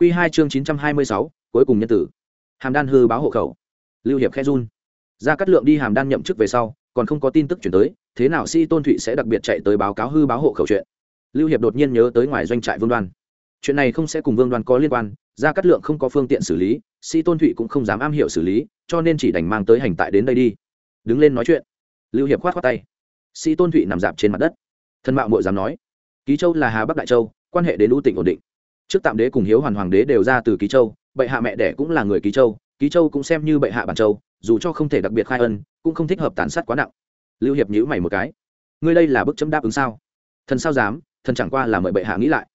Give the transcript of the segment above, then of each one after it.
Quy hai chương chín trăm hai mươi sáu, cuối cùng nhân tử. Hàm đan hư báo hộ khẩu. Lưu hiệp khe run. Gia cát lượng đi hàm đan nhậm chức về sau, còn không có tin tức chuyển tới, thế nào si tôn thụy sẽ đặc biệt chạy tới báo cáo hư báo hộ khẩu chuyện? Lưu hiệp đột nhiên nhớ tới ngoài doanh trại vương đoan. Chuyện này không sẽ cùng vương đoan có liên quan gia cát lượng không có phương tiện xử lý, si tôn thụy cũng không dám am hiểu xử lý, cho nên chỉ đành mang tới hành tại đến đây đi. Đứng lên nói chuyện. Lưu hiệp khoát khoát tay. Si tôn thụy nằm dạp trên mặt đất. Thân mạo muội dám nói. Ký châu là hà bắc đại châu, quan hệ đến lũ tỉnh ổn định trước tạm đế cùng hiếu hoàn hoàng đế đều ra từ ký châu, bệ hạ mẹ đẻ cũng là người ký châu ký châu cũng xem như bệ hạ bản châu, dù cho không thể đặc biệt khai ân, cũng không thích hợp tàn sát quá nặng. Lưu hiệp nhữ mày một cái. Ngươi đây là bức chấm đáp ứng sao? Thần sao dám, thần chẳng qua là mời bệ hạ nghĩ lại.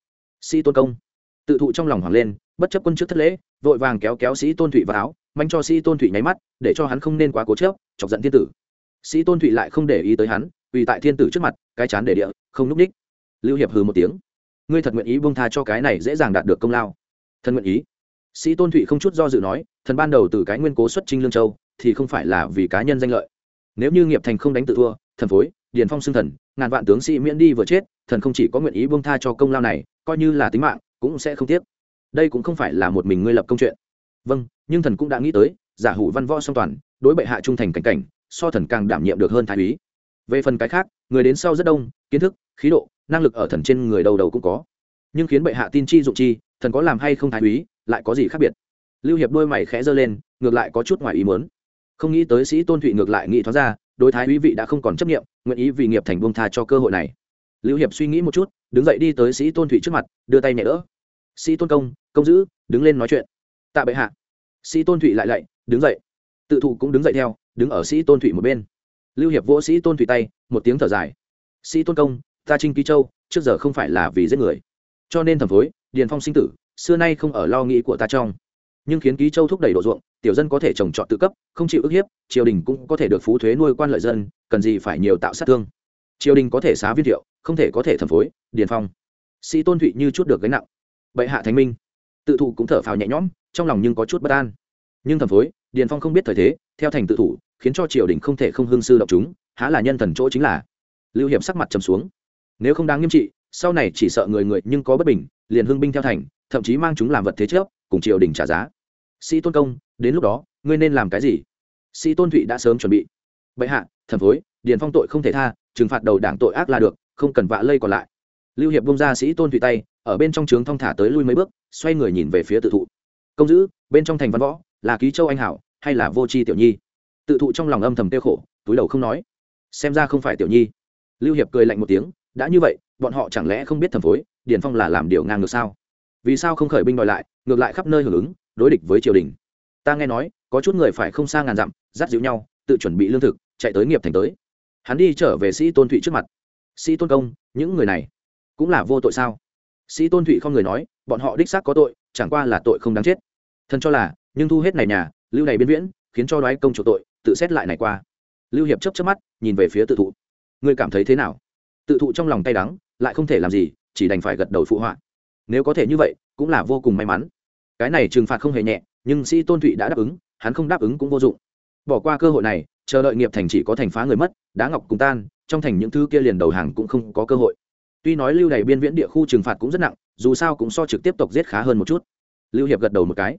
Sĩ tôn công. Tự thụ trong lòng hoàng lên, bất chấp quân trước thất lễ, vội vàng kéo kéo sĩ tôn thụy vào áo, manh cho sĩ tôn thụy nháy mắt, để cho hắn không nên quá cố chớp chọc giận thiên tử. Sĩ tôn thụy lại không để ý tới hắn vì tại thiên tử trước mặt, cái chán để địa, không núp ních. Lưu hiệp hừ một tiếng ngươi thật nguyện ý buông tha cho cái này dễ dàng đạt được công lao. Thần nguyện ý. Sĩ tôn thụy không chút do dự nói, thần ban đầu từ cái nguyên cố xuất trinh lương châu, thì không phải là vì cá nhân danh lợi. Nếu như nghiệp thành không đánh tự thua, thần phối, điền phong xưng thần, ngàn vạn tướng sĩ miễn đi vừa chết, thần không chỉ có nguyện ý buông tha cho công lao này, coi như là tính mạng, cũng sẽ không tiếc. Đây cũng không phải là một mình ngươi lập công chuyện. Vâng nhưng thần cũng đã nghĩ tới, giả hủ văn võ song toàn, đối bệ hạ trung thành cảnh cảnh, so thần càng đảm nhiệm được hơn thái úy. Về phần cái khác, người đến sau rất đông, kiến thức, khí độ năng lực ở thần trên người đầu đầu cũng có. Nhưng khiến bệ hạ tin chi dụng chi, thần có làm hay không thái úy, lại có gì khác biệt? Lưu hiệp đôi mày khẽ giơ lên, ngược lại có chút ngoài ý muốn. Không nghĩ tới sĩ tôn thụy ngược lại nghĩ thoáng ra, đối thái úy vị đã không còn chấp nghiệm nguyện ý vì nghiệp thành buông tha cho cơ hội này. Lưu hiệp suy nghĩ một chút, đứng dậy đi tới sĩ tôn thụy trước mặt, đưa tay nhẹ đỡ. Sĩ tôn công công giữ, đứng lên nói chuyện. Tạ bệ hạ. Sĩ tôn thụy lại lạy, đứng dậy. Tự thụ cũng đứng dậy theo, đứng ở sĩ tôn thụy một bên. Lưu hiệp vỗ sĩ tôn thụy tay, một tiếng thở dài. Sĩ tôn công ta trinh ký châu, trước giờ không phải là vì giết người. Cho nên thẩm phối, điền phong sinh tử, xưa nay không ở lo nghĩ của ta trong. Nhưng khiến ký châu thúc đẩy độ ruộng, tiểu dân có thể trồng trọt tự cấp, không chịu ức hiếp, triều đình cũng có thể được phú thuế nuôi quan lợi dân, cần gì phải nhiều tạo sát thương. Triều đình có thể xá viên thiệu, không thể có thể thẩm phối, điền phong. Sĩ tôn thụy như chút được gánh nặng. Bệ hạ thánh minh. Tự thụ cũng thở phào nhẹ nhõm, trong lòng nhưng có chút bất an. Nhưng thẩm phối, điền phong không biết thời thế, theo thành tự thủ khiến cho triều đình không thể không hương sư động chúng, há là nhân thần chỗ chính là. Lưu hiệp sắc mặt trầm xuống nếu không đáng nghiêm trị, sau này chỉ sợ người người nhưng có bất bình, liền hưng binh theo thành, thậm chí mang chúng làm vật thế trước, cùng triều đình trả giá. Sĩ tôn công, đến lúc đó, ngươi nên làm cái gì? Sĩ tôn thụy đã sớm chuẩn bị. Bệ hạ, thần phối, điền phong tội không thể tha, trừng phạt đầu đảng tội ác là được, không cần vạ lây còn lại. Lưu hiệp bông ra sĩ tôn thụy tay, ở bên trong trướng thong thả tới lui mấy bước, xoay người nhìn về phía tự thụ. Công giữ, bên trong thành văn võ, là ký châu anh hảo, hay là vô tri tiểu nhi? Tự thụ trong lòng âm thầm tiêu khổ, túi đầu không nói. Xem ra không phải tiểu nhi. Lưu hiệp cười lạnh một tiếng đã như vậy, bọn họ chẳng lẽ không biết thẩm phối, điền phong là làm điều ngang ngược sao? Vì sao không khởi binh đòi lại, ngược lại khắp nơi hưởng ứng, đối địch với triều đình? Ta nghe nói, có chút người phải không xa ngàn dặm, dắt dịu nhau, tự chuẩn bị lương thực, chạy tới nghiệp thành tới. Hắn đi trở về sĩ tôn thụy trước mặt. Sĩ tôn công, những người này cũng là vô tội sao? Sĩ tôn thụy không người nói, bọn họ đích xác có tội, chẳng qua là tội không đáng chết. Thân cho là, nhưng thu hết này nhà, lưu này biên viễn, khiến cho đoái công chủ tội, tự xét lại này qua. Lưu hiệp chấp chấp mắt, nhìn về phía tự thụ. Ngươi cảm thấy thế nào? Tự thụ trong lòng tay đắng, lại không thể làm gì, chỉ đành phải gật đầu phụ họa. Nếu có thể như vậy, cũng là vô cùng may mắn. Cái này trừng phạt không hề nhẹ, nhưng sĩ tôn thụy đã đáp ứng, hắn không đáp ứng cũng vô dụng. Bỏ qua cơ hội này, chờ đợi nghiệp thành chỉ có thành phá người mất, đá ngọc cùng tan, trong thành những thứ kia liền đầu hàng cũng không có cơ hội. Tuy nói lưu đầy biên viễn địa khu trừng phạt cũng rất nặng, dù sao cũng so trực tiếp tộc giết khá hơn một chút. Lưu hiệp gật đầu một cái.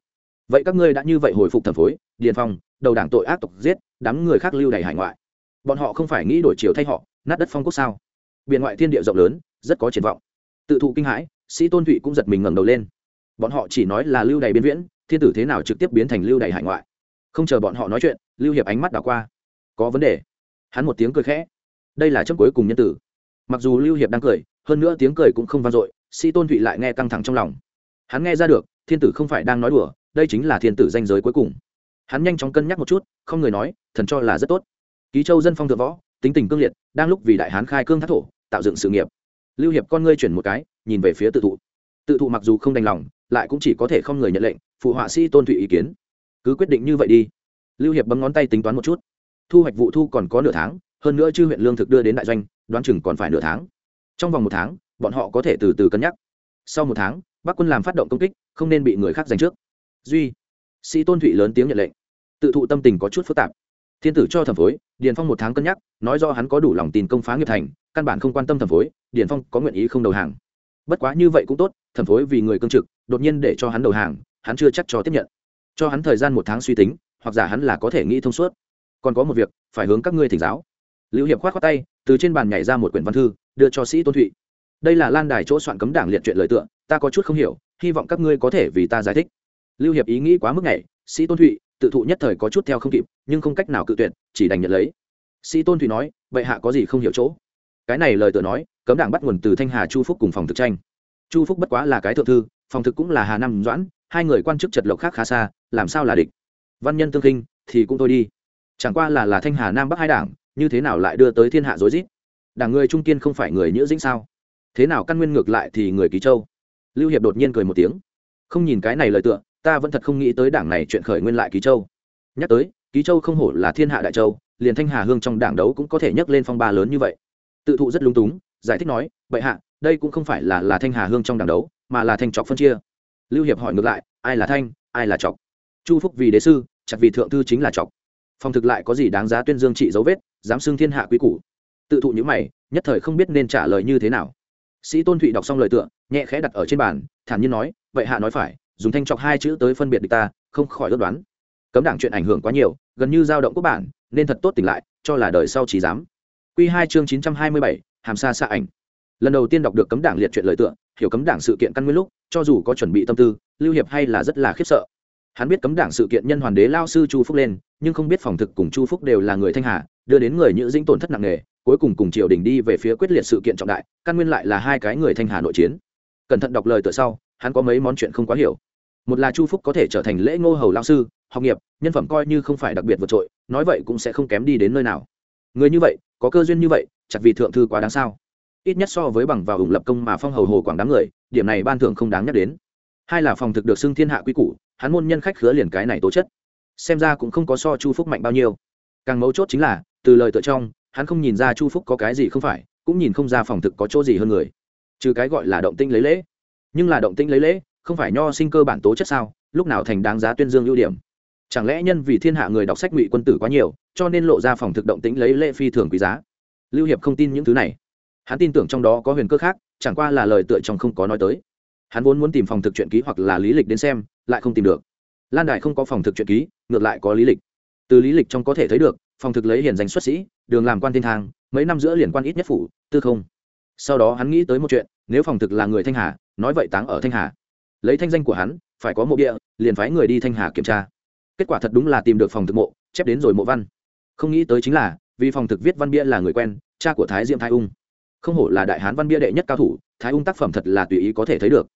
Vậy các ngươi đã như vậy hồi phục thẩm phối, điền phong, đầu đảng tội ác tộc giết, đám người khác lưu đầy hải ngoại. Bọn họ không phải nghĩ đổi chiều thay họ, nát đất phong quốc sao? Biển ngoại thiên địa rộng lớn, rất có triển vọng. Tự thụ kinh hãi, sĩ tôn thụy cũng giật mình ngẩng đầu lên. Bọn họ chỉ nói là lưu đầy biên viễn, thiên tử thế nào trực tiếp biến thành lưu đầy hải ngoại. Không chờ bọn họ nói chuyện, lưu hiệp ánh mắt đảo qua. Có vấn đề. Hắn một tiếng cười khẽ. Đây là chấp cuối cùng nhân tử. Mặc dù lưu hiệp đang cười, hơn nữa tiếng cười cũng không vang dội, sĩ tôn thụy lại nghe căng thẳng trong lòng. Hắn nghe ra được, thiên tử không phải đang nói đùa, đây chính là thiên tử danh giới cuối cùng. Hắn nhanh chóng cân nhắc một chút, không người nói, thần cho là rất tốt. Ký châu dân phong thượng võ, tính tình cương liệt, đang lúc vì đại hán khai cương thác thổ tạo dựng sự nghiệp. Lưu hiệp con ngươi chuyển một cái, nhìn về phía tự thụ. Tự thụ mặc dù không đành lòng, lại cũng chỉ có thể không người nhận lệnh, phụ họa sĩ tôn thụy ý kiến. Cứ quyết định như vậy đi. Lưu hiệp bấm ngón tay tính toán một chút. Thu hoạch vụ thu còn có nửa tháng, hơn nữa chư huyện lương thực đưa đến đại doanh, đoán chừng còn phải nửa tháng. Trong vòng một tháng, bọn họ có thể từ từ cân nhắc. Sau một tháng, bắc quân làm phát động công kích, không nên bị người khác giành trước. Duy, sĩ tôn thụy lớn tiếng nhận lệnh. Tự thụ tâm tình có chút phức tạp. Thiên tử cho thẩm phối, điền phong một tháng cân nhắc, nói do hắn có đủ lòng tin công phá nghiệp thành căn bản không quan tâm thẩm phối, điền phong có nguyện ý không đầu hàng. Bất quá như vậy cũng tốt, thẩm phối vì người cương trực, đột nhiên để cho hắn đầu hàng, hắn chưa chắc cho tiếp nhận. Cho hắn thời gian một tháng suy tính, hoặc giả hắn là có thể nghĩ thông suốt. Còn có một việc, phải hướng các ngươi thỉnh giáo. Lưu hiệp khoát khoát tay, từ trên bàn nhảy ra một quyển văn thư, đưa cho sĩ tôn thụy. Đây là lan đài chỗ soạn cấm đảng liệt chuyện lời tựa, ta có chút không hiểu, hy vọng các ngươi có thể vì ta giải thích. Lưu hiệp ý nghĩ quá mức này sĩ tôn thụy, tự thụ nhất thời có chút theo không kịp, nhưng không cách nào cự tuyệt, chỉ đành nhận lấy. Sĩ tôn thụy nói, bệ hạ có gì không hiểu chỗ? Cái này lời tựa nói, cấm đảng bắt nguồn từ thanh hà chu phúc cùng phòng thực tranh. Chu phúc bất quá là cái thượng thư, phòng thực cũng là hà nam doãn, hai người quan chức trật lộc khác khá xa, làm sao là địch? Văn nhân tương kinh, thì cũng thôi đi. Chẳng qua là là thanh hà nam bắc hai đảng, như thế nào lại đưa tới thiên hạ rối rít? Đảng người trung kiên không phải người nhữ dĩnh sao? Thế nào căn nguyên ngược lại thì người ký châu? Lưu hiệp đột nhiên cười một tiếng. Không nhìn cái này lời tựa, ta vẫn thật không nghĩ tới đảng này chuyện khởi nguyên lại ký châu. Nhắc tới ký châu không hổ là thiên hạ đại châu, liền thanh hà hương trong đảng đấu cũng có thể nhấc lên phong ba lớn như vậy tự thụ rất lung túng, giải thích nói vậy hạ, đây cũng không phải là là thanh hà hương trong đảng đấu, mà là thanh trọc phân chia. Lưu hiệp hỏi ngược lại, ai là thanh, ai là trọc? Chu phúc vì đế sư, chặt vì thượng thư chính là trọc. Phong thực lại có gì đáng giá tuyên dương trị dấu vết, dám xưng thiên hạ quý củ. Tự thụ những mày, nhất thời không biết nên trả lời như thế nào. Sĩ tôn thụy đọc xong lời tựa, nhẹ khẽ đặt ở trên bàn, thản nhiên nói vậy hạ nói phải, dùng thanh trọc hai chữ tới phân biệt địch ta, không khỏi ước đoán. Cấm đảng chuyện ảnh hưởng quá nhiều, gần như dao động quốc bản, nên thật tốt tỉnh lại, cho là đời sau chỉ dám q hai chương chín trăm hai mươi bảy, hàm xa xa ảnh. Lần đầu tiên đọc được cấm đảng liệt chuyện lời tựa, hiểu cấm đảng sự kiện căn nguyên lúc, cho dù có chuẩn bị tâm tư, lưu hiệp hay là rất là khiếp sợ. Hắn biết cấm đảng sự kiện nhân hoàn đế lao sư chu phúc lên, nhưng không biết phòng thực cùng chu phúc đều là người thanh hà, đưa đến người nhữ dĩnh tổn thất nặng nề, cuối cùng cùng triều đình đi về phía quyết liệt sự kiện trọng đại, căn nguyên lại là hai cái người thanh hà nội chiến. Cẩn thận đọc lời tựa sau, hắn có mấy món chuyện không quá hiểu. Một là chu phúc có thể trở thành lễ ngô hầu lao sư, học nghiệp, nhân phẩm coi như không phải đặc biệt vượt trội, nói vậy cũng sẽ không kém đi đến nơi nào. Người như vậy có cơ duyên như vậy, chặt vì thượng thư quá đáng sao? Ít nhất so với bằng vào ủng lập công mà phong hầu hồ quảng đám người, điểm này ban thưởng không đáng nhắc đến. Hai là phòng thực được xưng thiên hạ quy củ, hắn môn nhân khách khứa liền cái này tố chất. Xem ra cũng không có so chu phúc mạnh bao nhiêu. Càng mấu chốt chính là, từ lời tựa trong, hắn không nhìn ra chu phúc có cái gì không phải, cũng nhìn không ra phòng thực có chỗ gì hơn người. Trừ cái gọi là động tinh lấy lễ. Nhưng là động tinh lấy lễ, không phải nho sinh cơ bản tố chất sao, lúc nào thành đáng giá tuyên dương ưu điểm chẳng lẽ nhân vì thiên hạ người đọc sách ngụy quân tử quá nhiều, cho nên lộ ra phòng thực động tĩnh lấy lễ phi thường quý giá? Lưu hiệp không tin những thứ này. Hắn tin tưởng trong đó có huyền cơ khác, chẳng qua là lời tựa trong không có nói tới. Hắn vốn muốn tìm phòng thực truyện ký hoặc là lý lịch đến xem, lại không tìm được. Lan đài không có phòng thực truyện ký, ngược lại có lý lịch. Từ lý lịch trong có thể thấy được, phòng thực lấy hiền danh xuất sĩ, đường làm quan thiên thang, mấy năm giữa liền quan ít nhất phủ, tư không. Sau đó hắn nghĩ tới một chuyện, nếu phòng thực là người thanh hà, nói vậy táng ở thanh hà. Lấy thanh danh của hắn, phải có mộ địa, liền phái người đi thanh hà kiểm tra kết quả thật đúng là tìm được phòng thực mộ, chép đến rồi mộ văn. Không nghĩ tới chính là, vì phòng thực viết văn bia là người quen, cha của thái diệm thái ung. Không hổ là đại hán văn bia đệ nhất cao thủ, thái ung tác phẩm thật là tùy ý có thể thấy được.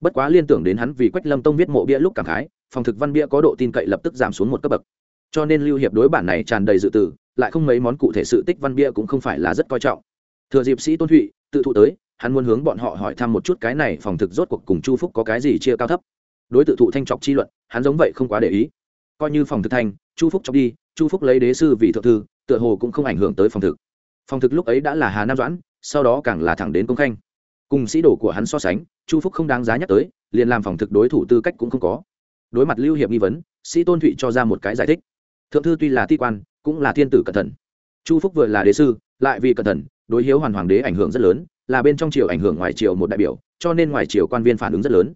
Bất quá liên tưởng đến hắn vì quách lâm tông viết mộ bia lúc cảm khái, phòng thực văn bia có độ tin cậy lập tức giảm xuống một cấp bậc. Cho nên lưu hiệp đối bản này tràn đầy dự tử, lại không mấy món cụ thể sự tích văn bia cũng không phải là rất coi trọng. Thừa dịp sĩ tôn thụy, tự thụ tới, hắn muốn hướng bọn họ hỏi thăm một chút cái này phòng thực rốt cuộc cùng chu phúc có cái gì chia cao thấp. Đối tự thụ thanh trọc chi luận, hắn giống vậy không quá để ý coi như phòng thực thanh chu phúc chọc đi, chu phúc lấy đế sư vị thượng thư, tựa hồ cũng không ảnh hưởng tới phòng thực. Phòng thực lúc ấy đã là hà nam doãn, sau đó càng là thẳng đến công khanh. Cùng sĩ đồ của hắn so sánh, chu phúc không đáng giá nhắc tới, liền làm phòng thực đối thủ tư cách cũng không có. Đối mặt lưu hiệp nghi vấn, sĩ tôn thụy cho ra một cái giải thích. Thượng thư tuy là ti quan, cũng là thiên tử cẩn thận. Chu phúc vừa là đế sư, lại vì cẩn thận, đối hiếu hoàn hoàng đế ảnh hưởng rất lớn, là bên trong triều ảnh hưởng ngoài triều một đại biểu, cho nên ngoài triều quan viên phản ứng rất lớn.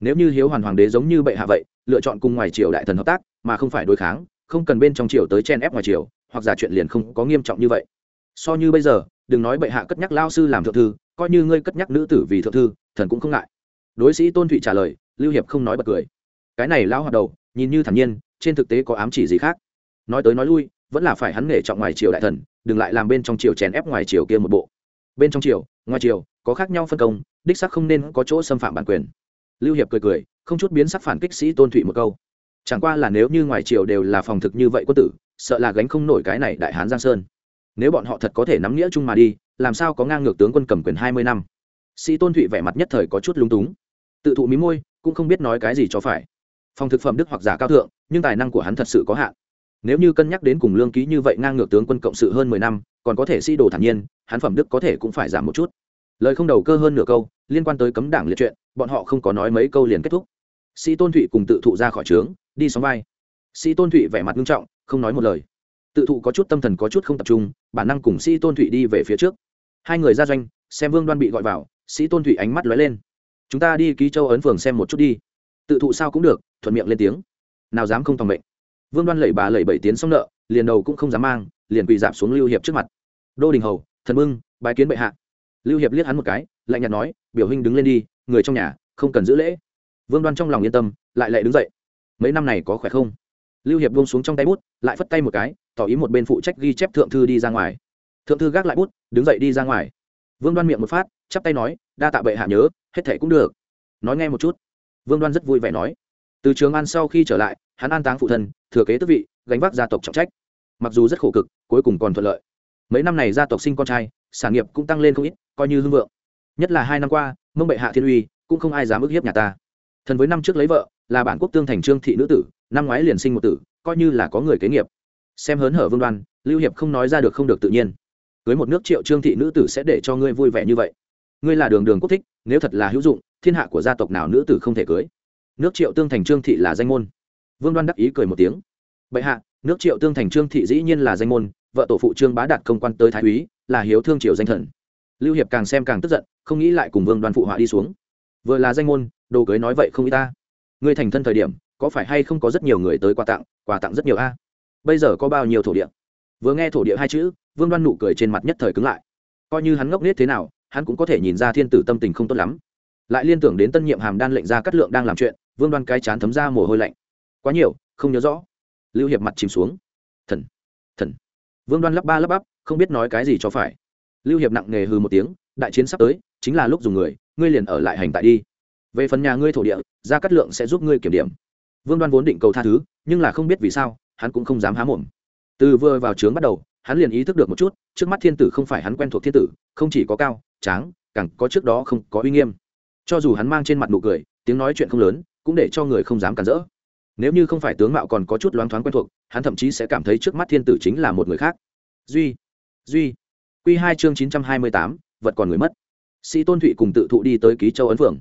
Nếu như hiếu hoàn hoàng đế giống như bệ hạ vậy lựa chọn cùng ngoài triều đại thần hợp tác, mà không phải đối kháng, không cần bên trong triều tới chen ép ngoài triều, hoặc giả chuyện liền không có nghiêm trọng như vậy. So như bây giờ, đừng nói bệ hạ cất nhắc lao sư làm thượng thư, coi như ngươi cất nhắc nữ tử vì thượng thư, thần cũng không ngại. Đối sĩ tôn thụy trả lời, lưu hiệp không nói bật cười. Cái này lao hoạt đầu, nhìn như thản nhiên, trên thực tế có ám chỉ gì khác. Nói tới nói lui, vẫn là phải hắn nghề trọng ngoài triều đại thần, đừng lại làm bên trong triều chèn ép ngoài triều kia một bộ. Bên trong triều, ngoài triều, có khác nhau phân công, đích sắc không nên có chỗ xâm phạm bản quyền. Lưu hiệp cười cười không chút biến sắc phản kích sĩ tôn thụy một câu chẳng qua là nếu như ngoài triều đều là phòng thực như vậy quân tử sợ là gánh không nổi cái này đại hán giang sơn nếu bọn họ thật có thể nắm nghĩa chung mà đi làm sao có ngang ngược tướng quân cầm quyền hai mươi năm sĩ tôn thụy vẻ mặt nhất thời có chút lung túng tự thụ mí môi cũng không biết nói cái gì cho phải phòng thực phẩm đức hoặc giả cao thượng nhưng tài năng của hắn thật sự có hạn nếu như cân nhắc đến cùng lương ký như vậy ngang ngược tướng quân cộng sự hơn mười năm còn có thể sĩ đồ thản nhiên hắn phẩm đức có thể cũng phải giảm một chút lời không đầu cơ hơn nửa câu liên quan tới cấm đảng liệt chuyện bọn họ không có nói mấy câu liền kết thúc sĩ tôn thụy cùng tự thụ ra khỏi trướng, đi xóm vai. Sĩ tôn thụy vẻ mặt nghiêm trọng, không nói một lời. Tự thụ có chút tâm thần có chút không tập trung, bản năng cùng sĩ tôn thụy đi về phía trước. Hai người ra doanh, xem vương đoan bị gọi vào, sĩ tôn thụy ánh mắt lóe lên. Chúng ta đi ký châu ấn phường xem một chút đi. Tự thụ sao cũng được, thuận miệng lên tiếng. Nào dám không tòng mệnh. Vương đoan lẩy bà lẩy bảy tiến xong nợ, liền đầu cũng không dám mang, liền quỳ dạp xuống lưu hiệp trước mặt. Đô đình hầu, thần bưng bái kiến bệ hạ. Lưu hiệp liếc hắn một cái, lạnh nhạt nói, biểu huynh đứng lên đi, người trong nhà, không cần giữ lễ vương đoan trong lòng yên tâm, lại lại đứng dậy. Mấy năm này có khỏe không? Lưu hiệp buông xuống trong tay bút, lại phất tay một cái, tỏ ý một bên phụ trách ghi chép thượng thư đi ra ngoài. Thượng thư gác lại bút, đứng dậy đi ra ngoài. Vương đoan miệng một phát, chắp tay nói, đa tạ bệ hạ nhớ, hết thể cũng được. Nói nghe một chút. Vương đoan rất vui vẻ nói. Từ trường an sau khi trở lại, hắn an táng phụ thân, thừa kế tước vị, gánh vác gia tộc trọng trách. Mặc dù rất khổ cực, cuối cùng còn thuận lợi. Mấy năm này gia tộc sinh con trai, sản nghiệp cũng tăng lên không ít, coi như hưng vượng. Nhất là hai năm qua, mông bệ hạ thiên uy, cũng không ai dám ức hiếp nhà ta thần với năm trước lấy vợ, là bản quốc tương thành trương thị nữ tử, năm ngoái liền sinh một tử, coi như là có người kế nghiệp. Xem hớn hở vương đoan, lưu hiệp không nói ra được không được tự nhiên. Cưới một nước triệu trương thị nữ tử sẽ để cho ngươi vui vẻ như vậy. Ngươi là đường đường quốc thích, nếu thật là hữu dụng, thiên hạ của gia tộc nào nữ tử không thể cưới? Nước triệu tương thành trương thị là danh môn. Vương đoan đắc ý cười một tiếng. Bệ hạ, nước triệu tương thành trương thị dĩ nhiên là danh môn, vợ tổ phụ trương bá đạt công quan tới thái úy, là hiếu thương triều danh thần. Lưu hiệp càng xem càng tức giận, không nghĩ lại cùng vương đoan phụ họa đi xuống. Vừa là danh môn đồ cưới nói vậy không ý ta. Ngươi thành thân thời điểm, có phải hay không có rất nhiều người tới quà tặng quà tặng rất nhiều a? Bây giờ có bao nhiêu thổ địa? Vừa nghe thổ địa hai chữ, vương đoan nụ cười trên mặt nhất thời cứng lại. Coi như hắn ngốc nết thế nào, hắn cũng có thể nhìn ra thiên tử tâm tình không tốt lắm. Lại liên tưởng đến tân nhiệm hàm đan lệnh ra cắt lượng đang làm chuyện, vương đoan cái chán thấm ra mồ hôi lạnh. Quá nhiều, không nhớ rõ. Lưu hiệp mặt chìm xuống. Thần thần. Vương đoan lắp ba lắp bắp, không biết nói cái gì cho phải. Lưu hiệp nặng nề hừ một tiếng, đại chiến sắp tới, chính là lúc dùng người, ngươi liền ở lại hành tại đi về phần nhà ngươi thổ địa ra cắt lượng sẽ giúp ngươi kiểm điểm. Vương đoan vốn định cầu tha thứ, nhưng là không biết vì sao, hắn cũng không dám há mồm. Từ vừa vào trướng bắt đầu, hắn liền ý thức được một chút, trước mắt thiên tử không phải hắn quen thuộc thiên tử, không chỉ có cao, tráng, càng có trước đó không có uy nghiêm. Cho dù hắn mang trên mặt nụ cười, tiếng nói chuyện không lớn, cũng để cho người không dám cản rỡ. Nếu như không phải tướng mạo còn có chút loáng thoáng quen thuộc, hắn thậm chí sẽ cảm thấy trước mắt thiên tử chính là một người khác. Duy duy. Q hai chương chín trăm hai mươi tám, vật còn người mất. Sĩ tôn thụy cùng tự thụ đi tới ký châu ấn phượng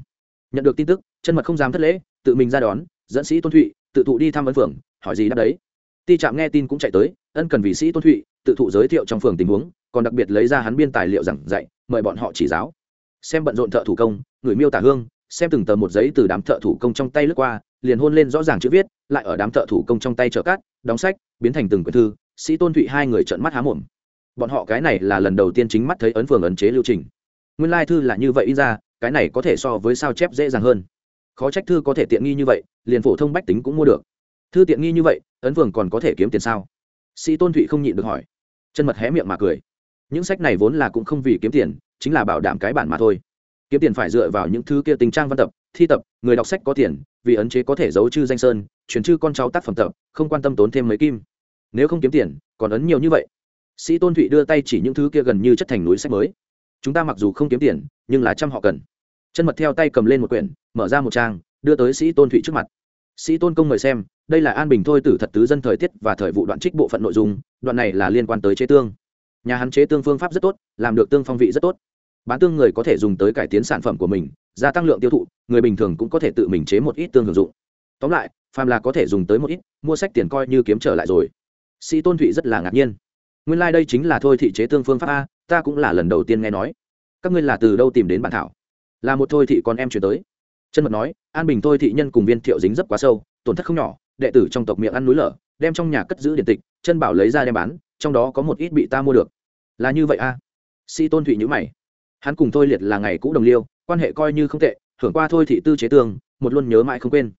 nhận được tin tức, chân mật không dám thất lễ, tự mình ra đón, dẫn sĩ tôn thụy, tự thụ đi thăm ấn phượng hỏi gì đáp đấy. Ti trạm nghe tin cũng chạy tới, ân cần vì sĩ tôn thụy, tự thụ giới thiệu trong phường tình huống, còn đặc biệt lấy ra hắn biên tài liệu giảng dạy, mời bọn họ chỉ giáo. Xem bận rộn thợ thủ công, người miêu tả hương, xem từng tờ một giấy từ đám thợ thủ công trong tay lướt qua, liền hôn lên rõ ràng chữ viết, lại ở đám thợ thủ công trong tay chở cát, đóng sách, biến thành từng quyển thư, sĩ tôn thụy hai người trợn mắt há mồm. Bọn họ cái này là lần đầu tiên chính mắt thấy ấn phường ấn chế lưu trình. Nguyên lai thư là như vậy in ra cái này có thể so với sao chép dễ dàng hơn. Khó trách thư có thể tiện nghi như vậy, liền phổ thông bách tính cũng mua được. Thư tiện nghi như vậy, ấn vườn còn có thể kiếm tiền sao? Sĩ tôn thụy không nhịn được hỏi. Chân mật hé miệng mà cười. Những sách này vốn là cũng không vì kiếm tiền, chính là bảo đảm cái bản mà thôi. Kiếm tiền phải dựa vào những thứ kia tình trang văn tập, thi tập, người đọc sách có tiền, vì ấn chế có thể giấu chư danh sơn chuyển chư con cháu tác phẩm tập, không quan tâm tốn thêm mấy kim. Nếu không kiếm tiền, còn ấn nhiều như vậy. Sĩ tôn thụy đưa tay chỉ những thứ kia gần như chất thành núi sách mới. Chúng ta mặc dù không kiếm tiền, nhưng là trăm họ cần chân mật theo tay cầm lên một quyển, mở ra một trang, đưa tới sĩ tôn thụy trước mặt. Sĩ tôn công mời xem, đây là an bình thôi tử thật tứ dân thời tiết và thời vụ đoạn trích bộ phận nội dung, đoạn này là liên quan tới chế tương. Nhà hắn chế tương phương pháp rất tốt, làm được tương phong vị rất tốt. Bán tương người có thể dùng tới cải tiến sản phẩm của mình, gia tăng lượng tiêu thụ, người bình thường cũng có thể tự mình chế một ít tương hưởng dụng. Tóm lại, phàm là có thể dùng tới một ít, mua sách tiền coi như kiếm trở lại rồi. Sĩ tôn thụy rất là ngạc nhiên. Nguyên lai、like、đây chính là thôi thị chế tương phương pháp a, ta cũng là lần đầu tiên nghe nói. Các ngươi là từ đâu tìm đến bản thảo? Là một thôi thị con em chuyển tới. Chân mật nói, an bình thôi thị nhân cùng viên thiệu dính dấp quá sâu, tổn thất không nhỏ, đệ tử trong tộc miệng ăn núi lở, đem trong nhà cất giữ điện tịch, chân bảo lấy ra đem bán, trong đó có một ít bị ta mua được. Là như vậy a? Sĩ tôn thụy nhữ mày. Hắn cùng thôi liệt là ngày cũ đồng liêu, quan hệ coi như không tệ, hưởng qua thôi thị tư chế tương, một luôn nhớ mãi không quên.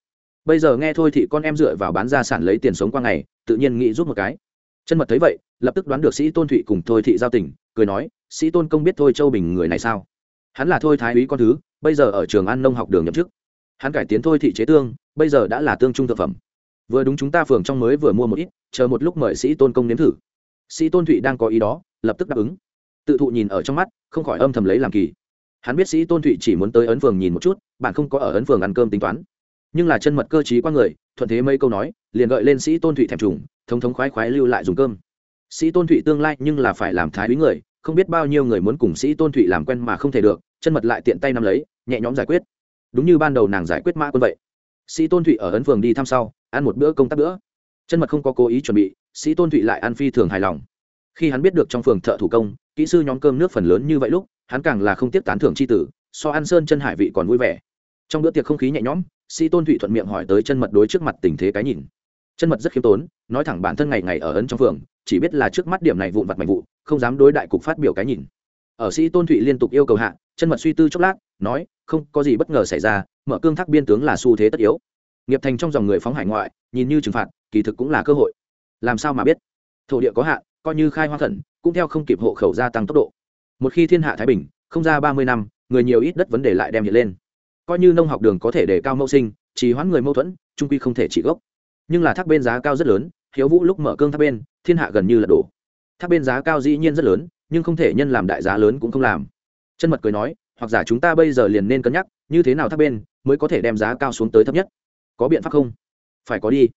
Bây giờ nghe thôi thị con em dựa vào bán gia sản lấy tiền sống qua ngày, tự nhiên nghĩ rút một cái. Chân mật thấy vậy, lập tức đoán được sĩ tôn thụy cùng thôi thị giao tình, cười nói, sĩ tôn công biết thôi châu bình người này sao? Hắn là thôi thái úy con thứ, bây giờ ở trường an nông học đường nhậm chức. Hắn cải tiến thôi thị chế tương, bây giờ đã là tương trung thực phẩm. Vừa đúng chúng ta phường trong mới vừa mua một ít, chờ một lúc mời sĩ tôn công nếm thử. Sĩ tôn thụy đang có ý đó, lập tức đáp ứng. Tự thụ nhìn ở trong mắt, không khỏi âm thầm lấy làm kỳ. Hắn biết sĩ tôn thụy chỉ muốn tới ấn phường nhìn một chút, bạn không có ở ấn phường ăn cơm tính toán. Nhưng là chân mật cơ t r í qua người, thuận thế mấy câu nói, liền gợi lên sĩ tôn thụy thèm trùng, thống thống khoái khoái lưu lại dùng cơm. Sĩ tôn thụy tương lai nhưng là phải làm thái úy người không biết bao nhiêu người muốn cùng sĩ tôn thụy làm quen mà không thể được, chân mật lại tiện tay nắm lấy, nhẹ nhõm giải quyết. Đúng như ban đầu nàng giải quyết mã quân vậy. Sĩ tôn thụy ở ấn phường đi thăm sau, ăn một bữa công tác bữa. Chân mật không có cố ý chuẩn bị, sĩ tôn thụy lại ăn phi thường hài lòng. Khi hắn biết được trong phường thợ thủ công, kỹ sư nhóm cơm nước phần lớn như vậy lúc, hắn càng là không tiếp tán thưởng c h i tử, so ăn sơn chân hải vị còn vui vẻ. Trong bữa tiệc không khí nhẹ nhõm, sĩ tôn thụy thuận miệng hỏi tới chân mật đối trước mặt tình thế cái nhìn. Chân mật rất khiêm tốn, nói thẳng bản thân ngày ngày ở ấn trong phường, chỉ biết là trước mắt điểm này vụn vặt mạnh vụ không dám đối đại cục phát biểu cái nhìn. Ở sĩ tôn thụy liên tục yêu cầu hạ, chân mật suy tư chốc lát, nói, không, có gì bất ngờ xảy ra, mở cương thác biên tướng là xu thế tất yếu. Nghiệp thành trong dòng người phóng hải ngoại, nhìn như trừng phạt, kỳ thực cũng là cơ hội. Làm sao mà biết? Thổ địa có hạn, coi như khai hoang thần cũng theo không kịp hộ khẩu gia tăng tốc độ. Một khi thiên hạ thái bình, không ra ba mươi năm, người nhiều ít đất vấn đề lại đem hiện lên. Coi như nông học đường có thể để cao mẫu sinh chỉ hoãn người mâu thuẫn, trung quy không thể chỉ gốc. Nhưng là thác bên giá cao rất lớn, hiếu vũ lúc mở cương thác bên, thiên hạ gần như là đổ. Tháp bên giá cao dĩ nhiên rất lớn, nhưng không thể nhân làm đại giá lớn cũng không làm. Chân mật cười nói, hoặc giả chúng ta bây giờ liền nên cân nhắc, như thế nào tháp bên mới có thể đem giá cao xuống tới thấp nhất? Có biện pháp không? Phải có đi.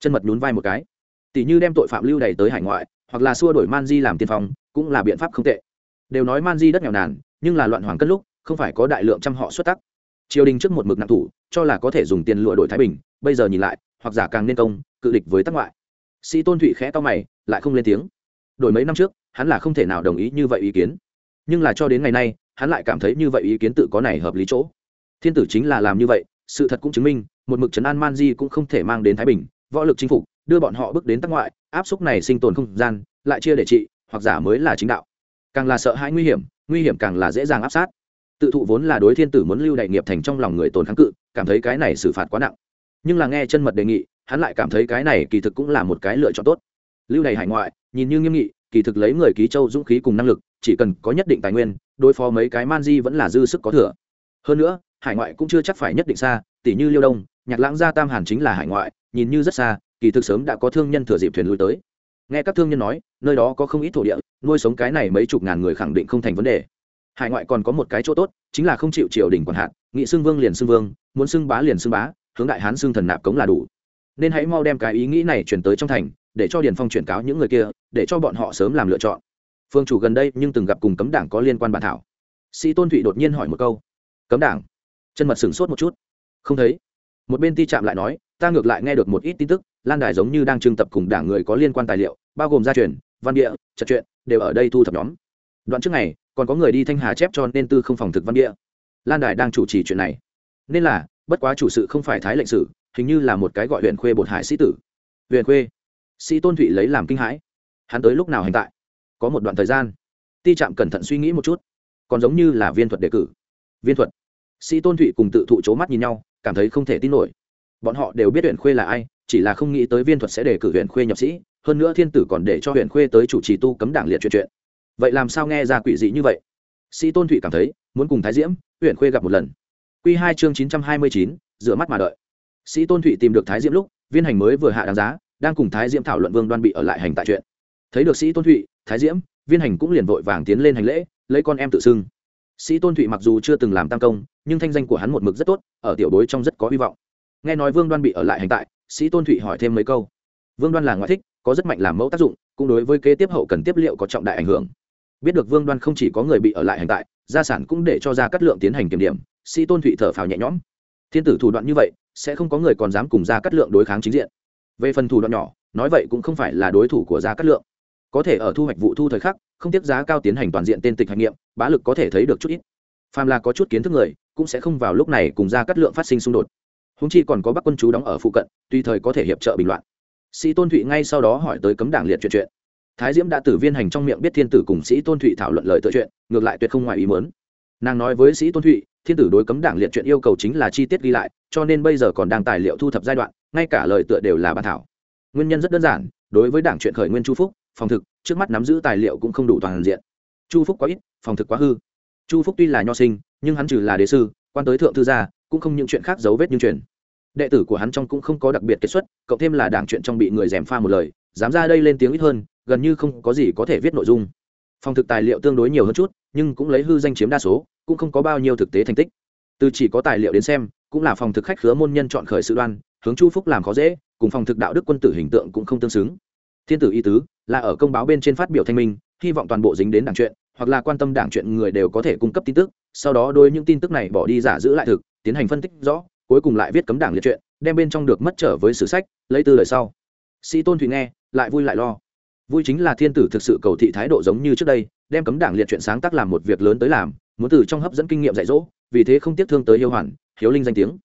Chân mật nhún vai một cái. Tỷ như đem tội phạm lưu đày tới hải ngoại, hoặc là xua đổi man di làm tiên phong, cũng là biện pháp không tệ. Đều nói man di đất nghèo nàn, nhưng là loạn hoàng cất lúc, không phải có đại lượng trăm họ xuất tắc. Triều đình trước một mực nặng thủ, cho là có thể dùng tiền lụa đổi thái bình, bây giờ nhìn lại, hoặc giả càng nên công, cự địch với tắc ngoại. Sĩ tôn thụy khẽ to mày, lại không lên tiếng đổi mấy năm trước, hắn là không thể nào đồng ý như vậy ý kiến. Nhưng là cho đến ngày nay, hắn lại cảm thấy như vậy ý kiến tự có này hợp lý chỗ. Thiên tử chính là làm như vậy, sự thật cũng chứng minh, một mực trấn an man di cũng không thể mang đến thái bình, võ lực chinh phục, đưa bọn họ bước đến tắc ngoại, áp xúc này sinh tồn không gian, lại chia để trị, hoặc giả mới là chính đạo. Càng là sợ hãi nguy hiểm nguy hiểm càng là dễ dàng áp sát. Tự thụ vốn là đối thiên tử muốn lưu đại nghiệp thành trong lòng người tồn kháng cự, cảm thấy cái này xử phạt quá nặng. Nhưng là nghe chân mật đề nghị, hắn lại cảm thấy cái này kỳ thực cũng là một cái lựa chọn tốt lưu đầy hải ngoại, nhìn như nghiêm nghị, kỳ thực lấy người ký châu dũng khí cùng năng lực, chỉ cần có nhất định tài nguyên, đối phó mấy cái man di vẫn là dư sức có thừa. Hơn nữa, hải ngoại cũng chưa chắc phải nhất định xa tỷ như liêu đông, nhạc lãng gia tam hàn chính là hải ngoại, nhìn như rất xa, kỳ thực sớm đã có thương nhân thừa dịp thuyền lui tới. Nghe các thương nhân nói, nơi đó có không ít thổ địa, nuôi sống cái này mấy chục ngàn người khẳng định không thành vấn đề. Hải ngoại còn có một cái chỗ tốt, chính là không chịu triều đình quản hạt, nghị xưng vương liền xưng vương, muốn xưng bá liền xưng bá, hướng đại hán xưng thần nạp cống là đủ nên hãy mau đem cái ý nghĩ này chuyển tới trong thành, để cho điền phong chuyển cáo những người kia, để cho bọn họ sớm làm lựa chọn. Phương chủ gần đây nhưng từng gặp cùng cấm đảng có liên quan bản thảo. Sĩ tôn thụy đột nhiên hỏi một câu. Cấm đảng? Chân mật sửng sốt một chút. Không thấy. Một bên ti chạm lại nói, ta ngược lại nghe được một ít tin tức, lan đài giống như đang trưng tập cùng đảng người có liên quan tài liệu, bao gồm gia truyền, văn địa, trật truyện, đều ở đây thu thập nhóm. Đoạn trước này còn có người đi thanh hà chép cho nên tư không phòng thực văn địa. Lan đài đang chủ trì chuyện này. Nên là, bất quá chủ sự không phải thái lệnh sử hình như là một cái gọi huyện khuê bột hải sĩ tử. Huyện khuê. Sĩ tôn thụy lấy làm kinh hãi. Hắn tới lúc nào hành tại? Có một đoạn thời gian. Ti trạm cẩn thận suy nghĩ một chút. Còn giống như là viên thuật đề cử. Viên thuật. Sĩ tôn thụy cùng tự thụ c mắt nhìn nhau, cảm thấy không thể tin nổi. Bọn họ đều biết huyện khuê là ai, chỉ là không nghĩ tới viên thuật sẽ đề cử huyện khuê nhập sĩ, hơn nữa thiên tử còn để cho huyện khuê tới chủ trì tu cấm đảng liệt chuyện chuyện. Vậy làm sao nghe ra quỷ dị như vậy? Sĩ tôn thụy cảm thấy, muốn cùng thái diễm huyện khuê gặp một lần. Q hai chương chín trăm hai mươi chín, rửa mắt mà đợi sĩ tôn thụy tìm được thái diễm lúc, viên hành mới vừa hạ đáng giá, đang cùng thái diễm thảo luận vương đoan bị ở lại hành tại chuyện. Thấy được sĩ tôn thụy, thái diễm, viên hành cũng liền vội vàng tiến lên hành lễ, lấy con em tự xưng. Sĩ tôn thụy mặc dù chưa từng làm tam công, nhưng thanh danh của hắn một mực rất tốt, ở tiểu đối trong rất có hy vọng. Nghe nói vương đoan bị ở lại hành tại, sĩ tôn thụy hỏi thêm mấy câu. Vương đoan là ngoại thích, có rất mạnh làm mẫu tác dụng, cũng đối với kế tiếp hậu cần tiếp liệu có trọng đại ảnh hưởng. Biết được vương đoan không chỉ có người bị ở lại hành tại, gia sản cũng để cho ra cắt lượng tiến hành kiểm điểm, sĩ tôn thụy thở phào nhẹ nhõm. Thiên tử thủ đoạn như vậy sẽ không có người còn dám cùng ra cắt lượng đối kháng chính diện. Về phần thủ đoạn nhỏ, nói vậy cũng không phải là đối thủ của gia cát lượng. Có thể ở thu hoạch vụ thu thời khắc, không tiếp giá cao tiến hành toàn diện tên tịch hành nghiệm, bá lực có thể thấy được chút ít. Phàm là có chút kiến thức người, cũng sẽ không vào lúc này cùng gia cát lượng phát sinh xung đột. Húng chi còn có bắc quân chú đóng ở phụ cận tùy thời có thể hiệp trợ bình loạn. Sĩ tôn thụy ngay sau đó hỏi tới cấm đảng liệt chuyện chuyện. Thái diễm đã từ viên hành trong miệng biết thiên tử cùng sĩ tôn thụy thảo luận lời tự chuyện, ngược lại tuyệt không ngoài ý muốn. nàng nói với sĩ tôn thụy thiên tử đối cấm đảng liệt chuyện yêu cầu chính là chi tiết ghi lại, cho nên bây giờ còn đang tài liệu thu thập giai đoạn, ngay cả lời tựa đều là bàn thảo. Nguyên nhân rất đơn giản, đối với đảng chuyện khởi nguyên chu phúc, phòng thực, trước mắt nắm giữ tài liệu cũng không đủ toàn diện. Chu phúc quá ít, phòng thực quá hư. Chu phúc tuy là nho sinh, nhưng hắn trừ là đế sư, quan tới thượng thư gia, cũng không những chuyện khác dấu vết như truyền đệ tử của hắn trong cũng không có đặc biệt kết xuất, cộng thêm là đảng chuyện trong bị người dèm pha một lời, dám ra đây lên tiếng ít hơn, gần như không có gì có thể viết nội dung. Phòng thực tài liệu tương đối nhiều hơn chút, nhưng cũng lấy hư danh chiếm đa số cũng không có bao nhiêu thực tế thành tích. Từ chỉ có tài liệu đến xem, cũng là phòng thực khách khứa môn nhân chọn khởi sự đoan, hướng chu phúc làm khó dễ, cùng phòng thực đạo đức quân tử hình tượng cũng không tương xứng. Thiên tử y tứ, là ở công báo bên trên phát biểu thanh minh, hy vọng toàn bộ dính đến đảng chuyện, hoặc là quan tâm đảng chuyện người đều có thể cung cấp tin tức, sau đó đôi những tin tức này bỏ đi giả giữ lại thực, tiến hành phân tích rõ, cuối cùng lại viết cấm đảng liệt chuyện, đem bên trong được mất trở với sử sách, lấy từ lời sau. Sĩ tôn thủy nghe, lại vui lại lo. Vui chính là thiên tử thực sự cầu thị thái độ giống như trước đây, đem cấm đảng liệt chuyện sáng tác làm một việc lớn tới làm muốn từ trong hấp dẫn kinh nghiệm dạy dỗ, vì thế không tiếc thương tới hiếu hoàn, hiếu linh danh tiếng.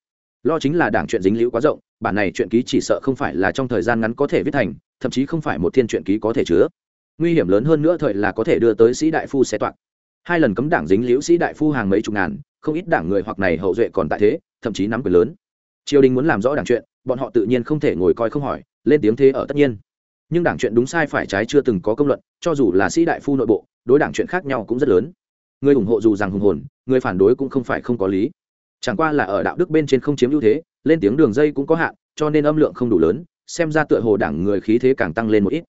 Lo chính là đảng chuyện dính liễu quá rộng, bản này chuyện ký chỉ sợ không phải là trong thời gian ngắn có thể viết thành, thậm chí không phải một thiên chuyện ký có thể chứa. Nguy hiểm lớn hơn nữa thời là có thể đưa tới sĩ đại phu xe toạc. Hai lần cấm đảng dính liễu sĩ đại phu hàng mấy chục ngàn, không ít đảng người hoặc này hậu duệ còn tại thế, thậm chí nắm quyền lớn. Triều đình muốn làm rõ đảng chuyện, bọn họ tự nhiên không thể ngồi coi không hỏi, lên tiếng thế ở tất nhiên. Nhưng đảng chuyện đúng sai phải trái chưa từng có công luận, cho dù là sĩ đại phu nội bộ, đối đảng chuyện khác nhau cũng rất lớn người ủng hộ dù rằng hùng hồn người phản đối cũng không phải không có lý. Chẳng qua là ở đạo đức bên trên không chiếm ưu thế, lên tiếng đường dây cũng có hạn, cho nên âm lượng không đủ lớn, xem ra tựa hồ đảng người khí thế càng tăng lên một ít.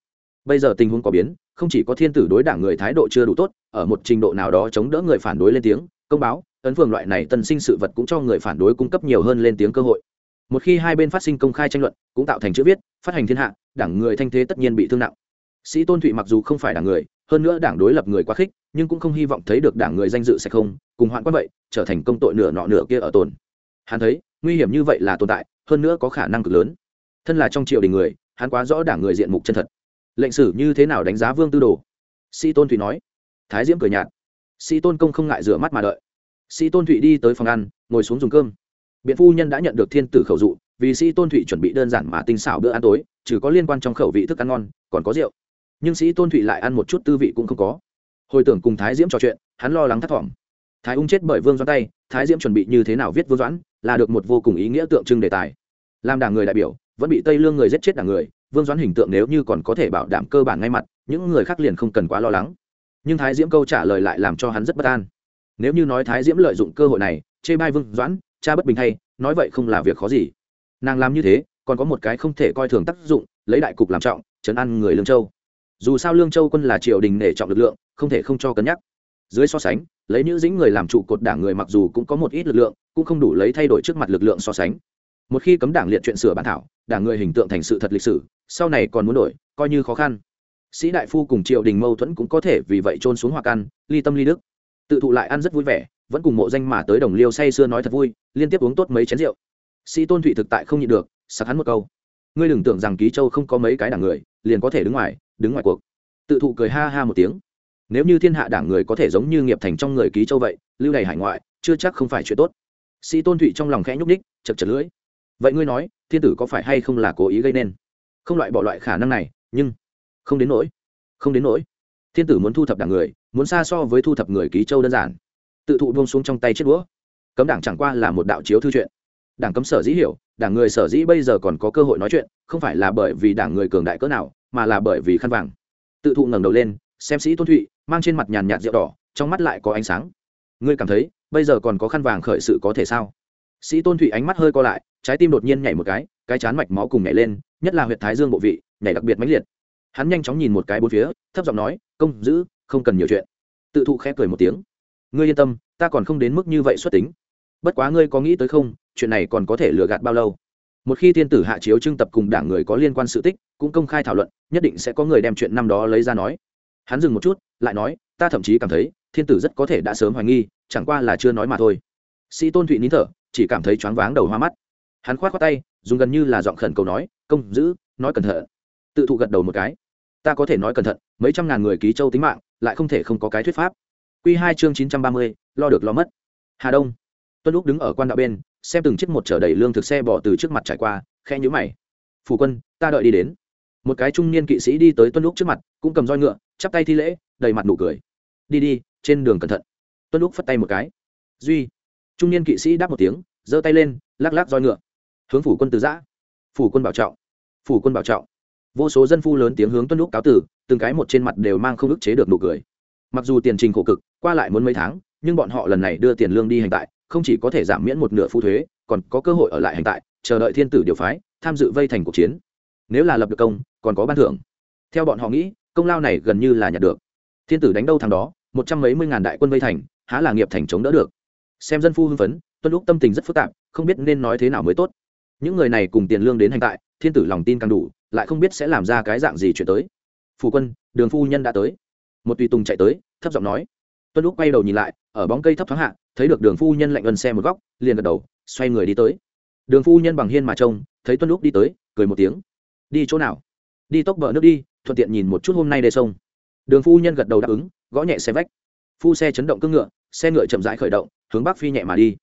Bây giờ tình huống có biến, không chỉ có thiên tử đối đảng người thái độ chưa đủ tốt, ở một trình độ nào đó chống đỡ người phản đối lên tiếng, công báo, ấn phường loại này tân sinh sự vật cũng cho người phản đối cung cấp nhiều hơn lên tiếng cơ hội. Một khi hai bên phát sinh công khai tranh luận, cũng tạo thành chữ viết, phát hành thiên hạ, đảng người thanh thế tất nhiên bị thương nặng. Sĩ tôn thụy mặc dù không phải đảng người, hơn nữa đảng đối lập người quá khích nhưng cũng không hy vọng thấy được đảng người danh dự sẽ không, cùng hoạn quan vậy, trở thành công tội nửa nọ nửa kia ở tồn. Hắn thấy, nguy hiểm như vậy là tồn tại, hơn nữa có khả năng cực lớn. Thân là trong triều đình người, hắn quá rõ đảng người diện mục chân thật. Lệnh sử như thế nào đánh giá vương tư đồ? Sĩ tôn thụy nói. Thái diễm cười nhạt. Sĩ tôn công không ngại rửa mắt mà đợi. Sĩ tôn thụy đi tới phòng ăn, ngồi xuống dùng cơm. Biện phu nhân đã nhận được thiên tử khẩu dụ, vì sĩ tôn thụy chuẩn bị đơn giản mà tinh xảo bữa ăn tối, trừ có liên quan trong khẩu vị thức ăn ngon, còn có rượu. Nhưng sĩ tôn thụy lại ăn một chút tư vị cũng không có hồi tưởng cùng thái diễm trò chuyện, hắn lo lắng thất vọng. thái ung chết bởi vương doãn tay, thái diễm chuẩn bị như thế nào viết vương doãn, là được một vô cùng ý nghĩa tượng trưng đề tài. Làm đảng người đại biểu, vẫn bị tây lương người giết chết đảng người, vương doãn hình tượng nếu như còn có thể bảo đảm cơ bản ngay mặt, những người khác liền không cần quá lo lắng. Nhưng thái diễm câu trả lời lại làm cho hắn rất bất an. Nếu như nói thái diễm lợi dụng cơ hội này, chê bai vương doãn, cha bất bình hay nói vậy không là việc khó gì. Nàng làm như thế, còn có một cái không thể coi thường tác dụng, lấy đại cục làm trọng chấn an người lương châu. Dù sao lương châu quân là triều đình nể trọng lực lượng không thể không cho cân nhắc. Dưới so sánh, lấy nữ dĩnh người làm trụ cột đảng người mặc dù cũng có một ít lực lượng, cũng không đủ lấy thay đổi trước mặt lực lượng so sánh. Một khi cấm đảng liệt chuyện sửa bản thảo, đảng người hình tượng thành sự thật lịch sử, sau này còn muốn đổi, coi như khó khăn. Sĩ đại phu cùng triều đình mâu thuẫn cũng có thể vì vậy trôn xuống hoặc ăn ly tâm ly đức. Tự thụ lại ăn rất vui vẻ, vẫn cùng mộ danh mà tới đồng liêu say sưa nói thật vui, liên tiếp uống tốt mấy chén rượu. Sĩ tôn thụy thực tại không nhịn được, sặc hắn một câu. Ngươi đừng tưởng rằng ký châu không có mấy cái đảng người, liền có thể đứng ngoài đứng ngoài cuộc. Tự thụ cười ha ha một tiếng nếu như thiên hạ đảng người có thể giống như nghiệp thành trong người ký châu vậy, lưu này hải ngoại, chưa chắc không phải chuyện tốt. Sĩ tôn thụy trong lòng khẽ nhúc ních chật chật lưỡi. Vậy ngươi nói, thiên tử có phải hay không là cố ý gây nên? Không loại bỏ loại khả năng này, nhưng không đến nỗi, không đến nỗi. Thiên tử muốn thu thập đảng người, muốn xa so với thu thập người ký châu đơn giản. Tự thụ buông xuống trong tay chết đũa. Cấm đảng chẳng qua là một đạo chiếu thư chuyện. Đảng cấm sở dĩ hiểu, đảng người sở dĩ bây giờ còn có cơ hội nói chuyện, không phải là bởi vì đảng người cường đại cỡ nào, mà là bởi vì khăn vàng. Tự thụ ngẩng đầu lên, xem sĩ tôn thụy mang trên mặt nhàn nhạt rượu đỏ, trong mắt lại có ánh sáng. Ngươi cảm thấy, bây giờ còn có khăn vàng khởi sự có thể sao? Sĩ tôn thụy ánh mắt hơi co lại, trái tim đột nhiên nhảy một cái cái chán mạch máu cùng nhảy lên, nhất là huyện thái dương bộ vị, nhảy đặc biệt mãnh liệt. Hắn nhanh chóng nhìn một cái bốn phía, thấp giọng nói, công giữ, không cần nhiều chuyện. Tự thụ khẽ cười một tiếng. Ngươi yên tâm, ta còn không đến mức như vậy xuất tính. Bất quá ngươi có nghĩ tới không, chuyện này còn có thể lừa gạt bao lâu? Một khi thiên tử hạ chiếu trưng tập cùng đảng người có liên quan sự tích, cũng công khai thảo luận, nhất định sẽ có người đem chuyện năm đó lấy ra nói hắn dừng một chút, lại nói, ta thậm chí cảm thấy, thiên tử rất có thể đã sớm hoài nghi, chẳng qua là chưa nói mà thôi. Sĩ tôn thụy nín thở, chỉ cảm thấy choáng váng đầu hoa mắt. Hắn khoát khoát tay, dùng gần như là giọng khẩn cầu nói, công giữ, nói cẩn thận. Tự thụ gật đầu một cái. Ta có thể nói cẩn thận, mấy trăm ngàn người ký châu tính mạng, lại không thể không có cái thuyết pháp. Q hai chương chín trăm ba mươi, lo được lo mất. Hà đông. Tuân lúc đứng ở quan đạo bên, xem từng chiếc một chở đầy lương thực xe bỏ từ trước mặt trải qua khe nhữ mày. Phủ quân, ta đợi đi đến. Một cái trung niên kỵ sĩ đi tới tuân lúc trước mặt, cũng cầm roi ngựa chắp tay thi lễ, đầy mặt nụ cười. Đi đi, trên đường cẩn thận. Tuân lúc phất tay một cái. Duy. Trung niên kỵ sĩ đáp một tiếng, giơ tay lên, lắc lắc roi ngựa. Hướng phủ quân từ giã. Phủ quân bảo trọng. Phủ quân bảo trọng. Vô số dân phu lớn tiếng hướng tuân lúc cáo tử, từng cái một trên mặt đều mang không ức chế được nụ cười. Mặc dù tiền trình khổ cực, qua lại muốn mấy tháng, nhưng bọn họ lần này đưa tiền lương đi hành tại, không chỉ có thể giảm miễn một nửa phu thuế, còn có cơ hội ở lại hành tại, chờ đợi thiên tử điều phái, tham dự vây thành cuộc chiến. Nếu là lập được công, còn có ban thưởng. Theo bọn họ nghĩ công lao này gần như là nhặt được. Thiên tử đánh đâu thằng đó, một trăm mấy mươi ngàn đại quân vây thành, há là nghiệp thành chống đỡ được. Xem dân phu hưng phấn, tuân lúc tâm tình rất phức tạp, không biết nên nói thế nào mới tốt. Những người này cùng tiền lương đến hành tại, thiên tử lòng tin càng đủ, lại không biết sẽ làm ra cái dạng gì chuyện tới. Phủ quân, đường phu nhân đã tới. Một tùy tùng chạy tới, thấp giọng nói. Tuân lúc quay đầu nhìn lại, ở bóng cây thấp thoáng hạ, thấy được đường phu nhân lạnh ân xe một góc, liền gật đầu, xoay người đi tới. Đường phu nhân bằng hiên mà trông, thấy tuân lúc đi tới, cười một tiếng. Đi chỗ nào? Đi tốc bờ nước đi thuận tiện nhìn một chút hôm nay đê sông. Đường phu nhân gật đầu đáp ứng, gõ nhẹ xe vách. Phu xe chấn động cưỡng ngựa, xe ngựa chậm rãi khởi động, hướng bắc phi nhẹ mà đi.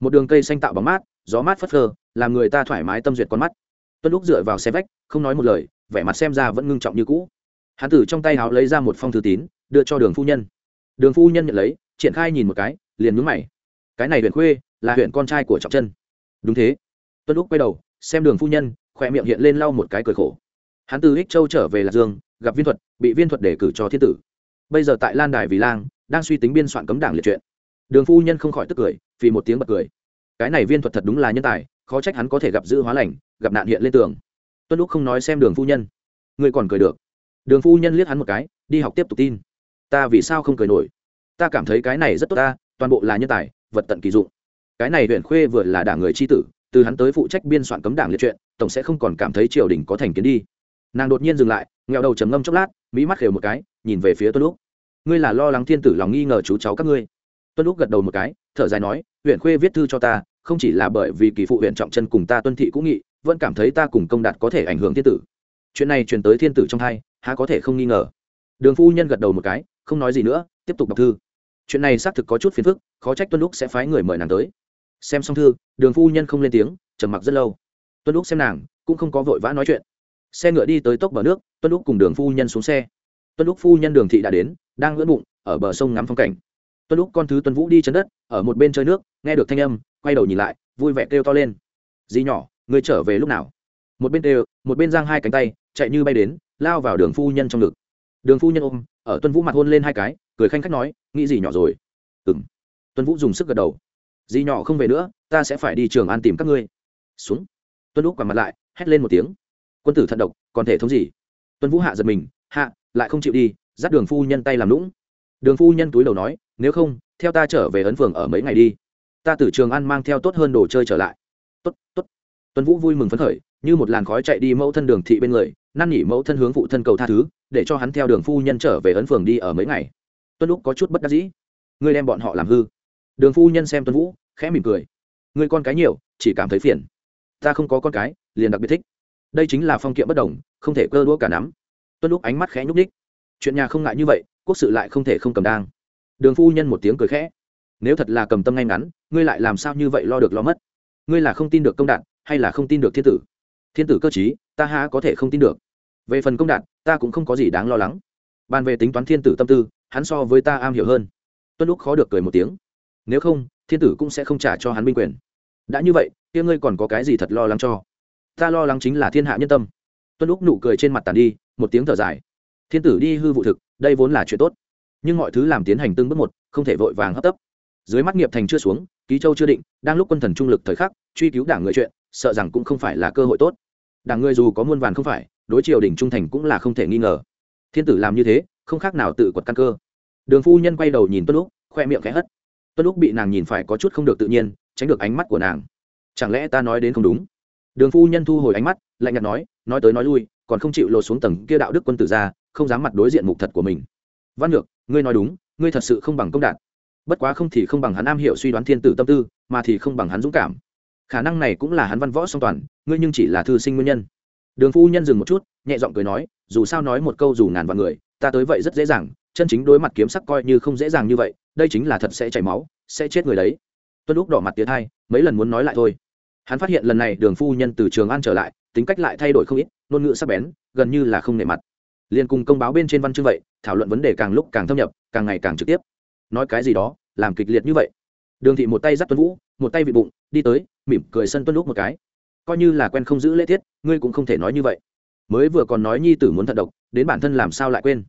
Một đường cây xanh tạo bóng mát, gió mát phất phơ, làm người ta thoải mái tâm duyệt con mắt. Tuân lúc dựa vào xe vách, không nói một lời, vẻ mặt xem ra vẫn ngưng trọng như cũ. Hán tử trong tay háo lấy ra một phong thư tín, đưa cho đường phu nhân. Đường phu nhân nhận lấy, triển khai nhìn một cái, liền nhúng mày. Cái này huyện khuê, là huyện con trai của trọng chân. Đúng thế. Tuân lúc quay đầu, xem đường phu nhân, khỏe miệng hiện lên lau một cái cười khổ hắn từ hích châu trở về lạc dương, gặp viên thuật, bị viên thuật đề cử cho thiên tử. Bây giờ tại lan đài vì lang, đang suy tính biên soạn cấm đảng liệt truyện đường phu nhân không khỏi tức cười vì một tiếng bật cười. Cái này viên thuật thật đúng là nhân tài, khó trách hắn có thể gặp dữ hóa lành, gặp nạn hiện lên tường. Tuân lúc không nói xem đường phu nhân. Người còn cười được. Đường phu nhân liếc hắn một cái, đi học tiếp tục tin. Ta vì sao không cười nổi? Ta cảm thấy cái này rất tốt ta, toàn bộ là nhân tài, vật tận kỳ dụng. Cái này huyện khuê vừa là đảng người tri tử, từ hắn tới phụ trách biên soạn cấm đảng liệt truyện tổng sẽ không còn cảm thấy triều đình có thành kiến đi nàng đột nhiên dừng lại nghèo đầu trầm ngâm chốc lát mỹ mắt khều một cái nhìn về phía tuân lúc ngươi là lo lắng thiên tử lòng nghi ngờ chú cháu các ngươi. Tuân lúc gật đầu một cái thở dài nói huyện khuê viết thư cho ta không chỉ là bởi vì kỳ phụ huyện trọng chân cùng ta tuân thị cũng nghị vẫn cảm thấy ta cùng công đạt có thể ảnh hưởng thiên tử. Chuyện này truyền tới thiên tử trong thai, há có thể không nghi ngờ. Đường phu nhân gật đầu một cái không nói gì nữa tiếp tục đọc thư. Chuyện này xác thực có chút phiền phức khó trách tuân lúc sẽ phái người mời nàng tới. Xem xong thư đường phu nhân không lên tiếng trầm mặc rất lâu. Tuân lúc xem nàng cũng không có vội vã nói chuyện xe ngựa đi tới tốc bờ nước, tuân lúc cùng đường phu nhân xuống xe. Tuân lúc phu nhân đường thị đã đến, đang ngưỡng bụng, ở bờ sông ngắm phong cảnh. Tuân lúc con thứ tuân vũ đi chân đất, ở một bên chơi nước, nghe được thanh âm, quay đầu nhìn lại, vui vẻ kêu to lên. Dì nhỏ, người trở về lúc nào? Một bên đều, một bên giang hai cánh tay, chạy như bay đến, lao vào đường phu nhân trong ngực. Đường phu nhân ôm, ở tuân vũ mặt hôn lên hai cái, cười khanh khách nói, nghĩ gì nhỏ rồi. Ừng tuân vũ dùng sức gật đầu. Dì nhỏ không về nữa, ta sẽ phải đi trường an tìm các ngươi. Xuống. Tuân vũ quằn mặt lại, hét lên một tiếng quân tử thận độc, còn thể thống gì? Tuân vũ hạ giật mình, hạ, lại không chịu đi, dắt đường phu nhân tay làm lũng. Đường phu nhân túi đầu nói, nếu không, theo ta trở về ấn phường ở mấy ngày đi. Ta từ trường ăn mang theo tốt hơn đồ chơi trở lại. Tốt tốt. Tuân vũ vui mừng phấn khởi, như một làn khói chạy đi mẫu thân đường thị bên người, năn nỉ mẫu thân hướng phụ thân cầu tha thứ, để cho hắn theo đường phu nhân trở về ấn phường đi ở mấy ngày. Tuân lúc có chút bất đắc dĩ. Ngươi đem bọn họ làm hư. Đường phu nhân xem tuân vũ, khẽ mỉm cười. Ngươi con cái nhiều, chỉ cảm thấy phiền. Ta không có con cái, liền đặc biệt thích đây chính là phong kiện bất đồng, không thể cơ đũa cả nắm. Tuân lúc ánh mắt khẽ nhúc ních chuyện nhà không ngại như vậy, quốc sự lại không thể không cầm đang. Đường phu nhân một tiếng cười khẽ. Nếu thật là cầm tâm ngay ngắn, ngươi lại làm sao như vậy lo được lo mất? Ngươi là không tin được công đạt hay là không tin được thiên tử? Thiên tử cơ chí ta há có thể không tin được. Về phần công đạt ta cũng không có gì đáng lo lắng. Bàn về tính toán thiên tử tâm tư, hắn so với ta am hiểu hơn. Tuân lúc khó được cười một tiếng. Nếu không, thiên tử cũng sẽ không trả cho hắn binh quyền. Đã như vậy, kia ngươi còn có cái gì thật lo lắng cho? Ta lo lắng chính là thiên hạ nhân tâm. Tuân lúc nụ cười trên mặt tàn đi, một tiếng thở dài. Thiên tử đi hư vụ thực, đây vốn là chuyện tốt. Nhưng mọi thứ làm tiến hành từng bước một, không thể vội vàng hấp tấp. Dưới mắt nghiệp thành chưa xuống, ký châu chưa định, đang lúc quân thần trung lực thời khắc, truy cứu đảng người chuyện, sợ rằng cũng không phải là cơ hội tốt. Đảng người dù có muôn vàn không phải, đối triều đình trung thành cũng là không thể nghi ngờ. Thiên tử làm như thế, không khác nào tự quật căn cơ. Đường phu nhân quay đầu nhìn tuân lúc khoe miệng khẽ hất. Tuân lúc bị nàng nhìn phải có chút không được tự nhiên, tránh được ánh mắt của nàng. Chẳng lẽ ta nói đến không đúng? Đường phu nhân thu hồi ánh mắt, lạnh nhạt nói nói tới nói lui, còn không chịu lột xuống tầng kia đạo đức quân tử ra, không dám mặt đối diện mục thật của mình. Văn lược ngươi nói đúng, ngươi thật sự không bằng công đạt bất quá không thì không bằng hắn am hiểu suy đoán thiên tử tâm tư, mà thì không bằng hắn dũng cảm. Khả năng này cũng là hắn văn võ song toàn, ngươi nhưng chỉ là thư sinh nguyên nhân. Đường phu nhân dừng một chút, nhẹ giọng cười nói, dù sao nói một câu dù ngàn vạn người, ta tới vậy rất dễ dàng, chân chính đối mặt kiếm sắc coi như không dễ dàng như vậy, đây chính là thật sẽ chảy máu, sẽ chết người đấy. Tuân lúc đỏ mặt tiến hai, mấy lần muốn nói lại thôi hắn phát hiện lần này đường phu nhân từ trường an trở lại, tính cách lại thay đổi không ít, ngôn ngữ sắc bén, gần như là không nể mặt. Liền cùng công báo bên trên văn chương vậy, thảo luận vấn đề càng lúc càng thâm nhập, càng ngày càng trực tiếp. Nói cái gì đó, làm kịch liệt như vậy. Đường thị một tay dắt tuân vũ, một tay vị bụng, đi tới, mỉm cười sân tuân lúc một cái. Coi như là quen không giữ lễ tiết, ngươi cũng không thể nói như vậy. Mới vừa còn nói nhi tử muốn thận độc, đến bản thân làm sao lại quên.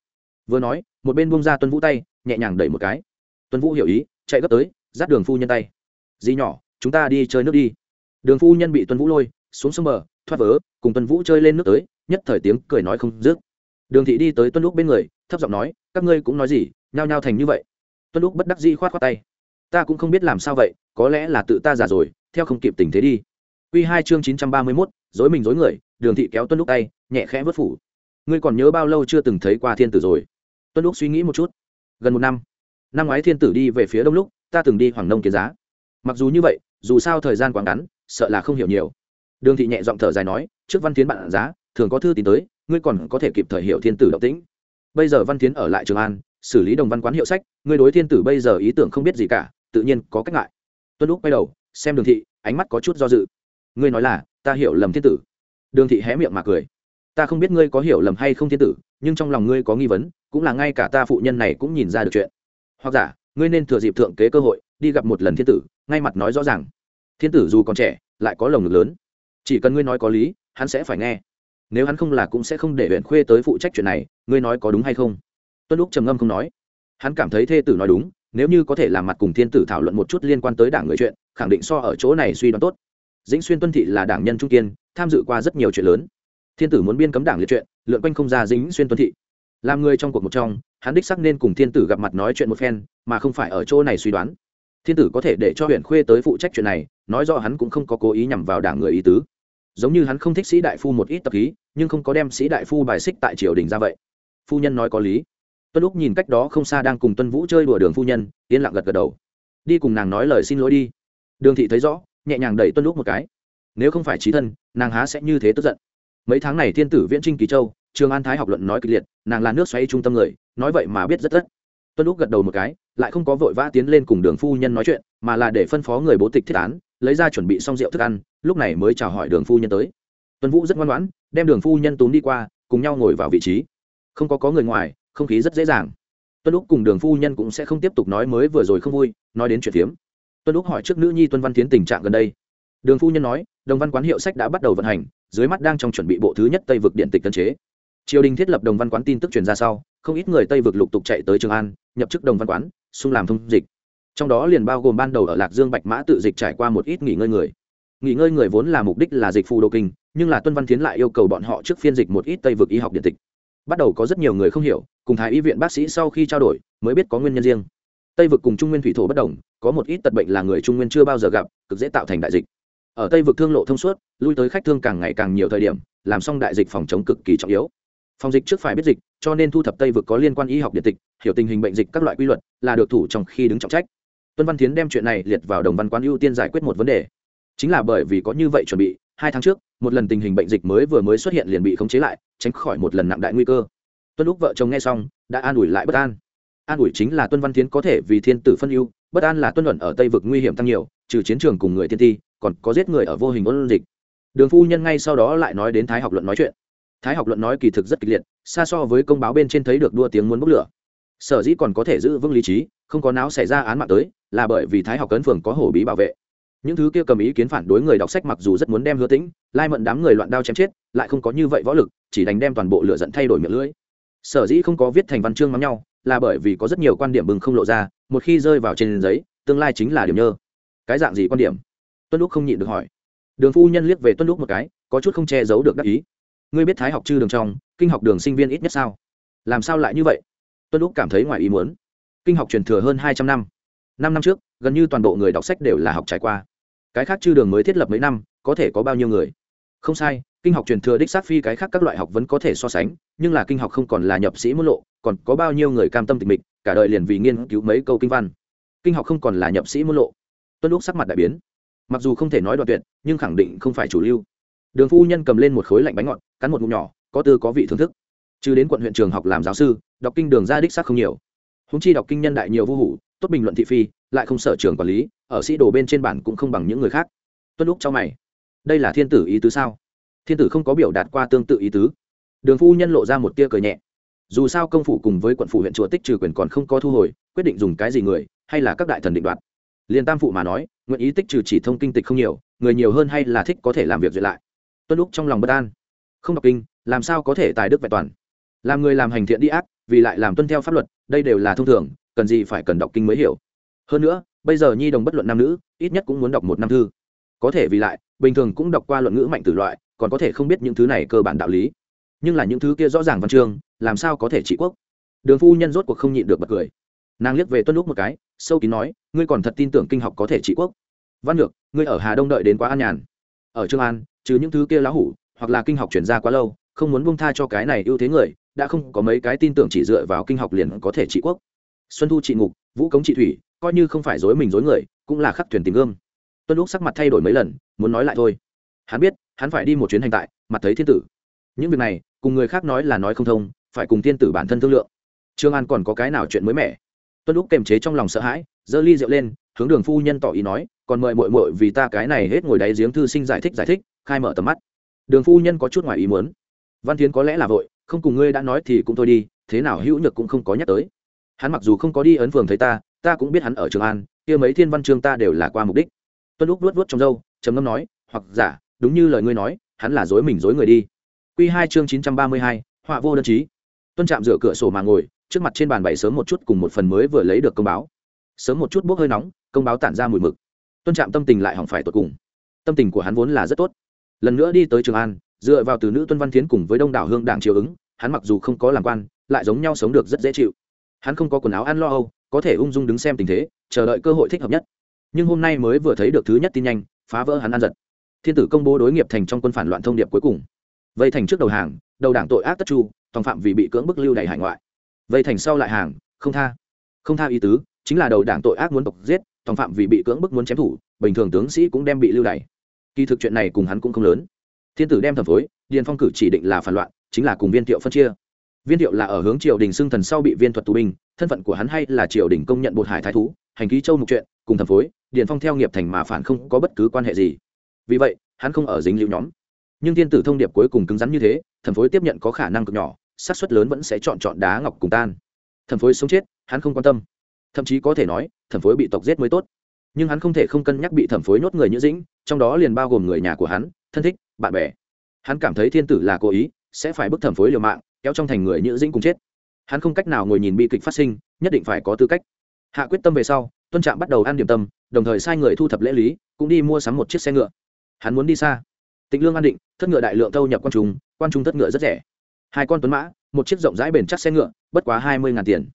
Vừa nói, một bên buông ra tuân vũ tay, nhẹ nhàng đẩy một cái. Tuân vũ hiểu ý, chạy gấp tới dắt đường phu nhân tay. Dì nhỏ, chúng ta đi chơi nước đi đường phu nhân bị tuân vũ lôi xuống sông bờ thoát vớ cùng tuân vũ chơi lên nước tới nhất thời tiếng cười nói không dứt đường thị đi tới tuân lúc bên người thấp giọng nói các ngươi cũng nói gì nhao nhao thành như vậy tuân lúc bất đắc dĩ khoát khoát tay ta cũng không biết làm sao vậy có lẽ là tự ta già rồi theo không kịp tình thế đi Quy hai chương chín trăm ba mươi 931, dối mình dối người, Đường thị kéo Tuân Lúc tay, nhẹ khẽ vớt phủ. Ngươi còn nhớ bao lâu chưa từng thấy qua thiên tử rồi? Tuân Lúc suy nghĩ một chút. Gần một năm. Năm ngoái thiên tử đi về phía đông lúc, ta từng đi Hoàng Nông kiến giá. Mặc dù như vậy, dù sao thời gian quá ngắn, sợ là không hiểu nhiều. Đường thị nhẹ giọng thở dài nói, trước Văn Tiến bạn giá, thường có thư tín tới, ngươi còn có thể kịp thời hiểu thiên tử động tĩnh. Bây giờ văn tiến ở lại trường an xử lý đồng văn quán hiệu sách ngươi đối thiên tử bây giờ ý tưởng không biết gì cả tự nhiên có cách ngại. Tuân lúc quay đầu xem đường thị ánh mắt có chút do dự. Ngươi nói là ta hiểu lầm thiên tử. Đường thị hé miệng mà cười. Ta không biết ngươi có hiểu lầm hay không thiên tử nhưng trong lòng ngươi có nghi vấn cũng là ngay cả ta phụ nhân này cũng nhìn ra được chuyện. Hoặc giả ngươi nên thừa dịp thượng kế cơ hội đi gặp một lần thiên tử ngay mặt nói rõ ràng thiên tử dù còn trẻ, lại có lồng ngực lớn. Chỉ cần ngươi nói có lý, hắn sẽ phải nghe. Nếu hắn không là cũng sẽ không để huyện khuê tới phụ trách chuyện này, ngươi nói có đúng hay không? Tuân lúc trầm ngâm không nói. Hắn cảm thấy thê tử nói đúng, nếu như có thể làm mặt cùng thiên tử thảo luận một chút liên quan tới đảng người chuyện, khẳng định so ở chỗ này suy đoán tốt. Dĩnh xuyên tuân thị là đảng nhân trung kiên, tham dự qua rất nhiều chuyện lớn. Thiên tử muốn biên cấm đảng liệt chuyện, lượn quanh không ra dính xuyên tuân thị. Làm người trong cuộc một trong, hắn đích sắc nên cùng thiên tử gặp mặt nói chuyện một phen, mà không phải ở chỗ này suy đoán. Thiên tử có thể để cho huyện khuê tới phụ trách chuyện này nói rõ hắn cũng không có cố ý nhằm vào đảng người ý tứ. Giống như hắn không thích sĩ đại phu một ít tập khí, nhưng không có đem sĩ đại phu bài xích tại triều đình ra vậy. Phu nhân nói có lý. Tuân lúc nhìn cách đó không xa đang cùng tuân vũ chơi đùa đường phu nhân, yên lặng gật gật đầu. Đi cùng nàng nói lời xin lỗi đi. Đường thị thấy rõ, nhẹ nhàng đẩy tuân lúc một cái. Nếu không phải trí thân, nàng há sẽ như thế tức giận. Mấy tháng này thiên tử viễn trinh kỳ châu, trường an thái học luận nói kịch liệt, nàng là nước xoay trung tâm người, nói vậy mà biết rất rất tuân lúc gật đầu một cái, lại không có vội vã tiến lên cùng đường phu nhân nói chuyện, mà là để phân phó người bố tịch thiết án lấy ra chuẩn bị xong rượu thức ăn, lúc này mới chào hỏi đường phu nhân tới. Tuân vũ rất ngoan ngoãn, đem đường phu nhân túm đi qua, cùng nhau ngồi vào vị trí. Không có có người ngoài, không khí rất dễ dàng. Tuân lúc cùng đường phu nhân cũng sẽ không tiếp tục nói mới vừa rồi không vui, nói đến chuyện phiếm. Tuân lúc hỏi trước nữ nhi tuân văn tiến tình trạng gần đây. Đường phu nhân nói, đồng văn quán hiệu sách đã bắt đầu vận hành, dưới mắt đang trong chuẩn bị bộ thứ nhất tây vực điện tịch tân chế. Triều đình thiết lập đồng văn quán tin tức truyền ra sau, không ít người tây vực lục tục chạy tới trường an, nhập chức đồng văn quán, xung làm thông dịch trong đó liền bao gồm ban đầu ở lạc dương bạch mã tự dịch trải qua một ít nghỉ ngơi người. Nghỉ ngơi người vốn là mục đích là dịch phù đô kinh, nhưng là tuân văn tiến lại yêu cầu bọn họ trước phiên dịch một ít tây vực y học điện tịch. Bắt đầu có rất nhiều người không hiểu, cùng thái y viện bác sĩ sau khi trao đổi, mới biết có nguyên nhân riêng. Tây vực cùng trung nguyên thủy thổ bất đồng, có một ít tật bệnh là người trung nguyên chưa bao giờ gặp, cực dễ tạo thành đại dịch. Ở tây vực thương lộ thông suốt, lui tới khách thương càng ngày càng nhiều thời điểm, làm xong đại dịch phòng chống cực kỳ trọng yếu. Phòng dịch trước phải biết dịch, cho nên thu thập tây vực có liên quan y học điện tịch, hiểu tình hình bệnh dịch các loại quy luật là được thủ trong khi đứng trọng trách tuân văn tiến đem chuyện này liệt vào đồng văn quán ưu tiên giải quyết một vấn đề. Chính là bởi vì có như vậy chuẩn bị, hai tháng trước, một lần tình hình bệnh dịch mới vừa mới xuất hiện liền bị khống chế lại, tránh khỏi một lần nặng đại nguy cơ. Tuân lúc vợ chồng nghe xong, đã an ủi lại bất an. An ủi chính là tuân văn tiến có thể vì thiên tử phân ưu, bất an là tuân luận ở tây vực nguy hiểm tăng nhiều, trừ chiến trường cùng người thiên ti, còn có giết người ở vô hình ôn dịch. Đường phu nhân ngay sau đó lại nói đến thái học luận nói chuyện. Thái học luận nói kỳ thực rất kịch liệt, xa so với công báo bên trên thấy được đua tiếng muốn bốc lửa sở dĩ còn có thể giữ vững lý trí, không có não xảy ra án mạng tới, là bởi vì thái học cấn phường có hổ bí bảo vệ. Những thứ kia cầm ý kiến phản đối người đọc sách mặc dù rất muốn đem hứa tĩnh, lai mận đám người loạn đao chém chết, lại không có như vậy võ lực, chỉ đánh đem toàn bộ lửa dẫn thay đổi miệng lưỡi. Sở dĩ không có viết thành văn chương mắm nhau, là bởi vì có rất nhiều quan điểm bừng không lộ ra, một khi rơi vào trên giấy, tương lai chính là điểm nhơ. Cái dạng gì quan điểm? Tuân lúc không nhịn được hỏi. Đường phu nhân liếc về tuân lúc một cái, có chút không che giấu được đắc ý. Ngươi biết thái học chư đường trong, kinh học đường sinh viên ít nhất sao? Làm sao lại như vậy? Tuân lúc cảm thấy ngoài ý muốn. Kinh học truyền thừa hơn hai trăm năm. Năm năm trước, gần như toàn bộ người đọc sách đều là học trải qua. Cái khác chư đường mới thiết lập mấy năm, có thể có bao nhiêu người? Không sai, kinh học truyền thừa đích xác phi cái khác các loại học vẫn có thể so sánh, nhưng là kinh học không còn là nhập sĩ môn lộ, còn có bao nhiêu người cam tâm tịch mịch, cả đời liền vì nghiên cứu mấy câu kinh văn. Kinh học không còn là nhập sĩ môn lộ. Tuân lúc sắc mặt đại biến. Mặc dù không thể nói đoạn tuyệt, nhưng khẳng định không phải chủ lưu. Đường phu nhân cầm lên một khối lạnh bánh ngọt, cắn một ngụm nhỏ, có tư có vị thưởng thức. Chứ đến quận huyện trường học làm giáo sư đọc kinh đường ra đích xác không nhiều. Húng chi đọc kinh nhân đại nhiều vô hủ, tốt bình luận thị phi, lại không sở trường quản lý, ở sĩ đồ bên trên bản cũng không bằng những người khác. Tuân lúc cho mày. Đây là thiên tử ý tứ sao? Thiên tử không có biểu đạt qua tương tự ý tứ. Đường phu nhân lộ ra một tia cười nhẹ. Dù sao công phủ cùng với quận phủ huyện chùa tích trừ quyền còn không có thu hồi, quyết định dùng cái gì người, hay là các đại thần định đoạt. Liền tam phụ mà nói, nguyện ý tích trừ chỉ thông kinh tịch không nhiều, người nhiều hơn hay là thích có thể làm việc duyệt lại. Tuân lúc trong lòng bất an. Không đọc kinh, làm sao có thể tài đức vẹn toàn? Làm người làm hành thiện đi ác vì lại làm tuân theo pháp luật, đây đều là thông thường, cần gì phải cần đọc kinh mới hiểu. Hơn nữa, bây giờ nhi đồng bất luận nam nữ, ít nhất cũng muốn đọc một năm thư. Có thể vì lại, bình thường cũng đọc qua luận ngữ mạnh từ loại, còn có thể không biết những thứ này cơ bản đạo lý. Nhưng là những thứ kia rõ ràng văn chương, làm sao có thể trị quốc? Đường phu nhân rốt cuộc không nhịn được bật cười. Nàng liếc về tuân lúc một cái, sâu kín nói, ngươi còn thật tin tưởng kinh học có thể trị quốc? Văn ngược ngươi ở hà đông đợi đến quá an nhàn. Ở trương an, trừ những thứ kia lá hủ, hoặc là kinh học chuyển ra quá lâu không muốn buông tha cho cái này ưu thế người, đã không có mấy cái tin tưởng chỉ dựa vào kinh học liền có thể trị quốc. Xuân thu trị ngục, vũ cống trị thủy, coi như không phải dối mình dối người, cũng là khắc thuyền tìm gương tuân lúc sắc mặt thay đổi mấy lần, muốn nói lại thôi. Hắn biết, hắn phải đi một chuyến hành tại, mặt thấy thiên tử. Những việc này, cùng người khác nói là nói không thông, phải cùng thiên tử bản thân thương lượng. Trương an còn có cái nào chuyện mới mẻ? Tuân lúc kềm chế trong lòng sợ hãi, giơ ly rượu lên, hướng đường phu nhân tỏ ý nói, còn mời mội mội vì ta cái này hết ngồi đáy giếng thư sinh giải thích giải thích, khai mở tầm mắt. Đường phu nhân có chút ngoài ý muốn văn tiến có lẽ là vội, không cùng ngươi đã nói thì cũng thôi đi, thế nào hữu nhược cũng không có nhắc tới. Hắn mặc dù không có đi ấn phường thấy ta ta cũng biết hắn ở trường an, kia mấy thiên văn chương ta đều là qua mục đích. Tuân lúc luốt luốt trong dâu trầm ngâm nói, hoặc giả, đúng như lời ngươi nói, hắn là dối mình dối người đi. Q hai chương chín trăm ba mươi hai, họa vô đơn chí. Tuân chạm rửa cửa sổ mà ngồi, trước mặt trên bàn bày sớm một chút cùng một phần mới vừa lấy được công báo. Sớm một chút bốc hơi nóng, công báo tản ra mùi mực. Tuân trạm tâm tình lại hỏng phải tột cùng. Tâm tình của hắn vốn là rất tốt. Lần nữa đi tới trường an dựa vào từ nữ tuân văn tiến cùng với đông đảo hương đảng chiều ứng, hắn mặc dù không có làm quan, lại giống nhau sống được rất dễ chịu. Hắn không có quần áo ăn lo âu, có thể ung dung đứng xem tình thế, chờ đợi cơ hội thích hợp nhất. Nhưng hôm nay mới vừa thấy được thứ nhất tin nhanh, phá vỡ hắn ăn giật. Thiên tử công bố đối nghiệp thành trong quân phản loạn thông điệp cuối cùng. Vây thành trước đầu hàng, đầu đảng tội ác tất chu, tòng phạm vì bị cưỡng bức lưu đày hải ngoại. Vây thành sau lại hàng, không tha. Không tha ý tứ, chính là đầu đảng tội ác muốn tộc giết, tòng phạm vì bị cưỡng bức muốn chém thủ, bình thường tướng sĩ cũng đem bị lưu đày. Kỳ thực chuyện này cùng hắn cũng không lớn thiên tử đem thẩm phối, điền phong cử chỉ định là phản loạn, chính là cùng viên thiệu phân chia. Viên thiệu là ở hướng triều đình xưng thần sau bị viên thuật tù binh, thân phận của hắn hay là triều đình công nhận bột hải thái thú, hành ký châu mục chuyện, cùng thẩm phối, điền phong theo nghiệp thành mà phản không có bất cứ quan hệ gì. Vì vậy, hắn không ở dính liễu nhóm. Nhưng thiên tử thông điệp cuối cùng cứng rắn như thế, thẩm phối tiếp nhận có khả năng cực nhỏ, xác suất lớn vẫn sẽ chọn chọn đá ngọc cùng tan. Thẩm phối sống chết, hắn không quan tâm. Thậm chí có thể nói, thẩm phối bị tộc giết mới tốt. Nhưng hắn không thể không cân nhắc bị thẩm phối nhốt người như dĩnh, trong đó liền bao gồm người nhà của hắn, thân thích bạn bè. Hắn cảm thấy thiên tử là cố ý, sẽ phải bức thẩm phối liều mạng, kéo trong thành người nhữ dĩnh cùng chết. Hắn không cách nào ngồi nhìn bi kịch phát sinh, nhất định phải có tư cách. Hạ quyết tâm về sau, tuân trạm bắt đầu ăn điểm tâm, đồng thời sai người thu thập lễ lý, cũng đi mua sắm một chiếc xe ngựa. Hắn muốn đi xa. Tịnh lương an định, thất ngựa đại lượng thâu nhập quan trung quan trung thất ngựa rất rẻ. Hai con tuấn mã, một chiếc rộng rãi bền chắc xe ngựa, bất quá hai mươi ngàn tiền.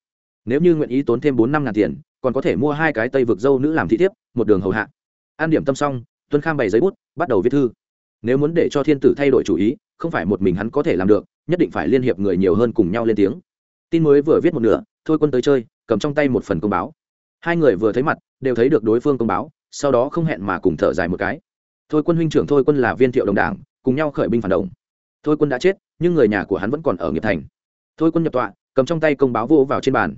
Nếu như nguyện ý tốn thêm bốn năm ngàn tiền, còn có thể mua hai cái tây vực dâu nữ làm thị thiếp, một đường hầu hạ. An điểm tâm xong, tuân kham bày giấy bút, bắt đầu viết thư nếu muốn để cho thiên tử thay đổi chủ ý, không phải một mình hắn có thể làm được, nhất định phải liên hiệp người nhiều hơn cùng nhau lên tiếng. Tin mới vừa viết một nửa, thôi quân tới chơi, cầm trong tay một phần công báo. Hai người vừa thấy mặt, đều thấy được đối phương công báo, sau đó không hẹn mà cùng thở dài một cái. Thôi quân huynh trưởng thôi quân là viên thiệu đồng đảng, cùng nhau khởi binh phản động. Thôi quân đã chết, nhưng người nhà của hắn vẫn còn ở nghiệp thành. Thôi quân nhập tọa, cầm trong tay công báo vô vào trên bàn.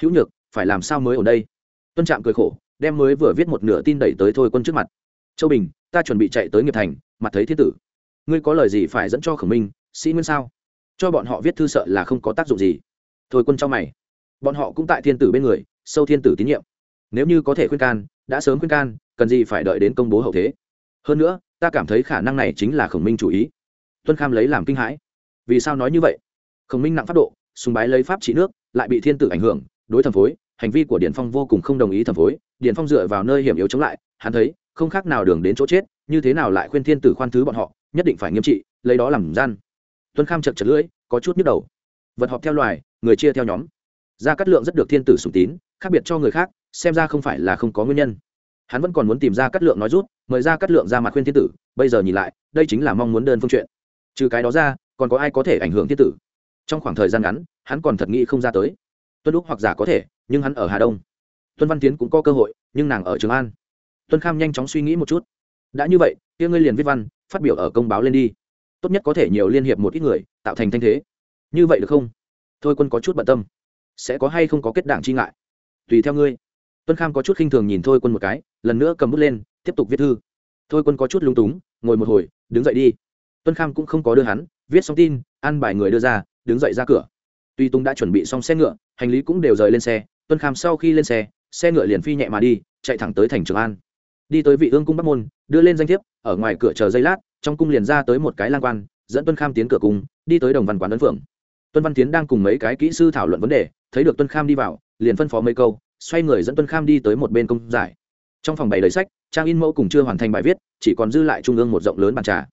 Hữu nhược, phải làm sao mới ở đây? Tuân trạm cười khổ, đem mới vừa viết một nửa tin đẩy tới thôi quân trước mặt. Châu bình, ta chuẩn bị chạy tới nghiệp thành mặt thấy thiên tử. Ngươi có lời gì phải dẫn cho khổng minh, sĩ nguyên sao? Cho bọn họ viết thư sợ là không có tác dụng gì. Thôi quân cho mày. Bọn họ cũng tại thiên tử bên người, sâu thiên tử tín nhiệm. Nếu như có thể khuyên can, đã sớm khuyên can, cần gì phải đợi đến công bố hậu thế? Hơn nữa, ta cảm thấy khả năng này chính là khổng minh chủ ý. Tuân kham lấy làm kinh hãi. Vì sao nói như vậy? Khổng minh nặng pháp độ, sùng bái lấy pháp trị nước, lại bị thiên tử ảnh hưởng, đối thẩm phối, hành vi của điền phong vô cùng không đồng ý thẩm phối. Điền phong dựa vào nơi hiểm yếu chống lại, hắn thấy, không khác nào đường đến chỗ chết như thế nào lại khuyên thiên tử khoan thứ bọn họ, nhất định phải nghiêm trị, lấy đó làm gian. Tuân kham chật chật lưỡi, có chút nhức đầu. Vật họp theo loài, người chia theo nhóm. Gia cát lượng rất được thiên tử sùng tín, khác biệt cho người khác, xem ra không phải là không có nguyên nhân. Hắn vẫn còn muốn tìm ra cát lượng nói rút, mời ra cát lượng ra mặt khuyên thiên tử, bây giờ nhìn lại, đây chính là mong muốn đơn phương chuyện. Trừ cái đó ra, còn có ai có thể ảnh hưởng thiên tử? Trong khoảng thời gian ngắn, hắn còn thật nghĩ không ra tới. Tuân lúc hoặc giả có thể, nhưng hắn ở hà đông. Tuân văn tiến cũng có cơ hội, nhưng nàng ở trường an. Tuân kham nhanh chóng suy nghĩ một chút đã như vậy, kia ngươi liền viết văn, phát biểu ở công báo lên đi. Tốt nhất có thể nhiều liên hiệp một ít người, tạo thành thanh thế. Như vậy được không? Thôi quân có chút bận tâm. Sẽ có hay không có kết đảng chi ngại? Tùy theo ngươi. Tuân kham có chút khinh thường nhìn thôi quân một cái, lần nữa cầm bút lên, tiếp tục viết thư. Thôi quân có chút lung túng, ngồi một hồi, đứng dậy đi. Tuân kham cũng không có đưa hắn, viết xong tin ăn bài người đưa ra, đứng dậy ra cửa. Tuy tùng đã chuẩn bị xong xe ngựa, hành lý cũng đều rời lên xe, tuân kham sau khi lên xe xe ngựa liền phi nhẹ mà đi, chạy thẳng tới thành trường an đi tới vị ương cung bắc môn, đưa lên danh thiếp, ở ngoài cửa chờ giây lát, trong cung liền ra tới một cái lang quan, dẫn tuân kham tiến cửa cung, đi tới đồng văn quán ấn phượng. Tuân văn tiến đang cùng mấy cái kỹ sư thảo luận vấn đề, thấy được tuân kham đi vào, liền phân phó mấy câu, xoay người dẫn tuân kham đi tới một bên công giải. Trong phòng bày đầy sách, trang in mẫu cùng chưa hoàn thành bài viết, chỉ còn dư lại trung ương một rộng lớn bàn trà.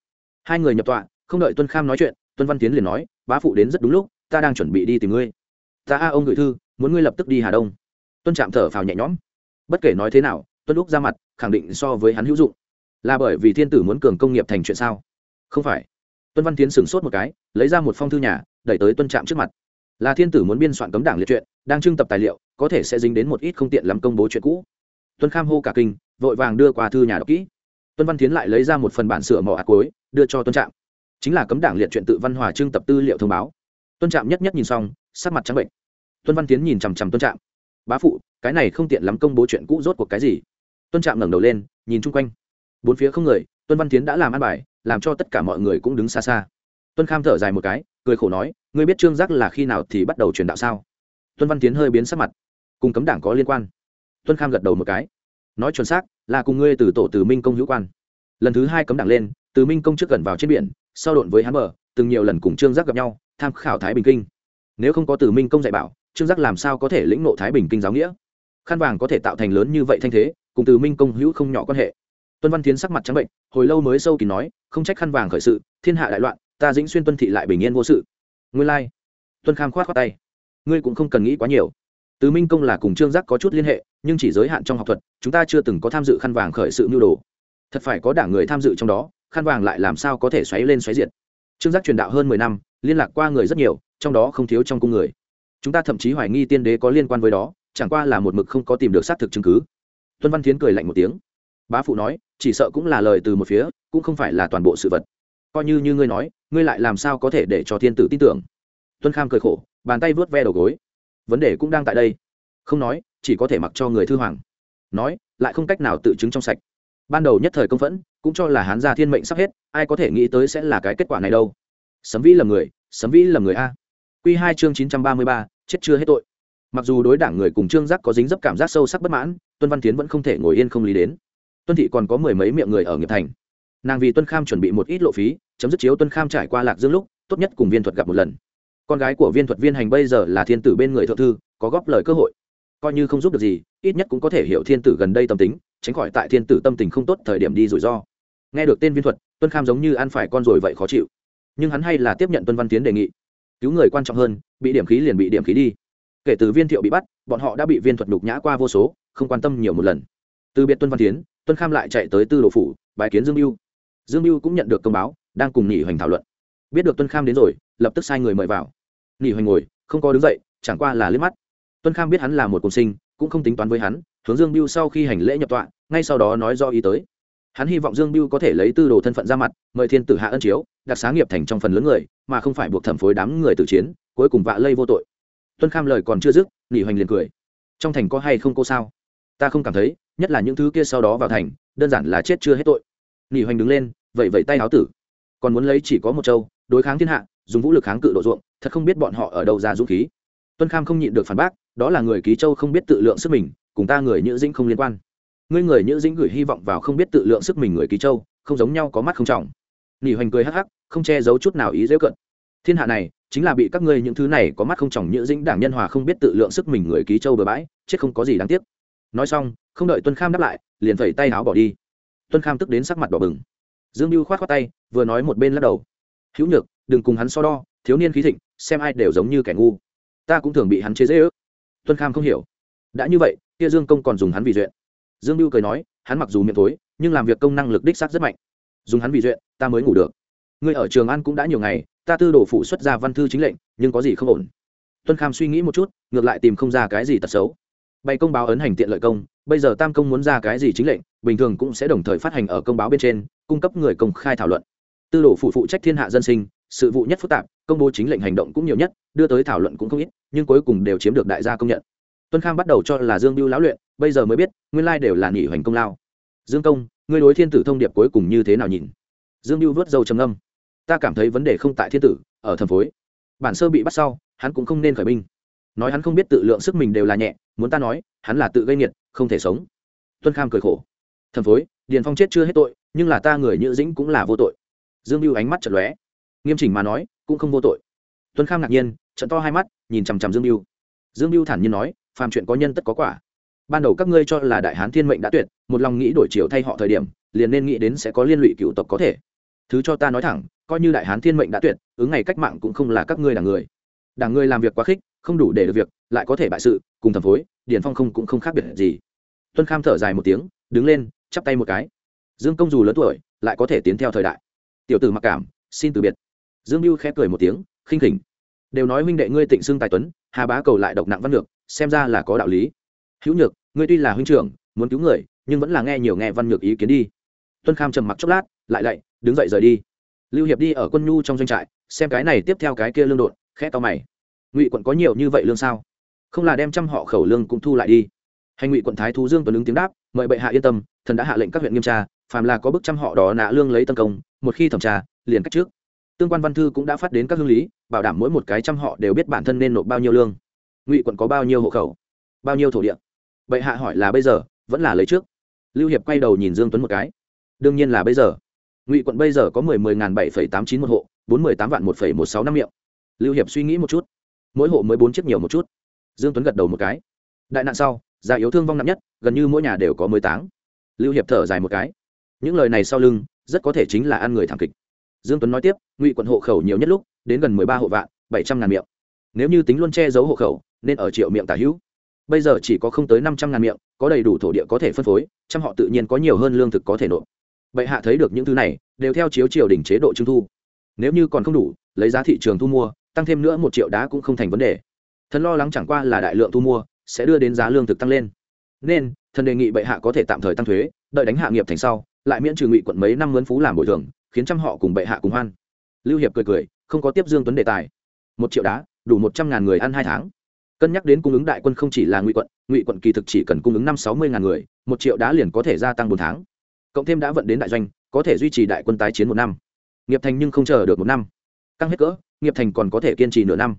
Hai người nhập tọa, không đợi tuân kham nói chuyện, tuân văn tiến liền nói, bá phụ đến rất đúng lúc, ta đang chuẩn bị đi tìm ngươi. Ta a, ông gửi thư, muốn ngươi lập tức đi hà đông. Tuân chạm thở phào nhẹ nhõm. Bất kể nói thế nào, tuân lúc ra mặt khẳng định so với hắn hữu dụng. Là bởi vì thiên tử muốn cường công nghiệp thành chuyện sao? Không phải. Tuân văn tiến sửng sốt một cái, lấy ra một phong thư nhà, đẩy tới tuân trạm trước mặt. Là thiên tử muốn biên soạn cấm đảng liệt chuyện, đang trưng tập tài liệu, có thể sẽ dính đến một ít không tiện làm công bố chuyện cũ. Tuân kham hô cả kinh, vội vàng đưa qua thư nhà đọc kỹ. Tuân văn tiến lại lấy ra một phần bản sửa mỏ hạt cối, đưa cho tuân trạm. Chính là cấm đảng liệt chuyện tự văn hòa trưng tập tư liệu thông báo. Tuân trạm nhất nhất nhìn xong, sắc mặt trắng bệnh. Tuân văn tiến nhìn chằm chằm tuân trạm. Bá phụ, cái này không tiện lắm công bố chuyện cũ rốt cuộc cái gì? Tuân trạm ngẩng đầu lên, nhìn chung quanh. Bốn phía không người, tuân văn tiến đã làm ăn bài, làm cho tất cả mọi người cũng đứng xa xa. Tuân kham thở dài một cái, cười khổ nói, ngươi biết trương giác là khi nào thì bắt đầu truyền đạo sao? Tuân văn tiến hơi biến sắc mặt. Cùng cấm đảng có liên quan. Tuân kham gật đầu một cái. Nói chuẩn xác, là cùng ngươi từ tổ từ minh công hữu quan. Lần thứ hai cấm đảng lên, từ minh công trước gần vào trên biển, sau độn với hắn bờ, từng nhiều lần cùng trương giác gặp nhau, tham khảo thái bình kinh. Nếu không có từ minh công dạy bảo, trương giác làm sao có thể lĩnh nộ thái bình kinh giáo nghĩa? Khăn vàng có thể tạo thành lớn như vậy thanh thế cùng từ minh công hữu không nhỏ quan hệ. Tuân văn tiến sắc mặt trắng bệnh, hồi lâu mới sâu kỳ nói, không trách khăn vàng khởi sự, thiên hạ đại loạn, ta dĩnh xuyên tuân thị lại bình yên vô sự. Nguyên lai、like. tuân kham khoát khoát tay. Ngươi cũng không cần nghĩ quá nhiều. Từ minh công là cùng trương giác có chút liên hệ, nhưng chỉ giới hạn trong học thuật, chúng ta chưa từng có tham dự khăn vàng khởi sự mưu đồ. Thật phải có đảng người tham dự trong đó, khăn vàng lại làm sao có thể xoáy lên xoáy diệt. Trương giác truyền đạo hơn mười năm, liên lạc qua người rất nhiều, trong đó không thiếu trong cung người. Chúng ta thậm chí hoài nghi tiên đế có liên quan với đó, chẳng qua là một mực không có tìm được xác thực chứng cứ tuân văn thiến cười lạnh một tiếng. Bá phụ nói, chỉ sợ cũng là lời từ một phía, cũng không phải là toàn bộ sự vật. Coi như như ngươi nói, ngươi lại làm sao có thể để cho thiên tử tin tưởng? Tuân kham cười khổ, bàn tay vớt ve đầu gối. Vấn đề cũng đang tại đây. Không nói, chỉ có thể mặc cho người thư hoàng. Nói, lại không cách nào tự chứng trong sạch. Ban đầu nhất thời công phẫn, cũng cho là hán gia thiên mệnh sắp hết, ai có thể nghĩ tới sẽ là cái kết quả này đâu. Sấm vĩ lầm người, sấm vĩ lầm người a. Q hai chương chín trăm ba mươi ba, chết chưa hết tội mặc dù đối đảng người cùng trương giác có dính dấp cảm giác sâu sắc bất mãn, tuân văn tiến vẫn không thể ngồi yên không lý đến. Tuân thị còn có mười mấy miệng người ở nghiệp thành. Nàng vì tuân kham chuẩn bị một ít lộ phí, chấm dứt chiếu tuân kham trải qua lạc dương lúc, tốt nhất cùng viên thuật gặp một lần. Con gái của viên thuật viên hành bây giờ là thiên tử bên người thượng thư, có góp lời cơ hội. Coi như không giúp được gì, ít nhất cũng có thể hiểu thiên tử gần đây tâm tính, tránh khỏi tại thiên tử tâm tình không tốt thời điểm đi rủi ro. Nghe được tên viên thuật, tuân kham giống như ăn phải con rồi vậy khó chịu. Nhưng hắn hay là tiếp nhận tuân văn tiến đề nghị. Cứu người quan trọng hơn, bị điểm khí liền bị điểm khí đi kể từ viên thiệu bị bắt, bọn họ đã bị viên thuật đục nhã qua vô số, không quan tâm nhiều một lần. Từ biệt tuân văn tiến tuân kham lại chạy tới tư đồ phủ bài kiến dương mưu dương mưu cũng nhận được công báo, đang cùng nghỉ hoành thảo luận. Biết được tuân kham đến rồi, lập tức sai người mời vào. Nghỉ hoành ngồi, không có đứng dậy, chẳng qua là liếc mắt. Tuân kham biết hắn là một cùng sinh, cũng không tính toán với hắn, hướng dương mưu sau khi hành lễ nhập tọa, ngay sau đó nói do ý tới. Hắn hy vọng dương mưu có thể lấy tư đồ thân phận ra mặt, mời thiên tử hạ ân chiếu đặt xá nghiệp thành trong phần lớn người, mà không phải buộc thẩm phối đám người tử chiến, cuối cùng vạ lây vô tội tuân kham lời còn chưa dứt nghỉ hoành liền cười. Trong thành có hay không cô sao? Ta không cảm thấy, nhất là những thứ kia sau đó vào thành, đơn giản là chết chưa hết tội. Nghỉ hoành đứng lên vậy vậy tay áo tử. Còn muốn lấy chỉ có một châu, đối kháng thiên hạ, dùng vũ lực kháng cự độ ruộng, thật không biết bọn họ ở đâu ra dũng khí. Tuân kham không nhịn được phản bác, đó là người ký châu không biết tự lượng sức mình, cùng ta người nhữ dĩnh không liên quan. Ngươi người nhữ dĩnh gửi hy vọng vào không biết tự lượng sức mình người ký châu, không giống nhau có mắt không trọng. Nỉ hoành cười hắc hắc, không che giấu chút nào ý dễ cận thiên hạ này chính là bị các ngươi những thứ này có mắt không chỏng nhữ dĩnh đảng nhân hòa không biết tự lượng sức mình người ký châu bừa bãi chết không có gì đáng tiếc. Nói xong không đợi tuân kham đáp lại liền phẩy tay áo bỏ đi. Tuân kham tức đến sắc mặt đỏ bừng. Dương mưu khoát khoát tay vừa nói một bên lắc đầu. Hữu nhược đừng cùng hắn so đo thiếu niên khí thịnh xem ai đều giống như kẻ ngu. Ta cũng thường bị hắn chế dễ ước. Tuân kham không hiểu. Đã như vậy kia dương công còn dùng hắn vì duyện. Dương mưu cười nói hắn mặc dù miệng thối, nhưng làm việc công năng lực đích xác rất mạnh. Dùng hắn vì duyện ta mới ngủ được. Ngươi ở trường ăn cũng đã nhiều ngày ta tư đồ phụ xuất ra văn thư chính lệnh, nhưng có gì không ổn? Tuân kham suy nghĩ một chút, ngược lại tìm không ra cái gì tật xấu. Bày công báo ấn hành tiện lợi công, bây giờ tam công muốn ra cái gì chính lệnh, bình thường cũng sẽ đồng thời phát hành ở công báo bên trên, cung cấp người công khai thảo luận. Tư đồ phụ phụ trách thiên hạ dân sinh, sự vụ nhất phức tạp, công bố chính lệnh hành động cũng nhiều nhất, đưa tới thảo luận cũng không ít, nhưng cuối cùng đều chiếm được đại gia công nhận. Tuân khang bắt đầu cho là dương biêu lão luyện, bây giờ mới biết, nguyên lai đều là nghỉ hoành công lao. Dương công, ngươi đối thiên tử thông điệp cuối cùng như thế nào nhìn? Dương biêu vớt dâu trầm âm ta cảm thấy vấn đề không tại thiên tử, ở thần phối. Bản sơ bị bắt sau, hắn cũng không nên khởi binh. Nói hắn không biết tự lượng sức mình đều là nhẹ, muốn ta nói, hắn là tự gây nghiệt, không thể sống. Tuân kham cười khổ. Thần phối, điền phong chết chưa hết tội, nhưng là ta người nhữ dĩnh cũng là vô tội. Dương mưu ánh mắt chật lóe. Nghiêm chỉnh mà nói, cũng không vô tội. Tuân kham ngạc nhiên trận to hai mắt, nhìn chằm chằm dương mưu dương mưu thản nhiên nói, phàm chuyện có nhân tất có quả. Ban đầu các ngươi cho là đại hán thiên mệnh đã tuyệt, một lòng nghĩ đổi chiều thay họ thời điểm, liền nên nghĩ đến sẽ có liên lụy cựu tộc có thể. Thứ cho ta nói thẳng coi như đại hán thiên mệnh đã tuyệt, ứng ngày cách mạng cũng không là các ngươi là người. Đảng ngươi làm việc quá khích, không đủ để được việc, lại có thể bại sự, cùng thẩm phối điền phong không cũng không khác biệt gì. Tuân kham thở dài một tiếng, đứng lên, chắp tay một cái. Dương công dù lớn tuổi, lại có thể tiến theo thời đại. Tiểu tử mặc cảm, xin từ biệt. Dương mưu khẽ cười một tiếng, khinh khỉnh. Đều nói huynh đệ ngươi tịnh xưng tài tuấn, hà bá cầu lại độc nặng văn lược xem ra là có đạo lý. Hữu nhược, ngươi tuy là huynh trưởng, muốn cứu người, nhưng vẫn là nghe nhiều nghe văn nhược ý kiến đi. Tuân kham trầm mặc chốc lát, lại lạy, đứng dậy rời đi lưu hiệp đi ở quân nhu trong doanh trại, xem cái này tiếp theo cái kia lương đột khẽ to mày. Ngụy quận có nhiều như vậy lương sao? Không là đem trăm họ khẩu lương cũng thu lại đi. Hành ngụy quận thái thú dương tuấn ứng tiếng đáp, mời bệ hạ yên tâm, thần đã hạ lệnh các huyện nghiêm tra, phàm là có bức trăm họ đó nạ lương lấy tân công, một khi thẩm tra, liền cách trước. Tương quan văn thư cũng đã phát đến các hương lý, bảo đảm mỗi một cái trăm họ đều biết bản thân nên nộp bao nhiêu lương. Ngụy quận có bao nhiêu hộ khẩu? Bao nhiêu thổ địa? Bệ hạ hỏi là bây giờ, vẫn là lấy trước. Lưu hiệp quay đầu nhìn dương tuấn một cái. Đương nhiên là bây giờ ngụy quận bây giờ có mười mười ngàn bảy phẩy tám chín một hộ, bốn mươi tám vạn một phẩy một sáu năm miệng. Lưu hiệp suy nghĩ một chút. Mỗi hộ mới bốn chiếc nhiều một chút. Dương tuấn gật đầu một cái. Đại nạn sau già yếu thương vong nặng nhất, gần như mỗi nhà đều có mới táng. Lưu hiệp thở dài một cái. Những lời này sau lưng, rất có thể chính là ăn người thảm kịch. Dương tuấn nói tiếp, ngụy quận hộ khẩu nhiều nhất lúc, đến gần mười ba hộ vạn, bảy trăm ngàn miệng. Nếu như tính luôn che giấu hộ khẩu, nên ở triệu miệng tả hữu. Bây giờ chỉ có không tới năm trăm ngàn miệng, có đầy đủ thổ địa có thể phân phối, trăm họ tự nhiên có nhiều hơn lương thực có thể nộp bệ hạ thấy được những thứ này, đều theo chiếu triều đỉnh chế độ trưng thu. Nếu như còn không đủ, lấy giá thị trường thu mua, tăng thêm nữa một triệu đá cũng không thành vấn đề. Thần lo lắng chẳng qua là đại lượng thu mua, sẽ đưa đến giá lương thực tăng lên. Nên, thần đề nghị bệ hạ có thể tạm thời tăng thuế, đợi đánh hạ nghiệp thành sau, lại miễn trừ ngụy quận mấy năm mướn phú làm bồi thường, khiến trăm họ cùng bệ hạ cùng hoan. Lưu hiệp cười cười, không có tiếp dương tuấn đề tài. Một triệu đá, đủ một trăm ngàn người ăn hai tháng. Cân nhắc đến cung ứng đại quân không chỉ là ngụy quận ngụy quận kỳ thực chỉ cần cung ứng năm sáu mươi ngàn người, một triệu đá liền có thể gia tăng bốn tháng cộng thêm đã vận đến đại doanh, có thể duy trì đại quân tái chiến một năm. Nghiệp thành nhưng không chờ được một năm. Căng hết cỡ, nghiệp thành còn có thể kiên trì nửa năm.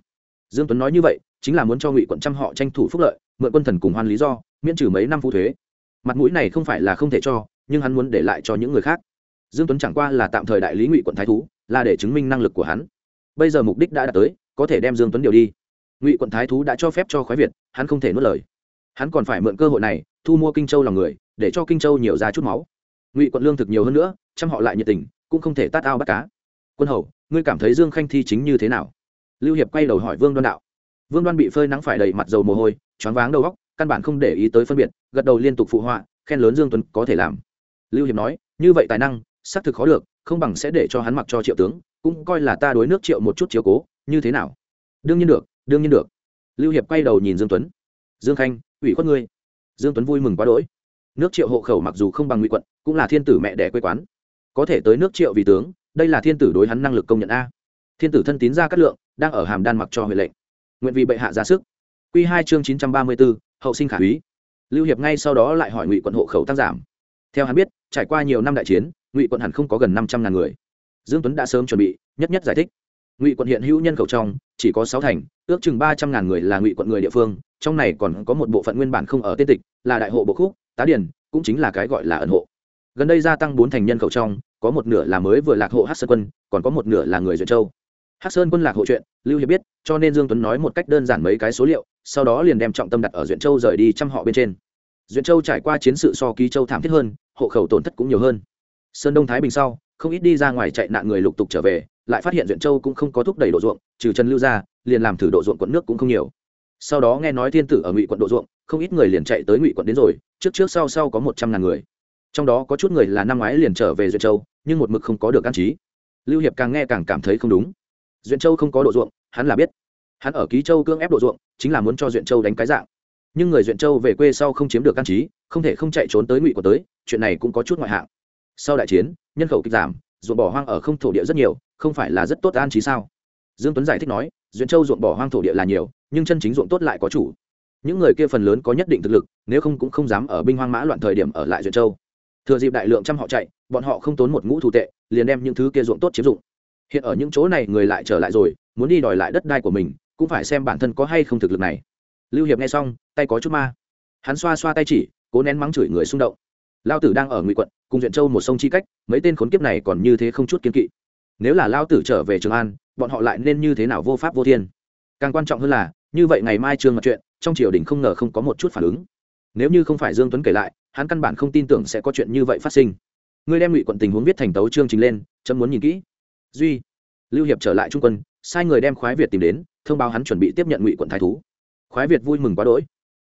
Dương tuấn nói như vậy, chính là muốn cho ngụy quận trăm họ tranh thủ phúc lợi, mượn quân thần cùng hoan lý do, miễn trừ mấy năm phụ thuế. Mặt mũi này không phải là không thể cho, nhưng hắn muốn để lại cho những người khác. Dương tuấn chẳng qua là tạm thời đại lý ngụy quận thái thú, là để chứng minh năng lực của hắn. Bây giờ mục đích đã đạt tới, có thể đem dương tuấn điều đi. Ngụy quận thái thú đã cho phép cho khoái việt, hắn không thể nuốt lời. Hắn còn phải mượn cơ hội này, thu mua kinh châu lòng người, để cho kinh châu nhiều ra chút máu ngụy quận lương thực nhiều hơn nữa chăm họ lại nhiệt tình, cũng không thể tát ao bắt cá. Quân hầu, ngươi cảm thấy dương khanh thi chính như thế nào? Lưu hiệp quay đầu hỏi vương đoan đạo. Vương đoan bị phơi nắng phải đầy mặt dầu mồ hôi, choáng váng đầu góc căn bản không để ý tới phân biệt, gật đầu liên tục phụ họa, khen lớn dương tuấn có thể làm. Lưu hiệp nói, như vậy tài năng, xác thực khó được, không bằng sẽ để cho hắn mặc cho triệu tướng, cũng coi là ta đối nước triệu một chút chiếu cố, như thế nào? Đương nhiên được, đương nhiên được. Lưu hiệp quay đầu nhìn dương tuấn. Dương khanh, ủy khuất ngươi. Dương tuấn vui mừng quá đỗi nước triệu hộ khẩu mặc dù không bằng ngụy quận, cũng là thiên tử mẹ đẻ quê quán. Có thể tới nước triệu vì tướng, đây là thiên tử đối hắn năng lực công nhận a. Thiên tử thân tín ra cát lượng, đang ở hàm đan mặc cho huệ lệnh. Nguyện vì bệ hạ ra sức. Quy hai chương chín trăm ba mươi bốn, hậu sinh khả úy lưu hiệp ngay sau đó lại hỏi ngụy quận hộ khẩu tăng giảm. Theo hắn biết, trải qua nhiều năm đại chiến, ngụy quận hẳn không có gần năm trăm ngàn người. Dương tuấn đã sớm chuẩn bị, nhất nhất giải thích. Ngụy quận hiện hữu nhân khẩu trong, chỉ có sáu thành, ước chừng ba trăm ngàn người là ngụy quận người địa phương, trong này còn có một bộ phận nguyên bản không ở tên tịch, là đại hộ bộ khúc tá điển cũng chính là cái gọi là ẩn hộ. Gần đây gia tăng bốn thành nhân khẩu trong, có một nửa là mới vừa lạc hộ hát sơn quân, còn có một nửa là người Duyệt châu. Hát sơn quân lạc hộ chuyện, lưu hiệp biết, cho nên dương tuấn nói một cách đơn giản mấy cái số liệu, sau đó liền đem trọng tâm đặt ở duyện châu rời đi chăm họ bên trên. Duyện châu trải qua chiến sự so ký châu thảm thiết hơn, hộ khẩu tổn thất cũng nhiều hơn. Sơn đông thái bình sau, không ít đi ra ngoài chạy nạn người lục tục trở về, lại phát hiện duyện châu cũng không có thúc đẩy độ ruộng, trừ trần lưu ra, liền làm thử độ ruộng quận nước cũng không nhiều sau đó nghe nói thiên tử ở ngụy quận độ ruộng, không ít người liền chạy tới ngụy quận đến rồi, trước trước sau sau có một trăm ngàn người. Trong đó có chút người là năm ngoái liền trở về duyệt châu, nhưng một mực không có được an trí. Lưu hiệp càng nghe càng cảm thấy không đúng. Duyện châu không có độ ruộng, hắn là biết. Hắn ở ký châu cưỡng ép độ ruộng, chính là muốn cho duyện châu đánh cái dạng. Nhưng người duyện châu về quê sau không chiếm được an trí, không thể không chạy trốn tới ngụy quận tới, chuyện này cũng có chút ngoại hạng. Sau đại chiến, nhân khẩu kịch giảm, ruộng bỏ hoang ở không thổ địa rất nhiều, không phải là rất tốt an trí sao? Dương tuấn giải thích nói duyên châu ruộng bỏ hoang thổ địa là nhiều, nhưng chân chính ruộng tốt lại có chủ. Những người kia phần lớn có nhất định thực lực, nếu không cũng không dám ở binh hoang mã loạn thời điểm ở lại duyên châu. Thừa dịp đại lượng trăm họ chạy, bọn họ không tốn một ngũ thủ tệ, liền đem những thứ kia ruộng tốt chiếm dụng. Hiện ở những chỗ này người lại trở lại rồi, muốn đi đòi lại đất đai của mình, cũng phải xem bản thân có hay không thực lực này. Lưu hiệp nghe xong, tay có chút ma. Hắn xoa xoa tay chỉ, cố nén mắng chửi người xung động. Lao tử đang ở ngụy quận, cùng duyện châu một sông chi cách, mấy tên khốn kiếp này còn như thế không chút kiên kỵ. Nếu là lao tử trở về trường an bọn họ lại nên như thế nào vô pháp vô thiên? Càng quan trọng hơn là, như vậy ngày mai trương mặt chuyện, trong triều đình không ngờ không có một chút phản ứng. Nếu như không phải dương tuấn kể lại, hắn căn bản không tin tưởng sẽ có chuyện như vậy phát sinh. Ngươi đem ngụy quận tình huống viết thành tấu chương trình lên, chấm muốn nhìn kỹ. Duy, lưu hiệp trở lại trung quân, sai người đem khoái việt tìm đến, thông báo hắn chuẩn bị tiếp nhận ngụy quận thái thú. Khoái việt vui mừng quá đỗi.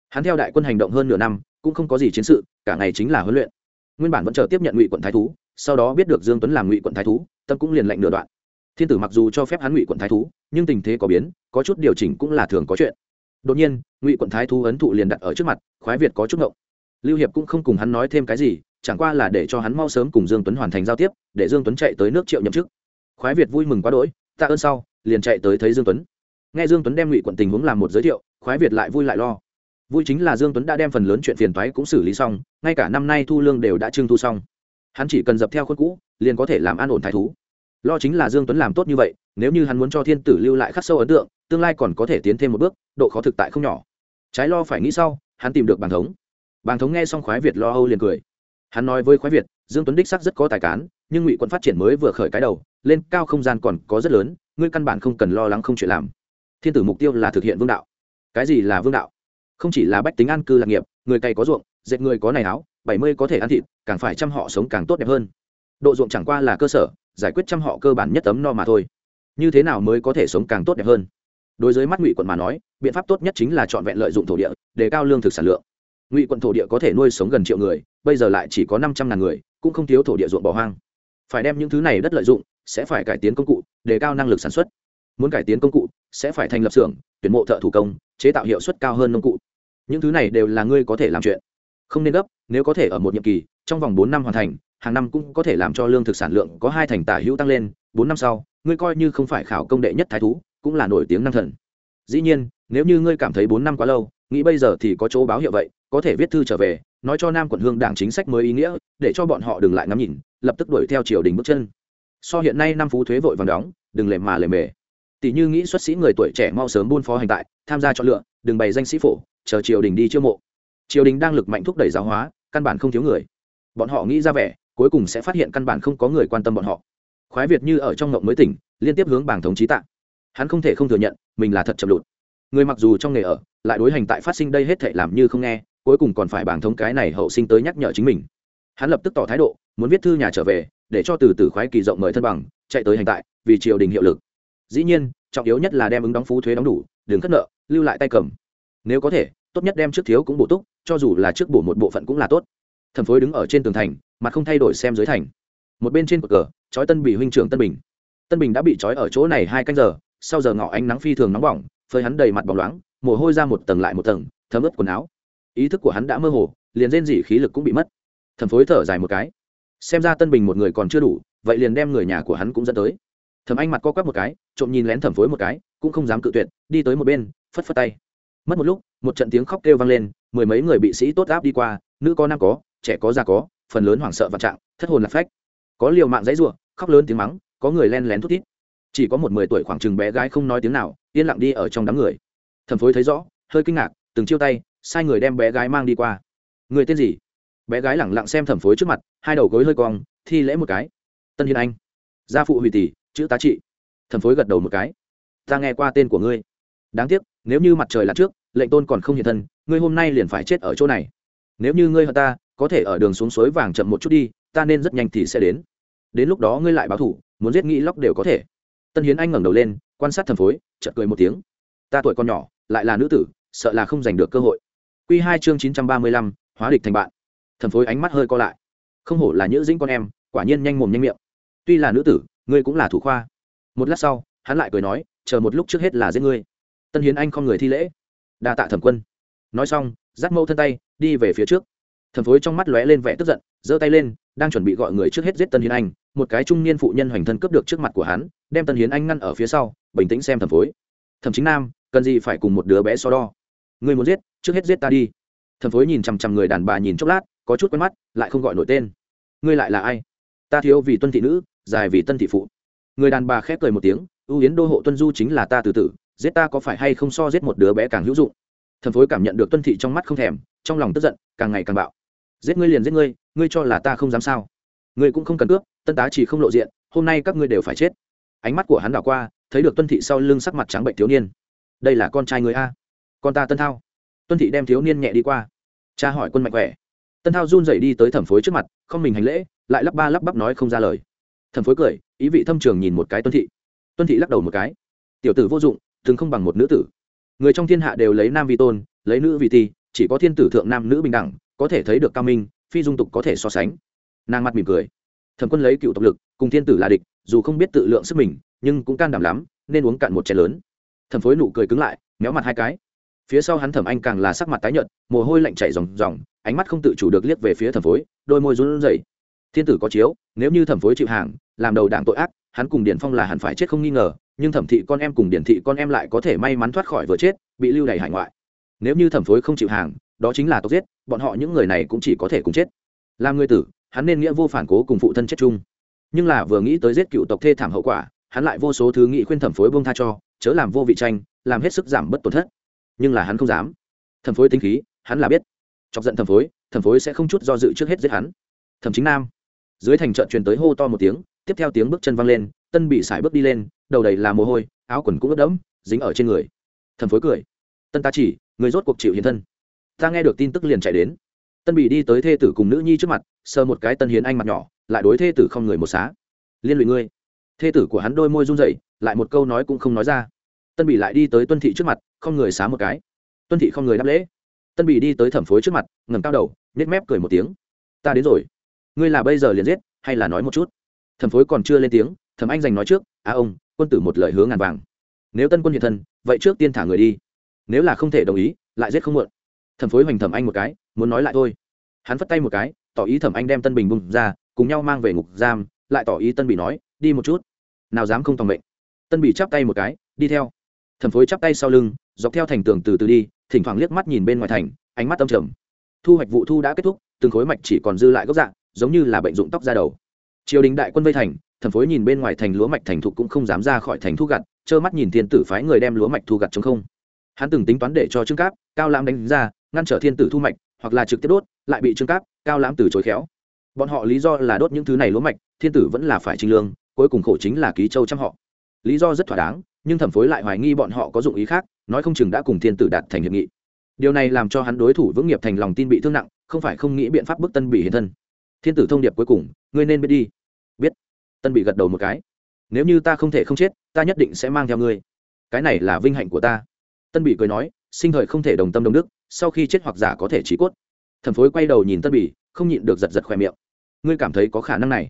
Hắn theo đại quân hành động hơn nửa năm, cũng không có gì chiến sự, cả ngày chính là huấn luyện. Nguyên bản vẫn chờ tiếp nhận ngụy quận thái thú, sau đó biết được dương tuấn làm ngụy quận thái thú, tâm cũng liền lệnh nửa đoạn thiên tử mặc dù cho phép hắn ngụy quận thái thú, nhưng tình thế có biến, có chút điều chỉnh cũng là thường có chuyện. Đột nhiên, ngụy quận thái thú ấn thụ liền đặt ở trước mặt, khoái việt có chút ngộng. Lưu hiệp cũng không cùng hắn nói thêm cái gì, chẳng qua là để cho hắn mau sớm cùng dương tuấn hoàn thành giao tiếp, để dương tuấn chạy tới nước triệu nhậm chức. Khoái việt vui mừng quá đỗi, tạ ơn sau, liền chạy tới thấy dương tuấn. Nghe dương tuấn đem ngụy quận tình huống làm một giới thiệu, khoái việt lại vui lại lo. Vui chính là dương tuấn đã đem phần lớn chuyện phiền toái cũng xử lý xong, ngay cả năm nay thu lương đều đã trưng thu xong. Hắn chỉ cần dập theo khuôn cũ, liền có thể làm an ổn thái thú lo chính là dương tuấn làm tốt như vậy, nếu như hắn muốn cho thiên tử lưu lại khắc sâu ấn tượng, tương lai còn có thể tiến thêm một bước, độ khó thực tại không nhỏ. Trái lo phải nghĩ sau, hắn tìm được bàn thống. Bàn thống nghe xong khoái việt lo âu liền cười. Hắn nói với khoái việt, dương tuấn đích sắc rất có tài cán, nhưng ngụy quận phát triển mới vừa khởi cái đầu, lên cao không gian còn có rất lớn, ngươi căn bản không cần lo lắng không chuyện làm. Thiên tử mục tiêu là thực hiện vương đạo. Cái gì là vương đạo? Không chỉ là bách tính an cư lạc nghiệp, người cày có ruộng, dệt người có này áo, bảy mươi có thể ăn thịt, càng phải chăm họ sống càng tốt đẹp hơn. Độ ruộng chẳng qua là cơ sở giải quyết trăm họ cơ bản nhất tấm no mà thôi. Như thế nào mới có thể sống càng tốt đẹp hơn? Đối với mắt ngụy quận mà nói, biện pháp tốt nhất chính là chọn vẹn lợi dụng thổ địa, để cao lương thực sản lượng. Ngụy quận thổ địa có thể nuôi sống gần triệu người, bây giờ lại chỉ có năm trăm ngàn người, cũng không thiếu thổ địa ruộng bỏ hoang. Phải đem những thứ này đất lợi dụng, sẽ phải cải tiến công cụ, để cao năng lực sản xuất. Muốn cải tiến công cụ, sẽ phải thành lập xưởng, tuyển mộ thợ thủ công, chế tạo hiệu suất cao hơn nông cụ. Những thứ này đều là ngươi có thể làm chuyện. Không nên gấp, nếu có thể ở một nhiệm kỳ, trong vòng bốn năm hoàn thành hàng năm cũng có thể làm cho lương thực sản lượng có hai thành tả hữu tăng lên, bốn năm sau, ngươi coi như không phải khảo công đệ nhất thái thú, cũng là nổi tiếng năng thần. Dĩ nhiên, nếu như ngươi cảm thấy bốn năm quá lâu, nghĩ bây giờ thì có chỗ báo hiệu vậy, có thể viết thư trở về, nói cho nam quận hương đảng chính sách mới ý nghĩa, để cho bọn họ đừng lại ngắm nhìn, lập tức đuổi theo triều đình bước chân. So hiện nay năm phú thuế vội vàng đóng, đừng lề mà lề mề. Tỷ như nghĩ xuất sĩ người tuổi trẻ mau sớm buôn phó hành tại, tham gia chọn lựa, đừng bày danh sĩ phổ, chờ triều đình đi chiêu mộ. Triều đình đang lực mạnh thúc đẩy giáo hóa, căn bản không thiếu người. Bọn họ nghĩ ra vẻ cuối cùng sẽ phát hiện căn bản không có người quan tâm bọn họ. Khoái việt như ở trong ngộng mới tỉnh, liên tiếp hướng bảng thống trí tạng hắn không thể không thừa nhận, mình là thật chậm lụt. Người mặc dù trong nghề ở, lại đối hành tại phát sinh đây hết thảy làm như không nghe, cuối cùng còn phải bảng thống cái này hậu sinh tới nhắc nhở chính mình. Hắn lập tức tỏ thái độ, muốn viết thư nhà trở về, để cho từ từ khoái kỳ rộng mời thân bằng, chạy tới hành tại, vì triều đình hiệu lực. Dĩ nhiên, trọng yếu nhất là đem ứng đóng phú thuế đóng đủ, đừng cất nợ, lưu lại tay cầm. Nếu có thể, tốt nhất đem trước thiếu cũng bổ túc, cho dù là trước bổ một bộ phận cũng là tốt thẩm phối đứng ở trên tường thành mặt không thay đổi xem dưới thành. Một bên trên cột cờ, trói tân bị huynh trưởng tân bình. Tân bình đã bị trói ở chỗ này hai canh giờ, sau giờ ngọ ánh nắng phi thường nóng bỏng, phơi hắn đầy mặt bóng loáng, mồ hôi ra một tầng lại một tầng, thấm ướt quần áo. Ý thức của hắn đã mơ hồ, liền rên dỉ khí lực cũng bị mất. Thẩm phối thở dài một cái. Xem ra tân bình một người còn chưa đủ, vậy liền đem người nhà của hắn cũng dẫn tới. Thẩm anh mặt co quắp một cái, trộm nhìn lén thẩm phối một cái, cũng không dám cự tuyệt, đi tới một bên, phất phất tay. Mất một lúc, một trận tiếng khóc kêu vang lên, mười mấy người bị sĩ tốt áp đi qua, nữ có nam có trẻ có già có, phần lớn hoảng sợ và trạng, thất hồn lạc phách. Có liều mạng dãy ruộng, khóc lớn tiếng mắng, có người len lén thút thít. Chỉ có một mười tuổi khoảng chừng bé gái không nói tiếng nào, yên lặng đi ở trong đám người. Thẩm phối thấy rõ, hơi kinh ngạc, từng chiêu tay, sai người đem bé gái mang đi qua. Người tên gì? Bé gái lẳng lặng xem thẩm phối trước mặt, hai đầu gối hơi cong, thi lễ một cái. Tân hiên anh. Gia phụ hủy tỷ, chữ tá trị. Thẩm phối gật đầu một cái. Ta nghe qua tên của ngươi. Đáng tiếc, nếu như mặt trời là trước, lệnh tôn còn không hiện thân, ngươi hôm nay liền phải chết ở chỗ này. Nếu như ngươi hận ta có thể ở đường xuống suối vàng chậm một chút đi, ta nên rất nhanh thì sẽ đến. Đến lúc đó ngươi lại báo thủ, muốn giết nghĩ lóc đều có thể. Tân hiến anh ngẩng đầu lên, quan sát thần phối, chợt cười một tiếng. Ta tuổi còn nhỏ, lại là nữ tử, sợ là không giành được cơ hội. Q hai chương chín trăm ba mươi lăm, hóa địch thành bạn. Thần phối ánh mắt hơi co lại. Không hổ là nhữ dĩnh con em, quả nhiên nhanh mồm nhanh miệng. Tuy là nữ tử, ngươi cũng là thủ khoa. Một lát sau, hắn lại cười nói, chờ một lúc trước hết là giết ngươi. Tân hiến anh không người thi lễ. Đa tạ thẩm quân. Nói xong, dắt mâu thân tay, đi về phía trước. Thần phối trong mắt lóe lên vẻ tức giận, giơ tay lên, đang chuẩn bị gọi người trước hết giết tân hiến anh, một cái trung niên phụ nhân hoành thân cướp được trước mặt của hắn, đem tân hiến anh ngăn ở phía sau, bình tĩnh xem thần phối. Thẩm chính nam, cần gì phải cùng một đứa bé so đo? Người muốn giết, trước hết giết ta đi. Thần phối nhìn chằm chằm người đàn bà nhìn chốc lát, có chút quen mắt, lại không gọi nổi tên. Ngươi lại là ai? Ta thiếu vì tuân thị nữ, dài vì tân thị phụ. Người đàn bà khép cười một tiếng ưu yến đô hộ tuân du chính là ta từ tử, giết ta có phải hay không so giết một đứa bé càng hữu dụng? Thần phối cảm nhận được tuân thị trong mắt không thèm, trong lòng tức giận, càng ngày càng bạo giết ngươi liền giết ngươi ngươi cho là ta không dám sao? Ngươi cũng không cần cướp, tân tá chỉ không lộ diện, hôm nay các ngươi đều phải chết. Ánh mắt của hắn đảo qua, thấy được tuân thị sau lưng sắc mặt trắng bệnh thiếu niên. Đây là con trai người a? Con ta tân thao. Tuân thị đem thiếu niên nhẹ đi qua. Cha hỏi quân mạnh khỏe. Tân thao run rẩy đi tới thẩm phối trước mặt, không mình hành lễ, lại lắp ba lắp bắp nói không ra lời. Thẩm phối cười, ý vị thâm trường nhìn một cái tuân thị. Tuân thị lắc đầu một cái. Tiểu tử vô dụng thường không bằng một nữ tử. Người trong thiên hạ đều lấy nam vi tôn, lấy nữ vi ti chỉ có thiên tử thượng nam nữ bình đẳng có thể thấy được cao minh, phi dung tục có thể so sánh. Nàng mặt mỉm cười. Thẩm quân lấy cựu tộc lực, cùng thiên tử là địch, dù không biết tự lượng sức mình, nhưng cũng can đảm lắm, nên uống cạn một chén lớn. Thẩm phối nụ cười cứng lại, méo mặt hai cái. Phía sau hắn thẩm anh càng là sắc mặt tái nhợt, mồ hôi lạnh chảy ròng ròng, ánh mắt không tự chủ được liếc về phía thẩm phối, đôi môi run rẩy. Thiên tử có chiếu, nếu như thẩm phối chịu hàng, làm đầu đảng tội ác, hắn cùng điển phong là hẳn phải chết không nghi ngờ, nhưng thẩm thị con em cùng điển thị con em lại có thể may mắn thoát khỏi vừa chết, bị lưu đày hải ngoại. Nếu như thẩm phối không chịu hàng đó chính là tộc giết, bọn họ những người này cũng chỉ có thể cùng chết. Làm người tử, hắn nên nghĩa vô phản cố cùng phụ thân chết chung. Nhưng là vừa nghĩ tới giết cựu tộc thê thảm hậu quả, hắn lại vô số thứ nghị khuyên thẩm phối bông tha cho, chớ làm vô vị tranh, làm hết sức giảm bất tổn thất. Nhưng là hắn không dám. Thẩm phối tính khí, hắn là biết. Chọc giận thẩm phối thẩm phối sẽ không chút do dự trước hết giết hắn. Thẩm chính nam. Dưới thành trận truyền tới hô to một tiếng, tiếp theo tiếng bước chân văng lên, tân bị sải bước đi lên, đầu đầy là mồ hôi, áo quần cũng ướt đẫm, dính ở trên người. Thẩm phối cười. Tân ta chỉ, người rốt cuộc chịu hiến thân ta nghe được tin tức liền chạy đến. Tân bị đi tới thê tử cùng nữ nhi trước mặt, sờ một cái tân hiến anh mặt nhỏ, lại đối thê tử không người một xá. Liên lụy ngươi. Thê tử của hắn đôi môi run rẩy, lại một câu nói cũng không nói ra. Tân bị lại đi tới tuân thị trước mặt, không người xá một cái. Tuân thị không người đáp lễ. Tân bị đi tới thẩm phối trước mặt, ngẩng cao đầu nếp mép cười một tiếng. Ta đến rồi. Ngươi là bây giờ liền giết, hay là nói một chút? Thẩm phối còn chưa lên tiếng, thẩm anh giành nói trước à ông, quân tử một lời hướng ngàn vàng. Nếu tân quân hiện thân, vậy trước tiên thả người đi. Nếu là không thể đồng ý, lại giết không muộn thẩm phối hoành thẩm anh một cái, muốn nói lại thôi. Hắn phất tay một cái, tỏ ý thẩm anh đem tân bình bùng ra, cùng nhau mang về ngục giam, lại tỏ ý tân bị nói, đi một chút. Nào dám không tòng mệnh. Tân bị chắp tay một cái, đi theo. Thẩm phối chắp tay sau lưng, dọc theo thành tường từ từ đi, thỉnh thoảng liếc mắt nhìn bên ngoài thành, ánh mắt tâm trầm. Thu hoạch vụ thu đã kết thúc, từng khối mạch chỉ còn dư lại gốc dạng, giống như là bệnh dụng tóc ra đầu. Triều đình đại quân vây thành, thẩm phối nhìn bên ngoài thành lúa mạch thành thục cũng không dám ra khỏi thành thu gặt, trơ mắt nhìn thiên tử phái người đem lúa mạch thu gặt chống không. Hắn từng tính toán để cho trương cáp, cao lãm đánh ra ngăn trở thiên tử thu mạch, hoặc là trực tiếp đốt, lại bị trương cáp, cao lãm từ chối khéo. Bọn họ lý do là đốt những thứ này lúa mạch, thiên tử vẫn là phải trinh lương, cuối cùng khổ chính là ký châu trăm họ. Lý do rất thỏa đáng, nhưng thẩm phối lại hoài nghi bọn họ có dụng ý khác, nói không chừng đã cùng thiên tử đạt thành hiệp nghị. Điều này làm cho hắn đối thủ vững nghiệp thành lòng tin bị thương nặng, không phải không nghĩ biện pháp bức tân bị hiện thân. Thiên tử thông điệp cuối cùng, ngươi nên biết đi. Biết. Tân bị gật đầu một cái. Nếu như ta không thể không chết, ta nhất định sẽ mang theo ngươi. Cái này là vinh hạnh của ta. Tân bị cười nói sinh thời không thể đồng tâm đồng đức, sau khi chết hoặc giả có thể trí cốt. Thần phối quay đầu nhìn tân bỉ không nhịn được giật giật khoe miệng. Ngươi cảm thấy có khả năng này?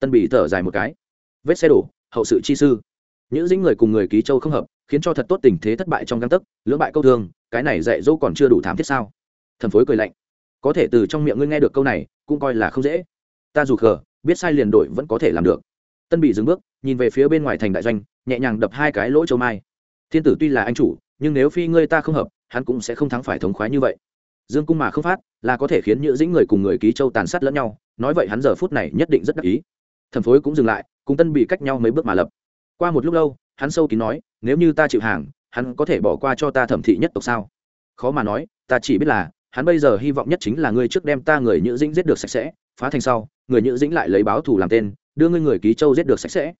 Tân bỉ thở dài một cái. Vết xe đổ, hậu sự chi sư. Những dính người cùng người ký châu không hợp, khiến cho thật tốt tình thế thất bại trong găng tấc, lưỡng bại câu thương, cái này dạy dỗ còn chưa đủ thám thiết sao? Thần phối cười lạnh. Có thể từ trong miệng ngươi nghe được câu này, cũng coi là không dễ. Ta dù khờ, biết sai liền đổi vẫn có thể làm được. Tân bị dừng bước, nhìn về phía bên ngoài thành đại doanh, nhẹ nhàng đập hai cái lỗ châu mai. Thiên tử tuy là anh chủ nhưng nếu phi ngươi ta không hợp, hắn cũng sẽ không thắng phải thống khoái như vậy. Dương cung mà không phát, là có thể khiến nhữ dĩnh người cùng người ký châu tàn sát lẫn nhau, nói vậy hắn giờ phút này nhất định rất đắc ý. Thần phối cũng dừng lại, cùng tân bị cách nhau mấy bước mà lập. Qua một lúc lâu, hắn sâu kín nói, nếu như ta chịu hàng, hắn có thể bỏ qua cho ta thẩm thị nhất tộc sao? Khó mà nói, ta chỉ biết là, hắn bây giờ hy vọng nhất chính là ngươi trước đem ta người nhữ dĩnh giết được sạch sẽ, phá thành sau, người nhữ dĩnh lại lấy báo thù làm tên, đưa ngươi người ký châu giết được sạch sẽ.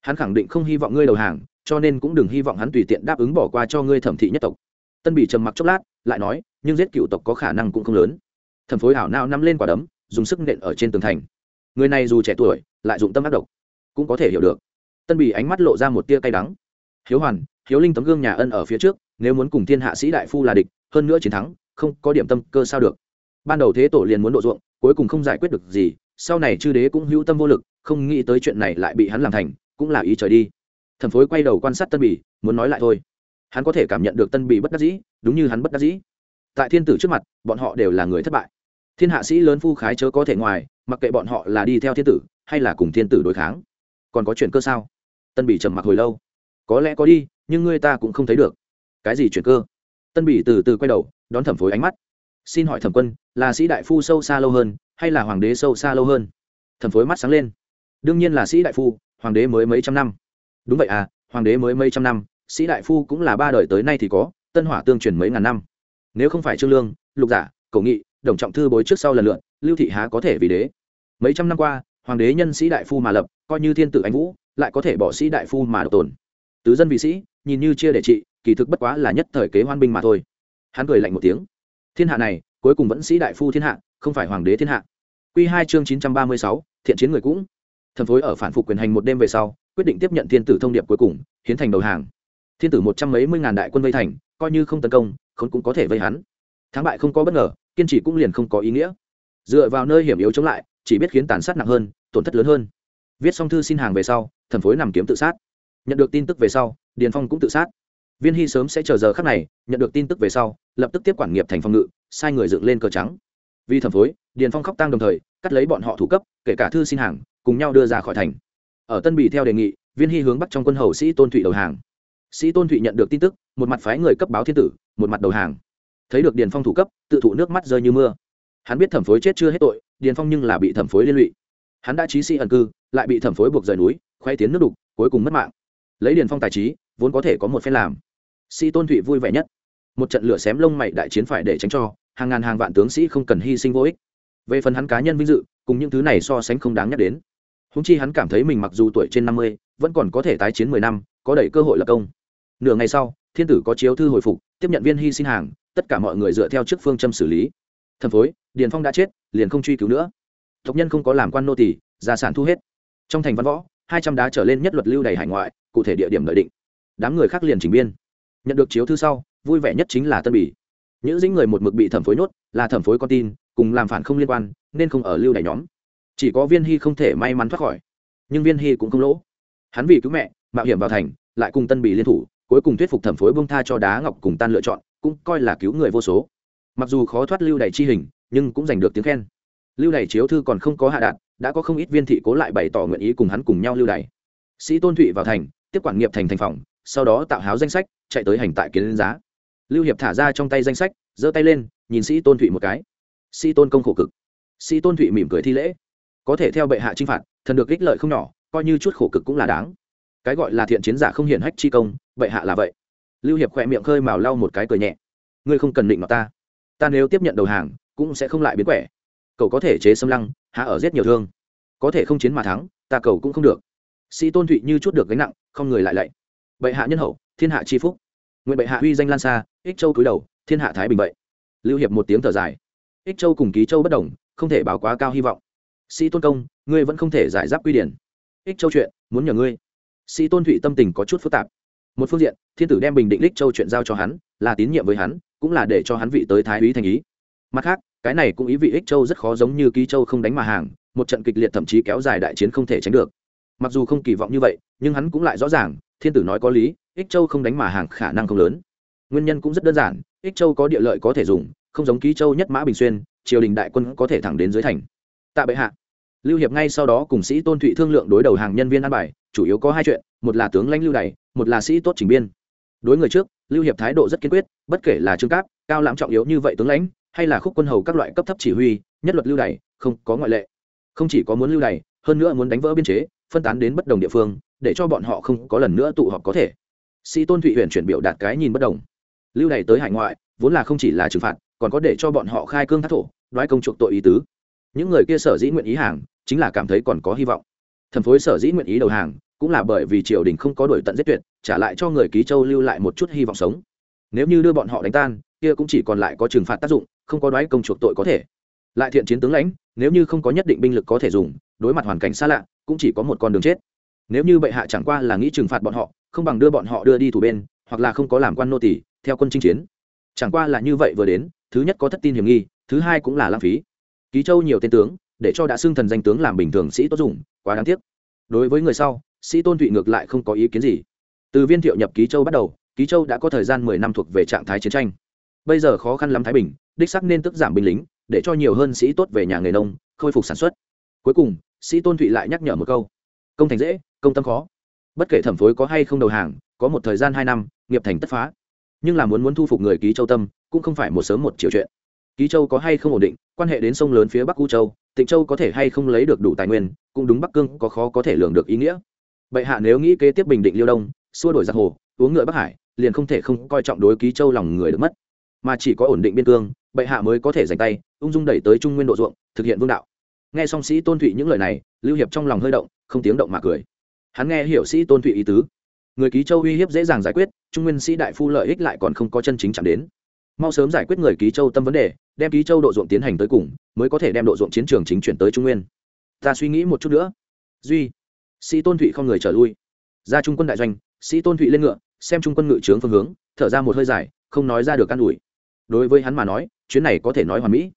Hắn khẳng định không hy vọng ngươi đầu hàng cho nên cũng đừng hy vọng hắn tùy tiện đáp ứng bỏ qua cho ngươi thẩm thị nhất tộc. Tân bị trầm mặc chốc lát, lại nói, nhưng giết cựu tộc có khả năng cũng không lớn. Thẩm phối hảo nao nắm lên quả đấm, dùng sức nện ở trên tường thành. Người này dù trẻ tuổi, lại dụng tâm ác độc, cũng có thể hiểu được. Tân bị ánh mắt lộ ra một tia cay đắng. Hiếu hoàn, hiếu linh tấm gương nhà ân ở phía trước, nếu muốn cùng thiên hạ sĩ đại phu là địch, hơn nữa chiến thắng, không có điểm tâm cơ sao được. Ban đầu thế tổ liền muốn độ ruộng, cuối cùng không giải quyết được gì, sau này chư đế cũng hữu tâm vô lực, không nghĩ tới chuyện này lại bị hắn làm thành, cũng là ý trời đi thần phối quay đầu quan sát tân bỉ muốn nói lại thôi. Hắn có thể cảm nhận được tân bỉ bất đắc dĩ, đúng như hắn bất đắc dĩ. Tại thiên tử trước mặt, bọn họ đều là người thất bại. Thiên hạ sĩ lớn phu khái chớ có thể ngoài, mặc kệ bọn họ là đi theo thiên tử, hay là cùng thiên tử đối kháng. Còn có chuyện cơ sao? Tân bỉ trầm mặc hồi lâu. Có lẽ có đi, nhưng ngươi ta cũng không thấy được. Cái gì chuyện cơ? Tân bỉ từ từ quay đầu, đón thẩm phối ánh mắt. Xin hỏi thẩm quân, là sĩ đại phu sâu xa lâu hơn, hay là hoàng đế sâu xa lâu hơn? Thẩm phối mắt sáng lên. Đương nhiên là sĩ đại phu, hoàng đế mới mấy trăm năm đúng vậy à hoàng đế mới mấy trăm năm, sĩ đại phu cũng là ba đời tới nay thì có, tân hỏa tương truyền mấy ngàn năm. Nếu không phải trương lương, lục giả cầu nghị, đồng trọng thư bối trước sau lần lượt, lưu thị há có thể vì đế. Mấy trăm năm qua, hoàng đế nhân sĩ đại phu mà lập, coi như thiên tử anh vũ, lại có thể bỏ sĩ đại phu mà độc tồn. Tứ dân vị sĩ, nhìn như chia để trị, kỳ thực bất quá là nhất thời kế hoan binh mà thôi. Hắn cười lạnh một tiếng. Thiên hạ này, cuối cùng vẫn sĩ đại phu thiên hạ, không phải hoàng đế thiên hạ. Q hai chương chín trăm ba mươi sáu, thiện chiến người cũng. Thần phối ở phản phục quyền hành một đêm về sau quyết định tiếp nhận thiên tử thông điệp cuối cùng, hiến thành đầu hàng. Thiên tử một trăm mấy mươi ngàn đại quân vây thành, coi như không tấn công, khốn cũng có thể vây hắn. Thắng bại không có bất ngờ, kiên trì cũng liền không có ý nghĩa. Dựa vào nơi hiểm yếu chống lại, chỉ biết khiến tàn sát nặng hơn, tổn thất lớn hơn. Viết xong thư xin hàng về sau, thần phối nằm kiếm tự sát. Nhận được tin tức về sau, điền phong cũng tự sát. Viên hy sớm sẽ chờ giờ khắc này, nhận được tin tức về sau, lập tức tiếp quản nghiệp thành phòng ngự, sai người dựng lên cờ trắng. Vì thẩm phối, điền phong khóc tang đồng thời, cắt lấy bọn họ thủ cấp, kể cả thư xin hàng, cùng nhau đưa ra khỏi thành ở tân bì theo đề nghị, viên hy hướng bắc trong quân hầu sĩ tôn thụy đầu hàng. Sĩ tôn thụy nhận được tin tức, một mặt phái người cấp báo thiên tử, một mặt đầu hàng. Thấy được điền phong thủ cấp, tự thụ nước mắt rơi như mưa. Hắn biết thẩm phối chết chưa hết tội, điền phong nhưng là bị thẩm phối liên lụy. Hắn đã trí sĩ ẩn cư, lại bị thẩm phối buộc rời núi, khoe tiến nước đục, cuối cùng mất mạng. Lấy điền phong tài trí, vốn có thể có một phen làm. Sĩ tôn thụy vui vẻ nhất. Một trận lửa xém lông mày đại chiến phải để tránh cho, hàng ngàn hàng vạn tướng sĩ không cần hy sinh vô ích. Về phần hắn cá nhân vinh dự, cùng những thứ này so sánh không đáng nhắc đến húng chi hắn cảm thấy mình mặc dù tuổi trên năm mươi, vẫn còn có thể tái chiến mười năm, có đầy cơ hội lập công. Nửa ngày sau, thiên tử có chiếu thư hồi phục, tiếp nhận viên hy sinh hàng, tất cả mọi người dựa theo trước phương châm xử lý. Thần phối, điền phong đã chết, liền không truy cứu nữa. Tộc nhân không có làm quan nô tỷ gia sản thu hết. Trong thành văn võ, hai trăm đá trở lên nhất luật lưu đầy hải ngoại, cụ thể địa điểm lợi định. Đám người khác liền chỉnh biên. Nhận được chiếu thư sau, vui vẻ nhất chính là tân bỉ những dính người một mực bị thẩm phối nhốt, là thẩm phối con tin, cùng làm phản không liên quan, nên không ở lưu đầy nhóm chỉ có viên hy không thể may mắn thoát khỏi. Nhưng viên hy cũng không lỗ. Hắn vì cứu mẹ, mạo hiểm vào thành, lại cùng tân bị liên thủ, cuối cùng thuyết phục thẩm phối bông tha cho đá ngọc cùng tan lựa chọn, cũng coi là cứu người vô số. Mặc dù khó thoát lưu đầy chi hình, nhưng cũng giành được tiếng khen. Lưu đầy chiếu thư còn không có hạ đạn đã có không ít viên thị cố lại bày tỏ nguyện ý cùng hắn cùng nhau lưu đầy sĩ tôn thụy vào thành, tiếp quản nghiệp thành thành phòng, sau đó tạo háo danh sách, chạy tới hành tại kiến giá. Lưu hiệp thả ra trong tay danh sách, giơ tay lên, nhìn sĩ tôn thụy một cái. Sĩ tôn công khổ cực. Sĩ tôn thụy mỉm cười thi lễ có thể theo bệ hạ chinh phạt, thần được ích lợi không nhỏ, coi như chút khổ cực cũng là đáng. Cái gọi là thiện chiến giả không hiển hách chi công, bệ hạ là vậy. Lưu hiệp khỏe miệng khơi mào lau một cái cười nhẹ. Ngươi không cần định mặt ta. Ta nếu tiếp nhận đầu hàng, cũng sẽ không lại biến quẻ. Cậu có thể chế xâm lăng hạ ở giết nhiều thương. Có thể không chiến mà thắng, ta cầu cũng không được. Sĩ tôn thụy như chút được gánh nặng, không người lại lạy. Bệ hạ nhân hậu, thiên hạ chi phúc. Nguyện bệ hạ huy danh lan xa, ích châu cúi đầu, thiên hạ thái bình vậy. Lưu hiệp một tiếng thở dài. Ích châu cùng ký châu bất đồng, không thể báo quá cao hy vọng sĩ tôn công, ngươi vẫn không thể giải giáp quy điển. Ích châu chuyện, muốn nhờ ngươi. Sĩ tôn thụy tâm tình có chút phức tạp. Một phương diện, thiên tử đem bình định ích châu chuyện giao cho hắn, là tín nhiệm với hắn, cũng là để cho hắn vị tới thái úy thành ý. Mặt khác, cái này cũng ý vị ích châu rất khó giống như ký châu không đánh mà hàng, một trận kịch liệt thậm chí kéo dài đại chiến không thể tránh được. Mặc dù không kỳ vọng như vậy, nhưng hắn cũng lại rõ ràng, thiên tử nói có lý, ích châu không đánh mà hàng khả năng không lớn. Nguyên nhân cũng rất đơn giản, ích châu có địa lợi có thể dùng, không giống ký châu nhất mã bình xuyên, triều đình đại quân có thể thẳng đến dưới thành. Tạ bệ hạ lưu hiệp ngay sau đó cùng sĩ tôn thụy thương lượng đối đầu hàng nhân viên an bài, chủ yếu có hai chuyện, một là tướng lãnh lưu đày, một là sĩ tốt trình biên. Đối người trước, lưu hiệp thái độ rất kiên quyết, bất kể là trương cáp, cao lãm trọng yếu như vậy tướng lãnh, hay là khúc quân hầu các loại cấp thấp chỉ huy, nhất luật lưu đày, không có ngoại lệ. Không chỉ có muốn lưu đày, hơn nữa muốn đánh vỡ biên chế, phân tán đến bất đồng địa phương, để cho bọn họ không có lần nữa tụ họp có thể. Sĩ tôn thụy huyện chuyển biểu đạt cái nhìn bất đồng. Lưu đày tới hải ngoại, vốn là không chỉ là trừng phạt, còn có để cho bọn họ khai cương thác thổ, đoái công chuộc tội ý tứ. Những người kia sở dĩ nguyện ý hàng chính là cảm thấy còn có hy vọng. Thần phối sở dĩ nguyện ý đầu hàng, cũng là bởi vì triều đình không có đổi tận giết tuyệt, trả lại cho người ký châu lưu lại một chút hy vọng sống. Nếu như đưa bọn họ đánh tan, kia cũng chỉ còn lại có trừng phạt tác dụng, không có đoái công chuộc tội có thể. Lại thiện chiến tướng lãnh, nếu như không có nhất định binh lực có thể dùng, đối mặt hoàn cảnh xa lạ, cũng chỉ có một con đường chết. Nếu như bệ hạ chẳng qua là nghĩ trừng phạt bọn họ, không bằng đưa bọn họ đưa đi thủ bên, hoặc là không có làm quan nô tỷ theo quân chinh chiến. Chẳng qua là như vậy vừa đến, thứ nhất có thất tin hiểm nghi, thứ hai cũng là lãng phí. Ký châu nhiều tên tướng để cho đã xưng thần danh tướng làm bình thường sĩ tốt dùng, quá đáng tiếc. Đối với người sau, sĩ tôn thụy ngược lại không có ý kiến gì. Từ viên thiệu nhập ký châu bắt đầu, ký châu đã có thời gian mười năm thuộc về trạng thái chiến tranh. Bây giờ khó khăn lắm thái bình, đích sắc nên tức giảm binh lính, để cho nhiều hơn sĩ tốt về nhà nghề nông, khôi phục sản xuất. Cuối cùng, sĩ tôn thụy lại nhắc nhở một câu. Công thành dễ, công tâm khó. Bất kể thẩm phối có hay không đầu hàng, có một thời gian hai năm, nghiệp thành tất phá. Nhưng là muốn muốn thu phục người ký châu tâm, cũng không phải một sớm một chiều chuyện. Ký châu có hay không ổn định quan hệ đến sông lớn phía bắc u châu tịnh châu có thể hay không lấy được đủ tài nguyên cũng đúng bắc cương có khó có thể lường được ý nghĩa bệ hạ nếu nghĩ kế tiếp bình định liêu đông xua đổi giặc hồ uống ngựa bắc hải liền không thể không coi trọng đối ký châu lòng người được mất mà chỉ có ổn định biên cương bệ hạ mới có thể giành tay ung dung đẩy tới trung nguyên độ ruộng thực hiện vương đạo nghe song sĩ tôn thụy những lời này lưu hiệp trong lòng hơi động không tiếng động mà cười hắn nghe hiểu sĩ tôn thụy ý tứ người ký châu uy hiếp dễ dàng giải quyết trung nguyên sĩ đại phu lợi ích lại còn không có chân chính chạm đến mau sớm giải quyết người ký châu tâm vấn đề đem ký châu độ ruộng tiến hành tới cùng, mới có thể đem độ ruộng chiến trường chính chuyển tới trung nguyên. Ta suy nghĩ một chút nữa. Duy, sĩ tôn thụy không người trở lui. Ra trung quân đại doanh, sĩ tôn thụy lên ngựa, xem trung quân ngự trướng phương hướng, thở ra một hơi dài, không nói ra được can ủi. Đối với hắn mà nói, chuyến này có thể nói hoàn mỹ.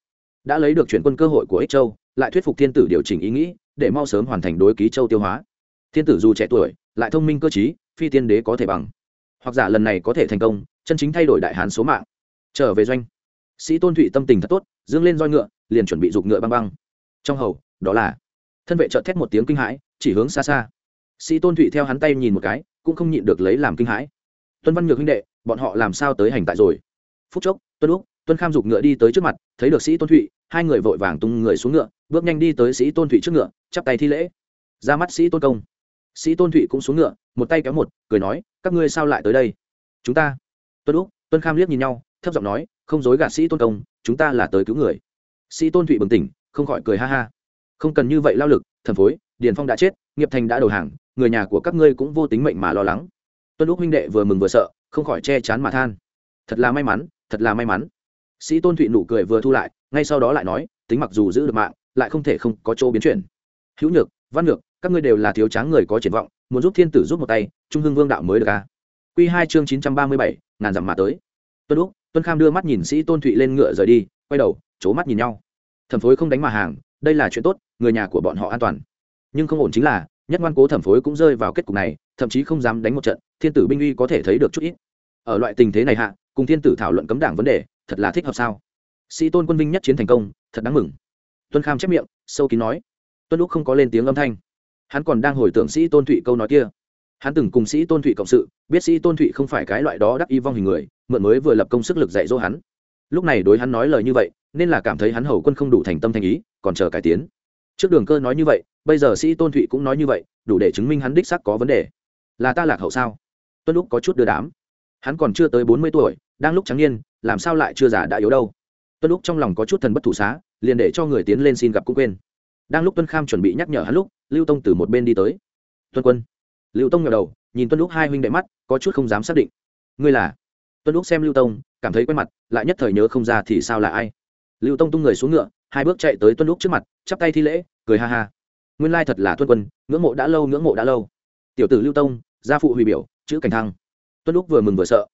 Đã lấy được chuyển quân cơ hội của ích châu, lại thuyết phục thiên tử điều chỉnh ý nghĩ, để mau sớm hoàn thành đối ký châu tiêu hóa. Thiên tử dù trẻ tuổi, lại thông minh cơ t phi tiên đế có thể bằng. Hoặc giả lần này có thể thành công, chân chính thay đổi đại hán số mạng. Trở về doanh sĩ tôn thụy tâm tình thật tốt, dương lên roi ngựa, liền chuẩn bị giục ngựa băng băng. Trong hầu, đó là, thân vệ trợt thét một tiếng kinh hãi, chỉ hướng xa xa. Sĩ tôn thụy theo hắn tay nhìn một cái, cũng không nhịn được lấy làm kinh hãi. Tuân văn nhược huynh đệ, bọn họ làm sao tới hành tại rồi? Phút chốc, tuân úc, tuân kham giục ngựa đi tới trước mặt, thấy được sĩ tôn thụy, hai người vội vàng tung người xuống ngựa, bước nhanh đi tới sĩ tôn thụy trước ngựa, chắp tay thi lễ. Ra mắt sĩ tôn công. Sĩ tôn thụy cũng xuống ngựa, một tay kéo một, cười nói, các ngươi sao lại tới đây? Chúng ta. Tuân úc, tuân kham liếc nhìn nhau thấp giọng nói, không dối gạt sĩ tôn công, chúng ta là tới cứu người. Sĩ tôn thụy bừng tỉnh, không khỏi cười ha ha. Không cần như vậy lao lực, thần phối, điền phong đã chết, nghiệp thành đã đầu hàng, người nhà của các ngươi cũng vô tính mệnh mà lo lắng. Tuân lúc huynh đệ vừa mừng vừa sợ, không khỏi che chán mà than. Thật là may mắn, thật là may mắn. Sĩ tôn thụy nụ cười vừa thu lại, ngay sau đó lại nói, tính mặc dù giữ được mạng, lại không thể không có chỗ biến chuyển. Hữu nhược, văn nhược, các ngươi đều là thiếu tráng người có triển vọng, muốn giúp thiên tử giúp một tay, trung hưng vương đạo mới được ca q hai chương chín trăm ba mươi bảy, ngàn dặm mà tới. Tuân lúc tuân kham đưa mắt nhìn sĩ tôn thụy lên ngựa rời đi, quay đầu, c mắt nhìn nhau. Thẩm phối không đánh mà hàng, đây là chuyện tốt, người nhà của bọn họ an toàn. Nhưng không ổn chính là, nhất ngoan cố thẩm phối cũng rơi vào kết cục này, thậm chí không dám đánh một trận, thiên tử binh uy có thể thấy được chút ít. Ở loại tình thế này hạ, cùng thiên tử thảo luận cấm đảng vấn đề, thật là thích hợp sao? Sĩ tôn quân vinh nhất chiến thành công, thật đáng mừng. Tuân kham chép miệng, sâu kín nói. Tuân lúc không có lên tiếng âm thanh. Hắn còn đang hồi tưởng sĩ tôn thụy câu nói kia hắn từng cùng sĩ tôn thụy cộng sự, biết sĩ tôn thụy không phải cái loại đó đắc y vong hình người, mượn mới vừa lập công sức lực dạy dỗ hắn. Lúc này đối hắn nói lời như vậy, nên là cảm thấy hắn hầu quân không đủ thành tâm thành ý, còn chờ cải tiến. Trước đường cơ nói như vậy, bây giờ sĩ tôn thụy cũng nói như vậy, đủ để chứng minh hắn đích sắc có vấn đề. Là ta lạc hậu sao? Tuân lúc có chút đưa đám. Hắn còn chưa tới bốn mươi tuổi, đang lúc trắng niên, làm sao lại chưa già đã yếu đâu? Tuân lúc trong lòng có chút thần bất thủ xá, liền để cho người tiến lên xin gặp cũng quên. Đang lúc tuân kham chuẩn bị nhắc nhở hắn lúc, lưu tông từ một bên đi tới. Tuân quân lưu tông ngẩng đầu, nhìn tuân lúc hai huynh đệ mắt, có chút không dám xác định. Ngươi là? Tuân lúc xem lưu tông, cảm thấy quen mặt, lại nhất thời nhớ không ra thì sao là ai. Lưu tông tung người xuống ngựa, hai bước chạy tới tuân lúc trước mặt, chắp tay thi lễ, cười ha ha. Nguyên lai thật là tuân quân, ngưỡng mộ đã lâu, ngưỡng mộ đã lâu. Tiểu tử lưu tông, gia phụ hủy biểu, chữ cảnh thăng. Tuân lúc vừa mừng vừa sợ.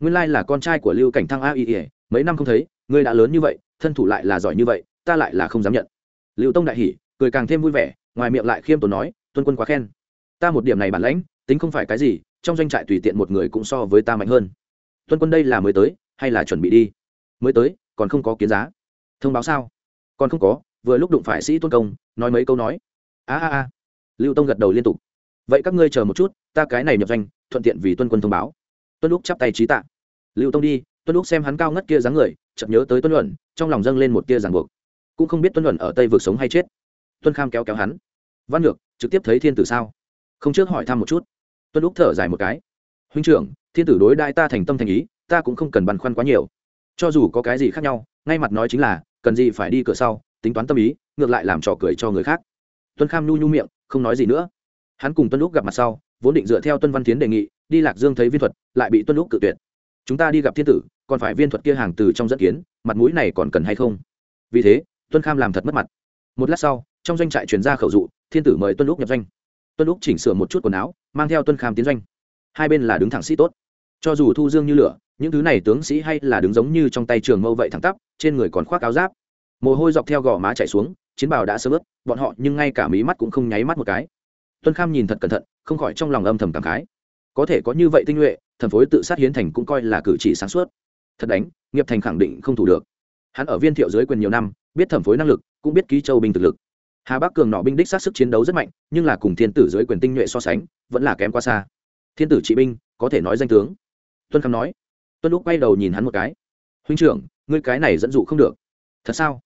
Nguyên lai là con trai của lưu cảnh thăng a y ỉa mấy năm không thấy, ngươi đã lớn như vậy, thân thủ lại là giỏi như vậy, ta lại là không dám nhận. Lưu tông đại hỉ, cười càng thêm vui vẻ, ngoài miệng lại khiêm tốn nói, tuân quân quá khen ta một điểm này bản lãnh, tính không phải cái gì, trong doanh trại tùy tiện một người cũng so với ta mạnh hơn. Tuân quân đây là mới tới, hay là chuẩn bị đi? Mới tới, còn không có kiến giá. Thông báo sao? Còn không có, vừa lúc đụng phải sĩ tuân công, nói mấy câu nói. A a a. Lưu tông gật đầu liên tục. Vậy các ngươi chờ một chút, ta cái này nhập doanh, thuận tiện vì tuân quân thông báo. Tuân lúc chắp tay trí tạ. Lưu tông đi, tuân lúc xem hắn cao ngất kia dáng người, chợt nhớ tới tuân luận, trong lòng dâng lên một tia ràng buộc. Cũng không biết tuân luận ở tây vực sống hay chết. Tuân kham kéo kéo hắn. Văn ngược, trực tiếp thấy thiên tử sao? Không trước hỏi thăm một chút. Tuân lúc thở dài một cái. Huynh trưởng, thiên tử đối đại ta thành tâm thành ý, ta cũng không cần băn khoăn quá nhiều. Cho dù có cái gì khác nhau, ngay mặt nói chính là, cần gì phải đi cửa sau, tính toán tâm ý, ngược lại làm trò cười cho người khác. Tuân kham nhu nhu miệng, không nói gì nữa. Hắn cùng tuân lúc gặp mặt sau, vốn định dựa theo tuân văn tiến đề nghị, đi lạc dương thấy viên thuật, lại bị tuân lúc cự tuyệt. Chúng ta đi gặp thiên tử, còn phải viên thuật kia hàng từ trong dẫn kiến, mặt mũi này còn cần hay không? Vì thế, tuân kham làm thật mất mặt. Một lát sau, trong doanh trại chuyển ra khẩu dụ, thiên tử mời tuân lúc nhập doanh tuân úc chỉnh sửa một chút quần áo, mang theo tuân kham tiến doanh. Hai bên là đứng thẳng sĩ tốt. Cho dù thu dương như lửa, những thứ này tướng sĩ hay là đứng giống như trong tay trường mâu vậy thẳng tắp, trên người còn khoác áo giáp. Mồ hôi dọc theo gò má chạy xuống, chiến bào đã sơ ướt bọn họ nhưng ngay cả mí mắt cũng không nháy mắt một cái. Tuân kham nhìn thật cẩn thận, không khỏi trong lòng âm thầm cảm khái. Có thể có như vậy tinh nhuệ, thần phối tự sát hiến thành cũng coi là cử chỉ sáng suốt. Thật đánh, nghiệp thành khẳng định không thủ được. Hắn ở viên thiệu dưới quyền nhiều năm, biết thẩm phối năng lực, cũng biết ký châu binh thực lực hà bắc cường nọ binh đích sát sức chiến đấu rất mạnh, nhưng là cùng thiên tử dưới quyền tinh nhuệ so sánh, vẫn là kém quá xa. Thiên tử trị binh, có thể nói danh tướng. Tuân kham nói. Tuân lúc quay đầu nhìn hắn một cái. Huynh trưởng, ngươi cái này dẫn dụ không được. Thật sao?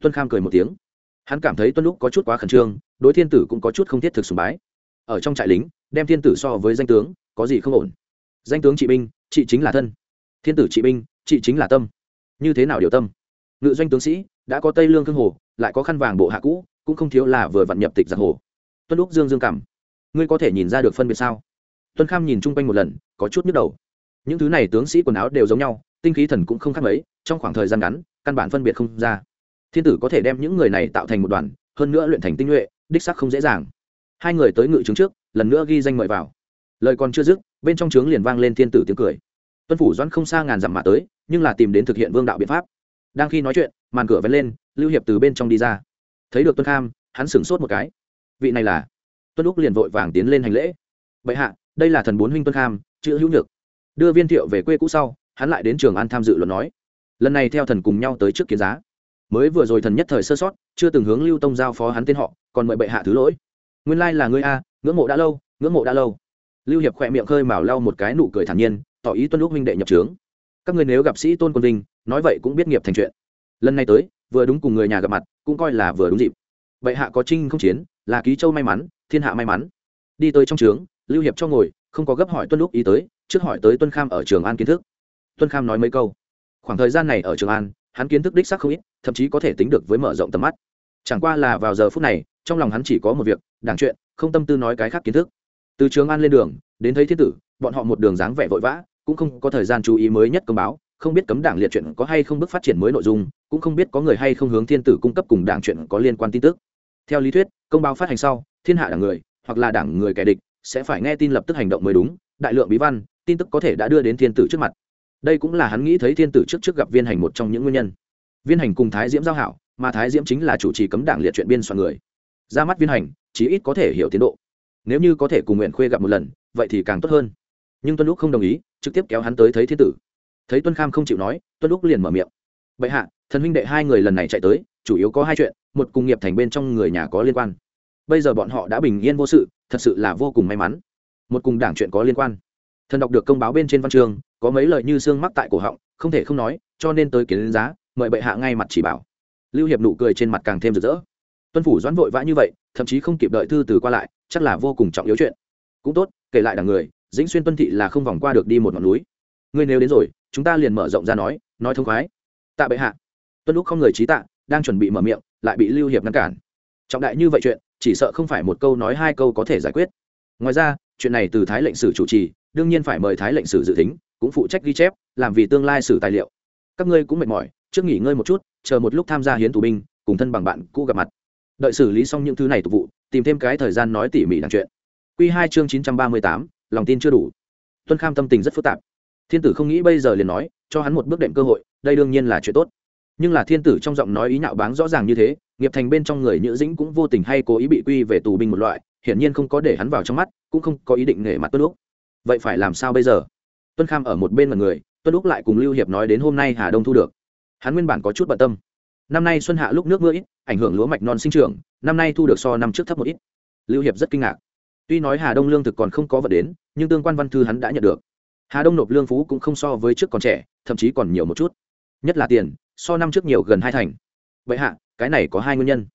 Tuân kham cười một tiếng. Hắn cảm thấy tuân lúc có chút quá khẩn trương, đối thiên tử cũng có chút không thiết thực sùng bái. Ở trong trại lính, đem thiên tử so với danh tướng, có gì không ổn? Danh tướng trị binh, trị chính là thân. Thiên tử trị binh, trị chính là tâm. Như thế nào điều tâm? Ngự doanh tướng sĩ, đã có tây lương cương hồ, lại có khăn vàng bộ hạ cũ cũng không thiếu là vừa vặn nhập tịch giặc hồ. Tuân lúc dương dương cảm. Ngươi có thể nhìn ra được phân biệt sao? Tuân kham nhìn chung quanh một lần, có chút nhức đầu. Những thứ này tướng sĩ quần áo đều giống nhau, tinh khí thần cũng không khác mấy, trong khoảng thời gian ngắn, căn bản phân biệt không ra. Thiên tử có thể đem những người này tạo thành một đoàn, hơn nữa luyện thành tinh nhuệ, đích sắc không dễ dàng. Hai người tới ngự trướng trước, lần nữa ghi danh mời vào. Lời còn chưa dứt, bên trong trướng liền vang lên thiên tử tiếng cười. Tuân phủ doãn không xa ngàn dặm mà tới, nhưng là tìm đến thực hiện vương đạo biện pháp. Đang khi nói chuyện, màn cửa vén lên, lưu hiệp từ bên trong đi ra thấy được tuân kham, hắn sửng sốt một cái. Vị này là? Tuân úc liền vội vàng tiến lên hành lễ. Bệ hạ, đây là thần bốn huynh tuân kham, chữ hữu nhược. Đưa viên thiệu về quê cũ sau, hắn lại đến trường an tham dự luận nói. Lần này theo thần cùng nhau tới trước kiến giá. Mới vừa rồi thần nhất thời sơ sót, chưa từng hướng lưu tông giao phó hắn tên họ, còn mời bệ hạ thứ lỗi. Nguyên lai là ngươi a, ngưỡng mộ đã lâu, ngưỡng mộ đã lâu. Lưu hiệp khỏe miệng khơi mào lau một cái nụ cười thản nhiên, tỏ ý tuân lúc huynh đệ nhập trướng. Các người nếu gặp sĩ tôn quân vinh, nói vậy cũng biết nghiệp thành chuyện. Lần này tới vừa đúng cùng người nhà gặp mặt, cũng coi là vừa đúng dịp. Bệ hạ có trinh không chiến, là ký châu may mắn, thiên hạ may mắn. Đi tới trong trướng, lưu hiệp cho ngồi, không có gấp hỏi tuân lúc ý tới, trước hỏi tới tuân kham ở trường an kiến thức. Tuân kham nói mấy câu. Khoảng thời gian này ở trường an, hắn kiến thức đích xác không ít, thậm chí có thể tính được với mở rộng tầm mắt. Chẳng qua là vào giờ phút này, trong lòng hắn chỉ có một việc, đảng chuyện, không tâm tư nói cái khác kiến thức. Từ trường an lên đường, đến thấy thiên tử, bọn họ một đường dáng vẻ vội vã, cũng không có thời gian chú ý mới nhất công báo không biết cấm đảng liệt chuyện có hay không bước phát triển mới nội dung, cũng không biết có người hay không hướng thiên tử cung cấp cùng đảng chuyện có liên quan tin tức. Theo lý thuyết, công báo phát hành sau, thiên hạ đảng người, hoặc là đảng người kẻ địch, sẽ phải nghe tin lập tức hành động mới đúng, đại lượng bí văn, tin tức có thể đã đưa đến thiên tử trước mặt. Đây cũng là hắn nghĩ thấy thiên tử trước trước gặp viên hành một trong những nguyên nhân. Viên hành cùng thái diễm giao hảo, mà thái diễm chính là chủ trì cấm đảng liệt chuyện biên soạn người. Ra mắt viên hành, chí ít có thể hiểu tiến độ. Nếu như có thể cùng nguyện khuê gặp một lần, vậy thì càng tốt hơn. Nhưng tuân lúc không đồng ý, trực tiếp kéo hắn tới thấy thiên tử thấy tuân kham không chịu nói, tuân lúc liền mở miệng. Bệ hạ, thần huynh đệ hai người lần này chạy tới, chủ yếu có hai chuyện, một cùng nghiệp thành bên trong người nhà có liên quan. Bây giờ bọn họ đã bình yên vô sự, thật sự là vô cùng may mắn. Một cùng đảng chuyện có liên quan. Thần đọc được công báo bên trên văn trường có mấy lời như xương mắc tại cổ họng, không thể không nói, cho nên tới kiến giá, mời bệ hạ ngay mặt chỉ bảo. Lưu hiệp nụ cười trên mặt càng thêm rực rỡ. Tuân phủ doãn vội vã như vậy, thậm chí không kịp đợi thư từ qua lại, chắc là vô cùng trọng yếu chuyện. Cũng tốt, kể lại đảng người, dĩnh xuyên tuân thị là không vòng qua được đi một ngọn núi ngươi nếu đến rồi, chúng ta liền mở rộng ra nói nói thông khoái. Tạ bệ hạ. Tuân lúc không người trí tạ, đang chuẩn bị mở miệng, lại bị lưu hiệp ngăn cản. Trọng đại như vậy chuyện, chỉ sợ không phải một câu nói hai câu có thể giải quyết. Ngoài ra, chuyện này từ thái lệnh sử chủ trì, đương nhiên phải mời thái lệnh sử dự tính, cũng phụ trách ghi chép, làm vì tương lai sử tài liệu. Các ngươi cũng mệt mỏi, trước nghỉ ngơi một chút, chờ một lúc tham gia hiến tù binh, cùng thân bằng bạn cũ gặp mặt. Đợi xử lý xong những thứ này tục vụ, tìm thêm cái thời gian nói tỉ mỉ đằng chuyện. Q hai chương chín trăm ba mươi tám, lòng tin chưa đủ. Tuân kham tâm tình rất phức tạp thiên tử không nghĩ bây giờ liền nói, cho hắn một bước đệm cơ hội, đây đương nhiên là chuyện tốt. Nhưng là thiên tử trong giọng nói ý nhạo báng rõ ràng như thế, nghiệp thành bên trong người nhữ dĩnh cũng vô tình hay cố ý bị quy về tù binh một loại, hiển nhiên không có để hắn vào trong mắt, cũng không có ý định nghề mặt tuân lúc vậy phải làm sao bây giờ? Tuân kham ở một bên mọi người, tuân lúc lại cùng lưu hiệp nói đến hôm nay hà đông thu được. Hắn nguyên bản có chút bận tâm. Năm nay xuân hạ lúc nước mưa ít, ảnh hưởng lúa mạch non sinh trưởng, năm nay thu được so năm trước thấp một ít. Lưu hiệp rất kinh ngạc. Tuy nói hà đông lương thực còn không có vật đến, nhưng tương quan văn thư hắn đã nhận được hà đông nộp lương phú cũng không so với trước còn trẻ, thậm chí còn nhiều một chút. Nhất là tiền, so năm trước nhiều gần hai thành. Vậy hạ, cái này có hai nguyên nhân.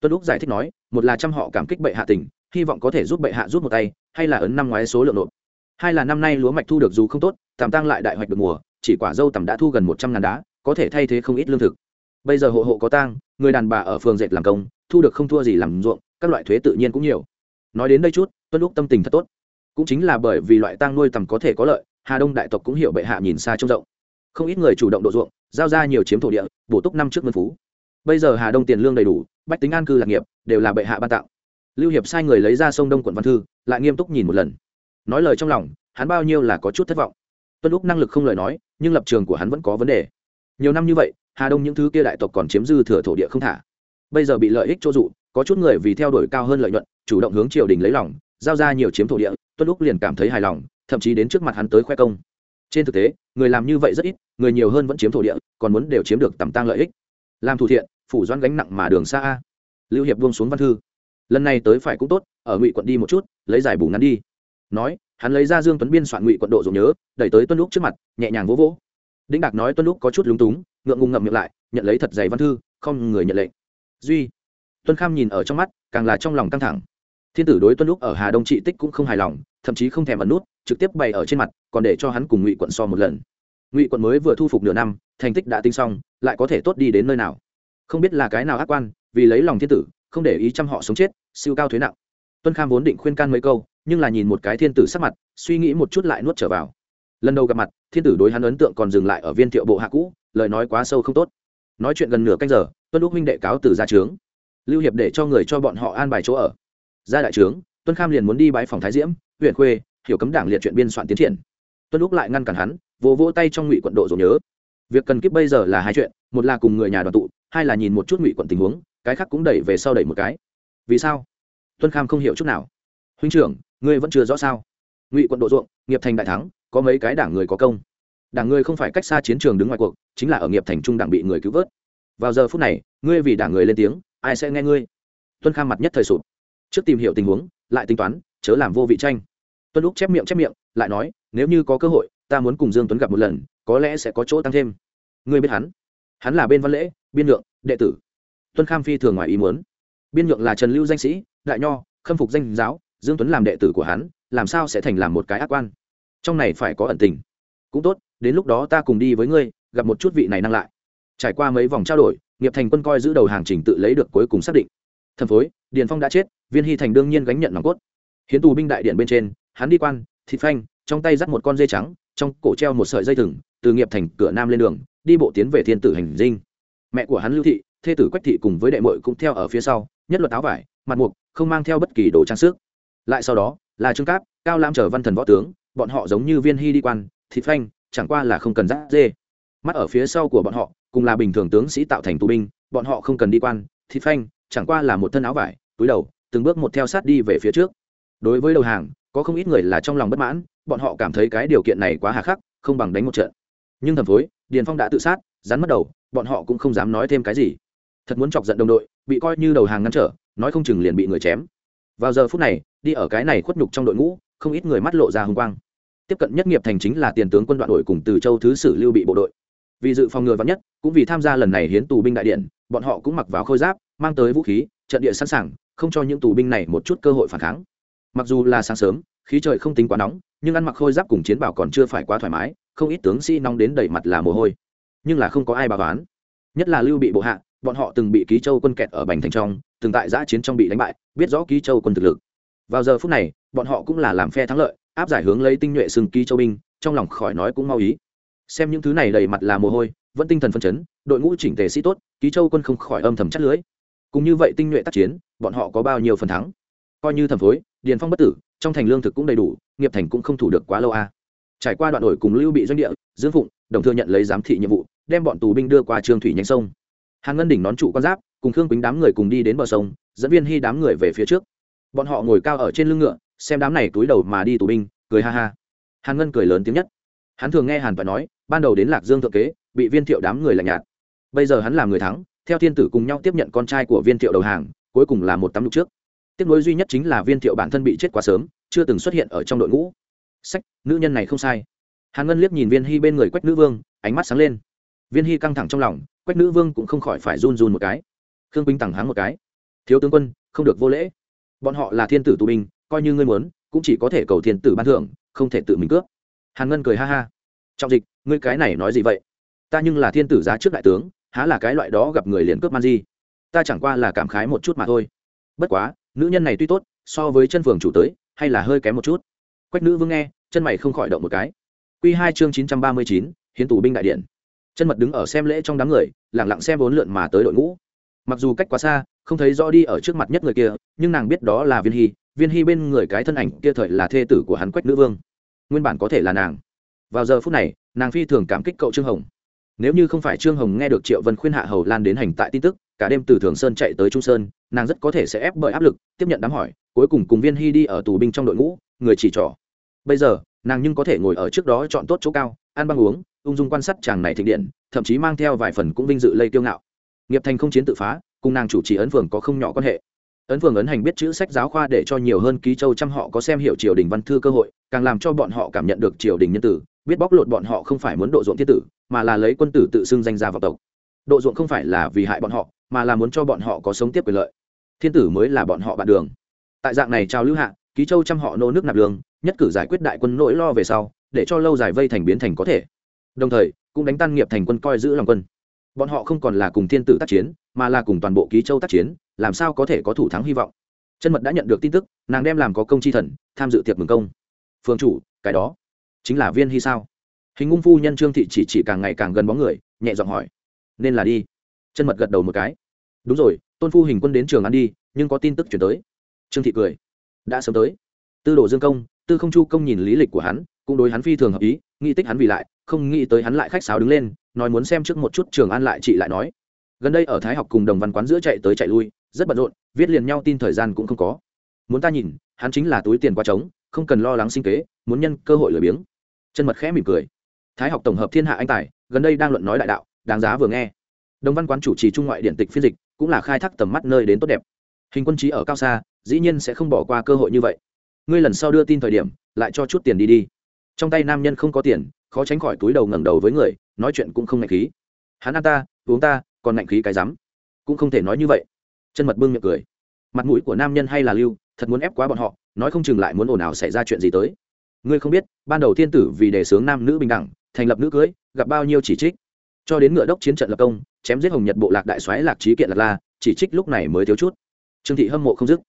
Tuân úc giải thích nói, một là trăm họ cảm kích bệ hạ tỉnh, hy vọng có thể giúp bệ hạ rút một tay, hay là ấn năm ngoái số lượng nộp. Hai là năm nay lúa mạch thu được dù không tốt, tạm tăng lại đại hoạch được mùa, chỉ quả dâu tầm đã thu gần một trăm ngàn đá, có thể thay thế không ít lương thực. Bây giờ hộ hộ có tang, người đàn bà ở phường dệt làm công, thu được không thua gì làm ruộng, các loại thuế tự nhiên cũng nhiều. Nói đến đây chút, tuân lúc tâm tình thật tốt. Cũng chính là bởi vì loại tang nuôi tầm có thể có lợi hà đông đại tộc cũng hiểu bệ hạ nhìn xa trông rộng. Không ít người chủ động độ ruộng, giao ra nhiều chiếm thổ địa, bổ túc năm trước ngân phú. Bây giờ hà đông tiền lương đầy đủ, bách tính an cư lạc nghiệp, đều là bệ hạ ban tặng lưu hiệp sai người lấy ra sông đông quận văn thư, lại nghiêm túc nhìn một lần. Nói lời trong lòng, hắn bao nhiêu là có chút thất vọng. Tuân lúc năng lực không lời nói, nhưng lập trường của hắn vẫn có vấn đề. Nhiều năm như vậy, hà đông những thứ kia đại tộc còn chiếm dư thừa thổ địa không thả. Bây giờ bị lợi ích cho dụ, có chút người vì theo đuổi cao hơn lợi nhuận, chủ động hướng triều đình lấy lòng, giao ra nhiều chiếm thổ địa, tuân lúc liền cảm thấy hài lòng thậm chí đến trước mặt hắn tới khoe công. Trên thực tế, người làm như vậy rất ít, người nhiều hơn vẫn chiếm thổ địa, còn muốn đều chiếm được tầm tăng lợi ích. Làm thủ thiện, phủ doan gánh nặng mà đường xa a. Lưu hiệp buông xuống văn thư. Lần này tới phải cũng tốt, ở ngụy quận đi một chút, lấy giải bù ngắn đi. Nói, hắn lấy ra dương tuấn biên soạn ngụy quận độ dùng nhớ, đẩy tới tuân lúc trước mặt, nhẹ nhàng vỗ vỗ. Đĩnh đạc nói tuân lúc có chút lúng túng, ngượng ngùng ngậm miệng lại, nhận lấy thật dày văn thư, không người nhận lệnh. Duy, tuân kham nhìn ở trong mắt, càng là trong lòng căng thẳng. Thiên tử đối tuân lúc ở hà đông trị tích cũng không hài lòng thậm chí không thèm ẩn nút, trực tiếp bày ở trên mặt, còn để cho hắn cùng ngụy quận so một lần. Ngụy quận mới vừa thu phục nửa năm, thành tích đã tinh xong, lại có thể tốt đi đến nơi nào? Không biết là cái nào ác quan, vì lấy lòng thiên tử, không để ý chăm họ sống chết, siêu cao thuế nặng. Tuân kham vốn định khuyên can mấy câu, nhưng là nhìn một cái thiên tử sắc mặt, suy nghĩ một chút lại nuốt trở vào. Lần đầu gặp mặt, thiên tử đối hắn ấn tượng còn dừng lại ở viên thiệu bộ hạ cũ, lời nói quá sâu không tốt. Nói chuyện gần nửa canh giờ, tuân lúc minh đệ cáo từ ra trướng. Lưu hiệp để cho người cho bọn họ an bài chỗ ở. Ra đại trướng, tuân kham liền muốn đi bãi phòng thái diễm huyện khuê, hiểu cấm đảng liệt chuyện biên soạn tiến triển. Tuân lúc lại ngăn cản hắn, vỗ vỗ tay trong ngụy quận độ rồi nhớ. Việc cần kiếp bây giờ là hai chuyện, một là cùng người nhà đoàn tụ, hai là nhìn một chút ngụy quận tình huống, cái khác cũng đẩy về sau đẩy một cái. Vì sao? Tuân kham không hiểu chút nào. Huynh trưởng, ngươi vẫn chưa rõ sao? Ngụy quận độ ruộng, nghiệp thành đại thắng, có mấy cái đảng người có công. Đảng người không phải cách xa chiến trường đứng ngoài cuộc, chính là ở nghiệp thành trung đảng bị người cứu vớt. Vào giờ phút này, ngươi vì đảng người lên tiếng, ai sẽ nghe ngươi? Tuân kham mặt nhất thời sụp. Trước tìm hiểu tình huống, lại tính toán chớ làm vô vị tranh. Tuân lúc chép miệng chép miệng, lại nói, nếu như có cơ hội, ta muốn cùng dương tuấn gặp một lần, có lẽ sẽ có chỗ tăng thêm. Ngươi biết hắn? Hắn là bên văn lễ, biên nhượng, đệ tử. Tuân kham phi thường ngoài ý muốn. Biên nhượng là trần lưu danh sĩ, đại nho, khâm phục danh giáo, dương tuấn làm đệ tử của hắn, làm sao sẽ thành làm một cái ác quan? Trong này phải có ẩn tình. Cũng tốt, đến lúc đó ta cùng đi với ngươi, gặp một chút vị này năng lại. Trải qua mấy vòng trao đổi, nghiệp thành quân coi giữ đầu hàng trình tự lấy được cuối cùng xác định. Thần phối, điền phong đã chết, viên hy thành đương nhiên gánh nhận nòng cốt hiến tù binh đại điện bên trên, hắn đi quan, thịt phanh, trong tay dắt một con dây trắng, trong cổ treo một sợi dây thừng, từ nghiệp thành cửa nam lên đường, đi bộ tiến về thiên tử hành dinh. Mẹ của hắn lưu thị, thê tử quách thị cùng với đệ mội cũng theo ở phía sau, nhất luật áo vải, mặt mục, không mang theo bất kỳ đồ trang sức. Lại sau đó, là trương cáp, cao lam chờ văn thần võ tướng, bọn họ giống như viên hy đi quan, thịt phanh, chẳng qua là không cần dắt dê. Mắt ở phía sau của bọn họ, cùng là bình thường tướng sĩ tạo thành tù binh, bọn họ không cần đi quan, thịt phanh, chẳng qua là một thân áo vải, túi đầu, từng bước một theo sát đi về phía trước đối với đầu hàng, có không ít người là trong lòng bất mãn, bọn họ cảm thấy cái điều kiện này quá hà khắc, không bằng đánh một trận. Nhưng thầm phối, điền phong đã tự sát, rắn mất đầu, bọn họ cũng không dám nói thêm cái gì. Thật muốn chọc giận đồng đội, bị coi như đầu hàng ngăn trở, nói không chừng liền bị người chém. Vào giờ phút này, đi ở cái này khuất nhục trong đội ngũ, không ít người mắt lộ ra hung quang. Tiếp cận nhất nghiệp thành chính là tiền tướng quân đoạn đội cùng từ châu thứ sử lưu bị bộ đội. Vì dự phòng ngừa vắn nhất, cũng vì tham gia lần này hiến tù binh đại điện, bọn họ cũng mặc vào khôi giáp, mang tới vũ khí, trận địa sẵn sàng, không cho những tù binh này một chút cơ hội phản kháng mặc dù là sáng sớm, khí trời không tính quá nóng, nhưng ăn mặc khôi giáp cùng chiến bảo còn chưa phải quá thoải mái, không ít tướng sĩ nóng đến đầy mặt là mồ hôi. Nhưng là không có ai bà toán nhất là lưu bị bộ hạ, bọn họ từng bị ký châu quân kẹt ở bành thành trong, từng tại giã chiến trong bị đánh bại, biết rõ ký châu quân thực lực. Vào giờ phút này, bọn họ cũng là làm phe thắng lợi, áp giải hướng lấy tinh nhuệ sừng ký châu binh, trong lòng khỏi nói cũng mau ý. Xem những thứ này đầy mặt là mồ hôi, vẫn tinh thần phân chấn, đội ngũ chỉnh tề sĩ tốt, ký châu quân không khỏi âm thầm chắc lưới. Cùng như vậy tinh nhuệ tác chiến, bọn họ có bao nhiêu phần thắng? Coi như thẩm phối, điền phong bất tử, trong thành lương thực cũng đầy đủ, nghiệp thành cũng không thủ được quá lâu a. Trải qua đoạn đổi cùng lưu bị doanh địa, dương phụng, đồng thừa nhận lấy giám thị nhiệm vụ, đem bọn tù binh đưa qua trường thủy nhánh sông. Hàng ngân đỉnh nón trụ con giáp, cùng khương quýnh đám người cùng đi đến bờ sông, dẫn viên hy đám người về phía trước. Bọn họ ngồi cao ở trên lưng ngựa, xem đám này túi đầu mà đi tù binh, cười ha ha. Hàn ngân cười lớn tiếng nhất. Hắn thường nghe hàn phải nói, ban đầu đến lạc dương thượng kế, bị viên thiệu đám người lạnh nhạt. Bây giờ hắn làm người thắng, theo thiên tử cùng nhau tiếp nhận con trai của viên thiệu đầu hàng, cuối cùng là một tấm lục trước tiếc nối duy nhất chính là viên thiệu bản thân bị chết quá sớm, chưa từng xuất hiện ở trong đội ngũ. Sách, nữ nhân này không sai. Hàn ngân liếc nhìn viên hy bên người quách nữ vương, ánh mắt sáng lên. Viên hy căng thẳng trong lòng, quách nữ vương cũng không khỏi phải run run một cái. Khương binh tẳng háng một cái. Thiếu tướng quân, không được vô lễ. Bọn họ là thiên tử tù binh, coi như ngươi muốn, cũng chỉ có thể cầu thiên tử ban thưởng, không thể tự mình cướp. Hàn ngân cười ha ha. Trọng dịch, ngươi cái này nói gì vậy? Ta nhưng là thiên tử giá trước đại tướng, há là cái loại đó gặp người liền cướp man di. Ta chẳng qua là cảm khái một chút mà thôi. Bất quá nữ nhân này tuy tốt, so với chân phường chủ tới, hay là hơi kém một chút. Quách nữ vương nghe, chân mày không khỏi động một cái. Q hai chương chín trăm ba mươi chín, hiến tù binh đại điện. Chân mật đứng ở xem lễ trong đám người lẳng lặng xem bốn lượn mà tới đội ngũ. Mặc dù cách quá xa, không thấy rõ đi ở trước mặt nhất người kia, nhưng nàng biết đó là viên hy viên hy bên người cái thân ảnh kia thời là thê tử của hắn quách nữ vương. Nguyên bản có thể là nàng. Vào giờ phút này, nàng phi thường cảm kích cậu trương hồng. Nếu như không phải trương hồng nghe được triệu vân khuyên hạ hầu lan đến hành tại tin tức cả đêm từ thường sơn chạy tới trung sơn, nàng rất có thể sẽ ép bởi áp lực, tiếp nhận đám hỏi, cuối cùng cùng viên hy đi ở tù binh trong đội ngũ, người chỉ trỏ. Bây giờ, nàng nhưng có thể ngồi ở trước đó chọn tốt chỗ cao, ăn băng uống, ung dung quan sát chàng này thịnh điện, thậm chí mang theo vài phần cũng vinh dự lây kiêu ngạo. Nghiệp thành không chiến tự phá, cùng nàng chủ trì ấn phường có không nhỏ quan hệ. Ấn phường ấn hành biết chữ sách giáo khoa để cho nhiều hơn ký châu trăm họ có xem hiểu triều đình văn thư cơ hội, càng làm cho bọn họ cảm nhận được triều đình nhân tử, biết bóc lột bọn họ không phải muốn độ ruộng thiên tử, mà là lấy quân tử tự xưng danh gia vào tộc. Độ ruộng không phải là vì hại bọn họ mà là muốn cho bọn họ có sống tiếp quyền lợi. Thiên tử mới là bọn họ bạn đường. Tại dạng này trao lưu hạ, ký châu trăm họ nô nước nạp lương nhất cử giải quyết đại quân nỗi lo về sau, để cho lâu dài vây thành biến thành có thể. Đồng thời, cũng đánh tan nghiệp thành quân coi giữ lòng quân. Bọn họ không còn là cùng thiên tử tác chiến, mà là cùng toàn bộ ký châu tác chiến, làm sao có thể có thủ thắng hy vọng. Chân mật đã nhận được tin tức, nàng đem làm có công chi thần, tham dự tiệc mừng công. Phương chủ, cái đó chính là viên hy sao? Hình ung phu nhân trương thị chỉ chỉ càng ngày càng gần bóng người, nhẹ giọng hỏi. Nên là đi chân mật gật đầu một cái. Đúng rồi, tôn phu hình quân đến trường ăn đi, nhưng có tin tức chuyển tới. Trương thị cười. Đã sớm tới. Tư đồ dương công, tư không chu công nhìn lý lịch của hắn, cũng đối hắn phi thường hợp ý, nghĩ tích hắn vì lại, không nghĩ tới hắn lại khách sáo đứng lên, nói muốn xem trước một chút trường an lại, chị lại nói. Gần đây ở thái học cùng đồng văn quán giữa chạy tới chạy lui, rất bận rộn, viết liền nhau tin thời gian cũng không có. Muốn ta nhìn, hắn chính là túi tiền qua trống, không cần lo lắng sinh kế, muốn nhân cơ hội lười biếng. Chân mật khẽ mỉm cười. Thái học tổng hợp thiên hạ anh tài, gần đây đang luận nói đại đạo, đáng giá vừa nghe đồng văn quán chủ trì trung ngoại điện tịch phiên dịch, cũng là khai thác tầm mắt nơi đến tốt đẹp. Hình quân trí ở cao xa, dĩ nhiên sẽ không bỏ qua cơ hội như vậy. Ngươi lần sau đưa tin thời điểm, lại cho chút tiền đi đi. Trong tay nam nhân không có tiền, khó tránh khỏi túi đầu ngẩng đầu với người, nói chuyện cũng không ngạnh khí. Hắn ăn ta, uống ta, còn ngạnh khí cái rắm. Cũng không thể nói như vậy. Chân mật bưng miệng cười. Mặt mũi của nam nhân hay là lưu, thật muốn ép quá bọn họ, nói không chừng lại muốn ồn ào xảy ra chuyện gì tới. Ngươi không biết, ban đầu thiên tử vì đề xướng nam nữ bình đẳng, thành lập nữ cưới, gặp bao nhiêu chỉ trích. Cho đến ngựa đốc chiến trận lập công chém giết hồng nhật bộ lạc đại soái lạc trí kiện lạc la, chỉ trích lúc này mới thiếu chút. Trương thị hâm mộ không dứt.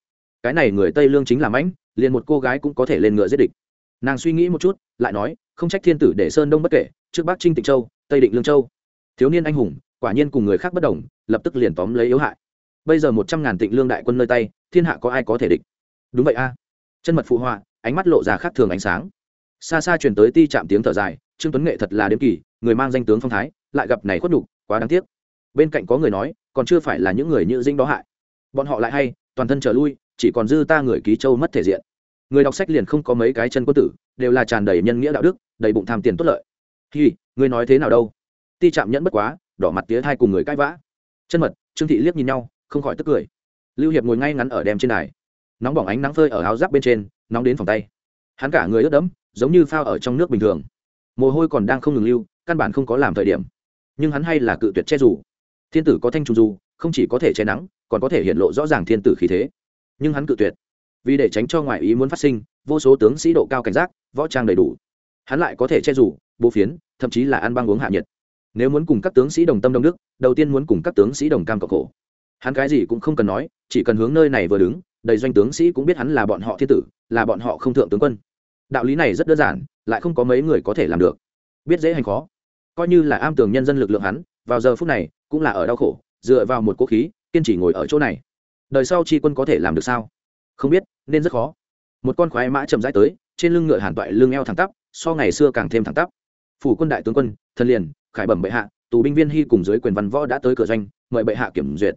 Cái này người tây lương chính là mãnh, liền một cô gái cũng có thể lên ngựa giết địch. Nàng suy nghĩ một chút, lại nói, không trách thiên tử để sơn đông bất kể, trước bắc trinh tịnh châu, tây định lương châu. Thiếu niên anh hùng, quả nhiên cùng người khác bất đồng, lập tức liền tóm lấy yếu hại. Bây giờ một trăm ngàn tịnh lương đại quân nơi tay, thiên hạ có ai có thể địch? Đúng vậy a. Chân mật phụ họa, ánh mắt lộ ra khác thường ánh sáng. Xa xa chuyển tới ti chạm tiếng thở dài, trương tuấn nghệ thật là đếm kỳ, người mang danh tướng phong thái, lại gặp này khuất đục quá đáng tiếc bên cạnh có người nói, còn chưa phải là những người như dinh đó hại. Bọn họ lại hay, toàn thân trở lui, chỉ còn dư ta người ký châu mất thể diện. Người đọc sách liền không có mấy cái chân quân tử, đều là tràn đầy nhân nghĩa đạo đức, đầy bụng tham tiền tốt lợi. Hi, ngươi nói thế nào đâu? Ti chạm nhẫn bất quá, đỏ mặt tía thai cùng người cãi vã. Chân mật, trương thị liếc nhìn nhau, không khỏi tức cười. Lưu hiệp ngồi ngay ngắn ở đem trên đài. Nóng bỏng ánh nắng phơi ở áo giáp bên trên, nóng đến phòng tay. Hắn cả người ướt đẫm, giống như phao ở trong nước bình thường. Mồ hôi còn đang không ngừng lưu, căn bản không có làm thời điểm. Nhưng hắn hay là cự tuyệt che rủ thiên tử có thanh trùng du, không chỉ có thể che nắng còn có thể hiện lộ rõ ràng thiên tử khí thế. Nhưng hắn cự tuyệt. Vì để tránh cho ngoại ý muốn phát sinh vô số tướng sĩ độ cao cảnh giác võ trang đầy đủ. Hắn lại có thể che rủ bố phiến thậm chí là ăn băng uống hạ nhiệt. Nếu muốn cùng các tướng sĩ đồng tâm đồng đức đầu tiên muốn cùng các tướng sĩ đồng cam cộng khổ. Hắn cái gì cũng không cần nói chỉ cần hướng nơi này vừa đứng đầy doanh tướng sĩ cũng biết hắn là bọn họ thiên tử là bọn họ không thượng tướng quân. Đạo lý này rất đơn giản lại không có mấy người có thể làm được. Biết dễ hành khó. Coi như là am tường nhân dân lực lượng hắn vào giờ phút này cũng là ở đau khổ, dựa vào một cố khí, kiên trì ngồi ở chỗ này. Đời sau tri quân có thể làm được sao? Không biết, nên rất khó. Một con khoái mã chậm rãi tới, trên lưng ngựa hàn toại lưng eo thẳng tắp, so ngày xưa càng thêm thẳng tắp. Phủ quân đại tướng quân thân liền, khải bẩm bệ hạ, tù binh viên hy cùng dưới quyền văn võ đã tới cửa doanh, mời bệ hạ kiểm duyệt.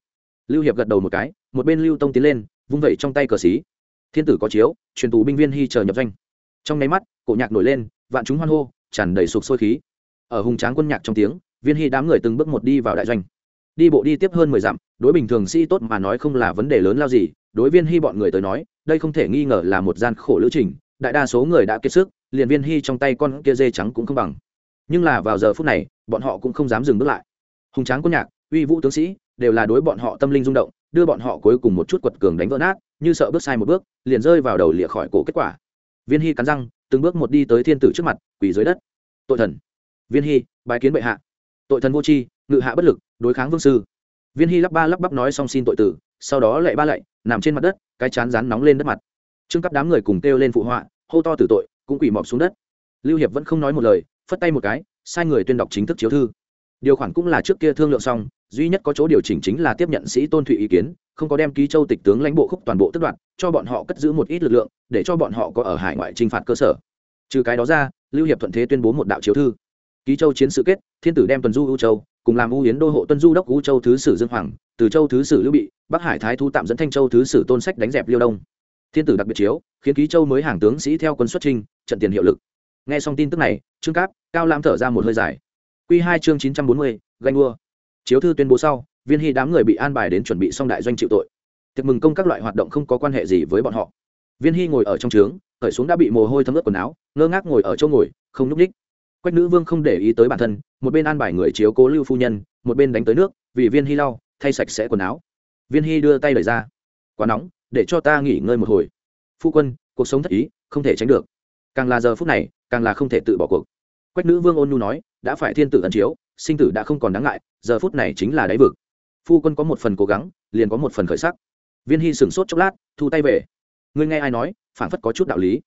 Lưu hiệp gật đầu một cái, một bên lưu tông tiến lên, vung vẩy trong tay cờ xí. Thiên tử có chiếu, truyền tù binh viên hy chờ nhập doanh. Trong nháy mắt, cổ nhạc nổi lên, vạn chúng hoan hô, tràn đầy sục sôi khí. Ở hùng tráng quân nhạc trong tiếng viên hy đám người từng bước một đi vào đại doanh. Đi bộ đi tiếp hơn mười dặm, đối bình thường sĩ tốt mà nói không là vấn đề lớn lao gì, đối viên hy bọn người tới nói, đây không thể nghi ngờ là một gian khổ lữ trình, đại đa số người đã kiệt sức, liền viên hy trong tay con kia dê trắng cũng không bằng. Nhưng là vào giờ phút này, bọn họ cũng không dám dừng bước lại. Hùng tráng quân nhạc, uy vũ tướng sĩ, đều là đối bọn họ tâm linh rung động, đưa bọn họ cuối cùng một chút quật cường đánh vỡ nát, như sợ bước sai một bước, liền rơi vào đầu lịa khỏi cổ kết quả. Viên hy cắn răng, từng bước một đi tới thiên tử trước mặt, quỳ dưới đất. Tội thần. Viên hy bài kiến bệ hạ tội thần vô tri, ngự hạ bất lực, đối kháng vương sư. Viên hy lắp ba lắp bắp nói xong xin tội tử, sau đó lệ ba lạy, nằm trên mặt đất, cái chán rán nóng lên đất mặt. Trương cấp đám người cùng kêu lên phụ họa, hô to tử tội, cũng quỳ mọp xuống đất. Lưu hiệp vẫn không nói một lời, phất tay một cái, sai người tuyên đọc chính thức chiếu thư. Điều khoản cũng là trước kia thương lượng xong, duy nhất có chỗ điều chỉnh chính là tiếp nhận sĩ tôn thụy ý kiến, không có đem ký châu tịch tướng lãnh bộ khúc toàn bộ tức đoạn cho bọn họ cất giữ một ít lực lượng, để cho bọn họ có ở hải ngoại t r i n h phạt cơ sở. Trừ cái đó ra, lưu hiệp thuận thế tuyên bố một đạo chiếu thư ký châu chiến sự kết, thiên tử đem tuần du U châu, cùng làm U hiến đô hộ tuân du đốc U châu thứ sử dương hoàng, từ châu thứ sử lưu bị, bắc hải thái thu tạm dẫn thanh châu thứ sử tôn sách đánh dẹp liêu đông. Thiên tử đặc biệt chiếu, khiến ký châu mới hàng tướng sĩ theo quân xuất trinh, trận tiền hiệu lực. Nghe xong tin tức này, trương cáp, cao lam thở ra một hơi dài. Q hai chương chín trăm bốn mươi, ganh đua chiếu thư tuyên bố sau, viên hy đám người bị an bài đến chuẩn bị xong đại doanh chịu tội. Tiệc mừng công các loại hoạt động không có quan hệ gì với bọn họ. Viên hy ngồi ở trong trướng khởi xuống đã bị mồ hôi thấm ướt quần áo, ngơ ngác ngồi ở chỗ ngồi, không n ú c ních quách nữ vương không để ý tới bản thân, một bên an bài người chiếu cố lưu phu nhân, một bên đánh tới nước, vì viên hy lau, thay sạch sẽ quần áo. Viên hy đưa tay lời ra. Quá nóng, để cho ta nghỉ ngơi một hồi. Phu quân, cuộc sống thất ý, không thể tránh được. Càng là giờ phút này, càng là không thể tự bỏ cuộc. Quách nữ vương ôn nhu nói, đã phải thiên tử ẩn chiếu, sinh tử đã không còn đáng ngại, giờ phút này chính là đáy vực. Phu quân có một phần cố gắng, liền có một phần khởi sắc. Viên hy sửng sốt chốc lát, thu tay về. Ngươi nghe ai nói phản phất có chút đạo lý.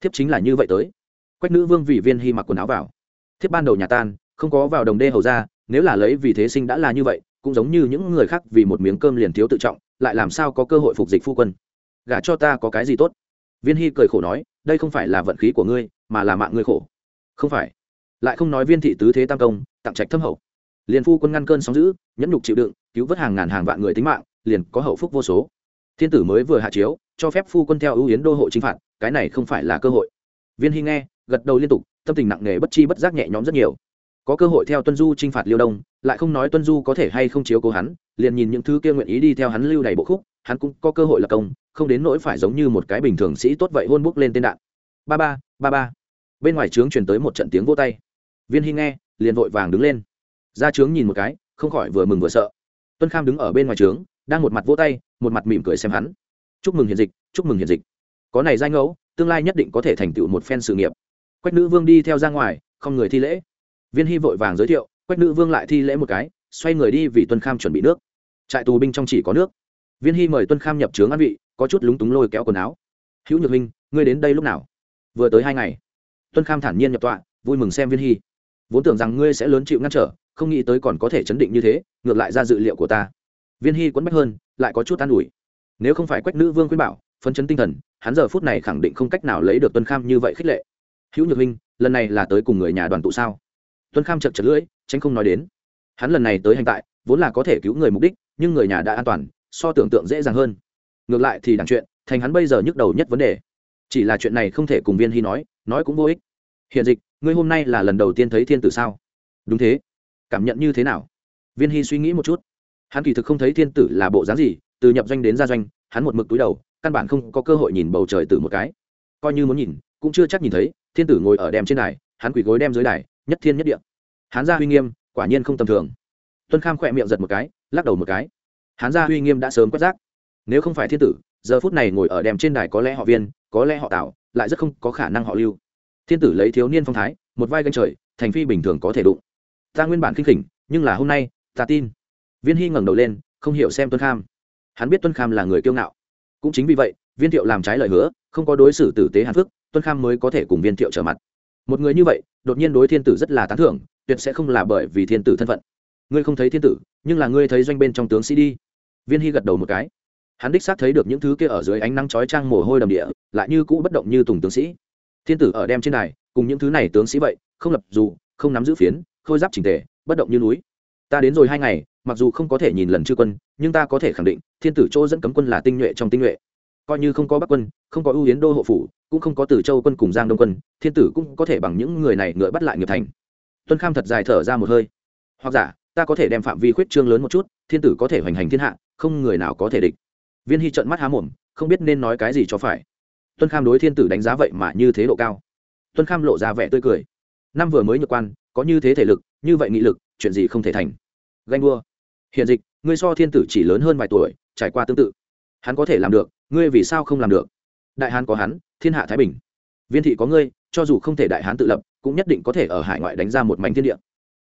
Thiếp chính là như vậy tới. Quách nữ vương vì viên hy mặc quần áo vào thiếp ban đầu nhà tan, không có vào đồng đê hầu ra, nếu là lấy vì thế sinh đã là như vậy, cũng giống như những người khác vì một miếng cơm liền thiếu tự trọng, lại làm sao có cơ hội phục dịch phu quân? Gả cho ta có cái gì tốt? Viên hy cười khổ nói, đây không phải là vận khí của ngươi, mà là mạng ngươi khổ. Không phải. Lại không nói viên thị tứ thế tam công, tặng trạch thâm hậu. Liền phu quân ngăn cơn sóng giữ nhẫn nhục chịu đựng, cứu vớt hàng ngàn hàng vạn người tính mạng, liền có hậu phúc vô số. Thiên tử mới vừa hạ chiếu, cho phép phu quân theo ưu yến đô hộ chính phạt, cái này không phải là cơ hội. Viên hy nghe, gật đầu liên tục tâm tình nặng nề bất chi bất giác nhẹ nhõm rất nhiều. Có cơ hội theo tuân du t r i n h phạt liêu đông, lại không nói tuân du có thể hay không chiếu cố hắn, liền nhìn những thứ kia nguyện ý đi theo hắn lưu đầy bộ khúc, hắn cũng có cơ hội là công, không đến nỗi phải giống như một cái bình thường sĩ tốt vậy hôn bốc lên tên đạn. Ba ba ba ba. Bên ngoài trướng truyền tới một trận tiếng vô tay. Viên hy nghe, liền vội vàng đứng lên. Ra trướng nhìn một cái, không khỏi vừa mừng vừa sợ. Tuân kham đứng ở bên ngoài trướng, đang một mặt vỗ tay, một mặt mỉm cười xem hắn. Chúc mừng hiện dịch, chúc mừng hiện dịch. Có này danh ngẫu, tương lai nhất định có thể thành tựu một phen sự nghiệp quách nữ vương đi theo ra ngoài, không người thi lễ. Viên hy vội vàng giới thiệu, quách nữ vương lại thi lễ một cái, xoay người đi vì tuân kham chuẩn bị nước. Trại tù binh trong chỉ có nước. Viên hy mời tuân kham nhập trướng ăn vị, có chút lúng túng lôi kéo quần áo. Hữu nhược minh, ngươi đến đây lúc nào? Vừa tới hai ngày. Tuân kham thản nhiên nhập tọa, vui mừng xem viên hy. Vốn tưởng rằng ngươi sẽ lớn chịu ngăn trở, không nghĩ tới còn có thể chấn định như thế, ngược lại ra dự liệu của ta. Viên hy quấn bách hơn, lại có chút an ủi. Nếu không phải quách nữ vương khuyên bảo, phấn chấn tinh thần, hắn giờ phút này khẳng định không cách nào lấy được tuân kham như vậy khích lệ hữu nhược minh, lần này là tới cùng người nhà đoàn tụ sao? Tuân kham chật chật lưỡi, tránh không nói đến. Hắn lần này tới hành tại, vốn là có thể cứu người mục đích, nhưng người nhà đã an toàn, so tưởng tượng dễ dàng hơn. Ngược lại thì đằng chuyện, thành hắn bây giờ nhức đầu nhất vấn đề. Chỉ là chuyện này không thể cùng viên hy nói nói cũng vô ích. Hiện dịch, ngươi hôm nay là lần đầu tiên thấy thiên tử sao? Đúng thế. Cảm nhận như thế nào? Viên hy suy nghĩ một chút. Hắn kỳ thực không thấy thiên tử là bộ dáng gì, từ nhập doanh đến ra doanh, hắn một mực túi đầu, căn bản không có cơ hội nhìn bầu trời từ một cái. Coi như muốn nhìn, cũng chưa chắc nhìn thấy thiên tử ngồi ở đem trên đài, hắn quỳ gối đem dưới đài, nhất thiên nhất địa. Hắn ra uy nghiêm, quả nhiên không tầm thường. Tuân kham khỏe miệng giật một cái, lắc đầu một cái. Hắn ra uy nghiêm đã sớm quét rác. Nếu không phải thiên tử, giờ phút này ngồi ở đem trên đài có lẽ họ viên, có lẽ họ tạo lại rất không có khả năng họ lưu. Thiên tử lấy thiếu niên phong thái, một vai ganh trời, thành phi bình thường có thể đụng. Ta nguyên bản kinh khỉnh, nhưng là hôm nay, ta tin. Viên hy ngẩng đầu lên, không hiểu xem tuân kham. Hắn biết tuân kham là người kiêu ngạo. Cũng chính vì vậy, viên thiệu làm trái lời hứa, không có đối xử tử tế hàn phức tuân kham mới có thể cùng viên thiệu trở mặt. Một người như vậy, đột nhiên đối thiên tử rất là tán thưởng, tuyệt sẽ không là bởi vì thiên tử thân phận. Ngươi không thấy thiên tử, nhưng là ngươi thấy doanh bên trong tướng sĩ đi. Viên hy gật đầu một cái. Hắn đích xác thấy được những thứ kia ở dưới ánh nắng chói trang mồ hôi đầm địa, lại như cũ bất động như tùng tướng sĩ. Thiên tử ở đem trên này cùng những thứ này tướng sĩ vậy, không lập dù, không nắm giữ phiến, khôi giáp trình tề, bất động như núi. Ta đến rồi hai ngày, mặc dù không có thể nhìn lần chư quân, nhưng ta có thể khẳng định, thiên tử chỗ dẫn cấm quân là tinh nhuệ trong tinh nhuệ coi như không có bắc quân, không có ưu yến đô hộ phủ, cũng không có từ châu quân cùng giang đông quân, thiên tử cũng có thể bằng những người này ngựa bắt lại nghiệp thành. Tuân kham thật dài thở ra một hơi. Hoặc giả, ta có thể đem phạm vi khuyết trương lớn một chút, thiên tử có thể hoành hành thiên hạ, không người nào có thể địch. Viên hy trận mắt há mồm, không biết nên nói cái gì cho phải. Tuân kham đối thiên tử đánh giá vậy mà như thế độ cao. Tuân kham lộ ra vẻ tươi cười. Năm vừa mới nhược quan, có như thế thể lực, như vậy nghị lực, chuyện gì không thể thành. Ganh đua. Hiện dịch, ngươi so thiên tử chỉ lớn hơn vài tuổi, trải qua tương tự hắn có thể làm được, ngươi vì sao không làm được? Đại hán có hắn, thiên hạ thái bình. Viên thị có ngươi, cho dù không thể đại hán tự lập, cũng nhất định có thể ở hải ngoại đánh ra một mảnh thiên địa.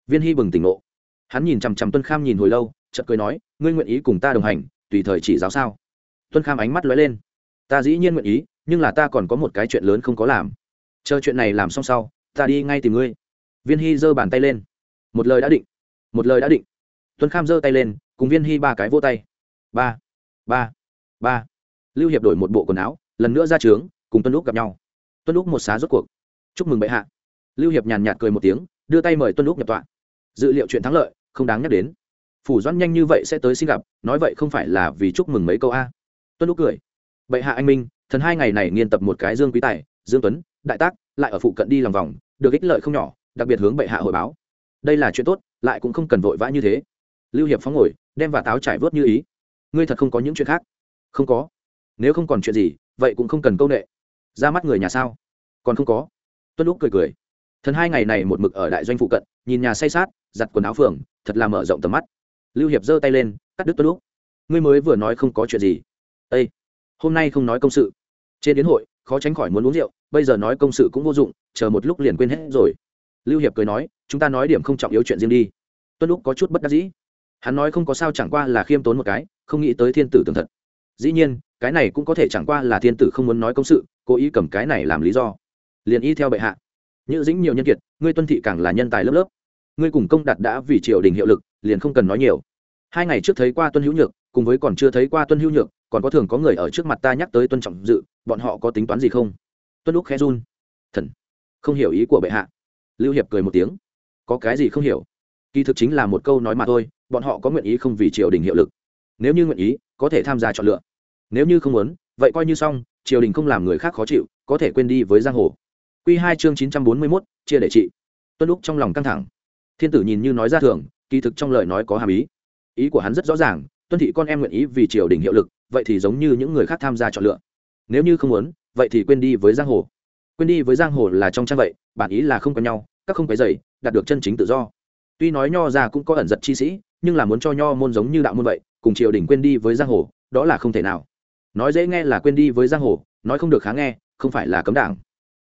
Viên hy bừng tỉnh ngộ. Hắn nhìn chằm chằm tuân kham nhìn hồi lâu, chợt cười nói, ngươi nguyện ý cùng ta đồng hành, tùy thời chỉ giáo sao? Tuân kham ánh mắt lóe lên. Ta dĩ nhiên nguyện ý, nhưng là ta còn có một cái chuyện lớn không có làm. Chờ chuyện này làm xong sau, ta đi ngay tìm ngươi. Viên hy giơ bàn tay lên. Một lời đã định. Một lời đã định. Tuân kham giơ tay lên, cùng viên hy ba cái vô tay. Ba. Ba ba lưu hiệp đổi một bộ quần áo lần nữa ra trướng cùng tuân lúc gặp nhau tuân lúc một xá rốt cuộc chúc mừng bệ hạ lưu hiệp nhàn nhạt cười một tiếng đưa tay mời tuân lúc nhập tọa dự liệu chuyện thắng lợi không đáng nhắc đến phủ doãn nhanh như vậy sẽ tới xin gặp nói vậy không phải là vì chúc mừng mấy câu a tuân lúc cười bệ hạ anh minh thần hai ngày này nghiên tập một cái dương quý tài dương tuấn đại tác lại ở phụ cận đi lòng vòng được ích lợi không nhỏ đặc biệt hướng bệ hạ hội báo đây là chuyện tốt lại cũng không cần vội vã như thế lưu hiệp phóng ngồi đem và táo trải vớt như ý ngươi thật không có những chuyện khác không có. Nếu không còn chuyện gì, vậy cũng không cần câu nệ. Ra mắt người nhà sao? Còn không có. Tuân lúc cười cười. Thần hai ngày này một mực ở đại doanh phụ cận, nhìn nhà say sát, giặt quần áo phường, thật là mở rộng tầm mắt. Lưu hiệp giơ tay lên, cắt đứt tuân lúc ngươi mới vừa nói không có chuyện gì. Ây hôm nay không nói công sự. Trên đến hội, khó tránh khỏi muốn uống rượu, bây giờ nói công sự cũng vô dụng, chờ một lúc liền quên hết rồi. Lưu hiệp cười nói, chúng ta nói điểm không trọng yếu chuyện riêng đi. Tuân lúc có chút bất đắc dĩ. Hắn nói không có sao chẳng qua là khiêm tốn một cái, không nghĩ tới thiên tử tường thật dĩ nhiên, cái này cũng có thể chẳng qua là thiên tử không muốn nói công sự, cố ý cầm cái này làm lý do. Liền y theo bệ hạ. Như dĩnh nhiều nhân kiệt, ngươi tuân thị càng là nhân tài lớp lớp. Ngươi cùng công đạt đã vì triều đình hiệu lực, liền không cần nói nhiều. Hai ngày trước thấy qua tuân hữu nhược, cùng với còn chưa thấy qua tuân hữu nhược, còn có thường có người ở trước mặt ta nhắc tới tuân trọng dự, bọn họ có tính toán gì không? Tuân lúc khẽ run. Thần. Không hiểu ý của bệ hạ. Lưu hiệp cười một tiếng. Có cái gì không hiểu? Kỳ thực chính là một câu nói mà thôi, bọn họ có nguyện ý không vì triều đình hiệu lực. Nếu như nguyện ý, có thể tham gia chọn lựa nếu như không muốn, vậy coi như xong, triều đình không làm người khác khó chịu, có thể quên đi với giang hồ. Q hai chương chín trăm bốn mươi mốt, chia để trị. Tuân lúc trong lòng căng thẳng. Thiên tử nhìn như nói ra thường, kỳ thực trong lời nói có hàm ý. Ý của hắn rất rõ ràng, tuân thị con em nguyện ý vì triều đình hiệu lực, vậy thì giống như những người khác tham gia chọn lựa. Nếu như không muốn, vậy thì quên đi với giang hồ. Quên đi với giang hồ là trong trang vậy, bản ý là không có nhau, các không cái dày đạt được chân chính tự do. Tuy nói nho ra cũng có ẩn giật chi sĩ, nhưng là muốn cho nho môn giống như đạo môn vậy, cùng triều đình quên đi với giang hồ, đó là không thể nào nói dễ nghe là quên đi với giang hồ, nói không được khá nghe, không phải là cấm đảng.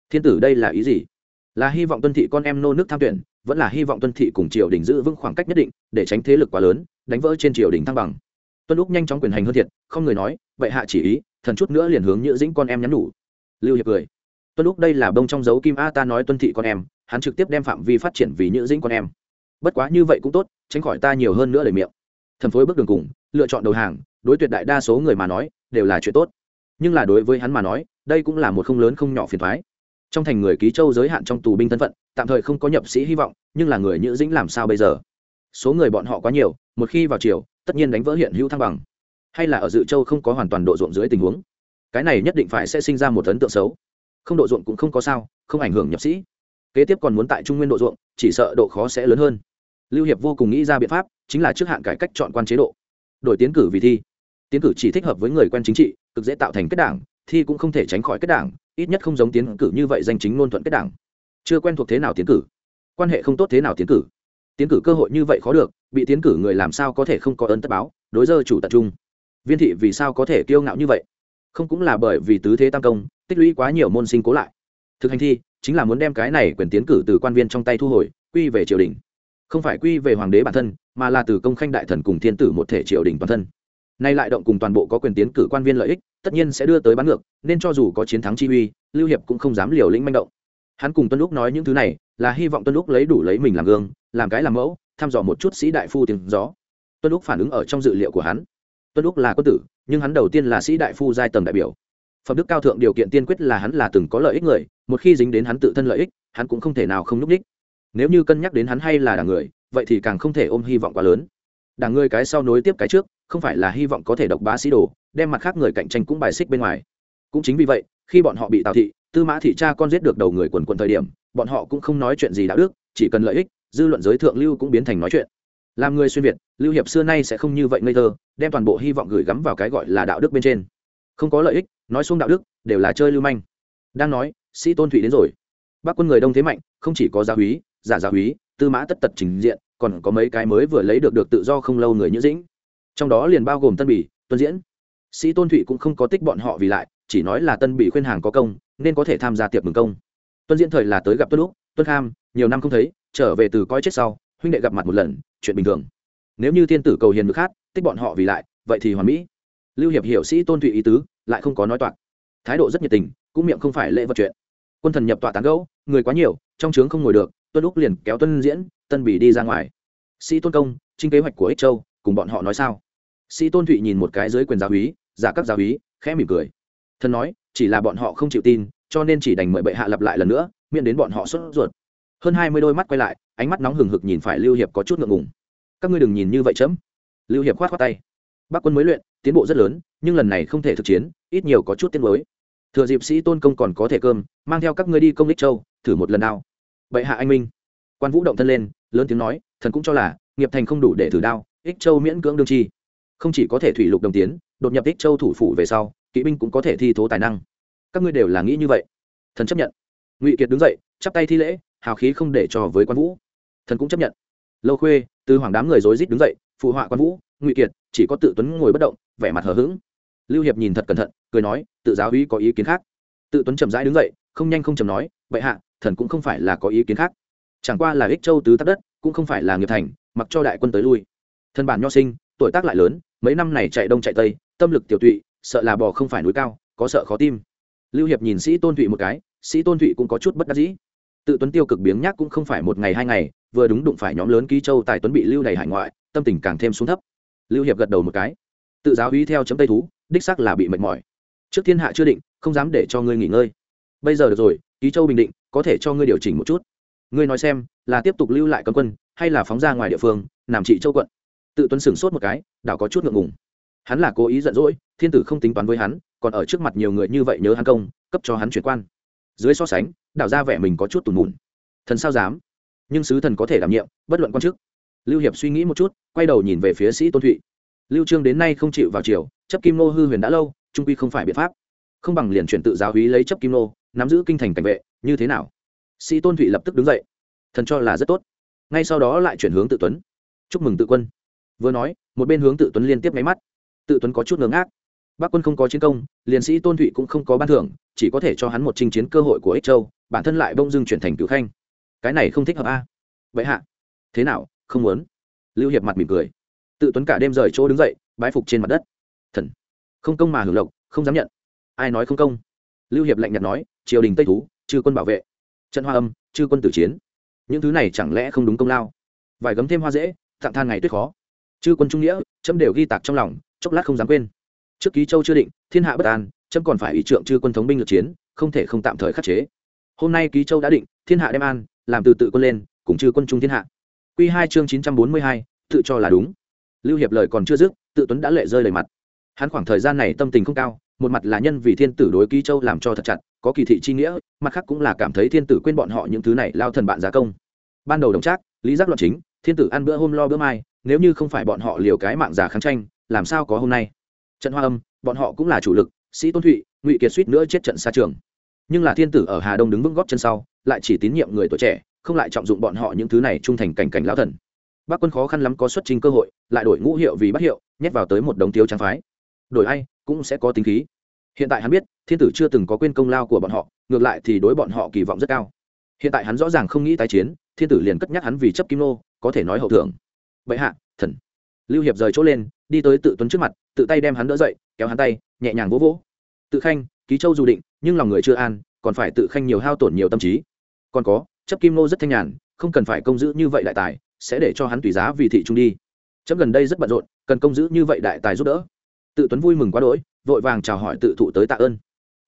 Thiên tử đây là ý gì? Là hy vọng tuân thị con em nô nước tham tuyển, vẫn là hy vọng tuân thị cùng triều đình giữ vững khoảng cách nhất định, để tránh thế lực quá lớn, đánh vỡ trên triều đình thăng bằng. Tuân lúc nhanh chóng quyền hành hơn thiệt, không người nói, vậy hạ chỉ ý, thần chút nữa liền hướng nhữ dĩnh con em nhắn nhủ. Lưu hiệp cười. Tuân lúc đây là bông trong dấu kim a ta nói tuân thị con em, hắn trực tiếp đem phạm vi phát triển vì nhữ dĩnh con em. Bất quá như vậy cũng tốt, tránh khỏi ta nhiều hơn nữa lời miệng. Thần phối bước đường cùng, lựa chọn đầu hàng đối tuyệt đại đa số người mà nói, đều là chuyện tốt. Nhưng là đối với hắn mà nói, đây cũng là một không lớn không nhỏ phiền thoái trong thành người ký châu giới hạn trong tù binh thân phận, tạm thời không có nhập sĩ hy vọng, nhưng là người nhữ dĩnh làm sao bây giờ? Số người bọn họ quá nhiều, một khi vào chiều tất nhiên đánh vỡ hiện hữu thăng bằng. Hay là ở dự châu không có hoàn toàn độ ruộng dưới tình huống? Cái này nhất định phải sẽ sinh ra một ấn tượng xấu. Không độ ruộng cũng không có sao, không ảnh hưởng nhập sĩ. Kế tiếp còn muốn tại trung nguyên độ ruộng, chỉ sợ độ khó sẽ lớn hơn. Lưu hiệp vô cùng nghĩ ra biện pháp, chính là trước hạn cải cách chọn quan chế độ. Đổi tiến cử vì thi tiến cử chỉ thích hợp với người quen chính trị, cực dễ tạo thành kết đảng thi cũng không thể tránh khỏi kết đảng, ít nhất không giống tiến cử như vậy danh chính ngôn thuận kết đảng. Chưa quen thuộc thế nào tiến cử? Quan hệ không tốt thế nào tiến cử? Tiến cử cơ hội như vậy khó được, bị tiến cử người làm sao có thể không có ơn tất báo, đối dơ chủ tập trung. Viên thị vì sao có thể kiêu ngạo như vậy? Không cũng là bởi vì tứ thế tam công, tích lũy quá nhiều môn sinh cố lại. Thực hành thi, chính là muốn đem cái này quyền tiến cử từ quan viên trong tay thu hồi, quy về triều đình. Không phải quy về hoàng đế bản thân, mà là từ công khanh đại thần cùng thiên tử một thể triều đình toàn thân nay lại động cùng toàn bộ có quyền tiến cử quan viên lợi ích, tất nhiên sẽ đưa tới bán ngược, nên cho dù có chiến thắng chi uy, lưu hiệp cũng không dám liều lĩnh manh động. Hắn cùng tuân lúc nói những thứ này, là hy vọng tuân lúc lấy đủ lấy mình làm gương, làm cái làm mẫu, thăm dò một chút sĩ đại phu tiếng gió. Tuân lúc phản ứng ở trong dự liệu của hắn. Tuân lúc là quân tử, nhưng hắn đầu tiên là sĩ đại phu giai tầng đại biểu. Phẩm đức cao thượng điều kiện tiên quyết là hắn là từng có lợi ích người, một khi dính đến hắn tự thân lợi ích, hắn cũng không thể nào không núp đích nếu như cân nhắc đến hắn hay là đảng người, vậy thì càng không thể ôm hy vọng quá lớn đảng ngươi cái sau nối tiếp cái trước, không phải là hy vọng có thể độc bá sĩ đồ, đem mặt khác người cạnh tranh cũng bài xích bên ngoài. Cũng chính vì vậy, khi bọn họ bị tào thị, tư mã thị cha con giết được đầu người quần quần thời điểm, bọn họ cũng không nói chuyện gì đạo đức, chỉ cần lợi ích, dư luận giới thượng lưu cũng biến thành nói chuyện. Làm người xuyên việt, lưu hiệp xưa nay sẽ không như vậy ngây thơ, đem toàn bộ hy vọng gửi gắm vào cái gọi là đạo đức bên trên. Không có lợi ích, nói xuống đạo đức, đều là chơi lưu manh. Đang nói, sĩ tôn thụy đến rồi. Bác quân người đông thế mạnh, không chỉ có gia húy giả gia húy tư mã tất tật trình diện còn có mấy cái mới vừa lấy được được tự do không lâu người nhữ dĩnh. Trong đó liền bao gồm tân bỉ tuân diễn. Sĩ tôn thụy cũng không có tích bọn họ vì lại, chỉ nói là tân bỉ khuyên hàng có công, nên có thể tham gia tiệc mừng công. Tuân diễn thời là tới gặp tuân lúc tuân kham, nhiều năm không thấy, trở về từ coi chết sau, huynh đệ gặp mặt một lần, chuyện bình thường. Nếu như thiên tử cầu hiền ngực khác, tích bọn họ vì lại, vậy thì hoàn mỹ. Lưu hiệp hiểu sĩ tôn thụy ý tứ, lại không có nói toạc. Thái độ rất nhiệt tình, cũng miệng không phải lễ vật chuyện. Quân thần nhập tọa tán gẫu, người quá nhiều, trong trướng không ngồi được, tuân lúc liền kéo tuân diễn tân bỉ đi ra ngoài. Sĩ tôn công trinh kế hoạch của ích châu, cùng bọn họ nói sao? Sĩ tôn thụy nhìn một cái dưới quyền giáo úy, giả các giáo úy, khẽ mỉm cười. Thần nói, chỉ là bọn họ không chịu tin, cho nên chỉ đành mời bệ hạ lặp lại lần nữa, miễn đến bọn họ sốt ruột. Hơn hai mươi đôi mắt quay lại, ánh mắt nóng hừng hực nhìn phải lưu hiệp có chút ngượng ngùng. Các ngươi đừng nhìn như vậy chấm. Lưu hiệp khoát khoát tay. Bắc quân mới luyện, tiến bộ rất lớn, nhưng lần này không thể thực chiến, ít nhiều có chút tiến mới thừa dịp sĩ tôn công còn có thể cơm, mang theo các ngươi đi công đích châu, thử một lần nào. Bệ hạ anh minh. Quan vũ động thân lên lớn tiếng nói, thần cũng cho là, nghiệp thành không đủ để thử đao, ích châu miễn cưỡng đương chi. Không chỉ có thể thủy lục đồng tiến, đột nhập ích châu thủ phủ về sau, kỵ binh cũng có thể thi thố tài năng. Các ngươi đều là nghĩ như vậy. Thần chấp nhận. Ngụy kiệt đứng dậy, chắp tay thi lễ, hào khí không để cho với quan vũ. Thần cũng chấp nhận. Lâu khuê, từ hoàng đám người rối rít đứng dậy, phụ họa quan vũ, ngụy kiệt, chỉ có tự tuấn ngồi bất động, vẻ mặt hờ hững. Lưu hiệp nhìn thật cẩn thận, cười nói, tự giáo uy có ý kiến khác. Tự tuấn chậm rãi đứng dậy, không nhanh không chậm nói vậy hạ, thần cũng không phải là có ý kiến khác chẳng qua là ích châu tứ tắc đất, cũng không phải là nghiệp thành, mặc cho đại quân tới lui. Thân bản nho sinh, tuổi tác lại lớn, mấy năm này chạy đông chạy tây, tâm lực tiểu tụy, sợ là bò không phải núi cao, có sợ khó tim lưu hiệp nhìn sĩ tôn thụy một cái, sĩ tôn thụy cũng có chút bất đắc dĩ. Tự tuấn tiêu cực biếng nhác cũng không phải một ngày hai ngày, vừa đúng đụng phải nhóm lớn ký châu tài tuấn bị lưu đầy hải ngoại, tâm tình càng thêm xuống thấp. Lưu hiệp gật đầu một cái. Tự giáo uy theo chấm tây thú, đích xác là bị mệt mỏi. Trước thiên hạ chưa định, không dám để cho ngươi nghỉ ngơi. Bây giờ được rồi, ký châu bình định, có thể cho ngươi điều chỉnh một chút ngươi nói xem, là tiếp tục lưu lại cấm quân, hay là phóng ra ngoài địa phương làm trị châu quận? Tự tuấn sửng sốt một cái, đảo có chút ngượng ngùng. Hắn là cố ý giận dỗi, thiên tử không tính toán với hắn, còn ở trước mặt nhiều người như vậy nhớ hắn công, cấp cho hắn chuyển quan. Dưới so sánh, đảo ra vẻ mình có chút tùn mùn thần sao dám? Nhưng sứ thần có thể đảm nhiệm, bất luận quan chức. Lưu hiệp suy nghĩ một chút, quay đầu nhìn về phía sĩ tôn thụy. Lưu trương đến nay không chịu vào triều, chấp kim nô hư huyền đã lâu, trung quy không phải biện pháp. Không bằng liền chuyển tự giáo hí lấy chấp kim nô, nắm giữ kinh thành cảnh vệ, như thế nào? Sĩ tôn thụy lập tức đứng dậy. Thần cho là rất tốt. Ngay sau đó lại chuyển hướng tự tuấn. Chúc mừng tự quân. Vừa nói, một bên hướng tự tuấn liên tiếp máy mắt. Tự tuấn có chút ngớ ngác. Bác quân không có chiến công, liền sĩ tôn thụy cũng không có ban thưởng, chỉ có thể cho hắn một chinh chiến cơ hội của ích châu, bản thân lại bông dưng chuyển thành cựu khanh. Cái này không thích hợp a. Vậy hạ. Thế nào, không muốn. Lưu hiệp mặt mỉm cười. Tự tuấn cả đêm rời chỗ đứng dậy, bái phục trên mặt đất. Thần. Không công mà hưởng lộc, không dám nhận. Ai nói không công? Lưu hiệp lạnh nhạt nói, triều đình tây thú chư quân bảo vệ trận hoa âm, chư quân tử chiến. Những thứ này chẳng lẽ không đúng công lao? Vài gấm thêm hoa dễ, tặng than ngày tuyết khó. Chư quân trung nghĩa, chấm đều ghi tạc trong lòng, chốc lát không dám quên. Trước ký châu chưa định, thiên hạ bất an, chấm còn phải ý trượng chư quân thống binh lược chiến, không thể không tạm thời khắc chế. Hôm nay ký châu đã định, thiên hạ đem an, làm từ tự quân lên, cùng chư quân trung thiên hạ. Q hai chương chín trăm bốn mươi hai, tự cho là đúng. Lưu hiệp lời còn chưa dứt, tự tuấn đã lệ rơi lời mặt. Hắn khoảng thời gian này tâm tình không cao, một mặt là nhân vì thiên tử đối ký châu làm cho thật chặt có kỳ thị chi nghĩa, mặt khác cũng là cảm thấy thiên tử quên bọn họ những thứ này lao thần bạn giá công. Ban đầu đồng trác, lý giác loạn chính, thiên tử ăn bữa hôm lo bữa mai, nếu như không phải bọn họ liều cái mạng giả kháng tranh, làm sao có hôm nay? Trận hoa âm, bọn họ cũng là chủ lực, sĩ tôn thụy, ngụy kiệt suýt nữa chết trận xa trường. Nhưng là thiên tử ở hà đông đứng vững góp chân sau, lại chỉ tín nhiệm người tuổi trẻ, không lại trọng dụng bọn họ những thứ này trung thành cảnh cảnh lão thần. Bác quân khó khăn lắm có xuất trình cơ hội, lại đổi ngũ hiệu vì bắt hiệu, nhét vào tới một đống thiếu trang phái. Đổi ai, cũng sẽ có tính khí hiện tại hắn biết, thiên tử chưa từng có quên công lao của bọn họ, ngược lại thì đối bọn họ kỳ vọng rất cao. Hiện tại hắn rõ ràng không nghĩ tái chiến, thiên tử liền cất nhắc hắn vì chấp kim nô, có thể nói hậu thưởng bệ hạ, thần. Lưu hiệp rời chỗ lên, đi tới tự tuấn trước mặt, tự tay đem hắn đỡ dậy, kéo hắn tay, nhẹ nhàng vỗ vỗ. Tự khanh, ký châu dù định, nhưng lòng người chưa an, còn phải tự khanh nhiều hao tổn nhiều tâm trí. Còn có, chấp kim nô rất thanh nhàn, không cần phải công giữ như vậy đại tài, sẽ để cho hắn tùy giá vì thị trung đi. Chấm gần đây rất bận rộn, cần công giữ như vậy đại tài giúp đỡ. Tự tuấn vui mừng quá đỗi vội vàng chào hỏi tự thụ tới tạ ơn.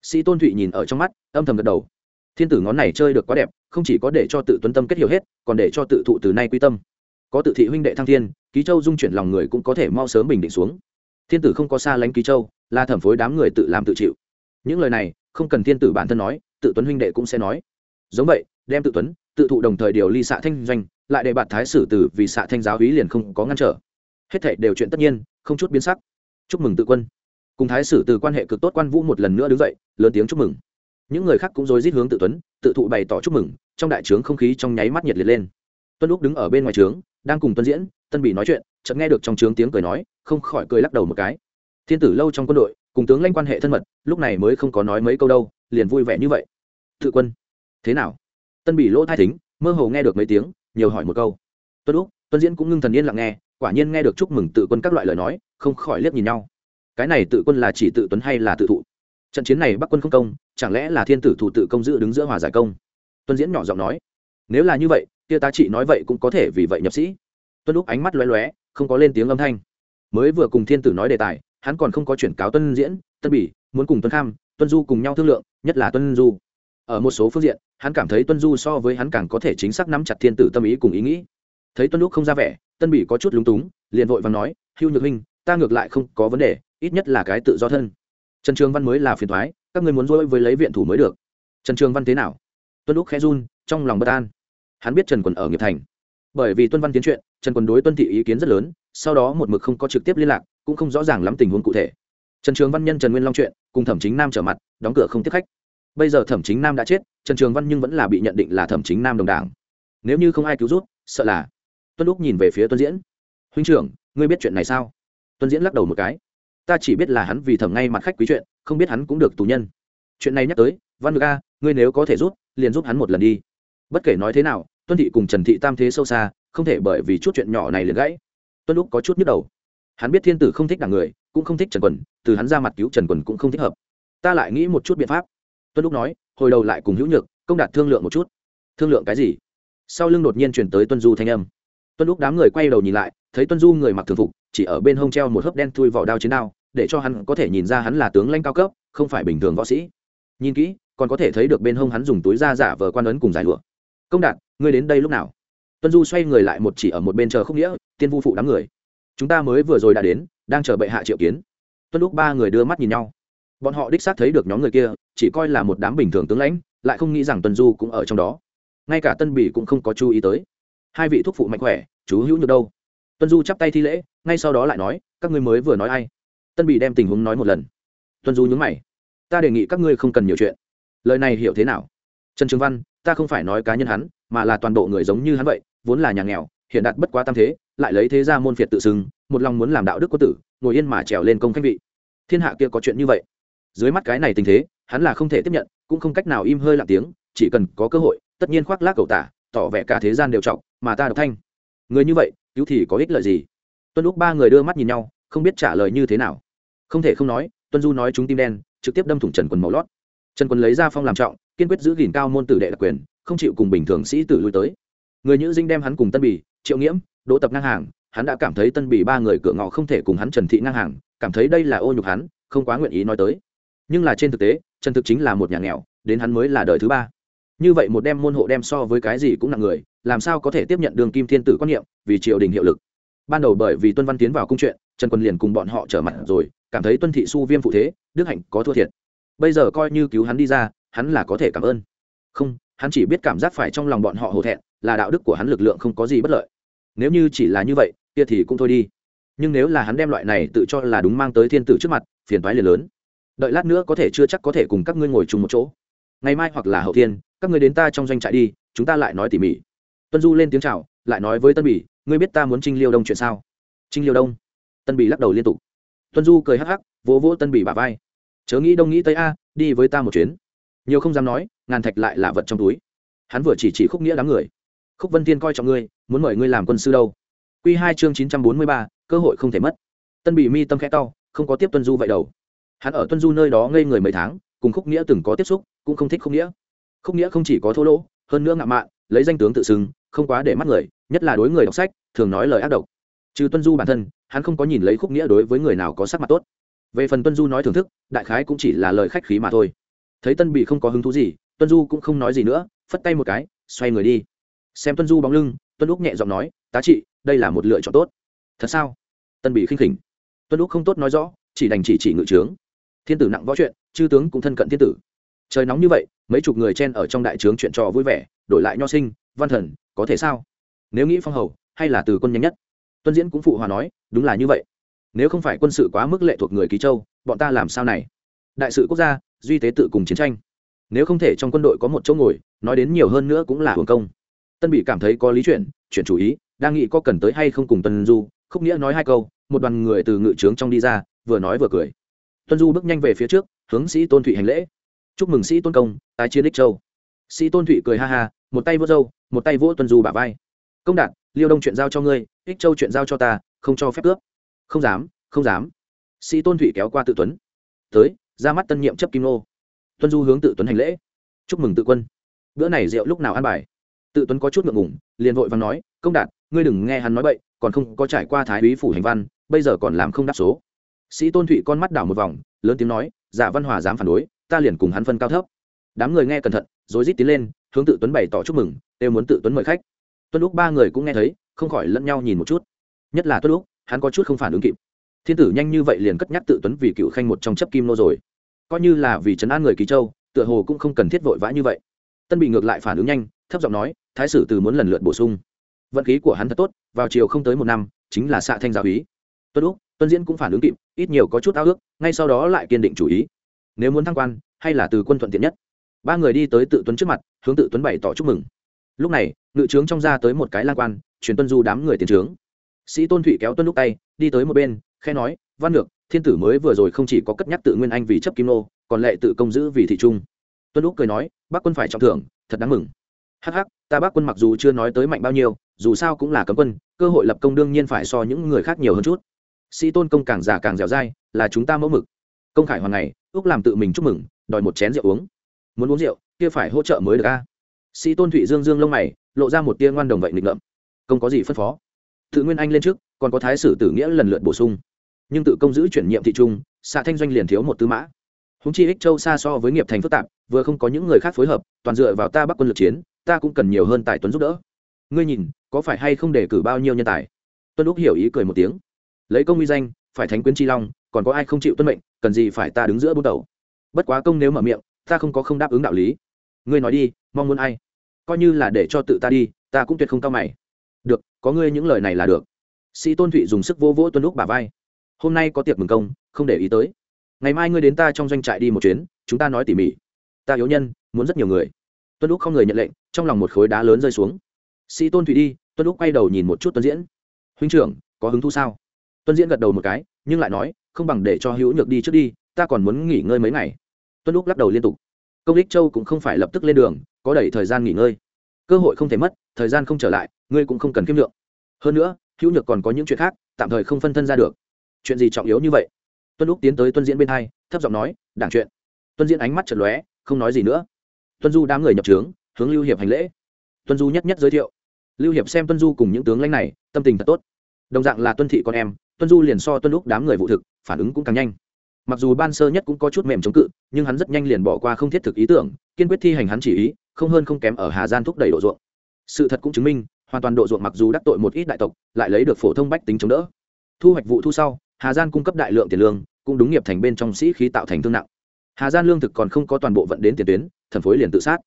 Sĩ tôn thụy nhìn ở trong mắt, âm thầm gật đầu. Thiên tử ngón này chơi được quá đẹp, không chỉ có để cho tự tuấn tâm kết hiểu hết, còn để cho tự thụ từ nay quy tâm. Có tự thị huynh đệ thăng thiên, ký châu dung chuyển lòng người cũng có thể mau sớm bình định xuống. Thiên tử không có xa lánh ký châu, là thẩm phối đám người tự làm tự chịu. Những lời này, không cần thiên tử bản thân nói, tự tuấn huynh đệ cũng sẽ nói. Giống vậy, đem tự tuấn, tự thụ đồng thời điều ly xạ thanh doanh, lại để bạn thái sử tử vì xạ thanh giáo hí liền không có ngăn trở. Hết thảy đều chuyện tất nhiên, không chút biến sắc. Chúc mừng tự quân cùng thái sử từ quan hệ cực tốt quan vũ một lần nữa đứng dậy, lớn tiếng chúc mừng. Những người khác cũng rối rít hướng tự tuấn, tự thụ bày tỏ chúc mừng, trong đại trướng không khí trong nháy mắt nhiệt liệt lên. Tuân lúc đứng ở bên ngoài trướng, đang cùng tuân diễn, tân bị nói chuyện, chợt nghe được trong trướng tiếng cười nói, không khỏi cười lắc đầu một cái. Thiên tử lâu trong quân đội, cùng tướng lanh quan hệ thân mật, lúc này mới không có nói mấy câu đâu, liền vui vẻ như vậy. Tự quân, thế nào? Tân bị lỗ thai thính, mơ hồ nghe được mấy tiếng, nhiều hỏi một câu. Tuân lúc tuân diễn cũng ngưng thần yên lặng nghe, quả nhiên nghe được chúc mừng tự quân các loại lời nói, không khỏi liếc nhìn nhau cái này tự quân là chỉ tự tuấn hay là tự thụ? Trận chiến này bắc quân không công, chẳng lẽ là thiên tử thủ tự công giữ đứng giữa hòa giải công? Tuân diễn nhỏ giọng nói. Nếu là như vậy kia tá trị nói vậy cũng có thể vì vậy nhập sĩ. Tuân lúc ánh mắt lóe lóe, không có lên tiếng âm thanh. Mới vừa cùng thiên tử nói đề tài, hắn còn không có chuyển cáo tuân diễn tân bỉ, muốn cùng tuân kham, tuân du cùng nhau thương lượng, nhất là tuân du. Ở một số phương diện, hắn cảm thấy tuân du so với hắn càng có thể chính xác nắm chặt thiên tử tâm ý cùng ý nghĩ. Thấy tuân lúc không ra vẻ tân bỉ có chút lúng túng, liền vội và nói, hưu nhược huynh, ta ngược lại không có vấn đề ít nhất là cái tự do thân. Trần trường văn mới là phiền thoái, các người muốn dối với lấy viện thủ mới được. Trần trường văn thế nào? Tuân lúc khẽ run, trong lòng bất an. Hắn biết trần quần ở nghiệp thành. Bởi vì tuân văn tiến chuyện, trần quần đối tuân thị ý kiến rất lớn, sau đó một mực không có trực tiếp liên lạc, cũng không rõ ràng lắm tình huống cụ thể. Trần trường văn nhân trần nguyên long chuyện, cùng thẩm chính nam trở mặt, đóng cửa không tiếp khách. Bây giờ thẩm chính nam đã chết, trần trường văn nhưng vẫn là bị nhận định là thẩm chính nam đồng đảng. Nếu như không ai cứu rút sợ là. Tuân lúc nhìn về phía tuân diễn. Huynh trưởng, ngươi biết chuyện này sao? Tuân diễn lắc đầu một cái ta chỉ biết là hắn vì thẩm ngay mặt khách quý chuyện, không biết hắn cũng được tù nhân. Chuyện này nhắc tới, văn ngược a, ngươi nếu có thể rút liền giúp hắn một lần đi. Bất kể nói thế nào, tuân thị cùng trần thị tam thế sâu xa, không thể bởi vì chút chuyện nhỏ này liền gãy. Tuân lúc có chút nhức đầu. Hắn biết thiên tử không thích đảng người, cũng không thích trần quần, từ hắn ra mặt cứu trần quần cũng không thích hợp. Ta lại nghĩ một chút biện pháp. Tuân lúc nói, hồi đầu lại cùng hữu nhược, công đạt thương lượng một chút. Thương lượng cái gì? Sau lưng đột nhiên chuyển tới tuân du thanh âm. Tuân lúc đám người quay đầu nhìn lại, thấy tuân du người mặc thường phục chỉ ở bên hông treo một hớp đen thui vỏ đao chiến đao, để cho hắn có thể nhìn ra hắn là tướng lãnh cao cấp, không phải bình thường võ sĩ. Nhìn kỹ, còn có thể thấy được bên hông hắn dùng túi da giả vờ quan ấn cùng giải lụa. Công đạt, ngươi đến đây lúc nào? Tuân du xoay người lại một chỉ ở một bên chờ không nghĩa, tiên vu phụ đám người, chúng ta mới vừa rồi đã đến, đang chờ bệ hạ triệu kiến. Tuân lúc ba người đưa mắt nhìn nhau. Bọn họ đích xác thấy được nhóm người kia, chỉ coi là một đám bình thường tướng lãnh, lại không nghĩ rằng tuân du cũng ở trong đó. Ngay cả tân bỉ cũng không có chú ý tới. Hai vị thúc phụ mạnh khỏe, chú hữu nhược đâu? Tuân du chắp tay thi lễ, ngay sau đó lại nói, các ngươi mới vừa nói ai? Tân bị đem tình huống nói một lần. Tuân du nhúng mày. Ta đề nghị các ngươi không cần nhiều chuyện. Lời này hiểu thế nào? Trần trường văn, ta không phải nói cá nhân hắn, mà là toàn bộ người giống như hắn vậy, vốn là nhà nghèo, hiện đạt bất quá tam thế, lại lấy thế ra môn phiệt tự xưng, một lòng muốn làm đạo đức quân tử, ngồi yên mà trèo lên công khách vị. Thiên hạ kia có chuyện như vậy. Dưới mắt cái này tình thế, hắn là không thể tiếp nhận, cũng không cách nào im hơi lặng tiếng, chỉ cần có cơ hội, tất nhiên khoác lác cầu tả, tỏ vẻ cả thế gian đều trọng, mà ta độc thanh. Người như vậy cứu thì có ích lợi gì? Tuân lúc ba người đưa mắt nhìn nhau, không biết trả lời như thế nào. Không thể không nói, tuân du nói chúng tim đen, trực tiếp đâm thủng trần quần màu lót. Trần quần lấy ra phong làm trọng, kiên quyết giữ gìn cao môn tử đệ đặc quyền, không chịu cùng bình thường sĩ tử lui tới. Người nữ dinh đem hắn cùng tân bì, triệu nghiễm, đỗ tập ngang hàng, hắn đã cảm thấy tân bì ba người cửa ngõ không thể cùng hắn trần thị ngang hàng, cảm thấy đây là ô nhục hắn, không quá nguyện ý nói tới. Nhưng là trên thực tế, trần thực chính là một nhà nghèo, đến hắn mới là đời thứ ba. Như vậy một đem môn hộ đem so với cái gì cũng nặng người làm sao có thể tiếp nhận đường kim thiên tử quan niệm vì triều đình hiệu lực? Ban đầu bởi vì tuân văn tiến vào cung chuyện, trần quân liền cùng bọn họ trở mặt rồi, cảm thấy tuân thị su viêm phụ thế, đức hạnh có thua thiệt. Bây giờ coi như cứu hắn đi ra, hắn là có thể cảm ơn. Không, hắn chỉ biết cảm giác phải trong lòng bọn họ hổ thẹn, là đạo đức của hắn lực lượng không có gì bất lợi. Nếu như chỉ là như vậy, kia thì cũng thôi đi. Nhưng nếu là hắn đem loại này tự cho là đúng mang tới thiên tử trước mặt, phiền toái liền lớn. Đợi lát nữa có thể chưa chắc có thể cùng các ngươi ngồi chung một chỗ. Ngày mai hoặc là hậu thiên, các ngươi đến ta trong doanh trại đi, chúng ta lại nói tỉ mỉ tuân du lên tiếng chào, lại nói với tân bỉ, ngươi biết ta muốn trinh liêu đông chuyện sao? Trinh liêu đông? Tân bỉ lắc đầu liên tục. Tuân du cười hắc hắc, vỗ vỗ tân bỉ bà vai. Chớ nghĩ đông nghĩ tây a, đi với ta một chuyến. Nhiều không dám nói, ngàn thạch lại là vật trong túi. Hắn vừa chỉ chỉ khúc nghĩa đám người. Khúc vân tiên coi trọng ngươi, muốn mời ngươi làm quân sư đâu? Q hai chương chín trăm bốn mươi ba, cơ hội không thể mất. Tân bị mi tâm khẽ to, không có tiếp tuân du vậy đầu hắn ở tuân du nơi đó ngây người mấy tháng, cùng khúc nghĩa từng có tiếp xúc, cũng không thích khúc nghĩa. Khúc nghĩa không chỉ có thô lỗ, hơn nữa ngạo mạn, lấy danh tướng tự xưng không quá để mắt người, nhất là đối người đọc sách, thường nói lời ác độc. Trừ tuân du bản thân, hắn không có nhìn lấy khúc nghĩa đối với người nào có sắc mặt tốt. Về phần tuân du nói thưởng thức, đại khái cũng chỉ là lời khách khí mà thôi. Thấy tân bị không có hứng thú gì, tuân du cũng không nói gì nữa, phất tay một cái, xoay người đi. Xem tuân du bóng lưng, tuân úc nhẹ giọng nói, tá trị, đây là một lựa chọn tốt. Thật sao? Tân bị khinh khỉnh. Tuân úc không tốt nói rõ, chỉ đành chỉ chỉ ngự trướng. Thiên tử nặng võ chuyện, chư tướng cũng thân cận thiên tử. Trời nóng như vậy, mấy chục người chen ở trong đại trướng chuyện trò vui vẻ, đổi lại nho sinh văn thần, có thể sao? Nếu nghĩ phong hầu, hay là từ quân nhanh nhất? Tuân diễn cũng phụ hòa nói, đúng là như vậy. Nếu không phải quân sự quá mức lệ thuộc người ký châu, bọn ta làm sao này? Đại sự quốc gia, duy tế tự cùng chiến tranh. Nếu không thể trong quân đội có một chỗ ngồi, nói đến nhiều hơn nữa cũng là hưởng công. Tân bị cảm thấy có lý chuyển chuyển chủ ý, đang nghĩ có cần tới hay không cùng tuân du, khúc nghĩa nói hai câu, một đoàn người từ ngự trướng trong đi ra, vừa nói vừa cười. Tuân du bước nhanh về phía trước, hướng sĩ tôn thụy hành lễ. Chúc mừng sĩ tôn công, tái chiến đích châu. Sĩ tôn thụy cười ha ha, một tay vỗ râu một tay vỗ tuân du bả vai. Công đạt, liêu đông chuyện giao cho ngươi, ích châu chuyện giao cho ta, không cho phép cướp. Không dám không dám. Sĩ tôn thụy kéo qua tự tuấn. Tới, ra mắt tân nhiệm chấp kim nô tuân du hướng tự tuấn hành lễ. Chúc mừng tự quân. Bữa này rượu lúc nào ăn bài? Tự tuấn có chút ngượng ngủng liền vội và nói, công đạt, ngươi đừng nghe hắn nói bậy, còn không có trải qua thái úy phủ hành văn, bây giờ còn làm không đáp số. Sĩ tôn thụy con mắt đảo một vòng, lớn tiếng nói giả dạ văn hòa dám phản đối, ta liền cùng hắn phân cao thấp. Đám người nghe cẩn thận rồi rít tiến lên hướng tự tuấn bày tỏ chúc mừng đều muốn tự tuấn mời khách. Tuân lúc ba người cũng nghe thấy, không khỏi lẫn nhau nhìn một chút. Nhất là tuân lúc hắn có chút không phản ứng kịp. Thiên tử nhanh như vậy liền cất nhắc tự tuấn vì cựu khanh một trong chấp kim nô rồi. Coi như là vì trấn an người ký châu, tựa hồ cũng không cần thiết vội vã như vậy. Tân bị ngược lại phản ứng nhanh, thấp giọng nói, thái sử từ muốn lần lượt bổ sung. Vận khí của hắn thật tốt, vào chiều không tới một năm, chính là xạ thanh giáo ý tuân lúc tuân diễn cũng phản ứng kịp, ít nhiều có chút ao ước, ngay sau đó lại kiên định chủ ý. Nếu muốn thăng quan, hay là từ quân thuận tiện nhất ba người đi tới tự tuấn trước mặt, hướng tự tuấn bày tỏ chúc mừng. Lúc này, ngự trướng trong ra tới một cái lan quan, truyền tuân du đám người tiền trướng. Sĩ tôn thụy kéo tuân lúc tay, đi tới một bên khe nói, văn lược thiên tử mới vừa rồi không chỉ có cất nhắc tự nguyên anh vì chấp kim nô, còn lệ tự công giữ vì thị trung. Tuân lúc cười nói, bác quân phải trọng thưởng, thật đáng mừng. Hắc hắc, ta bác quân mặc dù chưa nói tới mạnh bao nhiêu, dù sao cũng là cấm quân, cơ hội lập công đương nhiên phải so những người khác nhiều hơn chút. Sĩ tôn công càng già càng dẻo dai, là chúng ta mẫu mực. Công khải hoàng này ước làm tự mình chúc mừng, đòi một chén rượu uống muốn uống rượu, kia phải hỗ trợ mới được a. Sĩ tôn thụy dương dương lông mày, lộ ra một tia ngoan đồng vậy nghịch ngợm. Không có gì phân phó. Tự nguyên anh lên trước, còn có thái sử tử nghĩa lần lượt bổ sung. Nhưng tự công giữ chuyển nhiệm thị trung xạ thanh doanh liền thiếu một tư mã. Húng chi ích châu xa so với nghiệp thành phức tạp, vừa không có những người khác phối hợp, toàn dựa vào ta bắc quân lực chiến, ta cũng cần nhiều hơn tài tuấn giúp đỡ. Ngươi nhìn, có phải hay không để cử bao nhiêu nhân tài? Tuân úc hiểu ý cười một tiếng. Lấy công uy danh, phải thánh quyến tri long, còn có ai không chịu tuân mệnh, cần gì phải ta đứng giữa bút đầu? Bất quá công nếu mở miệng ta không có không đáp ứng đạo lý. Ngươi nói đi, mong muốn ai? Coi như là để cho tự ta đi, ta cũng tuyệt không cao mày. Được, có ngươi những lời này là được. Sĩ tôn thụy dùng sức vô vỗ tuân lúc bà vai. Hôm nay có tiệc mừng công, không để ý tới. Ngày mai ngươi đến ta trong doanh trại đi một chuyến, chúng ta nói tỉ mỉ. Ta yếu nhân, muốn rất nhiều người. Tuân lúc không người nhận lệnh, trong lòng một khối đá lớn rơi xuống. Sĩ tôn thụy đi, tuân lúc quay đầu nhìn một chút tuân diễn. Huynh trưởng, có hứng thú sao? Tuân diễn gật đầu một cái, nhưng lại nói, không bằng để cho hữu nhược đi trước đi, ta còn muốn nghỉ ngơi mấy ngày tuân lúc lắc đầu liên tục. Công đích châu cũng không phải lập tức lên đường, có đầy thời gian nghỉ ngơi. Cơ hội không thể mất, thời gian không trở lại, ngươi cũng không cần kiêm lượng. Hơn nữa, hữu nhược còn có những chuyện khác, tạm thời không phân thân ra được. Chuyện gì trọng yếu như vậy? Tuân lúc tiến tới tuân diễn bên hai, thấp giọng nói, đảng chuyện. Tuân diễn ánh mắt chật lóe, không nói gì nữa. Tuân du đám người nhập trướng, hướng lưu hiệp hành lễ. Tuân du nhất nhất giới thiệu. Lưu hiệp xem tuân du cùng những tướng lãnh này, tâm tình thật tốt. Đồng dạng là tuân thị con em, tuân du liền so tuân lúc đám người vụ thực, phản ứng cũng càng nhanh mặc dù ban sơ nhất cũng có chút mềm chống cự, nhưng hắn rất nhanh liền bỏ qua không thiết thực ý tưởng, kiên quyết thi hành hắn chỉ ý, không hơn không kém ở hà gian thúc đẩy độ ruộng. Sự thật cũng chứng minh, hoàn toàn độ ruộng mặc dù đắc tội một ít đại tộc, lại lấy được phổ thông bách tính chống đỡ. Thu hoạch vụ thu sau, hà gian cung cấp đại lượng tiền lương, cũng đúng nghiệp thành bên trong sĩ khí tạo thành thương nặng. Hà gian lương thực còn không có toàn bộ vận đến tiền tuyến thần phối liền tự sát.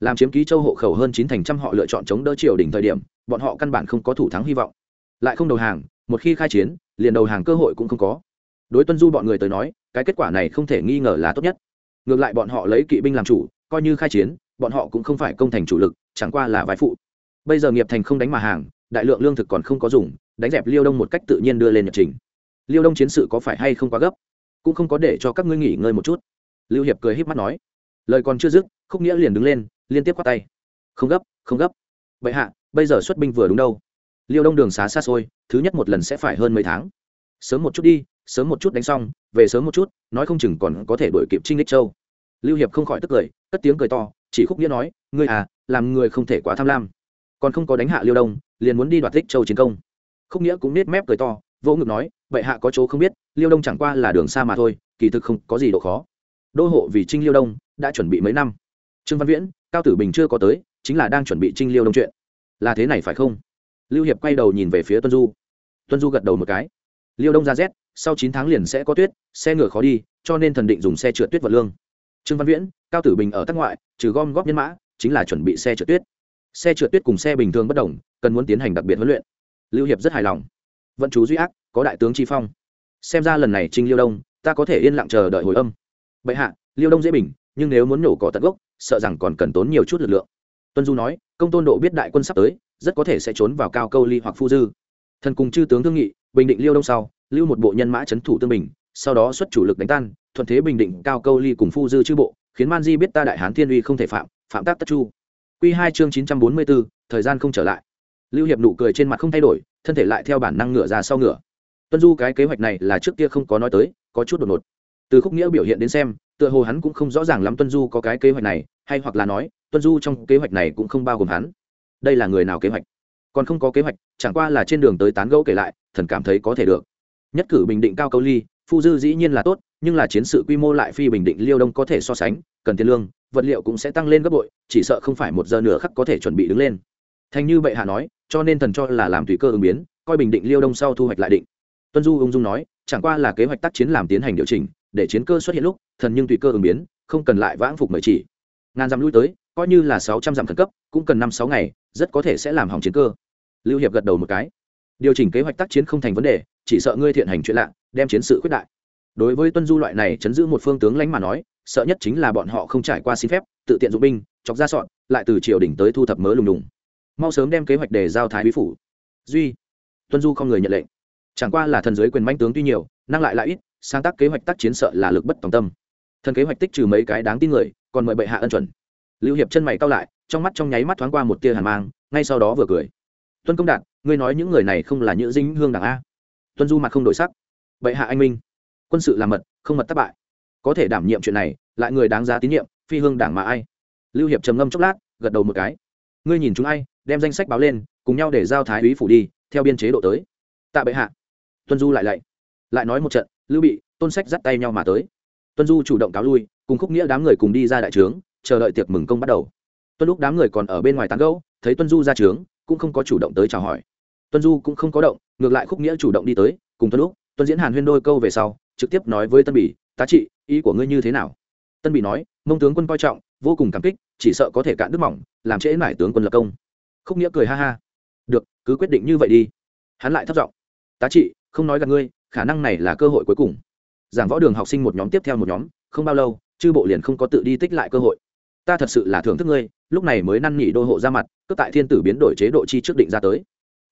Làm chiếm ký châu hộ khẩu hơn chín thành trăm họ lựa chọn chống đỡ triều đỉnh thời điểm, bọn họ căn bản không có thủ thắng hy vọng. Lại không đầu hàng, một khi khai chiến, liền đầu hàng cơ hội cũng không có. Đối tuân du bọn người tới nói cái kết quả này không thể nghi ngờ là tốt nhất. Ngược lại bọn họ lấy kỵ binh làm chủ, coi như khai chiến, bọn họ cũng không phải công thành chủ lực, chẳng qua là vài phụ. Bây giờ nghiệp thành không đánh mà hàng, đại lượng lương thực còn không có dùng, đánh dẹp liêu đông một cách tự nhiên đưa lên nhật trình. Liêu đông chiến sự có phải hay không quá gấp? Cũng không có để cho các ngươi nghỉ ngơi một chút. Lưu hiệp cười h í p mắt nói. Lời còn chưa dứt, khúc nghĩa liền đứng lên, liên tiếp quát tay. Không gấp không gấp. Vậy hạ, bây giờ xuất binh vừa đúng đâu. Liêu đông đường xá xa xôi, thứ nhất một lần sẽ phải hơn mấy tháng. Sớm một chút đi sớm một chút đánh xong, về sớm một chút, nói không chừng còn có thể đổi kịp trinh đích châu. Lưu hiệp không khỏi tức cười, cất tiếng cười to, chỉ khúc nghĩa nói, ngươi à làm người không thể quá tham lam. Còn không có đánh hạ liêu đông, liền muốn đi đoạt đích châu chiến công. Khúc nghĩa cũng nết mép cười to, vỗ ngực nói vậy hạ có chỗ không biết, liêu đông chẳng qua là đường xa mà thôi, kỳ thực không có gì độ khó. Đô hộ vì trinh liêu đông, đã chuẩn bị mấy năm. Trương văn viễn, cao tử bình chưa có tới, chính là đang chuẩn bị trinh liêu đông chuyện. Là thế này phải không? Lưu hiệp quay đầu nhìn về phía tuân du. Tuân du gật đầu một cái. Liêu đông ra rét sau chín tháng liền sẽ có tuyết, xe ngựa khó đi, cho nên thần định dùng xe trượt tuyết vật lương. Trương văn viễn, cao tử bình ở tắc ngoại, trừ gom góp nhân mã, chính là chuẩn bị xe trượt tuyết. Xe trượt tuyết cùng xe bình thường bất đồng, cần muốn tiến hành đặc biệt huấn luyện. Lưu hiệp rất hài lòng. Vận chú duy ác, có đại tướng tri phong. Xem ra lần này trinh liêu đông, ta có thể yên lặng chờ đợi hồi âm. Bệ hạ, liêu đông dễ bình, nhưng nếu muốn nổ cỏ tận gốc, sợ rằng còn cần tốn nhiều chút lực lượng. Tuân du nói, công tôn độ biết đại quân sắp tới, rất có thể sẽ trốn vào cao câu ly hoặc phu dư. Thần cùng chư tướng thương nghị, bình định liêu đông sau lưu một bộ nhân mã c h ấ n thủ tương bình, sau đó xuất chủ lực đánh tan, thuận thế bình định cao câu ly cùng phu dư chư bộ, khiến man di biết ta đại hán thiên uy không thể phạm phạm tác tất chu. Q hai chương chín trăm bốn mươi bốn, thời gian không trở lại. Lưu hiệp nụ cười trên mặt không thay đổi, thân thể lại theo bản năng ngửa ra sau ngửa. Tuân du cái kế hoạch này là trước kia không có nói tới, có chút đột ngột. Từ khúc nghĩa biểu hiện đến xem, tựa hồ hắn cũng không rõ ràng lắm tuân du có cái kế hoạch này, hay hoặc là nói, tuân du trong kế hoạch này cũng không bao gồm hắn. Đây là người nào kế hoạch? Còn không có kế hoạch, chẳng qua là trên đường tới tán gẫu kể lại, thần cảm thấy có thể được nhất cử bình định cao câu ly, phu dư dĩ nhiên là tốt, nhưng là chiến sự quy mô lại phi bình định liêu đông có thể so sánh, cần tiền lương, vật liệu cũng sẽ tăng lên gấp bội, chỉ sợ không phải một giờ nửa khắc có thể chuẩn bị đứng lên. Thành như bệ hạ nói, cho nên thần cho là làm tùy cơ ứng biến, coi bình định liêu đông sau thu hoạch lại định. Tuân du ung dung nói, chẳng qua là kế hoạch tác chiến làm tiến hành điều chỉnh, để chiến cơ xuất hiện lúc, thần nhưng tùy cơ ứng biến, không cần lại vãng phục mời chỉ. Ngàn dặm lui tới, coi như là sáu trăm dặm khẩn cấp, cũng cần năm sáu ngày, rất có thể sẽ làm hỏng chiến cơ. Lưu hiệp gật đầu một cái điều chỉnh kế hoạch tác chiến không thành vấn đề, chỉ sợ ngươi thiện hành chuyện lạ, đem chiến sự quyết đại. Đối với tuân du loại này chấn giữ một phương tướng lãnh mà nói, sợ nhất chính là bọn họ không trải qua xin phép, tự tiện dụng binh, chọc ra sọn lại từ triều đỉnh tới thu thập mớ lùng đùng. Mau sớm đem kế hoạch để giao thái bí phủ. Duy, tuân du không người nhận lệnh. Chẳng qua là thần giới quyền manh tướng tuy nhiều, năng lại lại ít, sáng tác kế hoạch tác chiến sợ là lực bất tòng tâm. Thần kế hoạch tích trừ mấy cái đáng tin người, còn mời bệ hạ ân chuẩn. Lưu hiệp chân mày cao lại, trong mắt trong nháy mắt thoáng qua một tia hàn mang, ngay sau đó vừa cười tuân công đạt, ngươi nói những người này không là những dinh hương đảng a. Tuân du mặt không đổi sắc. Bệ hạ anh minh. Quân sự là mật, không mật thất bại. Có thể đảm nhiệm chuyện này, lại người đáng giá tín nhiệm, phi hương đảng mà ai? Lưu hiệp trầm ngâm chốc lát, gật đầu một cái. Ngươi nhìn chúng ai, đem danh sách báo lên, cùng nhau để giao thái úy phủ đi, theo biên chế độ tới. Tạ bệ hạ. Tuân du lại lạy. Lại nói một trận, lưu bị, tôn sách dắt tay nhau mà tới. Tuân du chủ động cáo lui, cùng khúc nghĩa đám người cùng đi ra đại trướng, chờ đợi tiệc mừng công bắt đầu. Tuân lúc đám người còn ở bên ngoài tán gẫu, thấy tuân du ra trướng cũng không có chủ động tới chào hỏi. Tuân du cũng không có động, ngược lại khúc nghĩa chủ động đi tới, cùng tuân lúc tuân diễn hàn huyên đôi câu về sau, trực tiếp nói với tân bỉ, tá trị, ý của ngươi như thế nào? Tân bỉ nói, mông tướng quân coi trọng, vô cùng cảm kích, chỉ sợ có thể cạn đứt mỏng, làm trễ mải tướng quân lập công. Khúc nghĩa cười ha ha. Được, cứ quyết định như vậy đi. Hắn lại thất giọng, tá trị, không nói gặp ngươi, khả năng này là cơ hội cuối cùng. Giảng võ đường học sinh một nhóm tiếp theo một nhóm, không bao lâu, chư bộ liền không có tự đi tích lại cơ hội ta thật sự là thưởng thức ngươi, lúc này mới năn nỉ đô hộ ra mặt, cướp tại thiên tử biến đổi chế độ chi trước định ra tới.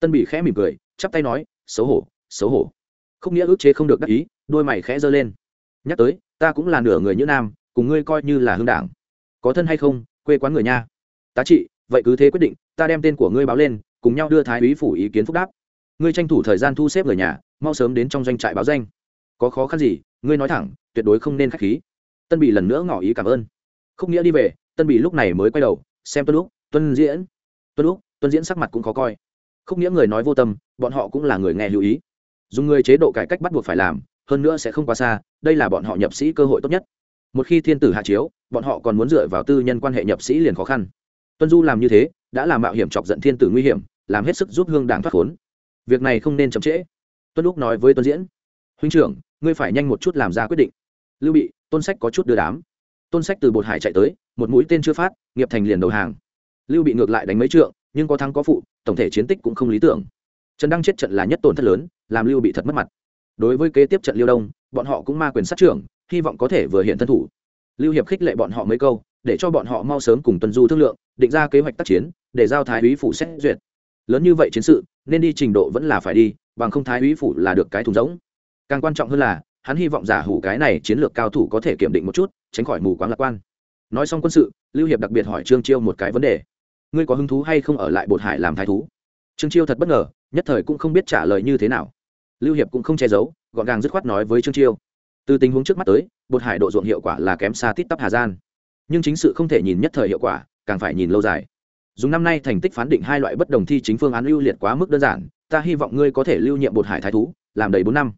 Tân bị khẽ mỉm cười, chắp tay nói, xấu hổ xấu hổ. Không nghĩa ước chế không được đắc ý, đôi mày khẽ giơ lên. Nhắc tới, ta cũng là nửa người như nam, cùng ngươi coi như là hương đảng. Có thân hay không, quê quán người nha. Tá trị, vậy cứ thế quyết định, ta đem tên của ngươi báo lên, cùng nhau đưa thái úy phủ ý kiến phúc đáp. Ngươi tranh thủ thời gian thu xếp người nhà, mau sớm đến trong doanh trại báo danh. Có khó khăn gì, ngươi nói thẳng, tuyệt đối không nên k h á c h khí. Tân bị lần nữa ngỏ ý cảm ơn không nghĩa đi về, tân bị lúc này mới quay đầu, xem tuân lúc tuân diễn. Tuân lúc tuân diễn sắc mặt cũng khó coi. Không nghĩa người nói vô tâm, bọn họ cũng là người nghe lưu ý. Dùng người chế độ cải cách bắt buộc phải làm, hơn nữa sẽ không quá xa, đây là bọn họ nhập sĩ cơ hội tốt nhất. Một khi thiên tử hạ chiếu, bọn họ còn muốn dựa vào tư nhân quan hệ nhập sĩ liền khó khăn. Tuân du làm như thế, đã làm mạo hiểm chọc giận thiên tử nguy hiểm, làm hết sức giúp hương đảng thoát khốn. Việc này không nên chậm trễ. Tuân lúc nói với tuân diễn, huynh trưởng, ngươi phải nhanh một chút làm ra quyết định. Lưu bị, tôn sách có chút đưa đám tôn sách từ bột hải chạy tới, một mũi tên chưa phát, nghiệp thành liền đầu hàng. Lưu bị ngược lại đánh mấy trượng, nhưng có thắng có phụ, tổng thể chiến tích cũng không lý tưởng. Trần đăng chết trận là nhất tổn thất lớn, làm lưu bị thật mất mặt. Đối với kế tiếp trận liêu đông, bọn họ cũng ma quyền sát trưởng, hy vọng có thể vừa hiện thân thủ. Lưu hiệp khích lệ bọn họ mấy câu, để cho bọn họ mau sớm cùng tuân du thương lượng, định ra kế hoạch tác chiến, để giao thái úy phủ xét duyệt. Lớn như vậy chiến sự, nên đi trình độ vẫn là phải đi, bằng không thái úy phủ là được cái thùng rỗng. Càng quan trọng hơn là hắn hy vọng giả hủ cái này chiến lược cao thủ có thể kiểm định một chút, tránh khỏi mù quáng lạc quan. Nói xong quân sự, lưu hiệp đặc biệt hỏi trương chiêu một cái vấn đề. Ngươi có hứng thú hay không ở lại bột hải làm thái thú? Trương chiêu thật bất ngờ, nhất thời cũng không biết trả lời như thế nào. Lưu hiệp cũng không che giấu, gọn gàng dứt khoát nói với trương chiêu. Từ tình huống trước mắt tới, bột hải độ ruộng hiệu quả là kém xa tít tắp hà gian nhưng chính sự không thể nhìn nhất thời hiệu quả, càng phải nhìn lâu dài. Dùng năm nay thành tích phán định hai loại bất đồng thi chính phương án lưu liệt quá mức đơn giản, ta hy vọng ngươi có thể lưu nhiệm bột hải thái thú, làm đầy bốn năm.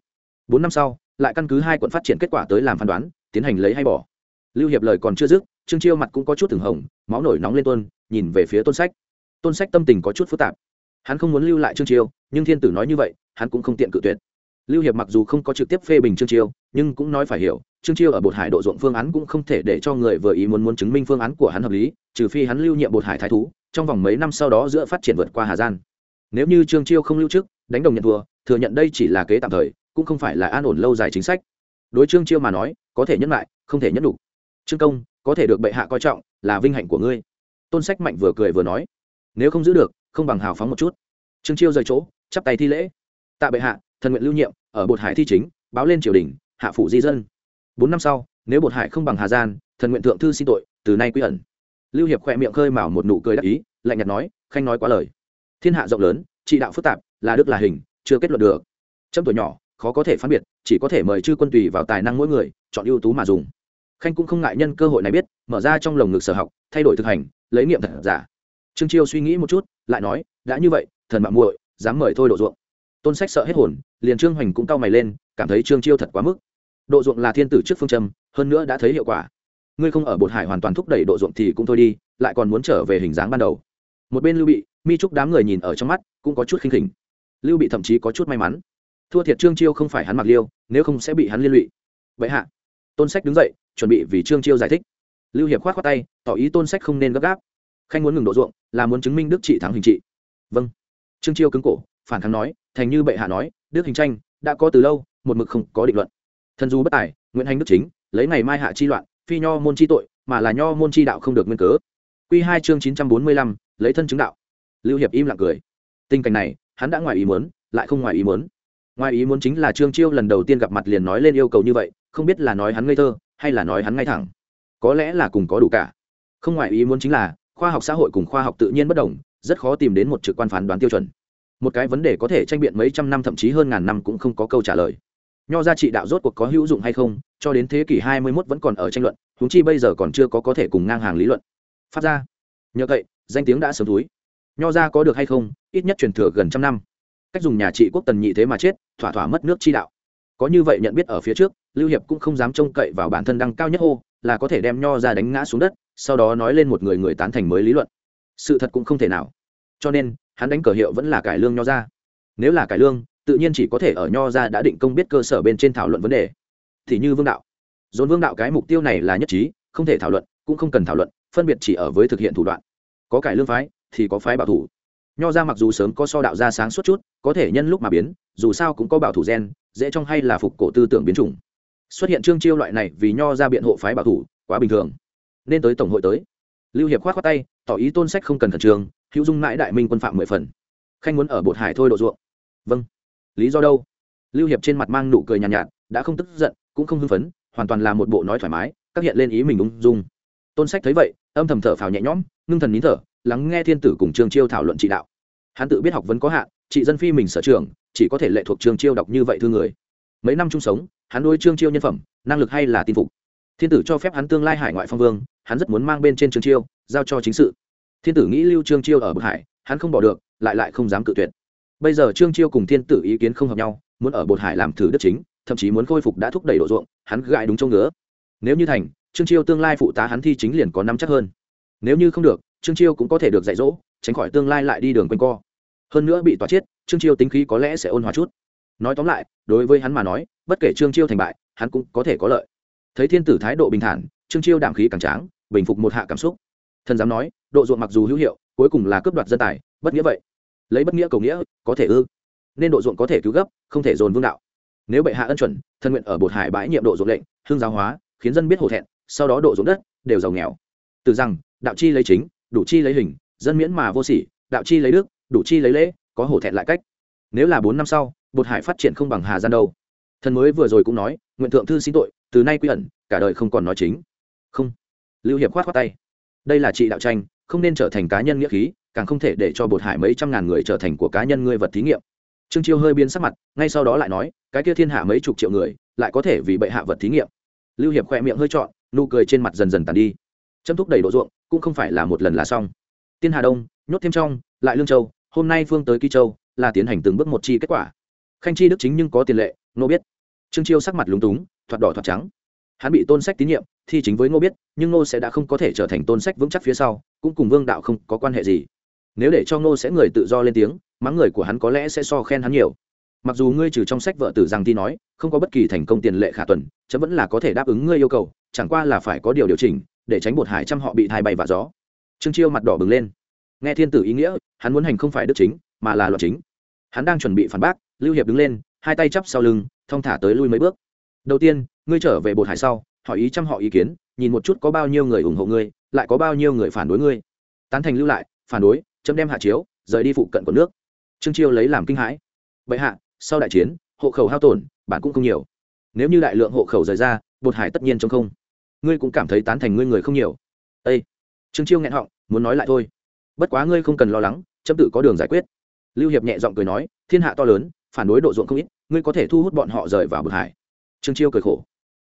Bốn năm sau lại căn cứ hai quận phát triển kết quả tới làm phán đoán, tiến hành lấy hay bỏ. Lưu hiệp lời còn chưa dứt, trương chiêu mặt cũng có chút từng hồng, máu nổi nóng lên tuôn, nhìn về phía tôn sách. Tôn sách tâm tình có chút phức tạp. Hắn không muốn lưu lại trương chiêu, nhưng thiên tử nói như vậy, hắn cũng không tiện cự tuyệt. Lưu hiệp mặc dù không có trực tiếp phê bình trương chiêu, nhưng cũng nói phải hiểu, trương chiêu ở bột hải độ ruộng phương án cũng không thể để cho người vừa ý muốn muốn chứng minh phương án của hắn hợp lý, trừ phi hắn lưu nhiệm bột hải thái thú, trong vòng mấy năm sau đó giữa phát triển vượt qua hà gian nếu như trương chiêu không lưu chức, đánh đồng nhận thua, thừa nhận đây chỉ là kế tạm thời cũng không phải là an ổn lâu dài chính sách. Đối trương chiêu mà nói, có thể nhẫn lại, không thể nhẫn đủ. Trương công, có thể được bệ hạ coi trọng, là vinh hạnh của ngươi. Tôn sách mạnh vừa cười vừa nói, nếu không giữ được, không bằng hào phóng một chút. Trương chiêu rời chỗ, chắp tay thi lễ. Tạ bệ hạ, thần nguyện lưu nhiệm, ở bột hải thi chính, báo lên triều đình, hạ phủ di dân. Bốn năm sau, nếu bột hải không bằng hà gian, thần nguyện thượng thư xin tội, từ nay quy ẩn. Lưu hiệp khỏe miệng khơi mào một nụ cười đắc ý, lạnh nhạt nói, khanh nói quá lời. Thiên hạ rộng lớn, trị đạo phức tạp, là đức là hình, chưa kết luận được. Trong tuổi nhỏ khó có thể phân biệt, chỉ có thể mời chư quân tùy vào tài năng mỗi người, chọn ưu tú mà dùng. Khanh cũng không ngại nhân cơ hội này biết, mở ra trong lồng ngực sở học, thay đổi thực hành, lấy nghiệm thật giả. Trương chiêu suy nghĩ một chút, lại nói, đã như vậy, thần mạng muội, dám mời thôi độ ruộng. Tôn sách sợ hết hồn, liền trương hoành cũng cau mày lên, cảm thấy trương chiêu thật quá mức. Độ ruộng là thiên tử trước phương châm, hơn nữa đã thấy hiệu quả. Ngươi không ở bột hải hoàn toàn thúc đẩy độ ruộng thì cũng thôi đi, lại còn muốn trở về hình dáng ban đầu. Một bên lưu bị, mi trúc đám người nhìn ở trong mắt, cũng có chút khinh khỉnh. Lưu bị thậm chí có chút may mắn thua thiệt trương chiêu không phải hắn mặc liêu, nếu không sẽ bị hắn liên lụy. Vậy hạ, tôn sách đứng dậy, chuẩn bị vì trương chiêu giải thích. Lưu hiệp khoát khoát tay, tỏ ý tôn sách không nên gấp gáp. Khanh muốn ngừng độ ruộng, là muốn chứng minh đức trị thắng hình trị. Vâng. Trương chiêu cứng cổ, phản kháng nói, thành như bệ hạ nói, đức hình tranh, đã có từ lâu, một mực không có định luận. Thân du bất tài nguyễn hành đức chính, lấy ngày mai hạ chi loạn, phi nho môn chi tội, mà là nho môn chi đạo không được nguyên cớ. Q hai chương chín trăm bốn mươi lăm, lấy thân chứng đạo. Lưu hiệp im lặng cười. Tình cảnh này, hắn đã ngoài ý muốn, lại không ngoài ý muốn ngoài ý muốn chính là trương chiêu lần đầu tiên gặp mặt liền nói lên yêu cầu như vậy, không biết là nói hắn ngây thơ, hay là nói hắn ngay thẳng. Có lẽ là cùng có đủ cả. Không ngoài ý muốn chính là, khoa học xã hội cùng khoa học tự nhiên bất đồng, rất khó tìm đến một trực quan phán đoán tiêu chuẩn. Một cái vấn đề có thể tranh biện mấy trăm năm thậm chí hơn ngàn năm cũng không có câu trả lời. Nho gia trị đạo rốt cuộc có hữu dụng hay không, cho đến thế kỷ hai mươi 21 vẫn còn ở tranh luận húng chi bây giờ còn chưa có có thể cùng ngang hàng lý luận. Phát ra. Nhờ vậy, danh tiếng đã sớm túi. Nho gia có được hay không, ít nhất truyền thừa gần trăm năm cách dùng nhà trị quốc tần nhị thế mà chết, thỏa thỏa mất nước chi đạo. Có như vậy nhận biết ở phía trước, lưu hiệp cũng không dám trông cậy vào bản thân đăng cao nhất ô là có thể đem nho ra đánh ngã xuống đất, sau đó nói lên một người người tán thành mới lý luận. Sự thật cũng không thể nào. Cho nên, hắn đánh cờ hiệu vẫn là cải lương nho ra. Nếu là cải lương, tự nhiên chỉ có thể ở nho ra đã định công biết cơ sở bên trên thảo luận vấn đề. Thì như vương đạo. Dồn vương đạo cái mục tiêu này là nhất trí, không thể thảo luận, cũng không cần thảo luận, phân biệt chỉ ở với thực hiện thủ đoạn. Có cải lương phái, thì có phái bảo thủ nho ra mặc dù sớm có so đạo ra sáng suốt chút có thể nhân lúc mà biến dù sao cũng có bảo thủ gen dễ trong hay là phục cổ tư tưởng biến chủng. Xuất hiện trương chiêu loại này vì nho ra biện hộ phái bảo thủ quá bình thường. Nên tới tổng hội tới. Lưu hiệp khoát khoát tay tỏ ý tôn sách không cần khẩn trương hữu dung mãi đại minh quân phạm mười phần. Khanh muốn ở bột hải thôi độ ruộng. Vâng. Lý do đâu? Lưu hiệp trên mặt mang nụ cười nhàn nhạt, nhạt đã không tức giận cũng không hưng phấn hoàn toàn là một bộ nói thoải mái các hiện lên ý mình ung dung. Tôn sách thấy vậy âm thầm thở phào nhẹ nhõm ngưng thần nín thở lắng nghe thiên tử cùng trương chiêu thảo luận trị đạo. Hắn tự biết học vấn có hạn, trị dân phi mình sở trường, chỉ có thể lệ thuộc trương chiêu đọc như vậy thư người. Mấy năm chung sống, hắn nuôi trương chiêu nhân phẩm, năng lực hay là tin phục. Thiên tử cho phép hắn tương lai hải ngoại phong vương, hắn rất muốn mang bên trên trương chiêu, giao cho chính sự. Thiên tử nghĩ lưu trương chiêu ở bậc hải, hắn không bỏ được, lại lại không dám cự tuyệt. Bây giờ trương chiêu cùng thiên tử ý kiến không hợp nhau, muốn ở bột hải làm thử đất chính, thậm chí muốn khôi phục đã thúc đẩy độ ruộng, hắn gại đúng chỗ ngứa. Nếu như thành, trương chiêu tương lai phụ tá hắn thi chính liền có năm chắc hơn. Nếu như không được trương chiêu cũng có thể được dạy dỗ, tránh khỏi tương lai lại đi đường quanh co. Hơn nữa bị tòa chết, trương chiêu tính khí có lẽ sẽ ôn hòa chút. Nói tóm lại, đối với hắn mà nói, bất kể trương chiêu thành bại, hắn cũng có thể có lợi. Thấy thiên tử thái độ bình thản, trương chiêu đảm khí càng tráng, bình phục một hạ cảm xúc. Thần dám nói, độ ruộng mặc dù hữu hiệu, cuối cùng là cướp đoạt dân tài, bất nghĩa vậy. Lấy bất nghĩa cầu nghĩa, có thể ư? Nên độ ruộng có thể cứu gấp, không thể dồn vương đạo. Nếu bệ hạ ân chuẩn thân nguyện ở bột hải bãi nhiệm độ ruộng lệnh, hương giáo hóa, khiến dân biết hổ thẹn, sau đó độ ruộng đất, đều giàu nghèo. Từ rằng, đạo chi lấy chính đủ chi lấy hình, dân miễn mà vô sỉ, đạo chi lấy đức, đủ chi lấy lễ, có hổ thẹn lại cách. Nếu là bốn năm sau, bột hải phát triển không bằng hà gian đâu. Thần mới vừa rồi cũng nói, nguyện thượng thư xin tội, từ nay quy ẩn, cả đời không còn nói chính. Không. Lưu hiệp khoát khoát tay. Đây là trị đạo tranh, không nên trở thành cá nhân nghĩa khí, càng không thể để cho bột hải mấy trăm ngàn người trở thành của cá nhân ngươi vật thí nghiệm. Trương chiêu hơi biến sắc mặt, ngay sau đó lại nói, cái kia thiên hạ mấy chục triệu người, lại có thể vì bệ hạ vật thí nghiệm. Lưu hiệp khỏe miệng hơi trọn, nụ cười trên mặt dần dần tàn đi. Châm thúc đầy độ ruộng cũng không phải là một lần là xong. Tiên hà đông, nhốt thêm trong, lại lương châu, hôm nay phương tới kỳ châu, là tiến hành từng bước một chi kết quả. Khanh chi đức chính nhưng có tiền lệ nô biết. Trương chiêu sắc mặt lúng túng, thoạt đỏ thoạt trắng. Hắn bị tôn sách tín nhiệm, thi chính với ngô biết, nhưng ngô sẽ đã không có thể trở thành tôn sách vững chắc phía sau, cũng cùng vương đạo không có quan hệ gì. Nếu để cho ngô sẽ người tự do lên tiếng, mắng người của hắn có lẽ sẽ so khen hắn nhiều. Mặc dù ngươi trừ trong sách vợ tử rằng thi nói, không có bất kỳ thành công tiền lệ khả tuần, chấm vẫn là có thể đáp ứng ngươi yêu cầu, chẳng qua là phải có điều điều chỉnh để tránh bột hải trăm họ bị thai bay và gió. Trương chiêu mặt đỏ bừng lên. Nghe thiên tử ý nghĩa, hắn muốn hành không phải đức chính, mà là luật chính. Hắn đang chuẩn bị phản bác, lưu hiệp đứng lên, hai tay chắp sau lưng, thong thả tới lui mấy bước. Đầu tiên, ngươi trở về bột hải sau, hỏi ý trăm họ ý kiến, nhìn một chút có bao nhiêu người ủng hộ ngươi, lại có bao nhiêu người phản đối ngươi. Tán thành lưu lại, phản đối, chấm đem hạ chiếu, rời đi phụ cận của nước. Trương chiêu lấy làm kinh hãi. Vậy hạ, sau đại chiến, hộ khẩu hao tổn bạn cũng không nhiều. Nếu như đại lượng hộ khẩu rời ra, bột hải tất nhiên trong không ngươi cũng cảm thấy tán thành ngươi người không nhiều. Ây trương chiêu nghẹn họng, muốn nói lại thôi. Bất quá ngươi không cần lo lắng, chấm tự có đường giải quyết. Lưu hiệp nhẹ giọng cười nói, thiên hạ to lớn, phản đối độ ruộng không ít, ngươi có thể thu hút bọn họ rời vào bực hải. Trương chiêu cười khổ.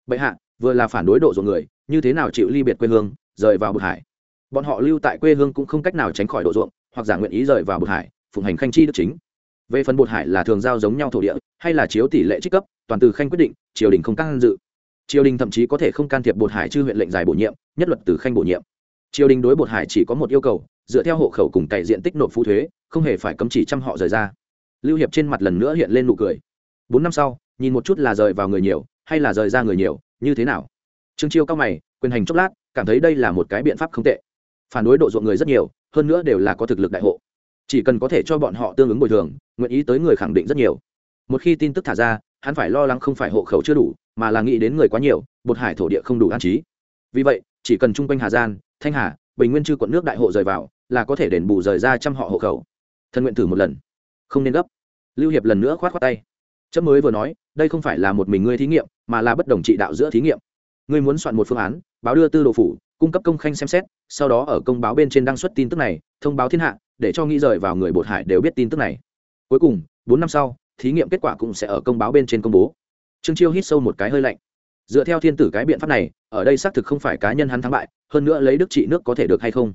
Bệ hạ, vừa là phản đối độ ruộng người, như thế nào chịu ly biệt quê hương, rời vào bực hải? Bọn họ lưu tại quê hương cũng không cách nào tránh khỏi độ ruộng, hoặc giả nguyện ý rời vào bực hải, phụng hành khanh chi đức chính. Về phần bột hải là thường giao giống nhau thổ địa, hay là chiếu tỷ lệ trích cấp, toàn từ khanh quyết định, triều đình không can dự triều đình thậm chí có thể không can thiệp bột hải chư huyện lệnh giải bổ nhiệm, nhất luật từ khanh bổ nhiệm. Triều đình đối bột hải chỉ có một yêu cầu, dựa theo hộ khẩu cùng cày diện tích nộp phú thuế, không hề phải cấm chỉ trăm họ rời ra. Lưu hiệp trên mặt lần nữa hiện lên nụ cười. Bốn năm sau, nhìn một chút là rời vào người nhiều, hay là rời ra người nhiều, như thế nào? Trương chiêu cao mày, quyền hành chốc lát, cảm thấy đây là một cái biện pháp không tệ. Phản đối độ ruộng người rất nhiều, hơn nữa đều là có thực lực đại hộ. Chỉ cần có thể cho bọn họ tương ứng bồi thường, nguyện ý tới người khẳng định rất nhiều. Một khi tin tức thả ra, hắn phải lo lắng không phải hộ khẩu chưa đủ mà là nghĩ đến người quá nhiều, bột hải thổ địa không đủ an trí. Vì vậy, chỉ cần chung quanh hà gian thanh hà, bình nguyên chư quận nước đại hộ rời vào, là có thể đền bù rời ra trăm họ hộ khẩu. Thân nguyện thử một lần. Không nên gấp. Lưu hiệp lần nữa khoát khoát tay. Chấm mới vừa nói, đây không phải là một mình ngươi thí nghiệm, mà là bất đồng trị đạo giữa thí nghiệm. Ngươi muốn soạn một phương án, báo đưa tư đồ phủ, cung cấp công khanh xem xét, sau đó ở công báo bên trên đăng xuất tin tức này, thông báo thiên hạ, để cho nghĩ rời vào người bột hải đều biết tin tức này. Cuối cùng, bốn năm sau, thí nghiệm kết quả cũng sẽ ở công báo bên trên công bố trương chiêu hít sâu một cái hơi lạnh. Dựa theo thiên tử cái biện pháp này, ở đây xác thực không phải cá nhân hắn thắng bại, hơn nữa lấy đức trị nước có thể được hay không?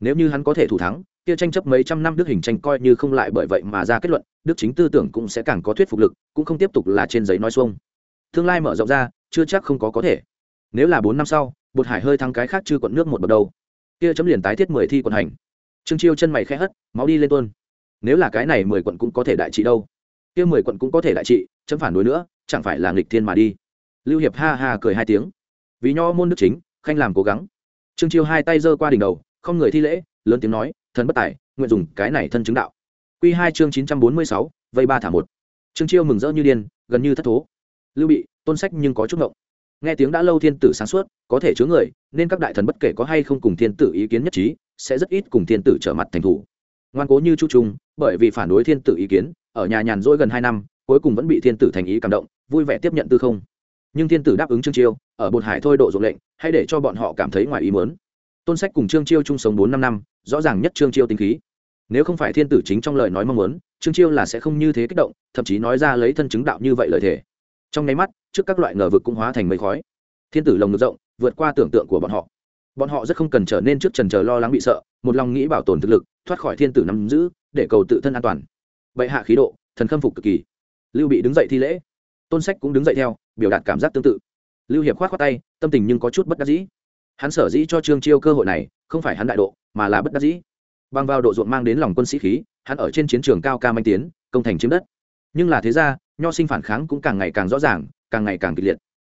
Nếu như hắn có thể thủ thắng, kia tranh chấp mấy trăm năm đức hình tranh coi như không lại bởi vậy mà ra kết luận, đức chính tư tưởng cũng sẽ càng có thuyết phục lực, cũng không tiếp tục là trên giấy nói xuông. Tương lai mở rộng ra, chưa chắc không có có thể. Nếu là bốn năm sau bột hải hơi thắng cái khác chưa quận nước một bậc đầu. Kia chấm liền tái thiết mười thi quận hành. Trương chiêu chân mày khẽ hất, máu đi lên tuôn. Nếu là cái này mười quận cũng có thể đại trị đâu? Kia mười quận cũng có thể đại trị chấm phản đối nữa, chẳng phải là nghịch thiên mà đi. Lưu hiệp ha ha cười hai tiếng. Vì nho môn đức chính, khanh làm cố gắng. Trương chiêu hai tay giơ qua đỉnh đầu, không người thi lễ, lớn tiếng nói, thần bất tài, nguyện dùng cái này thân chứng đạo. Q hai chương chín trăm bốn mươi sáu, vây ba thả một. Trương chiêu mừng rỡ như điên, gần như thất thố. Lưu bị, tôn sách nhưng có chút ngộng. Nghe tiếng đã lâu thiên tử sáng suốt, có thể chứa người, nên các đại thần bất kể có hay không cùng thiên tử ý kiến nhất trí, sẽ rất ít cùng thiên tử trở mặt thành thủ. Ngoan cố như chu trung, bởi vì phản đối thiên tử ý kiến, ở nhà nhàn rỗi gần hai năm cuối cùng vẫn bị thiên tử thành ý cảm động, vui vẻ tiếp nhận tư không. Nhưng thiên tử đáp ứng trương chiêu, ở bột hải thôi độ dụng lệnh hay để cho bọn họ cảm thấy ngoài ý muốn. Tôn sách cùng trương chiêu chung sống bốn năm năm, rõ ràng nhất trương chiêu tính khí. Nếu không phải thiên tử chính trong lời nói mong muốn, trương chiêu là sẽ không như thế kích động, thậm chí nói ra lấy thân chứng đạo như vậy lời thề. Trong nháy mắt, trước các loại ngờ vực cũng hóa thành mây khói. Thiên tử lồng ngực rộng, vượt qua tưởng tượng của bọn họ. Bọn họ rất không cần trở nên trước trần chờ lo lắng bị sợ, một lòng nghĩ bảo tồn thực lực, thoát khỏi thiên tử nắm giữ, để cầu tự thân an toàn. Bệ hạ khí độ, thần khâm phục cực kỳ lưu bị đứng dậy thi lễ. Tôn sách cũng đứng dậy theo, biểu đạt cảm giác tương tự. Lưu hiệp khoát khoát tay, tâm tình nhưng có chút bất đắc dĩ. Hắn sở dĩ cho trương chiêu cơ hội này, không phải hắn đại độ, mà là bất đắc dĩ. Bằng vào độ ruộng mang đến lòng quân sĩ khí, hắn ở trên chiến trường cao ca manh tiến, công thành chiếm đất. Nhưng là thế ra, nho sinh phản kháng cũng càng ngày càng rõ ràng, càng ngày càng kịch liệt.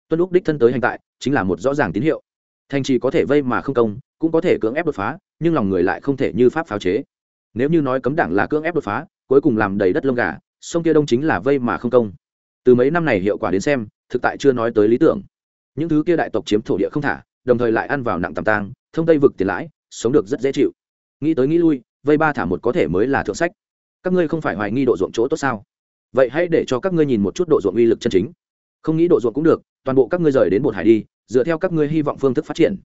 Tuân lúc đích thân tới hành tại, chính là một rõ ràng tín hiệu. Thành trì có thể vây mà không công, cũng có thể cưỡng ép đột phá, nhưng lòng người lại không thể như pháp pháo chế. Nếu như nói cấm đảng là cưỡng ép đột phá, cuối cùng làm đầy đất lông gà sông kia đông chính là vây mà không công. Từ mấy năm này hiệu quả đến xem, thực tại chưa nói tới lý tưởng. Những thứ kia đại tộc chiếm thổ địa không thả, đồng thời lại ăn vào nặng tầm tang, thông tây vực tiền lãi, sống được rất dễ chịu. Nghĩ tới nghĩ lui, vây ba thả một có thể mới là thượng sách. Các ngươi không phải hoài nghi độ ruộng chỗ tốt sao? Vậy hãy để cho các ngươi nhìn một chút độ ruộng uy lực chân chính. Không nghĩ độ ruộng cũng được, toàn bộ các ngươi rời đến một hải đi, dựa theo các ngươi hy vọng phương thức phát triển.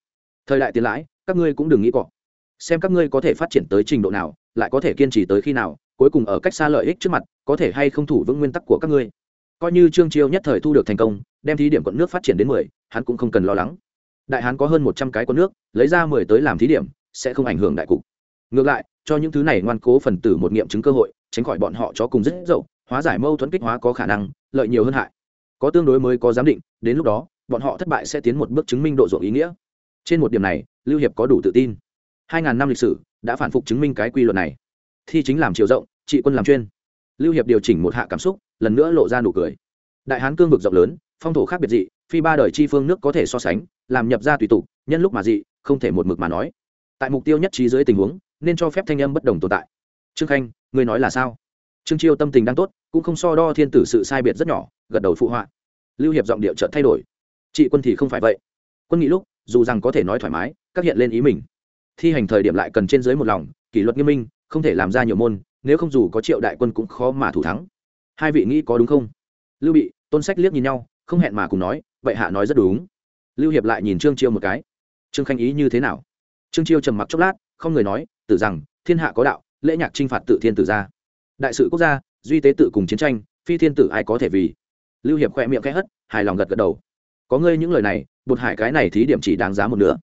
Thời đại tiền lãi, các ngươi cũng đừng nghĩ cọ. Xem các ngươi có thể phát triển tới trình độ nào, lại có thể kiên trì tới khi nào cuối cùng ở cách xa lợi ích trước mặt, có thể hay không thủ vững nguyên tắc của các ngươi. Coi như trương chiêu nhất thời thu được thành công, đem thí điểm quận nước phát triển đến mười, hắn cũng không cần lo lắng. Đại hán có hơn một trăm cái quận nước, lấy ra mười tới làm thí điểm, sẽ không ảnh hưởng đại cục. Ngược lại, cho những thứ này ngoan cố phần tử một nghiệm chứng cơ hội, tránh khỏi bọn họ cho cùng rất dậu, hóa giải mâu thuẫn kích hóa có khả năng, lợi nhiều hơn hại. Có tương đối mới có giám định, đến lúc đó, bọn họ thất bại sẽ tiến một bước chứng minh độ ruộng ý nghĩa. Trên một điểm này, lưu hiệp có đủ tự tin. Hai ngàn năm lịch sử, đã phản phục chứng minh cái quy luật này thi chính làm chiều rộng, trị quân làm chuyên. Lưu hiệp điều chỉnh một hạ cảm xúc, lần nữa lộ ra nụ cười. Đại hán cương vực rộng lớn, phong thổ khác biệt dị, phi ba đời chi phương nước có thể so sánh, làm nhập ra tùy tục, nhân lúc mà dị, không thể một mực mà nói. Tại mục tiêu nhất trí dưới tình huống, nên cho phép thanh âm bất đồng tồn tại. Trương khanh ngươi nói là sao? Trương chiêu tâm tình đang tốt, cũng không so đo thiên tử sự sai biệt rất nhỏ, gật đầu phụ họa. Lưu hiệp giọng điệu chợt thay đổi. Trị quân thì không phải vậy. Quân nghĩ lúc, dù rằng có thể nói thoải mái, các hiện lên ý mình. Thi hành thời điểm lại cần trên dưới một lòng, kỷ luật nghiêm minh không thể làm ra nhiều môn, nếu không dù có triệu đại quân cũng khó mà thủ thắng. Hai vị nghĩ có đúng không? Lưu bị, tôn sách liếc nhìn nhau, không hẹn mà cùng nói, vậy hạ nói rất đúng. Lưu hiệp lại nhìn trương chiêu một cái. Trương khanh ý như thế nào? Trương chiêu trầm mặc chốc lát, không người nói, tử rằng, thiên hạ có đạo, lễ nhạc t r i n h phạt tự thiên tử ra đại sự quốc gia, duy tế tự cùng chiến tranh, phi thiên tử ai có thể vì? Lưu hiệp khoe miệng khẽ hất, hài lòng gật gật đầu. Có ngươi những lời này, bột hải cái này thí điểm chỉ đáng giá một nửa.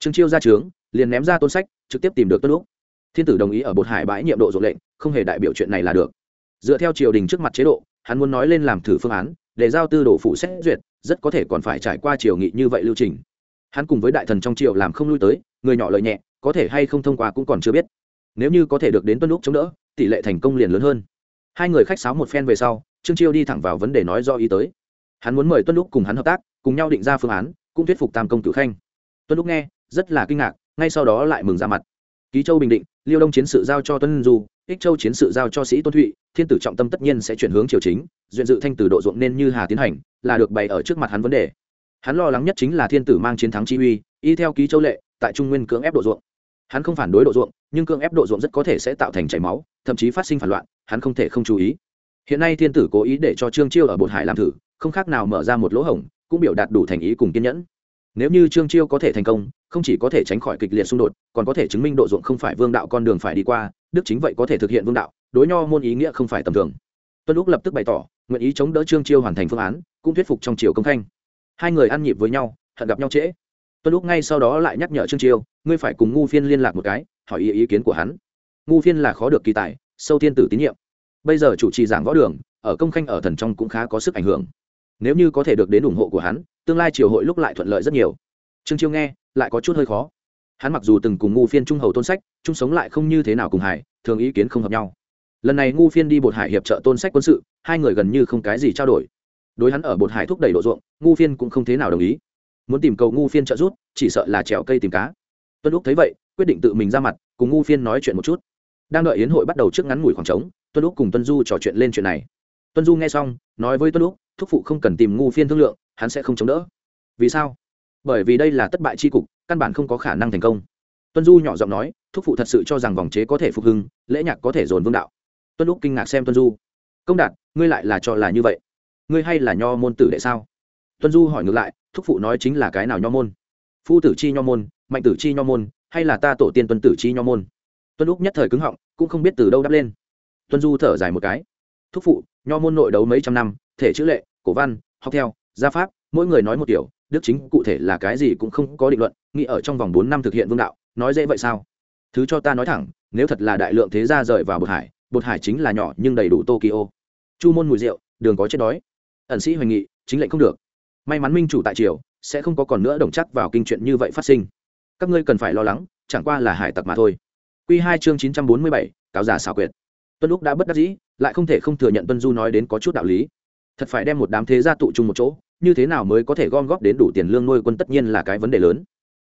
Trương chiêu ra trướng, liền ném ra tôn sách, trực tiếp tìm được tốt lúc thiên tử đồng ý ở bột hải bãi nhiệm độ dồn lệnh, không hề đại biểu chuyện này là được. Dựa theo triều đình trước mặt chế độ, hắn muốn nói lên làm thử phương án, để giao tư đồ phụ xét duyệt, rất có thể còn phải trải qua triều nghị như vậy lưu trình. Hắn cùng với đại thần trong triều làm không lui tới, người nhỏ lợi nhẹ, có thể hay không thông qua cũng còn chưa biết. Nếu như có thể được đến tuân lúc chống đỡ, tỷ lệ thành công liền lớn hơn. Hai người khách sáo một phen về sau, trương chiêu đi thẳng vào vấn đề nói do ý tới. Hắn muốn mời tuân lúc cùng hắn hợp tác, cùng nhau định ra phương án, cũng thuyết phục tam công tử khanh. Tuân lúc nghe, rất là kinh ngạc, ngay sau đó lại mừng ra mặt ký châu bình định, liêu đông chiến sự giao cho tuân du, ích châu chiến sự giao cho sĩ tôn thụy, thiên tử trọng tâm tất nhiên sẽ chuyển hướng triều chính, duyện dự thanh tử độ ruộng nên như hà tiến hành, là được bày ở trước mặt hắn vấn đề. Hắn lo lắng nhất chính là thiên tử mang chiến thắng chi uy, y theo ký châu lệ, tại trung nguyên cưỡng ép độ ruộng. Hắn không phản đối độ ruộng, nhưng cưỡng ép độ ruộng rất có thể sẽ tạo thành chảy máu, thậm chí phát sinh phản loạn, hắn không thể không chú ý. Hiện nay thiên tử cố ý để cho trương chiêu ở bột hải làm thử, không khác nào mở ra một lỗ hổng, cũng biểu đạt đủ thành ý cùng kiên nhẫn. Nếu như trương chiêu có thể thành công không chỉ có thể tránh khỏi kịch liệt xung đột, còn có thể chứng minh độ ruộng không phải vương đạo con đường phải đi qua, đức chính vậy có thể thực hiện vương đạo, đối nho môn ý nghĩa không phải tầm thường. Tuân lúc lập tức bày tỏ, nguyện ý chống đỡ trương chiêu hoàn thành phương án, cũng thuyết phục trong triều công thanh hai người ăn nhịp với nhau, hận gặp nhau trễ. Tuân lúc ngay sau đó lại nhắc nhở trương chiêu, ngươi phải cùng ngu phiên liên lạc một cái, hỏi ý ý kiến của hắn. Ngu phiên là khó được kỳ tài, sâu thiên tử tín nhiệm. Bây giờ chủ trì giảng võ đường, ở công khanh ở thần trong cũng khá có sức ảnh hưởng. Nếu như có thể được đến ủng hộ của hắn, tương lai triều hội lúc lại thuận lợi rất nhiều. Trương chiêu nghe lại có chút hơi khó. Hắn mặc dù từng cùng ngu phiên trung hầu tôn sách, chung sống lại không như thế nào cùng hải thường ý kiến không hợp nhau. Lần này ngu phiên đi bột hải hiệp trợ tôn sách quân sự, hai người gần như không cái gì trao đổi. Đối hắn ở bột hải thúc đẩy độ ruộng, ngu phiên cũng không thế nào đồng ý. Muốn tìm cầu ngu phiên trợ giúp, chỉ sợ là trèo cây tìm cá. Tuân lúc thấy vậy, quyết định tự mình ra mặt, cùng ngu phiên nói chuyện một chút. Đang đợi yến hội bắt đầu trước ngắn ngủi khoảng trống, tuân lúc cùng tuân du trò chuyện lên chuyện này. Tuân du nghe xong, nói với tuân lúc, thúc phụ không cần tìm ngu phiên thương lượng, hắn sẽ không chống đỡ. Vì sao? Bởi vì đây là thất bại tri cục, căn bản không có khả năng thành công. Tuân du nhỏ giọng nói, thúc phụ thật sự cho rằng vòng chế có thể phục hưng, lễ nhạc có thể dồn vương đạo. Tuân lúc kinh ngạc xem tuân du. Công đạt, ngươi lại là cho là như vậy? Ngươi hay là nho môn tử đệ sao? Tuân du hỏi ngược lại, thúc phụ nói chính là cái nào nho môn? Phu tử chi nho môn, mạnh tử chi nho môn, hay là ta tổ tiên tuân tử chi nho môn? Tuân lúc nhất thời cứng họng, cũng không biết từ đâu đáp lên. Tuân du thở dài một cái. Thúc phụ, nho môn nội đấu mấy trăm năm, thể chữ lệ, cổ văn, học theo, gia pháp, mỗi người nói một kiểu đức chính cụ thể là cái gì cũng không có định luận, nghĩ ở trong vòng bốn năm thực hiện vương đạo, nói dễ vậy sao? Thứ cho ta nói thẳng, nếu thật là đại lượng thế gia rời vào bột hải bột hải chính là nhỏ nhưng đầy đủ tokyo. Chu môn mùi rượu, đường có chết đói. Ẩn sĩ hoành nghị, chính lệnh không được. May mắn minh chủ tại triều, sẽ không có còn nữa đồng chắc vào kinh chuyện như vậy phát sinh. Các ngươi cần phải lo lắng, chẳng qua là hải tặc mà thôi. Q hai chương chín trăm bốn mươi bảy, cáo giả xảo quyệt. Tuân lúc đã bất đắc dĩ, lại không thể không thừa nhận tuân du nói đến có chút đạo lý. Thật phải đem một đám thế gia tụ chung một chỗ như thế nào mới có thể gom góp đến đủ tiền lương nuôi quân tất nhiên là cái vấn đề lớn.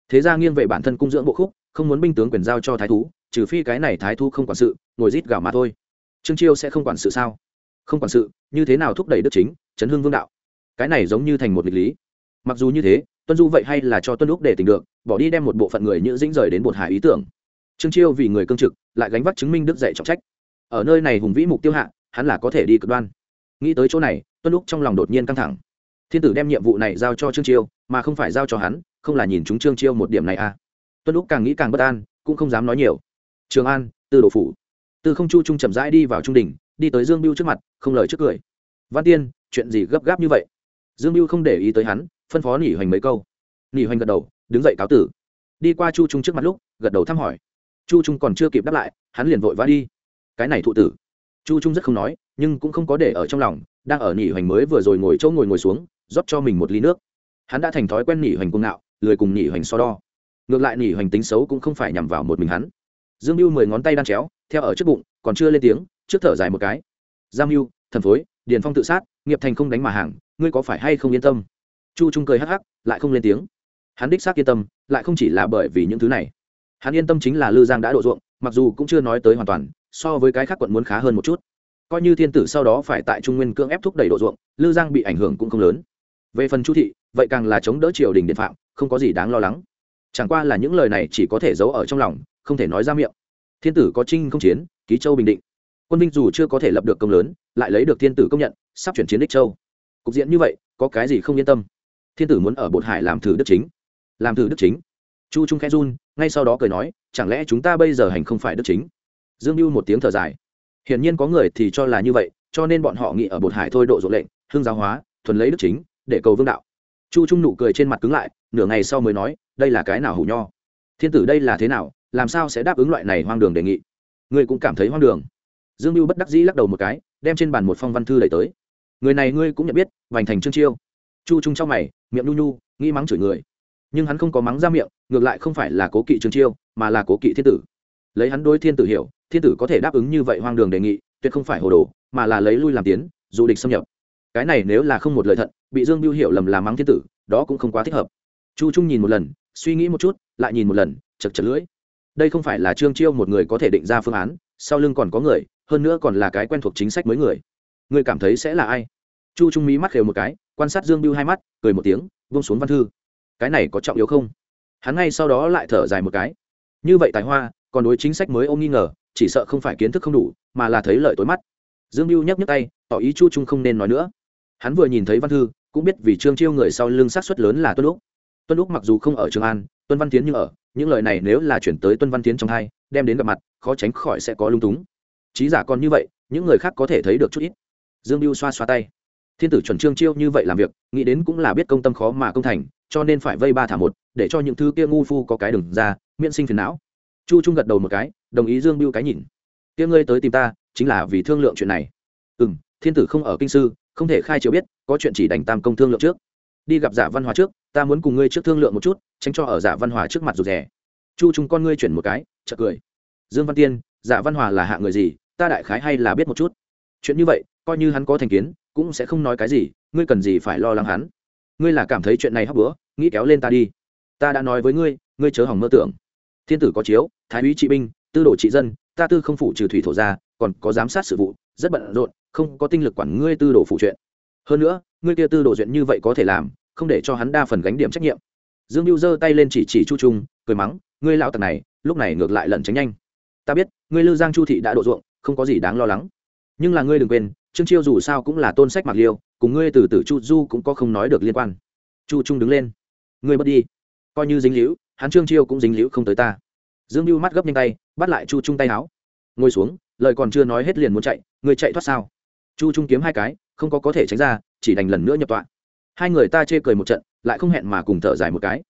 Thế ra nghiêng về bản thân cung dưỡng bộ khúc, không muốn binh tướng quyền giao cho thái thú, trừ phi cái này thái thú không quản sự, ngồi rít gào mà thôi. Trương chiêu sẽ không quản sự sao? Không quản sự, như thế nào thúc đẩy đức chính, chấn hương vương đạo? Cái này giống như thành một nghịch lý. Mặc dù như thế, tuân du vậy hay là cho tuân lúc để tình được, bỏ đi đem một bộ phận người nhữ dĩnh rời đến bột hải ý tưởng. Trương chiêu vì người cương trực, lại gánh vác chứng minh đức dạy trọng trách. Ở nơi này hùng vĩ mục tiêu hạ, hắn là có thể đi cực đoan. Nghĩ tới chỗ này, tuân lúc trong lòng đột nhiên căng thẳng thiên tử đem nhiệm vụ này giao cho trương chiêu, mà không phải giao cho hắn, không là nhìn chúng trương chiêu một điểm này à. Tuân lúc càng nghĩ càng bất an, cũng không dám nói nhiều. Trường an, tư đồ phủ. Tư không chu trung chậm rãi đi vào trung đình đi tới dương biêu trước mặt, không lời trước cười. Văn tiên, chuyện gì gấp gáp như vậy? Dương biêu không để ý tới hắn, phân phó nỉ hoành mấy câu. Nỉ hoành gật đầu, đứng dậy cáo tử. Đi qua chu trung trước mặt lúc, gật đầu thăm hỏi. Chu trung còn chưa kịp đáp lại, hắn liền vội vã đi. Cái này thụ tử. Chu trung rất không nói, nhưng cũng không có để ở trong lòng, đang ở nỉ hoành mới vừa rồi ngồi chỗ ngồi ngồi xuống rót cho mình một ly nước. Hắn đã thành thói quen nỉ hoành cuồng ngạo, lười cùng nỉ hoành so đo. Ngược lại nỉ hoành tính xấu cũng không phải nhằm vào một mình hắn. Dương mưu mười ngón tay đan chéo, theo ở trước bụng, còn chưa lên tiếng, trước thở dài một cái. Giang mưu, thần phối, điền phong tự sát, nghiệp thành không đánh mà hàng, ngươi có phải hay không yên tâm? Chu trung cười hắc hắc, lại không lên tiếng. Hắn đích xác yên tâm, lại không chỉ là bởi vì những thứ này. Hắn yên tâm chính là lư giang đã độ ruộng, mặc dù cũng chưa nói tới hoàn toàn, so với cái khác quận muốn khá hơn một chút. Coi như thiên tử sau đó phải tại trung nguyên cưỡng ép thúc đẩy độ ruộng, lư giang bị ảnh hưởng cũng không lớn về phần chu thị, vậy càng là chống đỡ triều đình điện phạm, không có gì đáng lo lắng. Chẳng qua là những lời này chỉ có thể giấu ở trong lòng, không thể nói ra miệng. Thiên tử có trinh không chiến, ký châu bình định. Quân binh dù chưa có thể lập được công lớn, lại lấy được thiên tử công nhận, sắp chuyển chiến đích châu. Cục diện như vậy, có cái gì không yên tâm? Thiên tử muốn ở bột hải làm thử đức chính. Làm thử đức chính. Chu trung khẽ run, ngay sau đó cười nói, chẳng lẽ chúng ta bây giờ hành không phải đức chính? Dương mưu một tiếng thở dài. Hiển nhiên có người thì cho là như vậy, cho nên bọn họ nghĩ ở bột hải thôi độ dỗ lệnh, hương giáo hóa, thuần lấy đức chính để cầu vương đạo. Chu trung nụ cười trên mặt cứng lại, nửa ngày sau mới nói, đây là cái nào hủ nho? Thiên tử đây là thế nào, làm sao sẽ đáp ứng loại này hoang đường đề nghị? Ngươi cũng cảm thấy hoang đường. Dương mưu bất đắc dĩ lắc đầu một cái, đem trên bàn một phong văn thư đẩy tới. Người này ngươi cũng nhận biết, vành thành trương chiêu. Chu trung trong mày, miệng nhu nhu nghĩ mắng chửi người. Nhưng hắn không có mắng ra miệng, ngược lại không phải là cố kỵ trương chiêu, mà là cố kỵ thiên tử. Lấy hắn đối thiên tử hiểu, thiên tử có thể đáp ứng như vậy hoang đường đề nghị, tuyệt không phải hồ đồ, mà là lấy lui làm tiến, dù địch xâm nhập cái này nếu là không một lời thận bị dương biêu hiểu lầm là mắng thiên tử, đó cũng không quá thích hợp. Chu trung nhìn một lần, suy nghĩ một chút, lại nhìn một lần, chật chật lưỡi. Đây không phải là trương chiêu một người có thể định ra phương án, sau lưng còn có người, hơn nữa còn là cái quen thuộc chính sách mới người. Người cảm thấy sẽ là ai? Chu trung mỹ mắt khều một cái, quan sát dương biêu hai mắt, cười một tiếng vung xuống văn thư. Cái này có trọng yếu không? Hắn ngay sau đó lại thở dài một cái. Như vậy tài hoa, còn đối chính sách mới ôm nghi ngờ, chỉ sợ không phải kiến thức không đủ, mà là thấy lợi tối mắt. Dương Biêu nhấc nhấc tay, tỏ ý chu trung không nên nói nữa hắn vừa nhìn thấy văn thư, cũng biết vì trương chiêu người sau lưng sát xuất lớn là tuân lúc tuân lúc mặc dù không ở trường an, tuân văn tiến nhưng ở, những lời này nếu là chuyển tới tuân văn tiến trong hai đem đến gặp mặt, khó tránh khỏi sẽ có lung túng. Trí giả còn như vậy, những người khác có thể thấy được chút ít. Dương mưu xoa xoa tay. Thiên tử chuẩn trương chiêu như vậy làm việc, nghĩ đến cũng là biết công tâm khó mà công thành, cho nên phải vây ba thả một, để cho những thứ kia ngu phu có cái đừng ra, miễn sinh phiền não. Chu trung gật đầu một cái, đồng ý dương biêu cái nhìn. Kia ngươi tới tìm ta, chính là vì thương lượng chuyện này. Ừ m thiên tử không ở kinh sư không thể khai chiếu biết, có chuyện chỉ đành tam công thương lượng trước. Đi gặp giả văn hóa trước, ta muốn cùng ngươi trước thương lượng một chút, tránh cho ở giả văn hóa trước mặt rụt rè. Chu trung con ngươi chuyển một cái, chợt cười. Dương văn tiên giả văn hòa là hạ người gì, ta đại khái hay là biết một chút. Chuyện như vậy, coi như hắn có thành kiến, cũng sẽ không nói cái gì, ngươi cần gì phải lo lắng hắn. Ngươi là cảm thấy chuyện này hấp bữa nghĩ kéo lên ta đi. Ta đã nói với ngươi ngươi chớ hỏng mơ tưởng. Thiên tử có chiếu, thái úy trị binh, tư đồ trị dân, ta tư không phủ trừ thủy thổ ra, còn có giám sát sự vụ, rất bận rộn không có tinh lực quản ngươi tư đồ phụ chuyện. Hơn nữa, ngươi kia tư đồ duyện như vậy có thể làm, không để cho hắn đa phần gánh điểm trách nhiệm. Dương mưu giơ tay lên chỉ chỉ chu trung, cười mắng, ngươi lão tặc này, lúc này ngược lại lẩn tránh nhanh. Ta biết, ngươi lư giang chu thị đã độ ruộng, không có gì đáng lo lắng. Nhưng là ngươi đừng quên, trương chiêu dù sao cũng là tôn sách mặc liêu, cùng ngươi từ từ chu du cũng có không nói được liên quan. Chu trung đứng lên. Ngươi mất đi. Coi như dính liễu hắn trương chiêu cũng dính liễu không tới ta. Dương mưu mắt gấp nhanh tay, bắt lại chu trung tay áo. Ngồi xuống, lời còn chưa nói hết liền muốn chạy, ngươi chạy thoát sao? Chu trung kiếm hai cái, không có có thể tránh ra, chỉ đành lần nữa nhập tọa. Hai người ta chê cười một trận, lại không hẹn mà cùng thở dài một cái.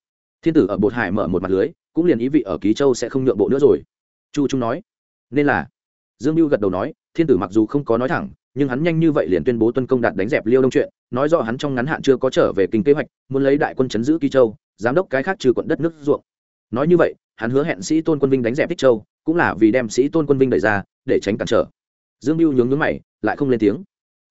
Thiên tử ở bột hải mở một mặt lưới, cũng liền ý vị ở ký châu sẽ không nhượng bộ nữa rồi. Chu trung nói, nên là. Dương mưu gật đầu nói, thiên tử mặc dù không có nói thẳng, nhưng hắn nhanh như vậy liền tuyên bố tuân công đạt đánh dẹp liêu đông chuyện, nói rõ hắn trong ngắn hạn chưa có trở về kinh kế hoạch, muốn lấy đại quân chấn giữ ký châu, giám đốc cái khác trừ quận đất nước ruộng. Nói như vậy, hắn hứa hẹn sĩ tôn quân vinh đánh dẹp tích châu, cũng là vì đem sĩ tôn quân vinh đẩy ra, để tránh cản trở. Dương mưu nhướng nhướng mày lại không lên tiếng.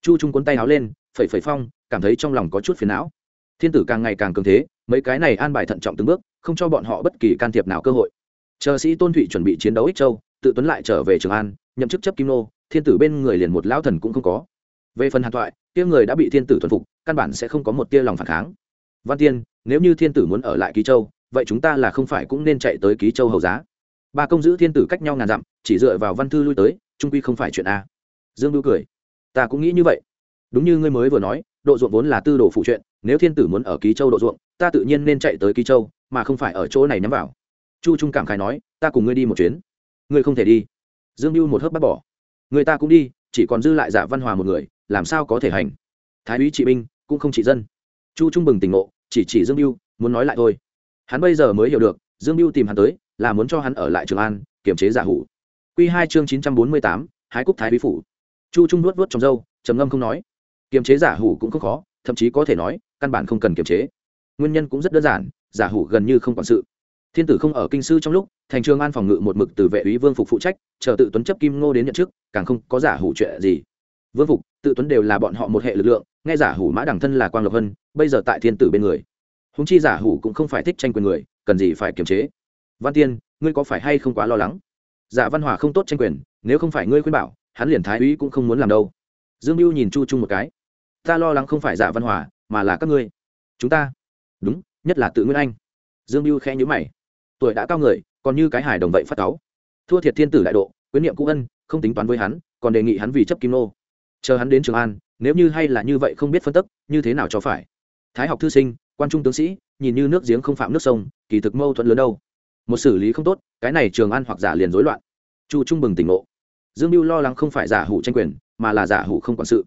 Chu trung cuốn tay áo lên, phẩy phẩy phong, cảm thấy trong lòng có chút phiền não. Thiên tử càng ngày càng cường thế, mấy cái này an bài thận trọng từng bước, không cho bọn họ bất kỳ can thiệp nào cơ hội. Chờ sĩ tôn thụy chuẩn bị chiến đấu ích châu, tự tuấn lại trở về trường an, nhậm chức chấp kim nô, thiên tử bên người liền một lão thần cũng không có. Về phần hàn thoại tia người đã bị thiên tử thuần phục, căn bản sẽ không có một tia lòng phản kháng. Văn tiên, nếu như thiên tử muốn ở lại ký châu, vậy chúng ta là không phải cũng nên chạy tới ký châu hầu giá. Ba công giữ thiên tử cách nhau ngàn dặm, chỉ dựa vào văn thư lui tới, trung quy không phải chuyện a dương bưu cười. Ta cũng nghĩ như vậy. Đúng như ngươi mới vừa nói, độ ruộng vốn là tư đồ phụ chuyện, nếu thiên tử muốn ở ký châu độ ruộng, ta tự nhiên nên chạy tới ký châu, mà không phải ở chỗ này nhắm vào. Chu trung cảm khai nói, ta cùng ngươi đi một chuyến. Ngươi không thể đi. Dương mưu một hớp bắt bỏ. Người ta cũng đi, chỉ còn dư lại giả văn hòa một người, làm sao có thể hành? Thái úy trị binh, cũng không trị dân. Chu trung bừng tỉnh ngộ, chỉ chỉ dương mưu muốn nói lại thôi. Hắn bây giờ mới hiểu được, dương mưu tìm hắn tới, là muốn cho hắn ở lại trường an, kiểm chế giả hủ. Q hai chương chín trăm bốn mươi tám, hái cúc thái úy phủ chu trung nuốt vớt trong dâu trầm ngâm không nói. Kiềm chế giả hủ cũng không khó, thậm chí có thể nói, căn bản không cần kiềm chế. Nguyên nhân cũng rất đơn giản, giả hủ gần như không quản sự. Thiên tử không ở kinh sư trong lúc, thành trường an phòng ngự một mực từ vệ úy vương phục phụ trách, chờ tự tuấn chấp kim ngô đến nhận chức, càng không có giả hủ chuyện gì. Vương phục, tự tuấn đều là bọn họ một hệ lực lượng, nghe giả hủ mã đẳng thân là quang lộc hân, bây giờ tại thiên tử bên người. Húng chi giả hủ cũng không phải thích tranh quyền người, cần gì phải kiềm chế. Văn tiên, ngươi có phải hay không quá lo lắng? Giả văn hòa không tốt tranh quyền, nếu không phải ngươi khuyên bảo hắn liền thái úy cũng không muốn làm đâu. Dương mưu nhìn chu trung một cái. Ta lo lắng không phải giả văn hòa, mà là các ngươi. Chúng ta. Đúng, nhất là tự nguyên anh. Dương mưu khẽ nhữ mày. Tuổi đã cao người, còn như cái hải đồng vậy phát táo thua thiệt thiên tử đại độ, quyến niệm cũ ân, không tính toán với hắn, còn đề nghị hắn vì chấp kim nô. Chờ hắn đến trường an, nếu như hay là như vậy không biết phân tức, như thế nào cho phải. Thái học thư sinh, quan trung tướng sĩ, nhìn như nước giếng không phạm nước sông, kỳ thực mâu thuẫn lớn đâu. Một xử lý không tốt, cái này trường an hoặc giả liền rối loạn. Chu trung bừng tỉnh ngộ dương mưu lo lắng không phải giả hủ tranh quyền, mà là giả hủ không quản sự.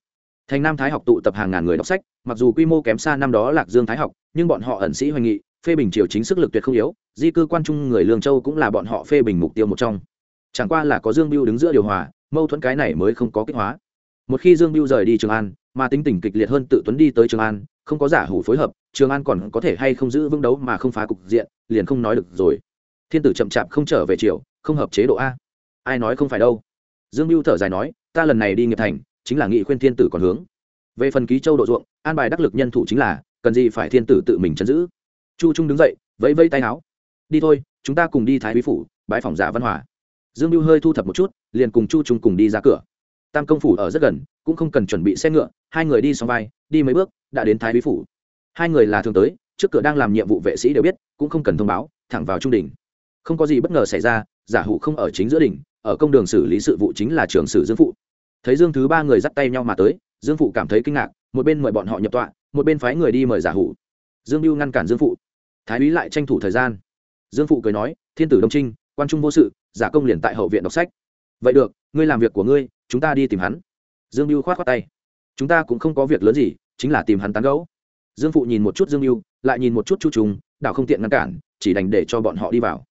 Thành nam thái học tụ tập hàng ngàn người đọc sách, mặc dù quy mô kém xa năm đó lạc dương thái học, nhưng bọn họ ẩn sĩ hoành nghị, phê bình triều chính sức lực tuyệt không yếu, di cư quan trung người lương châu cũng là bọn họ phê bình mục tiêu một trong. Chẳng qua là có dương biêu đứng giữa điều hòa, mâu thuẫn cái này mới không có kích hóa. Một khi dương biêu rời đi trường an, mà tính tình kịch liệt hơn tự tuấn đi tới trường an, không có giả hủ phối hợp, trường an còn có thể hay không giữ vững đấu mà không phá cục diện, liền không nói được rồi. Thiên tử chậm chạp không trở về triều, không hợp chế độ a. Ai nói không phải đâu dương biêu thở dài nói, ta lần này đi nghiệp thành, chính là nghị khuyên thiên tử còn hướng. Về phần ký châu độ ruộng, an bài đắc lực nhân thủ chính là, cần gì phải thiên tử tự mình chấn giữ? Chu trung đứng dậy, vẫy vẫy tay áo. Đi thôi, chúng ta cùng đi thái quý phủ bãi phòng giả văn hòa. Dương mưu hơi thu thập một chút, liền cùng chu trung cùng đi ra cửa. Tam công phủ ở rất gần, cũng không cần chuẩn bị xe ngựa, hai người đi xong vai, đi mấy bước, đã đến thái quý phủ. Hai người là thường tới, trước cửa đang làm nhiệm vụ vệ sĩ đều biết, cũng không cần thông báo, thẳng vào trung đình. Không có gì bất ngờ xảy ra, giả hủ không ở chính giữa đỉnh ở công đường xử lý sự vụ chính là trưởng sử dương phụ. Thấy dương thứ ba người dắt tay nhau mà tới, dương phụ cảm thấy kinh ngạc, một bên mời bọn họ nhập tọa, một bên phái người đi mời giả hủ. Dương mưu ngăn cản dương phụ. Thái úy lại tranh thủ thời gian. Dương phụ cười nói, thiên tử đông trinh, quan trung vô sự, giả công liền tại hậu viện đọc sách. Vậy được, ngươi làm việc của ngươi, chúng ta đi tìm hắn. Dương mưu khoát khoát tay. Chúng ta cũng không có việc lớn gì, chính là tìm hắn tán gẫu. Dương phụ nhìn một chút dương mưu lại nhìn một chút chu trùng đạo không tiện ngăn cản, chỉ đành để cho bọn họ đi vào.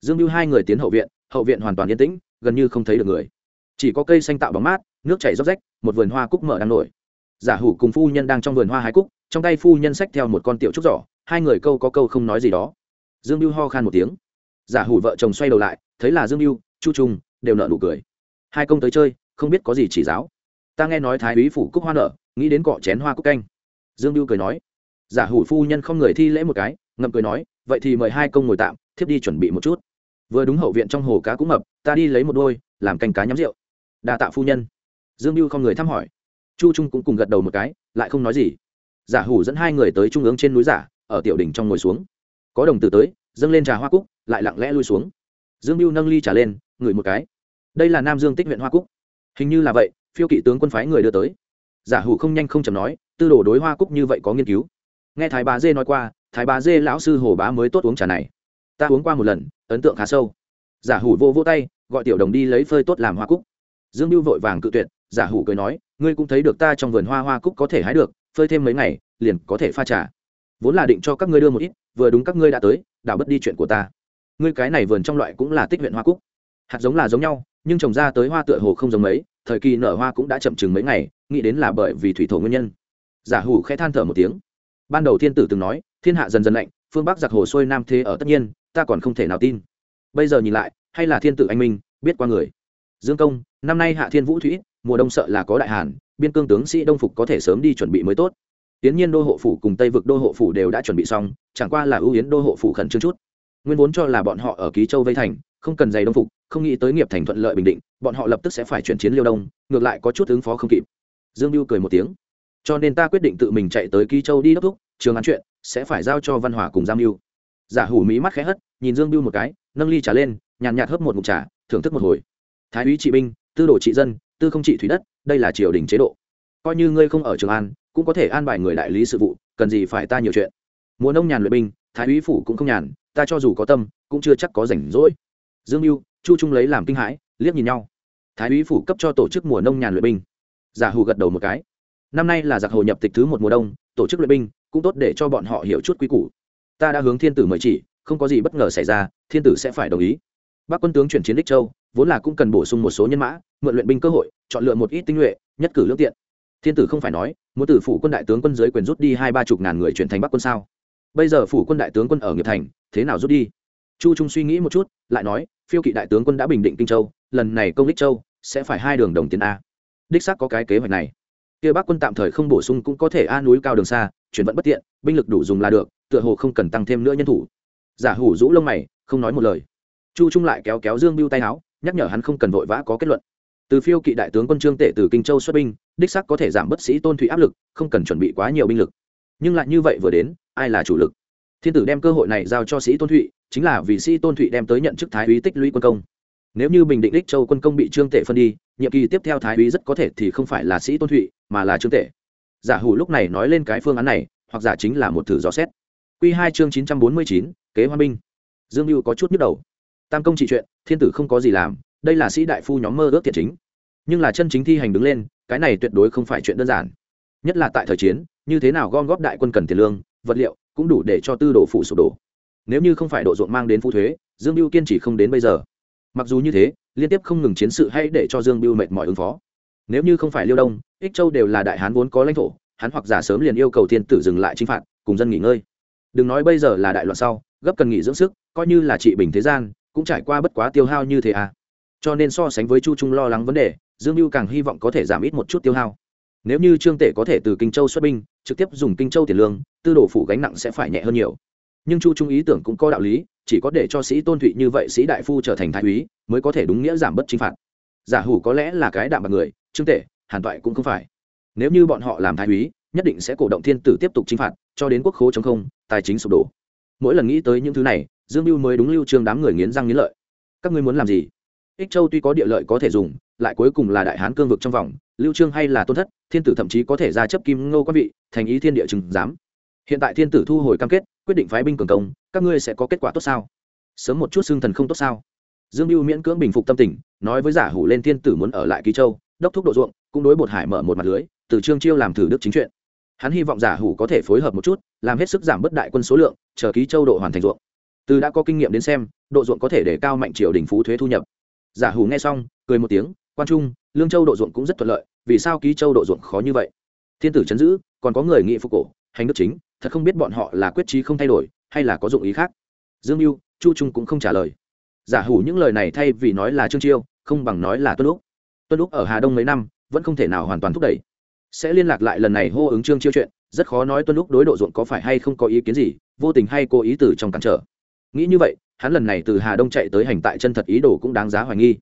Dương mưu hai người tiến hậu viện hậu viện hoàn toàn yên tĩnh gần như không thấy được người. Chỉ có cây xanh tạo bóng mát, nước chảy róc rách, một vườn hoa cúc mở đang nổi. Giả hủ cùng phu nhân đang trong vườn hoa hái cúc, trong tay phu nhân xách theo một con tiểu trúc giỏ, hai người câu có câu không nói gì đó. Dương mưu ho khan một tiếng. Giả hủ vợ chồng xoay đầu lại, thấy là dương mưu chu trung, đều nợ nụ cười. Hai công tới chơi, không biết có gì chỉ giáo. Ta nghe nói thái úy phủ cúc hoa nợ nghĩ đến cọ chén hoa cúc canh. Dương mưu cười nói. Giả hủ phu nhân không người thi lễ một cái, ngậm cười nói, vậy thì mời hai công ngồi tạm, thiếp đi chuẩn bị một chút vừa đúng hậu viện trong hồ cá cũng mập, ta đi lấy một đôi, làm canh cá nhắm rượu. Đa tạ phu nhân. Dương mưu không người thăm hỏi. Chu trung cũng cùng gật đầu một cái, lại không nói gì. Giả hủ dẫn hai người tới trung ương trên núi giả, ở tiểu đỉnh trong ngồi xuống. Có đồng tử tới, dâng lên trà hoa cúc, lại lặng lẽ lui xuống. Dương mưu nâng ly trà lên, ngửi một cái. Đây là nam dương tích huyện hoa cúc. Hình như là vậy, phiêu kỵ tướng quân phái người đưa tới. Giả hủ không nhanh không chầm nói, tư đồ đối hoa cúc như vậy có nghiên cứu. Nghe thái bá dê nói qua, thái bá dê lão sư hồ bá mới tốt uống trà này ta uống qua một lần, ấn tượng khá sâu. Giả hủ vô vô tay, gọi tiểu đồng đi lấy phơi tốt làm hoa cúc. Dương mưu vội vàng cự tuyệt, giả hủ cười nói, ngươi cũng thấy được ta trong vườn hoa hoa cúc có thể hái được, phơi thêm mấy ngày, liền có thể pha trà. Vốn là định cho các ngươi đưa một ít, vừa đúng các ngươi đã tới, đảo bất đi chuyện của ta. Ngươi cái này vườn trong loại cũng là tích huyện hoa cúc. Hạt giống là giống nhau, nhưng trồng ra tới hoa tựa hồ không giống mấy, thời kỳ nở hoa cũng đã chậm chừng mấy ngày, nghĩ đến là bởi vì thủy thổ nguyên nhân. Giả hủ khẽ than thở một tiếng. Ban đầu thiên tử từng nói, thiên hạ dần dần lạnh phương bắc giặc hồ xuôi nam thế ở tất nhiên, ta còn không thể nào tin. Bây giờ nhìn lại, hay là thiên tử anh minh, biết qua người. Dương công, năm nay hạ thiên vũ thủy mùa đông sợ là có đại hàn, biên cương tướng sĩ đông phục có thể sớm đi chuẩn bị mới tốt. Tiến nhiên đô hộ phủ cùng tây vực đô hộ phủ đều đã chuẩn bị xong, chẳng qua là ưu yến đô hộ phủ khẩn trương chút. Nguyên vốn cho là bọn họ ở ký châu vây thành, không cần giày đông phục, không nghĩ tới nghiệp thành thuận lợi bình định, bọn họ lập tức sẽ phải chuyển chiến liêu đông, ngược lại có chút ứng phó không kịp. Dương lưu cười một tiếng. Cho nên ta quyết định tự mình chạy tới ký châu đi đốc thúc trường án chuyện, sẽ phải giao cho văn hòa cùng giam mưu. Giả hủ mỹ mắt khẽ hất, nhìn dương biêu một cái, nâng ly trả lên, nhàn nhạt hớp một mục trà, thưởng thức một hồi. Thái úy trị binh, tư đồ trị dân, tư không trị thủy đất, đây là triều đình chế độ. Coi như ngươi không ở trường an, cũng có thể an bài người đại lý sự vụ, cần gì phải ta nhiều chuyện. Mùa nông nhàn luyện binh, thái úy phủ cũng không nhàn, ta cho dù có tâm, cũng chưa chắc có rảnh rỗi. Dương mưu chu trung lấy làm kinh hãi, liếc nhìn nhau. Thái úy phủ cấp cho tổ chức mùa nông nhàn luyện binh. Giả hù gật đầu một cái. Năm nay là giặc hồ nhập tịch thứ một mùa đông, tổ chức luyện binh cũng tốt để cho bọn họ hiểu chút quy củ. Ta đã hướng thiên tử mời chỉ, không có gì bất ngờ xảy ra, thiên tử sẽ phải đồng ý. Bác quân tướng chuyển chiến đích châu, vốn là cũng cần bổ sung một số nhân mã, mượn luyện binh cơ hội, chọn lựa một ít tinh nhuệ, nhất cử lương tiện. Thiên tử không phải nói, muốn tử phủ quân đại tướng quân dưới quyền rút đi hai ba chục ngàn người chuyển thành bắc quân sao? Bây giờ phủ quân đại tướng quân ở nghiệp thành, thế nào rút đi? Chu trung suy nghĩ một chút, lại nói, phiêu kỵ đại tướng quân đã bình định kinh châu, lần này công đích châu sẽ phải hai đường đồng tiền a. Đích xác có cái kế hoạch này. Kia bắc quân tạm thời không bổ sung cũng có thể a núi cao đường xa chuyển vận bất tiện, binh lực đủ dùng là được, tựa hồ không cần tăng thêm nữa nhân thủ. Giả hủ rũ lông mày, không nói một lời. Chu trung lại kéo kéo dương biêu tay áo, nhắc nhở hắn không cần vội vã có kết luận. Từ phiêu kỵ đại tướng quân trương tể từ kinh châu xuất binh, đích sắc có thể giảm bất sĩ tôn thủy áp lực, không cần chuẩn bị quá nhiều binh lực. Nhưng lại như vậy vừa đến, ai là chủ lực? Thiên tử đem cơ hội này giao cho sĩ tôn thụy, chính là vì sĩ tôn thụy đem tới nhận chức thái úy tích lũy quân công. Nếu như bình định đích châu quân công bị trương tể phân đi, nhiệm kỳ tiếp theo thái úy rất có thể thì không phải là sĩ tôn thụy, mà là trương tể giả hủ lúc này nói lên cái phương án này, hoặc giả chính là một thử dò xét. Q hai chương chín trăm bốn mươi chín, kế hoa binh. Dương mưu có chút nhức đầu. Tam công trị chuyện, thiên tử không có gì làm, đây là sĩ đại phu nhóm mơ ước thiện chính. Nhưng là chân chính thi hành đứng lên, cái này tuyệt đối không phải chuyện đơn giản. Nhất là tại thời chiến, như thế nào gom góp đại quân cần tiền lương, vật liệu, cũng đủ để cho tư đồ phụ sụp đổ. Nếu như không phải độ ruộng mang đến phụ thuế, dương biêu kiên trì không đến bây giờ. Mặc dù như thế, liên tiếp không ngừng chiến sự hay để cho dương biêu mệt mỏi ứng phó nếu như không phải liêu đông, ích châu đều là đại hán vốn có lãnh thổ, hắn hoặc giả sớm liền yêu cầu thiên tử dừng lại chinh phạt, cùng dân nghỉ ngơi. Đừng nói bây giờ là đại loạn sau, gấp cần nghỉ dưỡng sức, coi như là trị bình thế gian, cũng trải qua bất quá tiêu hao như thế à. Cho nên so sánh với chu trung lo lắng vấn đề, dương mưu càng hy vọng có thể giảm ít một chút tiêu hao. Nếu như trương tể có thể từ kinh châu xuất binh, trực tiếp dùng kinh châu tiền lương, tư đồ phủ gánh nặng sẽ phải nhẹ hơn nhiều. Nhưng chu trung ý tưởng cũng có đạo lý, chỉ có để cho sĩ tôn thụy như vậy sĩ đại phu trở thành thái úy, mới có thể đúng nghĩa giảm bớt chính phạt giả hủ có lẽ là cái đạm bạc người, trương tể, hàn toại cũng không phải. Nếu như bọn họ làm thái úy, nhất định sẽ cổ động thiên tử tiếp tục chinh phạt, cho đến quốc khố chống không, tài chính sụp đổ. Mỗi lần nghĩ tới những thứ này, dương mưu mới đúng lưu trương đám người nghiến răng nghiến lợi. Các ngươi muốn làm gì? Ích châu tuy có địa lợi có thể dùng, lại cuối cùng là đại hán cương vực trong vòng, lưu trương hay là tôn thất, thiên tử thậm chí có thể ra chấp kim ngô quan vị, thành ý thiên địa chừng giám. Hiện tại thiên tử thu hồi cam kết, quyết định phái binh cường công, các ngươi sẽ có kết quả tốt sao? Sớm một chút xương thần không tốt sao? Dương mưu miễn cưỡng bình phục tâm tình nói với giả hủ lên thiên tử muốn ở lại ký châu, đốc thúc độ ruộng, cũng đối bột hải mở một mặt lưới, từ trương chiêu làm thử đức chính chuyện. Hắn hy vọng giả hủ có thể phối hợp một chút, làm hết sức giảm bớt đại quân số lượng, chờ ký châu độ hoàn thành ruộng. Từ đã có kinh nghiệm đến xem, độ ruộng có thể để cao mạnh triều đình phú thuế thu nhập. Giả hủ nghe xong, cười một tiếng, quan trung, lương châu độ ruộng cũng rất thuận lợi, vì sao ký châu độ ruộng khó như vậy? Thiên tử chấn giữ, còn có người nghị phục cổ, hành đức chính, thật không biết bọn họ là quyết trí không thay đổi, hay là có dụng ý khác. Dương mưu, chu trung cũng không trả lời giả hủ những lời này thay vì nói là trương chiêu, không bằng nói là tuân lúc tuân lúc ở hà đông mấy năm, vẫn không thể nào hoàn toàn thúc đẩy. Sẽ liên lạc lại lần này hô ứng trương chiêu chuyện, rất khó nói tuân lúc đối độ ruộng có phải hay không có ý kiến gì, vô tình hay cố ý từ trong cản trở. Nghĩ như vậy, hắn lần này từ hà đông chạy tới hành tại chân thật ý đồ cũng đáng giá hoài nghi.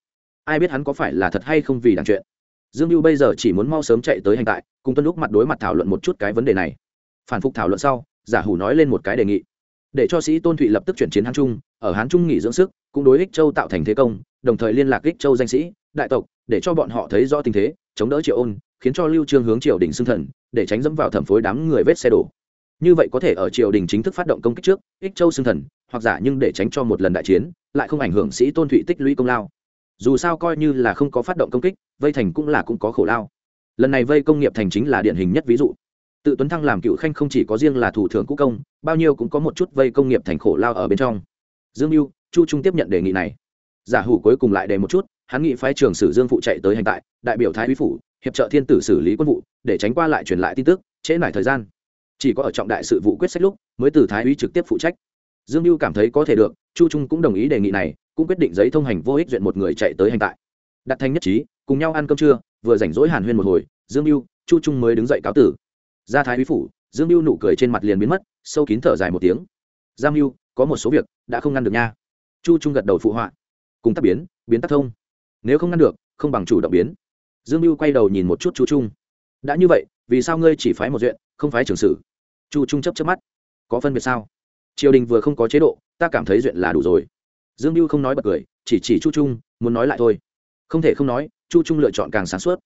Ai biết hắn có phải là thật hay không vì đảng chuyện. Dương mưu bây giờ chỉ muốn mau sớm chạy tới hành tại, cùng tuân lúc mặt đối mặt thảo luận một chút cái vấn đề này. Phản phục thảo luận sau, giả hủ nói lên một cái đề nghị. Để cho sĩ tôn thụy lập tức chuyển chiến hán trung ở hán trung nghỉ dưỡng sức, cũng đối ích châu tạo thành thế công, đồng thời liên lạc ích châu danh sĩ, đại tộc, để cho bọn họ thấy rõ tình thế, chống đỡ triệu ôn, khiến cho lưu trương hướng triều đình xưng thần, để tránh dẫm vào thẩm phối đám người vết xe đổ. Như vậy có thể ở triều đình chính thức phát động công kích trước, ích châu xưng thần, hoặc giả nhưng để tránh cho một lần đại chiến, lại không ảnh hưởng sĩ tôn thụy tích lũy công lao. Dù sao coi như là không có phát động công kích, vây thành cũng là cũng có khổ lao. Lần này vây công nghiệp thành chính là điển hình nhất ví dụ. Tự tuấn thăng làm cựu khanh không chỉ có riêng là thủ thưởng cũ công, bao nhiêu cũng có một chút vây công nghiệp thành khổ lao ở bên trong dương mưu chu trung tiếp nhận đề nghị này. Giả hủ cuối cùng lại đề một chút, hắn nghị phái trường sử dương phụ chạy tới hành tại, đại biểu thái úy phủ, hiệp trợ thiên tử xử lý quân vụ, để tránh qua lại truyền lại tin tức, trễ nải thời gian. Chỉ có ở trọng đại sự vụ quyết sách lúc, mới từ thái úy trực tiếp phụ trách. Dương mưu cảm thấy có thể được, chu trung cũng đồng ý đề nghị này, cũng quyết định giấy thông hành vô ích duyện một người chạy tới hành tại. Đặt thanh nhất trí, cùng nhau ăn cơm trưa, vừa rảnh rỗi hàn huyên một hồi, dương mưu chu trung mới đứng dậy cáo tử. Ra thái úy phủ, dương mưu nụ cười trên mặt liền biến mất, sâu kín thở dài một tiếng. Giang mưu có một số việc đã không ngăn được nha. Chu trung gật đầu phụ họa. Cùng tác biến biến tác thông. Nếu không ngăn được, không bằng chủ động biến. Dương mưu quay đầu nhìn một chút chu trung. Đã như vậy, vì sao ngươi chỉ phái một duyện, không phái trường sử? Chu trung chấp chấp mắt. Có phân biệt sao? Triều đình vừa không có chế độ, ta cảm thấy duyện là đủ rồi. Dương mưu không nói bật cười, chỉ chỉ chu trung, muốn nói lại thôi. Không thể không nói, chu trung lựa chọn càng sáng suốt.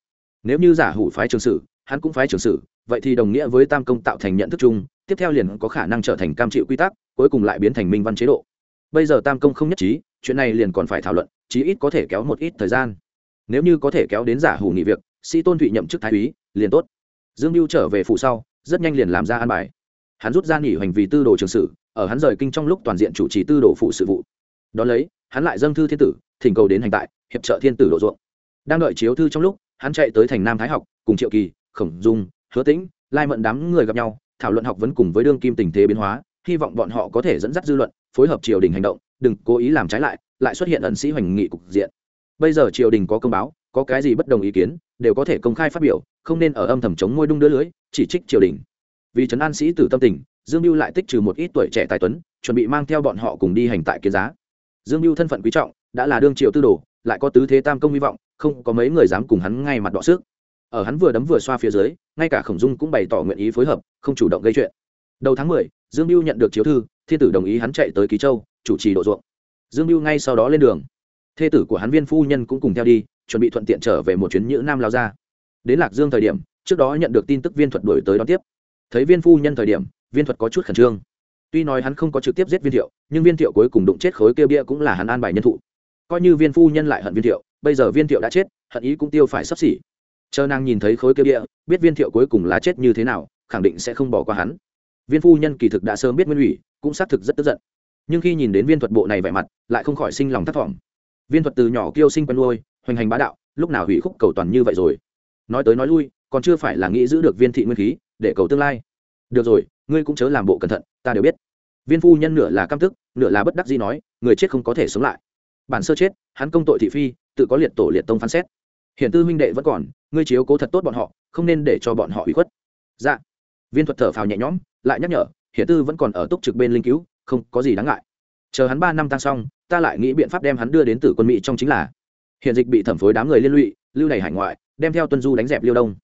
Nếu như giả hủ phái trường sử, hắn cũng phái trường sử vậy thì đồng nghĩa với tam công tạo thành nhận thức chung, tiếp theo liền có khả năng trở thành cam chịu quy tắc, cuối cùng lại biến thành minh văn chế độ. Bây giờ tam công không nhất trí, chuyện này liền còn phải thảo luận, chí ít có thể kéo một ít thời gian. Nếu như có thể kéo đến giả hủ nghỉ việc, sĩ tôn thụy nhậm chức thái úy, liền tốt. Dương mưu trở về phủ sau, rất nhanh liền làm ra an bài. Hắn rút ra nghỉ hoành vì tư đồ trường sử, ở hắn rời kinh trong lúc toàn diện chủ trì tư đồ phụ sự vụ. Đón lấy, hắn lại dâng thư thiên tử, thỉnh cầu đến hành tại, hiệp trợ thiên tử độ ruộng. Đang đợi chiếu thư trong lúc, hắn chạy tới thành nam thái học, cùng triệu kỳ, khổng dung hứa tĩnh, lai mận đám người gặp nhau, thảo luận học vấn cùng với đương kim tình thế biến hóa, hy vọng bọn họ có thể dẫn dắt dư luận, phối hợp triều đình hành động, đừng cố ý làm trái lại lại xuất hiện ẩn sĩ hoành nghị cục diện. Bây giờ triều đình có công báo, có cái gì bất đồng ý kiến, đều có thể công khai phát biểu, không nên ở âm thầm chống môi đung đưa lưới, chỉ trích triều đình. Vì trấn an sĩ tử tâm tình, dương mưu lại tích trừ một ít tuổi trẻ tài tuấn, chuẩn bị mang theo bọn họ cùng đi hành tại kiến giá. Dương mưu thân phận quý trọng, đã là đương triều tư đồ, lại có tứ thế tam công hy vọng, không có mấy người dám cùng hắn ngay mặt đọ sức ở hắn vừa đấm vừa xoa phía dưới, ngay cả khổng dung cũng bày tỏ nguyện ý phối hợp, không chủ động gây chuyện. Đầu tháng mười, dương mưu nhận được chiếu thư, thiên tử đồng ý hắn chạy tới ký châu, chủ trì độ ruộng. Dương mưu ngay sau đó lên đường. Thê tử của hắn viên phu nhân cũng cùng theo đi, chuẩn bị thuận tiện trở về một chuyến nhữ nam lao ra đến lạc dương thời điểm, trước đó nhận được tin tức viên thuật đổi tới đón tiếp. Thấy viên phu nhân thời điểm, viên thuật có chút khẩn trương. Tuy nói hắn không có trực tiếp giết viên thiệu, nhưng viên thiệu cuối cùng đụng chết khối kêu bia cũng là hắn an bài nhân thụ. Coi như viên phu nhân lại hận viên thiệu, bây giờ viên thiệu đã chết, hận ý cũng tiêu phải sắp xỉ chờ nàng nhìn thấy khối kia địa biết viên thiệu cuối cùng lá chết như thế nào, khẳng định sẽ không bỏ qua hắn. Viên phu nhân kỳ thực đã sớm biết nguyên ủy, cũng xác thực rất tức giận. Nhưng khi nhìn đến viên thuật bộ này vẻ mặt, lại không khỏi sinh lòng thất vọng. Viên thuật từ nhỏ kiêu sinh quân nuôi, hoành hành bá đạo, lúc nào hủy khúc cầu toàn như vậy rồi? Nói tới nói lui, còn chưa phải là nghĩ giữ được viên thị nguyên khí, để cầu tương lai. Được rồi, ngươi cũng chớ làm bộ cẩn thận, ta đều biết. Viên phu nhân nửa là căm tức, nửa là bất đắc gì nói, người chết không có thể sống lại. Bản sơ chết, hắn công tội thị phi, tự có liệt tổ liệt tông phán xét hiện tư huynh đệ vẫn còn, ngươi chiếu cố thật tốt bọn họ, không nên để cho bọn họ bị khuất. Dạ. Viên thuật thở phào nhẹ nhõm, lại nhắc nhở hiện tư vẫn còn ở túc trực bên linh cứu, không có gì đáng ngại. Chờ hắn ba năm tăng xong, ta lại nghĩ biện pháp đem hắn đưa đến tử quân mỹ trong chính là. Hiện dịch bị thẩm phối đám người liên lụy, lưu đày hải ngoại, đem theo tuân du đánh dẹp liêu đông.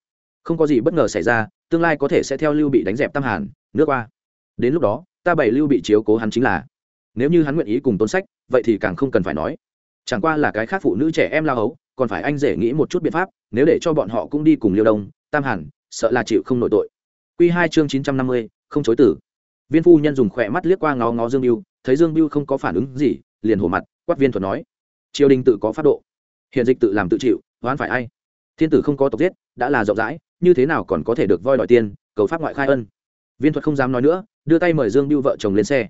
Không có gì bất ngờ xảy ra, tương lai có thể sẽ theo lưu bị đánh dẹp tam hàn, nước qua. Đến lúc đó, ta bày lưu bị chiếu cố hắn chính là. Nếu như hắn nguyện ý cùng tôn sách, vậy thì càng không cần phải nói. Chẳng qua là cái khác phụ nữ trẻ em lao hấu còn phải anh dễ nghĩ một chút biện pháp, nếu để cho bọn họ cũng đi cùng liêu đông, tam hàn, sợ là chịu không nội tội. Q hai chương chín trăm năm mươi, không chối tử. Viên phu nhân dùng khỏe mắt liếc qua ngó ngó dương mưu thấy dương mưu không có phản ứng gì, liền hổ mặt, quát viên thuật nói. Triều đình tự có phát độ. Hiện dịch tự làm tự chịu, oán phải ai? Thiên tử không có tộc giết, đã là rộng rãi, như thế nào còn có thể được voi đòi tiền, cầu pháp ngoại khai ân? Viên thuật không dám nói nữa, đưa tay mời dương biêu vợ chồng lên xe.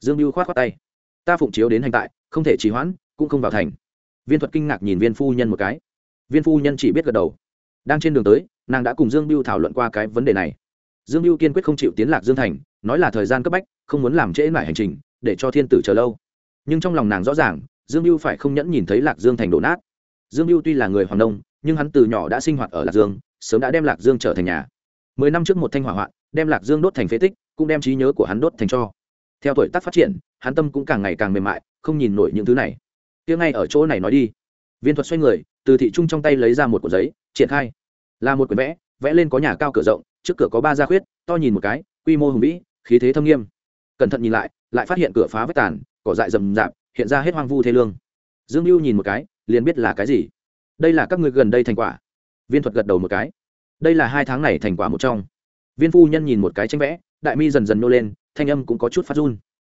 Dương biêu khoát khoát tay. Ta phụng chiếu đến hành tại, không thể trì hoãn, cũng không vào thành viên thuật kinh ngạc nhìn viên phu nhân một cái. Viên phu nhân chỉ biết gật đầu. Đang trên đường tới, nàng đã cùng dương biêu thảo luận qua cái vấn đề này. Dương biêu kiên quyết không chịu tiến lạc dương thành, nói là thời gian cấp bách, không muốn làm trễ mải hành trình, để cho thiên tử chờ lâu. Nhưng trong lòng nàng rõ ràng, dương biêu phải không nhẫn nhìn thấy lạc dương thành đổ nát. Dương biêu tuy là người hoàng đông nhưng hắn từ nhỏ đã sinh hoạt ở lạc dương, sớm đã đem lạc dương trở thành nhà. Mười năm trước một thanh hỏa hoạn, đem lạc dương đốt thành phế tích, cũng đem trí nhớ của hắn đốt thành cho theo tuổi tác phát triển, hắn tâm cũng càng ngày càng mềm mại, không nhìn nổi những thứ này tiếng ngay ở chỗ này nói đi. Viên thuật xoay người, từ thị trung trong tay lấy ra một cuộn giấy, triển khai. Là một quyển vẽ vẽ lên có nhà cao cửa rộng, trước cửa có ba gia khuyết, to nhìn một cái, quy mô hùng vĩ, khí thế thâm nghiêm. Cẩn thận nhìn lại lại phát hiện cửa phá vách tàn, cỏ dại rậm rạp, hiện ra hết hoang vu thê lương. Dương Lưu nhìn một cái, liền biết là cái gì. Đây là các người gần đây thành quả. Viên thuật gật đầu một cái. Đây là hai tháng này thành quả một trong. Viên phu nhân nhìn một cái tranh vẽ, đại mi dần dần nô lên, thanh âm cũng có chút phát run.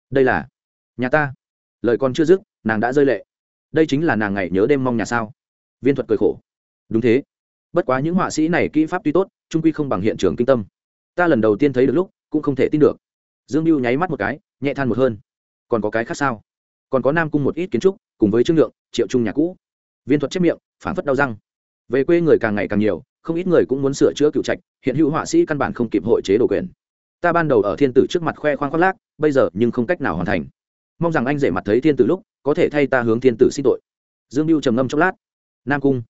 Đây là nhà ta. Lời còn chưa dứt, nàng đã rơi lệ đây chính là nàng ngày nhớ đêm mong nhà sao? Viên thuật cười khổ. Đúng thế. Bất quá những họa sĩ này kỹ pháp tuy tốt, trung quy không bằng hiện trường kinh tâm. Ta lần đầu tiên thấy được lúc, cũng không thể tin được. Dương mưu nháy mắt một cái, nhẹ than một hơn. Còn có cái khác sao? Còn có nam cung một ít kiến trúc, cùng với trương lượng, triệu trung nhà cũ. Viên thuật chép miệng phản phất đau răng. Về quê người càng ngày càng nhiều, không ít người cũng muốn sửa chữa cựu trạch, hiện hữu họa sĩ căn bản không kịp hội chế đồ quyền. Ta ban đầu ở thiên tử trước mặt khoe khoang khoác lác, bây giờ nhưng không cách nào hoàn thành mong rằng anh rể mặt thấy thiên tử lúc, có thể thay ta hướng thiên tử xin tội. Dương mưu trầm ngâm chốc lát. Nam cung,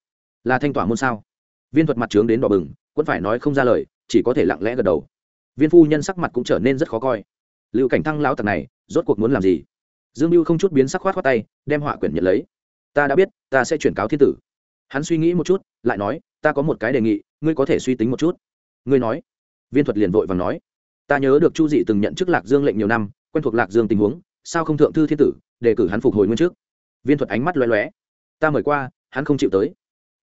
là thanh tỏa môn sao? Viên thuật mặt trướng đến đỏ bừng quân phải nói không ra lời, chỉ có thể lặng lẽ gật đầu. Viên phu nhân sắc mặt cũng trở nên rất khó coi. Lưu cảnh thăng lão tặc này, rốt cuộc muốn làm gì? Dương mưu không chút biến sắc khoát khoát tay, đem họa quyển nhận lấy. Ta đã biết, ta sẽ chuyển cáo thiên tử. Hắn suy nghĩ một chút, lại nói, ta có một cái đề nghị, ngươi có thể suy tính một chút. Ngươi nói. Viên thuật liền vội và nói. Ta nhớ được chu dị từng nhận chức lạc dương lệnh nhiều năm, quen thuộc lạc dương tình huống sao không thượng thư thiên tử, để cử hắn phục hồi nguyên trước? Viên thuật ánh mắt loé loé ta mời qua, hắn không chịu tới.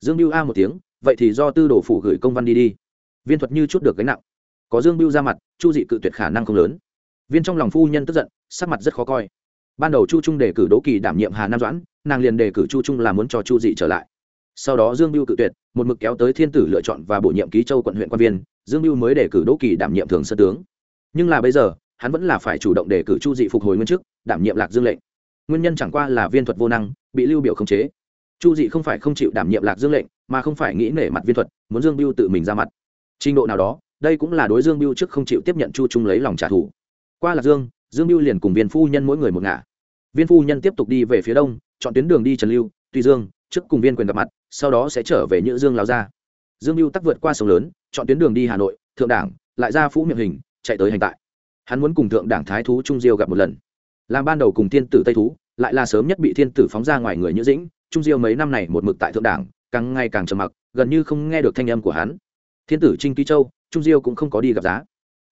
Dương biêu a một tiếng, vậy thì do tư đồ phủ gửi công văn đi đi. Viên thuật như chút được gánh nặng. Có dương biêu ra mặt, chu dị cự tuyệt khả năng không lớn. Viên trong lòng phu nhân tức giận, sắc mặt rất khó coi. Ban đầu chu trung đề cử đỗ kỳ đảm nhiệm hà nam doãn, nàng liền đề cử chu trung là muốn cho chu dị trở lại. Sau đó dương biêu cự tuyệt, một mực kéo tới thiên tử lựa chọn và bổ nhiệm ký châu quận huyện quan viên, dương biêu mới đề cử đỗ kỳ đảm nhiệm thường sân tướng. Nhưng là bây giờ hắn vẫn là phải chủ động để cử chu dị phục hồi nguyên chức, đảm nhiệm lạc dương lệnh. Nguyên nhân chẳng qua là viên thuật vô năng, bị lưu biểu khống chế. Chu dị không phải không chịu đảm nhiệm lạc dương lệnh, mà không phải nghĩ nể mặt viên thuật, muốn dương biêu tự mình ra mặt. Trình độ nào đó, đây cũng là đối dương biêu trước không chịu tiếp nhận chu trung lấy lòng trả thù. Qua lạc dương dương biêu liền cùng viên phu nhân mỗi người một ngả. Viên phu nhân tiếp tục đi về phía đông, chọn tuyến đường đi trần lưu, tuy dương, trước cùng viên quyền gặp mặt, sau đó sẽ trở về nhữ dương láo ra dương biêu tắc vượt qua sông lớn, chọn tuyến đường đi hà nội, thượng đảng, lại ra phú miệng hình, chạy tới hành tại hắn muốn cùng thượng đảng thái thú trung diêu gặp một lần. Làm ban đầu cùng thiên tử tây thú, lại là sớm nhất bị thiên tử phóng ra ngoài người nhữ dĩnh, trung diêu mấy năm này một mực tại thượng đảng, càng ngày càng trầm mặc, gần như không nghe được thanh âm của hắn. Thiên tử trinh ký châu, trung diêu cũng không có đi gặp giá.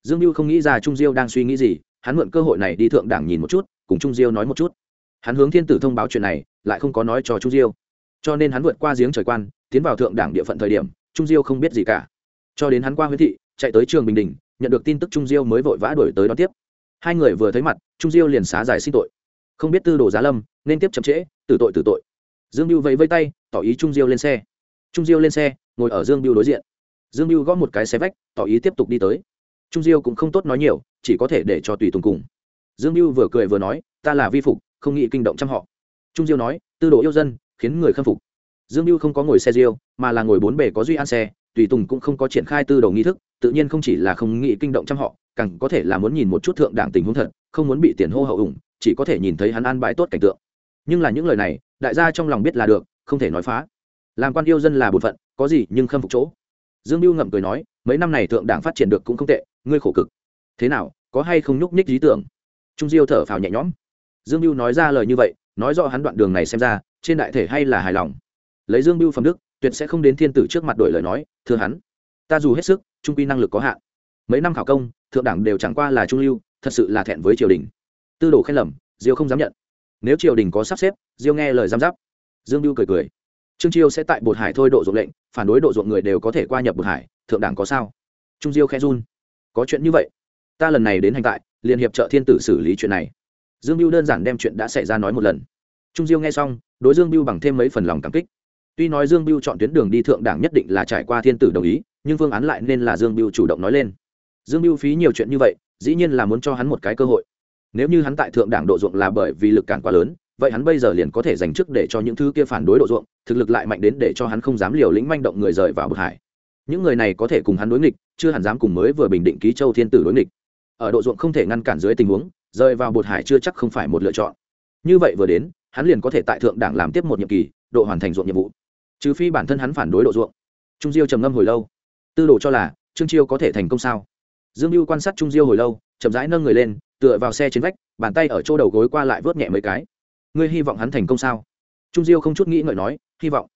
Dương mưu không nghĩ ra trung diêu đang suy nghĩ gì, hắn mượn cơ hội này đi thượng đảng nhìn một chút, cùng trung diêu nói một chút. Hắn hướng thiên tử thông báo chuyện này, lại không có nói cho trung diêu. Cho nên hắn vượt qua giếng trời quan, tiến vào thượng đảng địa phận thời điểm, trung diêu không biết gì cả. Cho đến hắn qua Huế thị, chạy tới trường bình đình nhận được tin tức trung diêu mới vội vã đuổi tới đón tiếp. Hai người vừa thấy mặt, trung diêu liền xá giải xin tội. Không biết tư đồ giá lâm, nên tiếp chậm trễ, tử tội tử tội. Dương biêu vẫy vây tay, tỏ ý trung diêu lên xe. Trung diêu lên xe, ngồi ở dương biêu đối diện. Dương biêu gõ một cái xe vách, tỏ ý tiếp tục đi tới. Trung diêu cũng không tốt nói nhiều, chỉ có thể để cho tùy tùng cùng. Dương biêu vừa cười vừa nói, ta là vi phục, không nghĩ kinh động trăm họ. Trung diêu nói, tư đồ yêu dân, khiến người khâm phục. Dương biêu không có ngồi xe diêu, mà là ngồi bốn bể có duy an xe tùy tùng cũng không có triển khai tư đồ nghi thức, tự nhiên không chỉ là không nghĩ kinh động trăm họ, càng có thể là muốn nhìn một chút thượng đảng tình huống thật, không muốn bị tiền hô hậu ủng, chỉ có thể nhìn thấy hắn an bài tốt cảnh tượng. Nhưng là những lời này, đại gia trong lòng biết là được, không thể nói phá. Làm quan yêu dân là bổn phận, có gì nhưng khâm phục chỗ. Dương mưu ngậm cười nói, mấy năm này thượng đảng phát triển được cũng không tệ, ngươi khổ cực. Thế nào, có hay không nhúc nhích lý tưởng? Trung diêu thở phào nhẹ nhõm. Dương mưu nói ra lời như vậy, nói rõ hắn đoạn đường này xem ra, trên đại thể hay là hài lòng. Lấy dương mưu phẩm đức tuyệt sẽ không đến thiên tử trước mặt đổi lời nói, thưa hắn, ta dù hết sức, trung quy năng lực có hạn. Mấy năm khảo công, thượng đẳng đều chẳng qua là trung lưu, thật sự là thẹn với triều đình. Tư đồ khen lầm, diêu không dám nhận. Nếu triều đình có sắp xếp, diêu nghe lời giam giáp. Dương lưu cười cười. Trương chiêu sẽ tại bột hải thôi độ ruộng lệnh, phản đối độ ruộng người đều có thể qua nhập bột hải, thượng đẳng có sao? Trung diêu khe run. Có chuyện như vậy? Ta lần này đến hành tại liên hiệp trợ thiên tử xử lý chuyện này. Dương mưu đơn giản đem chuyện đã xảy ra nói một lần. Trung diêu nghe xong, đối dương mưu bằng thêm mấy phần lòng cảm kích tuy nói dương Biêu chọn tuyến đường đi thượng đảng nhất định là trải qua thiên tử đồng ý, nhưng phương án lại nên là dương Biêu chủ động nói lên. Dương Biêu phí nhiều chuyện như vậy, dĩ nhiên là muốn cho hắn một cái cơ hội. Nếu như hắn tại thượng đảng độ ruộng là bởi vì lực cản quá lớn, vậy hắn bây giờ liền có thể dành chức để cho những thứ kia phản đối độ ruộng, thực lực lại mạnh đến để cho hắn không dám liều lĩnh manh động người rời vào bực hải. Những người này có thể cùng hắn đối nghịch, chưa hẳn dám cùng mới vừa bình định ký châu thiên tử đối nghịch. Ở độ ruộng không thể ngăn cản dưới tình huống, rời vào bột hải chưa chắc không phải một lựa chọn. Như vậy vừa đến, hắn liền có thể tại thượng đảng làm tiếp một nhiệm kỳ, độ hoàn thành ruộng nhiệm vụ trừ phi bản thân hắn phản đối độ ruộng. Trung diêu trầm ngâm hồi lâu. Tư đồ cho là, trương chiêu có thể thành công sao? Dương mưu quan sát trung diêu hồi lâu, chậm rãi nâng người lên, tựa vào xe trên vách, bàn tay ở chỗ đầu gối qua lại vớt nhẹ mấy cái. Ngươi hy vọng hắn thành công sao? Trung diêu không chút nghĩ ngợi nói, hy vọng.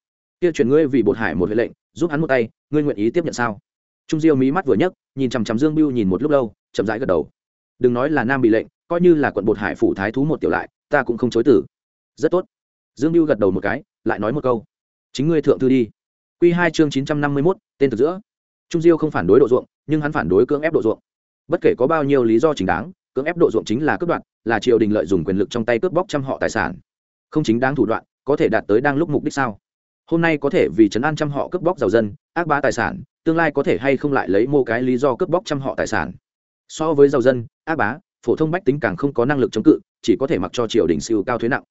Kia chuyển ngươi vì bột hải một huệ lệnh, giúp hắn một tay, ngươi nguyện ý tiếp nhận sao? Trung diêu mí mắt vừa nhấc, nhìn chằm chằm dương biêu nhìn một lúc lâu, chậm rãi gật đầu. Đừng nói là nam bị lệnh, coi như là quận bột hải phủ thái thú một tiểu lại, ta cũng không chối tử rất tốt. Dương biêu gật đầu một cái, lại nói một câu chính ngươi thượng thư đi. Q hai chương chín trăm năm mươi mốt, tên thực giữa. Trung diêu không phản đối độ ruộng, nhưng hắn phản đối cưỡng ép độ ruộng. Bất kể có bao nhiêu lý do chính đáng, cưỡng ép độ ruộng chính là cướp đoạt là triều đình lợi dụng quyền lực trong tay cướp bóc trăm họ tài sản. Không chính đáng thủ đoạn, có thể đạt tới đang lúc mục đích sao? Hôm nay có thể vì chấn an trăm họ cướp bóc giàu dân, ác bá tài sản, tương lai có thể hay không lại lấy mô cái lý do cướp bóc trăm họ tài sản? So với giàu dân, ác bá, phổ thông bách tính càng không có năng lực chống cự, chỉ có thể mặc cho triều đình siêu cao thuế nặng.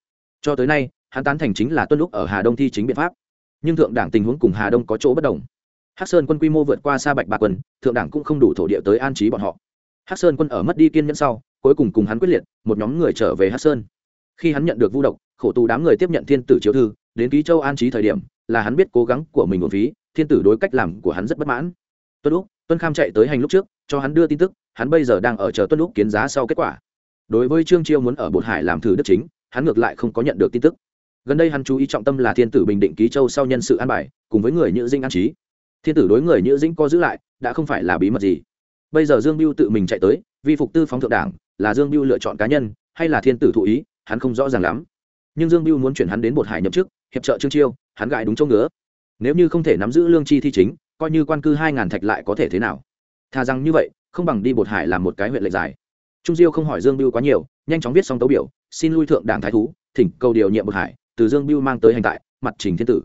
Cho tới nay, hắn tán thành chính là tuân lúc ở hà đông thi chính biện pháp nhưng thượng đảng tình huống cùng hà đông có chỗ bất đồng. Hắc sơn quân quy mô vượt qua xa bạch bạc quân, thượng đảng cũng không đủ thổ địa tới an trí bọn họ. Hắc sơn quân ở mất đi kiên nhẫn sau, cuối cùng cùng hắn quyết liệt, một nhóm người trở về hắc sơn. Khi hắn nhận được vu độc, khổ tù đám người tiếp nhận thiên tử chiếu thư, đến ký châu an trí thời điểm, là hắn biết cố gắng của mình một phí, thiên tử đối cách làm của hắn rất bất mãn. Tuân lúc tuân kham chạy tới hành lúc trước, cho hắn đưa tin tức, hắn bây giờ đang ở chờ tuân lúc kiến giá sau kết quả. Đối với trương chiêu muốn ở bột hải làm thử đức chính, hắn ngược lại không có nhận được tin tức gần đây hắn chú ý trọng tâm là thiên tử bình định ký châu sau nhân sự an bài, cùng với người nhữ dinh an trí. Thiên tử đối người nhữ dĩnh co giữ lại, đã không phải là bí mật gì. Bây giờ dương biêu tự mình chạy tới, vi phục tư phóng thượng đảng, là dương biêu lựa chọn cá nhân, hay là thiên tử thụ ý, hắn không rõ ràng lắm. Nhưng dương biêu muốn chuyển hắn đến bột hải nhậm chức, hiệp trợ trương chiêu, hắn gại đúng chỗ ngứa. Nếu như không thể nắm giữ lương chi thi chính, coi như quan cư hai ngàn thạch lại có thể thế nào? Thà rằng như vậy, không bằng đi bột hải làm một cái huyện lệnh dài trung diêu không hỏi dương biêu quá nhiều, nhanh chóng viết xong tấu biểu, xin lui thượng đảng thái thú, thỉnh cầu điều nhiệm bột hải từ dương biêu mang tới hành tại, mặt trình thiên tử.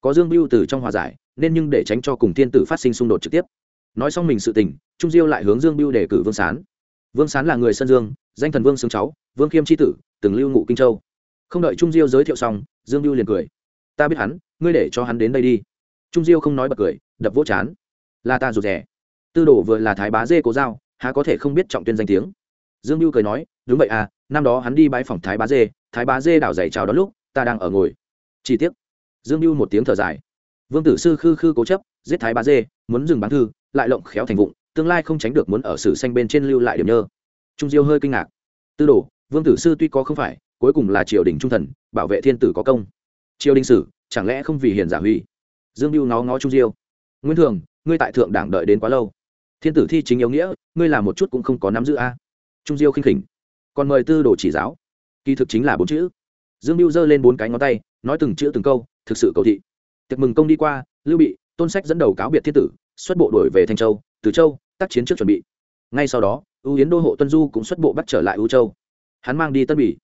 Có dương biêu từ trong hòa giải, nên nhưng để tránh cho cùng thiên tử phát sinh xung đột trực tiếp. Nói xong mình sự tình, trung diêu lại hướng dương biêu đề cử vương sán. Vương sán là người sơn dương, danh thần vương xương cháu, vương khiêm tri tử, từng lưu ngụ kinh châu. Không đợi trung diêu giới thiệu xong, dương biêu liền cười. Ta biết hắn, ngươi để cho hắn đến đây đi. Trung diêu không nói bật cười, đập vỗ chán. Là ta rụt rẻ tư đồ vừa là thái bá dê cố giao, há có thể không biết trọng tuyên danh tiếng. Dương biêu cười nói, đúng vậy à năm đó hắn đi bãi phòng thái bá dê, thái bá dê đảo dày chào đón lúc ta đang ở ngồi. Chi tiết dương lưu một tiếng thở dài. Vương tử sư khư khư cố chấp, giết thái bá dê, muốn dừng bán thư, lại lộng khéo thành vụng, tương lai không tránh được muốn ở sử xanh bên trên lưu lại điểm nhơ. Trung diêu hơi kinh ngạc. Tư đồ, vương tử sư tuy có không phải, cuối cùng là triều đình trung thần, bảo vệ thiên tử có công. Triều đình sử, chẳng lẽ không vì hiền giả huy? Dương mưu ngó ngó trung diêu. Nguyên thường, ngươi tại thượng đảng đợi đến quá lâu. Thiên tử thi chính yếu nghĩa, ngươi làm một chút cũng không có nắm giữ a. Trung diêu khinh khỉnh. Còn mời tư đồ chỉ giáo. Kỳ thực chính là bốn chữ dương mưu giơ lên bốn cái ngón tay, nói từng chữ từng câu, thực sự cầu thị. Tiệc mừng công đi qua, lưu bị, tôn sách dẫn đầu cáo biệt thiên tử, xuất bộ đổi về thanh châu, từ châu, tác chiến trước chuẩn bị. Ngay sau đó ưu yến đô hộ tuân du cũng xuất bộ bắt trở lại ưu châu. Hắn mang đi tân bỉ.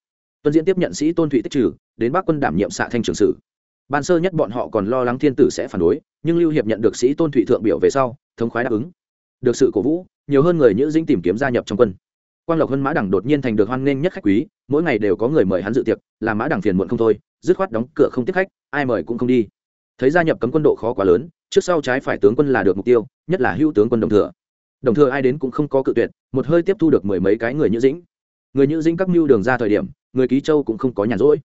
Tuân diễn tiếp nhận sĩ tôn thụy tích trừ, đến bắc quân đảm nhiệm xạ thanh trường sử. Ban sơ nhất bọn họ còn lo lắng thiên tử sẽ phản đối, nhưng lưu hiệp nhận được sĩ tôn thụy thượng biểu về sau, thống khoái đáp ứng. Được sự cổ vũ, nhiều hơn người nhữ dĩnh tìm kiếm gia nhập trong quân. Quang lộc hơn mã đẳng đột nhiên thành được hoan nghênh nhất khách quý mỗi ngày đều có người mời hắn dự tiệc làm mã đằng phiền muộn không thôi, dứt khoát đóng cửa không tiếp khách, ai mời cũng không đi. Thấy gia nhập cấm quân độ khó quá lớn, trước sau trái phải tướng quân là được mục tiêu, nhất là hữu tướng quân đồng thừa. Đồng thừa ai đến cũng không có cự tuyệt, một hơi tiếp thu được mười mấy cái người nhữ dĩnh. Người nhữ dĩnh các mưu đường ra thời điểm, người ký châu cũng không có nhàn rỗi.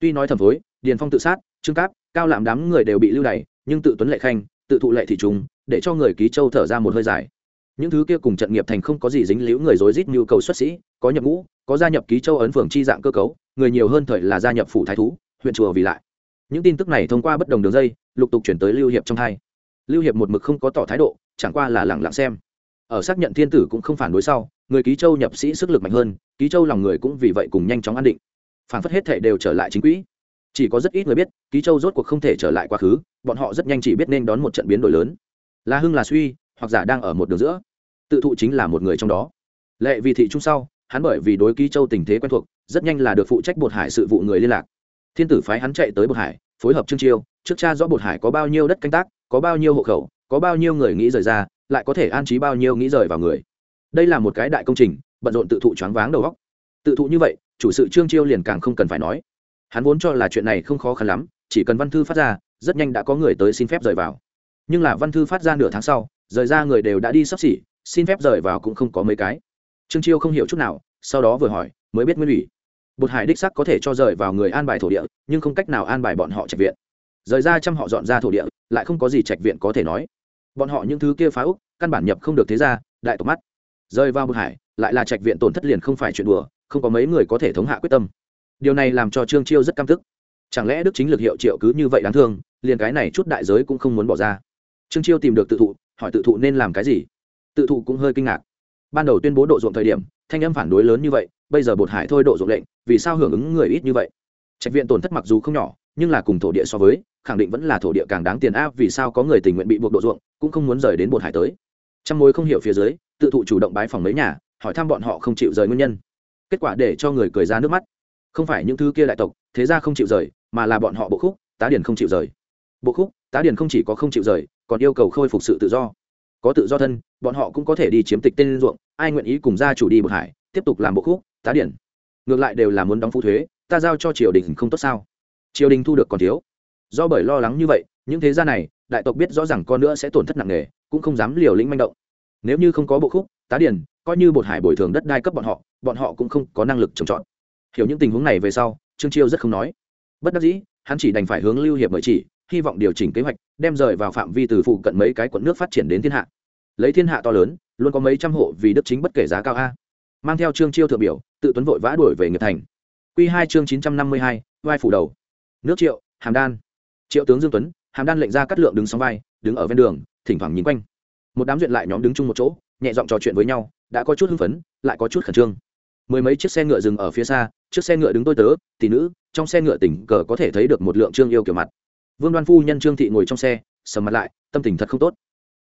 Tuy nói thầm phối, điền phong tự sát, trương cáp, cao lạm đám người đều bị lưu đày, nhưng tự tuấn lệ khanh, tự thụ lệ thị trùng để cho người ký châu thở ra một hơi dài. Những thứ kia cùng trận nghiệp thành không có gì dính liễu người rối rít nhu cầu xuất sĩ, có nhập ngũ có gia nhập ký châu ấn phường chi dạng cơ cấu, người nhiều hơn thời là gia nhập phủ thái thú, huyện chùa vì lại. Những tin tức này thông qua bất đồng đường dây, lục tục chuyển tới lưu hiệp trong hai. Lưu hiệp một mực không có tỏ thái độ, chẳng qua là lẳng lặng xem. Ở xác nhận thiên tử cũng không phản đối sau, người ký châu nhập sĩ sức lực mạnh hơn, ký châu lòng người cũng vì vậy cùng nhanh chóng an định. Phản phất hết thể đều trở lại chính quỹ. Chỉ có rất ít người biết, ký châu rốt cuộc không thể trở lại quá khứ, bọn họ rất nhanh chỉ biết nên đón một trận biến đổi lớn. Là hưng là suy, hoặc giả đang ở một đường giữa. Tự thụ chính là một người trong đó. Lệ vì thị trung sau hắn bởi vì đối ký châu tình thế quen thuộc, rất nhanh là được phụ trách bột hải sự vụ người liên lạc. Thiên tử phái hắn chạy tới bột hải, phối hợp trương chiêu, trước cha rõ bột hải có bao nhiêu đất canh tác, có bao nhiêu hộ khẩu, có bao nhiêu người nghĩ rời ra, lại có thể an trí bao nhiêu nghĩ rời vào người. Đây là một cái đại công trình, bận rộn tự thụ choáng váng đầu góc tự thụ như vậy, chủ sự trương chiêu liền càng không cần phải nói. Hắn vốn cho là chuyện này không khó khăn lắm, chỉ cần văn thư phát ra, rất nhanh đã có người tới xin phép rời vào. Nhưng là văn thư phát ra nửa tháng sau, rời ra người đều đã đi sắp xỉ, xin phép rời vào cũng không có mấy cái trương chiêu không hiểu chút nào, sau đó vừa hỏi, mới biết nguyên ủy. Bột hải đích sắc có thể cho rời vào người an bài thổ địa, nhưng không cách nào an bài bọn họ trạch viện. Rời ra chăm họ dọn ra thổ địa, lại không có gì trạch viện có thể nói. Bọn họ những thứ kia phá úc, căn bản nhập không được thế ra đại tộc mắt. Rời vào Bột hải, lại là trạch viện tổn thất liền không phải chuyện đùa, không có mấy người có thể thống hạ quyết tâm. Điều này làm cho trương chiêu rất căm tức. Chẳng lẽ đức chính lực hiệu triệu cứ như vậy đáng thương, liền cái này chút đại giới cũng không muốn bỏ ra? Trương chiêu tìm được tự thụ, hỏi tự thụ nên làm cái gì? Tự thụ cũng hơi kinh ngạc ban đầu tuyên bố độ ruộng thời điểm, thanh âm phản đối lớn như vậy, bây giờ bột hải thôi độ ruộng lệnh, vì sao hưởng ứng người ít như vậy? Trạch viện tổn thất mặc dù không nhỏ, nhưng là cùng thổ địa so với, khẳng định vẫn là thổ địa càng đáng tiền áp vì sao có người tình nguyện bị buộc độ ruộng, cũng không muốn rời đến bột hải tới. Trong mối không hiểu phía dưới, tự thụ chủ động bái phòng mấy nhà, hỏi thăm bọn họ không chịu rời nguyên nhân. Kết quả để cho người cười ra nước mắt. Không phải những thứ kia đại tộc, thế ra không chịu rời, mà là bọn họ bộ khúc, tá điền không chịu rời. Bộ khúc, tá điền không chỉ có không chịu rời, còn yêu cầu khôi phục sự tự do có tự do thân, bọn họ cũng có thể đi chiếm tịch tên ruộng, ai nguyện ý cùng gia chủ đi bậc hải, tiếp tục làm bộ khúc, tá điển. Ngược lại đều là muốn đóng phú thuế, ta giao cho triều đình không tốt sao? Triều đình thu được còn thiếu. Do bởi lo lắng như vậy, những thế gia này, đại tộc biết rõ ràng con nữa sẽ tổn thất nặng nề, cũng không dám liều lĩnh manh động. Nếu như không có bộ khúc, tá điển, coi như bột hải bồi thường đất đai cấp bọn họ bọn họ cũng không có năng lực trồng trọt. Hiểu những tình huống này về sau, trương chiêu rất không nói. Bất đắc dĩ, hắn chỉ đành phải hướng lưu hiệp mời chỉ hy vọng điều chỉnh kế hoạch, đem rời vào phạm vi từ phụ cận mấy cái quận nước phát triển đến thiên hạ. Lấy thiên hạ to lớn, luôn có mấy trăm hộ vì đức chính bất kể giá cao a. Mang theo trương chiêu thượng biểu, tự tuấn vội vã đuổi về nghiệp thành. Q hai chương chín trăm năm mươi hai, vai phủ đầu. Nước triệu, hàm đan. Triệu tướng dương tuấn, hàm đan lệnh ra cắt lượng đứng sóng vai, đứng ở ven đường, thỉnh thoảng nhìn quanh. Một đám duyện lại nhóm đứng chung một chỗ, nhẹ giọng trò chuyện với nhau, đã có chút hưng phấn, lại có chút khẩn trương. Mười mấy chiếc xe ngựa dừng ở phía xa chiếc xe ngựa đứng tôi tớ, tỷ nữ, trong xe ngựa tỉnh cờ có thể thấy được một lượng trương yêu kiểu mặt vương đoan phu nhân trương thị ngồi trong xe, sầm mặt lại, tâm tình thật không tốt.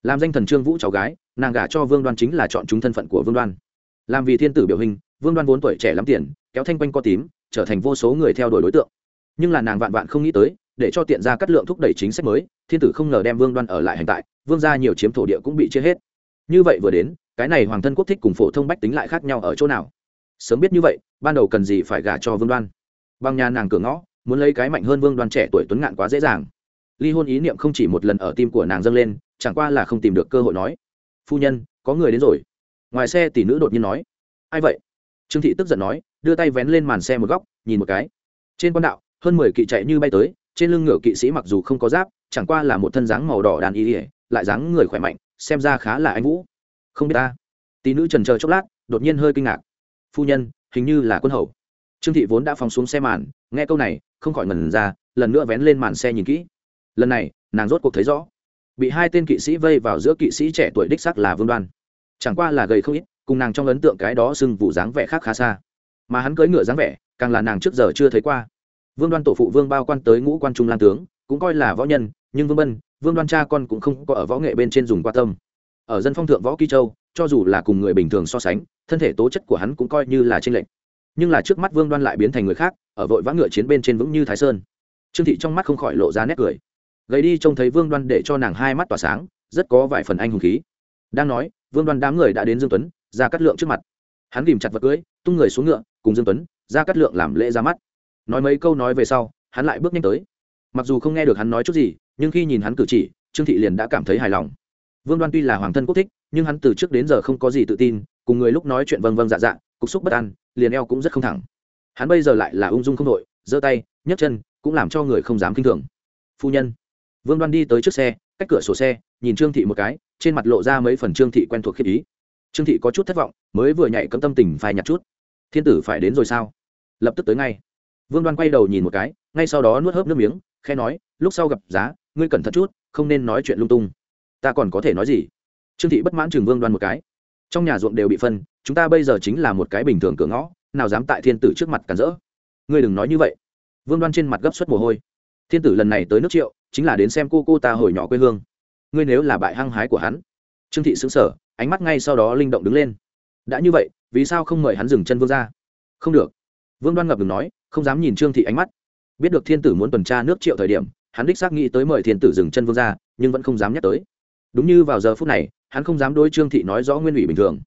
Làm danh thần trương vũ cháu gái, nàng gả cho vương đoan chính là chọn chúng thân phận của vương đoan. Làm vì thiên tử biểu hình, vương đoan vốn tuổi trẻ lắm tiền, kéo thanh quanh co tím, trở thành vô số người theo đuổi đối tượng. Nhưng là nàng vạn vạn không nghĩ tới, để cho tiện ra cắt lượng thúc đẩy chính sách mới, thiên tử không ngờ đem vương đoan ở lại hành tại, vương gia nhiều chiếm thổ địa cũng bị chia hết. Như vậy vừa đến, cái này hoàng thân quốc thích cùng phổ thông bách tính lại khác nhau ở chỗ nào? Sớm biết như vậy, ban đầu cần gì phải gả cho vương đoan? Bằng nhà nàng cửa ngõ muốn lấy cái mạnh hơn vương đoàn trẻ tuổi tuấn ngạn quá dễ dàng. Ly hôn ý niệm không chỉ một lần ở tim của nàng dâng lên, chẳng qua là không tìm được cơ hội nói. Phu nhân, có người đến rồi. Ngoài xe tỷ nữ đột nhiên nói. Ai vậy? Trương thị tức giận nói, đưa tay vén lên màn xe một góc, nhìn một cái. Trên con đạo, hơn mười kỵ chạy như bay tới, trên lưng ngựa kỵ sĩ mặc dù không có giáp, chẳng qua là một thân dáng màu đỏ đàn y ỉa lại dáng người khỏe mạnh, xem ra khá là anh vũ. Không biết ta. Tỷ nữ trần chờ chốc lát, đột nhiên hơi kinh ngạc. Phu nhân, hình như là quân hầu trương thị vốn đã phóng xuống xe màn, nghe câu này, không khỏi ngần ra, lần nữa vén lên màn xe nhìn kỹ. Lần này, nàng rốt cuộc thấy rõ, bị hai tên kỵ sĩ vây vào giữa kỵ sĩ trẻ tuổi đích sắc là vương đoan. Chẳng qua là gầy không ít, cùng nàng trong ấn tượng cái đó sưng vụ dáng vẻ khác khá xa. Mà hắn cưỡi ngựa dáng vẻ, càng là nàng trước giờ chưa thấy qua. Vương đoan tổ phụ vương bao quan tới ngũ quan trung lan tướng, cũng coi là võ nhân, nhưng vương bân, vương đoan cha con cũng không có ở võ nghệ bên trên dùng qua tâm. Ở dân phong thượng võ kỳ châu, cho dù là cùng người bình thường so sánh, thân thể tố chất của hắn cũng coi như là trên lệnh nhưng là trước mắt vương đoan lại biến thành người khác ở vội vã ngựa chiến bên trên vững như thái sơn trương thị trong mắt không khỏi lộ ra nét cười gầy đi trông thấy vương đoan để cho nàng hai mắt tỏa sáng rất có vài phần anh hùng khí đang nói vương đoan đám người đã đến dương tuấn ra cắt lượng trước mặt hắn ghìm chặt vật cưới tung người xuống ngựa cùng dương tuấn ra cắt lượng làm lễ ra mắt nói mấy câu nói về sau hắn lại bước nhanh tới mặc dù không nghe được hắn nói chút gì nhưng khi nhìn hắn cử chỉ trương thị liền đã cảm thấy hài lòng vương đoan tuy là hoàng thân quốc thích nhưng hắn từ trước đến giờ không có gì tự tin cùng người lúc nói chuyện vâng vâng dạ dạ cục xúc bất an liền eo cũng rất không thẳng. Hắn bây giờ lại là ung dung không đội, giơ tay, nhấc chân, cũng làm cho người không dám kinh thường. Phu nhân, vương đoan đi tới trước xe, cách cửa sổ xe, nhìn trương thị một cái, trên mặt lộ ra mấy phần trương thị quen thuộc khiết ý. Trương thị có chút thất vọng, mới vừa nhảy cấm tâm tình phải nhặt chút. Thiên tử phải đến rồi sao? Lập tức tới ngay. Vương đoan quay đầu nhìn một cái, ngay sau đó nuốt hớp nước miếng khe nói, lúc sau gặp giá, ngươi cẩn thận chút, không nên nói chuyện lung tung. Ta còn có thể nói gì? Trương thị bất mãn chừng vương đoan một cái. Trong nhà ruộng đều bị phân chúng ta bây giờ chính là một cái bình thường cửa ngõ, nào dám tại thiên tử trước mặt cản rỡ. Ngươi đừng nói như vậy. Vương đoan trên mặt gấp suất mồ hôi. Thiên tử lần này tới nước triệu, chính là đến xem cô cô ta hồi nhỏ quê hương. Ngươi nếu là bại hăng hái của hắn. Trương thị xứng sở ánh mắt ngay sau đó linh động đứng lên. Đã như vậy, vì sao không mời hắn dừng chân vương ra không được. Vương đoan ngập ngừng nói, không dám nhìn trương thị ánh mắt. Biết được thiên tử muốn tuần tra nước triệu thời điểm, hắn đích xác nghĩ tới mời thiên tử dừng chân vương ra nhưng vẫn không dám nhắc tới. Đúng như vào giờ phút này, hắn không dám đối trương thị nói rõ nguyên ủy bình thường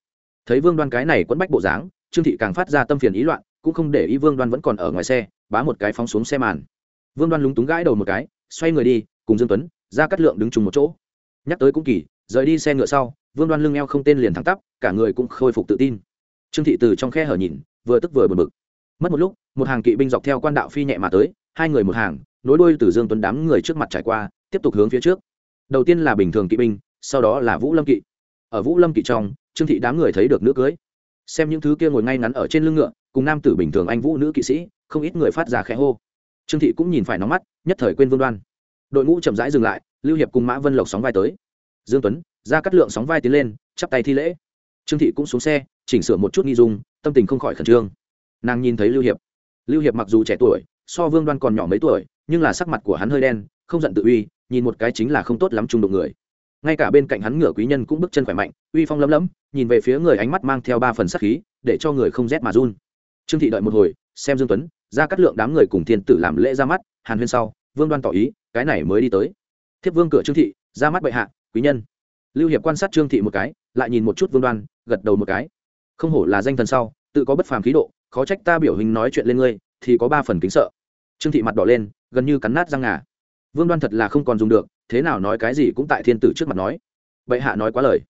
thấy vương đoan cái này quẫn bách bộ dáng, trương thị càng phát ra tâm phiền ý loạn, cũng không để ý vương đoan vẫn còn ở ngoài xe, bá một cái phóng xuống xe màn. Vương đoan lúng túng gãi đầu một cái, xoay người đi, cùng dương tuấn ra cắt lượng đứng chung một chỗ. Nhắc tới cũng kỳ, rời đi xe ngựa sau, vương đoan lưng eo không tên liền thẳng tắp, cả người cũng khôi phục tự tin. Trương thị từ trong khe hở nhìn, vừa tức vừa bực bực. Mất một lúc, một hàng kỵ binh dọc theo quan đạo phi nhẹ mà tới, hai người một hàng, nối đuôi từ dương tuấn đám người trước mặt trải qua, tiếp tục hướng phía trước. Đầu tiên là bình thường kỵ binh, sau đó là vũ lâm kỵ. Ở vũ lâm kỵ trong trương thị đám người thấy được nữ cưới. Xem những thứ kia ngồi ngay ngắn ở trên lưng ngựa, cùng nam tử bình thường anh vũ nữ kỵ sĩ, không ít người phát ra khẽ hô. Trương thị cũng nhìn phải nóng mắt, nhất thời quên vương đoan. Đội ngũ chậm rãi dừng lại, lưu hiệp cùng mã vân lộc sóng vai tới. Dương tuấn ra cắt lượng sóng vai tiến lên, chắp tay thi lễ. Trương thị cũng xuống xe, chỉnh sửa một chút nghi dung, tâm tình không khỏi khẩn trương. Nàng nhìn thấy lưu hiệp. Lưu hiệp mặc dù trẻ tuổi, so vương đoan còn nhỏ mấy tuổi, nhưng là sắc mặt của hắn hơi đen, không giận tự uy, nhìn một cái chính là không tốt lắm trung đụng người ngay cả bên cạnh hắn ngựa quý nhân cũng bước chân khỏe mạnh, uy phong lấm lấm, nhìn về phía người ánh mắt mang theo ba phần sắc khí, để cho người không rét mà run. Trương thị đợi một hồi, xem dương tuấn, ra cắt lượng đám người cùng thiên tử làm lễ ra mắt, hàn huyên sau, vương đoan tỏ ý, cái này mới đi tới. Thiếp vương cửa trương thị, ra mắt bệ hạ, quý nhân. Lưu hiệp quan sát trương thị một cái, lại nhìn một chút vương đoan, gật đầu một cái. Không hổ là danh thần sau, tự có bất phàm khí độ, khó trách ta biểu hình nói chuyện lên ngươi, thì có ba phần kính sợ. Trương thị mặt đỏ lên, gần như cắn nát răng ngà. Vương đoan thật là không còn dùng được thế nào nói cái gì cũng tại thiên tử trước mặt nói. Bệ hạ nói quá lời.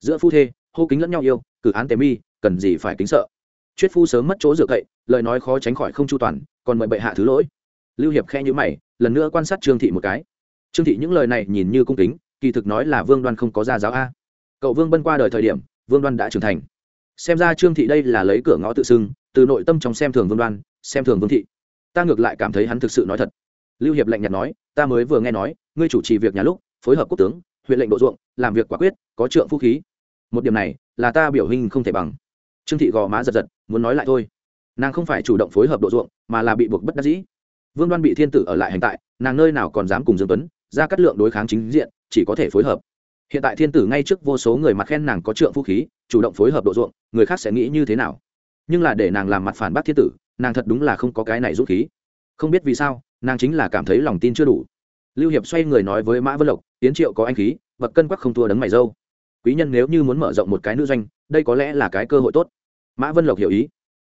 Giữa phu thê, hô kính lẫn nhau yêu, cử án tề mi, cần gì phải kính sợ. Chuyết phu sớm mất chỗ dựa cậy, lời nói khó tránh khỏi không chu toàn, còn mời bệ hạ thứ lỗi. Lưu hiệp khe nhữ mày, lần nữa quan sát trương thị một cái. Trương thị những lời này nhìn như cung kính, kỳ thực nói là vương đoan không có gia giáo a. Cậu vương bân qua đời thời điểm, vương đoan đã trưởng thành. Xem ra trương thị đây là lấy cửa ngõ tự xưng, từ nội tâm trong xem thường vương đoan, xem thường vương thị. Ta ngược lại cảm thấy hắn thực sự nói thật. Lưu hiệp lạnh nhạt nói, ta mới vừa nghe nói ngươi chủ trì việc nhà lúc, phối hợp quốc tướng, huyện lệnh độ ruộng, làm việc quả quyết, có trượng vũ khí. Một điểm này, là ta biểu hình không thể bằng. Trương thị gò má giật giật, muốn nói lại thôi. Nàng không phải chủ động phối hợp độ ruộng, mà là bị buộc bất đắc dĩ. Vương đoan bị thiên tử ở lại hành tại, nàng nơi nào còn dám cùng dương tuấn, ra cắt lượng đối kháng chính diện, chỉ có thể phối hợp. Hiện tại thiên tử ngay trước vô số người mặt khen nàng có trượng vũ khí, chủ động phối hợp độ ruộng, người khác sẽ nghĩ như thế nào? Nhưng là để nàng làm mặt phản bác thiên tử, nàng thật đúng là không có cái này dũng khí. Không biết vì sao, nàng chính là cảm thấy lòng tin chưa đủ lưu hiệp xoay người nói với mã vân lộc tiến triệu có anh khí bậc cân quắc không thua đấng mày dâu. Quý nhân nếu như muốn mở rộng một cái nữ doanh, đây có lẽ là cái cơ hội tốt. Mã vân lộc hiểu ý.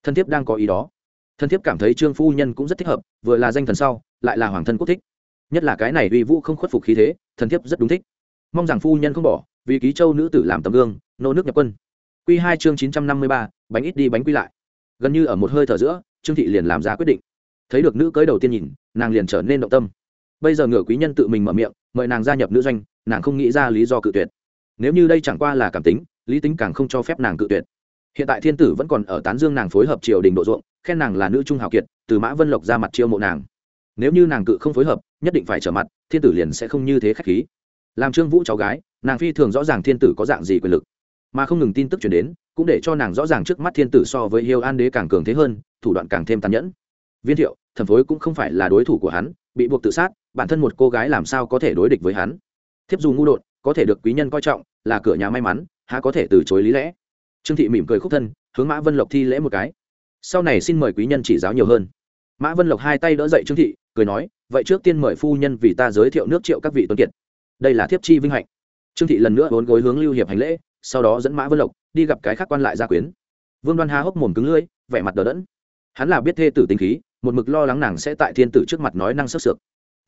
Thân thiếp đang có ý đó. Thân thiếp cảm thấy trương phu nhân cũng rất thích hợp, vừa là danh thần sau, lại là hoàng thân quốc thích. Nhất là cái này uy vũ không khuất phục khí thế, thân thiếp rất đúng thích. Mong rằng phu nhân không bỏ, vì ký châu nữ tử làm tấm gương, nô nước nhập quân. Q hai chương chín trăm năm mươi ba, bánh ít đi bánh quy lại. Gần như ở một hơi thở giữa, trương thị liền làm ra quyết định. Thấy được nữ cưới đầu tiên nhìn, nàng liền trở nên động tâm bây giờ ngựa quý nhân tự mình mở miệng, mời nàng gia nhập nữ doanh, nàng không nghĩ ra lý do cự tuyệt. Nếu như đây chẳng qua là cảm tính, lý tính càng không cho phép nàng cự tuyệt. Hiện tại thiên tử vẫn còn ở tán dương nàng phối hợp triều đình độ ruộng, khen nàng là nữ trung hào kiệt, từ mã vân lộc ra mặt chiêu mộ nàng. Nếu như nàng cự không phối hợp, nhất định phải trở mặt, thiên tử liền sẽ không như thế khách khí. Làm trương vũ cháu gái, nàng phi thường rõ ràng thiên tử có dạng gì quyền lực. Mà không ngừng tin tức chuyển đến, cũng để cho nàng rõ ràng trước mắt thiên tử so với hiêu an đế càng cường thế hơn, thủ đoạn càng thêm tàn nhẫn. Viên thiệu, thần phối cũng không phải là đối thủ của hắn, bị buộc tự sát bản thân một cô gái làm sao có thể đối địch với hắn? Thiếp dù ngu đột, có thể được quý nhân coi trọng, là cửa nhà may mắn, há có thể từ chối lý lẽ? Trương thị mỉm cười khúc thân, hướng mã vân lộc thi lễ một cái. Sau này xin mời quý nhân chỉ giáo nhiều hơn. Mã vân lộc hai tay đỡ dậy trương thị, cười nói, vậy trước tiên mời phu nhân vì ta giới thiệu nước triệu các vị tuân kiệt. Đây là thiếp chi vinh hạnh. Trương thị lần nữa vốn gối hướng lưu hiệp hành lễ, sau đó dẫn mã vân lộc đi gặp cái khác quan lại gia quyến. Vương đoan há hốc mồm cứng lưỡi, vẻ mặt đờ đẫn. Hắn là biết thê tử tính khí, một mực lo lắng nàng sẽ tại thiên tử trước mặt nói năng sức sược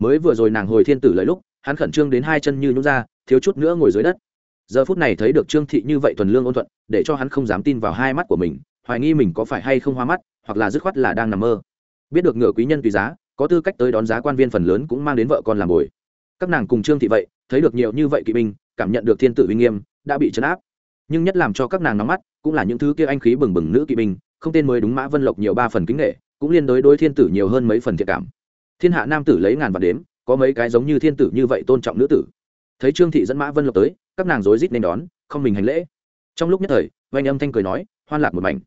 mới vừa rồi nàng hồi thiên tử lời lúc, hắn khẩn trương đến hai chân như nhún ra, thiếu chút nữa ngồi dưới đất. Giờ phút này thấy được trương thị như vậy thuần lương ôn thuận, để cho hắn không dám tin vào hai mắt của mình, hoài nghi mình có phải hay không hoa mắt, hoặc là dứt khoát là đang nằm mơ. Biết được ngựa quý nhân tùy giá, có tư cách tới đón giá quan viên phần lớn cũng mang đến vợ con làm bồi. Các nàng cùng trương thị vậy, thấy được nhiều như vậy kỵ binh, cảm nhận được thiên tử uy nghiêm, đã bị chấn áp. Nhưng nhất làm cho các nàng nóng mắt, cũng là những thứ kia anh khí bừng bừng nữ kỵ binh, không tên mới đúng mã vân lộc nhiều ba phần kính nghệ cũng liên đối đối thiên tử nhiều hơn mấy phần thiệt cảm thiên hạ nam tử lấy ngàn vạn đếm, có mấy cái giống như thiên tử như vậy tôn trọng nữ tử. Thấy trương thị dẫn mã vân lộc tới, các nàng rối rít nên đón, không mình hành lễ. Trong lúc nhất thời, oanh âm thanh cười nói, hoan lạc một mảnh.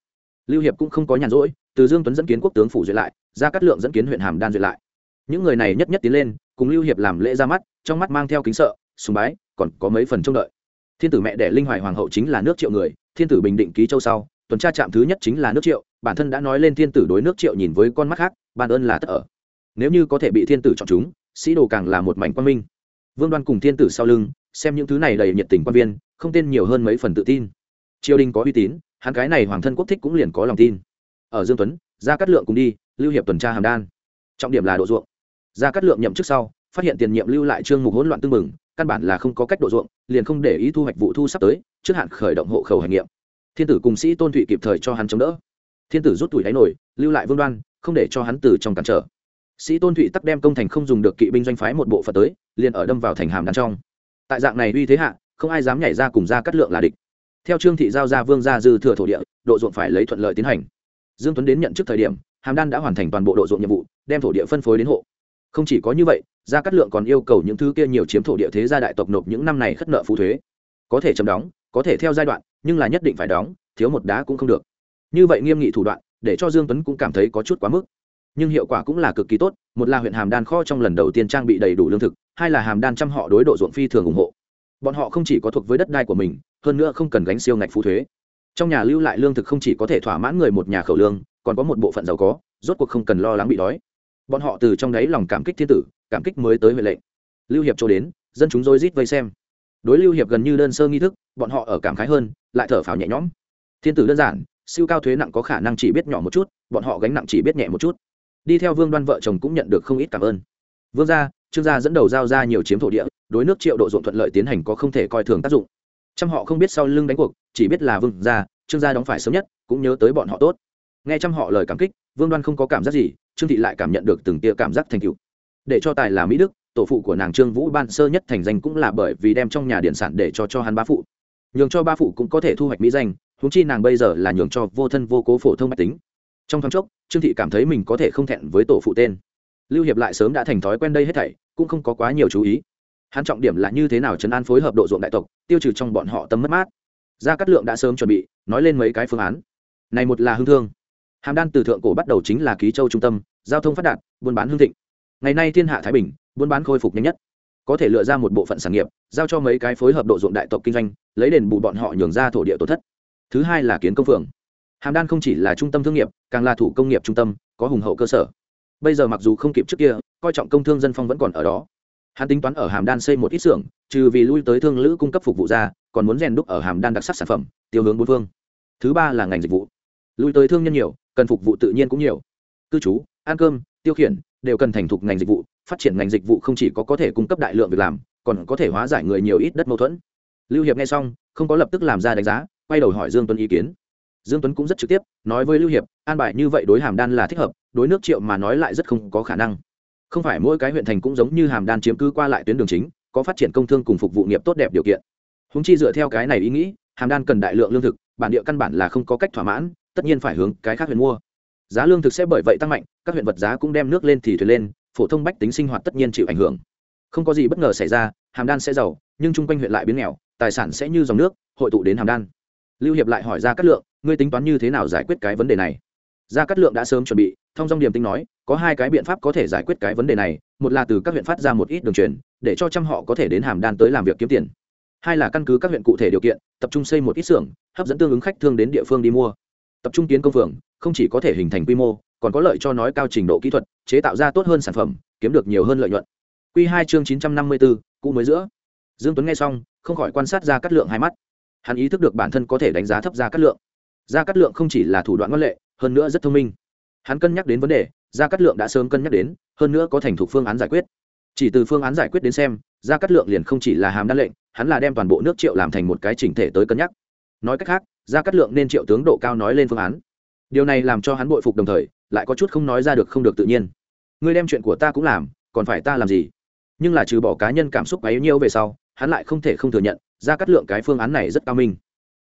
Lưu hiệp cũng không có nhàn rỗi, từ dương tuấn dẫn kiến quốc tướng phủ duyệt lại ra cát lượng dẫn kiến huyện hàm đan duyệt lại. Những người này nhất nhất tiến lên, cùng lưu hiệp làm lễ ra mắt, trong mắt mang theo kính sợ, sùng bái, còn có mấy phần trông đợi. Thiên tử mẹ đẻ linh hoài hoàng hậu chính là nước triệu người, thiên tử bình định ký châu sau, tuần tra trạm thứ nhất chính là nước triệu, bản thân đã nói lên thiên tử đối nước triệu nhìn với con mắt khác, ban ơn là tất ở nếu như có thể bị thiên tử chọn chúng, sĩ đồ càng là một mảnh quan minh. Vương đoan cùng thiên tử sau lưng, xem những thứ này đầy nhiệt tình quan viên, không tên nhiều hơn mấy phần tự tin. Triều đình có uy tín, hắn cái này hoàng thân quốc thích cũng liền có lòng tin. Ở dương tuấn, gia cát lượng cùng đi, lưu hiệp tuần tra hàm đan. Trọng điểm là độ ruộng. Gia Cát lượng nhậm chức sau, phát hiện tiền nhiệm lưu lại trương mục hỗn loạn tương mừng căn bản là không có cách độ ruộng, liền không để ý thu hoạch vụ thu sắp tới, trước hạn khởi động hộ khẩu hành nghiệm. Thiên tử cùng sĩ tôn thụy kịp thời cho hắn chống đỡ. Thiên tử rút tuổi đáy nổi, lưu lại vương đoan, không để cho hắn từ trong cản trở sĩ tôn thụy tắc đem công thành không dùng được kỵ binh doanh phái một bộ phận tới, liền ở đâm vào thành hàm đan trong. Tại dạng này uy thế hạ, không ai dám nhảy ra cùng ra cắt lượng là địch. Theo trương thị giao ra vương gia dư thừa thổ địa, độ ruộng phải lấy thuận lợi tiến hành. Dương tuấn đến nhận trước thời điểm, hàm đan đã hoàn thành toàn bộ độ ruộng nhiệm vụ, đem thổ địa phân phối đến hộ. Không chỉ có như vậy gia cát lượng còn yêu cầu những thứ kia nhiều chiếm thổ địa thế gia đại tộc nộp những năm này khất nợ phú thuế. Có thể chấm đóng, có thể theo giai đoạn, nhưng là nhất định phải đóng, thiếu một đá cũng không được. Như vậy nghiêm nghị thủ đoạn, để cho dương tuấn cũng cảm thấy có chút quá mức nhưng hiệu quả cũng là cực kỳ tốt, một là huyện hàm đan kho trong lần đầu tiên trang bị đầy đủ lương thực, hai là hàm đan trăm họ đối độ ruộng phi thường ủng hộ. Bọn họ không chỉ có thuộc với đất đai của mình, hơn nữa không cần gánh siêu ngạch phú thuế. Trong nhà lưu lại lương thực không chỉ có thể thỏa mãn người một nhà khẩu lương, còn có một bộ phận giàu có, rốt cuộc không cần lo lắng bị đói. Bọn họ từ trong đáy lòng cảm kích thiên tử, cảm kích mới tới huệ lệnh. Lưu hiệp cho đến, dân chúng rối rít vây xem. Đối lưu hiệp gần như đơn sơ nghi thức, bọn họ ở cảm khái hơn, lại thở phào nhẹ nhõm. Thiên tử đơn giản, siêu cao thuế nặng có khả năng chỉ biết nhỏ một chút, bọn họ gánh nặng chỉ biết nhẹ một chút đi theo vương đoan vợ chồng cũng nhận được không ít cảm ơn. Vương gia, trương gia dẫn đầu giao ra nhiều chiếm thổ địa, đối nước triệu độ ruộng thuận lợi tiến hành có không thể coi thường tác dụng. Trăm họ không biết sau lưng đánh cuộc, chỉ biết là vương gia, trương gia đóng phải sớm nhất, cũng nhớ tới bọn họ tốt. Nghe trăm họ lời cảm kích, vương đoan không có cảm giác gì, trương thị lại cảm nhận được từng tia cảm giác thành cựu để cho tài là mỹ đức, tổ phụ của nàng trương vũ ban sơ nhất thành danh cũng là bởi vì đem trong nhà điện sản để cho cho hắn ba phụ. Nhường cho ba phụ cũng có thể thu hoạch mỹ danh húng chi nàng bây giờ là nhường cho vô thân vô cố phổ thông mạch tính trong thoáng chốc, trương thị cảm thấy mình có thể không thẹn với tổ phụ tên. Lưu hiệp lại sớm đã thành thói quen đây hết thảy, cũng không có quá nhiều chú ý. Hắn trọng điểm là như thế nào chấn an phối hợp độ ruộng đại tộc, tiêu trừ trong bọn họ tâm mất mát. Gia cát lượng đã sớm chuẩn bị, nói lên mấy cái phương án. Này một là hương thương. Hàm đan từ thượng cổ bắt đầu chính là ký châu trung tâm, giao thông phát đạt, buôn bán hương thịnh. Ngày nay thiên hạ thái bình, buôn bán khôi phục nhanh nhất. Có thể lựa ra một bộ phận sản nghiệp, giao cho mấy cái phối hợp độ ruộng đại tộc kinh doanh, lấy đền bù bọn họ nhường ra thổ địa tổn thất. Thứ hai là kiến công phường hàm đan không chỉ là trung tâm thương nghiệp, càng là thủ công nghiệp trung tâm, có hùng hậu cơ sở. Bây giờ mặc dù không kịp trước kia, coi trọng công thương dân phong vẫn còn ở đó. Hắn tính toán ở hàm đan xây một ít xưởng, trừ vì lui tới thương lữ cung cấp phục vụ ra, còn muốn rèn đúc ở hàm đan đặc sắc sản phẩm, tiêu hướng bốn phương. Thứ ba là ngành dịch vụ. Lui tới thương nhân nhiều, cần phục vụ tự nhiên cũng nhiều. Cư trú, ăn cơm, tiêu khiển, đều cần thành thục ngành dịch vụ, phát triển ngành dịch vụ không chỉ có có thể cung cấp đại lượng việc làm, còn có thể hóa giải người nhiều ít đất mâu thuẫn. Lưu hiệp nghe xong, không có lập tức làm ra đánh giá, quay đầu hỏi dương tuấn ý kiến dương tuấn cũng rất trực tiếp, nói với lưu hiệp, an bài như vậy đối hàm đan là thích hợp, đối nước triệu mà nói lại rất không có khả năng. Không phải mỗi cái huyện thành cũng giống như hàm đan chiếm cứ qua lại tuyến đường chính, có phát triển công thương cùng phục vụ nghiệp tốt đẹp điều kiện. Húng chi dựa theo cái này ý nghĩ, hàm đan cần đại lượng lương thực, bản địa căn bản là không có cách thỏa mãn, tất nhiên phải hướng cái khác huyện mua. Giá lương thực sẽ bởi vậy tăng mạnh, các huyện vật giá cũng đem nước lên thì thuyền lên, phổ thông bách tính sinh hoạt tất nhiên chịu ảnh hưởng. Không có gì bất ngờ xảy ra, hàm đan sẽ giàu, nhưng chung quanh huyện lại biến nghèo, tài sản sẽ như dòng nước, hội tụ đến hàm đan lưu hiệp lại hỏi ra cát lượng, ngươi tính toán như thế nào giải quyết cái vấn đề này? Gia cát lượng đã sớm chuẩn bị, thông dong điểm tính nói, có hai cái biện pháp có thể giải quyết cái vấn đề này, một là từ các huyện phát ra một ít đường truyền, để cho trăm họ có thể đến hàm đan tới làm việc kiếm tiền. Hai là căn cứ các huyện cụ thể điều kiện, tập trung xây một ít xưởng, hấp dẫn tương ứng khách thương đến địa phương đi mua. Tập trung kiến công phường, không chỉ có thể hình thành quy mô, còn có lợi cho nói cao trình độ kỹ thuật, chế tạo ra tốt hơn sản phẩm, kiếm được nhiều hơn lợi nhuận. Q hai chương chín trăm năm mươi bốn, cũ mới giữa. Dương tuấn nghe xong, không khỏi quan sát ra cát lượng hai mắt hắn ý thức được bản thân có thể đánh giá thấp ra cát lượng. Ra cát lượng không chỉ là thủ đoạn văn lệ, hơn nữa rất thông minh. Hắn cân nhắc đến vấn đề ra cát lượng đã sớm cân nhắc đến, hơn nữa có thành thục phương án giải quyết. Chỉ từ phương án giải quyết đến xem ra cát lượng liền không chỉ là hàm đan lệnh, hắn là đem toàn bộ nước triệu làm thành một cái chỉnh thể tới cân nhắc. Nói cách khác ra cát lượng nên triệu tướng độ cao nói lên phương án. Điều này làm cho hắn bội phục đồng thời, lại có chút không nói ra được không được tự nhiên. Ngươi đem chuyện của ta cũng làm, còn phải ta làm gì? Nhưng là trừ bỏ cá nhân cảm xúc bấy nhiêu về sau hắn lại không thể không thừa nhận ra cắt lượng cái phương án này rất cao minh.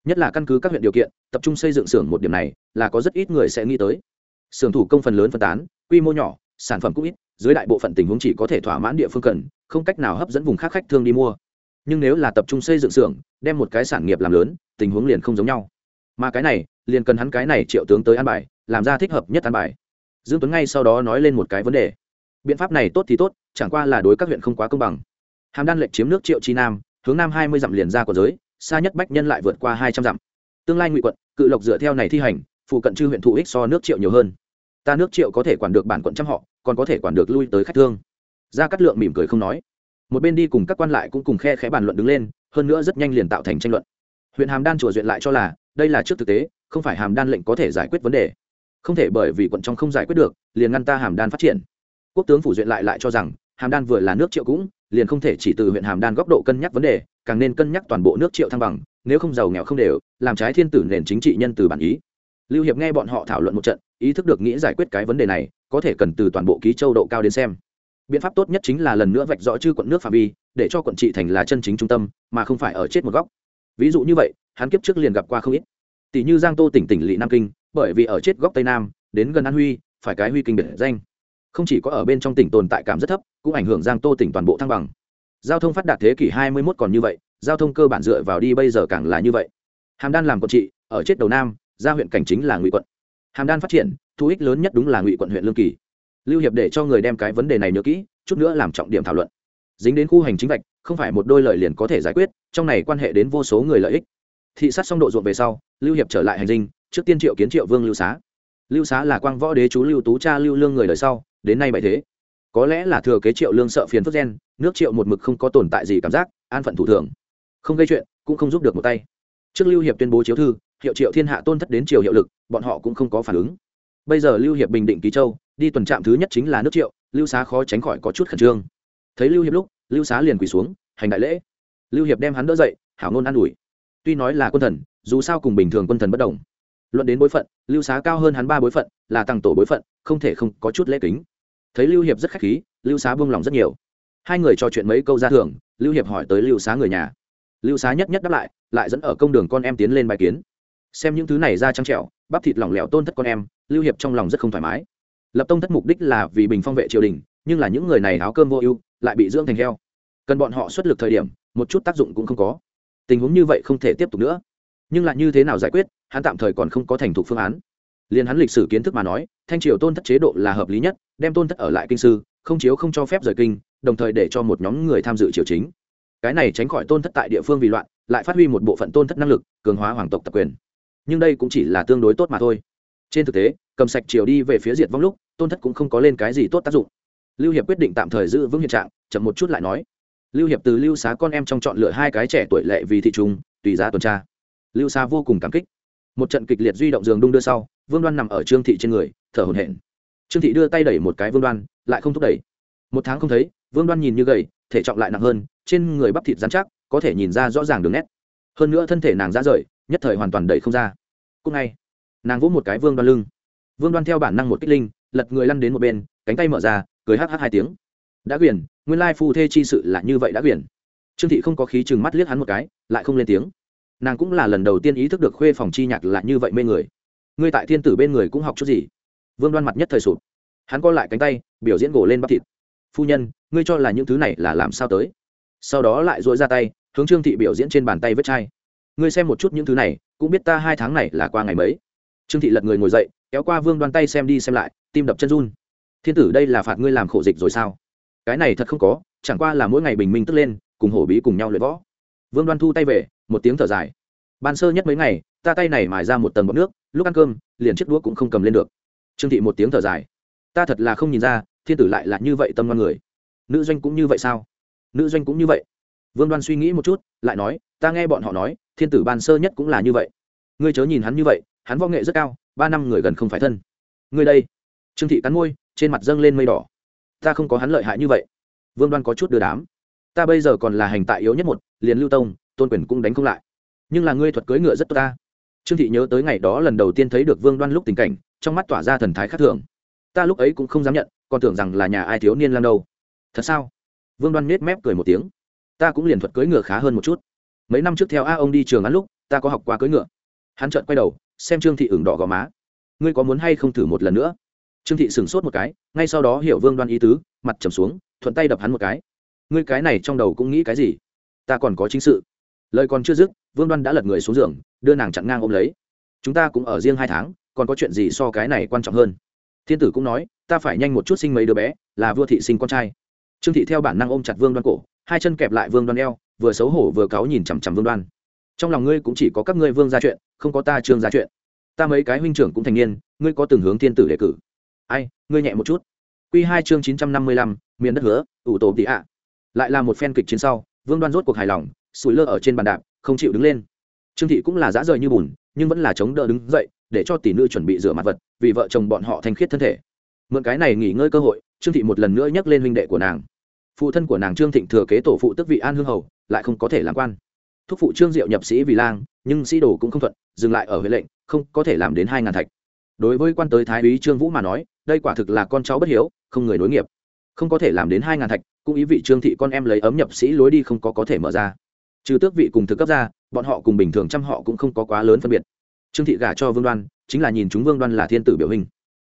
Nhất là căn cứ các huyện điều kiện, tập trung xây dựng xưởng một điểm này, là có rất ít người sẽ nghĩ tới. Xưởng thủ công phần lớn phân tán, quy mô nhỏ, sản phẩm cũng ít, dưới đại bộ phận tình huống chỉ có thể thỏa mãn địa phương cần, không cách nào hấp dẫn vùng khác khách thương đi mua. Nhưng nếu là tập trung xây dựng xưởng, đem một cái sản nghiệp làm lớn, tình huống liền không giống nhau. Mà cái này, liền cần hắn cái này triệu tướng tới an bài, làm ra thích hợp nhất an bài. Dương tuấn ngay sau đó nói lên một cái vấn đề. Biện pháp này tốt thì tốt, chẳng qua là đối các huyện không quá công bằng hàm đan lệnh chiếm nước triệu chi nam, hướng nam hai mươi dặm liền ra của giới, xa nhất bách nhân lại vượt qua hai trăm dặm. Tương lai ngụy quận, cự lộc dựa theo này thi hành, phụ cận chư huyện thụ ích so nước triệu nhiều hơn. Ta nước triệu có thể quản được bản quận trăm họ, còn có thể quản được lui tới khách thương. Gia cát lượng mỉm cười không nói. Một bên đi cùng các quan lại cũng cùng khe khẽ bàn luận đứng lên, hơn nữa rất nhanh liền tạo thành tranh luận. Huyện hàm đan chùa duyện lại cho là, đây là trước thực tế, không phải hàm đan lệnh có thể giải quyết vấn đề. Không thể bởi vì quận trong không giải quyết được, liền ngăn ta hàm đan phát triển. Quốc tướng phủ duyện lại lại cho rằng hàm đan vừa là nước triệu cũng, liền không thể chỉ từ huyện hàm đan góc độ cân nhắc vấn đề, càng nên cân nhắc toàn bộ nước triệu thăng bằng, nếu không giàu nghèo không đều, làm trái thiên tử nền chính trị nhân từ bản ý. Lưu hiệp nghe bọn họ thảo luận một trận, ý thức được nghĩ giải quyết cái vấn đề này, có thể cần từ toàn bộ ký châu độ cao đến xem. Biện pháp tốt nhất chính là lần nữa vạch rõ chư quận nước phạm vi, để cho quận trị thành là chân chính trung tâm, mà không phải ở chết một góc. Ví dụ như vậy, hắn kiếp trước liền gặp qua không ít. Tỷ như giang tô tỉnh tỉnh lỵ nam kinh, bởi vì ở chết góc tây nam, đến gần an huy, phải cái huy kinh biệt danh không chỉ có ở bên trong tỉnh tồn tại cảm rất thấp, cũng ảnh hưởng giang tô tỉnh toàn bộ thăng bằng. Giao thông phát đạt thế kỷ 21 còn như vậy, giao thông cơ bản dựa vào đi bây giờ càng là như vậy. Hàm đan làm quận trị, ở chết đầu nam ra huyện cảnh chính là ngụy quận. Hàm đan phát triển, thu ích lớn nhất đúng là ngụy quận huyện lương kỳ. Lưu hiệp để cho người đem cái vấn đề này nhớ kỹ, chút nữa làm trọng điểm thảo luận. Dính đến khu hành chính vạch, không phải một đôi lời liền có thể giải quyết, trong này quan hệ đến vô số người lợi ích. Thị sát xong độ ruộng về sau, lưu hiệp trở lại hành dinh, trước tiên triệu kiến triệu vương lưu xá. Lưu xá là quang võ đế chú lưu tú cha lưu lương người đời sau đến nay bại thế. Có lẽ là thừa kế triệu lương sợ phiền phức gen, nước triệu một mực không có tồn tại gì cảm giác, an phận thủ thường. Không gây chuyện, cũng không giúp được một tay. Trước lưu hiệp tuyên bố chiếu thư, hiệu triệu thiên hạ tôn thất đến triều hiệu lực, bọn họ cũng không có phản ứng. Bây giờ lưu hiệp bình định ký châu, đi tuần trạm thứ nhất chính là nước triệu, lưu xá khó tránh khỏi có chút khẩn trương. Thấy lưu hiệp lúc, lưu xá liền quỳ xuống, hành đại lễ. Lưu hiệp đem hắn đỡ dậy, hảo ngôn an ủi. Tuy nói là quân thần, dù sao cùng bình thường quân thần bất đồng. Luận đến bối phận, lưu xá cao hơn hắn ba bối phận, là tăng tổ bối phận, không thể không có chút lễ kính thấy lưu hiệp rất khách khí, lưu xá buông lòng rất nhiều. Hai người trò chuyện mấy câu ra thường, lưu hiệp hỏi tới lưu xá người nhà. Lưu xá nhất nhất đáp lại lại dẫn ở công đường con em tiến lên bài kiến. Xem những thứ này ra trắng trẹo bắp thịt lỏng lẻo tôn thất con em, lưu hiệp trong lòng rất không thoải mái. Lập tông thất mục đích là vì bình phong vệ triều đình, nhưng là những người này áo cơm vô ưu, lại bị dưỡng thành heo. Cần bọn họ xuất lực thời điểm, một chút tác dụng cũng không có. Tình huống như vậy không thể tiếp tục nữa. Nhưng lại như thế nào giải quyết, hắn tạm thời còn không có thành thục phương án liền hắn lịch sử kiến thức mà nói, thanh triều tôn thất chế độ là hợp lý nhất, đem tôn thất ở lại kinh sư, không chiếu không cho phép rời kinh, đồng thời để cho một nhóm người tham dự triều chính. Cái này tránh khỏi tôn thất tại địa phương vì loạn, lại phát huy một bộ phận tôn thất năng lực, cường hóa hoàng tộc tập quyền. Nhưng đây cũng chỉ là tương đối tốt mà thôi. Trên thực tế, cầm sạch triều đi về phía diệt vong lúc, tôn thất cũng không có lên cái gì tốt tác dụng. Lưu hiệp quyết định tạm thời giữ vững hiện trạng, chậm một chút lại nói. Lưu hiệp từ lưu xá con em trong chọn lựa hai cái trẻ tuổi lệ vì thị trung, tùy giá tuần tra. Lưu xá vô cùng cảm kích. Một trận kịch liệt duy động giường đung đưa sau vương đoan nằm ở trương thị trên người thở hổn hển. Trương thị đưa tay đẩy một cái vương đoan lại không thúc đẩy. Một tháng không thấy vương đoan nhìn như gầy thể trọng lại nặng hơn trên người bắp thịt dán chắc có thể nhìn ra rõ ràng đường nét. Hơn nữa thân thể nàng ra rời nhất thời hoàn toàn đẩy không ra. Cúc ngay nàng vỗ một cái vương đoan lưng. Vương đoan theo bản năng một kích linh lật người lăn đến một bên cánh tay mở ra cười hh hai tiếng. Đã quyển, nguyên lai phu thê chi sự là như vậy đã quyển. trương thị không có khí chừng mắt liếc hắn một cái lại không lên tiếng. Nàng cũng là lần đầu tiên ý thức được khuê phòng chi nhạc là như vậy mê người ngươi tại thiên tử bên người cũng học chút gì? Vương đoan mặt nhất thời sụp. Hắn co lại cánh tay, biểu diễn gỗ lên bắp thịt. Phu nhân, ngươi cho là những thứ này là làm sao tới? Sau đó lại dội ra tay, hướng trương thị biểu diễn trên bàn tay vết chai. Ngươi xem một chút những thứ này, cũng biết ta hai tháng này là qua ngày mấy. Trương thị lật người ngồi dậy, kéo qua vương đoan tay xem đi xem lại, tim đập chân run. Thiên tử đây là phạt ngươi làm khổ dịch rồi sao? Cái này thật không có, chẳng qua là mỗi ngày bình minh tức lên, cùng hổ bí cùng nhau luyện võ. Vương đoan thu tay về, một tiếng thở dài. Ban sơ nhất mấy ngày ta tay này mài ra một tầng bọc nước, lúc ăn cơm, liền chiếc đũa cũng không cầm lên được. Trương thị một tiếng thở dài. Ta thật là không nhìn ra, thiên tử lại là như vậy tâm ngon người. Nữ doanh cũng như vậy sao? Nữ doanh cũng như vậy. Vương đoan suy nghĩ một chút, lại nói, ta nghe bọn họ nói, thiên tử ban sơ nhất cũng là như vậy. Ngươi chớ nhìn hắn như vậy, hắn võ nghệ rất cao, ba năm người gần không phải thân. Ngươi đây. Trương thị cắn môi, trên mặt dâng lên mây đỏ. Ta không có hắn lợi hại như vậy. Vương đoan có chút đưa đám. Ta bây giờ còn là hành tại yếu nhất một, liền lưu tông, tôn quyền cũng đánh không lại. Nhưng là ngươi thuật cưỡi ngựa rất tốt ta trương thị nhớ tới ngày đó lần đầu tiên thấy được vương đoan lúc tình cảnh, trong mắt tỏa ra thần thái khác thường. Ta lúc ấy cũng không dám nhận, còn tưởng rằng là nhà ai thiếu niên lan đâu. Thật sao? Vương đoan nết mép cười một tiếng. Ta cũng liền thuật cưỡi ngựa khá hơn một chút. Mấy năm trước theo a ông đi trường ăn lúc, ta có học qua cưỡi ngựa. Hắn trợn quay đầu, xem trương thị ửng đỏ gò má. Ngươi có muốn hay không thử một lần nữa? Trương thị sửng sốt một cái, ngay sau đó hiểu vương đoan ý tứ, mặt trầm xuống, thuận tay đập hắn một cái. Ngươi cái này trong đầu cũng nghĩ cái gì? Ta còn có chính sự lời còn chưa dứt, vương đoan đã lật người xuống giường, đưa nàng chặn ngang ôm lấy. Chúng ta cũng ở riêng hai tháng, còn có chuyện gì so cái này quan trọng hơn? Thiên tử cũng nói, ta phải nhanh một chút sinh mấy đứa bé, là vua thị sinh con trai. Trương thị theo bản năng ôm chặt vương đoan cổ, hai chân kẹp lại vương đoan eo, vừa xấu hổ vừa cáu nhìn chằm chằm vương đoan. Trong lòng ngươi cũng chỉ có các ngươi vương ra chuyện, không có ta trương ra chuyện. Ta mấy cái huynh trưởng cũng thành niên, ngươi có từng hướng thiên tử đề cử? Ai, ngươi nhẹ một chút. Q hai chương chín trăm năm mươi lăm, miền đất hứa, ủ tổ tị ạ. Lại là một phen kịch chiến sau, vương đoan rốt cuộc hài lòng sủi lơ ở trên bàn đạp, không chịu đứng lên. Trương thị cũng là dã rời như bùn, nhưng vẫn là chống đỡ đứng dậy, để cho tỷ nữ chuẩn bị rửa mặt vật, vì vợ chồng bọn họ thanh khiết thân thể. Mượn cái này nghỉ ngơi cơ hội, trương thị một lần nữa nhắc lên huynh đệ của nàng. Phụ thân của nàng trương thịnh thừa kế tổ phụ tức vị an hương hầu, lại không có thể làm quan. Thúc phụ trương diệu nhập sĩ vì lang, nhưng sĩ đồ cũng không thuận, dừng lại ở huệ lệnh, không có thể làm đến hai ngàn thạch. Đối với quan tới thái úy trương vũ mà nói, đây quả thực là con cháu bất hiếu, không người nối nghiệp. Không có thể làm đến hai ngàn thạch, cũng ý vị trương thị con em lấy ấm nhập sĩ lối đi không có có thể mở ra trừ tước vị cùng thực cấp ra, bọn họ cùng bình thường trăm họ cũng không có quá lớn phân biệt. Trương thị gả cho vương đoan, chính là nhìn chúng vương đoan là thiên tử biểu hình.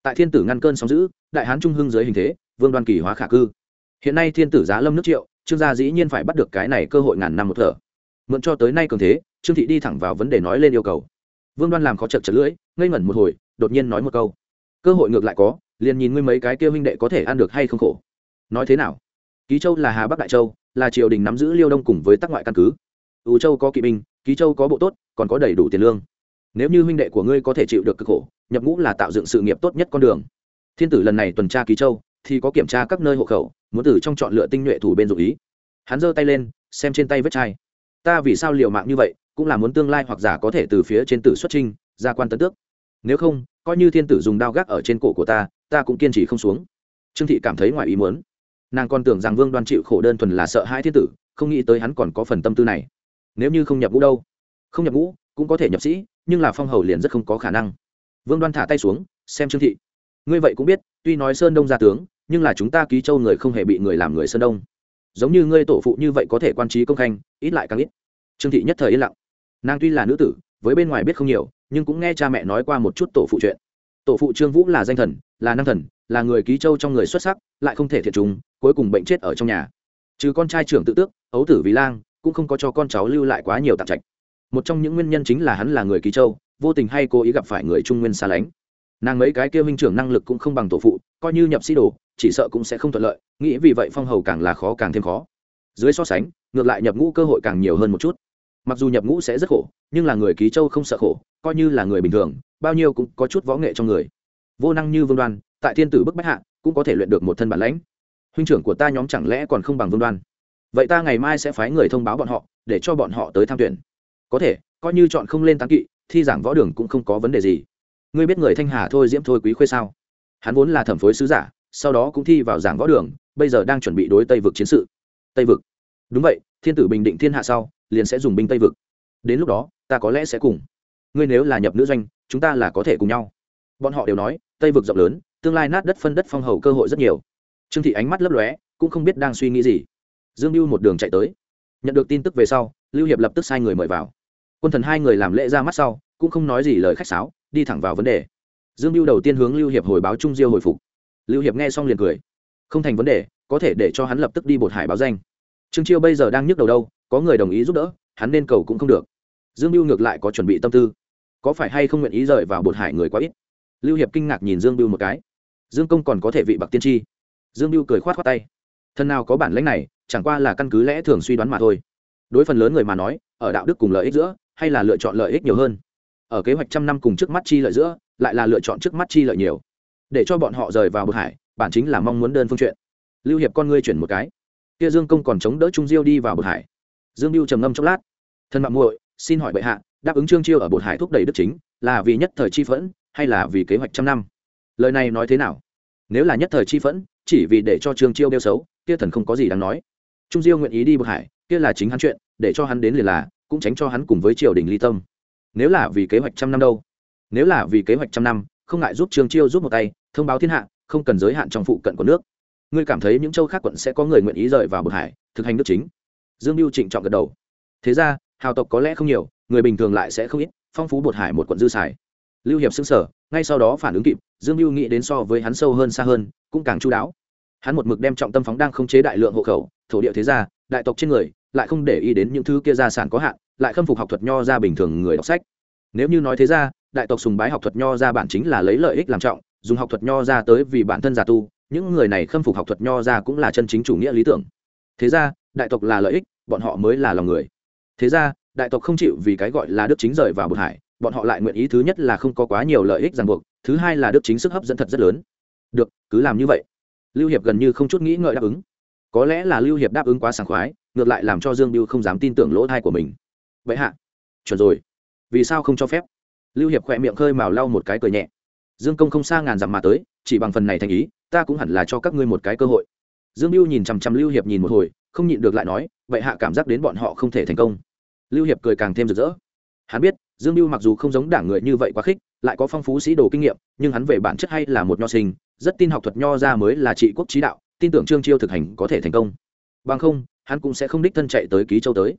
Tại thiên tử ngăn cơn sóng giữ, đại hán trung hưng dưới hình thế, vương đoan kỳ hóa khả cư. Hiện nay thiên tử giá lâm nước triệu, trương gia dĩ nhiên phải bắt được cái này cơ hội ngàn năm một thở. Mượn cho tới nay cường thế, trương thị đi thẳng vào vấn đề nói lên yêu cầu. Vương đoan làm khó chật chật lưỡi, ngây ngẩn một hồi, đột nhiên nói một câu. Cơ hội ngược lại có, liền nhìn ngươi mấy cái kia huynh đệ có thể ăn được hay không khổ. Nói thế nào? Ký châu là hà bắc đại châu là triều đình nắm giữ liêu đông cùng với tắc ngoại căn cứ. Ưu châu có kỵ binh, ký châu có bộ tốt, còn có đầy đủ tiền lương. Nếu như huynh đệ của ngươi có thể chịu được cực khổ, nhập ngũ là tạo dựng sự nghiệp tốt nhất con đường. Thiên tử lần này tuần tra ký châu, thì có kiểm tra các nơi hộ khẩu, muốn từ trong chọn lựa tinh nhuệ thủ bên dụ ý. Hắn giơ tay lên, xem trên tay vết chai. Ta vì sao liều mạng như vậy, cũng là muốn tương lai hoặc giả có thể từ phía trên tử xuất trinh, ra quan tấn tước. Nếu không, coi như thiên tử dùng đao gác ở trên cổ của ta ta cũng kiên trì không xuống. Trương thị cảm thấy ngoài ý muốn nàng còn tưởng rằng vương đoan chịu khổ đơn thuần là sợ hai thiên tử, không nghĩ tới hắn còn có phần tâm tư này. Nếu như không nhập ngũ đâu? Không nhập ngũ, cũng có thể nhập sĩ, nhưng là phong hầu liền rất không có khả năng. Vương đoan thả tay xuống, xem trương thị. Ngươi vậy cũng biết, tuy nói sơn đông ra tướng, nhưng là chúng ta ký châu người không hề bị người làm người sơn đông. Giống như ngươi tổ phụ như vậy có thể quan trí công khanh, ít lại càng ít. Trương thị nhất thời yên lặng. Nàng tuy là nữ tử, với bên ngoài biết không nhiều, nhưng cũng nghe cha mẹ nói qua một chút tổ phụ chuyện. Tổ phụ trương vũ là danh thần là năng thần, là người ký châu trong người xuất sắc, lại không thể thiệt chúng cuối cùng bệnh chết ở trong nhà. Trừ con trai trưởng tự tước, ấu tử vì lang, cũng không có cho con cháu lưu lại quá nhiều tạp trạch. Một trong những nguyên nhân chính là hắn là người ký châu, vô tình hay cố ý gặp phải người trung nguyên xa lánh. Nàng mấy cái kia minh trưởng năng lực cũng không bằng tổ phụ, coi như nhập sĩ đồ, chỉ sợ cũng sẽ không thuận lợi, nghĩ vì vậy phong hầu càng là khó càng thêm khó. Dưới so sánh, ngược lại nhập ngũ cơ hội càng nhiều hơn một chút. Mặc dù nhập ngũ sẽ rất khổ, nhưng là người ký châu không sợ khổ, coi như là người bình thường, bao nhiêu cũng có chút võ nghệ trong người vô năng như vương đoan, tại thiên tử bức bách hạ, cũng có thể luyện được một thân bản lãnh. Huynh trưởng của ta nhóm chẳng lẽ còn không bằng vương đoan? Vậy ta ngày mai sẽ phái người thông báo bọn họ, để cho bọn họ tới tham tuyển. Có thể, coi như chọn không lên tán kỵ, thi giảng võ đường cũng không có vấn đề gì. Ngươi biết người thanh hà thôi, diễm thôi, quý khuê sao? Hắn vốn là thẩm phối sứ giả, sau đó cũng thi vào giảng võ đường, bây giờ đang chuẩn bị đối tây vực chiến sự. Tây vực? Đúng vậy, thiên tử bình định thiên hạ sau, liền sẽ dùng binh tây vực. Đến lúc đó, ta có lẽ sẽ cùng. Ngươi nếu là nhập nữ doanh, chúng ta là có thể cùng nhau. Bọn họ đều nói tây vực rộng lớn, tương lai nát đất phân đất phong hầu cơ hội rất nhiều. Trương thị ánh mắt lấp lóe, cũng không biết đang suy nghĩ gì. Dương lưu một đường chạy tới. Nhận được tin tức về sau, lưu hiệp lập tức sai người mời vào. Quân thần hai người làm lễ ra mắt sau, cũng không nói gì lời khách sáo, đi thẳng vào vấn đề. Dương lưu đầu tiên hướng lưu hiệp hồi báo trung diêu hồi phục. Lưu hiệp nghe xong liền cười. Không thành vấn đề, có thể để cho hắn lập tức đi bột hải báo danh. Trương chiêu bây giờ đang nhức đầu đâu, có người đồng ý giúp đỡ, hắn nên cầu cũng không được. Dương lưu ngược lại có chuẩn bị tâm tư. Có phải hay không nguyện ý rời vào bột hải người quá ít? Lưu hiệp kinh ngạc nhìn dương Biêu một cái. Dương công còn có thể vị bậc tiên tri. Dương Biêu cười khoát khoát tay. Thân nào có bản lãnh này, chẳng qua là căn cứ lẽ thường suy đoán mà thôi. Đối phần lớn người mà nói, ở đạo đức cùng lợi ích giữa, hay là lựa chọn lợi ích nhiều hơn. Ở kế hoạch trăm năm cùng trước mắt chi lợi giữa, lại là lựa chọn trước mắt chi lợi nhiều. Để cho bọn họ rời vào bậc hải, bản chính là mong muốn đơn phương chuyện. Lưu hiệp con ngươi chuyển một cái. Kia dương công còn chống đỡ trung diêu đi vào bậc hải. Dương lưu trầm ngâm chốc lát. Thân mạng muội, xin hỏi bệ hạ, đáp ứng trương chiêu ở bột hải thúc đẩy đức chính, là vì nhất thời chi phẫn hay là vì kế hoạch trăm năm? Lời này nói thế nào? Nếu là nhất thời chi phẫn, chỉ vì để cho trương chiêu đeo xấu, kia thần không có gì đáng nói. Trung diêu nguyện ý đi bậc hải, kia là chính hắn chuyện, để cho hắn đến liền là, cũng tránh cho hắn cùng với triều đình ly tâm. Nếu là vì kế hoạch trăm năm đâu? Nếu là vì kế hoạch trăm năm, không ngại giúp trương chiêu giúp một tay, thông báo thiên hạ, không cần giới hạn trong phụ cận của nước. Ngươi cảm thấy những châu khác quận sẽ có người nguyện ý rời vào bậc hải, thực hành nước chính. Dương mưu trịnh trọng gật đầu. Thế ra, hào tộc có lẽ không nhiều, người bình thường lại sẽ không ít, phong phú bột hải một quận dư xài lưu hiệp xứng sở ngay sau đó phản ứng kịp, dương mưu nghĩ đến so với hắn sâu hơn xa hơn, cũng càng chú đáo. Hắn một mực đem trọng tâm phóng đang không chế đại lượng hộ khẩu, thổ địa thế gia, đại tộc trên người, lại không để ý đến những thứ kia gia sản có hạn, lại khâm phục học thuật nho ra bình thường người đọc sách. Nếu như nói thế ra đại tộc sùng bái học thuật nho ra bản chính là lấy lợi ích làm trọng, dùng học thuật nho ra tới vì bản thân giả tu, những người này khâm phục học thuật nho ra cũng là chân chính chủ nghĩa lý tưởng. Thế ra đại tộc là lợi ích, bọn họ mới là lòng người. Thế ra đại tộc không chịu vì cái gọi là đức chính rời vào bậc hải bọn họ lại nguyện ý thứ nhất là không có quá nhiều lợi ích ràng buộc, thứ hai là đức chính sức hấp dẫn thật rất lớn. Được, cứ làm như vậy. Lưu hiệp gần như không chút nghĩ ngợi đáp ứng. Có lẽ là lưu hiệp đáp ứng quá sảng khoái, ngược lại làm cho dương biêu không dám tin tưởng lỗ thai của mình. Vậy hạ, chuẩn rồi. Vì sao không cho phép? Lưu hiệp khỏe miệng khơi mào lau một cái cười nhẹ. Dương công không xa ngàn dặm mà tới, chỉ bằng phần này thành ý, ta cũng hẳn là cho các ngươi một cái cơ hội. Dương biêu nhìn chằm chằm lưu hiệp nhìn một hồi, không nhịn được lại nói, vậy hạ cảm giác đến bọn họ không thể thành công. Lưu hiệp cười càng thêm rực rỡ. Hắn biết dương biêu mặc dù không giống đảng người như vậy quá khích, lại có phong phú sĩ đồ kinh nghiệm, nhưng hắn về bản chất hay là một nho sinh, rất tin học thuật nho ra mới là trị quốc trí đạo, tin tưởng trương chiêu thực hành có thể thành công. Bằng không, hắn cũng sẽ không đích thân chạy tới ký châu tới.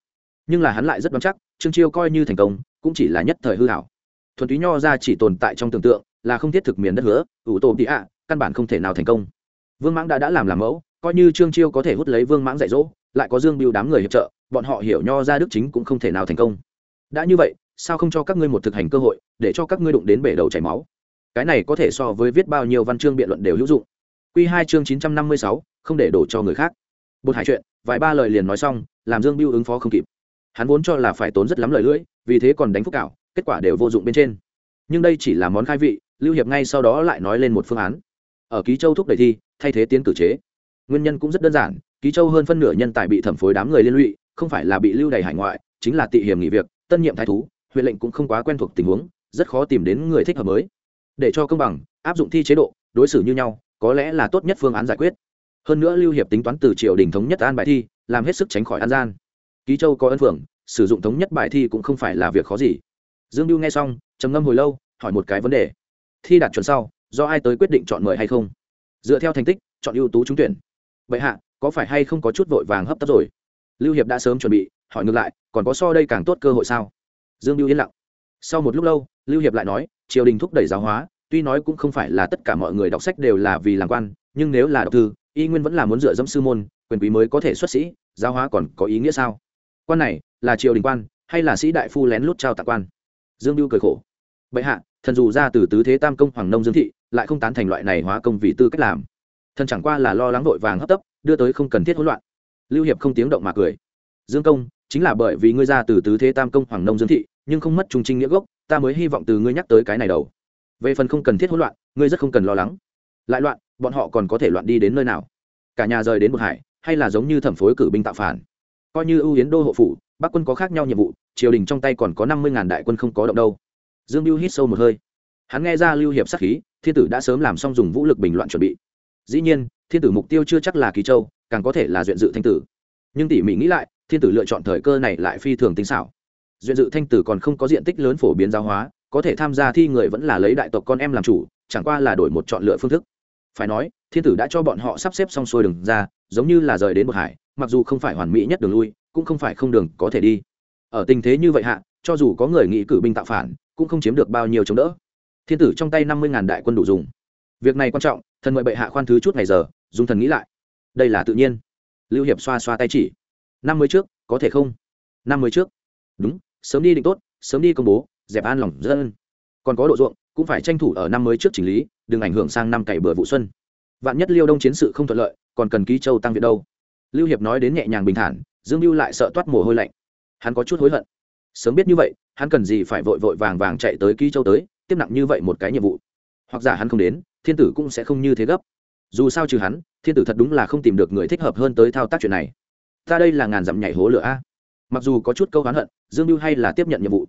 Nhưng là hắn lại rất đoán chắc, trương chiêu coi như thành công, cũng chỉ là nhất thời hư hảo. Thuần túy nho ra chỉ tồn tại trong tưởng tượng, là không thiết thực miền đất hứa, ủ tổ tị ạ, căn bản không thể nào thành công. Vương mãng đã đã làm làm mẫu, coi như trương chiêu có thể hút lấy vương mãng dạy dỗ, lại có dương biêu đám người hiệp trợ, bọn họ hiểu nho ra đức chính cũng không thể nào thành công. Đã như vậy sao không cho các ngươi một thực hành cơ hội, để cho các ngươi đụng đến bể đầu chảy máu? Cái này có thể so với viết bao nhiêu văn chương biện luận đều hữu dụng. Q hai chương chín trăm năm mươi sáu, không để đổ cho người khác. Bột hải chuyện, vài ba lời liền nói xong, làm dương biêu ứng phó không kịp. Hắn vốn cho là phải tốn rất lắm lời lưỡi, vì thế còn đánh phúc cảo, kết quả đều vô dụng bên trên. Nhưng đây chỉ là món khai vị, lưu hiệp ngay sau đó lại nói lên một phương án. Ở ký châu thúc đẩy thi, thay thế tiến cử chế. Nguyên nhân cũng rất đơn giản, ký châu hơn phân nửa nhân tài bị thẩm phối đám người liên lụy, không phải là bị lưu đày hải ngoại, chính là tị hiểm nghỉ việc, tân nhiệm thái thú huyện lệnh cũng không quá quen thuộc tình huống, rất khó tìm đến người thích hợp mới. Để cho công bằng, áp dụng thi chế độ, đối xử như nhau, có lẽ là tốt nhất phương án giải quyết. Hơn nữa lưu hiệp tính toán từ triều đình thống nhất an bài thi, làm hết sức tránh khỏi an gian. Ký châu có ân phượng, sử dụng thống nhất bài thi cũng không phải là việc khó gì. Dương lưu nghe xong, trầm ngâm hồi lâu, hỏi một cái vấn đề. Thi đạt chuẩn sau, do ai tới quyết định chọn mời hay không? Dựa theo thành tích, chọn ưu tú trúng tuyển. Vậy hạ, có phải hay không có chút vội vàng hấp tấp rồi? Lưu hiệp đã sớm chuẩn bị, hỏi ngược lại, còn có so đây càng tốt cơ hội sao? Dương biêu yên lặng. Sau một lúc lâu, lưu hiệp lại nói, triều đình thúc đẩy giáo hóa, tuy nói cũng không phải là tất cả mọi người đọc sách đều là vì làm quan, nhưng nếu là đọc thư, y nguyên vẫn là muốn dựa dẫm sư môn, quyền quý mới có thể xuất sĩ, giáo hóa còn có ý nghĩa sao? Quan này, là triều đình quan, hay là sĩ đại phu lén lút trao tặng quan? Dương biêu cười khổ. Bệ hạ, thần dù ra từ tứ thế tam công hoàng nông dương thị, lại không tán thành loại này hóa công vì tư cách làm. Thần chẳng qua là lo lắng vội vàng hấp tấp, đưa tới không cần thiết hỗn loạn. Lưu hiệp không tiếng động mà cười. Dương công chính là bởi vì ngươi ra từ tứ thế tam công hoàng nông dương thị, nhưng không mất trung trinh nghĩa gốc, ta mới hy vọng từ ngươi nhắc tới cái này đầu. Về phần không cần thiết hỗn loạn, ngươi rất không cần lo lắng. Lại loạn, bọn họ còn có thể loạn đi đến nơi nào? Cả nhà rời đến một hải, hay là giống như thẩm phối cử binh tạo phản? Coi như ưu yến đô hộ phủ, bắc quân có khác nhau nhiệm vụ, triều đình trong tay còn có năm mươi ngàn đại quân không có động đâu. Dương lưu hít sâu một hơi. Hắn nghe ra lưu hiệp sắc khí, thiên tử đã sớm làm xong dùng vũ lực bình loạn chuẩn bị. Dĩ nhiên, thiên tử mục tiêu chưa chắc là kỳ châu, càng có thể là duyện dự thanh tử. Nhưng tỉ mỉ nghĩ lại thiên tử lựa chọn thời cơ này lại phi thường tinh xảo. Duyện dự thanh tử còn không có diện tích lớn phổ biến giáo hóa, có thể tham gia thi người vẫn là lấy đại tộc con em làm chủ, chẳng qua là đổi một chọn lựa phương thức. Phải nói, thiên tử đã cho bọn họ sắp xếp xong xuôi đường ra, giống như là rời đến một hải, mặc dù không phải hoàn mỹ nhất đường lui, cũng không phải không đường có thể đi. Ở tình thế như vậy hạ, cho dù có người nghĩ cử binh tạo phản, cũng không chiếm được bao nhiêu chống đỡ. Thiên tử trong tay năm mươi ngàn đại quân đủ dùng. Việc này quan trọng, thần mời bệ hạ khoan thứ chút ngày giờ, dùng thần nghĩ lại. Đây là tự nhiên. Lưu hiệp xoa xoa tay chỉ năm mươi trước, có thể không? Năm mươi trước. Đúng, sớm đi định tốt, sớm đi công bố, dẹp an lòng dân. Còn có độ ruộng, cũng phải tranh thủ ở năm mới trước chỉnh lý, đừng ảnh hưởng sang năm cày bừa vụ xuân. Vạn nhất liêu đông chiến sự không thuận lợi, còn cần ký châu tăng viện đâu? Lưu hiệp nói đến nhẹ nhàng bình thản, dương lưu lại sợ toát mồ hôi lạnh. Hắn có chút hối hận. Sớm biết như vậy, hắn cần gì phải vội vội vàng vàng chạy tới ký châu tới, tiếp nặng như vậy một cái nhiệm vụ. Hoặc giả hắn không đến, thiên tử cũng sẽ không như thế gấp. Dù sao trừ hắn, thiên tử thật đúng là không tìm được người thích hợp hơn tới thao tác chuyện này ta đây là ngàn dặm nhảy hố lửa a. Mặc dù có chút câu hắn hận, dương lưu hay là tiếp nhận nhiệm vụ.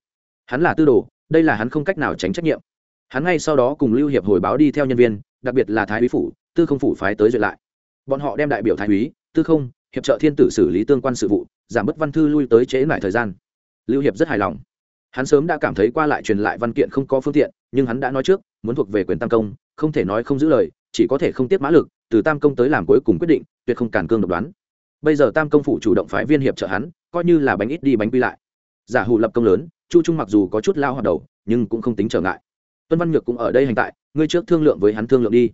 Hắn là tư đồ, đây là hắn không cách nào tránh trách nhiệm. Hắn ngay sau đó cùng lưu hiệp hồi báo đi theo nhân viên, đặc biệt là thái úy phủ, tư không phủ phái tới duyệt lại. Bọn họ đem đại biểu thái úy, tư không, hiệp trợ thiên tử xử lý tương quan sự vụ, giảm bớt văn thư lui tới trễ lại thời gian. Lưu hiệp rất hài lòng. Hắn sớm đã cảm thấy qua lại truyền lại văn kiện không có phương tiện, nhưng hắn đã nói trước, muốn thuộc về quyền tam công, không thể nói không giữ lời, chỉ có thể không tiếp mã lực, từ tam công tới làm cuối cùng quyết định, tuyệt không cản cương độc đoán bây giờ tam công phủ chủ động phái viên hiệp trợ hắn, coi như là bánh ít đi bánh quy lại. Giả hủ lập công lớn, chu trung mặc dù có chút lao hoạt đầu, nhưng cũng không tính trở ngại. Tuân văn nhược cũng ở đây hành tại, ngươi trước thương lượng với hắn thương lượng đi.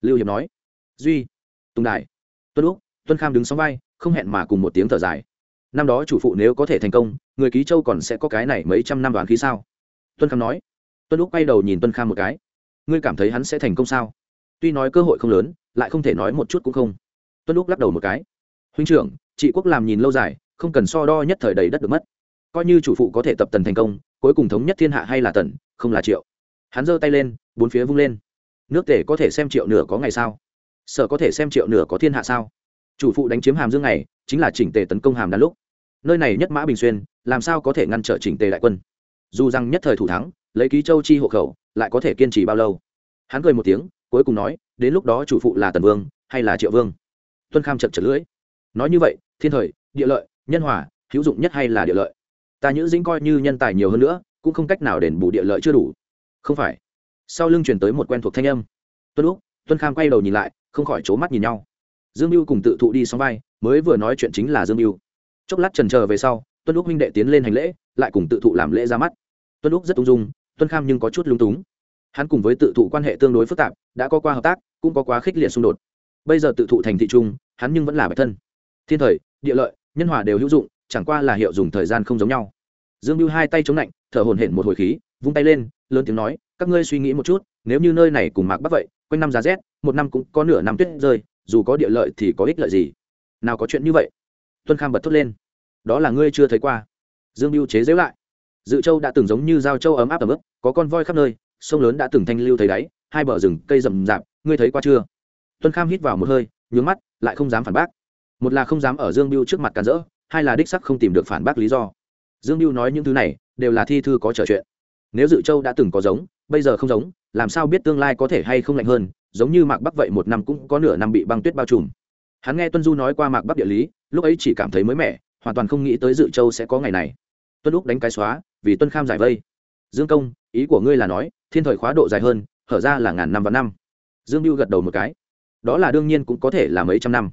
Lưu hiệp nói, duy, tùng đại tuân úc, tuân kham đứng sóng vai, không hẹn mà cùng một tiếng thở dài. Năm đó chủ phụ nếu có thể thành công, người ký châu còn sẽ có cái này mấy trăm năm đoàn khí sao? Tuân kham nói, tuân úc quay đầu nhìn tuân kham một cái. Ngươi cảm thấy hắn sẽ thành công sao? Tuy nói cơ hội không lớn, lại không thể nói một chút cũng không. Tuân úc lắc đầu một cái huynh trưởng, trị quốc làm nhìn lâu dài, không cần so đo nhất thời đầy đất được mất. Coi như chủ phụ có thể tập tần thành công, cuối cùng thống nhất thiên hạ hay là tần, không là triệu. Hắn giơ tay lên, bốn phía vung lên. Nước tể có thể xem triệu nửa có ngày sao? Sở có thể xem triệu nửa có thiên hạ sao? Chủ phụ đánh chiếm hàm dương này chính là chỉnh tề tấn công hàm đan lúc. Nơi này nhất mã bình xuyên, làm sao có thể ngăn trở chỉnh tề đại quân? Dù rằng nhất thời thủ thắng, lấy ký châu chi hộ khẩu, lại có thể kiên trì bao lâu? Hắn cười một tiếng, cuối cùng nói, đến lúc đó chủ phụ là tần vương, hay là triệu vương? Tuân kham chật chật lưỡi nói như vậy, thiên thời, địa lợi, nhân hòa, hữu dụng nhất hay là địa lợi? Ta nhữ dĩnh coi như nhân tài nhiều hơn nữa, cũng không cách nào đền bù địa lợi chưa đủ. Không phải. Sau lưng chuyển tới một quen thuộc thanh âm. Tuân lúc tuân kham quay đầu nhìn lại, không khỏi c h ố mắt nhìn nhau. Dương mưu cùng tự thụ đi xong vai, mới vừa nói chuyện chính là dương mưu chốc lát trần trờ về sau, tuân lúc minh đệ tiến lên hành lễ, lại cùng tự thụ làm lễ ra mắt. Tuân lúc rất ung dung, tuân kham nhưng có chút lúng túng. Hắn cùng với tự thụ quan hệ tương đối phức tạp, đã có qua hợp tác, cũng có quá khích liệt xung đột. Bây giờ tự thụ thành thị trung hắn nhưng vẫn là bạch thân thiên thời, địa lợi, nhân hòa đều hữu dụng, chẳng qua là hiệu dùng thời gian không giống nhau. Dương mưu hai tay chống lạnh thở hổn hển một hồi khí, vung tay lên, lớn tiếng nói, các ngươi suy nghĩ một chút, nếu như nơi này cùng mạc bắc vậy, quanh năm giá rét, một năm cũng có nửa năm tuyết rơi, dù có địa lợi thì có ích lợi gì? Nào có chuyện như vậy? Tuân kham bật thốt lên, đó là ngươi chưa thấy qua. Dương mưu chế dễu lại, dự châu đã từng giống như giao châu ấm áp ấm ức có con voi khắp nơi, sông lớn đã từng thanh lưu thấy đáy, hai bờ rừng, cây rậm rạp, ngươi thấy qua chưa? Tuân kham hít vào một hơi, nhướng mắt, lại không dám phản bác một là không dám ở dương Biêu trước mặt cản rỡ, hai là đích sắc không tìm được phản bác lý do. Dương Biêu nói những thứ này đều là thi thư có trở chuyện. Nếu dự châu đã từng có giống, bây giờ không giống, làm sao biết tương lai có thể hay không lạnh hơn, giống như mạc bắc vậy một năm cũng có nửa năm bị băng tuyết bao trùm. Hắn nghe tuân du nói qua mạc bắc địa lý, lúc ấy chỉ cảm thấy mới mẻ, hoàn toàn không nghĩ tới dự châu sẽ có ngày này. Tuân lúc đánh cái xóa, vì tuân kham giải vây. Dương công, ý của ngươi là nói, thiên thời khóa độ dài hơn, hở ra là ngàn năm và năm. Dương mưu gật đầu một cái. Đó là đương nhiên cũng có thể là mấy trăm năm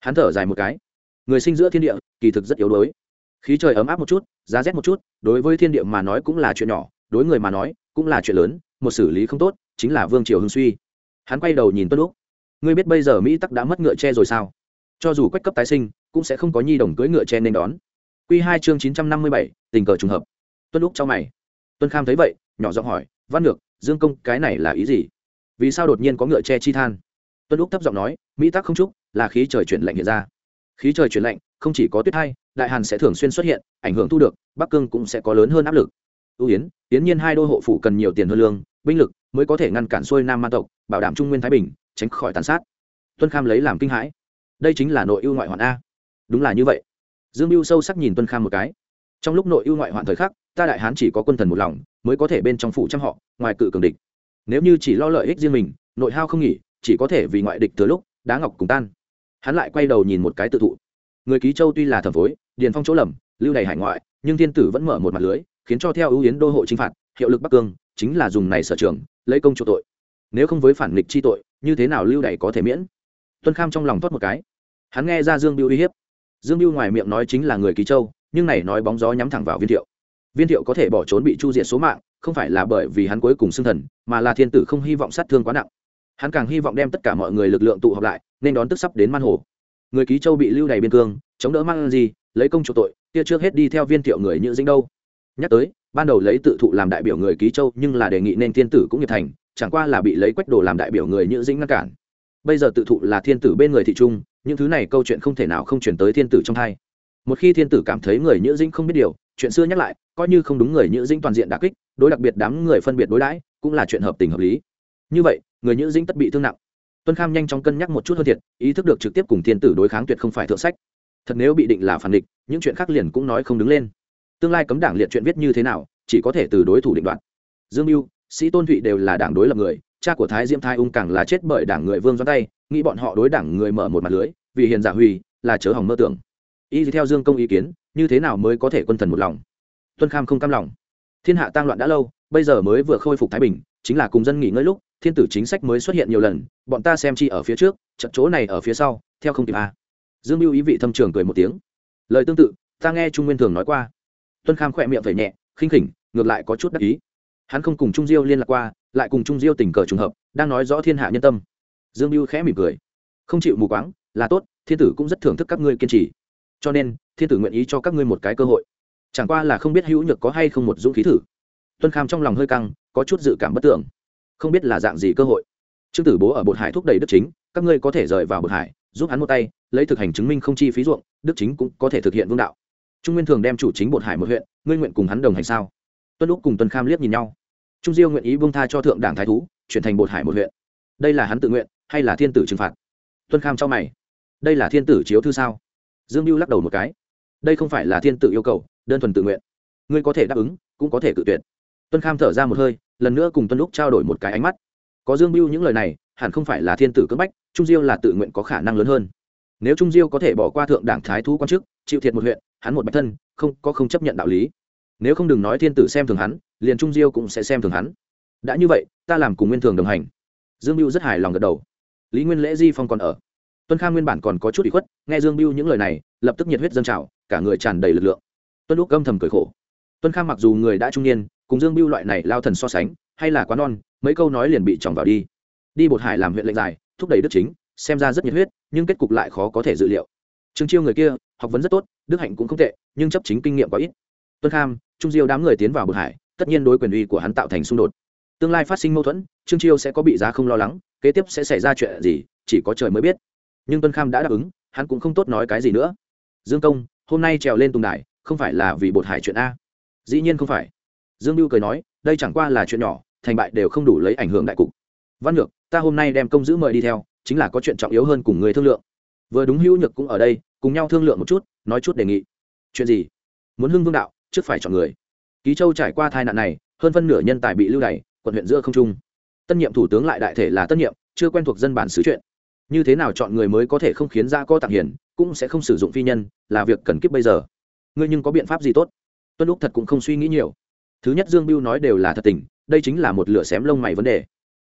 hắn thở dài một cái. Người sinh giữa thiên địa, kỳ thực rất yếu đuối. Khí trời ấm áp một chút, giá rét một chút, đối với thiên địa mà nói cũng là chuyện nhỏ, đối người mà nói cũng là chuyện lớn, một xử lý không tốt, chính là vương triều hưng suy. Hắn quay đầu nhìn tuân lúc ngươi biết bây giờ mỹ tắc đã mất ngựa tre rồi sao? Cho dù quách cấp tái sinh, cũng sẽ không có nhi đồng cưỡi ngựa tre nên đón. Q hai chương chín trăm năm mươi bảy, tình cờ trùng hợp. Tuân lúc cho mày. Tuân kham thấy vậy, nhỏ giọng hỏi, văn ngược, dương công, cái này là ý gì? Vì sao đột nhiên có ngựa tre chi than? Tuân lúc thấp giọng nói, mỹ tắc không chúc là khí trời chuyển lạnh hiện ra. Khí trời chuyển lạnh, không chỉ có tuyết hay đại hàn sẽ thường xuyên xuất hiện, ảnh hưởng thu được, bắc cương cũng sẽ có lớn hơn áp lực. Ưu yến tiến nhiên hai đôi hộ phủ cần nhiều tiền hơn lương, binh lực mới có thể ngăn cản xuôi nam man tộc, bảo đảm trung nguyên thái bình, tránh khỏi tàn sát. Tuân kham lấy làm kinh hãi. Đây chính là nội ưu ngoại hoạn a. Đúng là như vậy. Dương mưu sâu sắc nhìn tuân kham một cái. Trong lúc nội ưu ngoại hoạn thời khắc, ta đại hán chỉ có quân thần một lòng, mới có thể bên trong phủ trăm họ, ngoài cự cường địch. Nếu như chỉ lo lợi ích riêng mình, nội hao không nghỉ, chỉ có thể vì ngoại địch từ lúc, đá ngọc cùng tan hắn lại quay đầu nhìn một cái tự thụ. Người ký châu tuy là thẩm phối, điền phong chỗ lầm, lưu đầy hải ngoại, nhưng thiên tử vẫn mở một mặt lưới, khiến cho theo ưu yến đô hộ chính phạt, hiệu lực bắc cương, chính là dùng này sở trường, lấy công chỗ tội. Nếu không với phản nghịch chi tội, như thế nào lưu đày có thể miễn? Tuân kham trong lòng thoát một cái. Hắn nghe ra dương biêu uy hiếp. Dương biêu ngoài miệng nói chính là người ký châu, nhưng này nói bóng gió nhắm thẳng vào viên thiệu. Viên thiệu có thể bỏ trốn bị chu diệt số mạng, không phải là bởi vì hắn cuối cùng xưng thần, mà là thiên tử không hy vọng sát thương quá nặng hắn càng hy vọng đem tất cả mọi người lực lượng tụ họp lại, nên đón tức sắp đến man hồ. Người ký châu bị lưu đày biên cương, chống đỡ mang gì lấy công chủ tội, kia trước hết đi theo viên thiệu người như dĩnh đâu. Nhắc tới, ban đầu lấy tự thụ làm đại biểu người ký châu nhưng là đề nghị nên thiên tử cũng nghiệp thành, chẳng qua là bị lấy quách đồ làm đại biểu người như dĩnh ngăn cản. Bây giờ tự thụ là thiên tử bên người thị trung, những thứ này câu chuyện không thể nào không chuyển tới thiên tử trong thai. Một khi thiên tử cảm thấy người nhữ dĩnh không biết điều, chuyện xưa nhắc lại, coi như không đúng người nhữ dĩnh toàn diện đà kích, đối đặc biệt đám người phân biệt đối đãi, cũng là chuyện hợp tình hợp lý. Như vậy người nhữ dĩnh tất bị thương nặng. Tuân kham nhanh chóng cân nhắc một chút hơn thiệt, ý thức được trực tiếp cùng thiên tử đối kháng tuyệt không phải thượng sách. Thật nếu bị định là phản địch, những chuyện khác liền cũng nói không đứng lên. Tương lai cấm đảng liệt chuyện viết như thế nào, chỉ có thể từ đối thủ định đoạt. Dương mưu, sĩ tôn thụy đều là đảng đối lập người, cha của thái diễm thái ung càng là chết bởi đảng người vương do tay, nghĩ bọn họ đối đảng người mở một mặt lưới, vì hiền giả huy là chớ hỏng mơ tưởng. Y theo dương công ý kiến, như thế nào mới có thể quân thần một lòng? Tuân kham không cam lòng. Thiên hạ tăng loạn đã lâu, bây giờ mới vừa khôi phục thái bình, chính là cùng dân nghỉ ngơi lúc thiên tử chính sách mới xuất hiện nhiều lần, bọn ta xem chi ở phía trước, trận chỗ này ở phía sau, theo không kịp a dương mưu ý vị thâm trường cười một tiếng. Lời tương tự, ta nghe trung nguyên thường nói qua. Tuân kham khỏe miệng vẻ nhẹ, khinh khỉnh, ngược lại có chút đắc ý. Hắn không cùng trung diêu liên lạc qua, lại cùng trung diêu tình cờ trùng hợp, đang nói rõ thiên hạ nhân tâm. Dương mưu khẽ mỉm cười. Không chịu mù quáng, là tốt, thiên tử cũng rất thưởng thức các ngươi kiên trì. Cho nên, thiên tử nguyện ý cho các ngươi một cái cơ hội. Chẳng qua là không biết hữu nhược có hay không một dũng khí thử. Tuân kham trong lòng hơi căng, có chút dự cảm bất tưởng không biết là dạng gì cơ hội. Trương tử bố ở bột hải thúc đẩy đức chính, các ngươi có thể rời vào bột hải, giúp hắn một tay, lấy thực hành chứng minh không chi phí ruộng, đức chính cũng có thể thực hiện vương đạo. Trung nguyên thường đem chủ chính bột hải một huyện, ngươi nguyện cùng hắn đồng hành sao? Tuân lúc cùng tuân kham liếc nhìn nhau. Trung diêu nguyện ý vương tha cho thượng đảng thái thú, chuyển thành bột hải một huyện. Đây là hắn tự nguyện, hay là thiên tử trừng phạt? Tuân kham cho mày. Đây là thiên tử chiếu thư sao? Dương mưu lắc đầu một cái. Đây không phải là thiên tử yêu cầu, đơn thuần tự nguyện. Ngươi có thể đáp ứng, cũng có thể cự tuyệt. Tuân kham thở ra một hơi lần nữa cùng tuân lúc trao đổi một cái ánh mắt. Có dương mưu những lời này, hẳn không phải là thiên tử cưỡng bách, trung diêu là tự nguyện có khả năng lớn hơn. Nếu trung diêu có thể bỏ qua thượng đảng thái thú quan chức, chịu thiệt một huyện, hắn một bạch thân, không, có không chấp nhận đạo lý. Nếu không đừng nói thiên tử xem thường hắn, liền trung diêu cũng sẽ xem thường hắn. Đã như vậy, ta làm cùng nguyên thường đồng hành. Dương mưu rất hài lòng gật đầu. Lý nguyên lễ di phong còn ở. Tuân khang nguyên bản còn có chút bị khuất, nghe dương mưu những lời này, lập tức nhiệt huyết dâng trào, cả người tràn đầy lực lượng. Tuân lúc âm thầm cười khổ. Tuân khang mặc dù người đã trung niên cùng dương Biêu loại này lao thần so sánh, hay là quá non, mấy câu nói liền bị chòng vào đi. Đi bột hải làm huyện lệnh dài, thúc đẩy đức chính, xem ra rất nhiệt huyết, nhưng kết cục lại khó có thể dự liệu. Trương chiêu người kia, học vấn rất tốt, đức hạnh cũng không tệ, nhưng chấp chính kinh nghiệm quá ít. Tuân kham, trung diêu đám người tiến vào Bột hải, tất nhiên đối quyền uy của hắn tạo thành xung đột. Tương lai phát sinh mâu thuẫn, trương chiêu sẽ có bị giá không lo lắng, kế tiếp sẽ xảy ra chuyện gì, chỉ có trời mới biết. Nhưng tuân kham đã đáp ứng, hắn cũng không tốt nói cái gì nữa. Dương công, hôm nay trèo lên tùng đài, không phải là vì bột hải chuyện a. Dĩ nhiên không phải dương mưu cười nói, đây chẳng qua là chuyện nhỏ, thành bại đều không đủ lấy ảnh hưởng đại cục. Văn nhược, ta hôm nay đem công giữ mời đi theo, chính là có chuyện trọng yếu hơn cùng người thương lượng. Vừa đúng hữu nhược cũng ở đây, cùng nhau thương lượng một chút, nói chút đề nghị. Chuyện gì? Muốn hưng vương đạo, trước phải chọn người. Ký châu trải qua tai nạn này, hơn phân nửa nhân tài bị lưu đày, quận huyện giữa không trung. Tân nhiệm thủ tướng lại đại thể là tân nhiệm, chưa quen thuộc dân bản xứ chuyện. Như thế nào chọn người mới có thể không khiến ra co tặng hiền, cũng sẽ không sử dụng phi nhân, là việc cần kiếp bây giờ. Ngươi nhưng có biện pháp gì tốt? Tuân lúc thật cũng không suy nghĩ nhiều thứ nhất dương biêu nói đều là thật tình, đây chính là một lửa xém lông mày vấn đề.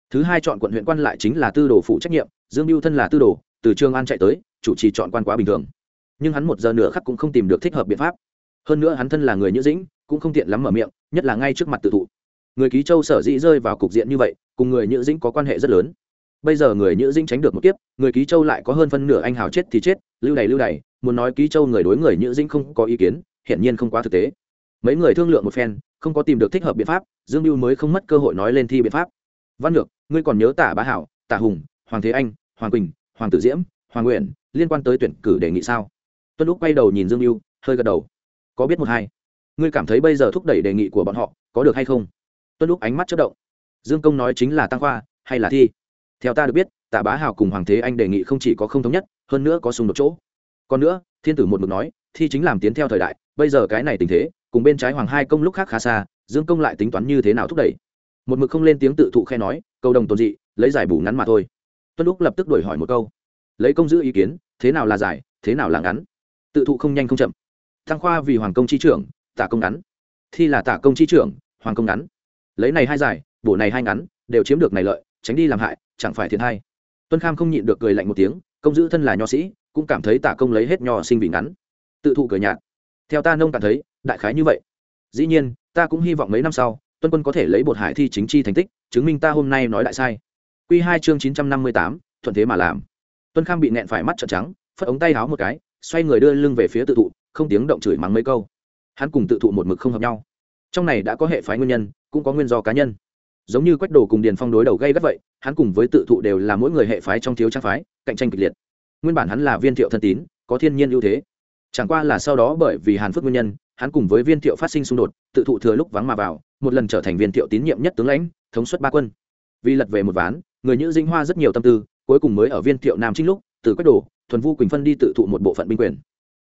Thứ hai chọn quận huyện quan lại chính là tư đồ phụ trách nhiệm, dương biêu thân là tư đồ, từ trường an chạy tới, chủ trì chọn quan quá bình thường. Nhưng hắn một giờ nửa khắc cũng không tìm được thích hợp biện pháp. Hơn nữa hắn thân là người nhữ dĩnh, cũng không tiện lắm mở miệng, nhất là ngay trước mặt tự thụ. Người ký châu sở dĩ rơi vào cục diện như vậy, cùng người nhữ dĩnh có quan hệ rất lớn. Bây giờ người nhữ dĩnh tránh được một kiếp, người ký châu lại có hơn phân nửa anh hào chết thì chết, lưu đày lưu đày, muốn nói ký châu người đối người nhữ dĩnh không có ý kiến, hiển nhiên không quá thực tế mấy người thương lượng một phen, không có tìm được thích hợp biện pháp, dương mưu mới không mất cơ hội nói lên thi biện pháp. Văn lược ngươi còn nhớ tả bá hảo, tả hùng, hoàng thế anh, hoàng quỳnh, hoàng tử diễm, hoàng nguyện liên quan tới tuyển cử đề nghị sao? Tuân lúc quay đầu nhìn dương mưu hơi gật đầu. Có biết một hai. Ngươi cảm thấy bây giờ thúc đẩy đề nghị của bọn họ có được hay không? Tuân lúc ánh mắt chất động. Dương công nói chính là tăng khoa, hay là thi? Theo ta được biết tạ bá hào cùng hoàng thế anh đề nghị không chỉ có không thống nhất, hơn nữa có xung đột chỗ. Còn nữa, thiên tử một mực nói thi chính làm tiến theo thời đại, bây giờ cái này tình thế, cùng bên trái hoàng hai công lúc khác khá xa, dương công lại tính toán như thế nào thúc đẩy? Một mực không lên tiếng tự thụ khe nói, câu đồng tồn dị, lấy giải bù ngắn mà thôi. Tuân lúc lập tức đổi hỏi một câu, lấy công giữ ý kiến, thế nào là giải, thế nào là ngắn? Tự thụ không nhanh không chậm. Thăng khoa vì hoàng công chi trưởng, tả công ngắn. Thi là tả công chi trưởng, hoàng công ngắn. Lấy này hai giải, bổ này hai ngắn, đều chiếm được này lợi, tránh đi làm hại, chẳng phải thiệt hay. Tuân kham không nhịn được cười lạnh một tiếng, công giữ thân là nho sĩ, cũng cảm thấy tả công lấy hết nho sinh vì ngắn tự thụ cờ nhạt. Theo ta nông cảm thấy, đại khái như vậy. Dĩ nhiên, ta cũng hy vọng mấy năm sau, tuân quân có thể lấy bột hải thi chính chi thành tích, chứng minh ta hôm nay nói đại sai. Q hai chương chín trăm năm mươi tám, thuận thế mà làm. Tuân khang bị nẹn phải mắt trợn trắng, phất ống tay háo một cái, xoay người đưa lưng về phía tự thụ, không tiếng động chửi mắng mấy câu. Hắn cùng tự thụ một mực không hợp nhau. Trong này đã có hệ phái nguyên nhân, cũng có nguyên do cá nhân. Giống như quách đồ cùng điền phong đối đầu gây gắt vậy, hắn cùng với tự thụ đều là mỗi người hệ phái trong thiếu trang phái, cạnh tranh kịch liệt. Nguyên bản hắn là viên thiệu thân tín, có thiên nhiên ưu thế chẳng qua là sau đó bởi vì hàn phước nguyên nhân, hắn cùng với viên thiệu phát sinh xung đột, tự thụ thừa lúc vắng mà vào, một lần trở thành viên thiệu tín nhiệm nhất tướng lãnh, thống suất ba quân. Vì lật về một ván, người nhữ dinh hoa rất nhiều tâm tư, cuối cùng mới ở viên thiệu nam trinh lúc, từ quách đồ, thuần vu quỳnh phân đi tự thụ một bộ phận binh quyền.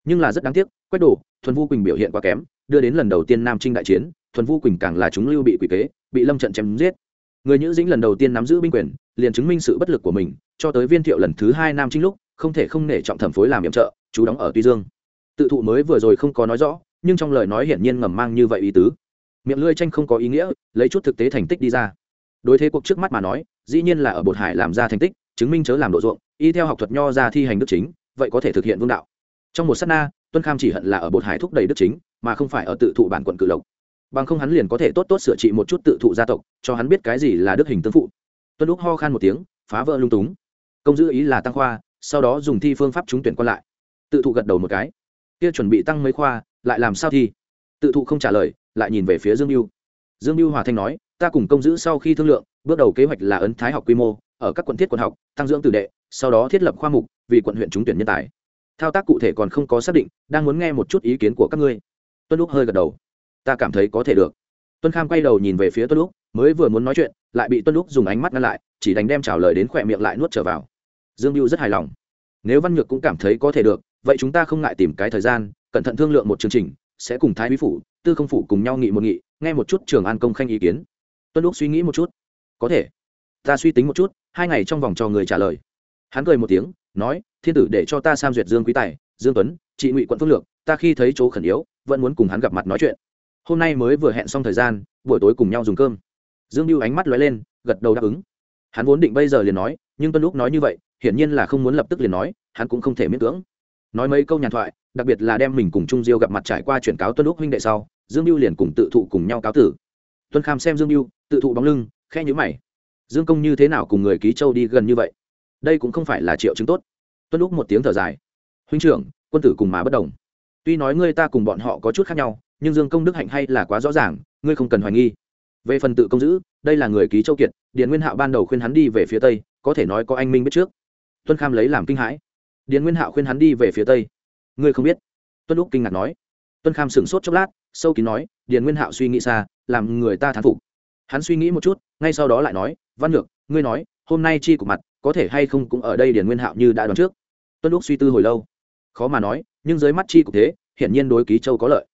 Nhưng là rất đáng tiếc, quách đồ, thuần vu quỳnh biểu hiện quá kém, đưa đến lần đầu tiên nam trinh đại chiến, thuần vu quỳnh càng là chúng lưu bị quỷ kế, bị lâm trận chém giết. Người nhữ dĩnh lần đầu tiên nắm giữ binh quyền, liền chứng minh sự bất lực của mình, cho tới viên thiệu lần thứ hai nam trinh lúc, không thể không nể trọng thẩm phối làm nhiệm trợ, chú đóng ở tuy dương tự thụ mới vừa rồi không có nói rõ, nhưng trong lời nói hiển nhiên ngầm mang như vậy ý tứ. Miệng lưỡi tranh không có ý nghĩa, lấy chút thực tế thành tích đi ra. Đối thế cuộc trước mắt mà nói, dĩ nhiên là ở bột hải làm ra thành tích, chứng minh chớ làm độ ruộng, y theo học thuật nho ra thi hành đức chính, vậy có thể thực hiện vương đạo. Trong một s á t na, tuân kham chỉ hận là ở bột hải thúc đẩy đức chính, mà không phải ở tự thụ bản quận cự lộc. Bằng không hắn liền có thể tốt tốt sửa trị một chút tự thụ gia tộc, cho hắn biết cái gì là đức hình tương phụ. Tuân lúc ho khan một tiếng, phá vỡ lung túng. Công giữ ý là tăng khoa, sau đó dùng thi phương pháp trúng tuyển còn lại. Tự thụ gật đầu một cái kia chuẩn bị tăng mấy khoa, lại làm sao thi? Tự thụ không trả lời, lại nhìn về phía dương mưu dương mưu hòa thanh nói, ta cùng công giữ sau khi thương lượng, bước đầu kế hoạch là ấn thái học quy mô, ở các quận thiết quận học, tăng dưỡng tử đệ, sau đó thiết lập khoa mục, vì quận huyện trúng tuyển nhân tài. Thao tác cụ thể còn không có xác định, đang muốn nghe một chút ý kiến của các ngươi. Tuân lúc hơi gật đầu. Ta cảm thấy có thể được. Tuân kham quay đầu nhìn về phía tuân lúc mới vừa muốn nói chuyện, lại bị tuân lúc dùng ánh mắt ngăn lại, chỉ đánh đem trả lời đến khỏe miệng lại nuốt trở vào. Dương mưu rất hài lòng. Nếu văn nhược cũng cảm thấy có thể được vậy chúng ta không ngại tìm cái thời gian, cẩn thận thương lượng một chương trình, sẽ cùng thái bí phủ, tư không phủ cùng nhau nghị một nghị, nghe một chút trường an công khanh ý kiến. Tuân lúc suy nghĩ một chút. Có thể. Ta suy tính một chút, hai ngày trong vòng cho người trả lời. Hắn cười một tiếng, nói, thiên tử để cho ta sam duyệt dương quý tài, dương tuấn chị ngụy quận phương lược, ta khi thấy chỗ khẩn yếu, vẫn muốn cùng hắn gặp mặt nói chuyện. Hôm nay mới vừa hẹn xong thời gian, buổi tối cùng nhau dùng cơm. Dương lưu ánh mắt lóe lên, gật đầu đáp ứng. Hắn vốn định bây giờ liền nói, nhưng tuân lúc nói như vậy, hiển nhiên là không muốn lập tức liền nói, hắn cũng không thể miễn cưỡng nói mấy câu nhàn thoại, đặc biệt là đem mình cùng trung diêu gặp mặt trải qua chuyển cáo tuân úc huynh đệ sau, dương mưu liền cùng tự thụ cùng nhau cáo tử. Tuân kham xem dương mưu tự thụ bóng lưng khe nhữ mày. Dương công như thế nào cùng người ký châu đi gần như vậy? Đây cũng không phải là triệu chứng tốt. Tuân úc một tiếng thở dài. Huynh trưởng, quân tử cùng mà bất đồng. Tuy nói ngươi ta cùng bọn họ có chút khác nhau, nhưng dương công đức hạnh hay là quá rõ ràng, ngươi không cần hoài nghi. Về phần tự công giữ, đây là người ký châu kiệt, điền nguyên hạo ban đầu khuyên hắn đi về phía tây, có thể nói có anh minh biết trước. Tuân kham lấy làm kinh hãi điền nguyên hạo khuyên hắn đi về phía tây. Ngươi không biết? Tuân lúc kinh ngạc nói. Tuân kham sửng sốt chốc lát, sâu kín nói, điền nguyên hạo suy nghĩ xa, làm người ta thán phục. Hắn suy nghĩ một chút, ngay sau đó lại nói, văn ngược ngươi nói, hôm nay chi của mặt, có thể hay không cũng ở đây điền nguyên hạo như đã đoán trước. Tuân lúc suy tư hồi lâu. Khó mà nói, nhưng dưới mắt chi cục thế, hiển nhiên đối ký châu có lợi.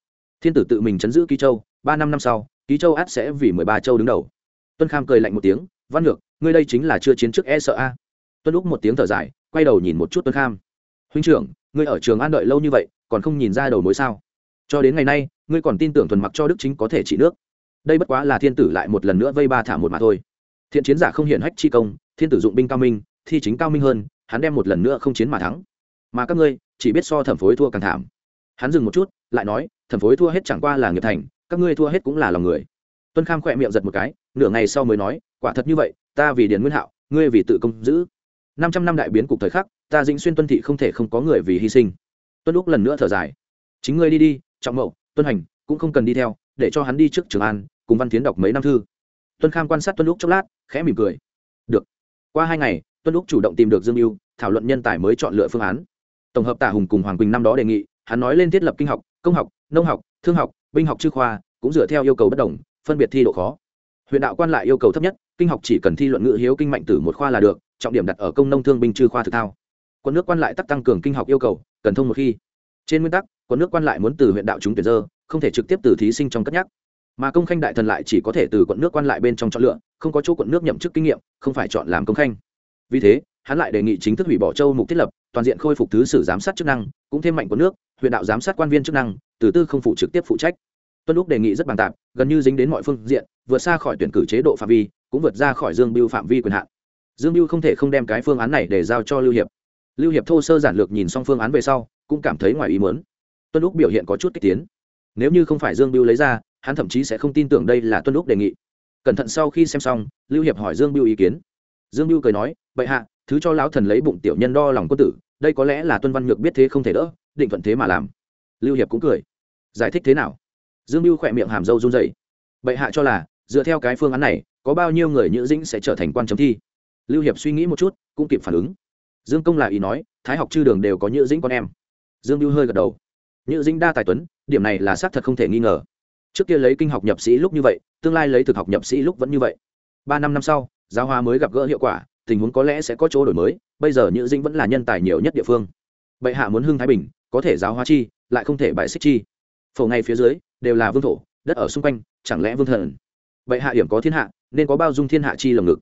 Thiên tử tự mình chấn giữ ký châu, ba năm năm sau, ký châu át sẽ vì mười ba châu đứng đầu. Tuân kham cười lạnh một tiếng, văn ngược ngươi đây chính là chưa chiến trước e sợ a tuân lúc một tiếng thở dài, quay đầu nhìn một chút tuân kham. Huynh trưởng, ngươi ở trường an đợi lâu như vậy, còn không nhìn ra đầu mối sao? Cho đến ngày nay, ngươi còn tin tưởng thuần mặc cho đức chính có thể trị nước. Đây bất quá là thiên tử lại một lần nữa vây ba thả một mà thôi. Thiện chiến giả không hiện hách chi công, thiên tử dụng binh cao minh, thi chính cao minh hơn, hắn đem một lần nữa không chiến mà thắng. Mà các ngươi, chỉ biết so thẩm phối thua càng thảm. Hắn dừng một chút, lại nói, thẩm phối thua hết chẳng qua là nghiệp thành, các ngươi thua hết cũng là lòng người. Tuân kham khỏe miệng giật một cái, nửa ngày sau mới nói, quả thật như vậy, ta vì điền nguyên hạo, ngươi vì tự công giữ năm trăm năm đại biến cục thời khắc, ta dĩnh xuyên tuân thị không thể không có người vì hy sinh. Tuân lúc lần nữa thở dài. Chính ngươi đi đi, trọng mậu, tuân hành, cũng không cần đi theo, để cho hắn đi trước trường an, cùng văn tiến đọc mấy năm thư. Tuân kham quan sát tuân lúc chốc lát, khẽ mỉm cười. Được. Qua hai ngày, tuân lúc chủ động tìm được dương mưu thảo luận nhân tài mới chọn lựa phương án. Tổng hợp tả hùng cùng hoàng quỳnh năm đó đề nghị, hắn nói lên thiết lập kinh học, công học, nông học, thương học, binh học chư khoa, cũng dựa theo yêu cầu bất đồng, phân biệt thi độ khó. Huyện đạo quan lại yêu cầu thấp nhất, kinh học chỉ cần thi luận ngữ hiếu kinh mạnh tử một khoa là được trọng điểm đặt ở công nông thương binh trừ khoa thực thao. Quân nước quan lại tắc tăng cường kinh học yêu cầu, cần thông một khi. Trên nguyên tắc quân nước quan lại muốn từ huyện đạo chúng tuyển dơ, không thể trực tiếp từ thí sinh trong cất nhắc. Mà công khanh đại thần lại chỉ có thể từ quận nước quan lại bên trong chọn lựa, không có chỗ quận nước nhậm chức kinh nghiệm, không phải chọn làm công khanh. Vì thế, hắn lại đề nghị chính thức hủy bỏ châu mục thiết lập, toàn diện khôi phục thứ sử giám sát chức năng, cũng thêm mạnh của nước, huyện đạo giám sát quan viên chức năng, từ tư không phụ trực tiếp phụ trách. Tuân lúc đề nghị rất bàn tạp, gần như dính đến mọi phương diện, vượt xa khỏi tuyển cử chế độ phạm vi, cũng vượt ra khỏi dương biêu phạm vi quyền hạn dương biêu không thể không đem cái phương án này để giao cho lưu hiệp. Lưu hiệp thô sơ giản lược nhìn xong phương án về sau, cũng cảm thấy ngoài ý mớn tuân lúc biểu hiện có chút kích tiến. Nếu như không phải dương biêu lấy ra, hắn thậm chí sẽ không tin tưởng đây là tuân lúc đề nghị. Cẩn thận sau khi xem xong, lưu hiệp hỏi dương biêu ý kiến. Dương biêu cười nói vậy hạ, thứ cho lão thần lấy bụng tiểu nhân đo lòng quân tử, đây có lẽ là tuân văn nhược biết thế không thể đỡ, định thuận thế mà làm. Lưu hiệp cũng cười. Giải thích thế nào? Dương mưu khỏe miệng hàm dâu run dày bệ hạ cho là, dựa theo cái phương án này, có bao nhiêu người nhữ dĩnh sẽ trở thành quan chấm thi? Lưu hiệp suy nghĩ một chút, cũng kịp phản ứng. Dương công là ý nói, thái học chư đường đều có nhữ dĩnh con em. Dương Lưu hơi gật đầu. Nhữ dĩnh đa tài tuấn, điểm này là xác thật không thể nghi ngờ. Trước kia lấy kinh học nhập sĩ lúc như vậy, tương lai lấy thực học nhập sĩ lúc vẫn như vậy. Ba năm năm sau, giáo hoa mới gặp gỡ hiệu quả, tình huống có lẽ sẽ có chỗ đổi mới, bây giờ nhữ dĩnh vẫn là nhân tài nhiều nhất địa phương. Bệ hạ muốn hưng thái bình, có thể giáo hóa chi, lại không thể bại xích chi. Phổ ngay phía dưới, đều là vương thổ, đất ở xung quanh, chẳng lẽ vương thần? Bệ hạ hiểm có thiên hạ, nên có bao dung thiên hạ chi lồng ngực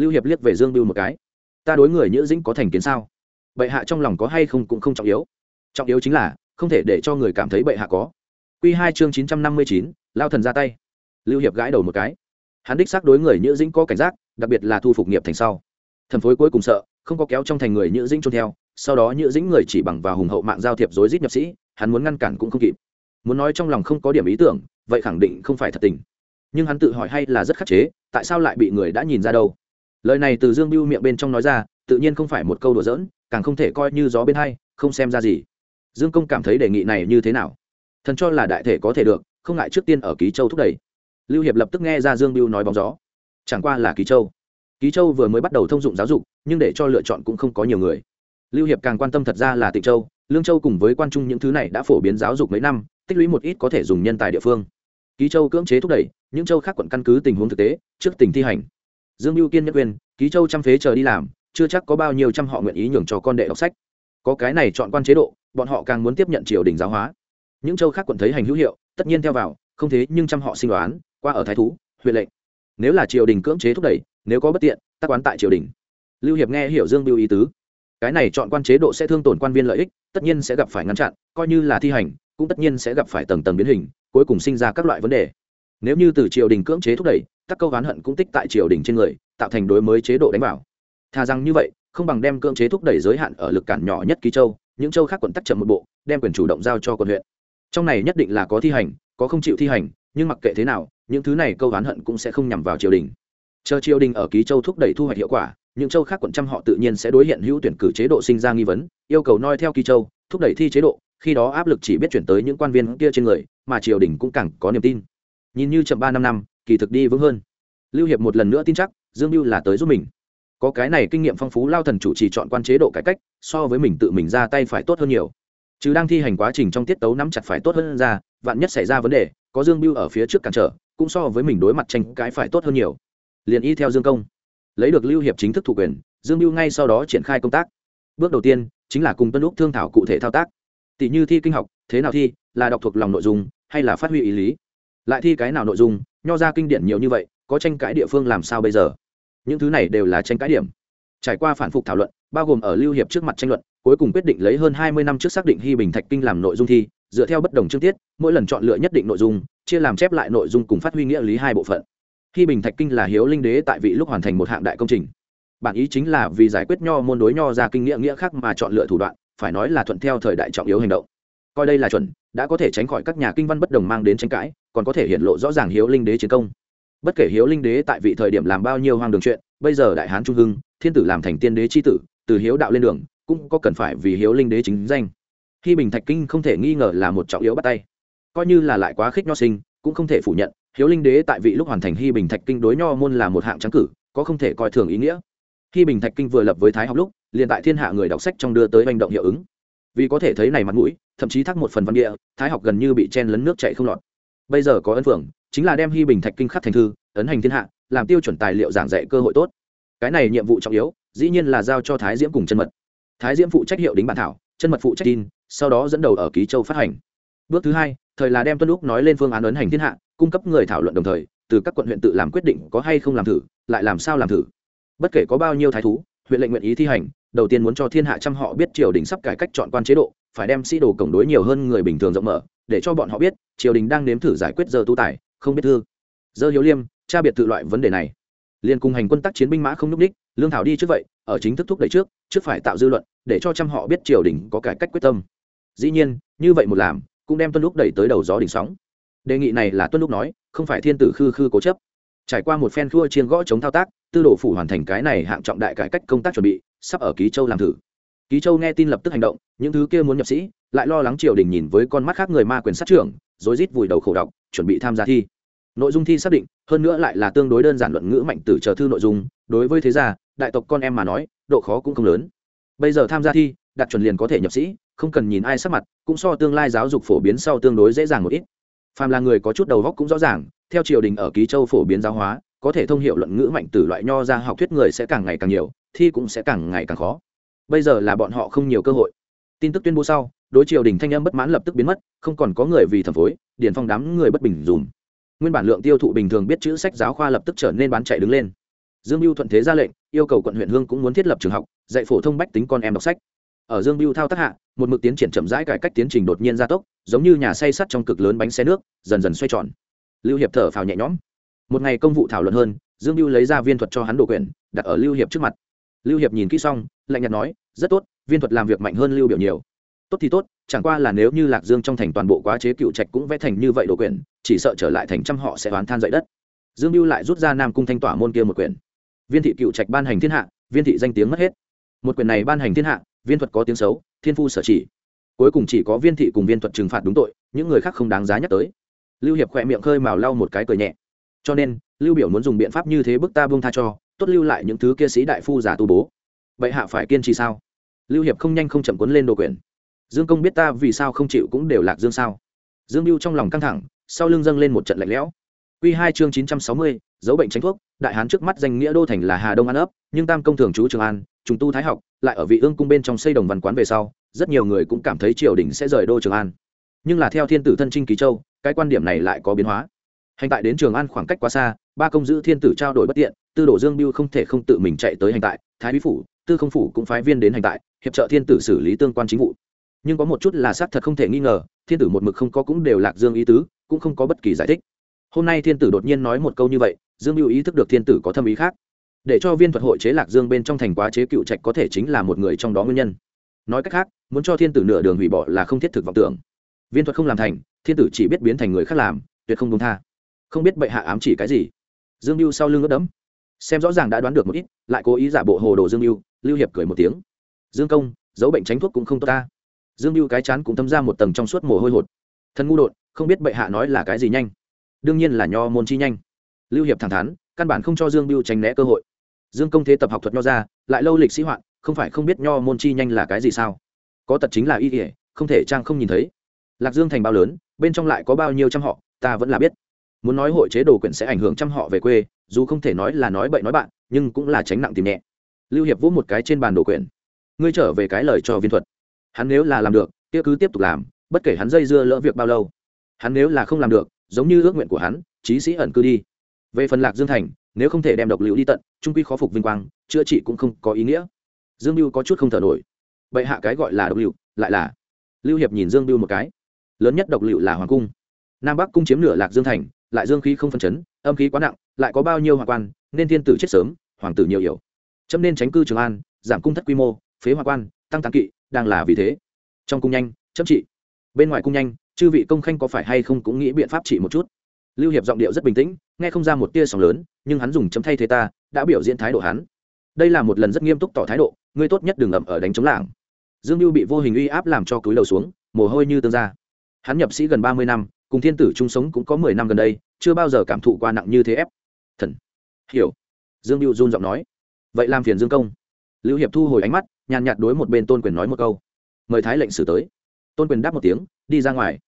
lưu hiệp liếc về dương biêu một cái. Ta đối người nhữ dĩnh có thành kiến sao? Bệ hạ trong lòng có hay không cũng không trọng yếu. Trọng yếu chính là, không thể để cho người cảm thấy bệ hạ có. Q hai chương chín trăm năm mươi chín, lao thần ra tay. Lưu hiệp gãi đầu một cái. Hắn đích xác đối người nhữ dĩnh có cảnh giác, đặc biệt là thu phục nghiệp thành sau. Thần phối cuối cùng sợ, không có kéo trong thành người nhữ dĩnh trôn theo. Sau đó nhữ dĩnh người chỉ bằng và hùng hậu mạng giao thiệp dối rít nhập sĩ, hắn muốn ngăn cản cũng không kịp. Muốn nói trong lòng không có điểm ý tưởng, vậy khẳng định không phải thật tình. Nhưng hắn tự hỏi hay là rất khắc chế, tại sao lại bị người đã nhìn ra đâu? Lời này từ dương biêu miệng bên trong nói ra, tự nhiên không phải một câu đùa giỡn, càng không thể coi như gió bên hay không xem ra gì. Dương công cảm thấy đề nghị này như thế nào? Thần cho là đại thể có thể được, không ngại trước tiên ở ký châu thúc đẩy. Lưu hiệp lập tức nghe ra dương biêu nói bóng gió. Chẳng qua là ký châu. Ký châu vừa mới bắt đầu thông dụng giáo dục, nhưng để cho lựa chọn cũng không có nhiều người. Lưu hiệp càng quan tâm thật ra là tịnh châu. Lương châu cùng với quan trung những thứ này đã phổ biến giáo dục mấy năm, tích lũy một ít có thể dùng nhân tài địa phương. Ký châu cưỡng chế thúc đẩy, những châu khác quận căn cứ tình huống thực tế, trước tình thi hành dương mưu kiên nhất quyền ký châu trăm phế chờ đi làm, chưa chắc có bao nhiêu trăm họ nguyện ý nhường cho con đệ đọc sách. Có cái này chọn quan chế độ, bọn họ càng muốn tiếp nhận triều đình giáo hóa. Những châu khác quận thấy hành hữu hiệu, tất nhiên theo vào, không thế nhưng trăm họ sinh đoán, qua ở thái thú, huyện lệnh. Nếu là triều đình cưỡng chế thúc đẩy, nếu có bất tiện tác quán tại triều đình. Lưu hiệp nghe hiểu dương biêu ý tứ. Cái này chọn quan chế độ sẽ thương tổn quan viên lợi ích, tất nhiên sẽ gặp phải ngăn chặn, coi như là thi hành, cũng tất nhiên sẽ gặp phải tầng tầng biến hình, cuối cùng sinh ra các loại vấn đề nếu như từ triều đình cưỡng chế thúc đẩy, các câu oán hận cũng tích tại triều đình trên người, tạo thành đối mới chế độ đánh bảo thà rằng như vậy, không bằng đem cưỡng chế thúc đẩy giới hạn ở lực cản nhỏ nhất ký châu, những châu khác quận tắc chậm một bộ, đem quyền chủ động giao cho quận huyện. Trong này nhất định là có thi hành, có không chịu thi hành, nhưng mặc kệ thế nào, những thứ này câu oán hận cũng sẽ không nhằm vào triều đình. Chờ triều đình ở ký châu thúc đẩy thu hoạch hiệu quả, những châu khác quận trăm họ tự nhiên sẽ đối hiện hữu tuyển cử chế độ sinh ra nghi vấn, yêu cầu noi theo ký châu, thúc đẩy thi chế độ, khi đó áp lực chỉ biết chuyển tới những quan viên kia trên người, mà triều đình cũng càng có niềm tin nhìn như chậm ba năm năm, kỳ thực đi vững hơn. Lưu hiệp một lần nữa tin chắc, dương mưu là tới giúp mình. Có cái này kinh nghiệm phong phú, lao thần chủ trì chọn quan chế độ cải cách, so với mình tự mình ra tay phải tốt hơn nhiều. Chứ đang thi hành quá trình trong tiết tấu nắm chặt phải tốt hơn ra, vạn nhất xảy ra vấn đề, có dương mưu ở phía trước cản trở, cũng so với mình đối mặt tranh cãi phải tốt hơn nhiều. Liền y theo dương công. Lấy được lưu hiệp chính thức thủ quyền, dương mưu ngay sau đó triển khai công tác. Bước đầu tiên, chính là cùng tân lúc thương thảo cụ thể thao tác. Tỷ như thi kinh học, thế nào thi, là đọc thuộc lòng nội dung, hay là phát huy ý lý lại thi cái nào nội dung, nho ra kinh điển nhiều như vậy, có tranh cãi địa phương làm sao bây giờ? Những thứ này đều là tranh cãi điểm. Trải qua phản phục thảo luận, bao gồm ở lưu hiệp trước mặt tranh luận, cuối cùng quyết định lấy hơn hai mươi năm trước xác định hy bình thạch kinh làm nội dung thi, dựa theo bất đồng chương tiết, mỗi lần chọn lựa nhất định nội dung, chia làm chép lại nội dung cùng phát huy nghĩa lý hai bộ phận. Hy bình thạch kinh là hiếu linh đế tại vị lúc hoàn thành một hạng đại công trình. Bản ý chính là vì giải quyết nho môn đối nho ra kinh nghĩa nghĩa khác mà chọn lựa thủ đoạn, phải nói là thuận theo thời đại trọng yếu hành động coi đây là chuẩn, đã có thể tránh khỏi các nhà kinh văn bất đồng mang đến tranh cãi, còn có thể hiện lộ rõ ràng hiếu linh đế chiến công. Bất kể hiếu linh đế tại vị thời điểm làm bao nhiêu hoang đường chuyện, bây giờ đại hán trung hưng, thiên tử làm thành tiên đế c h i tử, từ hiếu đạo lên đường, cũng có cần phải vì hiếu linh đế chính danh. Khi bình thạch kinh không thể nghi ngờ là một trọng yếu bắt tay. Coi như là lại quá khích nho sinh, cũng không thể phủ nhận, hiếu linh đế tại vị lúc hoàn thành hy bình thạch kinh đối nho môn là một hạng trắng cử, có không thể coi thường ý nghĩa. Hy bình thạch kinh vừa lập với thái học lúc, liền tại thiên hạ người đọc sách trong đưa tới hành động hiệu ứng. Vì có thể thấy này mặt mũi thậm chí thắc một phần văn địa, thái học gần như bị chen lấn nước chạy không lọt. Bây giờ có ấn phượng, chính là đem hy bình thạch kinh khắc thành thư, ấn hành thiên hạ, làm tiêu chuẩn tài liệu giảng dạy cơ hội tốt. Cái này nhiệm vụ trọng yếu, dĩ nhiên là giao cho thái diễm cùng chân mật. Thái diễm phụ trách hiệu đính bản thảo, chân mật phụ trách tin sau đó dẫn đầu ở ký châu phát hành. Bước thứ hai, thời là đem tuân lúc nói lên phương án ấn hành thiên hạ, cung cấp người thảo luận đồng thời, từ các quận huyện tự làm quyết định có hay không làm thử, lại làm sao làm thử. Bất kể có bao nhiêu thái thú, huyện lệnh nguyện ý thi hành đầu tiên muốn cho thiên hạ trăm họ biết triều đình sắp cải cách chọn quan chế độ, phải đem sĩ đồ cổng đối nhiều hơn người bình thường rộng mở, để cho bọn họ biết, triều đình đang nếm thử giải quyết giờ tu tài, không biết thư. Dơ hiếu liêm cha biệt tự loại vấn đề này. Liên cùng hành quân tác chiến binh mã không n ú c đích, lương thảo đi trước vậy, ở chính thức thúc đẩy trước trước phải tạo dư luận, để cho trăm họ biết triều đình có cải cách quyết tâm. Dĩ nhiên, như vậy một làm, cũng đem tuân lúc đẩy tới đầu gió đỉnh sóng. Đề nghị này là tuân lúc nói, không phải thiên tử khư khư cố chấp. Trải qua một phen khua chiên gõ chống thao tác tư đồ phủ hoàn thành cái này hạng trọng đại cải cách công tác chuẩn bị, sắp ở ký châu làm thử. Ký châu nghe tin lập tức hành động, những thứ kia muốn nhập sĩ, lại lo lắng triều đình nhìn với con mắt khác người ma quyền sát trưởng, rối rít vùi đầu khổ đọc, chuẩn bị tham gia thi. Nội dung thi xác định, hơn nữa lại là tương đối đơn giản luận ngữ mạnh tử chờ thư nội dung, đối với thế gia, đại tộc con em mà nói, độ khó cũng không lớn. Bây giờ tham gia thi đạt chuẩn liền có thể nhập sĩ, không cần nhìn ai sắc mặt, cũng so tương lai giáo dục phổ biến sau tương đối dễ dàng một ít. Phàm là người có chút đầu góc cũng rõ ràng, theo triều đình ở ký châu phổ biến giáo hóa có thể thông hiểu luận ngữ mạnh từ loại nho ra học thuyết người sẽ càng ngày càng nhiều, thi cũng sẽ càng ngày càng khó. Bây giờ là bọn họ không nhiều cơ hội. Tin tức tuyên bố sau, đối triều đình thanh âm bất mãn lập tức biến mất, không còn có người vì thẩm phối, điền phong đám người bất bình dùm. Nguyên bản lượng tiêu thụ bình thường biết chữ sách giáo khoa lập tức trở nên bán chạy đứng lên. Dương mưu thuận thế ra lệnh, yêu cầu quận huyện hương cũng muốn thiết lập trường học, dạy phổ thông bách tính con em đọc sách. Ở dương mưu thao tác hạ, một mực tiến triển chậm rãi cải cách tiến trình đột nhiên gia tốc, giống như nhà say sắt trong cực lớn bánh xe nước, dần dần xoay tròn. Lưu hiệp thở phào nhẹ nhõm một ngày công vụ thảo luận hơn, dương mưu lấy ra viên thuật cho hắn đồ quyền đặt ở lưu hiệp trước mặt. Lưu hiệp nhìn kỹ xong, lạnh nhạt nói, rất tốt, viên thuật làm việc mạnh hơn lưu biểu nhiều. Tốt thì tốt, chẳng qua là nếu như lạc dương trong thành toàn bộ quá chế cựu trạch cũng vẽ thành như vậy đồ quyền chỉ sợ trở lại thành trăm họ sẽ oán than dậy đất. Dương mưu lại rút ra nam cung thanh tỏa môn kia một quyển. Viên thị cựu trạch ban hành thiên hạ, viên thị danh tiếng mất hết. Một quyển này ban hành thiên hạ, viên thuật có tiếng xấu, thiên phu sở chỉ. Cuối cùng chỉ có viên thị cùng viên thuật trừng phạt đúng tội, những người khác không đáng giá nhắc tới. Lưu hiệp khỏe miệng khơi mào lau một cái cười nhẹ cho nên lưu biểu muốn dùng biện pháp như thế bức ta buông tha cho tốt lưu lại những thứ kia sĩ đại phu giả tu bố. Vậy hạ phải kiên trì sao? Lưu hiệp không nhanh không chậm cuốn lên đồ quyền, dương công biết ta vì sao không chịu cũng đều lạc dương sao. Dương Lưu trong lòng căng thẳng sau lưng dâng lên một trận lạnh lẽo. Quy hai chương chín trăm sáu mươi dấu bệnh tránh thuốc đại hán trước mắt danh nghĩa đô thành là hà đông an ấp nhưng tam công thường trú trường an trùng tu thái học lại ở vị ương cung bên trong xây đồng văn quán về sau rất nhiều người cũng cảm thấy triều đình sẽ rời đô trường an. Nhưng là theo thiên tử thân trinh ký châu cái quan điểm này lại có biến hóa hành tại đến trường an khoảng cách quá xa, ba công giữ thiên tử trao đổi bất tiện, tư đồ dương biêu không thể không tự mình chạy tới hành tại, thái bí phủ, tư không phủ cũng phái viên đến hành tại, hiệp trợ thiên tử xử lý tương quan chính vụ. Nhưng có một chút là xác thật không thể nghi ngờ, thiên tử một mực không có cũng đều lạc dương ý tứ, cũng không có bất kỳ giải thích. Hôm nay thiên tử đột nhiên nói một câu như vậy, dương biêu ý thức được thiên tử có thâm ý khác. Để cho viên thuật hội chế lạc dương bên trong thành quá chế cựu trạch có thể chính là một người trong đó nguyên nhân. Nói cách khác, muốn cho thiên tử nửa đường hủy bỏ là không thiết thực vọng tưởng. Viên thuật không làm thành, thiên tử chỉ biết biến thành người khác làm, tuyệt không đúng tha không biết bệ hạ ám chỉ cái gì. Dương mưu sau lưng ướt đẫm, xem rõ ràng đã đoán được một ít, lại cố ý giả bộ hồ đồ dương mưu lưu hiệp cười một tiếng. Dương công, dấu bệnh tránh thuốc cũng không tốt ta. Dương mưu cái chán cũng thâm ra một tầng trong suốt mồ hôi hột. Thân ngu đột, không biết bệ hạ nói là cái gì nhanh. Đương nhiên là nho môn chi nhanh. Lưu hiệp thẳng thắn, căn bản không cho dương mưu tránh né cơ hội. Dương công thế tập học thuật nho ra, lại lâu lịch sĩ hoạn, không phải không biết nho môn chi nhanh là cái gì sao? Có tật chính là y ỉa không thể trang không nhìn thấy. Lạc dương thành bao lớn, bên trong lại có bao nhiêu trăm họ, ta vẫn là biết muốn nói hội chế đồ quyển sẽ ảnh hưởng trăm họ về quê, dù không thể nói là nói bậy nói bạn, nhưng cũng là tránh nặng tìm nhẹ. Lưu hiệp vỗ một cái trên bàn đồ quyển. Ngươi trở về cái lời cho viên thuật. Hắn nếu là làm được, kia cứ tiếp tục làm, bất kể hắn dây dưa lỡ việc bao lâu. Hắn nếu là không làm được, giống như ước nguyện của hắn trí sĩ ẩn cư đi. Về phần lạc dương thành, nếu không thể đem độc liệu đi tận, trung quy khó phục vinh quang, chữa trị cũng không có ý nghĩa. Dương mưu có chút không thở nổi. Vậy hạ cái gọi là độc liệu lại là. Lưu hiệp nhìn dương mưu một cái. Lớn nhất độc liệu là hoàng cung. Nam bắc cung chiếm nửa lạc dương thành lại dương khí không phân chấn, âm khí quá nặng, lại có bao nhiêu hoàng quan, nên thiên tử chết sớm, hoàng tử nhiều hiểu. Chấm nên tránh cư trường an, giảm cung thất quy mô, phế hoàng quan, tăng tán kỵ, đang là vì thế. Trong cung nhanh, chấm trị. Bên ngoài cung nhanh, chư vị công khanh có phải hay không cũng nghĩ biện pháp trị một chút. Lưu hiệp giọng điệu rất bình tĩnh, nghe không ra một tia sóng lớn, nhưng hắn dùng chấm thay thế ta, đã biểu diễn thái độ hắn. Đây là một lần rất nghiêm túc tỏ thái độ, ngươi tốt nhất đừng ẩm ở đánh chống lảng. Dương lưu bị vô hình uy áp làm cho cúi đầu xuống, mồ hôi như tương ra. Hắn nhập sĩ gần ba mươi năm cùng thiên tử chung sống cũng có mười năm gần đây, chưa bao giờ cảm thụ qua nặng như thế ép. Thần. Hiểu. Dương lưu run giọng nói. Vậy làm phiền dương công. Lưu hiệp thu hồi ánh mắt, nhàn nhạt đối một bên tôn quyền nói một câu. Mời thái lệnh xử tới. Tôn quyền đáp một tiếng, đi ra ngoài.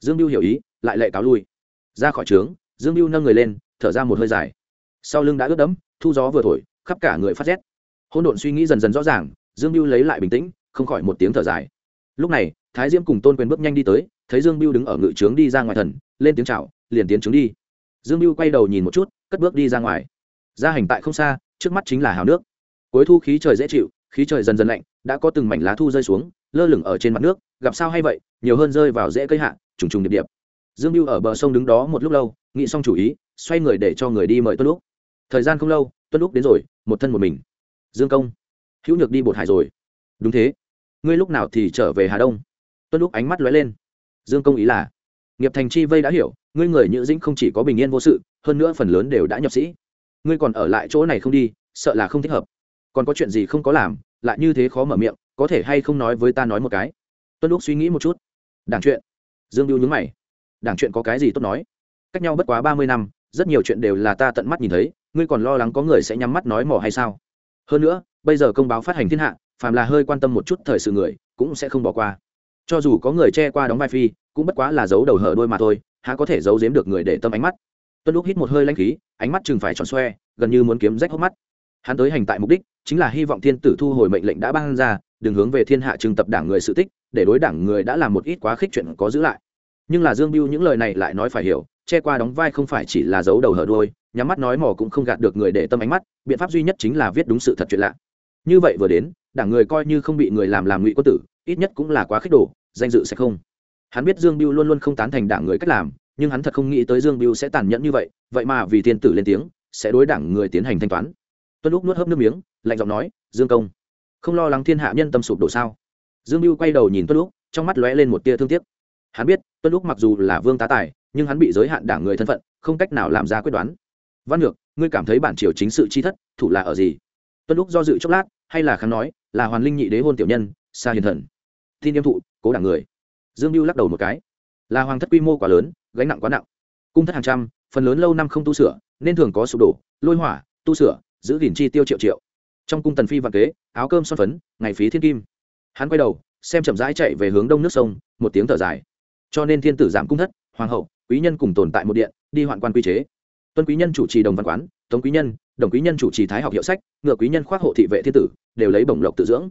Dương lưu hiểu ý, lại lệ cáo lui. Ra khỏi trướng, dương lưu nâng người lên, thở ra một hơi dài. Sau lưng đã ướt đẫm, thu gió vừa thổi, khắp cả người phát rét. Hôn độn suy nghĩ dần dần rõ ràng, dương lưu lấy lại bình tĩnh, không khỏi một tiếng thở dài. Lúc này, thái diễm cùng tôn quyền bước nhanh đi tới thấy dương biêu đứng ở ngự trướng đi ra ngoài thần, lên tiếng chào, liền tiến trướng đi. Dương biêu quay đầu nhìn một chút, cất bước đi ra ngoài. Ra hành tại không xa, trước mắt chính là hào nước. Cuối thu khí trời dễ chịu, khí trời dần dần lạnh, đã có từng mảnh lá thu rơi xuống, lơ lửng ở trên mặt nước, gặp sao hay vậy, nhiều hơn rơi vào rễ cây hạ, trùng trùng điệp điệp. Dương biêu ở bờ sông đứng đó một lúc lâu, nghĩ xong chủ ý, xoay người để cho người đi mời tuân lúc thời gian không lâu, tuân lúc đến rồi, một thân một mình. Dương công, hữu nhược đi bột hải rồi. Đúng thế. Ngươi lúc nào thì trở về hà đông? Tuân lúc ánh mắt lóe lên dương công ý là, nghiệp thành chi vây đã hiểu, ngươi người nhữ dĩnh không chỉ có bình yên vô sự, hơn nữa phần lớn đều đã nhập sĩ. Ngươi còn ở lại chỗ này không đi, sợ là không thích hợp. Còn có chuyện gì không có làm, lại như thế khó mở miệng, có thể hay không nói với ta nói một cái? Tuân lúc suy nghĩ một chút. Đảng chuyện. Dương lưu nhúng mày. Đảng chuyện có cái gì tốt nói? Cách nhau bất quá ba mươi năm, rất nhiều chuyện đều là ta tận mắt nhìn thấy, ngươi còn lo lắng có người sẽ nhắm mắt nói mỏ hay sao? Hơn nữa, bây giờ công báo phát hành thiên hạ, phàm là hơi quan tâm một chút thời sự người, cũng sẽ không bỏ qua cho dù có người che qua đóng vai phi, cũng bất quá là giấu đầu hở đôi mà thôi, há có thể giấu giếm được người để tâm ánh mắt. Tuân lúc hít một hơi lanh khí, ánh mắt chừng phải tròn xoe, gần như muốn kiếm rách hốc mắt. Hắn tới hành tại mục đích, chính là hy vọng thiên tử thu hồi mệnh lệnh đã ban ra, đừng hướng về thiên hạ trừng tập đảng người sự tích, để đối đảng người đã làm một ít quá khích chuyện có giữ lại. Nhưng là dương biêu những lời này lại nói phải hiểu, che qua đóng vai không phải chỉ là giấu đầu hở đôi nhắm mắt nói mò cũng không gạt được người để tâm ánh mắt, biện pháp duy nhất chính là viết đúng sự thật chuyện lạ. Như vậy vừa đến, đảng người coi như không bị người làm làm ngụy quân tử ít nhất cũng là quá khích đổ danh dự sẽ không. Hắn biết dương biêu luôn luôn không tán thành đảng người cách làm, nhưng hắn thật không nghĩ tới dương biêu sẽ tàn nhẫn như vậy vậy mà vì Thiên tử lên tiếng, sẽ đối đảng người tiến hành thanh toán. Tuân lúc nuốt hớp nước miếng, lạnh giọng nói, dương công, không lo lắng thiên hạ nhân tâm sụp đổ sao? Dương biêu quay đầu nhìn tuân lúc, trong mắt lóe lên một tia thương tiếc. Hắn biết, tuân lúc mặc dù là vương tá tài, nhưng hắn bị giới hạn đảng người thân phận, không cách nào làm ra quyết đoán. Văn ngược ngươi cảm thấy bản triều chính sự chi thất, thủ là ở gì? Tuân lúc do dự chốc lát, hay là kháng nói, là hoàn linh nhị đế hôn tiểu nhân xa hiền thần tin yêm thụ, cố đảng người. Dương mưu lắc đầu một cái. Là hoàng thất quy mô quá lớn, gánh nặng quá nặng. Cung thất hàng trăm, phần lớn lâu năm không tu sửa, nên thường có sụp đổ, lôi hỏa, tu sửa, giữ gìn chi tiêu triệu triệu. Trong cung tần phi vạn kế, áo cơm son phấn, ngày phí thiên kim. Hắn quay đầu, xem chậm rãi chạy về hướng đông nước sông, một tiếng thở dài. Cho nên thiên tử giảm cung thất, hoàng hậu, quý nhân cùng tồn tại một điện, đi hoạn quan quy chế. Tuân quý nhân chủ trì đồng văn quán, tống quý nhân, đồng quý nhân chủ trì thái học hiệu sách, ngựa quý nhân khoác hộ thị vệ thiên tử, đều lấy bổng lộc tự dưỡng.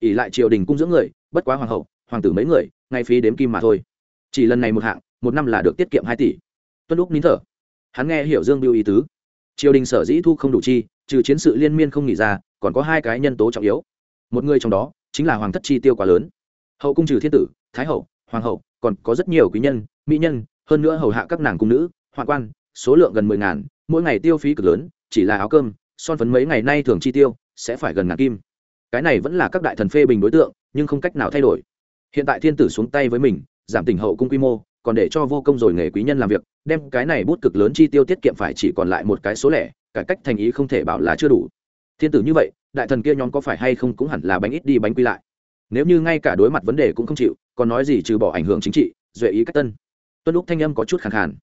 Ỉ lại triều đình cung dưỡng người bất quá hoàng hậu, hoàng tử mấy người, ngay phí đếm kim mà thôi. Chỉ lần này một hạng, một năm là được tiết kiệm hai tỷ. Tuân lúc nín thở. Hắn nghe hiểu dương biêu ý tứ. Triều đình sở dĩ thu không đủ chi, trừ chiến sự liên miên không nghỉ ra, còn có hai cái nhân tố trọng yếu. Một người trong đó, chính là hoàng thất chi tiêu quá lớn. Hậu cung trừ thiên tử, thái hậu, hoàng hậu, còn có rất nhiều quý nhân, mỹ nhân, hơn nữa hầu hạ các nàng cung nữ hoạn quan, số lượng gần mười ngàn, mỗi ngày tiêu phí cực lớn, chỉ là áo cơm, son phấn mấy ngày nay thường chi tiêu, sẽ phải gần ngàn kim. Cái này vẫn là các đại thần phê bình đối tượng nhưng không cách nào thay đổi. Hiện tại thiên tử xuống tay với mình, giảm tỉnh hậu cung quy mô, còn để cho vô công rồi nghề quý nhân làm việc, đem cái này bút cực lớn chi tiêu tiết kiệm phải chỉ còn lại một cái số lẻ, cải cách thành ý không thể bảo là chưa đủ. Thiên tử như vậy, đại thần kia nhóm có phải hay không cũng hẳn là bánh ít đi bánh quy lại. Nếu như ngay cả đối mặt vấn đề cũng không chịu, còn nói gì trừ bỏ ảnh hưởng chính trị, duệ ý cách tân. Tuân lúc thanh âm có chút khẳng khàn.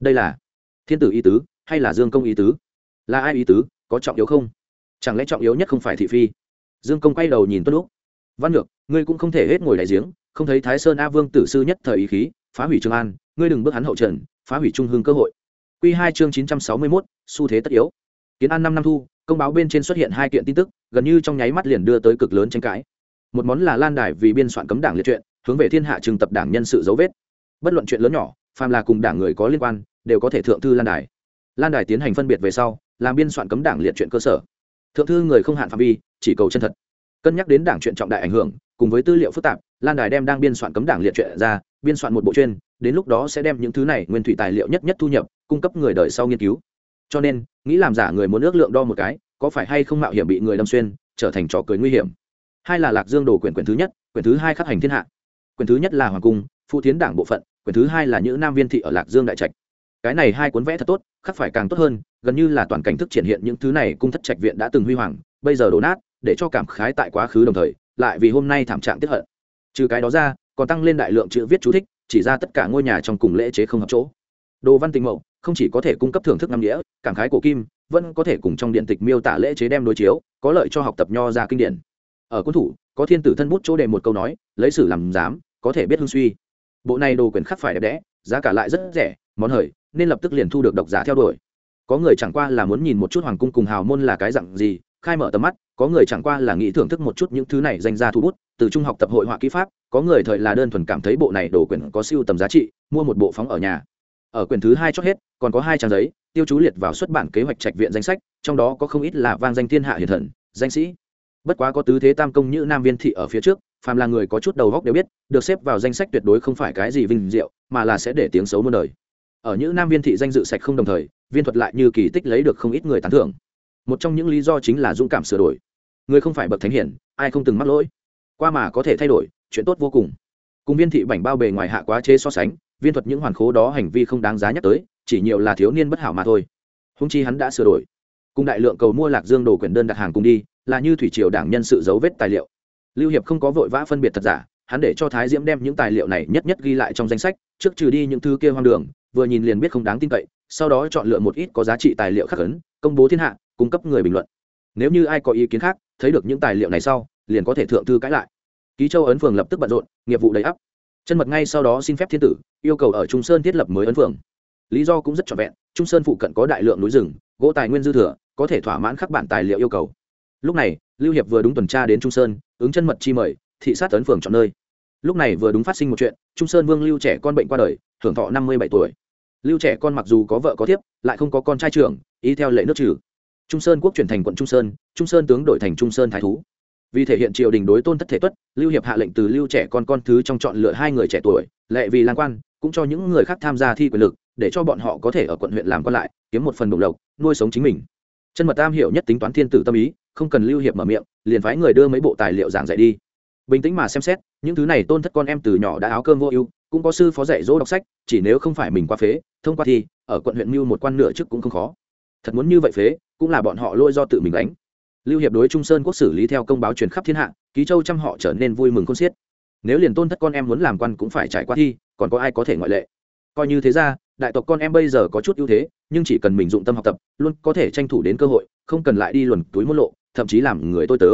Đây là thiên tử ý tứ, hay là dương công ý tứ? Là ai ý tứ, có trọng yếu không? Chẳng lẽ trọng yếu nhất không phải thị phi? Dương công quay đầu nhìn tuân lúc văn nhược, ngươi cũng không thể hết ngồi đại giếng, không thấy thái sơn a vương tử sư nhất thời ý khí, phá hủy trường an, ngươi đừng bước hắn hậu trần, phá hủy trung hương cơ hội. Q hai chương chín trăm sáu mươi mốt, xu thế tất yếu. Kiến an năm năm thu, công báo bên trên xuất hiện hai kiện tin tức, gần như trong nháy mắt liền đưa tới cực lớn tranh cãi. Một món là lan đài vì biên soạn cấm đảng liệt truyện hướng về thiên hạ trừng tập đảng nhân sự dấu vết. Bất luận chuyện lớn nhỏ, phàm là cùng đảng người có liên quan, đều có thể thượng thư lan đài. Lan đài tiến hành phân biệt về sau, làm biên soạn cấm đảng liệt truyện cơ sở. Thượng thư người không hạn phạm vi, chỉ cầu chân thật cân nhắc đến đảng chuyện trọng đại ảnh hưởng, cùng với tư liệu phức tạp, lan đài đem đang biên soạn cấm đảng liệt truyện ra, biên soạn một bộ chuyên, đến lúc đó sẽ đem những thứ này nguyên thủy tài liệu nhất nhất thu nhập, cung cấp người đời sau nghiên cứu. Cho nên, nghĩ làm giả người muốn ước lượng đo một cái, có phải hay không mạo hiểm bị người đâm xuyên, trở thành trò cười nguy hiểm. Hai là lạc dương đồ quyển quyển thứ nhất, quyển thứ hai khắc hành thiên hạ. Quyển thứ nhất là hoàng cung phụ tiến đảng bộ phận, quyển thứ hai là những nam viên thị ở lạc dương đại trạch. Cái này hai cuốn vẽ thật tốt, khắc phải càng tốt hơn, gần như là toàn cảnh thức triển hiện những thứ này cung thất trạch viện đã từng huy hoàng, bây giờ đổ nát để cho cảm khái tại quá khứ đồng thời, lại vì hôm nay thảm trạng tiếp hận. Trừ cái đó ra, còn tăng lên đại lượng chữ viết chú thích, chỉ ra tất cả ngôi nhà trong cùng lễ chế không hợp chỗ. Đồ văn tình mẫu không chỉ có thể cung cấp thưởng thức năm nghĩa, cảm khái của kim, vẫn có thể cùng trong điện tịch miêu tả lễ chế đem đối chiếu, có lợi cho học tập nho ra kinh điển. Ở quân thủ, có thiên tử thân bút chỗ đề một câu nói, lấy sử làm dám có thể biết hương suy. Bộ này đồ quyền khắc phải đẹp đẽ, giá cả lại rất rẻ, món hời, nên lập tức liền thu được độc giả theo đuổi. Có người chẳng qua là muốn nhìn một chút hoàng cung cùng hào môn là cái dặn gì, khai mở tầm mắt có người chẳng qua là nghĩ thưởng thức một chút những thứ này danh ra thu bút, từ trung học tập hội họa kỹ pháp, có người thời là đơn thuần cảm thấy bộ này đồ quyển có siêu tầm giá trị, mua một bộ phóng ở nhà. Ở quyển thứ hai chót hết, còn có hai trang giấy, tiêu chú liệt vào xuất bản kế hoạch trạch viện danh sách, trong đó có không ít là vang danh thiên hạ hiển thần, danh sĩ. Bất quá có tứ thế tam công như nam viên thị ở phía trước, phàm là người có chút đầu góc đều biết, được xếp vào danh sách tuyệt đối không phải cái gì vinh diệu, mà là sẽ để tiếng xấu muôn đời. Ở những nam viên thị danh dự sạch không đồng thời, viên thuật lại như kỳ tích lấy được không ít người tán thưởng một trong những lý do chính là dũng cảm sửa đổi. Người không phải bậc thánh hiển, ai không từng mắc lỗi. Qua mà có thể thay đổi, chuyện tốt vô cùng. Cùng viên thị bảnh bao bề ngoài hạ quá chế so sánh, viên thuật những hoàn khố đó hành vi không đáng giá nhắc tới, chỉ nhiều là thiếu niên bất hảo mà thôi. Húng chi hắn đã sửa đổi. Cùng đại lượng cầu mua lạc dương đồ quyển đơn đặt hàng cùng đi, là như thủy triều đảng nhân sự dấu vết tài liệu. Lưu hiệp không có vội vã phân biệt thật giả, hắn để cho thái diễm đem những tài liệu này nhất nhất ghi lại trong danh sách, trước trừ đi những thứ kia hoang đường, vừa nhìn liền biết không đáng tin cậy, sau đó chọn lựa một ít có giá trị tài liệu khắc ấn, công bố thiên hạ cung cấp người bình luận. Nếu như ai có ý kiến khác, thấy được những tài liệu này sau, liền có thể thượng thư cãi lại. Ký châu ấn phường lập tức bận rộn, nghiệp vụ đầy ắp. Chân mật ngay sau đó xin phép thiên tử, yêu cầu ở trung sơn thiết lập mới ấn phường. Lý do cũng rất trọn vẹn, trung sơn phụ cận có đại lượng núi rừng, gỗ tài nguyên dư thừa, có thể thỏa mãn khắc bản tài liệu yêu cầu. Lúc này, lưu hiệp vừa đúng tuần tra đến trung sơn, ứng chân mật chi mời, thị sát ấn phường chọn nơi. Lúc này vừa đúng phát sinh một chuyện, trung sơn vương lưu trẻ con bệnh qua đời, hưởng thọ năm mươi bảy tuổi. Lưu trẻ con mặc dù có vợ có thiếp, lại không có con trai trưởng ý theo lệ nước trừ trung sơn quốc chuyển thành quận trung sơn trung sơn tướng đổi thành trung sơn thái thú. Vì thể hiện triều đình đối tôn thất thể tuất, lưu hiệp hạ lệnh từ lưu trẻ con con thứ trong chọn lựa hai người trẻ tuổi, lệ vì lang quan, cũng cho những người khác tham gia thi quyền lực, để cho bọn họ có thể ở quận huyện làm quan lại, kiếm một phần đồng lộc, nuôi sống chính mình. Chân mật tam hiểu nhất tính toán thiên tử tâm ý, không cần lưu hiệp mở miệng, liền phái người đưa mấy bộ tài liệu giảng dạy đi. Bình tĩnh mà xem xét, những thứ này tôn thất con em từ nhỏ đã áo cơm vô ưu, cũng có sư phó dạy dỗ đọc sách, chỉ nếu không phải mình qua phế, thông qua thi, ở quận huyện mưu một quan nửa chức cũng không khó. Thật muốn như vậy phế cũng là bọn họ lôi do tự mình đánh lưu hiệp đối trung sơn quốc xử lý theo công báo truyền khắp thiên hạ, ký châu trăm họ trở nên vui mừng khôn xiết. Nếu liền tôn thất con em muốn làm quan cũng phải trải qua thi, còn có ai có thể ngoại lệ? Coi như thế ra, đại tộc con em bây giờ có chút ưu thế, nhưng chỉ cần mình dụng tâm học tập, luôn có thể tranh thủ đến cơ hội, không cần lại đi luồn túi môn lộ, thậm chí làm người tôi tớ.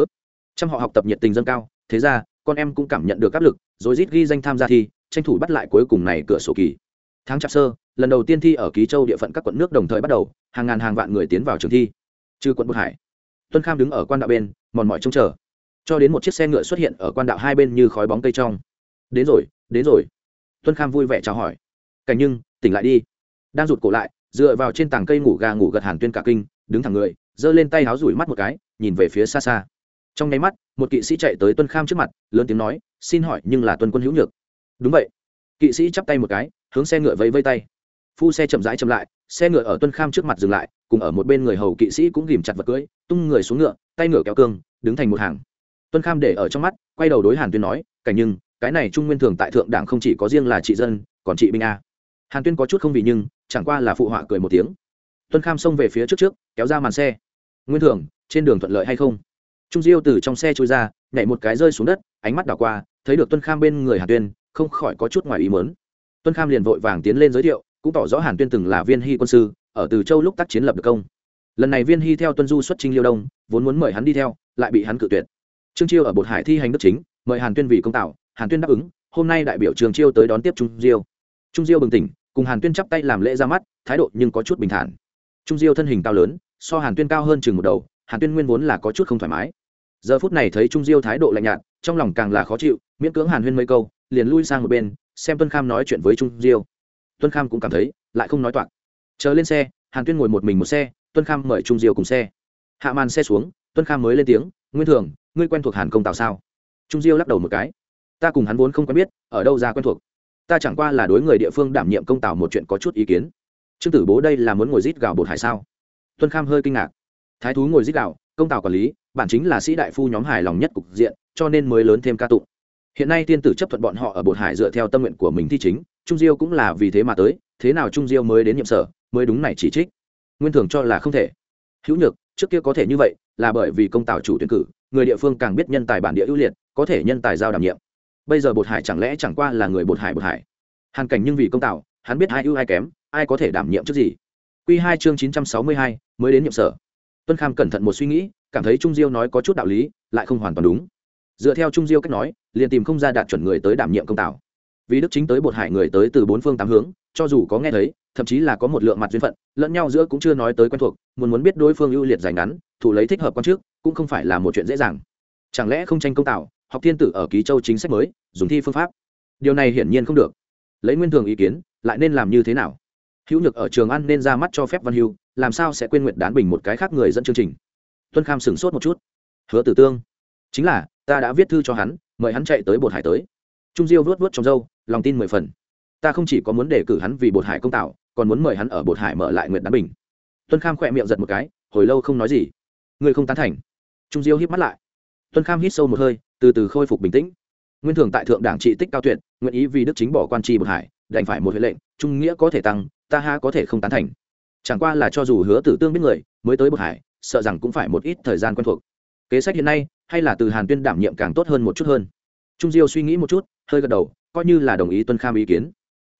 Trăm họ học tập nhiệt tình dâng cao, thế ra, con em cũng cảm nhận được áp lực, rồi rít ghi danh tham gia thi, tranh thủ bắt lại cuối cùng này cửa sổ kỳ tháng chạp sơ, lần đầu tiên thi ở ký châu địa phận các quận nước đồng thời bắt đầu, hàng ngàn hàng vạn người tiến vào trường thi. Trừ quận bột hải, tuân kham đứng ở quan đạo bên, mòn mỏi trông chờ. Cho đến một chiếc xe ngựa xuất hiện ở quan đạo hai bên như khói bóng cây trong. Đến rồi đến rồi. Tuân kham vui vẻ chào hỏi. Cảnh nhưng, tỉnh lại đi. Đang rụt cổ lại, dựa vào trên tảng cây ngủ gà ngủ gật hàn tuyên cả kinh, đứng thẳng người, giơ lên tay háo rủi mắt một cái, nhìn về phía xa xa. Trong nháy mắt, một kỵ sĩ chạy tới tuân kham trước mặt, lớn tiếng nói, xin hỏi nhưng là tuân quân hữu nhược? Đúng vậy. Kỵ sĩ chắp tay một cái hướng xe ngựa vẫy vây tay. Phu xe chậm rãi chậm lại, xe ngựa ở tuân kham trước mặt dừng lại, cùng ở một bên người hầu kỵ sĩ cũng ghìm chặt vật cưỡi tung người xuống ngựa, tay ngựa kéo cương, đứng thành một hàng. Tuân kham để ở trong mắt, quay đầu đối hàn tuyên nói, cảnh nhưng, cái này trung nguyên thường tại thượng đảng không chỉ có riêng là trị dân, còn trị binh a. Hàn tuyên có chút không vì nhưng, chẳng qua là phụ họa cười một tiếng. Tuân kham xông về phía trước trước, kéo ra màn xe. Nguyên thường, trên đường thuận lợi hay không? Trung diêu từ trong xe trôi ra, nhảy một cái rơi xuống đất, ánh mắt đảo qua, thấy được tuân kham bên người hàn tuyên, không khỏi có chút ngoài ý mớn tuân kham liền vội vàng tiến lên giới thiệu, cũng tỏ rõ hàn tuyên từng là viên hy quân sư, ở từ châu lúc tác chiến lập được công. Lần này viên hy theo tuân du xuất trinh liêu đông, vốn muốn mời hắn đi theo, lại bị hắn cự tuyệt. Trương chiêu ở bột hải thi hành đức chính, mời hàn tuyên vì công tạo, hàn tuyên đáp ứng, hôm nay đại biểu trường chiêu tới đón tiếp trung diêu. Trung diêu bừng tỉnh, cùng hàn tuyên chắp tay làm lễ ra mắt, thái độ nhưng có chút bình thản. Trung diêu thân hình cao lớn, so hàn tuyên cao hơn chừng một đầu, hàn tuyên nguyên vốn là có chút không thoải mái. Giờ phút này thấy trung diêu thái độ lạnh nhạt, trong lòng càng là khó chịu, miễn cưỡng hàn huyên mấy câu, liền lui sang một bên xem tuân kham nói chuyện với trung diêu. Tuân kham cũng cảm thấy, lại không nói toạc. Chờ lên xe, hàn tuyên ngồi một mình một xe, tuân kham mời trung diêu cùng xe. Hạ màn xe xuống, tuân kham mới lên tiếng, nguyên thường, ngươi quen thuộc hàn công tạo sao? Trung diêu lắc đầu một cái. Ta cùng hắn vốn không quen biết, ở đâu ra quen thuộc? Ta chẳng qua là đối người địa phương đảm nhiệm công tạo một chuyện có chút ý kiến. Trương tử bố đây là muốn ngồi rít gạo bột hải sao? Tuân kham hơi kinh ngạc. Thái thú ngồi rít gạo công tạo quản lý, bản chính là sĩ đại phu nhóm hài lòng nhất cục diện, cho nên mới lớn thêm ca tụng hiện nay tiên tử chấp thuận bọn họ ở bột hải dựa theo tâm nguyện của mình thi chính, trung diêu cũng là vì thế mà tới, thế nào trung diêu mới đến nhiệm sở, mới đúng này chỉ trích. Nguyên thường cho là không thể. Hữu nhược, trước kia có thể như vậy, là bởi vì công tào chủ tuyển cử, người địa phương càng biết nhân tài bản địa ưu liệt, có thể nhân tài giao đảm nhiệm. Bây giờ bột hải chẳng lẽ chẳng qua là người bột hải bột hải? Hàn cảnh nhưng vì công tào, hắn biết ai ưu ai kém, ai có thể đảm nhiệm trước gì? Q hai chương chín trăm sáu mươi hai, mới đến nhiệm sở. Tuân kham cẩn thận một suy nghĩ, cảm thấy trung diêu nói có chút đạo lý, lại không hoàn toàn đúng dựa theo trung diêu cách nói, liền tìm không ra đạt chuẩn người tới đảm nhiệm công tạo vì đức chính tới bột hải người tới từ bốn phương tám hướng, cho dù có nghe thấy, thậm chí là có một lượng mặt duyên phận, lẫn nhau giữa cũng chưa nói tới quen thuộc, muốn muốn biết đối phương ưu liệt giành ngắn, thủ lấy thích hợp quan trước, cũng không phải là một chuyện dễ dàng. Chẳng lẽ không tranh công tạo học thiên tử ở ký châu chính sách mới, dùng thi phương pháp? Điều này hiển nhiên không được. Lấy nguyên thường ý kiến, lại nên làm như thế nào? Hữu nhược ở trường ăn nên ra mắt cho phép văn hưu, làm sao sẽ quên nguyện đán bình một cái khác người dẫn chương trình? Tuân kham sửng sốt một chút. Hứa tử tương. Chính là ta đã viết thư cho hắn, mời hắn chạy tới bột hải tới. Trung diêu vuốt vuốt trong dâu lòng tin mười phần. Ta không chỉ có muốn đề cử hắn vì bột hải công tạo, còn muốn mời hắn ở bột hải mở lại nguyện đán bình. Tuân kham khỏe miệng giật một cái, hồi lâu không nói gì. Người không tán thành. Trung diêu hít mắt lại. Tuân kham hít sâu một hơi, từ từ khôi phục bình tĩnh. Nguyên thường tại thượng đảng trị tích cao tuyệt, nguyện ý vì đức chính bỏ quan tri bột hải, đành phải một huệ lệnh, trung nghĩa có thể tăng, ta ha có thể không tán thành. Chẳng qua là cho dù hứa tử tương biết người, mới tới bột hải, sợ rằng cũng phải một ít thời gian quen thuộc. Kế sách hiện nay hay là từ hàn tuyên đảm nhiệm càng tốt hơn một chút hơn? Trung diêu suy nghĩ một chút, hơi gật đầu, coi như là đồng ý tuân kham ý kiến.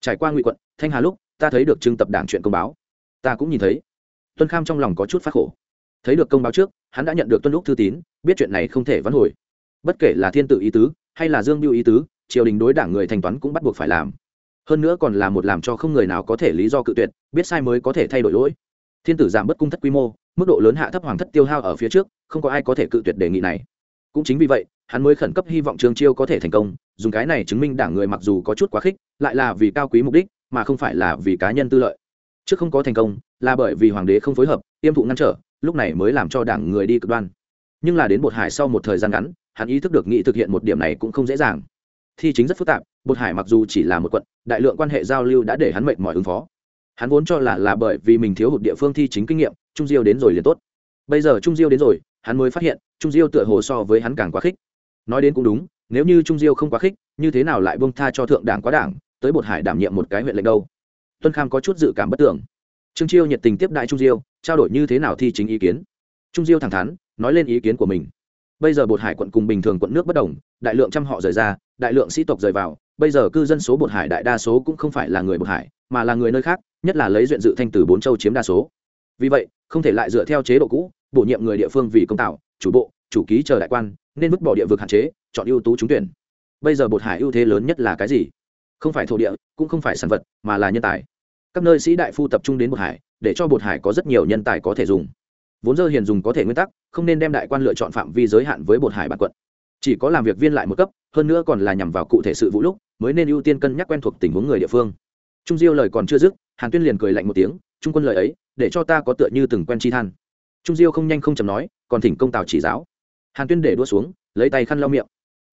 Trải qua ngụy quận, thanh hà lúc, ta thấy được trưng tập đảng chuyện công báo. Ta cũng nhìn thấy. Tuân kham trong lòng có chút phát khổ. Thấy được công báo trước, hắn đã nhận được tuân lúc thư tín, biết chuyện này không thể vãn hồi. Bất kể là thiên tự ý tứ, hay là dương biêu ý tứ, triều đình đối đảng người thanh toán cũng bắt buộc phải làm. Hơn nữa còn là một làm cho không người nào có thể lý do cự tuyệt, biết sai mới có thể thay đổi lỗi. Thiên tử giảm bất cung thất quy mô, mức độ lớn hạ thấp hoàng thất tiêu hao ở phía trước, không có ai có thể cự tuyệt đề nghị này cũng chính vì vậy, hắn mới khẩn cấp hy vọng trường chiêu có thể thành công, dùng cái này chứng minh đảng người mặc dù có chút quá khích, lại là vì cao quý mục đích, mà không phải là vì cá nhân tư lợi. Trước không có thành công, là bởi vì hoàng đế không phối hợp, tiêm thụ ngăn trở, lúc này mới làm cho đảng người đi cực đoan. Nhưng là đến bột hải sau một thời gian ngắn, hắn ý thức được nghị thực hiện một điểm này cũng không dễ dàng. Thi chính rất phức tạp, bột hải mặc dù chỉ là một quận, đại lượng quan hệ giao lưu đã để hắn mệt mỏi ứng phó. Hắn vốn cho là là bởi vì mình thiếu hụt địa phương thi chính kinh nghiệm, trung diêu đến rồi liền tốt. Bây giờ trung diêu đến rồi hắn mới phát hiện, trung diêu tựa hồ so với hắn càng quá khích. Nói đến cũng đúng, nếu như trung diêu không quá khích, như thế nào lại bông tha cho thượng đảng quá đảng, tới bột hải đảm nhiệm một cái huyện lệnh đâu? Tuân kham có chút dự cảm bất tưởng trương chiêu nhiệt tình tiếp đại trung diêu, trao đổi như thế nào thi chính ý kiến. Trung diêu thẳng thắn, nói lên ý kiến của mình. Bây giờ bột hải quận cùng bình thường quận nước bất đồng, đại lượng trăm họ rời ra, đại lượng sĩ tộc rời vào, bây giờ cư dân số bột hải đại đa số cũng không phải là người bột hải, mà là người nơi khác, nhất là lấy duyện dự thanh từ bốn châu chiếm đa số. Vì vậy, không thể lại dựa theo chế độ cũ bổ nhiệm người địa phương vì công tạo, chủ bộ, chủ ký chờ đại quan, nên vứt bỏ địa vực hạn chế, chọn ưu tú trúng tuyển. Bây giờ bột hải ưu thế lớn nhất là cái gì? Không phải thổ địa, cũng không phải sản vật, mà là nhân tài. Các nơi sĩ đại phu tập trung đến bột hải, để cho bột hải có rất nhiều nhân tài có thể dùng. Vốn dơ hiền dùng có thể nguyên tắc, không nên đem đại quan lựa chọn phạm vi giới hạn với bột hải bản quận. Chỉ có làm việc viên lại một cấp, hơn nữa còn là nhằm vào cụ thể sự vụ lúc, mới nên ưu tiên cân nhắc quen thuộc tình huống người địa phương. Trung diêu lời còn chưa dứt, hàn tuyên liền cười lạnh một tiếng, trung quân lời ấy, để cho ta có tựa như từng quen chi than trung diêu không nhanh không chầm nói, còn thỉnh công tào chỉ giáo. Hàn tuyên để đua xuống, lấy tay khăn lau miệng.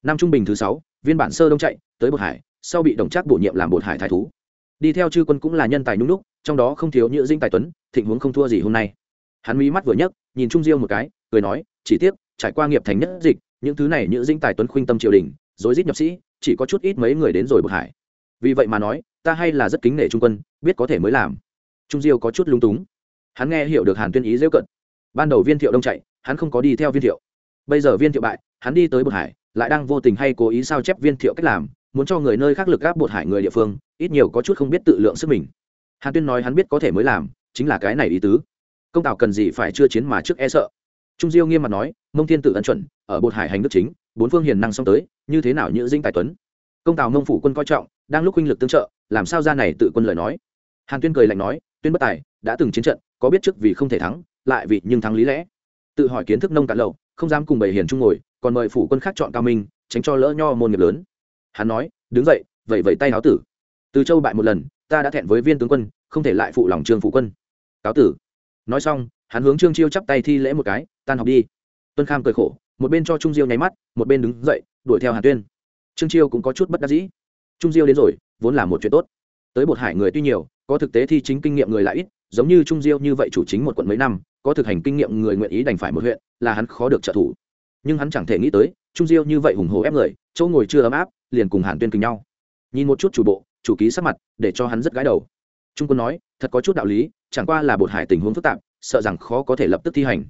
Năm trung bình thứ sáu, viên bản sơ đông chạy, tới bột hải, sau bị đồng trác bổ nhiệm làm bột hải thái thú. Đi theo chư quân cũng là nhân tài nhung lúc trong đó không thiếu nhữ dinh tài tuấn, thịnh huống không thua gì hôm nay. Hắn mí mắt vừa nhấc, nhìn trung diêu một cái, cười nói, chỉ tiếc, trải qua nghiệp thành nhất dịch, những thứ này nhữ dinh tài tuấn khuynh tâm triều đình, rối rít nhập sĩ, chỉ có chút ít mấy người đến rồi bột hải. Vì vậy mà nói, ta hay là rất kính nể trung quân, biết có thể mới làm. Trung diêu có chút lung túng. Hắn nghe hiểu được hàn tuyên ý rêu cận ban đầu viên thiệu đông chạy, hắn không có đi theo viên thiệu. Bây giờ viên thiệu bại, hắn đi tới bột hải, lại đang vô tình hay cố ý sao chép viên thiệu cách làm, muốn cho người nơi khác lực gáp bột hải người địa phương, ít nhiều có chút không biết tự lượng sức mình. Hàn tuyên nói hắn biết có thể mới làm, chính là cái này ý tứ. Công tào cần gì phải chưa chiến mà trước e sợ. Trung diêu nghiêm mặt nói, mông thiên tự ấn chuẩn, ở bột hải hành nước chính, bốn phương hiền năng xong tới, như thế nào như dinh tài tuấn? Công tào mông phủ quân coi trọng, đang lúc huynh lực tương trợ, làm sao ra này tự quân lời nói? Hàn tuyên cười lạnh nói, tuyên bất tài, đã từng chiến trận, có biết trước vì không thể thắng lại vì nhưng thắng lý lẽ. Tự hỏi kiến thức nông cạn lậu, không dám cùng bầy hiền trung ngồi, còn mời phủ quân khác chọn cao minh, tránh cho lỡ nho môn nghiệp lớn. Hắn nói, đứng dậy, vậy vậy tay áo tử. Từ châu bại một lần, ta đã thẹn với viên tướng quân, không thể lại phụ lòng trương phụ quân. Cáo tử. Nói xong, hắn hướng trương chiêu chắp tay thi lễ một cái, tan học đi. Tuân kham cười khổ, một bên cho trung diêu nháy mắt, một bên đứng dậy, đuổi theo hàn tuyên. Trương chiêu cũng có chút bất đắc dĩ. Trung diêu đến rồi, vốn là một chuyện tốt. Tới bột hải người tuy nhiều, có thực tế thi chính kinh nghiệm người lại ít, giống như trung diêu như vậy chủ chính một quận mấy năm có thực hành kinh nghiệm người nguyện ý đành phải một huyện, là hắn khó được trợ thủ. Nhưng hắn chẳng thể nghĩ tới, trung diêu như vậy hùng hồ ép người, chỗ ngồi chưa ấm áp, liền cùng hàn tuyên kinh nhau. Nhìn một chút chủ bộ, chủ ký sắc mặt, để cho hắn rất gái đầu. Trung quân nói, thật có chút đạo lý, chẳng qua là bột hải tình huống phức tạp, sợ rằng khó có thể lập tức thi hành.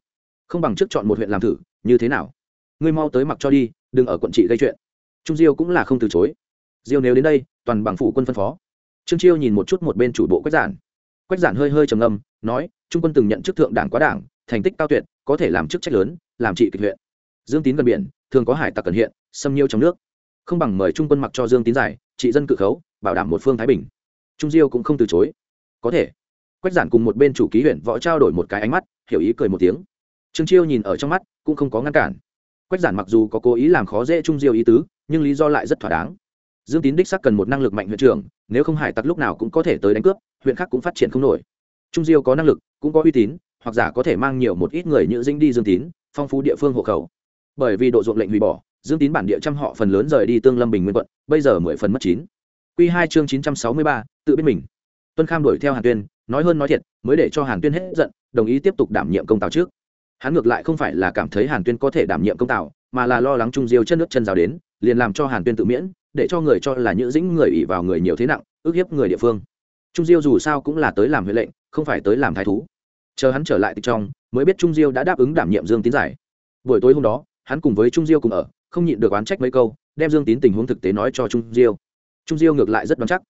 Không bằng trước chọn một huyện làm thử, như thế nào? Ngươi mau tới mặc cho đi, đừng ở quận trị gây chuyện. Trung diêu cũng là không từ chối. Diêu nếu đến đây, toàn bằng phủ quân phân phó. Trương chiêu nhìn một chút một bên chủ bộ quách giản quách giản hơi hơi trầm ngâm, nói, trung quân từng nhận chức thượng đảng quá đảng, thành tích cao tuyệt, có thể làm chức trách lớn, làm trị kịch huyện. Dương tín gần biển, thường có hải tặc cần hiện, xâm nhiêu trong nước. Không bằng mời trung quân mặc cho dương tín giải, trị dân cự khấu, bảo đảm một phương thái bình. Trung diêu cũng không từ chối. Có thể. Quách giản cùng một bên chủ ký huyện võ trao đổi một cái ánh mắt, hiểu ý cười một tiếng. Trương chiêu nhìn ở trong mắt, cũng không có ngăn cản. Quách giản mặc dù có cố ý làm khó dễ trung diêu ý tứ, nhưng lý do lại rất thỏa đáng. Dương tín đích sắc cần một năng lực mạnh huyện trưởng, nếu không hải tặc lúc nào cũng có thể tới đánh cướp huyện khác cũng phát triển không nổi. Trung diêu có năng lực, cũng có uy tín, hoặc giả có thể mang nhiều một ít người như dinh đi dương tín, phong phú địa phương hộ khẩu. Bởi vì độ ruộng lệnh hủy bỏ, dương tín bản địa trăm họ phần lớn rời đi tương lâm bình nguyên quận, bây giờ mười phần mất chín. Q hai chương chín trăm sáu mươi ba, tự biết mình. Tuân kham đuổi theo hàn tuyên, nói hơn nói thiệt, mới để cho hàn tuyên hết giận, đồng ý tiếp tục đảm nhiệm công tào trước. Hắn ngược lại không phải là cảm thấy hàn tuyên có thể đảm nhiệm công tào, mà là lo lắng trung diêu chân nước chân rào đến, liền làm cho hàn tuyên tự miễn, để cho người cho là nhữ dĩnh người ỉ vào người nhiều thế nặng ước hiếp người địa phương trung diêu dù sao cũng là tới làm huệ lệnh, không phải tới làm thái thú. Chờ hắn trở lại tịch trong, mới biết trung diêu đã đáp ứng đảm nhiệm dương tín giải. Buổi tối hôm đó, hắn cùng với trung diêu cùng ở, không nhịn được oán trách mấy câu, đem dương tín tình huống thực tế nói cho trung diêu. Trung diêu ngược lại rất đoán chắc.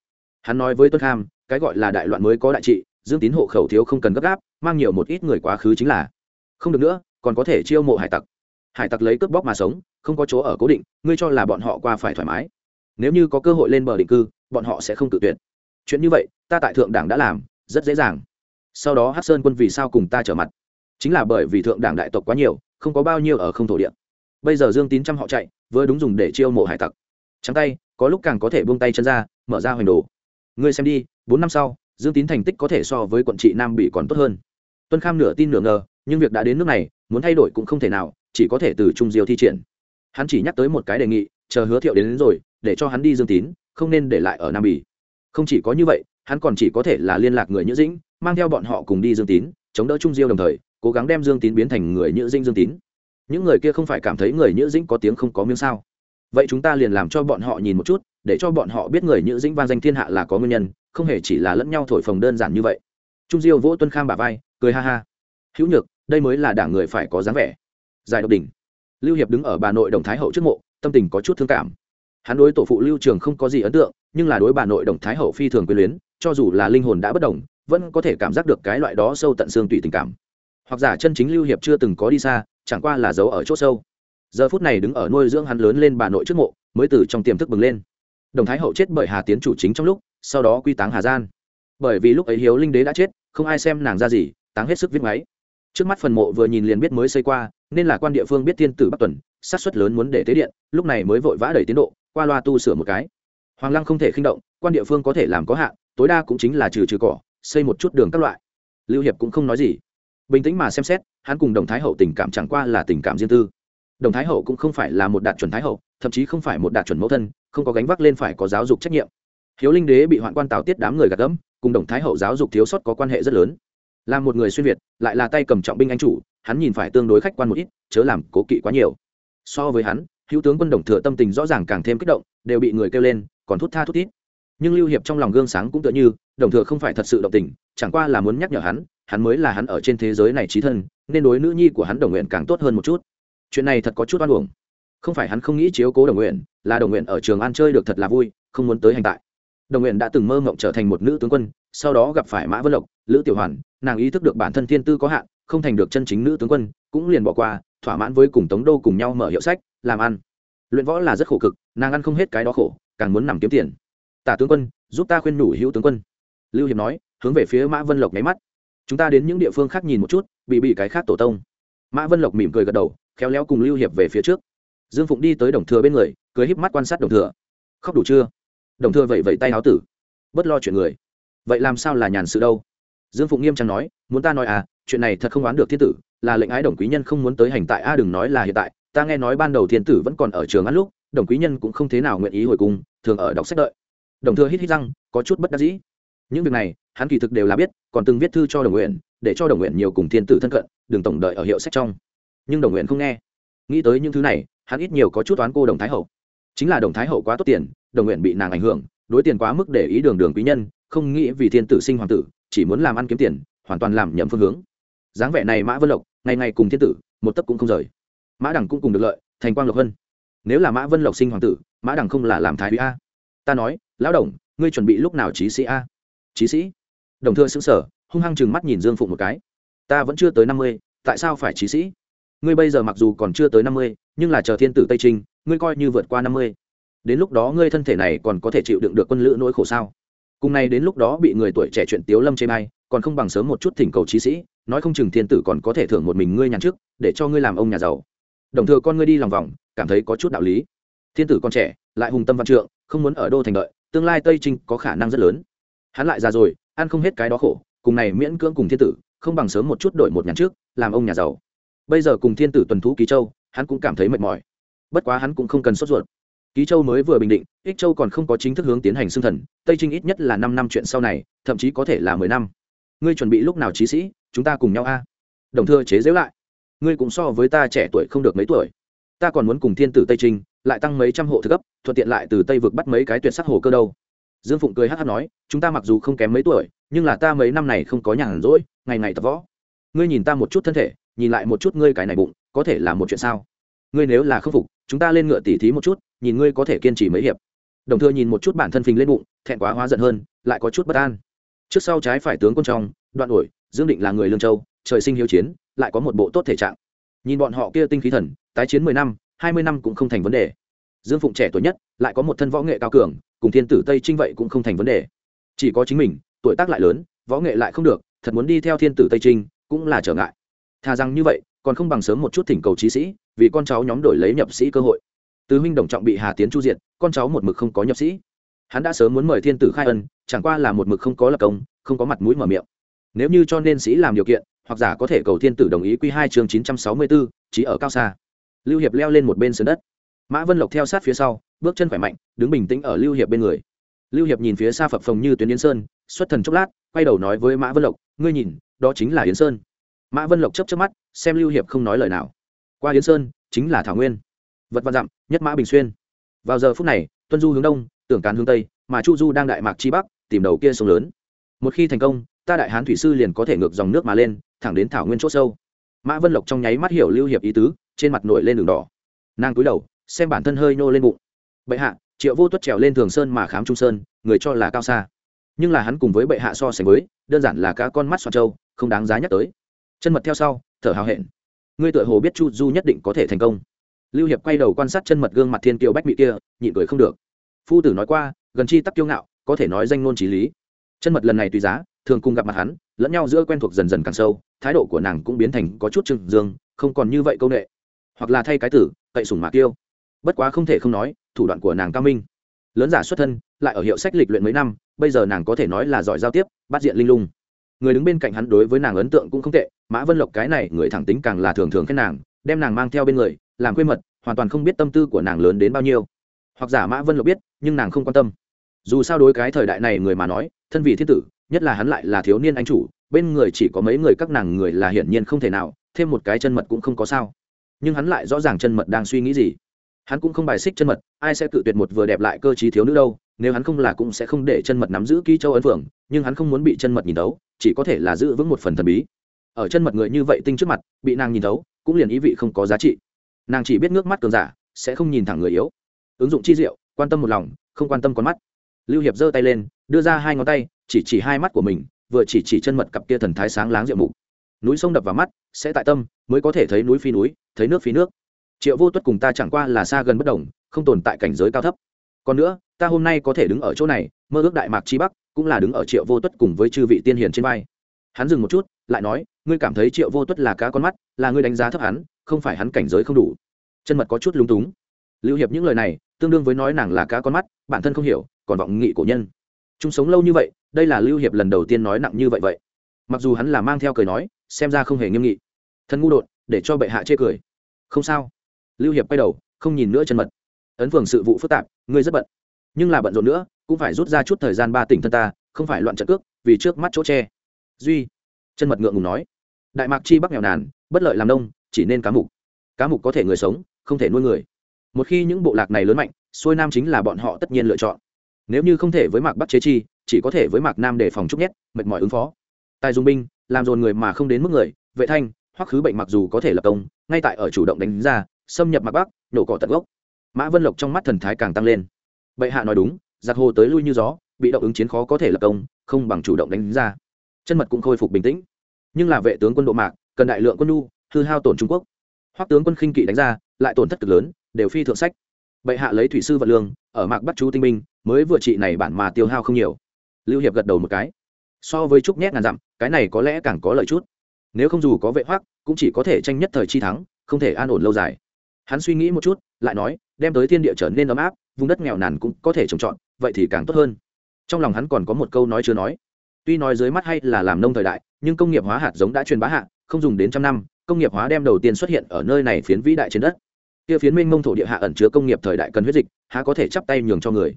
Hắn nói với tuân kham, cái gọi là đại loạn mới có đại trị, dương tín hộ khẩu thiếu không cần gấp gáp, mang nhiều một ít người quá khứ chính là. Không được nữa, còn có thể chiêu mộ hải tặc. Hải tặc lấy cướp bóc mà sống, không có chỗ ở cố định, ngươi cho là bọn họ qua phải thoải mái. Nếu như có cơ hội lên bờ định cư, bọn họ sẽ không tự tuyệt. Chuyện như vậy ta tại thượng đảng đã làm rất dễ dàng. Sau đó hát sơn quân vì sao cùng ta trở mặt? Chính là bởi vì thượng đảng đại tộc quá nhiều không có bao nhiêu ở không thổ địa. Bây giờ dương tín trăm họ chạy vừa đúng dùng để chiêu mộ hải tặc. Trắng tay có lúc càng có thể buông tay chân ra mở ra hoành đồ. Ngươi xem đi bốn năm sau dương tín thành tích có thể so với quận trị nam bị còn tốt hơn. Tuân kham nửa tin nửa ngờ nhưng việc đã đến nước này muốn thay đổi cũng không thể nào chỉ có thể từ trung diêu thi triển. Hắn chỉ nhắc tới một cái đề nghị chờ hứa thiệu đến, đến rồi để cho hắn đi dương tín không nên để lại ở nam bỉ. Không chỉ có như vậy hắn còn chỉ có thể là liên lạc người nhữ dĩnh, mang theo bọn họ cùng đi dương tín, chống đỡ trung diêu đồng thời, cố gắng đem dương tín biến thành người nhữ dĩnh dương tín. Những người kia không phải cảm thấy người nhữ dĩnh có tiếng không có miếng sao? Vậy chúng ta liền làm cho bọn họ nhìn một chút, để cho bọn họ biết người nhữ dĩnh vang danh thiên hạ là có nguyên nhân, không hề chỉ là lẫn nhau thổi phồng đơn giản như vậy. Trung diêu vỗ tuân kham bà vai, cười ha ha. Hữu nhược, đây mới là đảng người phải có dáng vẻ. Giải độc đỉnh. Lưu hiệp đứng ở bà nội đồng thái hậu trước mộ, tâm tình có chút thương cảm. Hắn đối tổ phụ lưu trường không có gì ấn tượng, nhưng là đối bà nội đồng thái hậu phi thường quyền luyến cho dù là linh hồn đã bất đồng vẫn có thể cảm giác được cái loại đó sâu tận xương tùy tình cảm. Hoặc giả chân chính lưu hiệp chưa từng có đi xa, chẳng qua là giấu ở chỗ sâu. Giờ phút này đứng ở nuôi dưỡng hắn lớn lên bà nội trước mộ, mới từ trong tiềm thức bừng lên. Đồng thái hậu chết bởi hà tiến chủ chính trong lúc, sau đó quy táng hà gian. Bởi vì lúc ấy hiếu linh đế đã chết, không ai xem nàng ra gì, táng hết sức viết máy. Trước mắt phần mộ vừa nhìn liền biết mới xây qua, nên là quan địa phương biết thiên tử bắc tuần sát xuất lớn muốn để tế điện, lúc này mới vội vã đẩy tiến độ, qua loa tu sửa một cái. Hoàng lăng không thể khinh động, quan địa phương có thể làm có hạn tối đa cũng chính là trừ trừ cỏ, xây một chút đường các loại. Lưu hiệp cũng không nói gì. Bình tĩnh mà xem xét, hắn cùng đồng thái hậu tình cảm chẳng qua là tình cảm riêng tư. Đồng thái hậu cũng không phải là một đạt chuẩn thái hậu, thậm chí không phải một đạt chuẩn mẫu thân, không có gánh vác lên phải có giáo dục trách nhiệm. Hiếu linh đế bị hoạn quan tào tiết đám người gạt gẫm, cùng đồng thái hậu giáo dục thiếu sót có quan hệ rất lớn. Là một người xuyên việt, lại là tay cầm trọng binh anh chủ, hắn nhìn phải tương đối khách quan một ít, chớ làm cố kỵ quá nhiều. So với hắn, hữu tướng quân đồng thừa tâm tình rõ ràng càng thêm kích động, đều bị người kêu lên, còn thút tha thút thít nhưng lưu hiệp trong lòng gương sáng cũng tựa như, đồng thừa không phải thật sự động tình, chẳng qua là muốn nhắc nhở hắn hắn mới là hắn ở trên thế giới này trí thân, nên đối nữ nhi của hắn đồng nguyện càng tốt hơn một chút. Chuyện này thật có chút oan uổng. Không phải hắn không nghĩ chiếu cố đồng nguyện, là đồng nguyện ở trường an chơi được thật là vui, không muốn tới hành tại. Đồng nguyện đã từng mơ mộng trở thành một nữ tướng quân, sau đó gặp phải mã vân lộc, lữ tiểu hoàn, nàng ý thức được bản thân thiên tư có hạn, không thành được chân chính nữ tướng quân, cũng liền bỏ qua, thỏa mãn với cùng tống đô cùng nhau mở hiệu sách, làm ăn. Luyện võ là rất khổ cực, nàng ăn không hết cái đó khổ, càng muốn nằm kiếm tiền tả tướng quân, giúp ta khuyên nhủ hữu tướng quân. Lưu hiệp nói, hướng về phía mã vân lộc nháy mắt. Chúng ta đến những địa phương khác nhìn một chút, bị bị cái khác tổ tông. Mã vân lộc mỉm cười gật đầu, khéo léo cùng lưu hiệp về phía trước. Dương phụng đi tới đồng thừa bên người, cười híp mắt quan sát đồng thừa. Khóc đủ chưa? Đồng thừa vậy vậy tay áo tử. Bất lo chuyện người. Vậy làm sao là nhàn sự đâu? Dương phụng nghiêm trang nói, muốn ta nói à chuyện này thật không oán được thiên tử, là lệnh ái đồng quý nhân không muốn tới hành tại a đừng nói là hiện tại, ta nghe nói ban đầu thiên tử vẫn còn ở trường ăn lúc, đồng quý nhân cũng không thế nào nguyện ý hồi cung, thường ở đọc sách đợi đồng thừa hít hít răng, có chút bất đắc dĩ. Những việc này, hắn kỳ thực đều là biết, còn từng viết thư cho đồng nguyện, để cho đồng nguyện nhiều cùng thiên tử thân cận, đừng tổng đợi ở hiệu sách trong. Nhưng đồng nguyện không nghe. Nghĩ tới những thứ này, hắn ít nhiều có chút toán cô đồng thái hậu. Chính là đồng thái hậu quá tốt tiền, đồng nguyện bị nàng ảnh hưởng, đối tiền quá mức để ý đường đường quý nhân, không nghĩ vì thiên tử sinh hoàng tử, chỉ muốn làm ăn kiếm tiền, hoàn toàn làm nhầm phương hướng. Dáng vẻ này mã vân lộc, ngày ngày cùng thiên tử, một tấc cũng không rời. Mã đẳng cũng cùng được lợi, thành quang lộc vân nếu là mã vân lộc sinh hoàng tử, mã đẳng không là làm thái úy a. Ta nói lão đồng, ngươi chuẩn bị lúc nào trí sĩ a? Trí sĩ? Đồng thưa xứng sở hung hăng chừng mắt nhìn dương phụng một cái. Ta vẫn chưa tới năm mươi, tại sao phải trí sĩ? Ngươi bây giờ mặc dù còn chưa tới năm mươi, nhưng là chờ thiên tử tây trinh, ngươi coi như vượt qua năm mươi. Đến lúc đó ngươi thân thể này còn có thể chịu đựng được quân lữ nỗi khổ sao? Cùng này đến lúc đó bị người tuổi trẻ chuyện tiếu lâm chê may còn không bằng sớm một chút thỉnh cầu trí sĩ, nói không chừng thiên tử còn có thể thưởng một mình ngươi nhàn trước để cho ngươi làm ông nhà giàu. Đồng thừa con ngươi đi lòng vòng, cảm thấy có chút đạo lý. Thiên tử con trẻ, lại hùng tâm văn trượng, không muốn ở đô thành đợi tương lai tây trinh có khả năng rất lớn. Hắn lại già rồi, ăn không hết cái đó khổ, cùng này miễn cưỡng cùng thiên tử, không bằng sớm một chút đổi một nhà trước, làm ông nhà giàu. Bây giờ cùng thiên tử tuần thú ký châu, hắn cũng cảm thấy mệt mỏi. Bất quá hắn cũng không cần sốt ruột. Ký châu mới vừa bình định, ích châu còn không có chính thức hướng tiến hành xưng thần, tây trinh ít nhất là năm năm chuyện sau này, thậm chí có thể là mười năm. Ngươi chuẩn bị lúc nào trí sĩ, chúng ta cùng nhau a. Đồng thưa chế giễu lại. Ngươi cũng so với ta trẻ tuổi không được mấy tuổi ta còn muốn cùng thiên tử tây trinh lại tăng mấy trăm hộ thực cấp thuận tiện lại từ tây vực bắt mấy cái tuyệt sắc hồ cơ đâu. Dương phụng cười hát hát nói, chúng ta mặc dù không kém mấy tuổi, nhưng là ta mấy năm này không có nhàn rỗi, ngày ngày tập võ. Ngươi nhìn ta một chút thân thể, nhìn lại một chút ngươi cái này bụng, có thể là một chuyện sao? Ngươi nếu là khâm phục, chúng ta lên ngựa tỉ thí một chút, nhìn ngươi có thể kiên trì mấy hiệp. Đồng thừa nhìn một chút bản thân phình lên bụng, thẹn quá hóa giận hơn, lại có chút bất an. Trước sau trái phải tướng quân trong, đoạn ổi, dương định là người lương châu, trời sinh hiếu chiến, lại có một bộ tốt thể trạng. Nhìn bọn họ kia tinh khí thần tái chiến mười năm, hai mươi năm cũng không thành vấn đề. Dương phụng trẻ tuổi nhất, lại có một thân võ nghệ cao cường, cùng thiên tử tây trinh vậy cũng không thành vấn đề. Chỉ có chính mình, tuổi tác lại lớn, võ nghệ lại không được, thật muốn đi theo thiên tử tây trinh, cũng là trở ngại. Thà rằng như vậy, còn không bằng sớm một chút thỉnh cầu trí sĩ, vì con cháu nhóm đổi lấy nhập sĩ cơ hội. Tứ huynh đồng trọng bị hà tiến chu diện con cháu một mực không có nhập sĩ. Hắn đã sớm muốn mời thiên tử khai ân, chẳng qua là một mực không có lập công, không có mặt mũi mở miệng. Nếu như cho nên sĩ làm điều kiện, hoặc giả có thể cầu thiên tử đồng ý quy hai chương chín trăm sáu mươi bốn trí ở cao xa lưu hiệp leo lên một bên sườn đất. Mã vân lộc theo sát phía sau, bước chân khỏe mạnh, đứng bình tĩnh ở lưu hiệp bên người. Lưu hiệp nhìn phía xa phập phồng như tuyến yến sơn, xuất thần chốc lát, quay đầu nói với mã vân lộc, ngươi nhìn, đó chính là yến sơn. Mã vân lộc chấp chấp mắt, xem lưu hiệp không nói lời nào. Qua yến sơn, chính là thảo nguyên. Vật văn dặm, nhất mã bình xuyên. Vào giờ phút này, tuân du hướng đông, tưởng cán hướng tây, mà chu du đang đại mạc chi bắc, tìm đầu kia sông lớn. Một khi thành công, ta đại hán thủy sư liền có thể ngược dòng nước mà lên, thẳng đến thảo nguyên c h ỗ sâu. Mã vân lộc trong nháy mắt hiểu lưu hiệp ý tứ trên mặt nổi lên đường đỏ. Nàng cúi đầu, xem bản thân hơi nô lên bụng. Bệ hạ, triệu vô tuất trèo lên thường sơn mà khám trung sơn, người cho là cao xa. Nhưng là hắn cùng với bệ hạ so sánh với, đơn giản là cá con mắt xoa trâu, không đáng giá nhắc tới. Chân mật theo sau, thở hào hẹn. Ngươi tự hồ biết chu du nhất định có thể thành công. Lưu hiệp quay đầu quan sát chân mật gương mặt thiên kiều bách mỹ kia, nhịn cười không được. Phu tử nói qua, gần chi tắc kiêu ngạo, có thể nói danh ngôn trí lý. Chân mật lần này tùy giá, thường cùng gặp mặt hắn, lẫn nhau giữa quen thuộc dần dần càng sâu, thái độ của nàng cũng biến thành có chút trừng dương, không còn như vậy công nghệ hoặc là thay cái tử, cậy sủng mạc tiêu bất quá không thể không nói, thủ đoạn của nàng cao minh. Lớn giả xuất thân, lại ở hiệu sách lịch luyện mấy năm, bây giờ nàng có thể nói là giỏi giao tiếp, bắt diện linh lung. Người đứng bên cạnh hắn đối với nàng ấn tượng cũng không tệ, mã vân lộc cái này, người thẳng tính càng là thường thường khen nàng, đem nàng mang theo bên người, làm quê mật, hoàn toàn không biết tâm tư của nàng lớn đến bao nhiêu. Hoặc giả mã vân lộc biết, nhưng nàng không quan tâm. Dù sao đối cái thời đại này người mà nói, thân vị thiên tử, nhất là hắn lại là thiếu niên anh chủ, bên người chỉ có mấy người các nàng người là hiển nhiên không thể nào, thêm một cái chân mật cũng không có sao nhưng hắn lại rõ ràng chân mật đang suy nghĩ gì. Hắn cũng không bài xích chân mật, ai sẽ cự tuyệt một vừa đẹp lại cơ t thiếu nữ đâu, nếu hắn không là cũng sẽ không để chân mật nắm giữ ký châu ấn phượng, nhưng hắn không muốn bị chân mật nhìn tấu chỉ có thể là giữ vững một phần thần bí. Ở chân mật người như vậy tinh trước mặt, bị nàng nhìn tấu cũng liền ý vị không có giá trị. Nàng chỉ biết nước mắt cường giả, sẽ không nhìn thẳng người yếu. Ứng dụng chi diệu, quan tâm một lòng, không quan tâm con mắt. Lưu hiệp giơ tay lên, đưa ra hai ngón tay, chỉ chỉ hai mắt của mình, vừa chỉ chỉ chân mật cặp kia thần thái sáng láng diệu mục. Núi sông đập vào mắt, sẽ tại tâm, mới có thể thấy núi phi núi thấy nước phí nước. Triệu vô tuất cùng ta chẳng qua là xa gần bất đồng, không tồn tại cảnh giới cao thấp. Còn nữa, ta hôm nay có thể đứng ở chỗ này, mơ ước đại mạc chi bắc, cũng là đứng ở triệu vô tuất cùng với chư vị tiên hiền trên vai. Hắn dừng một chút, lại nói, ngươi cảm thấy triệu vô tuất là cá con mắt, là ngươi đánh giá thấp hắn, không phải hắn cảnh giới không đủ. Chân mật có chút lúng túng. Lưu hiệp những lời này, tương đương với nói nàng là cá con mắt, bản thân không hiểu, còn vọng nghị cổ nhân. Chúng sống lâu như vậy, đây là lưu hiệp lần đầu tiên nói nặng như vậy vậy. Mặc dù hắn là mang theo cười nói, xem ra không hề nghiêm nghị. Thân ngu đột, để cho bệ hạ chê cười không sao. Lưu hiệp quay đầu, không nhìn nữa chân mật. Ấn phường sự vụ phức tạp, ngươi rất bận. Nhưng là bận rộn nữa, cũng phải rút ra chút thời gian ba tỉnh thân ta, không phải loạn trận cước, vì trước mắt chỗ tre duy. Chân mật ngượng ngùng nói. Đại mạc chi bắc nghèo nàn, bất lợi làm nông, chỉ nên cá mục. Cá mục có thể người sống, không thể nuôi người. Một khi những bộ lạc này lớn mạnh, xuôi nam chính là bọn họ tất nhiên lựa chọn. Nếu như không thể với mạc bắc chế chi, chỉ có thể với mạc nam để phòng trúc nhét, mệt mỏi ứng phó. Tài dùng binh, làm dồn người mà không đến mức người, vệ thanh hoặc khứ bệnh mặc dù có thể lập công, ngay tại ở chủ động đánh ra, xâm nhập mạc bắc, nổ cỏ tận gốc. Mã vân lộc trong mắt thần thái càng tăng lên. Bệ hạ nói đúng, giặc hồ tới lui như gió, bị động ứng chiến khó có thể lập công, không bằng chủ động đánh ra. Chân mật cũng khôi phục bình tĩnh. Nhưng là vệ tướng quân độ mạc, cần đại lượng quân nhu, hư hao tổn trung quốc. Hoắc tướng quân khinh kỵ đánh ra, lại tổn thất cực lớn, đều phi thượng sách. Bệ hạ lấy thủy sư vật lương, ở mạc bắt chú tinh minh mới vừa trị này bản mà tiêu hao không nhiều. Lưu hiệp gật đầu một cái. So với trúc nhét ngàn dặm, cái này có lẽ càng có lợi chút nếu không dù có vệ hoác cũng chỉ có thể tranh nhất thời chi thắng, không thể an ổn lâu dài. Hắn suy nghĩ một chút, lại nói, đem tới thiên địa trở nên ấm áp, vùng đất nghèo nàn cũng có thể trồng trọt, vậy thì càng tốt hơn. Trong lòng hắn còn có một câu nói chưa nói. Tuy nói dưới mắt hay là làm nông thời đại, nhưng công nghiệp hóa hạt giống đã truyền bá hạ, không dùng đến trăm năm, công nghiệp hóa đem đầu tiên xuất hiện ở nơi này phiến vĩ đại trên đất. Kia phiến minh mông thổ địa hạ ẩn chứa công nghiệp thời đại cần huyết dịch, há có thể chắp tay nhường cho người.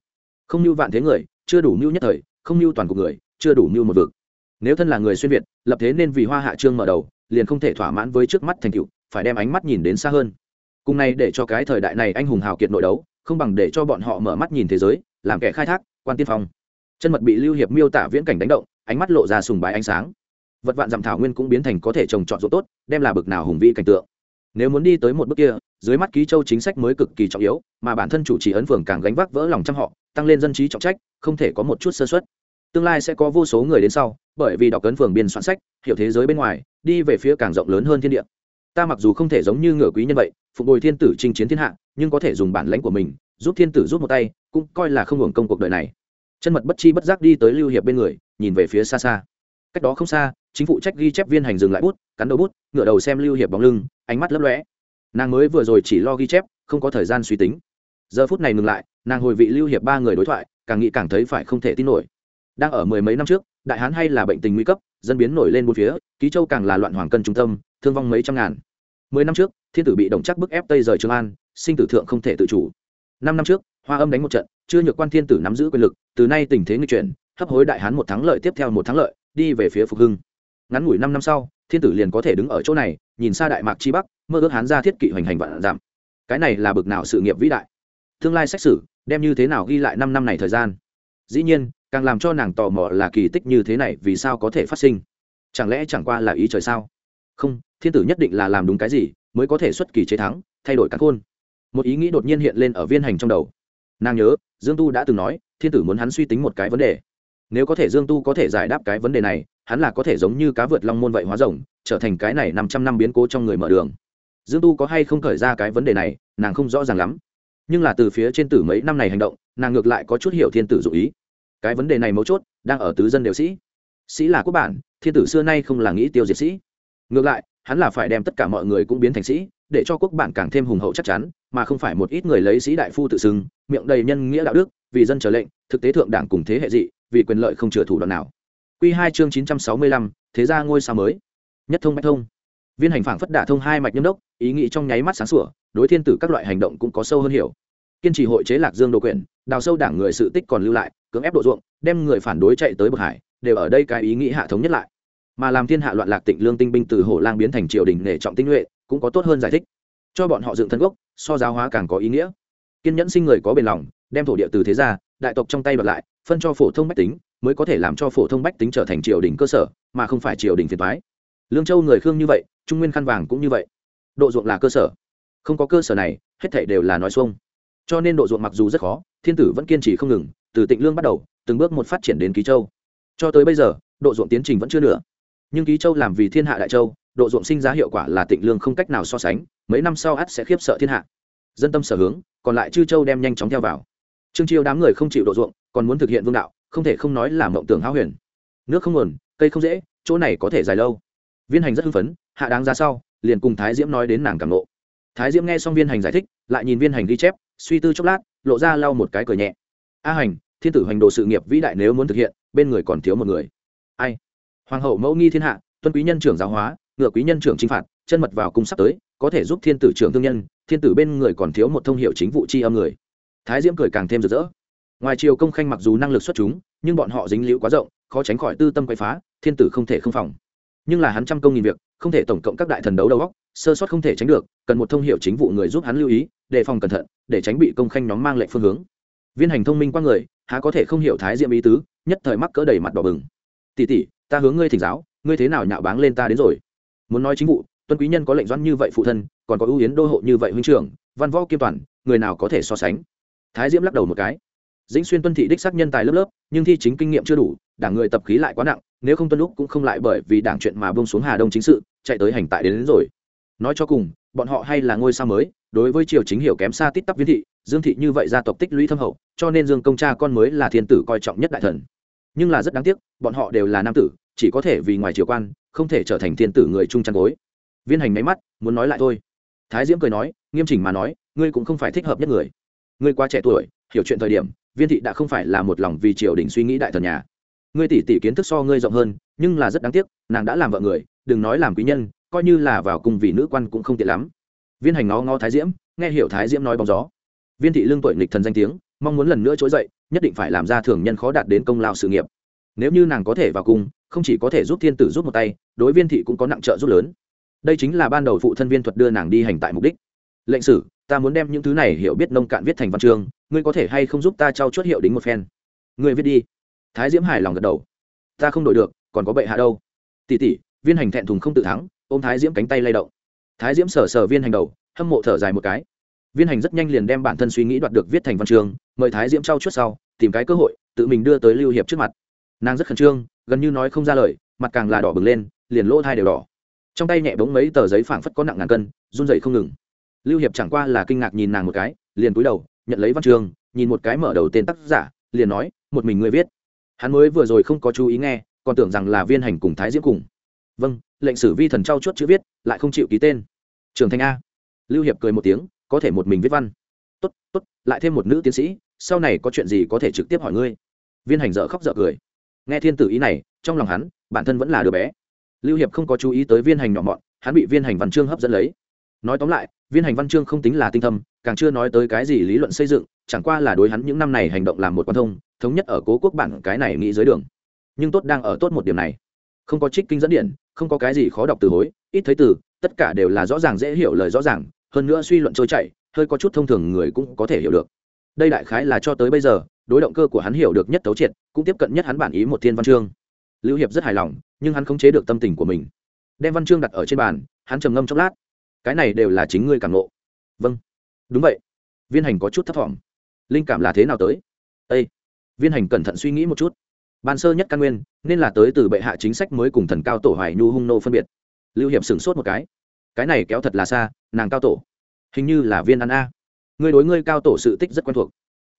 Không như vạn thế người, chưa đủ mưu nhất thời, không như toàn cục người, chưa đủ mưu một vực nếu thân là người xuyên việt, lập thế nên vì hoa hạ trương mở đầu, liền không thể thỏa mãn với trước mắt thành tựu, phải đem ánh mắt nhìn đến xa hơn. Cùng này để cho cái thời đại này anh hùng hào kiệt nội đấu, không bằng để cho bọn họ mở mắt nhìn thế giới, làm kẻ khai thác, quan tiên phong. Chân mật bị lưu hiệp miêu tả viễn cảnh đánh động, ánh mắt lộ ra sùng bái ánh sáng. Vật vạn dặm thảo nguyên cũng biến thành có thể trồng trọt ruộng tốt, đem là bực nào hùng vĩ cảnh tượng. Nếu muốn đi tới một bước kia, dưới mắt ký châu chính sách mới cực kỳ trọng yếu, mà bản thân chủ trì ấn phường càng gánh vác vỡ lòng trăm họ, tăng lên dân trí trọng trách, không thể có một chút sơ xuất tương lai sẽ có vô số người đến sau bởi vì đọc cấn phường biên soạn sách, hiểu thế giới bên ngoài, đi về phía càng rộng lớn hơn thiên địa. Ta mặc dù không thể giống như ngựa quý nhân vậy, phục bồi thiên tử chinh chiến thiên hạ, nhưng có thể dùng bản lãnh của mình, giúp thiên tử giúp một tay, cũng coi là không hưởng công cuộc đời này. Chân mật bất chi bất giác đi tới lưu hiệp bên người, nhìn về phía xa xa. Cách đó không xa, chính phụ trách ghi chép viên hành dừng lại bút, cắn đầu bút ngựa đầu xem lưu hiệp bóng lưng, ánh mắt lấp lóe. Nàng mới vừa rồi chỉ lo ghi chép, không có thời gian suy tính. Giờ phút này ngừng lại, nàng hồi vị lưu hiệp ba người đối thoại, càng nghĩ càng thấy phải không thể tin nổi. Đang ở mười mấy năm trước đại hán hay là bệnh tình nguy cấp, dân biến nổi lên bốn phía, ký châu càng là loạn hoàng cân trung tâm, thương vong mấy trăm ngàn. Mười năm trước, thiên tử bị động chắc bức ép tây rời trường an, sinh tử thượng không thể tự chủ. Năm năm trước, hoa âm đánh một trận, chưa nhược quan thiên tử nắm giữ quyền lực, từ nay tình thế nghi chuyển, hấp hối đại hán một thắng lợi tiếp theo một thắng lợi, đi về phía phục hưng. Ngắn ngủi năm năm sau, thiên tử liền có thể đứng ở chỗ này, nhìn xa đại mạc chi bắc, mơ ước hán ra thiết kỵ hoành hành vạn giảm. Cái này là bực nào sự nghiệp vĩ đại? Tương lai xét xử, đem như thế nào ghi lại năm năm này thời gian? Dĩ nhiên, càng làm cho nàng tò mò là kỳ tích như thế này vì sao có thể phát sinh. Chẳng lẽ chẳng qua là ý trời sao? Không, thiên tử nhất định là làm đúng cái gì mới có thể xuất kỳ chế thắng, thay đổi cả khôn. Một ý nghĩ đột nhiên hiện lên ở viên hành trong đầu. Nàng nhớ, dương tu đã từng nói, thiên tử muốn hắn suy tính một cái vấn đề. Nếu có thể dương tu có thể giải đáp cái vấn đề này, hắn là có thể giống như cá vượt long môn vậy hóa rồng, trở thành cái này năm trăm năm biến cố trong người mở đường. Dương tu có hay không khởi ra cái vấn đề này, nàng không rõ ràng lắm. Nhưng là từ phía trên tử mấy năm này hành động, nàng ngược lại có chút hiểu thiên tử dụ ý cái vấn đề này mấu chốt, đang ở tứ dân đều sĩ. Sĩ là quốc bản, thiên tử xưa nay không là nghĩ tiêu diệt sĩ. Ngược lại, hắn là phải đem tất cả mọi người cũng biến thành sĩ, để cho quốc bản càng thêm hùng hậu chắc chắn, mà không phải một ít người lấy sĩ đại phu tự xưng, miệng đầy nhân nghĩa đạo đức, vì dân trở lệnh, thực tế thượng đảng cùng thế hệ dị, vì quyền lợi không chừa thủ đoạn nào. Quy hai chương chín trăm sáu mươi lăm, thế gia ngôi sao mới. Nhất thông bách thông. Viên hành phảng phất đả thông hai mạch nhâm đốc, ý nghĩ trong nháy mắt sáng sủa, đối thiên tử các loại hành động cũng có sâu hơn hiểu. Kiên trì hội chế lạc dương đồ quyền, đào sâu đảng người sự tích còn lưu lại cưỡng ép độ ruộng, đem người phản đối chạy tới bậc hải, đều ở đây cái ý nghĩ hạ thống nhất lại. Mà làm thiên hạ loạn lạc tịnh lương tinh binh từ hồ lang biến thành triều đình nghề trọng tinh nhuệ, cũng có tốt hơn giải thích. Cho bọn họ dựng thân gốc, so giáo hóa càng có ý nghĩa. Kiên nhẫn sinh người có bền lòng, đem thổ địa từ thế ra, đại tộc trong tay bật lại, phân cho phổ thông bách tính, mới có thể làm cho phổ thông bách tính trở thành triều đình cơ sở, mà không phải triều đình phiền thoái lương châu người khương như vậy, trung nguyên khăn vàng cũng như vậy. Độ ruộng là cơ sở. Không có cơ sở này, hết thảy đều là nói xuông. Cho nên độ ruộng mặc dù rất khó, thiên tử vẫn kiên trì không ngừng từ tịnh lương bắt đầu, từng bước một phát triển đến ký châu. Cho tới bây giờ, độ ruộng tiến trình vẫn chưa nữa nhưng ký châu làm vì thiên hạ đại châu, độ ruộng sinh giá hiệu quả là tịnh lương không cách nào so sánh, mấy năm sau ắt sẽ khiếp sợ thiên hạ. Dân tâm sở hướng, còn lại chư châu đem nhanh chóng theo vào. Trương chiêu đám người không chịu độ ruộng, còn muốn thực hiện vương đạo, không thể không nói là mộng tưởng háo huyền. Nước không nguồn, cây không dễ, chỗ này có thể dài lâu. Viên hành rất hưng phấn, hạ đáng ra sau, liền cùng thái diễm nói đến nàng cảm lộ thái diễm nghe xong viên hành giải thích, lại nhìn viên hành ghi chép, suy tư chốc lát, lộ ra lau một cái cười nhẹ a hành, thiên tử hoành đồ sự nghiệp vĩ đại nếu muốn thực hiện, bên người còn thiếu một người. Ai? Hoàng hậu mẫu nghi thiên hạ, tuân quý nhân trưởng giáo hóa, ngựa quý nhân trưởng chính phạt, chân mật vào cung sắp tới, có thể giúp thiên tử trưởng thương nhân, thiên tử bên người còn thiếu một thông hiệu chính vụ chi âm người. Thái diễm cười càng thêm rực rỡ. Ngoài triều công khanh mặc dù năng lực xuất chúng, nhưng bọn họ dính liễu quá rộng, khó tránh khỏi tư tâm quay phá, thiên tử không thể không phòng. Nhưng là hắn trăm công nghìn việc, không thể tổng cộng các đại thần đấu đầu góc sơ sót không thể tránh được, cần một thông hiệu chính vụ người giúp hắn lưu ý, đề phòng cẩn thận, để tránh bị công khanh nhóm mang lệnh phương hướng viên hành thông minh qua người há có thể không hiểu thái diệm ý tứ nhất thời mắc cỡ đầy mặt đỏ bừng. Tỉ tỉ ta hướng ngươi thỉnh giáo ngươi thế nào nhạo báng lên ta đến rồi? Muốn nói chính vụ tuân quý nhân có lệnh doãn như vậy phụ thân còn có ưu yến đô hộ như vậy huynh trưởng văn võ kiêm toàn người nào có thể so sánh? Thái diễm lắc đầu một cái. Dĩnh xuyên tuân thị đích xác nhân tài lớp lớp nhưng thi chính kinh nghiệm chưa đủ đảng người tập khí lại quá nặng nếu không tuân lúc cũng không lại bởi vì đảng chuyện mà bông xuống hà đông chính sự chạy tới hành tại đến, đến rồi. Nói cho cùng bọn họ hay là ngôi sao mới đối với triều chính hiểu kém xa tít tắp viên thị dương thị như vậy gia tộc tích lũy thâm hậu, cho nên dương công cha con mới là thiên tử coi trọng nhất đại thần. Nhưng là rất đáng tiếc, bọn họ đều là nam tử, chỉ có thể vì ngoài triều quan, không thể trở thành thiên tử người trung chăn gối. Viên hành máy mắt, muốn nói lại thôi. Thái diễm cười nói, nghiêm chỉnh mà nói, ngươi cũng không phải thích hợp nhất người. Ngươi quá trẻ tuổi, hiểu chuyện thời điểm, viên thị đã không phải là một lòng vì triều đình suy nghĩ đại thần nhà. Ngươi tỷ tỷ kiến thức so ngươi rộng hơn, nhưng là rất đáng tiếc, nàng đã làm vợ người, đừng nói làm quý nhân, coi như là vào cùng vì nữ quan cũng không tiện lắm. Viên hành ngó ngó thái diễm, nghe hiểu thái diễm nói bóng gió viên thị lương tuổi nghịch thần danh tiếng, mong muốn lần nữa trỗi dậy, nhất định phải làm ra thường nhân khó đạt đến công lao sự nghiệp. Nếu như nàng có thể vào cung không chỉ có thể giúp thiên tử giúp một tay, đối viên thị cũng có nặng trợ giúp lớn. Đây chính là ban đầu phụ thân viên thuật đưa nàng đi hành tại mục đích. Lệnh sử, ta muốn đem những thứ này hiểu biết nông cạn viết thành văn chương, ngươi có thể hay không giúp ta trao chuốt hiệu đính một phen? Ngươi viết đi. Thái diễm hài lòng gật đầu. Ta không đổi được, còn có bệ hạ đâu. Tỷ tỷ, viên hành thẹn thùng không tự thắng, ôm thái diễm cánh tay lay động. Thái diễm sờ sờ viên hành đầu, hâm mộ thở dài một cái viên hành rất nhanh liền đem bản thân suy nghĩ đoạt được viết thành văn trường, mời thái diễm trao chuốt sau tìm cái cơ hội tự mình đưa tới lưu hiệp trước mặt. Nàng rất khẩn trương gần như nói không ra lời mặt càng là đỏ bừng lên liền lỗ thai đều đỏ. Trong tay nhẹ bóng mấy tờ giấy phảng phất có nặng ngàn cân run dậy không ngừng. Lưu hiệp chẳng qua là kinh ngạc nhìn nàng một cái liền cúi đầu nhận lấy văn trường, nhìn một cái mở đầu tên tác giả liền nói một mình người viết. Hắn mới vừa rồi không có chú ý nghe còn tưởng rằng là viên hành cùng thái diễm cùng. Vâng lệnh sử vi thần trao chuốt chữ viết lại không chịu ký tên. Trường thanh a. Lưu hiệp cười một tiếng có thể một mình viết văn. Tốt tốt, lại thêm một nữ tiến sĩ, sau này có chuyện gì có thể trực tiếp hỏi ngươi. Viên hành dợ khóc dợ cười. Nghe thiên tử ý này, trong lòng hắn, bản thân vẫn là đứa bé. Lưu hiệp không có chú ý tới viên hành nhỏ mọn, hắn bị viên hành văn chương hấp dẫn lấy. Nói tóm lại, viên hành văn chương không tính là tinh thâm, càng chưa nói tới cái gì lý luận xây dựng, chẳng qua là đối hắn những năm này hành động làm một quan thông, thống nhất ở cố quốc bản cái này nghĩ dưới đường. Nhưng tốt đang ở tốt một điểm này. Không có trích kinh dẫn điện, không có cái gì khó đọc từ hối, ít thấy từ, tất cả đều là rõ ràng dễ hiểu lời rõ ràng hơn nữa suy luận trôi chảy, hơi có chút thông thường người cũng có thể hiểu được. Đây đại khái là cho tới bây giờ, đối động cơ của hắn hiểu được nhất thấu triệt, cũng tiếp cận nhất hắn bản ý một thiên văn chương. Lưu hiệp rất hài lòng, nhưng hắn không chế được tâm tình của mình. Đem văn chương đặt ở trên bàn, hắn trầm ngâm chốc lát. Cái này đều là chính ngươi cảm ngộ. Vâng. Đúng vậy. Viên hành có chút thấp thỏm. Linh cảm là thế nào tới? Â viên hành cẩn thận suy nghĩ một chút. Ban sơ nhất căn nguyên, nên là tới từ bệ hạ chính sách mới cùng thần cao tổ hoài nhu hung nô phân biệt. Lưu hiệp sửng sốt một cái cái này kéo thật là xa, nàng cao tổ. Hình như là viên ăn a. Ngươi đối ngươi cao tổ sự tích rất quen thuộc.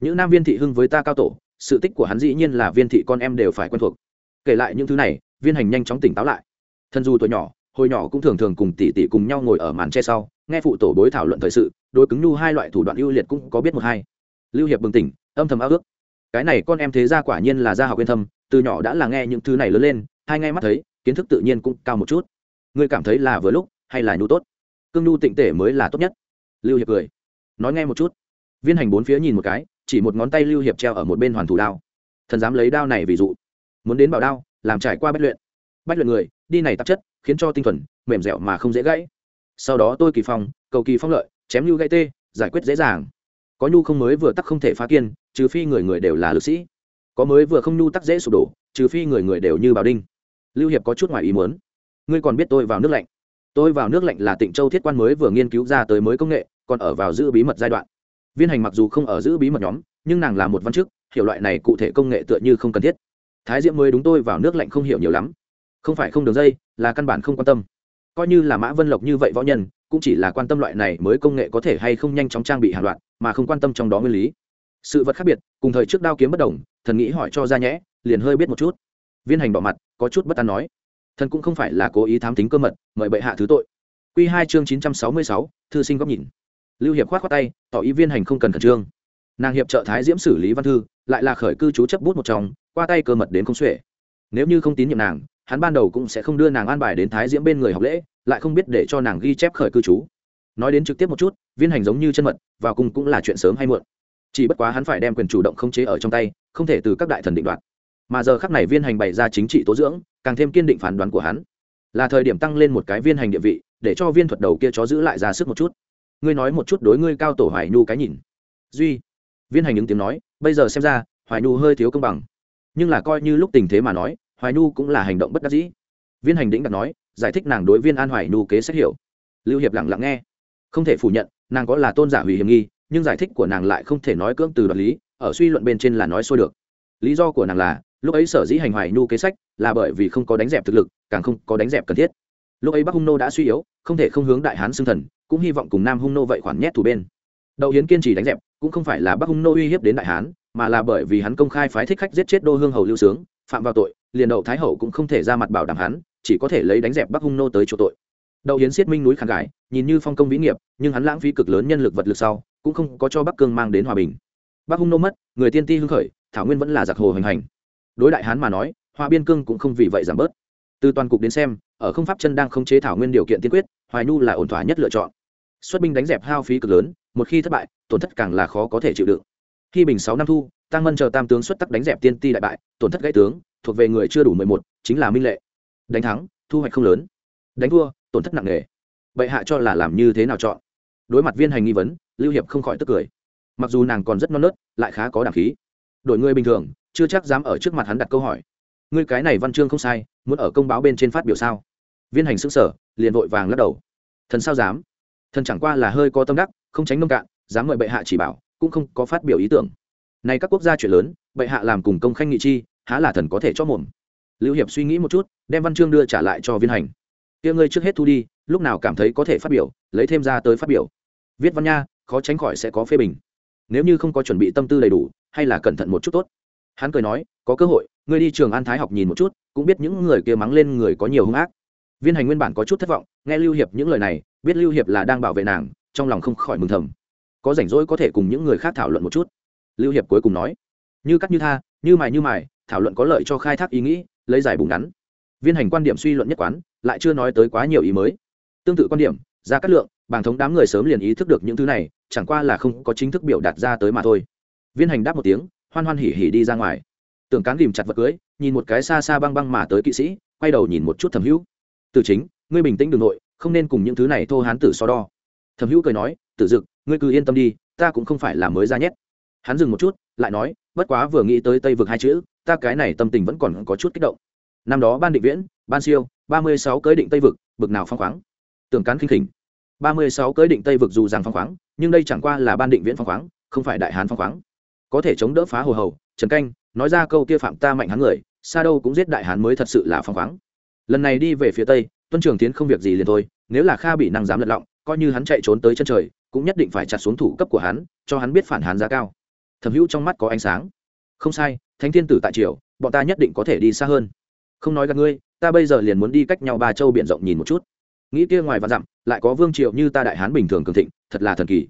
Những nam viên thị hưng với ta cao tổ, sự tích của hắn dĩ nhiên là viên thị con em đều phải quen thuộc. Kể lại những thứ này, viên hành nhanh chóng tỉnh táo lại. Thân du tuổi nhỏ, hồi nhỏ cũng thường thường cùng tỷ tỷ cùng nhau ngồi ở màn tre sau, nghe phụ tổ bối thảo luận thời sự, đối cứng nhu hai loại thủ đoạn ưu liệt cũng có biết một hai. Lưu hiệp bừng tỉnh, âm thầm ao ước. Cái này con em thế ra quả nhiên là gia học yên thâm, từ nhỏ đã là nghe những thứ này lớn lên, hai ngay mắt thấy, kiến thức tự nhiên cũng cao một chút. Ngươi cảm thấy là vừa lúc hay là nhu tốt? Cương nhu tịnh tể mới là tốt nhất. Lưu hiệp cười. Nói nghe một chút. Viên hành bốn phía nhìn một cái, chỉ một ngón tay lưu hiệp treo ở một bên hoàn thủ đao. Thần dám lấy đao này ví dụ. Muốn đến bảo đao, làm trải qua bách luyện. Bách luyện người, đi này tạp chất, khiến cho tinh thuần, mềm dẻo mà không dễ gãy. Sau đó tôi kỳ phong, cầu kỳ phong lợi, chém lưu gãy tê, giải quyết dễ dàng. Có nhu không mới vừa tắc không thể phá kiên, trừ phi người người đều là lực sĩ. Có mới vừa không nhu tắc dễ sụp đổ, trừ phi người người đều như bảo đinh. Lưu hiệp có chút ngoài ý muốn. Ngươi còn biết tôi vào nước lạnh tôi vào nước lạnh là tịnh châu thiết quan mới vừa nghiên cứu ra tới mới công nghệ, còn ở vào giữ bí mật giai đoạn. Viên hành mặc dù không ở giữ bí mật nhóm, nhưng nàng là một văn chức, hiểu loại này cụ thể công nghệ tựa như không cần thiết. Thái diễm mới đúng tôi vào nước lạnh không hiểu nhiều lắm. Không phải không đường dây, là căn bản không quan tâm. Coi như là mã vân lộc như vậy võ nhân, cũng chỉ là quan tâm loại này mới công nghệ có thể hay không nhanh chóng trang bị hàng loạt, mà không quan tâm trong đó nguyên lý. Sự vật khác biệt, cùng thời trước đao kiếm bất đồng, thần nghĩ hỏi cho ra nhẽ, liền hơi biết một chút. Viên hành bỏ mặt, có chút bất an nói thần cũng không phải là cố ý thám tính cơ mật, mời bệ hạ thứ tội. Q hai chương chín trăm sáu mươi sáu, thư sinh góc nhìn. Lưu hiệp k h o á t khoác tay, tỏ ý viên hành không cần khẩn trương. Nàng hiệp trợ thái diễm xử lý văn thư, lại là khởi cư chú chấp bút một trong, qua tay cơ mật đến không xuể. Nếu như không tín nhiệm nàng, hắn ban đầu cũng sẽ không đưa nàng an bài đến thái diễm bên người học lễ, lại không biết để cho nàng ghi chép khởi cư trú nói đến trực tiếp một chút, viên hành giống như chân mật, vào cùng cũng là chuyện sớm hay muộn. Chỉ bất quá hắn phải đem quyền chủ động khống chế ở trong tay, không thể từ các đại thần định đoạt mà giờ khắc này viên hành bày ra chính trị tố dưỡng, càng thêm kiên định phán đoán của hắn. Là thời điểm tăng lên một cái viên hành địa vị, để cho viên thuật đầu kia chó giữ lại ra sức một chút. Ngươi nói một chút đối ngươi cao tổ hoài nhu cái nhìn. Duy, viên hành ứng tiếng nói, bây giờ xem ra, hoài nhu hơi thiếu công bằng. Nhưng là coi như lúc tình thế mà nói, hoài nhu cũng là hành động bất đắc dĩ. Viên hành đĩnh đặt nói, giải thích nàng đối viên an hoài nhu kế sách hiểu. Lưu hiệp lặng lặng nghe. Không thể phủ nhận, nàng có là tôn giả hủy hiểm nghi, nhưng giải thích của nàng lại không thể nói cưỡng từ đoạt lý, ở suy luận bên trên là nói xuôi được. Lý do của nàng là lúc ấy sở dĩ hành hoài nhu kế sách là bởi vì không có đánh dẹp thực lực, càng không có đánh dẹp cần thiết. Lúc ấy bắc hung nô đã suy yếu, không thể không hướng đại hán xưng thần, cũng hy vọng cùng nam hung nô vậy khoản nhét thủ bên. Đậu hiến kiên trì đánh dẹp, cũng không phải là bắc hung nô uy hiếp đến đại hán, mà là bởi vì hắn công khai phái thích khách giết chết đô hương hầu lưu sướng, phạm vào tội, liền đậu thái hậu cũng không thể ra mặt bảo đảm hắn, chỉ có thể lấy đánh dẹp bắc hung nô tới chỗ tội. Đậu hiến xiết minh núi kháng gái nhìn như phong công vĩ nghiệp, nhưng hắn lãng phí cực lớn nhân lực vật lực sau, cũng không có cho bắc cương mang đến hòa bình. Bắc hung nô mất, người tiên ti hưng khởi, thảo nguyên vẫn là giặc hồ hành hành đối đại hán mà nói, hoa biên cương cũng không vì vậy giảm bớt. Từ toàn cục đến xem, ở không pháp chân đang không chế thảo nguyên điều kiện tiên quyết, hoài nhu là ổn thỏa nhất lựa chọn. Xuất binh đánh dẹp hao phí cực lớn, một khi thất bại, tổn thất càng là khó có thể chịu đựng. Khi bình sáu năm thu, tăng mân chờ tam tướng xuất tắc đánh dẹp tiên ti đại bại, tổn thất gãy tướng, thuộc về người chưa đủ mười một, chính là minh lệ. Đánh thắng, thu hoạch không lớn. Đánh thua, tổn thất nặng nề. Bệ hạ cho là làm như thế nào chọn? Đối mặt viên hành nghi vấn, lưu hiệp không khỏi tức cười. Mặc dù nàng còn rất non nớt, lại khá có đảm khí. Đổi người bình thường chưa chắc dám ở trước mặt hắn đặt câu hỏi. Ngươi cái này văn chương không sai, muốn ở công báo bên trên phát biểu sao? Viên hành xứng sở liền vội vàng lắc đầu. Thần sao dám? Thần chẳng qua là hơi có tâm đắc, không tránh nông cạn, dám mời bệ hạ chỉ bảo, cũng không có phát biểu ý tưởng. Này các quốc gia chuyện lớn, bệ hạ làm cùng công khanh nghị chi, há là thần có thể cho mồm. Lưu hiệp suy nghĩ một chút, đem văn chương đưa trả lại cho viên hành. Kia ngươi trước hết thu đi, lúc nào cảm thấy có thể phát biểu, lấy thêm ra tới phát biểu. Viết văn nha, khó tránh khỏi sẽ có phê bình. Nếu như không có chuẩn bị tâm tư đầy đủ, hay là cẩn thận một chút tốt hắn cười nói, có cơ hội, ngươi đi trường an thái học nhìn một chút, cũng biết những người kia mắng lên người có nhiều hung ác. Viên hành nguyên bản có chút thất vọng, nghe lưu hiệp những lời này, biết lưu hiệp là đang bảo vệ nàng, trong lòng không khỏi mừng thầm. Có rảnh rỗi có thể cùng những người khác thảo luận một chút. Lưu hiệp cuối cùng nói, như cắt như tha, như mài như mài, thảo luận có lợi cho khai thác ý nghĩ, lấy giải bùng ngắn. Viên hành quan điểm suy luận nhất quán, lại chưa nói tới quá nhiều ý mới. Tương tự quan điểm, ra cắt lượng, bàng thống đám người sớm liền ý thức được những thứ này, chẳng qua là không có chính thức biểu đạt ra tới mà thôi. Viên hành đáp một tiếng hoan hoan hỉ hỉ đi ra ngoài. Tưởng cán ghìm chặt vật cưới, nhìn một cái xa xa băng băng mà tới kỵ sĩ, quay đầu nhìn một chút thẩm hữu. Từ chính, ngươi bình tĩnh đ ư n g nội, không nên cùng những thứ này thô hán tử so đo. Thẩm hữu cười nói, tử dực, ngươi cứ yên tâm đi, ta cũng không phải là mới ra nhét hắn dừng một chút, lại nói, bất quá vừa nghĩ tới tây vực hai chữ, ta cái này tâm tình vẫn còn có chút kích động. Năm đó ban định viễn, ban siêu, ba mươi sáu cới định tây vực, bực nào phong khoáng. Tưởng cán khinh khỉnh, ba mươi sáu cới định tây vực dù rằng phong khoáng, nhưng đây chẳng qua là ban định viễn phong khoáng, không phải đại hán phong khoáng có thể chống đỡ phá hồ hầu, trần canh, nói ra câu kia phạm ta mạnh hắn người, xa đâu cũng giết đại hán mới thật sự là phong khoáng. Lần này đi về phía tây, tuân trường tiến không việc gì liền thôi, nếu là kha bị năng dám lật lọng, coi như hắn chạy trốn tới chân trời, cũng nhất định phải chặt xuống thủ cấp của hắn, cho hắn biết phản hán giá cao. Thẩm hữu trong mắt có ánh sáng. Không sai, thánh thiên tử tại triều, bọn ta nhất định có thể đi xa hơn. Không nói gặp ngươi, ta bây giờ liền muốn đi cách nhau ba châu biển rộng nhìn một chút. Nghĩ kia ngoài và dặm, lại có vương triệu như ta đại hán bình thường cường thịnh, thật là thần kỳ.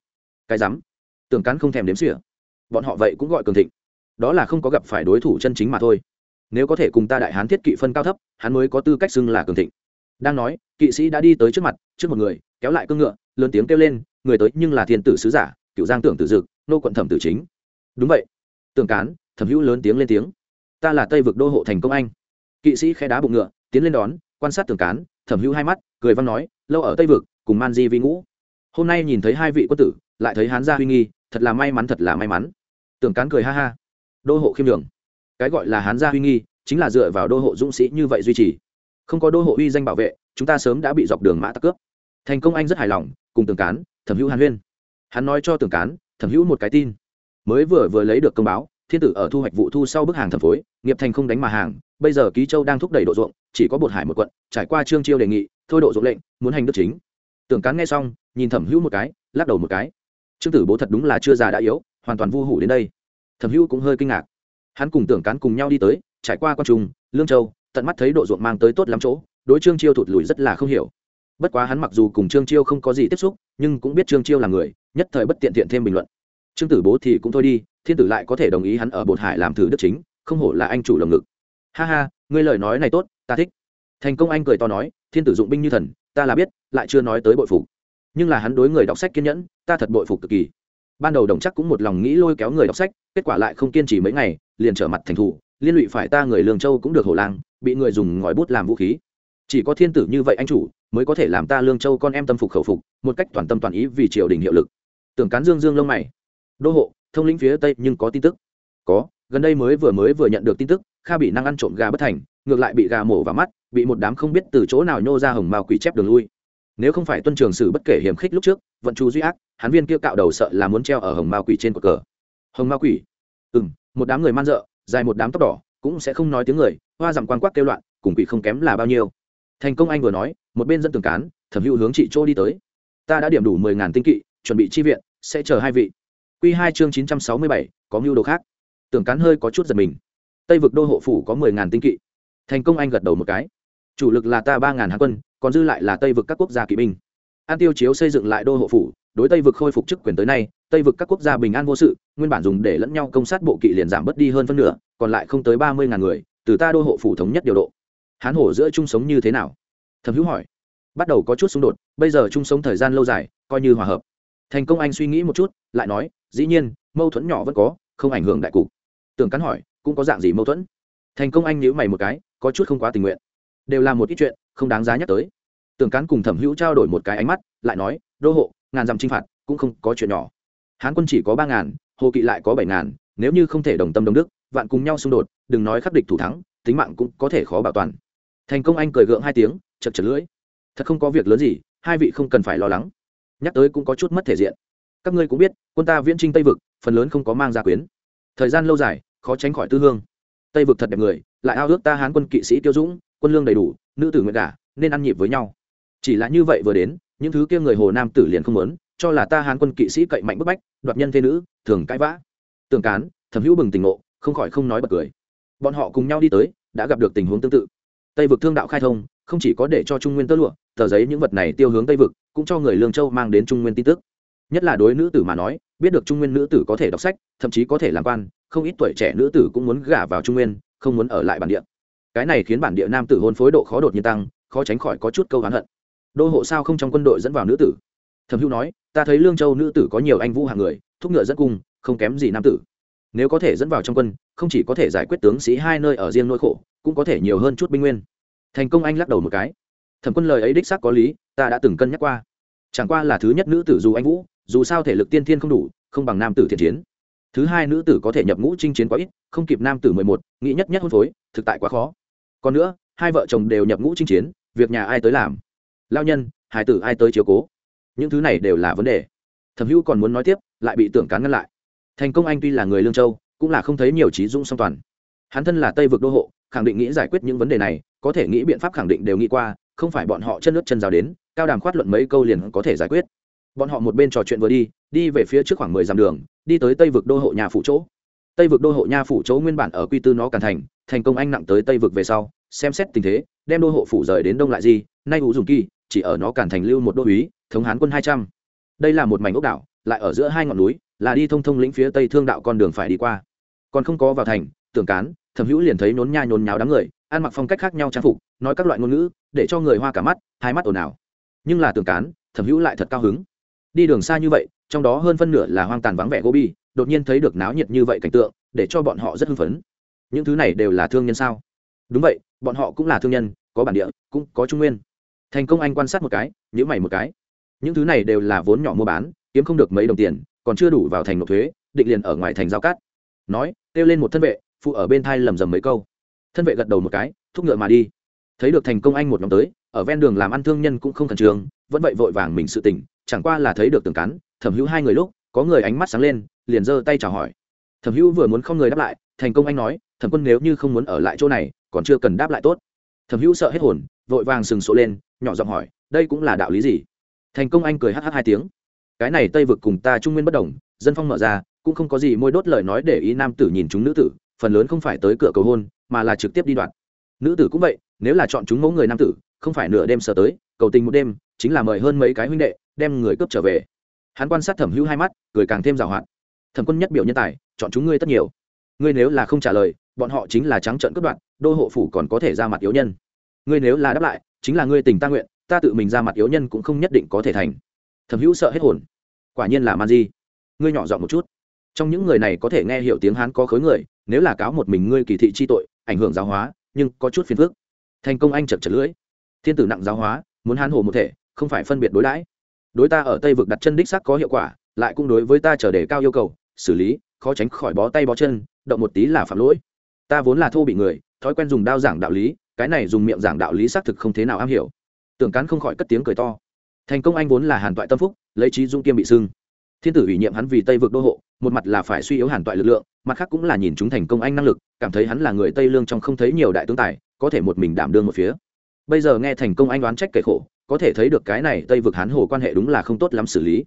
Cái rắm tưởng cắn không thèm đếm xỉa bọn họ vậy cũng gọi cường thịnh. Đó là không có gặp phải đối thủ chân chính mà thôi. Nếu có thể cùng ta đại hán thiết kỵ phân cao thấp, hắn mới có tư cách xưng là cường thịnh. Đang nói, kỵ sĩ đã đi tới trước mặt, trước một người, kéo lại cương ngựa, lớn tiếng kêu lên, người tới nhưng là thiên tử sứ giả, cựu giang tưởng tử dực, nô quận thẩm tử chính. Đúng vậy. Tưởng cán, thẩm hữu lớn tiếng lên tiếng. Ta là tây vực đô hộ thành công anh. Kỵ sĩ khe đá bụng ngựa, tiến lên đón, quan sát tưởng cán, thẩm hữu hai mắt, cười văn nói, lâu ở tây vực, cùng man di vi ngũ. Hôm nay nhìn thấy hai vị quân tử, lại thấy hán gia huy nghi, thật là may mắn, thật là may mắn tưởng cán cười ha ha. Đô hộ khiêm đường cái gọi là hán gia uy nghi, chính là dựa vào đô hộ dũng sĩ như vậy duy trì. Không có đô hộ uy danh bảo vệ, chúng ta sớm đã bị dọc đường mã tắc cướp. Thành công anh rất hài lòng, cùng tưởng cán, thẩm hữu hàn huyên. Hắn nói cho tưởng cán, thẩm hữu một cái tin. Mới vừa vừa lấy được công báo, thiên tử ở thu hoạch vụ thu sau bức hàng thẩm phối, nghiệp thành không đánh mà hàng, bây giờ ký châu đang thúc đẩy độ ruộng, chỉ có bột hải một quận, trải qua trương chiêu đề nghị, thôi độ ruộng lệnh, muốn hành đức chính. Tưởng cán nghe xong, nhìn thẩm hữu một cái, lắc đầu một cái. Trương tử bố thật đúng là chưa già đã yếu hoàn toàn vu hủ đến đây. Thẩm hữu cũng hơi kinh ngạc. Hắn cùng tưởng cán cùng nhau đi tới trải qua quan trùng, lương châu tận mắt thấy độ ruộng mang tới tốt lắm chỗ đối trương chiêu thụt lùi rất là không hiểu. Bất quá hắn mặc dù cùng trương chiêu không có gì tiếp xúc nhưng cũng biết trương chiêu là người nhất thời bất tiện tiện thêm bình luận. Trương tử bố thì cũng thôi đi thiên tử lại có thể đồng ý hắn ở bột hải làm thử đức chính không hổ là anh chủ lồng ngực. Ha ha ngươi lời nói này tốt ta thích. Thành công anh cười to nói thiên tử dụng binh như thần ta là biết lại chưa nói tới bội phục. Nhưng là hắn đối người đọc sách kiên nhẫn ta thật bội phục cực kỳ ban đầu đồng chắc cũng một lòng nghĩ lôi kéo người đọc sách, kết quả lại không kiên trì mấy ngày, liền trở mặt thành thủ, liên lụy phải ta người lương châu cũng được hổ lang, bị người dùng ngòi bút làm vũ khí. Chỉ có thiên tử như vậy anh chủ, mới có thể làm ta lương châu con em tâm phục khẩu phục, một cách toàn tâm toàn ý vì triều đình hiệu lực. Tưởng cán dương dương lông mày. Đô hộ, thông lĩnh phía tây nhưng có tin tức. Có, gần đây mới vừa mới vừa nhận được tin tức, kha bị năng ăn trộm gà bất thành, ngược lại bị gà mổ vào mắt, bị một đám không biết từ chỗ nào nhô ra hồng mao quỷ chép đường lui nếu không phải tuân trường sử bất kể hiểm khích lúc trước, vận chu duy ác, hắn viên kia cạo đầu sợ là muốn treo ở hồng ma quỷ trên cột cờ. Hồng ma quỷ? Ừ m một đám người man dợ, dài một đám tóc đỏ, cũng sẽ không nói tiếng người, hoa dặm quan quắc kêu loạn, cùng quỷ không kém là bao nhiêu. Thành công anh vừa nói, một bên dẫn tường cán, thẩm hữu hướng chị chỗ đi tới. Ta đã điểm đủ mười ngàn tinh kỵ, chuẩn bị chi viện, sẽ chờ hai vị. Q hai chương chín trăm sáu mươi bảy, có mưu đồ khác. Tưởng cán hơi có chút giật mình. Tây vực đô hộ phủ có mười ngàn tinh kỵ. Thành công anh gật đầu một cái. Chủ lực là ta ba ngàn hán quân còn dư lại là tây vực các quốc gia kỵ binh. An tiêu chiếu xây dựng lại đô hộ phủ, đối tây vực khôi phục chức quyền tới nay, tây vực các quốc gia bình an vô sự, nguyên bản dùng để lẫn nhau công sát bộ kỵ liền giảm bớt đi hơn phân nửa, còn lại không tới ba mươi ngàn người, từ ta đô hộ phủ thống nhất điều độ. Hán hổ giữa chung sống như thế nào? Thẩm hữu hỏi. Bắt đầu có chút xung đột, bây giờ chung sống thời gian lâu dài, coi như hòa hợp. Thành công anh suy nghĩ một chút, lại nói, dĩ nhiên, mâu thuẫn nhỏ vẫn có, không ảnh hưởng đại cục. Tưởng cắn hỏi, cũng có dạng gì mâu thuẫn? Thành công anh nhữ mày một cái, có chút không quá tình nguyện. Đều là một ít chuyện không đáng giá nhắc tới. Tưởng cán cùng thẩm hữu trao đổi một cái ánh mắt, lại nói, đô hộ, ngàn dặm chinh phạt cũng không có chuyện nhỏ. Hán quân chỉ có ba ngàn, hồ kỵ lại có bảy ngàn, nếu như không thể đồng tâm đồng đức, vạn cùng nhau xung đột, đừng nói khắc địch thủ thắng, tính mạng cũng có thể khó bảo toàn. Thành công anh cười gượng hai tiếng, chật chật lưỡi. Thật không có việc lớn gì, hai vị không cần phải lo lắng. Nhắc tới cũng có chút mất thể diện. Các ngươi cũng biết, quân ta viễn trinh tây vực, phần lớn không có mang gia quyến. Thời gian lâu dài, khó tránh khỏi tư hương. Tây vực thật đẹp người, lại ao ước ta hán quân kỵ sĩ tiêu dũng, quân lương đầy đủ nữ tử nguyện cả nên ăn nhịp với nhau. Chỉ là như vậy vừa đến, những thứ kia người hồ nam tử liền không muốn, cho là ta hán quân kỵ sĩ cậy mạnh bức bách, đoạt nhân thế nữ, thường cãi vã. Tường cán, thẩm hữu bừng tỉnh ngộ, không khỏi không nói bật cười. Bọn họ cùng nhau đi tới, đã gặp được tình huống tương tự. Tây vực thương đạo khai thông, không chỉ có để cho trung nguyên tơ lụa, tờ giấy những vật này tiêu hướng tây vực, cũng cho người lương châu mang đến trung nguyên tin tức. Nhất là đối nữ tử mà nói, biết được trung nguyên nữ tử có thể đọc sách, thậm chí có thể làm quan, không ít tuổi trẻ nữ tử cũng muốn gả vào trung nguyên, không muốn ở lại bản địa cái này khiến bản địa nam tử hôn phối độ khó đột nhiên tăng, khó tránh khỏi có chút câu hán hận. Đô hộ sao không trong quân đội dẫn vào nữ tử? Thẩm hữu nói, ta thấy lương châu nữ tử có nhiều anh vũ hạng người, thúc ngựa dẫn cung, không kém gì nam tử. Nếu có thể dẫn vào trong quân, không chỉ có thể giải quyết tướng sĩ hai nơi ở riêng nỗi khổ, cũng có thể nhiều hơn chút binh nguyên. Thành công anh lắc đầu một cái. Thẩm quân lời ấy đích xác có lý, ta đã từng cân nhắc qua. Chẳng qua là thứ nhất nữ tử dù anh vũ, dù sao thể lực tiên thiên không đủ, không bằng nam tử thiện chiến. Thứ hai nữ tử có thể nhập ngũ chinh chiến quá ít, không kịp nam tử mười một, nghĩ nhất nhất hôn phối, thực tại quá khó còn nữa, hai vợ chồng đều nhập ngũ chinh chiến, việc nhà ai tới làm? Lao nhân hải tử ai tới chiếu cố? Những thứ này đều là vấn đề. Thẩm hữu còn muốn nói tiếp, lại bị tưởng cán ngăn lại. Thành công anh tuy là người lương châu, cũng là không thấy nhiều trí dũng song toàn. Hắn thân là tây vực đô hộ, khẳng định nghĩ giải quyết những vấn đề này, có thể nghĩ biện pháp khẳng định đều nghĩ qua, không phải bọn họ chân nước chân rào đến, cao đàm khoát luận mấy câu liền có thể giải quyết. Bọn họ một bên trò chuyện vừa đi đi về phía trước khoảng mười dặm đường, đi tới tây vực đô hộ nhà phủ chỗ. Tây vực đô hộ nha phủ chỗ nguyên bản ở quy tư nó càn thành thành công anh nặng tới tây vực về sau, xem xét tình thế, đem đô hộ phủ rời đến đông lại gì nay ủ dùng kỳ, chỉ ở nó cản thành lưu một đô úy, thống hán quân hai trăm. Đây là một mảnh ốc đảo, lại ở giữa hai ngọn núi, là đi thông thông lĩnh phía tây thương đạo con đường phải đi qua. Còn không có vào thành, tưởng cán, thẩm hữu liền thấy nhốn nha nhốn nháo đám người, ăn mặc phong cách khác nhau trang phục, nói các loại ngôn ngữ, để cho người hoa cả mắt, hai mắt ồn ào. Nhưng là tưởng cán, thẩm hữu lại thật cao hứng. Đi đường xa như vậy, trong đó hơn phân nửa là hoang tàn vắng vẻ gobi, đột nhiên thấy được náo nhiệt như vậy cảnh tượng, để cho bọn họ rất hưng phấn những thứ này đều là thương nhân sao? Đúng vậy, bọn họ cũng là thương nhân, có bản địa, cũng có trung nguyên. Thành công anh quan sát một cái nhữ mày một cái. Những thứ này đều là vốn nhỏ mua bán, kiếm không được mấy đồng tiền, còn chưa đủ vào thành nộp thuế, định liền ở ngoài thành giao cát. Nói, kêu lên một thân vệ, phụ ở bên thai lầm rầm mấy câu. Thân vệ gật đầu một cái, thúc ngựa mà đi. Thấy được thành công anh một nhóm tới, ở ven đường làm ăn thương nhân cũng không khẩn trương, vẫn vậy vội vàng mình sự tỉnh chẳng qua là thấy được tường cắn, thẩm hữu hai người lúc, có người ánh mắt sáng lên, liền giơ tay chào hỏi. Thẩm hữu vừa muốn không người đáp lại thành công anh nói, thẩm quân nếu như không muốn ở lại chỗ này, còn chưa cần đáp lại tốt. Thẩm hữu sợ hết hồn, vội vàng sừng sộ lên, nhỏ giọng hỏi, đây cũng là đạo lý gì? Thành công anh cười hh hai tiếng, cái này tây vực cùng ta trung nguyên bất đồng, dân phong mở ra, cũng không có gì môi đốt lời nói để ý nam tử nhìn chúng nữ tử, phần lớn không phải tới cửa cầu hôn, mà là trực tiếp đi đoạn. Nữ tử cũng vậy, nếu là chọn chúng mẫu người nam tử, không phải nửa đêm sờ tới, cầu tình một đêm, chính là mời hơn mấy cái huynh đệ, đem người cướp trở về. Hắn quan sát thẩm hữu hai mắt, cười càng thêm giàu hoạt thẩm quân nhất biểu nhân tài, chọn chúng ngươi tất nhiều ngươi nếu là không trả lời bọn họ chính là trắng trợn cướp đoạt, đô hộ phủ còn có thể ra mặt yếu nhân. Ngươi nếu là đáp lại chính là ngươi tình ta nguyện ta tự mình ra mặt yếu nhân cũng không nhất định có thể thành. Thẩm hữu sợ hết hồn. Quả nhiên là man di. Ngươi nhỏ giọng một chút. Trong những người này có thể nghe hiểu tiếng hán có khối người nếu là cáo một mình ngươi kỳ thị chi tội ảnh hưởng giáo hóa nhưng có chút phiền phức. Thành công anh chật chật lưỡi. Thiên tử nặng giáo hóa muốn hán hồ một thể không phải phân biệt đối đãi. Đối ta ở tây vực đặt chân đích sắc có hiệu quả lại cũng đối với ta trở đề cao yêu cầu xử lý khó tránh khỏi bó tay bó chân, động một tí là phạm lỗi. Ta vốn là thô bị người, thói quen dùng đao giảng đạo lý, cái này dùng miệng giảng đạo lý xác thực không thế nào am hiểu. Tưởng cán không khỏi cất tiếng cười to. Thành công anh vốn là hàn toại tâm phúc, lấy trí dung kiêm bị sưng. Thiên tử ủy nhiệm hắn vì tây vực đô hộ, một mặt là phải suy yếu hàn toại lực lượng, mặt khác cũng là nhìn chúng thành công anh năng lực, cảm thấy hắn là người tây lương trong không thấy nhiều đại tướng tài, có thể một mình đảm đương một phía. Bây giờ nghe thành công anh đoán trách kể khổ, có thể thấy được cái này tây vực hán hồ quan hệ đúng là không tốt lắm xử lý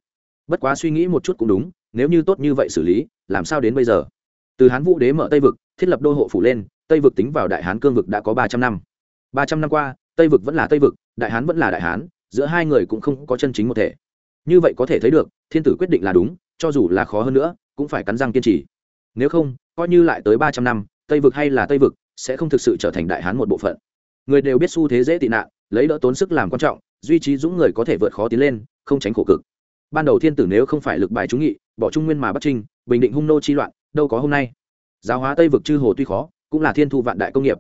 bất quá suy nghĩ một chút cũng đúng, nếu như tốt như vậy xử lý, làm sao đến bây giờ? Từ hán vũ đế mở tây vực, thiết lập đô hộ phủ lên, tây vực tính vào đại hán cương vực đã có ba trăm năm. Ba trăm năm qua, tây vực vẫn là tây vực, đại hán vẫn là đại hán, giữa hai người cũng không có chân chính một thể. Như vậy có thể thấy được, thiên tử quyết định là đúng, cho dù là khó hơn nữa, cũng phải cắn răng kiên trì. Nếu không, coi như lại tới ba trăm năm, tây vực hay là tây vực, sẽ không thực sự trở thành đại hán một bộ phận. Người đều biết xu thế dễ tị nạn, lấy đỡ tốn sức làm quan trọng, duy trì dũng người có thể vượt khó tiến lên, không tránh khổ cực ban đầu thiên tử nếu không phải lực bài trúng nghị, bỏ trung nguyên mà bắc trinh, bình định hung nô chi loạn, đâu có hôm nay. Giáo hóa tây vực chư hồ tuy khó, cũng là thiên thu vạn đại công nghiệp.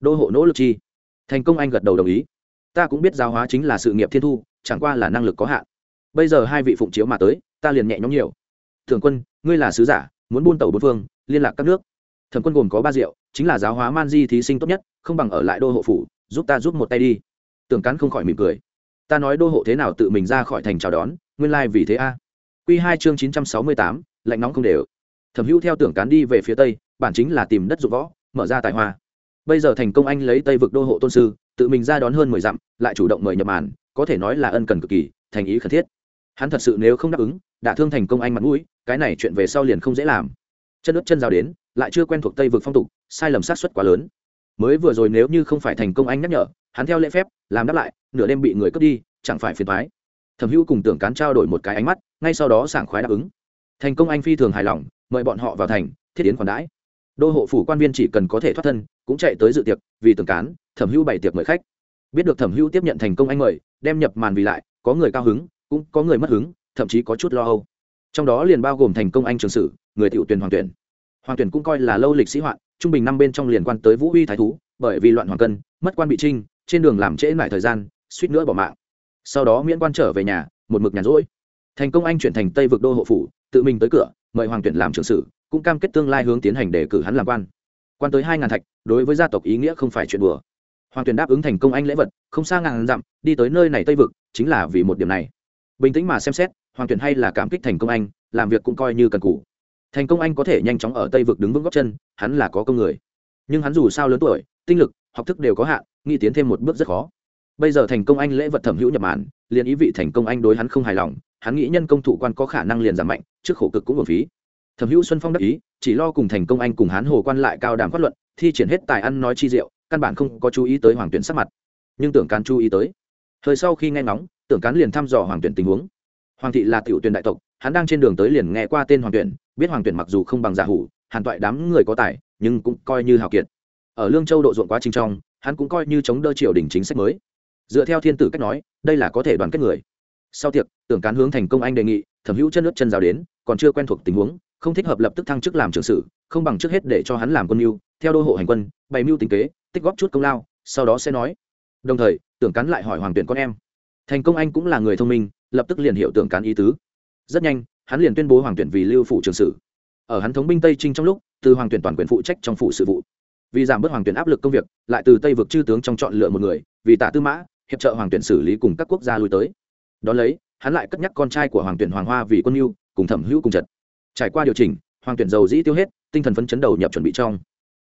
Đô hộ nỗ lực chi. Thành công anh gật đầu đồng ý. Ta cũng biết giáo hóa chính là sự nghiệp thiên thu, chẳng qua là năng lực có hạn. Bây giờ hai vị phụng chiếu mà tới, ta liền nhẹ nhõm nhiều. Thường quân, ngươi là sứ giả, muốn buôn tàu bốn phương, liên lạc các nước. Thần quân gồm có ba diệu, chính là giáo hóa man di thí sinh tốt nhất, không bằng ở lại đô hộ phủ, giúp ta giúp một tay đi. Tưởng cắn không khỏi mỉm cười. Ta nói đô hộ thế nào tự mình ra khỏi thành chào đón nguyên lai、like、vì thế a. Q hai chương chín trăm sáu mươi tám, lạnh nóng không đều. Thẩm hữu theo tưởng cán đi về phía tây, bản chính là tìm đất dụng võ, mở ra tài hoa. Bây giờ thành công anh lấy tây vực đô hộ tôn sư, tự mình ra đón hơn mười dặm, lại chủ động mời nhập màn, có thể nói là ân cần cực kỳ, thành ý khẩn thiết. Hắn thật sự nếu không đáp ứng, đã thương thành công anh mặt mũi, cái này chuyện về sau liền không dễ làm. Chân ướt chân rào đến, lại chưa quen thuộc tây vực phong tục, sai lầm sát xuất quá lớn. Mới vừa rồi nếu như không phải thành công anh nhắc nhở, hắn theo lễ phép, làm đáp lại, nửa đêm bị người cướp đi, chẳng phải phiền thoái thẩm hữu cùng tưởng cán trao đổi một cái ánh mắt, ngay sau đó sảng khoái đáp ứng. Thành công anh phi thường hài lòng, mời bọn họ vào thành, thiết yến khoản đãi. Đô hộ phủ quan viên chỉ cần có thể thoát thân, cũng chạy tới dự tiệc, vì tưởng cán, thẩm hữu bày tiệc mời khách. Biết được thẩm hữu tiếp nhận thành công anh mời, đem nhập màn vì lại, có người cao hứng, cũng có người mất hứng, thậm chí có chút lo âu. Trong đó liền bao gồm thành công anh trường sử, người tiểu tuyển hoàng tuyển. Hoàng tuyển cũng coi là lâu lịch sĩ hoạn, trung bình năm bên trong liền quan tới vũ uy thái thú, bởi vì loạn hoàng cân, mất quan bị trinh, trên đường làm trễ lại thời gian, suýt nữa bỏ mạng sau đó miễn quan trở về nhà, một mực nhàn rỗi. Thành công anh chuyển thành tây vực đô hộ phủ, tự mình tới cửa, mời hoàng tuyển làm trưởng sử, cũng cam kết tương lai hướng tiến hành để cử hắn làm quan. Quan tới hai ngàn thạch, đối với gia tộc ý nghĩa không phải chuyện đùa. Hoàng tuyển đáp ứng thành công anh lễ vật, không xa ngàn dặm, đi tới nơi này tây vực, chính là vì một điểm này. Bình tĩnh mà xem xét, hoàng tuyển hay là cảm kích thành công anh, làm việc cũng coi như cần cũ thành công anh có thể nhanh chóng ở tây vực đứng vững góc chân, hắn là có công người. Nhưng hắn dù sao lớn tuổi, tinh lực, học thức đều có hạn, nghĩ tiến thêm một bước rất khó bây giờ thành công anh lễ vật thẩm hữu nhập màn, liền ý vị thành công anh đối hắn không hài lòng, hắn nghĩ nhân công thủ quan có khả năng liền giảm mạnh, trước khổ cực cũng một phí. Thẩm hữu xuân phong đắc ý, chỉ lo cùng thành công anh cùng hắn hồ quan lại cao đàm phát luận, thi triển hết tài ăn nói chi diệu, căn bản không có chú ý tới hoàng tuyển sắc mặt. Nhưng tưởng cán chú ý tới. Thời sau khi nghe ngóng, tưởng cán liền thăm dò hoàng tuyển tình huống. Hoàng thị là tiểu tuyển đại tộc, hắn đang trên đường tới liền nghe qua tên hoàng tuyển, biết hoàng tuyển mặc dù không bằng giả hủ, hàn toại đám người có tài, nhưng cũng coi như hào kiệt. Ở lương châu độ ruộng quá trình trong, hắn cũng coi như chống đỡ triều đình chính sách mới dựa theo thiên tử cách nói, đây là có thể đoàn kết người. Sau tiệc, tưởng cán hướng thành công anh đề nghị, thẩm hữu chân nước chân rào đến, còn chưa quen thuộc tình huống, không thích hợp lập tức thăng chức làm trưởng sự, không bằng trước hết để cho hắn làm quân mưu, theo đô hộ hành quân, bày mưu tính kế, tích góp chút công lao, sau đó sẽ nói. Đồng thời, tưởng cán lại hỏi hoàng tuyển con em. Thành công anh cũng là người thông minh, lập tức liền hiểu tưởng cán ý tứ. Rất nhanh, hắn liền tuyên bố hoàng tuyển vì lưu phủ trường sử ở hắn thống binh tây trinh trong lúc, từ hoàng tuyển toàn quyền phụ trách trong phủ sự vụ. Vì giảm bớt hoàng tuyển áp lực công việc, lại từ tây vực chư tướng trong chọn lựa một người, vì tả tư mã hiệp trợ hoàng tuyển xử lý cùng các quốc gia lui tới. Đón lấy, hắn lại cất nhắc con trai của hoàng tuyển hoàng hoa vì quân mưu, cùng thẩm hữu cùng trật. Trải qua điều chỉnh, hoàng tuyển dầu dĩ tiêu hết, tinh thần phấn chấn đầu nhập chuẩn bị trong.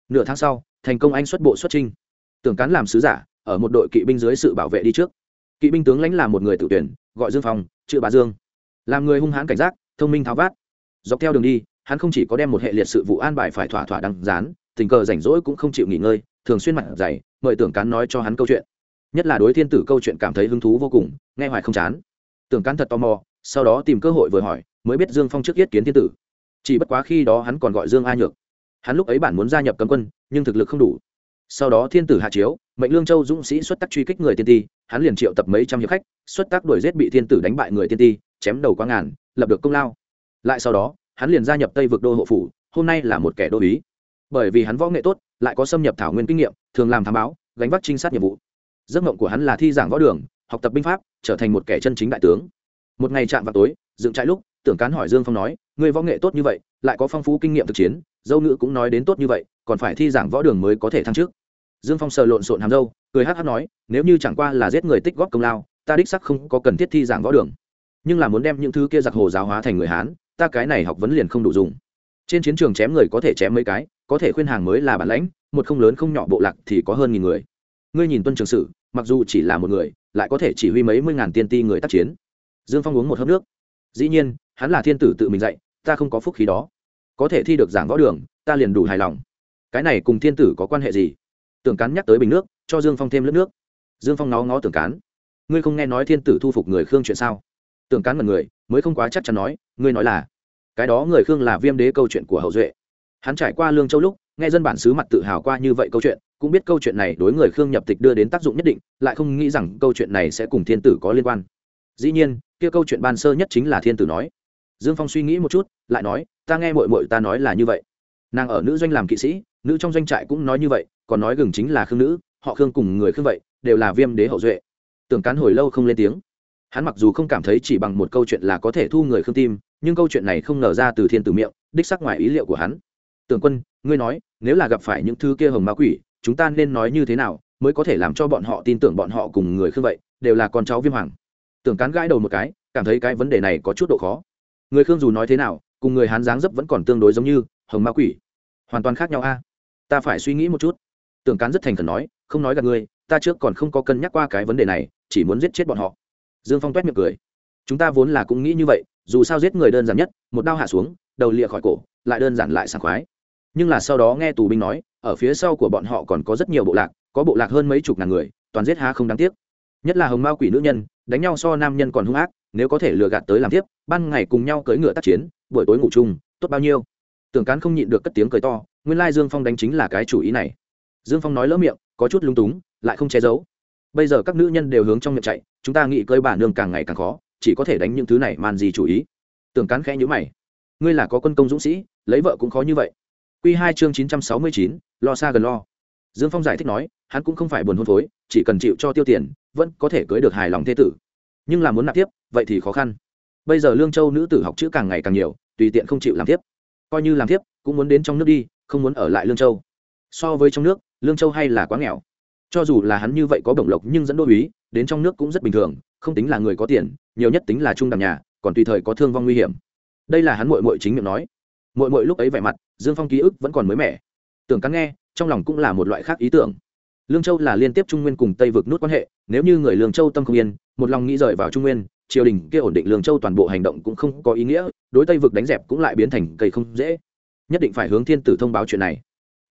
Nửa tháng sau, thành công anh xuất bộ xuất trinh tưởng cán làm sứ giả, ở một đội kỵ binh dưới sự bảo vệ đi trước. Kỵ binh tướng lãnh là một người tự tuyển, gọi dương phong, chữ bà dương. Làm người hung hãn cảnh giác, thông minh tháo vát. Dọc theo đường đi, hắn không chỉ có đem một hệ liệt sự vụ an bài phải thỏa thỏa đăng dán, tình cờ rảnh rỗi cũng không chịu nghỉ ngơi, thường xuyên mặt dày, mời tưởng cán nói cho hắn câu chuyện nhất là đối thiên tử câu chuyện cảm thấy hứng thú vô cùng, nghe hoài không chán. Tưởng cán thật tò mò, sau đó tìm cơ hội vừa hỏi, mới biết dương phong trước yết kiến thiên tử. Chỉ bất quá khi đó hắn còn gọi dương a nhược. Hắn lúc ấy bản muốn gia nhập cấm quân, nhưng thực lực không đủ. Sau đó thiên tử hạ chiếu, mệnh lương châu dũng sĩ xuất tác truy kích người tiên ti, hắn liền triệu tập mấy trăm hiệp khách, xuất tác đuổi giết bị thiên tử đánh bại người tiên ti, chém đầu quá ngàn, lập được công lao. Lại sau đó, hắn liền gia nhập tây vực đô hộ phủ, hôm nay là một kẻ đô ý. Bởi vì hắn võ nghệ tốt, lại có xâm nhập thảo nguyên kinh nghiệm, thường làm thám báo, gánh vác trinh sát nhiệm vụ giấc mộng của hắn là thi giảng võ đường, học tập binh pháp, trở thành một kẻ chân chính đại tướng. Một ngày chạm vào tối, dựng trại lúc, tưởng cán hỏi dương phong nói người võ nghệ tốt như vậy, lại có phong phú kinh nghiệm thực chiến, dâu nữ cũng nói đến tốt như vậy, còn phải thi giảng võ đường mới có thể thăng trước dương phong sờ lộn xộn hàm dâu cười hát hát nói, nếu như chẳng qua là giết người tích góp công lao, ta đích sắc không có cần thiết thi giảng võ đường. Nhưng là muốn đem những thứ kia giặc hồ giáo hóa thành người hán, ta cái này học vấn liền không đủ dùng. Trên chiến trường chém người có thể chém mấy cái, có thể khuyên hàng mới là bản lãnh, một không lớn không nhỏ bộ lạc thì có hơn nghìn người ngươi nhìn tuân trường sử, mặc dù chỉ là một người, lại có thể chỉ huy mấy mươi ngàn tiên ti người tác chiến. Dương phong uống một hớp nước. Dĩ nhiên, hắn là thiên tử tự mình dạy, ta không có phúc khí đó. Có thể thi được giảng võ đường, ta liền đủ hài lòng. Cái này cùng thiên tử có quan hệ gì? Tưởng cán nhắc tới bình nước, cho dương phong thêm lớp nước. Dương phong nó ngó tưởng cán. Ngươi không nghe nói thiên tử thu phục người khương chuyện sao? Tưởng cán mật người, mới không quá chắc chắn nói, ngươi nói là. Cái đó người khương là viêm đế câu chuyện của hậu duệ. Hắn trải qua lương châu lúc nghe dân bản xứ mặt tự hào qua như vậy câu chuyện, cũng biết câu chuyện này đối người khương nhập tịch đưa đến tác dụng nhất định, lại không nghĩ rằng câu chuyện này sẽ cùng thiên tử có liên quan. Dĩ nhiên, kia câu chuyện ban sơ nhất chính là thiên tử nói. Dương phong suy nghĩ một chút, lại nói, ta nghe mội mội ta nói là như vậy. Nàng ở nữ doanh làm kỵ sĩ, nữ trong doanh trại cũng nói như vậy, còn nói gừng chính là khương nữ, họ khương cùng người khương vậy, đều là viêm đế hậu duệ. Tưởng cán hồi lâu không lên tiếng. Hắn mặc dù không cảm thấy chỉ bằng một câu chuyện là có thể thu người khương tim, nhưng câu chuyện này không nở ra từ thiên tử miệng, đích sắc ngoài ý liệu của hắn tưởng quân, ngươi nói, nếu là gặp phải những thứ kia hồng ma quỷ, chúng ta nên nói như thế nào mới có thể làm cho bọn họ tin tưởng bọn họ cùng người khương vậy, đều là con cháu viêm hoàng. Tưởng cán gãi đầu một cái, cảm thấy cái vấn đề này có chút độ khó. Người khương dù nói thế nào, cùng người hán dáng dấp vẫn còn tương đối giống như, hồng ma quỷ. Hoàn toàn khác nhau a. Ta phải suy nghĩ một chút. Tưởng cán rất thành khẩn nói, không nói gặp ngươi, ta trước còn không có cân nhắc qua cái vấn đề này, chỉ muốn giết chết bọn họ. Dương phong Toét miệng cười. Chúng ta vốn là cũng nghĩ như vậy, dù sao giết người đơn giản nhất, một đao hạ xuống, đầu lịa khỏi cổ, lại đơn giản lại sảng khoái nhưng là sau đó nghe tù binh nói, ở phía sau của bọn họ còn có rất nhiều bộ lạc, có bộ lạc hơn mấy chục ngàn người, toàn giết há không đáng tiếc. Nhất là hồng mao quỷ nữ nhân, đánh nhau so nam nhân còn hung ác, nếu có thể lừa gạt tới làm tiếp, ban ngày cùng nhau cưỡi ngựa tác chiến, buổi tối ngủ chung, tốt bao nhiêu. Tưởng cán không nhịn được cất tiếng cười to, nguyên lai dương phong đánh chính là cái chủ ý này. Dương phong nói lỡ miệng, có chút lung túng, lại không che giấu. Bây giờ các nữ nhân đều hướng trong miệng chạy, chúng ta nghĩ cơi bản nương càng ngày càng khó, chỉ có thể đánh những thứ này man gì chủ ý. Tưởng cán khẽ nhữ mày. Ngươi là có quân công dũng sĩ, lấy vợ cũng khó như vậy. Quy hai chương chín trăm sáu mươi chín lo xa gần lo. Dương phong giải thích nói hắn cũng không phải buồn hôn phối chỉ cần chịu cho tiêu tiền vẫn có thể cưới được hài lòng thế tử. Nhưng là muốn nạp tiếp vậy thì khó khăn. Bây giờ lương châu nữ tử học chữ càng ngày càng nhiều tùy tiện không chịu làm tiếp. Coi như làm tiếp cũng muốn đến trong nước đi không muốn ở lại lương châu. So với trong nước lương châu hay là quá nghèo. Cho dù là hắn như vậy có bổng lộc nhưng dẫn đô úy, đến trong nước cũng rất bình thường không tính là người có tiền nhiều nhất tính là trung đẳng nhà còn tùy thời có thương vong nguy hiểm. Đây là hắn muội muội chính miệng nói. Muội muội lúc ấy vẻ mặt dương phong ký ức vẫn còn mới mẻ. Tưởng cắn nghe, trong lòng cũng là một loại khác ý tưởng. Lương châu là liên tiếp trung nguyên cùng tây vực nút quan hệ, nếu như người lương châu tâm không yên, một lòng nghĩ rời vào trung nguyên, triều đình kia ổn định lương châu toàn bộ hành động cũng không có ý nghĩa, đối tây vực đánh dẹp cũng lại biến thành cây không dễ. Nhất định phải hướng thiên tử thông báo chuyện này.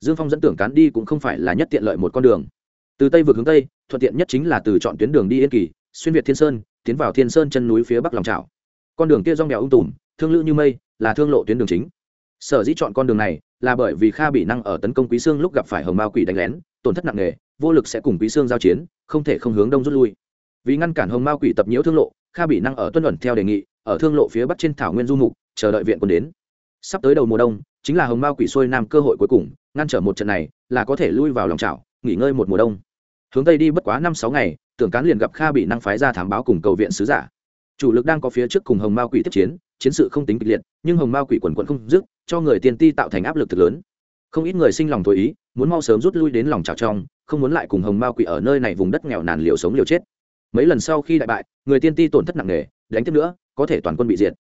Dương phong dẫn tưởng cán đi cũng không phải là nhất tiện lợi một con đường. Từ tây vực hướng tây, thuận tiện nhất chính là từ chọn tuyến đường đi yên kỳ, xuyên việt thiên sơn, tiến vào thiên sơn chân núi phía bắc lòng trào con đường kia rong đèo ung um tùm, thương lữ như mây, là thương lộ tuyến đường chính sở dĩ chọn con đường này là bởi vì kha bị năng ở tấn công quý sương lúc gặp phải hồng mao quỷ đánh lén, tổn thất nặng nề, vô lực sẽ cùng quý sương giao chiến, không thể không hướng đông rút lui. Vì ngăn cản hồng mao quỷ tập nhiễu thương lộ, kha bị năng ở tuân luận theo đề nghị, ở thương lộ phía bắc trên thảo nguyên du mục, chờ đợi viện quân đến. Sắp tới đầu mùa đông, chính là hồng mao quỷ xuôi nam cơ hội cuối cùng, ngăn trở một trận này là có thể lui vào lòng trào nghỉ ngơi một mùa đông. Hướng tây đi bất quá năm sáu ngày, tưởng cán liền gặp kha bị năng phái ra thám báo cùng cầu viện sứ giả. Chủ lực đang có phía trước cùng hồng mao quỷ tiếp chiến chiến sự không tính kịch liệt, nhưng hồng mao quỷ quần quận không dứt, cho người tiên ti tạo thành áp lực thực lớn. Không ít người sinh lòng thổi ý, muốn mau sớm rút lui đến lòng trào trong, không muốn lại cùng hồng mao quỷ ở nơi này vùng đất nghèo nàn liều sống liều chết. Mấy lần sau khi đại bại, người tiên ti tổn thất nặng nề, đánh tiếp nữa, có thể toàn quân bị diệt.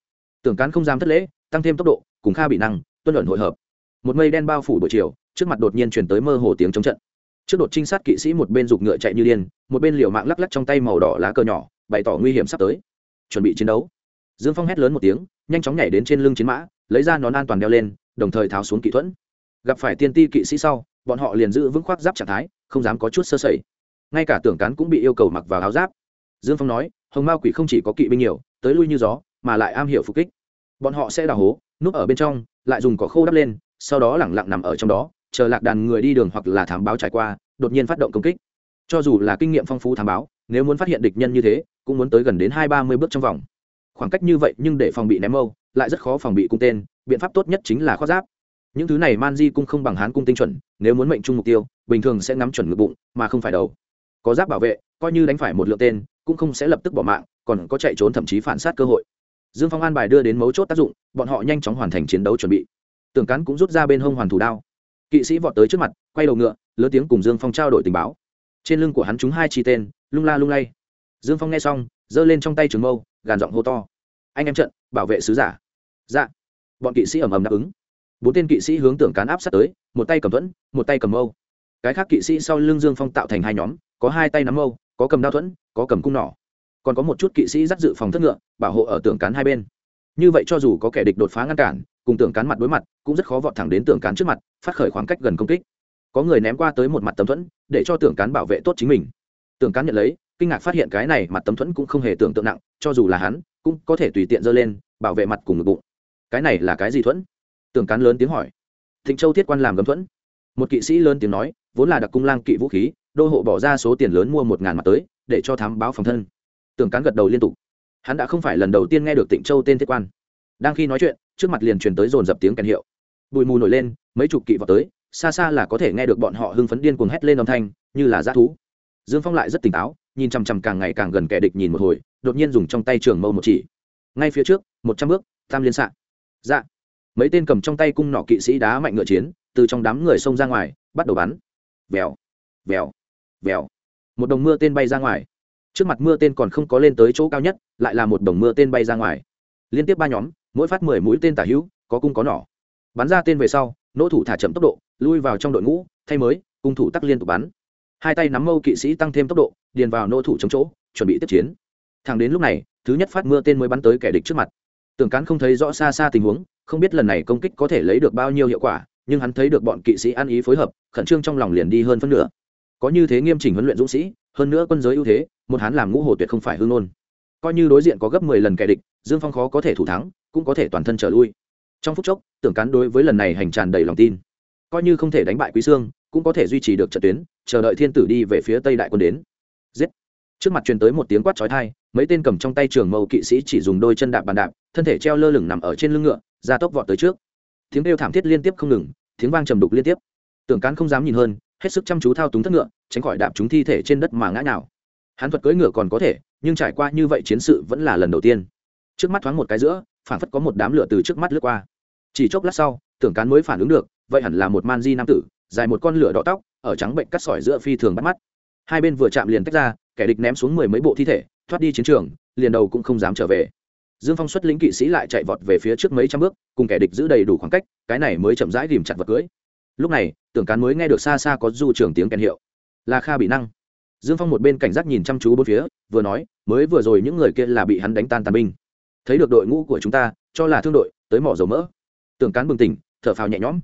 Tưởng cán không dám thất lễ, tăng thêm tốc độ, cùng kha bị năng, tuân luận hội hợp. Một mây đen bao phủ buổi chiều, trước mặt đột nhiên truyền tới mơ hồ tiếng chống trận. Trước đột trinh sát kỵ sĩ một bên giục ngựa chạy như điên, một bên liều mạng lắc lắc trong tay màu đỏ lá cờ nhỏ, bày tỏ nguy hiểm sắp tới. Chuẩn bị chiến đấu dương phong hét lớn một tiếng, nhanh chóng nhảy đến trên lưng chiến mã, lấy ra nón an toàn đeo lên, đồng thời tháo xuống kỹ thuẫn. Gặp phải tiên ti kỵ sĩ sau, bọn họ liền giữ vững khoác giáp trạng thái, không dám có chút sơ sẩy. Ngay cả tưởng cán cũng bị yêu cầu mặc vào áo giáp. Dương phong nói, hồng Ma quỷ không chỉ có kỵ binh nhiều, tới lui như gió, mà lại am hiểu phục kích. Bọn họ sẽ đào hố, núp ở bên trong, lại dùng cỏ khô đắp lên, sau đó lẳng lặng nằm ở trong đó, chờ lạc đàn người đi đường hoặc là thám báo trải qua, đột nhiên phát động công kích. Cho dù là kinh nghiệm phong phú thám báo, nếu muốn phát hiện địch nhân như thế, cũng muốn tới gần đến hai ba mươi bước trong vòng khoảng cách như vậy nhưng để phòng bị ném mâu, lại rất khó phòng bị cung tên, biện pháp tốt nhất chính là khoác giáp. Những thứ này man di cung không bằng hán cung tinh chuẩn, nếu muốn mệnh chung mục tiêu, bình thường sẽ ngắm chuẩn ngực bụng, mà không phải đầu. Có giáp bảo vệ, coi như đánh phải một lượng tên, cũng không sẽ lập tức bỏ mạng, còn có chạy trốn thậm chí phản sát cơ hội. Dương phong an bài đưa đến mấu chốt tác dụng, bọn họ nhanh chóng hoàn thành chiến đấu chuẩn bị. Tường cắn cũng rút ra bên hông hoàn thủ đao. Kỵ sĩ vọt tới trước mặt, quay đầu ngựa, lớn tiếng cùng dương phong trao đổi tình báo. Trên lưng của hắn trúng hai chi tên, lung la lung lay. Dương phong nghe xong, giơ lên trong tay trường mâu gàn giọng hô to. Anh em trận, bảo vệ sứ giả. Dạ. Bọn kỵ sĩ ầm ầm đáp ứng. Bốn tên kỵ sĩ hướng tưởng cán áp sát tới, một tay cầm thuẫn, một tay cầm mâu. Cái khác kỵ sĩ sau lưng dương phong tạo thành hai nhóm, có hai tay nắm mâu, có cầm đao thuẫn, có cầm cung nỏ. Còn có một chút kỵ sĩ dắt dự phòng thất ngựa, bảo hộ ở tưởng cán hai bên. Như vậy cho dù có kẻ địch đột phá ngăn cản, cùng tưởng cán mặt đối mặt, cũng rất khó vọt thẳng đến tưởng cán trước mặt, phát khởi khoảng cách gần công kích. Có người ném qua tới một mặt tấm thuẫn, để cho tưởng cán bảo vệ tốt chính mình. Tưởng cán nhận lấy kinh ngạc phát hiện cái này mặt tấm thuẫn cũng không hề tưởng tượng nặng, cho dù là hắn, cũng có thể tùy tiện giơ lên, bảo vệ mặt cùng ngực bụng. Cái này là cái gì thuẫn? Tưởng cán lớn tiếng hỏi. Thịnh châu thiết quan làm gấm thuẫn. Một kỵ sĩ lớn tiếng nói, vốn là đặc cung lang kỵ vũ khí, đô hộ bỏ ra số tiền lớn mua một ngàn mặt tới, để cho thám báo phòng thân. Tưởng cán gật đầu liên tục. Hắn đã không phải lần đầu tiên nghe được tịnh châu tên thiết quan. Đang khi nói chuyện, trước mặt liền truyền tới dồn dập tiếng kèn hiệu. Bụi mù nổi lên, mấy chục kỵ vào tới, xa xa là có thể nghe được bọn họ hưng phấn điên cuồng hét lên âm thanh, như là g thú. Dương phong lại rất tỉnh táo nhìn chằm chằm càng ngày càng gần kẻ địch nhìn một hồi, đột nhiên dùng trong tay trường mâu một chỉ. Ngay phía trước, một trăm bước, tam liên s ạ dạ. Mấy tên cầm trong tay cung nỏ kỵ sĩ đá mạnh ngựa chiến, từ trong đám người xông ra ngoài, bắt đầu bắn. Vèo vèo vèo. Một đồng mưa tên bay ra ngoài. Trước mặt mưa tên còn không có lên tới chỗ cao nhất, lại là một đồng mưa tên bay ra ngoài. Liên tiếp ba nhóm, mỗi phát mười mũi tên tả hữu, có cung có nỏ. Bắn ra tên về sau, nỗ thủ thả chậm tốc độ, lui vào trong đội ngũ, thay mới, cung thủ tắc liên tục bắn hai tay nắm mâu kỵ sĩ tăng thêm tốc độ, điền vào nô thủ chống chỗ, chuẩn bị tiếp chiến. Thẳng đến lúc này, thứ nhất phát mưa tên mới bắn tới kẻ địch trước mặt. Tường cán không thấy rõ xa xa tình huống, không biết lần này công kích có thể lấy được bao nhiêu hiệu quả, nhưng hắn thấy được bọn kỵ sĩ ăn ý phối hợp, khẩn trương trong lòng liền đi hơn phân nửa. Có như thế nghiêm chỉnh huấn luyện dũng sĩ, hơn nữa quân giới ưu thế, một hắn làm ngũ hồ tuyệt không phải hương nôn coi như đối diện có gấp mười lần kẻ địch, dương phong khó có thể thủ thắng, cũng có thể toàn thân trở lui. Trong phút chốc, tưởng cán đối với lần này hành tràn đầy lòng tin. Coi như không thể đánh bại quý sương, cũng có thể duy trì được trận tuyến chờ đợi thiên tử đi về phía tây đại quân đến. Giết. Trước mặt truyền tới một tiếng quát chói thai mấy tên cầm trong tay trường mâu kỵ sĩ chỉ dùng đôi chân đạp bàn đạp, thân thể treo lơ lửng nằm ở trên lưng ngựa, ra tốc vọt tới trước. Tiếng kêu thảm thiết liên tiếp không ngừng, tiếng vang trầm đục liên tiếp. Tưởng cán không dám nhìn hơn, hết sức chăm chú thao túng thất ngựa, tránh khỏi đạp chúng thi thể trên đất mà ngã nào hắn thuật cưỡi ngựa còn có thể, nhưng trải qua như vậy chiến sự vẫn là lần đầu tiên. Trước mắt thoáng một cái giữa, phản phất có một đám lửa từ trước mắt lướt qua. Chỉ chốc lát sau, tưởng cán mới phản ứng được, vậy hẳn là một man di nam tử, dài một con lửa đỏ tóc ở trắng bệnh cắt sỏi giữa phi thường bắt mắt. Hai bên vừa chạm liền tách ra, kẻ địch ném xuống mười mấy bộ thi thể, thoát đi chiến trường, liền đầu cũng không dám trở về. Dương phong xuất lính kỵ sĩ lại chạy vọt về phía trước mấy trăm bước, cùng kẻ địch giữ đầy đủ khoảng cách, cái này mới chậm rãi tìm chặt vật cưới. Lúc này, tưởng cán mới nghe được xa xa có du trường tiếng kèn hiệu. Là kha bị năng. Dương phong một bên cảnh giác nhìn chăm chú bốn phía, vừa nói, mới vừa rồi những người kia là bị hắn đánh tan tàn binh. Thấy được đội ngũ của chúng ta, cho là thương đội, tới mỏ dầu mỡ. Tưởng cán bừng tỉnh, thở phào nhẹ nhõm.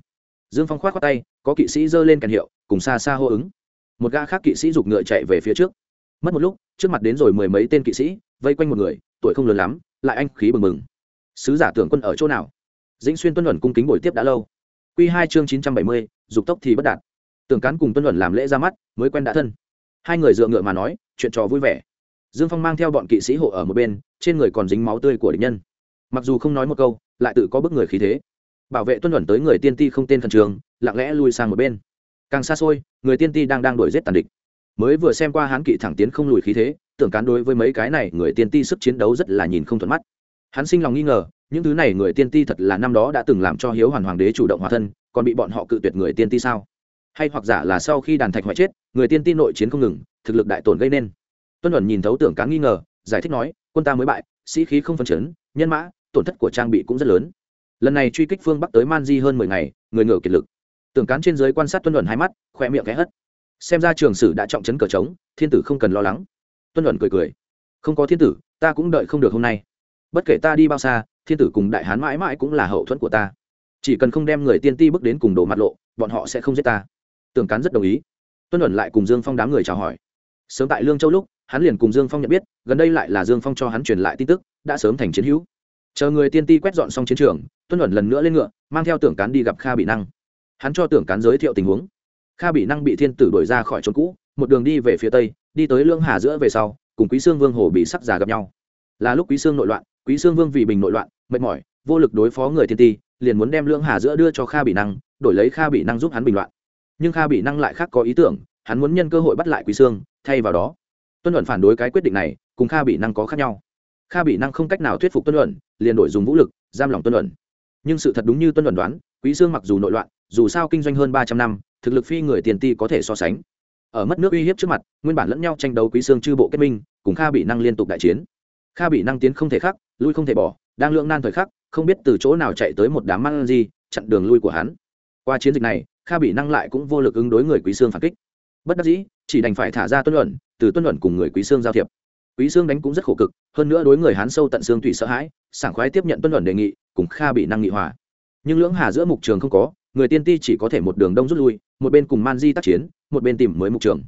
Dương phong k h o á t khoác tay, có kỵ sĩ giơ lên kèn hiệu cùng xa xa hô ứng. Một gã khác kỵ sĩ giục ngựa chạy về phía trước. Mất một lúc, trước mặt đến rồi mười mấy tên kỵ sĩ, vây quanh một người, tuổi không lớn lắm, lại anh khí bừng bừng. Sứ giả tưởng quân ở chỗ nào? Dĩnh xuyên tuân luận cung kính buổi tiếp đã lâu. Q hai chương chín trăm bảy mươi, dục tốc thì bất đạt. Tưởng cán cùng tuân luận làm lễ ra mắt, mới quen đã thân. Hai người dựa ngựa mà nói, chuyện trò vui vẻ. Dương phong mang theo bọn kỵ sĩ hộ ở một bên, trên người còn dính máu tươi của địch nhân. Mặc dù không nói một câu, lại tự có bức người khí thế. Bảo vệ tuân luận tới người tiên ti không tên khẩn trường lặng lẽ lui sang một bên càng xa xôi, người tiên ti đang đang đuổi giết tàn địch. Mới vừa xem qua hán kỵ thẳng tiến không lùi khí thế, tưởng cán đối với mấy cái này người tiên ti sức chiến đấu rất là nhìn không thuận mắt. Hắn sinh lòng nghi ngờ, những thứ này người tiên ti thật là năm đó đã từng làm cho hiếu hoàn hoàng đế chủ động hòa thân, còn bị bọn họ cự tuyệt người tiên ti sao? Hay hoặc giả là sau khi đàn thạch hoại chết, người tiên ti nội chiến không ngừng, thực lực đại tổn gây nên. Tuân ẩn nhìn thấu tưởng cán nghi ngờ, giải thích nói, quân ta mới bại, sĩ khí không phân chấn, nhân mã, tổn thất của trang bị cũng rất lớn. Lần này truy kích phương bắc tới man di hơn mười ngày, người ngờ kiệt lực tưởng cán trên giới quan sát tuân luận hai mắt, khoe miệng ghé hất. Xem ra trường sử đã trọng chấn cờ trống, thiên tử không cần lo lắng. Tuân luận cười cười. Không có thiên tử, ta cũng đợi không được hôm nay. Bất kể ta đi bao xa, thiên tử cùng đại hán mãi mãi cũng là hậu thuẫn của ta. Chỉ cần không đem người tiên ti bước đến cùng đổ mặt lộ, bọn họ sẽ không giết ta. Tưởng cán rất đồng ý. Tuân luận lại cùng dương phong đám người chào hỏi. Sớm tại lương châu lúc, hắn liền cùng dương phong nhận biết, gần đây lại là dương phong cho hắn truyền lại tin tức, đã sớm thành chiến hữu. Chờ người tiên ti quét dọn xong chiến trường, tuân luận lần nữa lên ngựa, mang theo tưởng cán đi gặp kha bị năng hắn cho tưởng cán giới thiệu tình huống. Kha bị năng bị thiên tử đuổi ra khỏi trốn cũ, một đường đi về phía tây, đi tới lương hà giữa về sau, cùng quý sương vương hồ bị sắc già gặp nhau. Là lúc quý sương nội loạn, quý sương vương vì bình nội loạn, mệt mỏi, vô lực đối phó người thiên ti, liền muốn đem lương hà giữa đưa cho kha bị năng, đổi lấy kha bị năng giúp hắn bình loạn. Nhưng kha bị năng lại khác có ý tưởng, hắn muốn nhân cơ hội bắt lại quý sương, thay vào đó, tuân luận phản đối cái quyết định này, cùng kha bị năng có khác nhau. Kha bị năng không cách nào thuyết phục tuân luận, liền đổi dùng vũ lực, giam lòng tuân luận. Nhưng sự thật đúng như tuân luận đoán quý sương mặc dù nội loạn, dù sao kinh doanh hơn ba trăm năm, thực lực phi người tiền ti có thể so sánh. Ở mất nước uy hiếp trước mặt, nguyên bản lẫn nhau tranh đấu quý sương chư bộ kết minh, cùng kha bị năng liên tục đại chiến. Kha bị năng tiến không thể khắc, lui không thể bỏ, đang lượng nan thời khắc, không biết từ chỗ nào chạy tới một đám mang gì chặn đường lui của hắn. Qua chiến dịch này, kha bị năng lại cũng vô lực ứng đối người quý sương phản kích. Bất đắc dĩ, chỉ đành phải thả ra tuân luận, từ tuân luận cùng người quý sương giao thiệp. Quý sương đánh cũng rất khổ cực, hơn nữa đối người hán sâu tận xương tùy sợ hãi, sảng khoái tiếp nhận tuân luận đề nghị, cùng kha bị năng nghị hòa nhưng lưỡng hà giữa mục trường không có, người tiên ti chỉ có thể một đường đông rút lui, một bên cùng man di tác chiến, một bên tìm mới mục trường.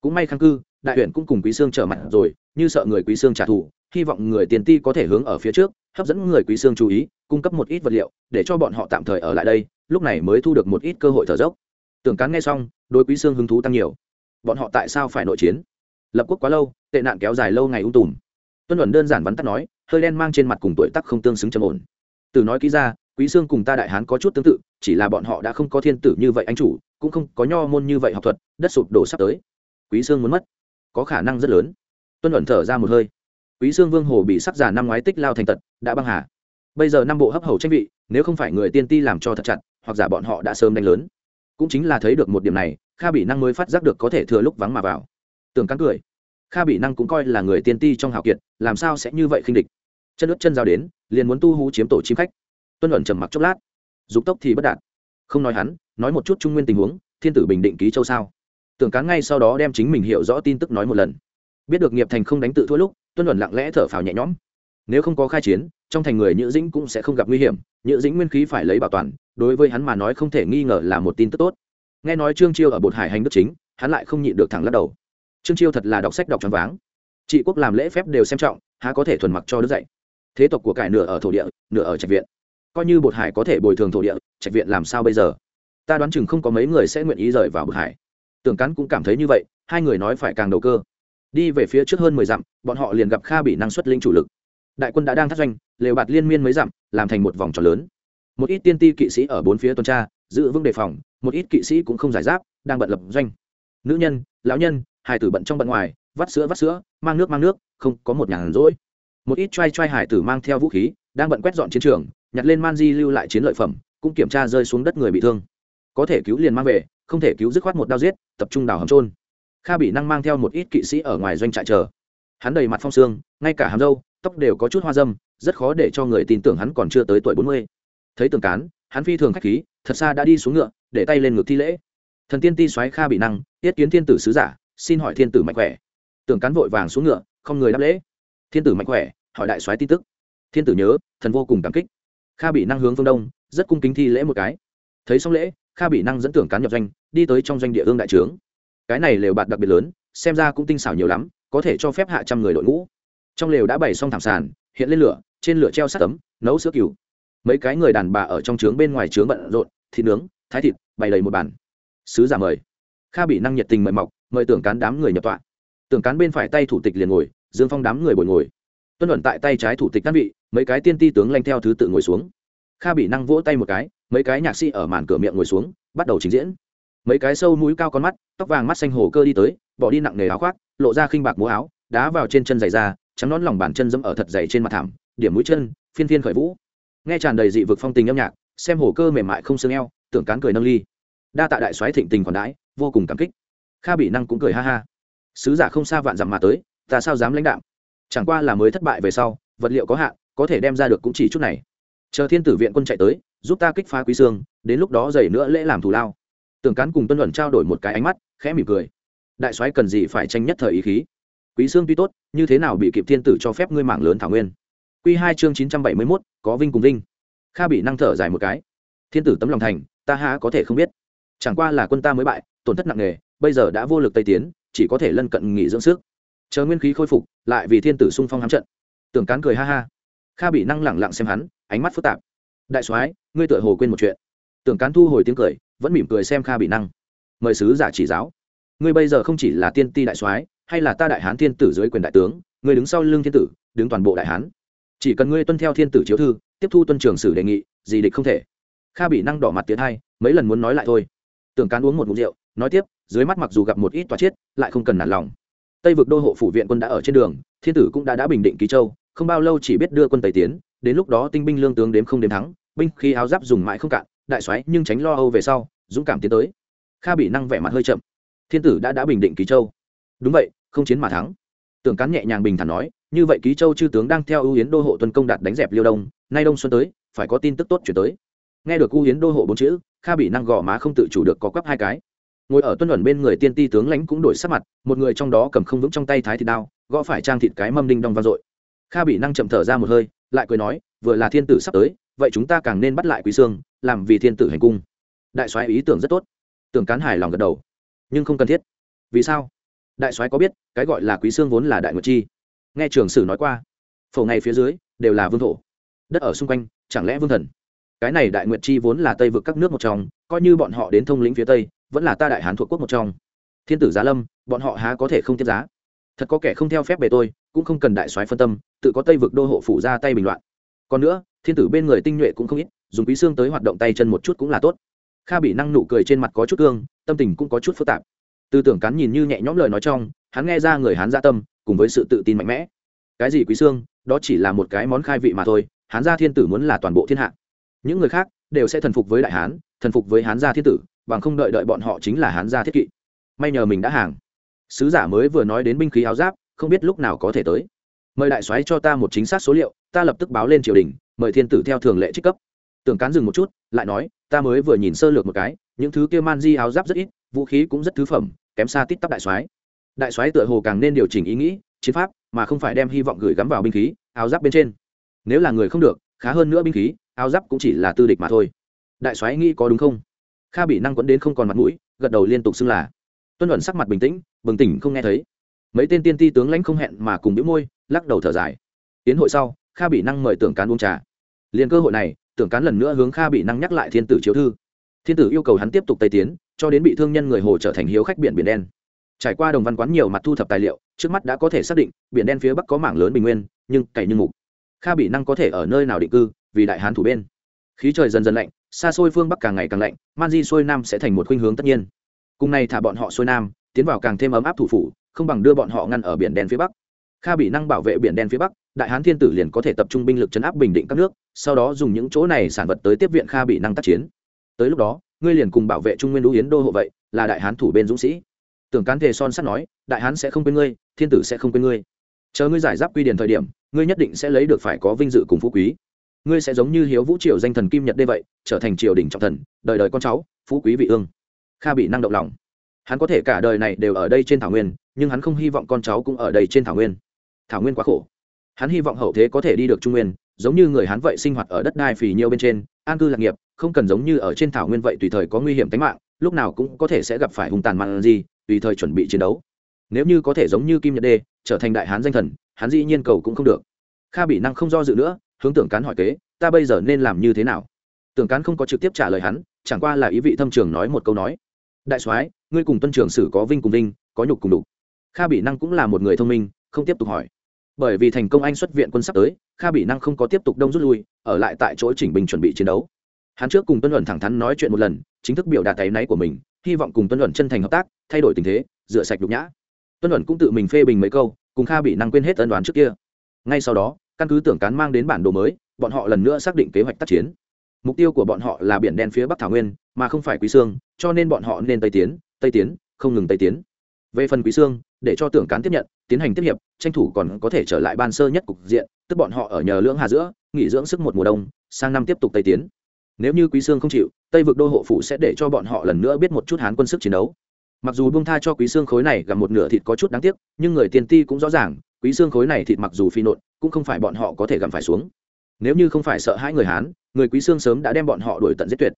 Cũng may khang cư, đại huyện cũng cùng quý sương trở mặt rồi, như sợ người quý sương trả thù, hy vọng người tiền ti có thể hướng ở phía trước, hấp dẫn người quý sương chú ý, cung cấp một ít vật liệu, để cho bọn họ tạm thời ở lại đây, lúc này mới thu được một ít cơ hội thở dốc. Tưởng cán nghe xong đôi quý sương hứng thú tăng nhiều. Bọn họ tại sao phải nội chiến? Lập quốc quá lâu, tệ nạn kéo dài lâu ngày ung tùm. Tuân luận đơn giản vắn tắt nói, hơi đen mang trên mặt cùng tuổi tắc không tương xứng trầm ổn. Từ nói kỹ ra quý sương cùng ta đại hán có chút tương tự, chỉ là bọn họ đã không có thiên tử như vậy anh chủ, cũng không có nho môn như vậy học thuật, đất sụp đổ sắp tới. Quý sương muốn mất, có khả năng rất lớn. Tuân ẩn thở ra một hơi. Quý sương vương hồ bị sắc giả năm ngoái tích lao thành tật, đã băng hà. Bây giờ năm bộ hấp hầu tranh vị, nếu không phải người tiên ti làm cho thật chặt, hoặc giả bọn họ đã sớm đánh lớn. Cũng chính là thấy được một điểm này, kha bị năng mới phát giác được có thể thừa lúc vắng mà vào. Tưởng cắn cười. Kha bị năng cũng coi là người tiên ti trong hào kiệt, làm sao sẽ như vậy khinh địch. Chân ướt chân giao đến, liền muốn tu hú chiếm tổ chim khách tuân ẩn trầm mặc chốc lát. Dục tốc thì bất đạt. Không nói hắn, nói một chút trung nguyên tình huống, thiên tử bình định ký châu sao? Tưởng cán ngay sau đó đem chính mình hiểu rõ tin tức nói một lần. Biết được nghiệp thành không đánh tự thua lúc, tuân ẩn lặng lẽ thở phào nhẹ nhõm. Nếu không có khai chiến, trong thành người nhữ dĩnh cũng sẽ không gặp nguy hiểm, nhữ dĩnh nguyên khí phải lấy bảo toàn, đối với hắn mà nói không thể nghi ngờ là một tin tức tốt. Nghe nói trương chiêu ở bột hải hành đức chính, hắn lại không nhịn được thẳng lắc đầu. Trương chiêu thật là đọc sách đọc tròn váng. Trị quốc làm lễ phép đều xem trọng, há có thể thuần mặc cho đức dạy. Thế tộc của cải nửa ở thổ địa, nửa ở trạch viện coi như bột hải có thể bồi thường thổ địa, trạch viện làm sao bây giờ? Ta đoán chừng không có mấy người sẽ nguyện ý rời vào bột hải. Tưởng cắn cũng cảm thấy như vậy, hai người nói phải càng đầu cơ. Đi về phía trước hơn mười dặm, bọn họ liền gặp kha bị năng suất linh chủ lực. Đại quân đã đang thắt doanh, lều bạt liên miên mấy dặm, làm thành một vòng tròn lớn. Một ít tiên ti kỵ sĩ ở bốn phía tuần tra, giữ vững đề phòng, một ít kỵ sĩ cũng không giải giáp, đang bận lập doanh. Nữ nhân, lão nhân hải tử bận trong bận ngoài, vắt sữa vắt sữa, mang nước mang nước, không có một nhà rỗi. Một ít t r a i t r a i hải tử mang theo vũ khí, đang bận quét dọn chiến trường nhặt lên man di lưu lại chiến lợi phẩm, cũng kiểm tra rơi xuống đất người bị thương. Có thể cứu liền mang về, không thể cứu dứt khoát một đao giết, tập trung đào hầm trôn kha bị năng mang theo một ít kỵ sĩ ở ngoài doanh trại chờ. Hắn đầy mặt phong xương ngay cả hàm râu, tóc đều có chút hoa dâm, rất khó để cho người tin tưởng hắn còn chưa tới tuổi bốn mươi. Thấy tường cán, hắn phi thường k h á c h khí, thật xa đã đi xuống ngựa, để tay lên ngực thi lễ. Thần tiên ti soái kha bị năng tiết kiến thiên tử sứ giả, xin hỏi thiên tử mạnh khỏe. Tường cán vội vàng xuống ngựa, không người đáp lễ. Thiên tử mạnh khỏe, hỏi đại soái tin tức. Thiên tử nhớ, thần vô cùng cảm kích kha bị năng hướng phương đông, rất cung kính thi lễ một cái. Thấy xong lễ, kha bị năng dẫn tưởng cán nhập doanh, đi tới trong doanh địa ương đại trướng. Cái này lều bạt đặc biệt lớn, xem ra cũng tinh xảo nhiều lắm, có thể cho phép hạ trăm người đội ngũ. Trong lều đã bày xong thảm sàn, hiện lên lửa, trên lửa treo sát tấm nấu sữa cừu. Mấy cái người đàn bà ở trong trướng bên ngoài trướng bận rộn, thịt nướng, thái thịt, bày đầy một bàn. Sứ giả mời. Kha bị năng nhiệt tình mời mọc, mời tưởng cán đám người nhập tọa. Tưởng cán bên phải tay thủ tịch liền ngồi, dương phong đám người bồi ngồi tuân luận tại tay trái thủ tịch cán vị, mấy cái tiên ti tướng lanh theo thứ tự ngồi xuống. Kha bị năng vỗ tay một cái, mấy cái nhạc sĩ ở màn cửa miệng ngồi xuống, bắt đầu trình diễn. Mấy cái sâu mũi cao con mắt, tóc vàng mắt xanh hồ cơ đi tới, bỏ đi nặng nề áo khoác, lộ ra khinh bạc múa áo, đá vào trên chân giày da, trắng nón lòng bàn chân dẫm ở thật dày trên mặt thảm, điểm mũi chân, phiên phiên khởi vũ. Nghe tràn đầy dị vực phong tình âm nhạc, xem hồ cơ mềm mại không xương eo, tưởng cán cười nâng ly. Đa tạ đại soái thịnh tình còn đãi, vô cùng cảm kích. Kha bị năng cũng cười ha ha. Sứ giả không xa vạn dặm mà tới, ta sao dám lãnh đạo chẳng qua là mới thất bại về sau, vật liệu có hạn, có thể đem ra được cũng chỉ chút này. Chờ thiên tử viện quân chạy tới, giúp ta kích phá quý sương đến lúc đó dày nữa lễ làm thù lao. Tưởng cán cùng tuân luận trao đổi một cái ánh mắt, khẽ mỉm cười. Đại soái cần gì phải tranh nhất thời ý khí? Quý sương tuy tốt, như thế nào bị kịp thiên tử cho phép ngươi mạng lớn thảo nguyên? Q hai chương chín trăm bảy mươi mốt, có vinh cùng vinh. Kha bị năng thở dài một cái. Thiên tử tấm lòng thành, ta há có thể không biết. Chẳng qua là quân ta mới bại, tổn thất nặng nề, bây giờ đã vô lực tây tiến, chỉ có thể lân cận nghỉ dưỡng sức chờ nguyên khí khôi phục, lại vì thiên tử sung phong hám trận. Tưởng cán cười ha ha. Kha bị năng lẳng lặng xem hắn, ánh mắt phức tạp. Đại soái, ngươi tựa hồ quên một chuyện. Tưởng cán thu hồi tiếng cười, vẫn mỉm cười xem kha bị năng. Mời sứ giả chỉ giáo. Ngươi bây giờ không chỉ là tiên ti đại soái, hay là ta đại hán thiên tử dưới quyền đại tướng, ngươi đứng sau lưng thiên tử, đứng toàn bộ đại hán. Chỉ cần ngươi tuân theo thiên tử chiếu thư, tiếp thu tuân trường sử đề nghị, gì địch không thể. Kha bị năng đỏ mặt tiến hai, mấy lần muốn nói lại thôi. Tưởng cán uống một ngụm rượu, nói tiếp, dưới mắt mặc dù gặp một ít toa chết lại không cần nản lòng tây vực đô hộ phủ viện quân đã ở trên đường, thiên tử cũng đã đã bình định ký châu, không bao lâu chỉ biết đưa quân tây tiến, đến lúc đó tinh binh lương tướng đếm không đếm thắng, binh khi áo giáp dùng mãi không cạn, đại soái nhưng tránh lo âu về sau, dũng cảm tiến tới. Kha bị năng vẻ mặt hơi chậm. Thiên tử đã đã bình định ký châu. Đúng vậy, không chiến mà thắng. Tưởng cán nhẹ nhàng bình thản nói, như vậy ký châu chư tướng đang theo ưu yến đô hộ tuần công đạt đánh dẹp liêu đông, nay đông xuân tới, phải có tin tức tốt chuyển tới. Nghe được ưu yến đô hộ bốn chữ, kha bị năng gò má không tự chủ được có quắp hai cái ngồi ở tuân ẩn bên người tiên ti tướng lãnh cũng đổi sắc mặt, một người trong đó cầm không vững trong tay thái thịt đao, gõ phải trang thịt cái mâm đinh đong vang dội. Kha bị năng chậm thở ra một hơi, lại cười nói, vừa là thiên tử sắp tới, vậy chúng ta càng nên bắt lại quý sương, làm vì thiên tử hành cung. Đại soái ý tưởng rất tốt. Tưởng cán hài lòng gật đầu. Nhưng không cần thiết. Vì sao? Đại soái có biết, cái gọi là quý sương vốn là đại nguyệt chi. Nghe trường sử nói qua, phổ ngay phía dưới, đều là vương thổ. Đất ở xung quanh, chẳng lẽ vương thần? Cái này đại nguyệt chi vốn là tây vực các nước một trong, coi như bọn họ đến thông lĩnh phía tây vẫn là ta đại hán thuộc quốc một trong. Thiên tử giá lâm, bọn họ há có thể không tiết giá? Thật có kẻ không theo phép về tôi, cũng không cần đại soái phân tâm, tự có tây vực đô hộ phủ ra tay bình loạn. Còn nữa, thiên tử bên người tinh nhuệ cũng không ít, dùng quý xương tới hoạt động tay chân một chút cũng là tốt. Kha bị năng nụ cười trên mặt có chút cương, tâm tình cũng có chút phức tạp. Tư tưởng cắn nhìn như nhẹ nhõm lời nói trong, hắn nghe ra người hán gia tâm, cùng với sự tự tin mạnh mẽ. Cái gì quý xương, đó chỉ là một cái món khai vị mà thôi, hán gia thiên tử muốn là toàn bộ thiên hạ. Những người khác đều sẽ thần phục với đại hán, thần phục với hán gia thiên tử bằng không đợi đợi bọn họ chính là hán gia thiết kỵ. May nhờ mình đã hàng. Sứ giả mới vừa nói đến binh khí áo giáp, không biết lúc nào có thể tới. Mời đại soái cho ta một chính xác số liệu, ta lập tức báo lên triều đình, mời thiên tử theo thường lệ trích cấp. Tưởng cán dừng một chút, lại nói, ta mới vừa nhìn sơ lược một cái, những thứ kia man di áo giáp rất ít, vũ khí cũng rất thứ phẩm, kém xa tít tắp đại soái. Đại soái tựa hồ càng nên điều chỉnh ý nghĩ, chiến pháp, mà không phải đem hy vọng gửi gắm vào binh khí, áo giáp bên trên. Nếu là người không được, khá hơn nữa binh khí, áo giáp cũng chỉ là tư địch mà thôi. Đại soái nghĩ có đúng không? Kha bị năng quấn đến không còn mặt mũi, gật đầu liên tục xưng là. Tuân luận sắc mặt bình tĩnh, bừng tỉnh không nghe thấy. Mấy tên tiên ti tướng lãnh không hẹn mà cùng đĩu môi, lắc đầu thở dài. Tiến hội sau, kha bị năng mời tưởng cán uống trà. Liền cơ hội này, tưởng cán lần nữa hướng kha bị năng nhắc lại thiên tử chiếu thư. Thiên tử yêu cầu hắn tiếp tục tây tiến, cho đến bị thương nhân người hồ trở thành hiếu khách biển biển đen. Trải qua đồng văn quán nhiều mặt thu thập tài liệu, trước mắt đã có thể xác định, biển đen phía bắc có mảng lớn bình nguyên, nhưng cày như mục. Kha bị năng có thể ở nơi nào định cư, vì đại hán thủ bên. Khí trời dần dần lạnh xa xôi phương bắc càng ngày càng lạnh man di xuôi nam sẽ thành một khuynh hướng tất nhiên. Cùng này thả bọn họ xuôi nam, tiến vào càng thêm ấm áp thủ phủ, không bằng đưa bọn họ ngăn ở biển đen phía bắc. Kha bị năng bảo vệ biển đen phía bắc, đại hán thiên tử liền có thể tập trung binh lực chấn áp bình định các nước, sau đó dùng những chỗ này sản vật tới tiếp viện kha bị năng tác chiến. Tới lúc đó, ngươi liền cùng bảo vệ trung nguyên đũ yến đô hộ vậy, là đại hán thủ bên dũng sĩ. Tưởng cán thề son sắt nói, đại hán sẽ không quên ngươi, thiên tử sẽ không quên ngươi. Chờ ngươi giải giáp quy điển thời điểm, ngươi nhất định sẽ lấy được phải có vinh dự cùng phú quý ngươi sẽ giống như hiếu vũ triều danh thần kim nhật đê vậy, trở thành triều đình trọng thần, đời đời con cháu, phú quý vị ương. Kha bị năng động lòng. Hắn có thể cả đời này đều ở đây trên thảo nguyên, nhưng hắn không hy vọng con cháu cũng ở đây trên thảo nguyên. Thảo nguyên quá khổ. Hắn hy vọng hậu thế có thể đi được trung nguyên, giống như người hắn vậy sinh hoạt ở đất đai phì nhiêu bên trên, an cư lạc nghiệp, không cần giống như ở trên thảo nguyên vậy tùy thời có nguy hiểm tính mạng, lúc nào cũng có thể sẽ gặp phải hung tàn mặn gì, tùy thời chuẩn bị chiến đấu. Nếu như có thể giống như kim nhật đê, trở thành đại hán danh thần, hắn dĩ nhiên cầu cũng không được. Kha bị năng không do dự nữa hướng tưởng cán hỏi kế, ta bây giờ nên làm như thế nào? Tưởng cán không có trực tiếp trả lời hắn, chẳng qua là ý vị thâm trường nói một câu nói. Đại soái, ngươi cùng tuân trường sử có vinh cùng vinh, có nhục cùng đục. Kha bị năng cũng là một người thông minh, không tiếp tục hỏi. Bởi vì thành công anh xuất viện quân sắp tới, kha bị năng không có tiếp tục đông rút lui, ở lại tại chỗ chỉnh bình chuẩn bị chiến đấu. Hắn trước cùng tuân luận thẳng thắn nói chuyện một lần, chính thức biểu đạt tay náy của mình, hy vọng cùng tuân luận chân thành hợp tác, thay đổi tình thế, rửa sạch nhục nhã. Tuân luận cũng tự mình phê bình mấy câu, cùng kha bị năng quên hết ân đoán trước kia. Ngay sau đó căn cứ tưởng cán mang đến bản đồ mới, bọn họ lần nữa xác định kế hoạch tác chiến. Mục tiêu của bọn họ là biển đen phía bắc thảo nguyên, mà không phải quý sương, cho nên bọn họ nên tây tiến tây tiến, không ngừng tây tiến. Về phần quý sương, để cho tưởng cán tiếp nhận, tiến hành tiếp hiệp, tranh thủ còn có thể trở lại ban sơ nhất cục diện, tức bọn họ ở nhờ lưỡng hà giữa, nghỉ dưỡng sức một mùa đông, sang năm tiếp tục tây tiến. Nếu như quý sương không chịu, tây vực đô hộ phủ sẽ để cho bọn họ lần nữa biết một chút hán quân sức chiến đấu mặc dù buông tha cho quý xương khối này gặp một nửa thịt có chút đáng tiếc, nhưng người tiền ti cũng rõ ràng, quý xương khối này thịt mặc dù phi nộn, cũng không phải bọn họ có thể gặm phải xuống. Nếu như không phải sợ hãi người hán, người quý xương sớm đã đem bọn họ đuổi tận giết tuyệt.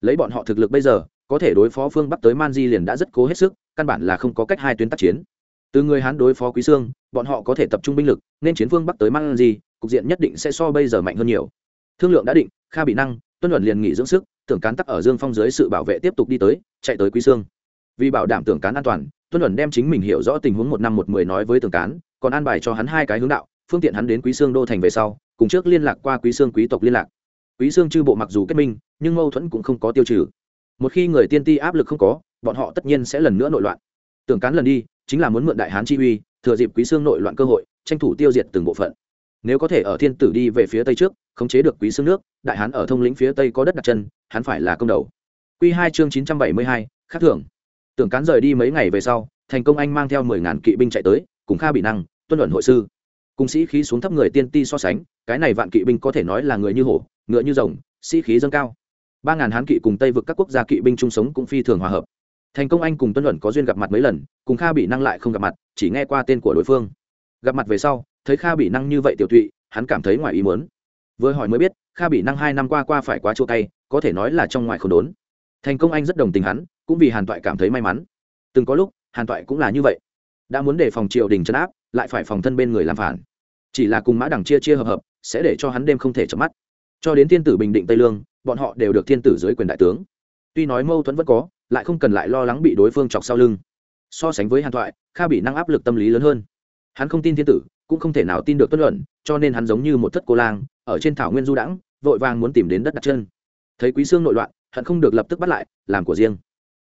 Lấy bọn họ thực lực bây giờ, có thể đối phó phương bắc tới man di liền đã rất cố hết sức, căn bản là không có cách hai tuyến tác chiến. Từ người hán đối phó quý xương, bọn họ có thể tập trung binh lực, nên chiến phương bắc tới man di, cục diện nhất định sẽ so bây giờ mạnh hơn nhiều. Thương lượng đã định, kha bị năng, tuân luận liền nghỉ dưỡng sức, tưởng cán tắc ở dương phong dưới sự bảo vệ tiếp tục đi tới, chạy tới quý xương vì bảo đảm tưởng cán an toàn, tuân luận đem chính mình hiểu rõ tình huống một năm một mười nói với tưởng cán, còn an bài cho hắn hai cái hướng đạo, phương tiện hắn đến quý xương đô thành về sau, cùng trước liên lạc qua quý xương quý tộc liên lạc. Quý xương chư bộ mặc dù kết minh, nhưng mâu thuẫn cũng không có tiêu trừ. Một khi người tiên ti áp lực không có, bọn họ tất nhiên sẽ lần nữa nội loạn. Tưởng cán lần đi, chính là muốn mượn đại hán chi uy, thừa dịp quý xương nội loạn cơ hội, tranh thủ tiêu diệt từng bộ phận. Nếu có thể ở thiên tử đi về phía tây trước, khống chế được quý xương nước, đại hán ở thông lĩnh phía tây có đất đặt chân, hắn phải là công đầu. Q hai chương chín trăm bảy mươi hai khắc thưởng tưởng cán rời đi mấy ngày về sau thành công anh mang theo mười ngàn kỵ binh chạy tới cùng kha bị năng tuân luận hội sư. Cùng sĩ khí xuống thấp người tiên ti so sánh cái này vạn kỵ binh có thể nói là người như hổ ngựa như rồng sĩ khí dâng cao. Ba ngàn hán kỵ cùng tây vực các quốc gia kỵ binh chung sống cũng phi thường hòa hợp. Thành công anh cùng tuân luận có duyên gặp mặt mấy lần cùng kha bị năng lại không gặp mặt chỉ nghe qua tên của đối phương. Gặp mặt về sau thấy kha bị năng như vậy tiểu thụy, hắn cảm thấy ngoài ý muốn. Vừa hỏi mới biết kha bị năng hai năm qua qua phải quá chua tay có thể nói là trong ngoài không đốn. Thành công anh rất đồng tình hắn cũng vì hàn toại cảm thấy may mắn. Từng có lúc, hàn toại cũng là như vậy. Đã muốn để phòng triều đình chấn áp, lại phải phòng thân bên người làm phản. Chỉ là cùng mã đằng chia chia hợp hợp, sẽ để cho hắn đêm không thể chợp mắt. Cho đến thiên tử bình định tây lương, bọn họ đều được thiên tử dưới quyền đại tướng. Tuy nói mâu thuẫn vẫn có, lại không cần lại lo lắng bị đối phương chọc sau lưng. So sánh với hàn thoại kha bị năng áp lực tâm lý lớn hơn. Hắn không tin thiên tử, cũng không thể nào tin được tuân luận, cho nên hắn giống như một thất cô lang, ở trên thảo nguyên du đãng, vội vàng muốn tìm đến đất đặt chân. Thấy quý xương nội loạn hắn không được lập tức bắt lại, làm của riêng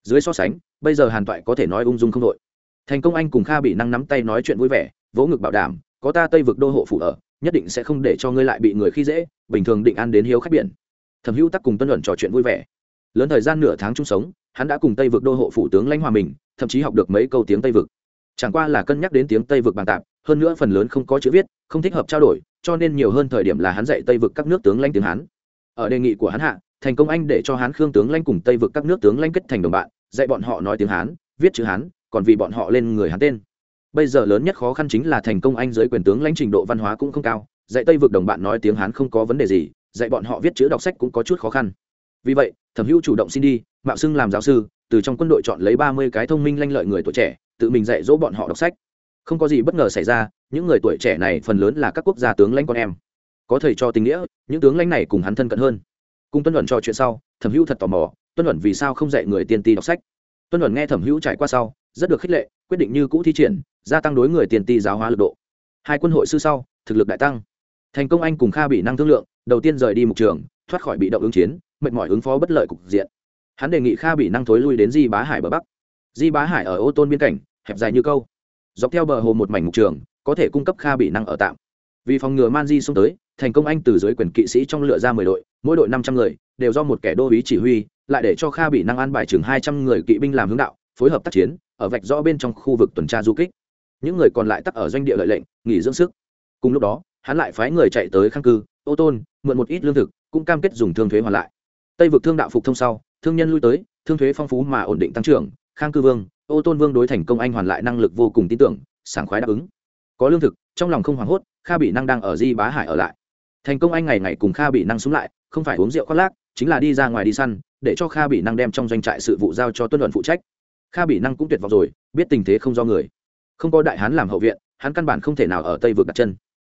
dưới so sánh, bây giờ hàn toại có thể nói ung dung không đội. Thành công anh cùng kha bị năng nắm tay nói chuyện vui vẻ, vỗ ngực bảo đảm, có ta tây vực đô hộ phủ ở, nhất định sẽ không để cho ngươi lại bị người khi dễ, bình thường định ăn đến hiếu khách biển. Thẩm hữu tắc cùng tuân luận trò chuyện vui vẻ. Lớn thời gian nửa tháng chung sống, hắn đã cùng tây vực đô hộ phủ tướng lãnh hòa mình, thậm chí học được mấy câu tiếng tây vực. Chẳng qua là cân nhắc đến tiếng tây vực bàn tạp, hơn nữa phần lớn không có chữ viết, không thích hợp trao đổi, cho nên nhiều hơn thời điểm là hắn dạy tây vực các nước tướng lãnh tiếng hán. Ở đề nghị của hắn hạ, thành công anh để cho hán khương tướng lãnh cùng tây vực các nước tướng lãnh kết thành đồng bạn dạy bọn họ nói tiếng hán, viết chữ hán, còn vì bọn họ lên người hán tên. Bây giờ lớn nhất khó khăn chính là thành công anh giới quyền tướng lãnh trình độ văn hóa cũng không cao, dạy tây vực đồng bạn nói tiếng hán không có vấn đề gì, dạy bọn họ viết chữ đọc sách cũng có chút khó khăn. Vì vậy, thẩm hữu chủ động xin đi, mạo xưng làm giáo sư, từ trong quân đội chọn lấy ba mươi cái thông minh lanh lợi người tuổi trẻ, tự mình dạy dỗ bọn họ đọc sách. Không có gì bất ngờ xảy ra, những người tuổi trẻ này phần lớn là các quốc gia tướng lãnh con em. Có thầy cho tình nghĩa, những tướng lãnh này cùng hắn thân cận hơn. Cùng tuân luận cho chuyện sau, thẩm hữu thật tò mò tuân luận vì sao không dạy người tiên ti đọc sách? Tuân luận nghe thẩm hữu trải qua sau, rất được khích lệ, quyết định như cũ thi triển, gia tăng đối người tiền ti giáo hóa lực độ. Hai quân hội sư sau, thực lực đại tăng. Thành công anh cùng kha bị năng thương lượng, đầu tiên rời đi mục trường, thoát khỏi bị động ứng chiến, mệt mỏi ứng phó bất lợi cục diện. Hắn đề nghị kha bị năng thối lui đến di bá hải bờ bắc. Di bá hải ở ô tôn biên cảnh, hẹp dài như câu. Dọc theo bờ hồ một mảnh mục trường, có thể cung cấp kha bị năng ở tạm. Vì phòng ngừa man di xông tới, thành công anh từ dưới quyền kỵ sĩ trong lựa ra mười đội, mỗi đội năm trăm người, đều do một kẻ đô ý chỉ huy lại để cho kha bị năng an bài chừng hai trăm người kỵ binh làm hướng đạo, phối hợp tác chiến, ở vạch rõ bên trong khu vực tuần tra du kích. Những người còn lại tắc ở doanh địa lợi lệnh, nghỉ dưỡng sức. Cùng lúc đó, hắn lại phái người chạy tới khang cư, ô tôn, mượn một ít lương thực, cũng cam kết dùng thương thuế hoàn lại. Tây vực thương đạo phục thông sau, thương nhân lui tới, thương thuế phong phú mà ổn định tăng trưởng, khang cư vương, ô tôn vương đối thành công anh hoàn lại năng lực vô cùng tin tưởng, sảng khoái đáp ứng. Có lương thực, trong lòng không hoảng hốt, kha bị năng đang ở di bá hải ở lại. Thành công anh ngày ngày cùng kha bị năng xuống lại, không phải uống rượu khoác lác, chính là đi ra ngoài đi săn để cho kha bị năng đem trong doanh trại sự vụ giao cho tuân luận phụ trách. Kha bị năng cũng tuyệt vọng rồi, biết tình thế không do người. Không có đại hán làm hậu viện, hắn căn bản không thể nào ở tây vực đặt chân.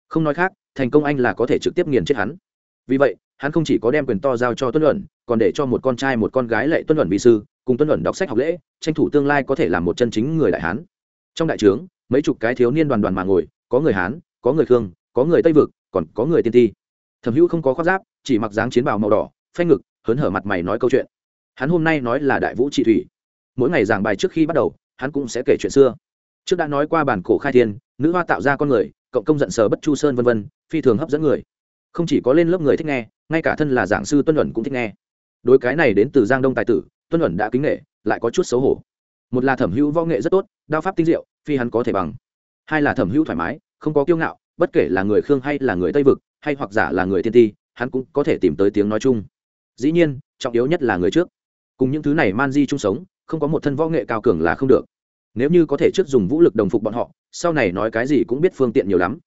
Không nói khác, thành công anh là có thể trực tiếp nghiền chết hắn. Vì vậy, hắn không chỉ có đem quyền to giao cho tuân luận, còn để cho một con trai một con gái lệ tuân luận vi sư, cùng tuân luận đọc sách học lễ, tranh thủ tương lai có thể làm một chân chính người đại hán. Trong đại trướng, mấy chục cái thiếu niên đoàn đoàn mà ngồi, có người hán, có người khương, có người tây vực, còn có người tiên ti. Thẩm hữu không có khoác giáp, chỉ mặc dáng chiến bào màu đỏ, phanh ngực hớn hở mặt mày nói câu chuyện. Hắn hôm nay nói là đại vũ trị thủy. Mỗi ngày giảng bài trước khi bắt đầu, hắn cũng sẽ kể chuyện xưa. Trước đã nói qua bản cổ khai thiên, nữ hoa tạo ra con người, cộng công giận sờ bất chu sơn vân vân, phi thường hấp dẫn người. Không chỉ có lên lớp người thích nghe, ngay cả thân là giảng sư tuân luận cũng thích nghe. Đối cái này đến từ giang đông tài tử, tuân luận đã kính nghệ lại có chút xấu hổ. Một là thẩm hữu võ nghệ rất tốt, đao pháp tinh diệu, phi hắn có thể bằng. Hai là thẩm hữu thoải mái, không có kiêu ngạo, bất kể là người khương hay là người tây vực, hay hoặc giả là người thiên ti, hắn cũng có thể tìm tới tiếng nói chung dĩ nhiên, trọng yếu nhất là người trước. Cùng những thứ này man di chung sống, không có một thân võ nghệ cao cường là không được. Nếu như có thể trước dùng vũ lực đồng phục bọn họ, sau này nói cái gì cũng biết phương tiện nhiều lắm.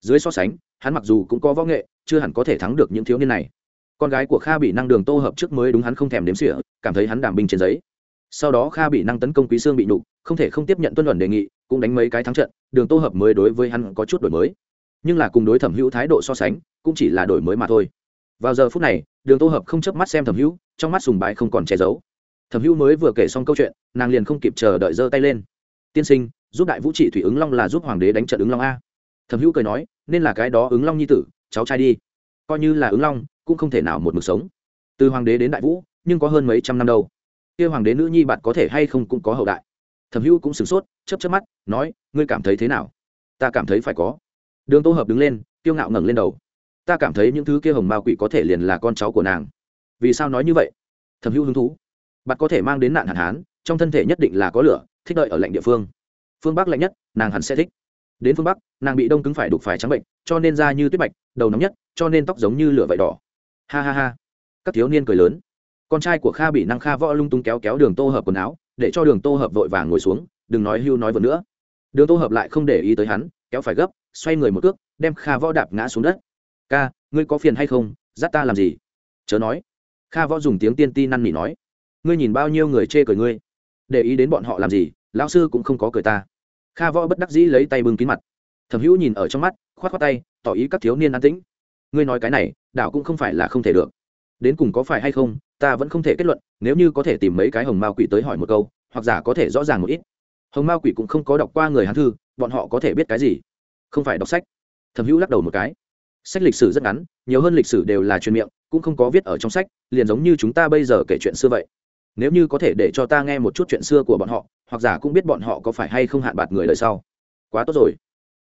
Dưới so sánh, hắn mặc dù cũng có võ nghệ, chưa hẳn có thể thắng được những thiếu niên này. Con gái của kha bị năng đường tô hợp trước mới đúng hắn không thèm đếm xỉa, cảm thấy hắn đảm binh trên giấy. Sau đó kha bị năng tấn công quý sương bị nụ không thể không tiếp nhận tuân luận đề nghị, cũng đánh mấy cái thắng trận, đường tô hợp mới đối với hắn có chút đổi mới. Nhưng là cùng đối thẩm hữu thái độ so sánh, cũng chỉ là đổi mới mà thôi. Vào giờ phút này đường tô hợp không chớp mắt xem thẩm hữu, trong mắt sùng bái không còn che giấu. Thẩm hữu mới vừa kể xong câu chuyện, nàng liền không kịp chờ đợi giơ tay lên. Tiên sinh, giúp đại vũ trị thủy ứng long là giúp hoàng đế đánh trận ứng long a. Thẩm hữu cười nói, nên là cái đó ứng long nhi tử, cháu trai đi. Coi như là ứng long, cũng không thể nào một mực sống. Từ hoàng đế đến đại vũ, nhưng có hơn mấy trăm năm đâu. Kia hoàng đế nữ nhi bạn có thể hay không cũng có hậu đại. Thẩm hữu cũng sửng sốt chấp chấp mắt, nói, ngươi cảm thấy thế nào? Ta cảm thấy phải có. Đường tô hợp đứng lên, kiêu ngạo ngẩng lên đầu ta cảm thấy những thứ kia hồng ma quỷ có thể liền là con cháu của nàng. Vì sao nói như vậy? Thẩm hữu hứng thú. Bạn có thể mang đến nạn hạn hán, trong thân thể nhất định là có lửa, thích đợi ở lạnh địa phương. Phương bắc lạnh nhất, nàng hẳn sẽ thích. Đến phương bắc, nàng bị đông cứng phải đục phải trắng bệnh, cho nên da như tuyết bạch, đầu nóng nhất, cho nên tóc giống như lửa vải đỏ. Ha ha ha. Các thiếu niên cười lớn. Con trai của kha bị năng kha võ lung tung kéo kéo đường tô hợp quần áo, để cho đường tô hợp vội vàng ngồi xuống, đừng nói hưu nói vợ nữa. Đường tô hợp lại không để ý tới hắn, kéo phải gấp, xoay người một cước, đem kha võ đạp ngã xuống đất ca, ngươi có phiền hay không? Dắt ta làm gì? Chớ nói. Kha võ dùng tiếng tiên ti năn nỉ nói. Ngươi nhìn bao nhiêu người chê cười ngươi? Để ý đến bọn họ làm gì, lão sư cũng không có cười ta. Kha võ bất đắc dĩ lấy tay bưng kín mặt. Thẩm hữu nhìn ở trong mắt k h o á t k h o á tay, tỏ ý các thiếu niên an tĩnh. Ngươi nói cái này, đảo cũng không phải là không thể được. Đến cùng có phải hay không, ta vẫn không thể kết luận, nếu như có thể tìm mấy cái hồng mao quỷ tới hỏi một câu, hoặc giả có thể rõ ràng một ít. Hồng mao quỷ cũng không có đọc qua người hán thư, bọn họ có thể biết cái gì? Không phải đọc sách. Thẩm hữu lắc đầu một cái sách lịch sử rất ngắn, nhiều hơn lịch sử đều là truyền miệng, cũng không có viết ở trong sách, liền giống như chúng ta bây giờ kể chuyện xưa vậy. Nếu như có thể để cho ta nghe một chút chuyện xưa của bọn họ, hoặc giả cũng biết bọn họ có phải hay không hạn bạt người đời sau. Quá tốt rồi.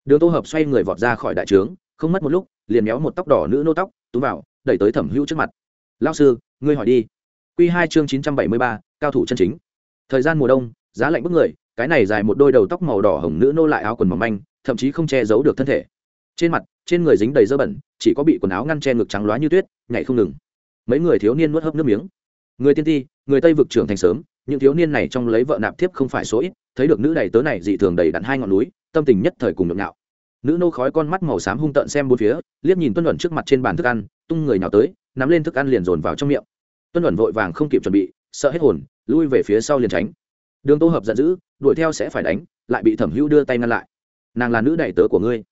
Đường tô hợp xoay người vọt ra khỏi đại trướng, không mất một lúc, liền méo một tóc đỏ nữ nô tóc, túm vào, đẩy tới thẩm hữu trước mặt. Lao sư, ngươi hỏi đi. Q hai chương chín trăm bảy mươi ba, cao thủ chân chính. Thời gian mùa đông, giá lạnh bức người, cái này dài một đôi đầu tóc màu đỏ hồng nữ nô lại áo quần mỏng manh, thậm chí không che giấu được thân thể. Trên mặt trên người dính đầy dơ bẩn, chỉ có bị quần áo ngăn che ngực trắng loá như tuyết, nhảy không ngừng. Mấy người thiếu niên nuốt hấp nước miếng. Người tiên ti, người tây vực trưởng thành sớm, những thiếu niên này trong lấy vợ nạp thiếp không phải số ít, thấy được nữ đầy tớ này dị thường đầy đặn hai ngọn núi, tâm tình nhất thời cùng nhộn nhạo. Nữ nô khói con mắt màu xám hung tợn xem bốn phía, liếc nhìn tuân luận trước mặt trên bàn thức ăn, tung người nào tới, nắm lên thức ăn liền dồn vào trong miệng. Tuân luận vội vàng không kịp chuẩn bị, sợ hết hồn, lui về phía sau liền tránh. Đường tô hợp giận dữ, đuổi theo sẽ phải đánh, lại bị thẩm hữu đưa tay ngăn lại. Nàng là nữ đầy tớ của ngươi.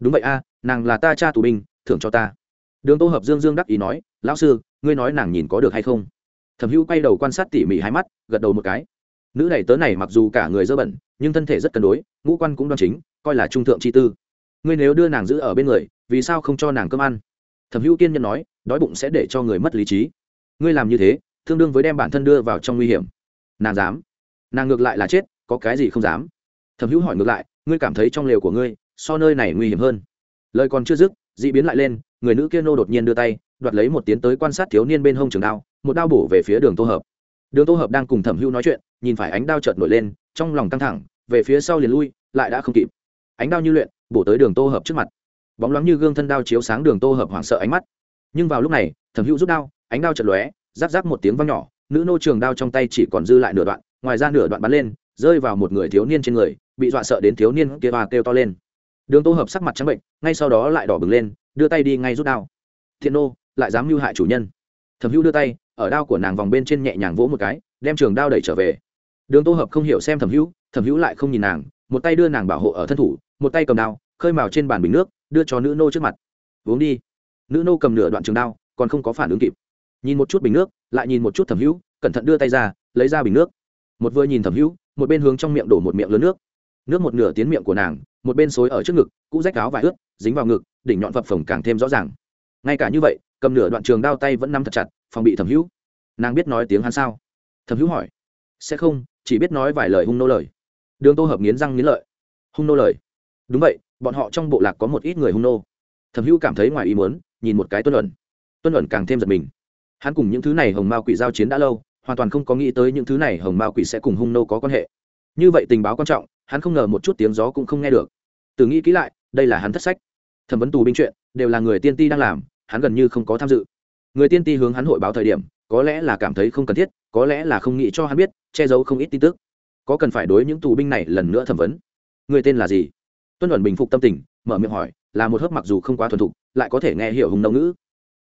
Đúng vậy a nàng là ta cha tù binh, thưởng cho ta. Đường tô hợp dương dương đắc ý nói, lão sư, ngươi nói nàng nhìn có được hay không? Thẩm hữu quay đầu quan sát tỉ mỉ hai mắt, gật đầu một cái. Nữ này tớ này mặc dù cả người dơ bẩn, nhưng thân thể rất cân đối, ngũ quan cũng đoan chính, coi là trung thượng chi tư. Ngươi nếu đưa nàng giữ ở bên người, vì sao không cho nàng cơm ăn? Thẩm hữu kiên nhân nói, đói bụng sẽ để cho người mất lý trí. Ngươi làm như thế, tương đương với đem bản thân đưa vào trong nguy hiểm. Nàng dám. Nàng ngược lại là chết, có cái gì không dám? Thẩm hữu hỏi ngược lại, ngươi cảm thấy trong lều của ngươi, so nơi này nguy hiểm hơn? Lời còn chưa dứt, d ị biến lại lên, người nữ kia nô đột nhiên đưa tay, đoạt lấy một tiến tới quan sát thiếu niên bên hông trường đao, một đao bổ về phía đường tô hợp. Đường tô hợp đang cùng thẩm hưu nói chuyện, nhìn phải ánh đao chợt nổi lên, trong lòng căng thẳng, về phía sau liền lui, lại đã không kịp. Ánh đao như luyện, bổ tới đường tô hợp trước mặt. Bóng loáng như gương thân đao chiếu sáng đường tô hợp hoảng sợ ánh mắt. Nhưng vào lúc này, thẩm hữu rút đao, ánh đao chật lóe giáp giáp một tiếng vang nhỏ, nữ nô trường đao trong tay chỉ còn dư lại nửa đoạn, ngoài ra nửa đoạn bắn lên, rơi vào một người thiếu niên trên người, bị dọa sợ đến thiếu niên kia và kêu to lên đường tô hợp sắc mặt trắng bệnh, ngay sau đó lại đỏ bừng lên, đưa tay đi ngay rút đao. Thiện nô, lại dám mưu hại chủ nhân. Thẩm hữu đưa tay, ở đao của nàng vòng bên trên nhẹ nhàng vỗ một cái, đem trường đao đẩy trở về. Đường tô hợp không hiểu xem thẩm hữu thẩm hữu lại không nhìn nàng, một tay đưa nàng bảo hộ ở thân thủ, một tay cầm đao, khơi mào trên bàn bình nước, đưa cho nữ nô trước mặt. Uống đi. Nữ nô cầm nửa đoạn trường đao, còn không có phản ứng kịp. Nhìn một chút bình nước, lại nhìn một chút thẩm hữu, cẩn thận đưa tay ra, lấy ra bình nước. Một vừa nhìn thẩm hữu, một bên hướng trong miệng đổ một miệng lớn nước nước một nửa tiến miệng của nàng, một bên xối ở trước ngực, cũ rách áo và ướt, dính vào ngực, đỉnh nhọn phập phồng càng thêm rõ ràng. Ngay cả như vậy, cầm nửa đoạn trường đao tay vẫn nắm thật chặt, phòng bị thẩm hữu. Nàng biết nói tiếng hắn sao? Thẩm hữu hỏi. Sẽ không, chỉ biết nói vài lời hung nô lời. Đường tô hợp nghiến răng nghiến lợi. Hung nô lời? Đúng vậy, bọn họ trong bộ lạc có một ít người hung nô. Thẩm hữu cảm thấy ngoài ý muốn, nhìn một cái tuân luận. Tuân luận càng thêm giật mình. Hắn cùng những thứ này hồng mao quỷ giao chiến đã lâu, hoàn toàn không có nghĩ tới những thứ này hồng mao quỷ sẽ cùng hung nô có quan hệ. Như vậy tình báo quan trọng hắn không ngờ một chút tiếng gió cũng không nghe được. Từ nghĩ kỹ lại, đây là hắn thất sách. Thẩm vấn tù binh chuyện, đều là người tiên ti đang làm, hắn gần như không có tham dự. Người tiên ti hướng hắn hội báo thời điểm, có lẽ là cảm thấy không cần thiết, có lẽ là không nghĩ cho hắn biết, che giấu không ít tin tức. Có cần phải đối những tù binh này lần nữa thẩm vấn? Người tên là gì? Tuân luận bình phục tâm tình, mở miệng hỏi, là một hớp mặc dù không quá thuần thục, lại có thể nghe hiểu hùng nô ngữ.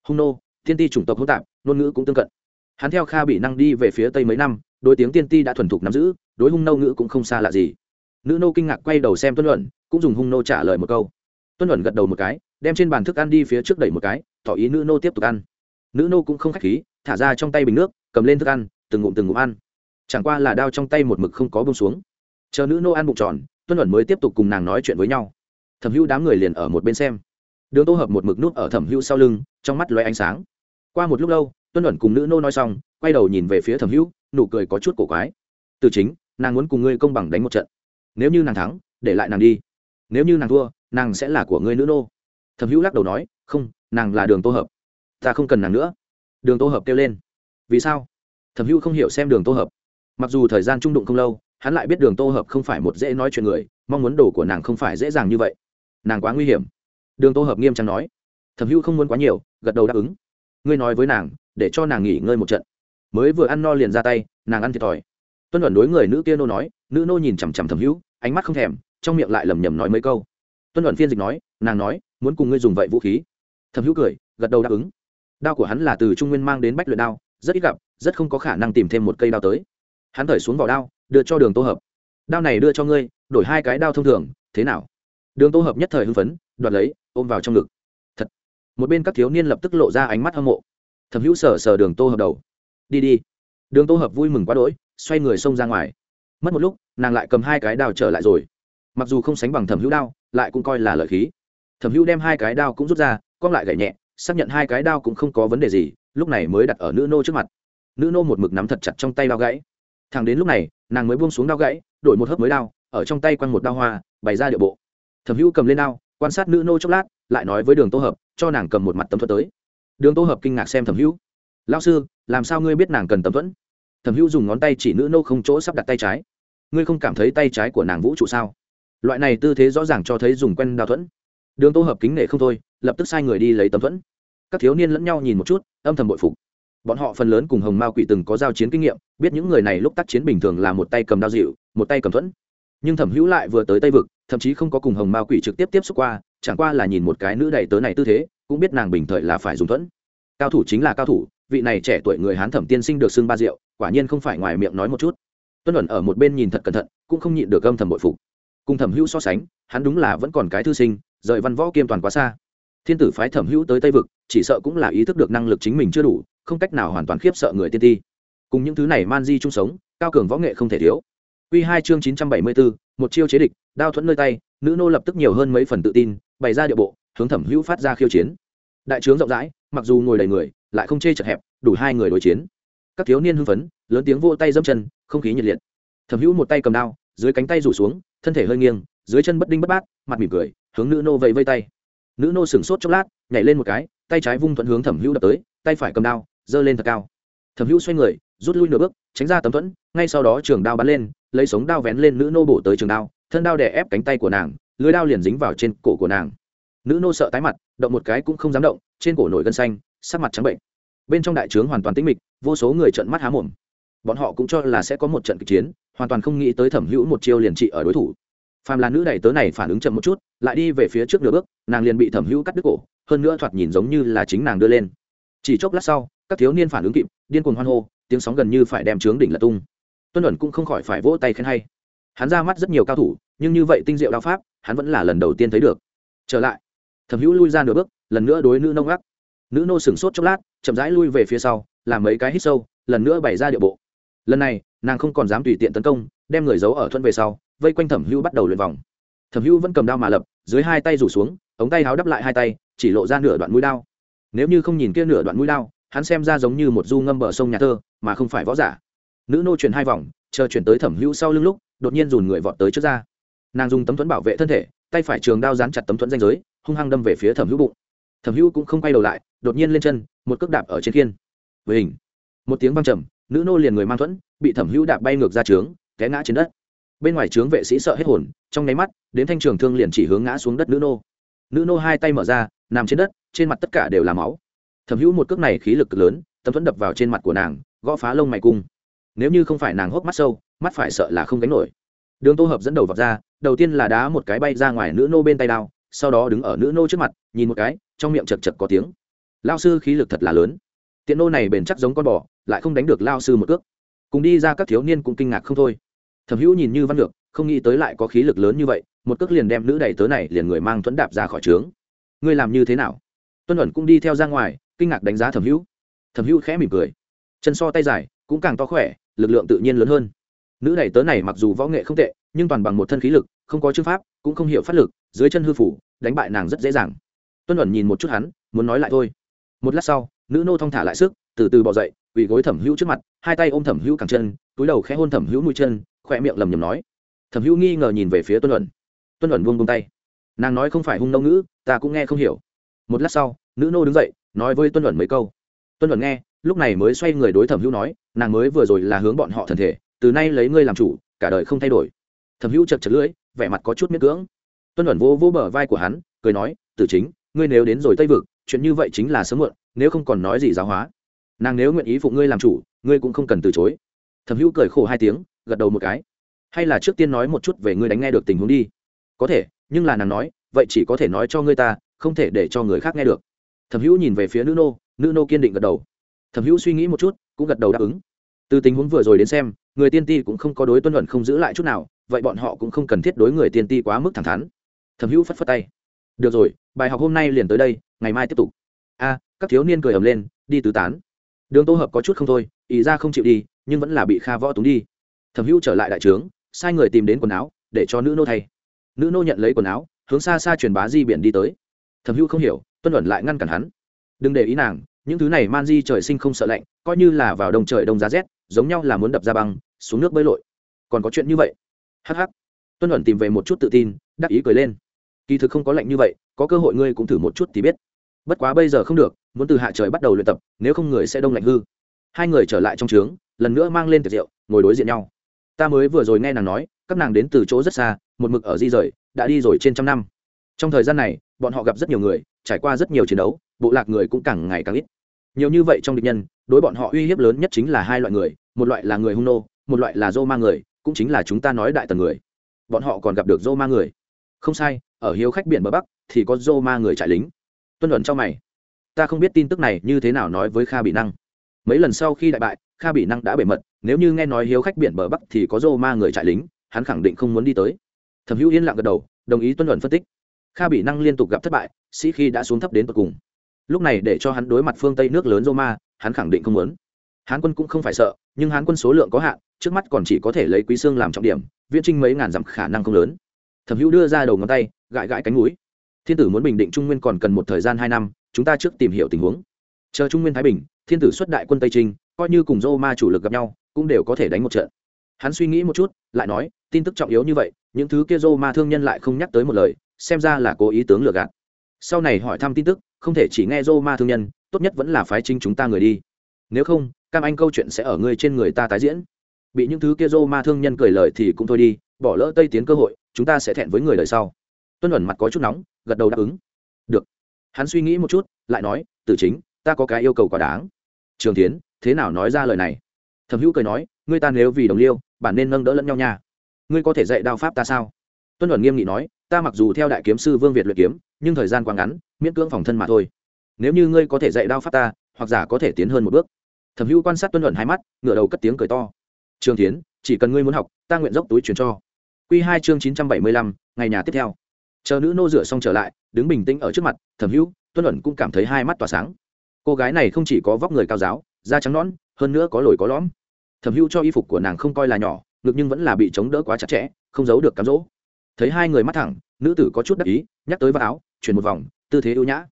Hung nô, tiên ti chủng tộc hỗn tạp, ngôn ngữ cũng tương cận. Hắn theo kha bị năng đi về phía tây mấy năm, đối tiếng tiên ti đã thuần thục nắm giữ, đối hung nô ngữ cũng không xa lạ gì nữ nô kinh ngạc quay đầu xem tuân luận, cũng dùng hung nô trả lời một câu. Tuân luận gật đầu một cái, đem trên bàn thức ăn đi phía trước đẩy một cái, tỏ ý nữ nô tiếp tục ăn. Nữ nô cũng không khách khí, thả ra trong tay bình nước, cầm lên thức ăn, từng ngụm từng ngụm ăn. Chẳng qua là đao trong tay một mực không có bông xuống. Chờ nữ nô ăn bụng tròn tuân luận mới tiếp tục cùng nàng nói chuyện với nhau. Thẩm hữu đám người liền ở một bên xem. Đường tô hợp một mực nút ở thẩm hữu sau lưng, trong mắt loé ánh sáng. Qua một lúc lâu tuân luận cùng nữ nô nói xong, quay đầu nhìn về phía thẩm hữu nụ cười có chút cổ quái. Từ chính, nàng muốn cùng ngươi công bằng đánh một trận nếu như nàng thắng, để lại nàng đi. Nếu như nàng thua, nàng sẽ là của ngươi nữ nô. Thẩm hữu lắc đầu nói, không, nàng là đường tô hợp. Ta không cần nàng nữa. Đường tô hợp kêu lên. Vì sao? Thẩm hữu không hiểu xem đường tô hợp. Mặc dù thời gian trung đụng không lâu, hắn lại biết đường tô hợp không phải một dễ nói chuyện người, mong muốn đồ của nàng không phải dễ dàng như vậy. Nàng quá nguy hiểm. Đường tô hợp nghiêm trang nói. Thẩm hữu không muốn quá nhiều, gật đầu đáp ứng. Ngươi nói với nàng, để cho nàng nghỉ ngơi một trận. Mới vừa ăn no liền ra tay, nàng ăn thiệt thòi. Tuân luận đối người nữ kia nô nói nữ nô nhìn chằm chằm thẩm hữu, ánh mắt không thèm, trong miệng lại lầm nhầm nói mấy câu. Tuân luận phiên dịch nói, nàng nói, muốn cùng ngươi dùng vậy vũ khí. Thẩm hữu cười, gật đầu đáp ứng. Đao của hắn là từ trung nguyên mang đến bách luyện đao, rất ít gặp, rất không có khả năng tìm thêm một cây đao tới. Hắn thởi xuống vào đao, đưa cho đường tô hợp. Đao này đưa cho ngươi, đổi hai cái đao thông thường, thế nào? Đường tô hợp nhất thời hưng phấn, đoạt lấy, ôm vào trong ngực. Thật. Một bên các thiếu niên lập tức lộ ra ánh mắt hâm mộ. Thẩm hữu sờ sờ đường tô hợp đầu. Đi đi. Đường tô hợp vui mừng quá đỗi, xoay người xông ra ngoài mất một lúc, nàng lại cầm hai cái đao trở lại rồi. Mặc dù không sánh bằng thẩm hữu đao, lại cũng coi là lợi khí. Thẩm hữu đem hai cái đao cũng rút ra, cong lại gậy nhẹ, xác nhận hai cái đao cũng không có vấn đề gì, lúc này mới đặt ở nữ nô trước mặt. Nữ nô một mực nắm thật chặt trong tay đao gãy. Thằng đến lúc này, nàng mới buông xuống đao gãy, đổi một hớp mới đao, ở trong tay quăng một đao hoa, bày ra địa bộ. Thẩm hữu cầm lên đao, quan sát nữ nô chốc lát, lại nói với đường tô hợp, cho nàng cầm một mặt tấm thuẫn tới. Đường tô hợp kinh ngạc xem thẩm hữu. Lao sư, làm sao ngươi biết nàng cần tấm thuẫn? Thẩm hữu dùng ngón tay chỉ nữ nô không chỗ sắp đặt tay trái. Ngươi không cảm thấy tay trái của nàng vũ trụ sao? Loại này tư thế rõ ràng cho thấy dùng quen đào thuẫn. Đường tô hợp kính nể không thôi, lập tức sai người đi lấy tấm thuẫn. Các thiếu niên lẫn nhau nhìn một chút, âm thầm bội phục. Bọn họ phần lớn cùng hồng mao quỷ từng có giao chiến kinh nghiệm, biết những người này lúc tác chiến bình thường là một tay cầm đao dịu, một tay cầm thuẫn. Nhưng thẩm hữu lại vừa tới tây vực, thậm chí không có cùng hồng mao quỷ trực tiếp tiếp xúc qua, chẳng qua là nhìn một cái nữ đầy tớ này tư thế, cũng biết nàng bình thời là phải dùng thuẫn. Cao thủ chính là cao thủ, vị này trẻ tuổi người hán thẩm tiên sinh được xưng ba rượu quả nhiên không phải ngoài miệng nói một chút. Tuân luận ở một bên nhìn thật cẩn thận, cũng không nhịn được âm thầm bội phục. Cùng thẩm hữu so sánh, hắn đúng là vẫn còn cái thư sinh, rời văn võ kiêm toàn quá xa. Thiên tử phái thẩm hữu tới tây vực, chỉ sợ cũng là ý thức được năng lực chính mình chưa đủ, không cách nào hoàn toàn khiếp sợ người tiên ti. Cùng những thứ này man di chung sống, cao cường võ nghệ không thể thiếu. Quy hai chương chín trăm bảy mươi bốn, một chiêu chế địch, đao thuẫn nơi tay, nữ nô lập tức nhiều hơn mấy phần tự tin, bày ra địa bộ, hướng thẩm hữu phát ra khiêu chiến. Đại trướng rộng rãi, mặc dù ngồi đầy người, lại không chê chật hẹp, đủ hai người đối chiến các thiếu niên hưng phấn, lớn tiếng vô tay dâm chân, không khí nhiệt liệt. Thẩm hữu một tay cầm đao, dưới cánh tay rủ xuống, thân thể hơi nghiêng, dưới chân bất đinh bất bát, mặt mỉm cười, hướng nữ nô vẫy vây tay. Nữ nô sửng sốt chốc lát, nhảy lên một cái, tay trái vung thuận hướng thẩm hữu đập tới, tay phải cầm đao, giơ lên thật cao. Thẩm hữu xoay người, rút lui nửa bước, tránh ra tấm thuẫn, ngay sau đó trường đao bắn lên, lấy sống đao vén lên nữ nô bổ tới trường đao, thân đao đè ép cánh tay của nàng, lưới đao liền dính vào trên cổ của nàng. Nữ nô sợ tái mặt, động một cái cũng không dám động, trên cổ nổi gân xanh, sắc mặt trắng bệnh bên trong đại trướng hoàn toàn tĩnh mịch, vô số người trợn mắt há mồm. Bọn họ cũng cho là sẽ có một trận kịch chiến, hoàn toàn không nghĩ tới thẩm hữu một chiêu liền trị ở đối thủ. Phàm là nữ đầy tớ này phản ứng chậm một chút, lại đi về phía trước nửa bước, nàng liền bị thẩm hữu cắt đứt cổ, hơn nữa thoạt nhìn giống như là chính nàng đưa lên. Chỉ chốc lát sau, các thiếu niên phản ứng kịp, điên cuồng hoan hô, tiếng sóng gần như phải đem trướng đỉnh lật tung. Tuân ẩn cũng không khỏi phải vỗ tay khen hay. Hắn ra mắt rất nhiều cao thủ, nhưng như vậy tinh diệu đao pháp, hắn vẫn là lần đầu tiên thấy được. Trở lại, thẩm hữu lui ra nửa bước, lần nữa đối nữ nông gác nữ nô sửng sốt chốc lát, chậm rãi lui về phía sau, làm mấy cái hít sâu, lần nữa bày ra địa bộ. Lần này, nàng không còn dám tùy tiện tấn công, đem người giấu ở thuận về sau, vây quanh thẩm hưu bắt đầu luyện vòng. Thẩm hưu vẫn cầm đao mà lập, dưới hai tay rủ xuống, ống tay háo đắp lại hai tay, chỉ lộ ra nửa đoạn mũi đao. Nếu như không nhìn kia nửa đoạn mũi đao, hắn xem ra giống như một du ngâm bờ sông nhà thơ, mà không phải võ giả. Nữ nô chuyển hai vòng, chờ chuyển tới thẩm hữu sau lưng lúc, đột nhiên dùn người vọt tới trước ra. Nàng dùng tấm thuẫn bảo vệ thân thể, tay phải trường đao dán chặt tấm thuẫn danh giới, hung hăng đâm về phía thẩm hữu bụng thẩm hữu cũng không quay đầu lại, đột nhiên lên chân, một cước đạp ở trên khiên. Với hình một tiếng văng trầm, nữ nô liền người mang thuẫn, bị thẩm hữu đạp bay ngược ra trướng, té ngã trên đất. Bên ngoài trướng vệ sĩ sợ hết hồn, trong nháy mắt, đến thanh trường thương liền chỉ hướng ngã xuống đất nữ nô. Nữ nô hai tay mở ra, nằm trên đất, trên mặt tất cả đều là máu. Thẩm hữu một cước này khí lực lớn tấm thuẫn đập vào trên mặt của nàng, gõ phá lông mày cung. Nếu như không phải nàng hốc mắt sâu, mắt phải sợ là không gánh nổi. Đường tô hợp dẫn đầu vọt ra, đầu tiên là đá một cái bay ra ngoài nữ nô bên tay đao sau đó đứng ở nữ nô trước mặt, nhìn một cái, trong miệng chật chật có tiếng. Lao sư khí lực thật là lớn. Tiện nô này bền chắc giống con bò, lại không đánh được lao sư một cước. Cùng đi ra các thiếu niên cũng kinh ngạc không thôi. Thẩm hữu nhìn như văn lược không nghĩ tới lại có khí lực lớn như vậy, một cước liền đem nữ đầy tớ này liền người mang thuẫn đạp ra khỏi trướng. Ngươi làm như thế nào? Tuân ẩn cũng đi theo ra ngoài, kinh ngạc đánh giá thẩm hữu. Thẩm hữu khẽ mỉm cười. Chân so tay dài, cũng càng to khỏe, lực lượng tự nhiên lớn hơn. Nữ đầy tớ này mặc dù võ nghệ không tệ, nhưng toàn bằng một thân khí lực, không có chữ pháp, cũng không hiểu phát lực, dưới chân hư phủ đánh bại nàng rất dễ dàng. Tuân ẩn nhìn một chút hắn, muốn nói lại thôi. Một lát sau, nữ nô thong thả lại sức, từ từ bỏ dậy, quỳ gối thẩm hữu trước mặt, hai tay ôm thẩm hữu cẳng chân, túi đầu khẽ hôn thẩm hữu mũi chân khoe miệng lầm nhầm nói. Thẩm hữu nghi ngờ nhìn về phía tuân ẩn tuân ẩn buông buông tay. Nàng nói không phải hung nông ngữ, ta cũng nghe không hiểu. Một lát sau, nữ nô đứng dậy, nói với tuân ẩn mấy câu. Tuân ẩn nghe, lúc này mới xoay người đối thẩm hữu nói, nàng mới vừa rồi là hướng bọn họ thần thể, từ nay lấy ngươi làm chủ, cả đời không thay đổi. Thẩm hữu chật chật lưỡi, vẻ mặt có chút miết cưỡng tuân ẩn vô vô bờ vai của hắn, cười nói, tử chính, ngươi nếu đến rồi tây vực, chuyện như vậy chính là sớm muộn, nếu không còn nói gì giáo hóa. Nàng nếu nguyện ý phụ ngươi làm chủ, ngươi cũng không cần từ chối. Thẩm hữu cười khổ hai tiếng, gật đầu một cái. Hay là trước tiên nói một chút về ngươi đánh nghe được tình huống đi. Có thể, nhưng là nàng nói, vậy chỉ có thể nói cho ngươi ta, không thể để cho người khác nghe được. Thẩm hữu nhìn về phía nữ nô nữ nô kiên định gật đầu. Thẩm hữu suy nghĩ một chút, cũng gật đầu đáp ứng. Từ tình huống vừa rồi đến xem, người tiên ti cũng không có đối tuân luận không giữ lại chút nào, vậy bọn họ cũng không cần thiết đối người tiên ti quá mức thẳng thắn thẩm hữu phất phất tay. Được rồi, bài học hôm nay liền tới đây, ngày mai tiếp tục. A, các thiếu niên cười ầm lên, đi tứ tán. Đường tô hợp có chút không thôi, ý ra không chịu đi, nhưng vẫn là bị kha võ túng đi. Thẩm hữu trở lại đại trướng, sai người tìm đến quần áo, để cho nữ nô thay. Nữ nô nhận lấy quần áo, hướng xa xa truyền bá di biển đi tới. Thẩm hữu không hiểu, tuân luận lại ngăn cản hắn. Đừng để ý nàng, những thứ này man di trời sinh không sợ lạnh, coi như là vào đông trời đông giá rét, giống nhau là muốn đập ra băng, xuống nước bơi lội. Còn có chuyện như vậy. Hh tuân luận tìm về một chút tự tin, đắc ý cười lên kỳ thực không có lạnh như vậy, có cơ hội ngươi cũng thử một chút thì biết. Bất quá bây giờ không được, muốn từ hạ trời bắt đầu luyện tập, nếu không người sẽ đông lạnh hư. Hai người trở lại trong trướng, lần nữa mang lên tiệc rượu, ngồi đối diện nhau. Ta mới vừa rồi nghe nàng nói, các nàng đến từ chỗ rất xa, một mực ở di rời, đã đi rồi trên trăm năm. Trong thời gian này, bọn họ gặp rất nhiều người, trải qua rất nhiều chiến đấu, bộ lạc người cũng càng ngày càng ít. Nhiều như vậy trong địch nhân, đối bọn họ uy hiếp lớn nhất chính là hai loại người, một loại là người hung nô, một loại là dô ma người, cũng chính là chúng ta nói đại tần người. Bọn họ còn gặp được dô ma người. Không sai ở hiếu khách biển bờ bắc, thì có dô ma người trại lính. Tuân luận cho mày. Ta không biết tin tức này như thế nào nói với kha bị năng. Mấy lần sau khi đại bại, kha bị năng đã bể mật, nếu như nghe nói hiếu khách biển bờ bắc thì có dô ma người trại lính, hắn khẳng định không muốn đi tới. Thẩm hữu yên lặng gật đầu, đồng ý tuân luận phân tích. Kha bị năng liên tục gặp thất bại, sĩ khi đã xuống thấp đến tột cùng. Lúc này để cho hắn đối mặt phương tây nước lớn roma hắn khẳng định không muốn. Hán quân cũng không phải sợ, nhưng hán quân số lượng có hạn, trước mắt còn chỉ có thể lấy quý xương làm trọng điểm, viễn trinh mấy ngàn dặm khả năng không lớn. Thẩm hữu đưa ra đầu ngón tay gãi gãi cánh núi thiên tử muốn bình định trung nguyên còn cần một thời gian hai năm, chúng ta trước tìm hiểu tình huống. Chờ trung nguyên thái bình, thiên tử xuất đại quân tây trinh, coi như cùng dô ma chủ lực gặp nhau, cũng đều có thể đánh một trận. Hắn suy nghĩ một chút, lại nói, tin tức trọng yếu như vậy, những thứ kia dô ma thương nhân lại không nhắc tới một lời, xem ra là cố ý tướng lừa gạt. Sau này hỏi thăm tin tức, không thể chỉ nghe dô ma thương nhân, tốt nhất vẫn là phái trinh chúng ta người đi. Nếu không, cam anh câu chuyện sẽ ở ngươi trên người ta tái diễn. Bị những thứ kia dô ma thương nhân cười lời thì cũng thôi đi, bỏ lỡ tây tiến cơ hội, chúng ta sẽ thẹn với người đời sau tuân ẩn mặt có chút nóng, gật đầu đáp ứng. Được. Hắn suy nghĩ một chút, lại nói, tử chính, ta có cái yêu cầu quá đáng. Trường tiến thế nào nói ra lời này? Thẩm hữu cười nói, ngươi ta nếu vì đồng liêu, bản nên nâng đỡ lẫn nhau nha. Ngươi có thể dạy đao pháp ta sao? Tuân ẩn nghiêm nghị nói, ta mặc dù theo đại kiếm sư vương việt luyện kiếm, nhưng thời gian quá ngắn, miễn cưỡng phòng thân mà thôi. Nếu như ngươi có thể dạy đao pháp ta, hoặc giả có thể tiến hơn một bước. Thẩm hữu quan sát tuân luận hai mắt, ngửa đầu cất tiếng cười to. Trường tiến chỉ cần ngươi muốn học, ta nguyện dốc túi truyền cho. Q hai chương chín trăm bảy mươi lăm, ngày nhà tiếp theo chờ nữ nô rửa xong trở lại, đứng bình tĩnh ở trước mặt, thẩm hữu, tuân luận cũng cảm thấy hai mắt tỏa sáng. Cô gái này không chỉ có vóc người cao giáo, da trắng nõn, hơn nữa có lồi có lõm. Thẩm hữu cho y phục của nàng không coi là nhỏ, ngực nhưng vẫn là bị chống đỡ quá chặt chẽ, không giấu được cám dỗ. Thấy hai người mắt thẳng, nữ tử có chút đắc ý, nhắc tới vào áo, chuyển một vòng, tư thế ưu nhã.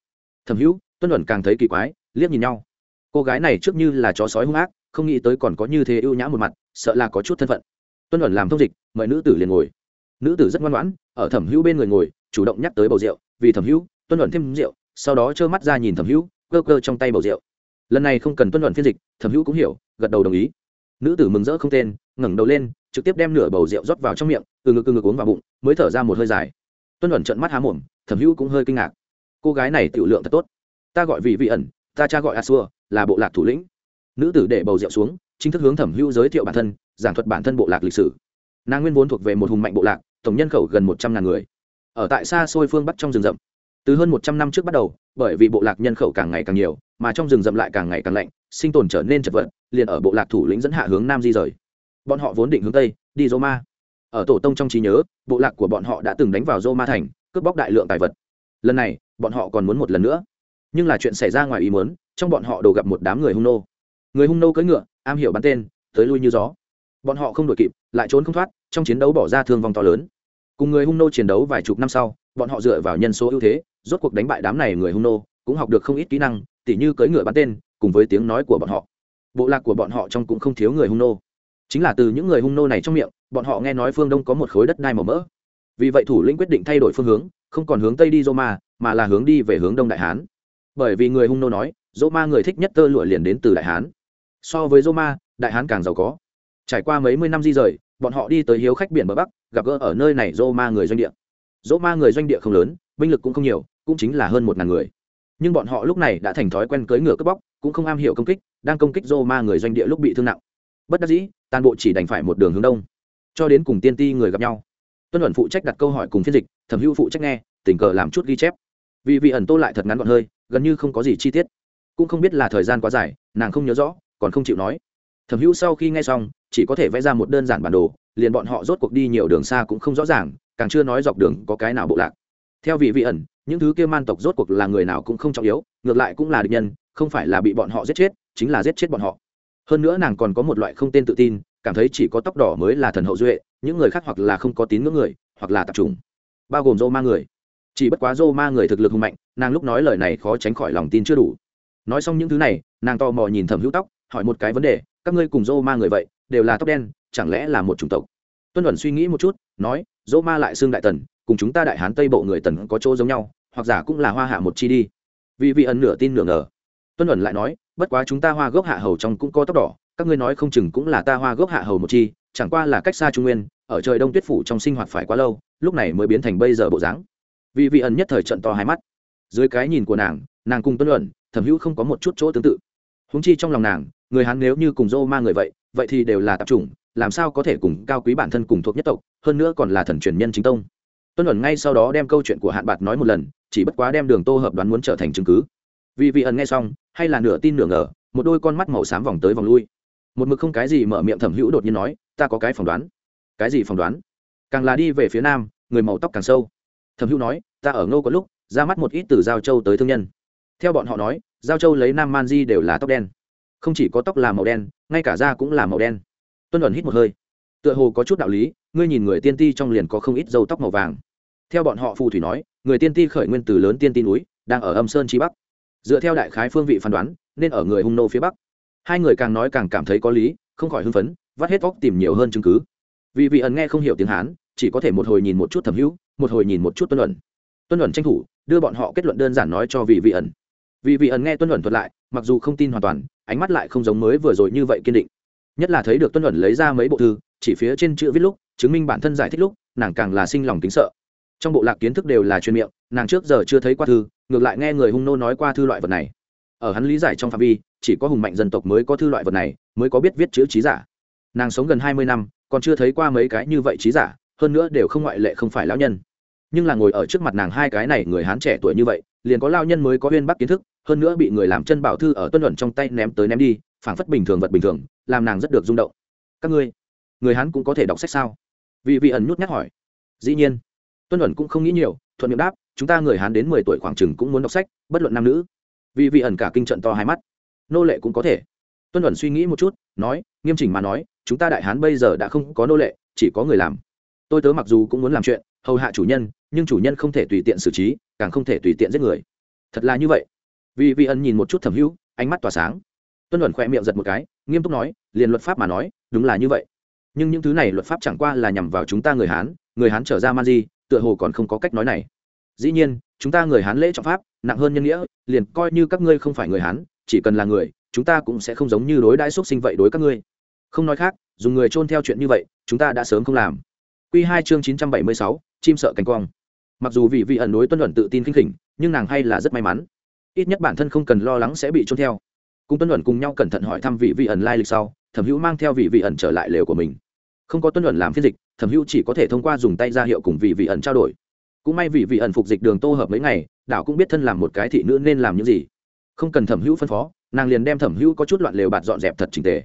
Thẩm hữu, tuân luận càng thấy kỳ quái, liếc nhìn nhau. Cô gái này trước như là chó sói hung ác, không nghĩ tới còn có như thế ưu nhã một mặt, sợ là có chút thân phận. Tuân luận làm thông dịch, mời nữ tử liền ngồi nữ tử rất ngoan ngoãn, ở thẩm hữu bên người ngồi, chủ động nhắc tới bầu rượu, vì thẩm hữu, tuân luận thêm rượu, sau đó trơ mắt ra nhìn thẩm hữu, cơ cơ trong tay bầu rượu. Lần này không cần tuân luận phiên dịch, thẩm hữu cũng hiểu, gật đầu đồng ý. Nữ tử mừng rỡ không tên, ngẩng đầu lên, trực tiếp đem nửa bầu rượu rót vào trong miệng, từ ngực từ ngực uống vào bụng, mới thở ra một hơi dài. Tuân luận trận mắt há mồm, thẩm hữu cũng hơi kinh ngạc. Cô gái này tiểu lượng thật tốt. Ta gọi vị vị ẩn, ta cha gọi a xua là bộ lạc thủ lĩnh. Nữ tử để bầu rượu xuống, chính thức hướng thẩm hữu giới thiệu bản thân, giảng thuật bản thân bộ lạc lịch sử nàng nguyên vốn thuộc về một hùng mạnh bộ lạc, tổng nhân khẩu gần một trăm ngàn người. Ở tại xa xôi phương bắc trong rừng rậm. Từ hơn một trăm năm trước bắt đầu, bởi vì bộ lạc nhân khẩu càng ngày càng nhiều, mà trong rừng rậm lại càng ngày càng lạnh, sinh tồn trở nên chật vật, liền ở bộ lạc thủ lĩnh dẫn hạ hướng nam di rời. Bọn họ vốn định hướng tây, đi roma ở tổ tông trong trí nhớ, bộ lạc của bọn họ đã từng đánh vào roma thành, cướp bóc đại lượng tài vật. Lần này, bọn họ còn muốn một lần nữa. Nhưng là chuyện xảy ra ngoài ý muốn, trong bọn họ đồ gặp một đám người hung nô. Người hung nô cưỡi ngựa, am hiểu bắn tên, tới lui như gió bọn họ không đuổi kịp, lại trốn không thoát, trong chiến đấu bỏ ra thương vong to lớn. Cùng người hung nô chiến đấu vài chục năm sau, bọn họ dựa vào nhân số ưu thế, rốt cuộc đánh bại đám này người hung nô, cũng học được không ít kỹ năng, tỉ như cưỡi ngựa bắn tên, cùng với tiếng nói của bọn họ. Bộ lạc của bọn họ trong cũng không thiếu người hung nô. Chính là từ những người hung nô này trong miệng, bọn họ nghe nói phương đông có một khối đất đai màu mỡ. Vì vậy thủ lĩnh quyết định thay đổi phương hướng, không còn hướng tây đi roma mà là hướng đi về hướng đông đại hán. Bởi vì người hung nô nói roma người thích nhất tơ lụa liền đến từ đại hán. So với roma đại hán càng giàu có trải qua mấy mươi năm di rời, bọn họ đi tới hiếu khách biển bờ bắc, gặp gỡ ở nơi này roma người doanh địa. Roma người doanh địa không lớn, binh lực cũng không nhiều, cũng chính là hơn một ngàn người. Nhưng bọn họ lúc này đã thành thói quen cưỡi ngựa cướp bóc, cũng không am hiểu công kích, đang công kích roma người doanh địa lúc bị thương nặng. Bất đắc dĩ toàn bộ chỉ đành phải một đường hướng đông, cho đến cùng tiên ti người gặp nhau. Tuân luận phụ trách đặt câu hỏi cùng phiên dịch, thẩm hữu phụ trách nghe, tình cờ làm chút ghi chép. Vì vị ẩn tô lại thật ngắn gọn hơi, gần như không có gì chi tiết. Cũng không biết là thời gian quá dài, nàng không nhớ rõ, còn không chịu nói thẩm hữu sau khi nghe xong, chỉ có thể vẽ ra một đơn giản bản đồ, liền bọn họ rốt cuộc đi nhiều đường xa cũng không rõ ràng, càng chưa nói dọc đường có cái nào bộ lạc. Theo vị vị ẩn, những thứ kia man tộc rốt cuộc là người nào cũng không trọng yếu, ngược lại cũng là địch nhân, không phải là bị bọn họ giết chết, chính là giết chết bọn họ. Hơn nữa nàng còn có một loại không tên tự tin, cảm thấy chỉ có tóc đỏ mới là thần hậu duệ, những người khác hoặc là không có tín ngưỡng người, hoặc là tập trung bao gồm dô ma người. Chỉ bất quá dô ma người thực lực hùng mạnh, nàng lúc nói lời này khó tránh khỏi lòng tin chưa đủ. Nói xong những thứ này, nàng to mò nhìn thẩm hữu tóc, hỏi một cái vấn đề các ngươi cùng dô ma người vậy, đều là tóc đen, chẳng lẽ là một chủng tộc? Tuân ẩn suy nghĩ một chút, nói, dô ma lại xương đại tần, cùng chúng ta đại hán tây bộ người tần có chỗ giống nhau, hoặc giả cũng là hoa hạ một chi đi. Vì vị ẩn nửa tin nửa ngờ. Tuân ẩn lại nói, bất quá chúng ta hoa gốc hạ hầu trong cũng có tóc đỏ, các ngươi nói không chừng cũng là ta hoa gốc hạ hầu một chi, chẳng qua là cách xa trung nguyên, ở trời đông tuyết phủ trong sinh hoạt phải quá lâu, lúc này mới biến thành bây giờ bộ dáng. Vì vị ẩn nhất thời trận to hai mắt. Dưới cái nhìn của nàng nàng cùng tuân ẩn thẩm hữu không có một chút chỗ tương tự. Húng chi trong lòng nàng người hắn nếu như cùng dô ma người vậy vậy thì đều là tạp chủng, làm sao có thể cùng cao quý bản thân cùng thuộc nhất tộc, hơn nữa còn là thần truyền nhân chính tông. Tuân ẩn ngay sau đó đem câu chuyện của hạn bạc nói một lần, chỉ bất quá đem đường tô hợp đoán muốn trở thành chứng cứ. Vì vị ẩn nghe xong, hay là nửa tin nửa ngờ, một đôi con mắt màu xám vòng tới vòng lui. Một mực không cái gì mở miệng thẩm hữu đột nhiên nói, ta có cái phỏng đoán. Cái gì phỏng đoán? Càng là đi về phía nam, người màu tóc càng sâu. Thẩm hữu nói, ta ở ngô có lúc, ra mắt một ít từ giao châu tới thương nhân. Theo bọn họ nói, giao châu lấy nam man di đều là tóc đen không chỉ có tóc là màu đen, ngay cả da cũng là màu đen. Tuân ẩn hít một hơi. Tựa hồ có chút đạo lý, ngươi nhìn người tiên ti trong liền có không ít dâu tóc màu vàng. Theo bọn họ phù thủy nói, người tiên ti khởi nguyên từ lớn tiên ti núi, đang ở âm sơn chi bắc. Dựa theo đại khái phương vị phán đoán, nên ở người hung nô phía bắc. Hai người càng nói càng cảm thấy có lý, không khỏi hưng phấn, vắt hết óc tìm nhiều hơn chứng cứ. Vì vị ẩn nghe không hiểu tiếng hán, chỉ có thể một hồi nhìn một chút thẩm hữu, một hồi nhìn một chút tuân ẩn tuân ẩn tranh thủ, đưa bọn họ kết luận đơn giản nói cho vị vị ẩn. Vị vị ẩn nghe tuân ẩn thuật lại, mặc dù không tin hoàn toàn ánh mắt lại không giống mới vừa rồi như vậy kiên định. Nhất là thấy được tuân ẩn lấy ra mấy bộ thư, chỉ phía trên chữ viết lúc, chứng minh bản thân giải thích lúc, nàng càng là sinh lòng tính sợ. Trong bộ lạc kiến thức đều là chuyên miệng, nàng trước giờ chưa thấy qua thư, ngược lại nghe người hung nô nói qua thư loại vật này. Ở hắn lý giải trong phạm vi, chỉ có hùng mạnh dân tộc mới có thư loại vật này, mới có biết viết chữ trí giả. Nàng sống gần hai mươi năm, còn chưa thấy qua mấy cái như vậy trí giả, hơn nữa đều không ngoại lệ không phải lão nhân. Nhưng là ngồi ở trước mặt nàng hai cái này người hán trẻ tuổi như vậy, liền có lao nhân mới có huyên bắc kiến thức hơn nữa bị người làm chân bảo thư ở tuân luận trong tay ném tới ném đi, phảng phất bình thường vật bình thường, làm nàng rất được rung động. Các ngươi, người hán cũng có thể đọc sách sao? Vì vị ẩn nhút nhát hỏi. Dĩ nhiên. Tuân luận cũng không nghĩ nhiều, thuận miệng đáp, chúng ta người hán đến mười tuổi khoảng chừng cũng muốn đọc sách, bất luận nam nữ. Vì vị ẩn cả kinh trận to hai mắt. Nô lệ cũng có thể. Tuân luận suy nghĩ một chút, nói, nghiêm chỉnh mà nói, chúng ta đại hán bây giờ đã không có nô lệ, chỉ có người làm. Tôi tớ mặc dù cũng muốn làm chuyện, hầu hạ chủ nhân, nhưng chủ nhân không thể tùy tiện xử trí, càng không thể tùy tiện giết người. Thật là như vậy vì vị ẩn nhìn một chút thẩm hữu, ánh mắt tỏa sáng. Tuân luận khỏe miệng giật một cái, nghiêm túc nói, liền luật pháp mà nói, đúng là như vậy. Nhưng những thứ này luật pháp chẳng qua là nhằm vào chúng ta người hán người hán trở ra man di, tựa hồ còn không có cách nói này. Dĩ nhiên, chúng ta người hán lễ trọng pháp, nặng hơn nhân nghĩa, liền coi như các ngươi không phải người hán, chỉ cần là người, chúng ta cũng sẽ không giống như đối đãi xúc sinh vậy đối các ngươi. Không nói khác, dùng người chôn theo chuyện như vậy, chúng ta đã sớm không làm. Quy hai chương chín trăm bảy mươi sáu, chim sợ cánh quang mặc dù vị vị ẩn đối tuân luận tự tin kinh khỉnh, nhưng nàng hay là rất may mắn ít nhất bản thân không cần lo lắng sẽ bị trôn theo. Cùng tuân luận cùng nhau cẩn thận hỏi thăm vị vị ẩn lai lịch sau, thẩm hữu mang theo vị vị ẩn trở lại lều của mình. Không có tuân luận làm phiên dịch, thẩm hữu chỉ có thể thông qua dùng tay ra hiệu cùng vị vị ẩn trao đổi. Cũng may vị vị ẩn phục dịch đường tô hợp mấy ngày, đảo cũng biết thân làm một cái thị nữ nên làm những gì. Không cần thẩm hữu phân phó, nàng liền đem thẩm hữu có chút loạn lều bạt dọn dẹp thật trình tề.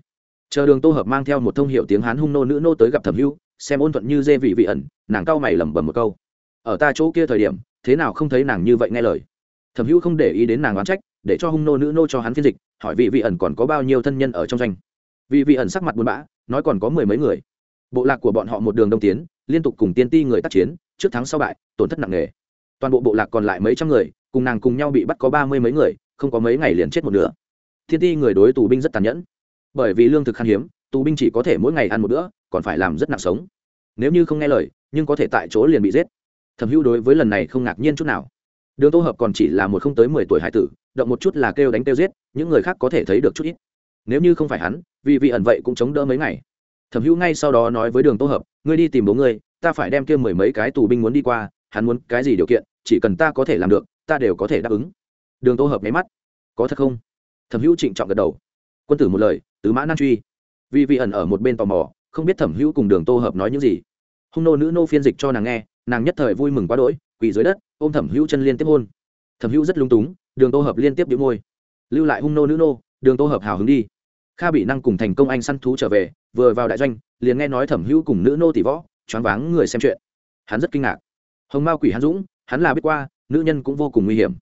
Chờ đường tô hợp mang theo một thông hiệu tiếng hán hung nô nữ nô tới gặp thẩm hữu, xem ôn thuận như dê vị vị ẩn, nàng cau mày lẩm bẩm một câu. Ở ta chỗ kia thời điểm, thế nào không thấy nàng như vậy nghe lời thẩm hữu không để ý đến nàng oán trách, để cho hung nô nữ nô cho hắn phiên dịch, hỏi vị vị ẩn còn có bao nhiêu thân nhân ở trong doanh. Vị vị ẩn sắc mặt buồn bã, nói còn có mười mấy người. Bộ lạc của bọn họ một đường đông tiến, liên tục cùng tiên ti người tác chiến, trước thắng sau bại, tổn thất nặng nề. Toàn bộ bộ lạc còn lại mấy trăm người, cùng nàng cùng nhau bị bắt có ba mươi mấy người, không có mấy ngày liền chết một nửa. Thiên ti người đối tù binh rất tàn nhẫn. Bởi vì lương thực khan hiếm, tù binh chỉ có thể mỗi ngày ăn một bữa, còn phải làm rất nặng sống. Nếu như không nghe lời, nhưng có thể tại chỗ liền bị giết. Thẩm hữu đối với lần này không ngạc nhiên chút nào đường tô hợp còn chỉ là một không tới mười tuổi hải tử, động một chút là kêu đánh kêu giết, những người khác có thể thấy được chút ít. Nếu như không phải hắn, vì vị ẩn vậy cũng chống đỡ mấy ngày. Thẩm hữu ngay sau đó nói với đường tô hợp, ngươi đi tìm bố ngươi, ta phải đem kêu mười mấy cái tù binh muốn đi qua, hắn muốn cái gì điều kiện, chỉ cần ta có thể làm được, ta đều có thể đáp ứng. Đường tô hợp máy mắt. Có thật không? Thẩm hữu trịnh trọng gật đầu. Quân tử một lời, tứ mã nan truy. Vì vị ẩn ở một bên tò mò, không biết thẩm hữu cùng đường tô hợp nói những gì. Hung nô nữ nô phiên dịch cho nàng nghe, nàng nhất thời vui mừng quá đỗi quỳ dưới đất ôm thẩm hữu chân liên tiếp hôn. Thẩm hữu rất lung túng đường tô hợp liên tiếp đĩu môi. Lưu lại hung nô nữ nô đường tô hợp hào hứng đi. Kha bị năng cùng thành công anh săn thú trở về vừa vào đại doanh liền nghe nói thẩm hữu cùng nữ nô tỷ võ choáng váng người xem chuyện. Hắn rất kinh ngạc. Hồng mao quỷ hắn dũng hắn là biết qua nữ nhân cũng vô cùng nguy hiểm.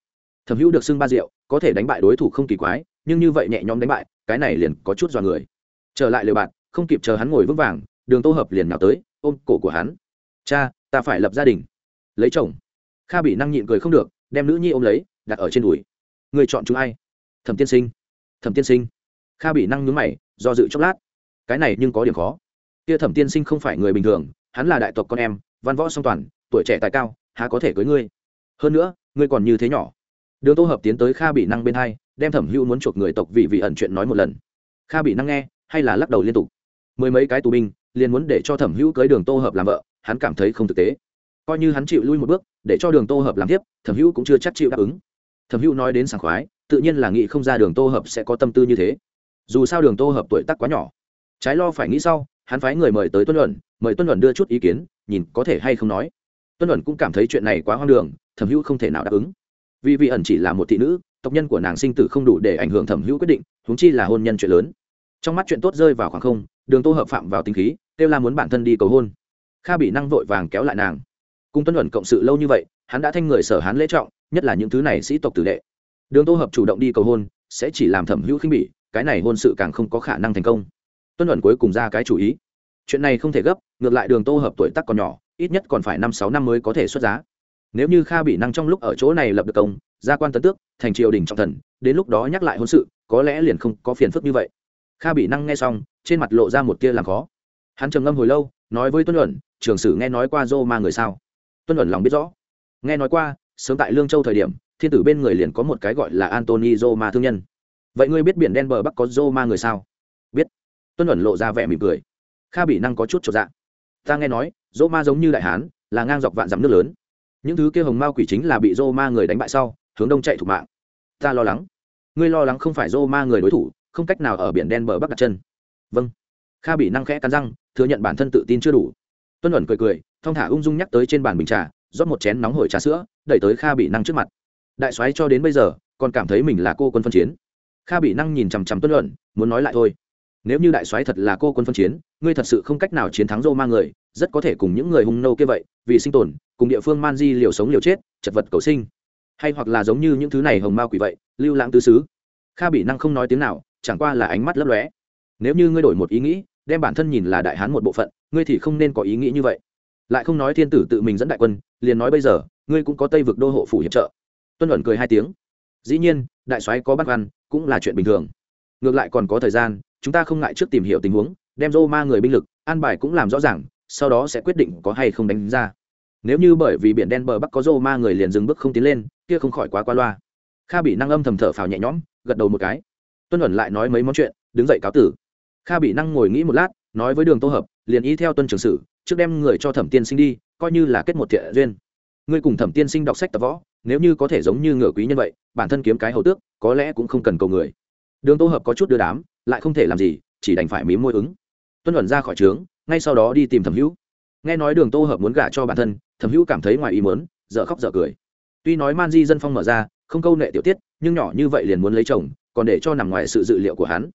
Thẩm hữu được xưng ba rượu, có thể đánh bại đối thủ không kỳ quái nhưng như vậy nhẹ nhõm đánh bại cái này liền có chút dọa người. Trở lại lều bạn không kịp chờ hắn ngồi vững vàng đường tô hợp liền nào tới ôm cổ của hắn. Cha ta phải lập gia đình. Lấy chồng kha bị năng nhịn cười không được, đem nữ nhi ôm lấy, đặt ở trên đùi. Người chọn chúng ai? Thẩm tiên sinh. Thẩm tiên sinh. Kha bị năng nhúng mày, do dự chốc lát. Cái này nhưng có điểm khó. Kia thẩm tiên sinh không phải người bình thường, hắn là đại tộc con em, văn võ song toàn, tuổi trẻ tài cao, há có thể cưới ngươi? Hơn nữa, ngươi còn như thế nhỏ. Đường tô hợp tiến tới kha bị năng bên hai, đem thẩm hữu muốn chuộc người tộc vị vị ẩn chuyện nói một lần. Kha bị năng nghe, hay là lắc đầu liên tục. Mười mấy cái tù binh, liền muốn để cho thẩm hữu cưới đường tô hợp làm vợ, hắn cảm thấy không thực tế coi như hắn chịu lui một bước, để cho đường tô hợp làm tiếp, thẩm hữu cũng chưa chắc chịu đáp ứng. Thẩm hữu nói đến sảng khoái, tự nhiên là nghĩ không ra đường tô hợp sẽ có tâm tư như thế. Dù sao đường tô hợp tuổi tác quá nhỏ. Trái lo phải nghĩ sau, hắn phái người mời tới tuân luận, mời tuân luận đưa chút ý kiến, nhìn có thể hay không nói. Tuân luận cũng cảm thấy chuyện này quá hoang đường, thẩm hữu không thể nào đáp ứng. Vì vị ẩn chỉ là một thị nữ, tộc nhân của nàng sinh tử không đủ để ảnh hưởng thẩm hữu quyết định, huống chi là hôn nhân chuyện lớn. Trong mắt chuyện tốt rơi vào khoảng không, đường tô hợp phạm vào tính khí, kêu la muốn bản thân đi cầu hôn. Kha bị năng vội vàng kéo lại nàng cùng tuân luận cộng sự lâu như vậy, hắn đã thanh người sở hán lễ trọng, nhất là những thứ này sĩ tộc tử đệ. Đường tô hợp chủ động đi cầu hôn, sẽ chỉ làm thẩm hữu khinh bỉ, cái này hôn sự càng không có khả năng thành công. Tuân luận cuối cùng ra cái chủ ý. Chuyện này không thể gấp, ngược lại đường tô hợp tuổi tác còn nhỏ, ít nhất còn phải năm sáu năm mới có thể xuất giá. Nếu như kha bị năng trong lúc ở chỗ này lập được công, gia quan tấn tước, thành triều đình trọng thần, đến lúc đó nhắc lại hôn sự, có lẽ liền không có phiền phức như vậy. Kha bị năng nghe xong, trên mặt lộ ra một tia làm khó. Hắn trầm ngâm hồi lâu, nói với tuân luận, trường sử nghe nói qua dô ma người sao? Tuân ẩn lòng biết rõ. Nghe nói qua, sớm tại lương châu thời điểm, thiên tử bên người liền có một cái gọi là antony dô ma thương nhân. Vậy ngươi biết biển đen bờ bắc có Roma người sao? Biết. Tuân ẩn lộ ra vẻ mỉm cười. Kha bị năng có chút trọn dạ. ta nghe nói Roma giống như đại hán, là ngang dọc vạn dặm nước lớn. Những thứ kia hồng mao quỷ chính là bị Roma người đánh bại sau, hướng đông chạy thủ mạng. Ta lo lắng. Ngươi lo lắng không phải Roma người đối thủ, không cách nào ở biển đen bờ bắc đặt chân. Vâng. Kha bị năng khẽ cắn răng, thừa nhận bản thân tự tin chưa đủ. Tuân ẩn cười cười thong thả ung dung nhắc tới trên bàn bình trà rót một chén nóng hổi trà sữa đẩy tới kha bị năng trước mặt. Đại soái cho đến bây giờ còn cảm thấy mình là cô quân phân chiến. Kha bị năng nhìn chằm chằm tuân luận, muốn nói lại thôi. Nếu như đại soái thật là cô quân phân chiến ngươi thật sự không cách nào chiến thắng rô ma người rất có thể cùng những người hung nô kia vậy vì sinh tồn cùng địa phương man di liều sống liều chết chật vật cầu sinh. Hay hoặc là giống như những thứ này hồng ma quỷ vậy lưu lãng tứ xứ. Kha bị năng không nói tiếng nào chẳng qua là ánh mắt lấp lóe. Nếu như ngươi đổi một ý nghĩ đem bản thân nhìn là đại hán một bộ phận ngươi thì không nên có ý nghĩ như vậy lại không nói thiên tử tự mình dẫn đại quân, liền nói bây giờ, ngươi cũng có tây vực đô hộ phủ hiệp trợ. Tuân ẩn cười hai tiếng. Dĩ nhiên, đại soái có bắt văn cũng là chuyện bình thường. Ngược lại còn có thời gian, chúng ta không ngại trước tìm hiểu tình huống, đem rô ma người binh lực, an bài cũng làm rõ ràng, sau đó sẽ quyết định có hay không đánh ra. Nếu như bởi vì biển đen bờ bắc có rô ma người liền dừng bước không tiến lên, kia không khỏi quá qua loa. Kha bị năng âm thầm thở phào nhẹ nhõm, gật đầu một cái. Tuân ẩn lại nói mấy món chuyện, đứng dậy cáo tử. Kha bị năng ngồi nghĩ một lát, nói với đường tô hợp, liền y theo tuân trường sử trước đem người cho thẩm tiên sinh đi, coi như là kết một thiện duyên. Ngươi cùng thẩm tiên sinh đọc sách tập võ, nếu như có thể giống như ngựa quý nhân vậy, bản thân kiếm cái hầu tước, có lẽ cũng không cần cầu người. Đường tô hợp có chút đưa đám, lại không thể làm gì, chỉ đành phải mím môi ứng. Tuân luận ra khỏi trướng, ngay sau đó đi tìm thẩm hữu. Nghe nói đường tô hợp muốn gả cho bản thân, thẩm hữu cảm thấy ngoài ý mớn dở khóc dở cười. Tuy nói man di dân phong mở ra, không câu nệ tiểu tiết, nhưng nhỏ như vậy liền muốn lấy chồng, còn để cho nằm ngoài sự dự liệu của hắn.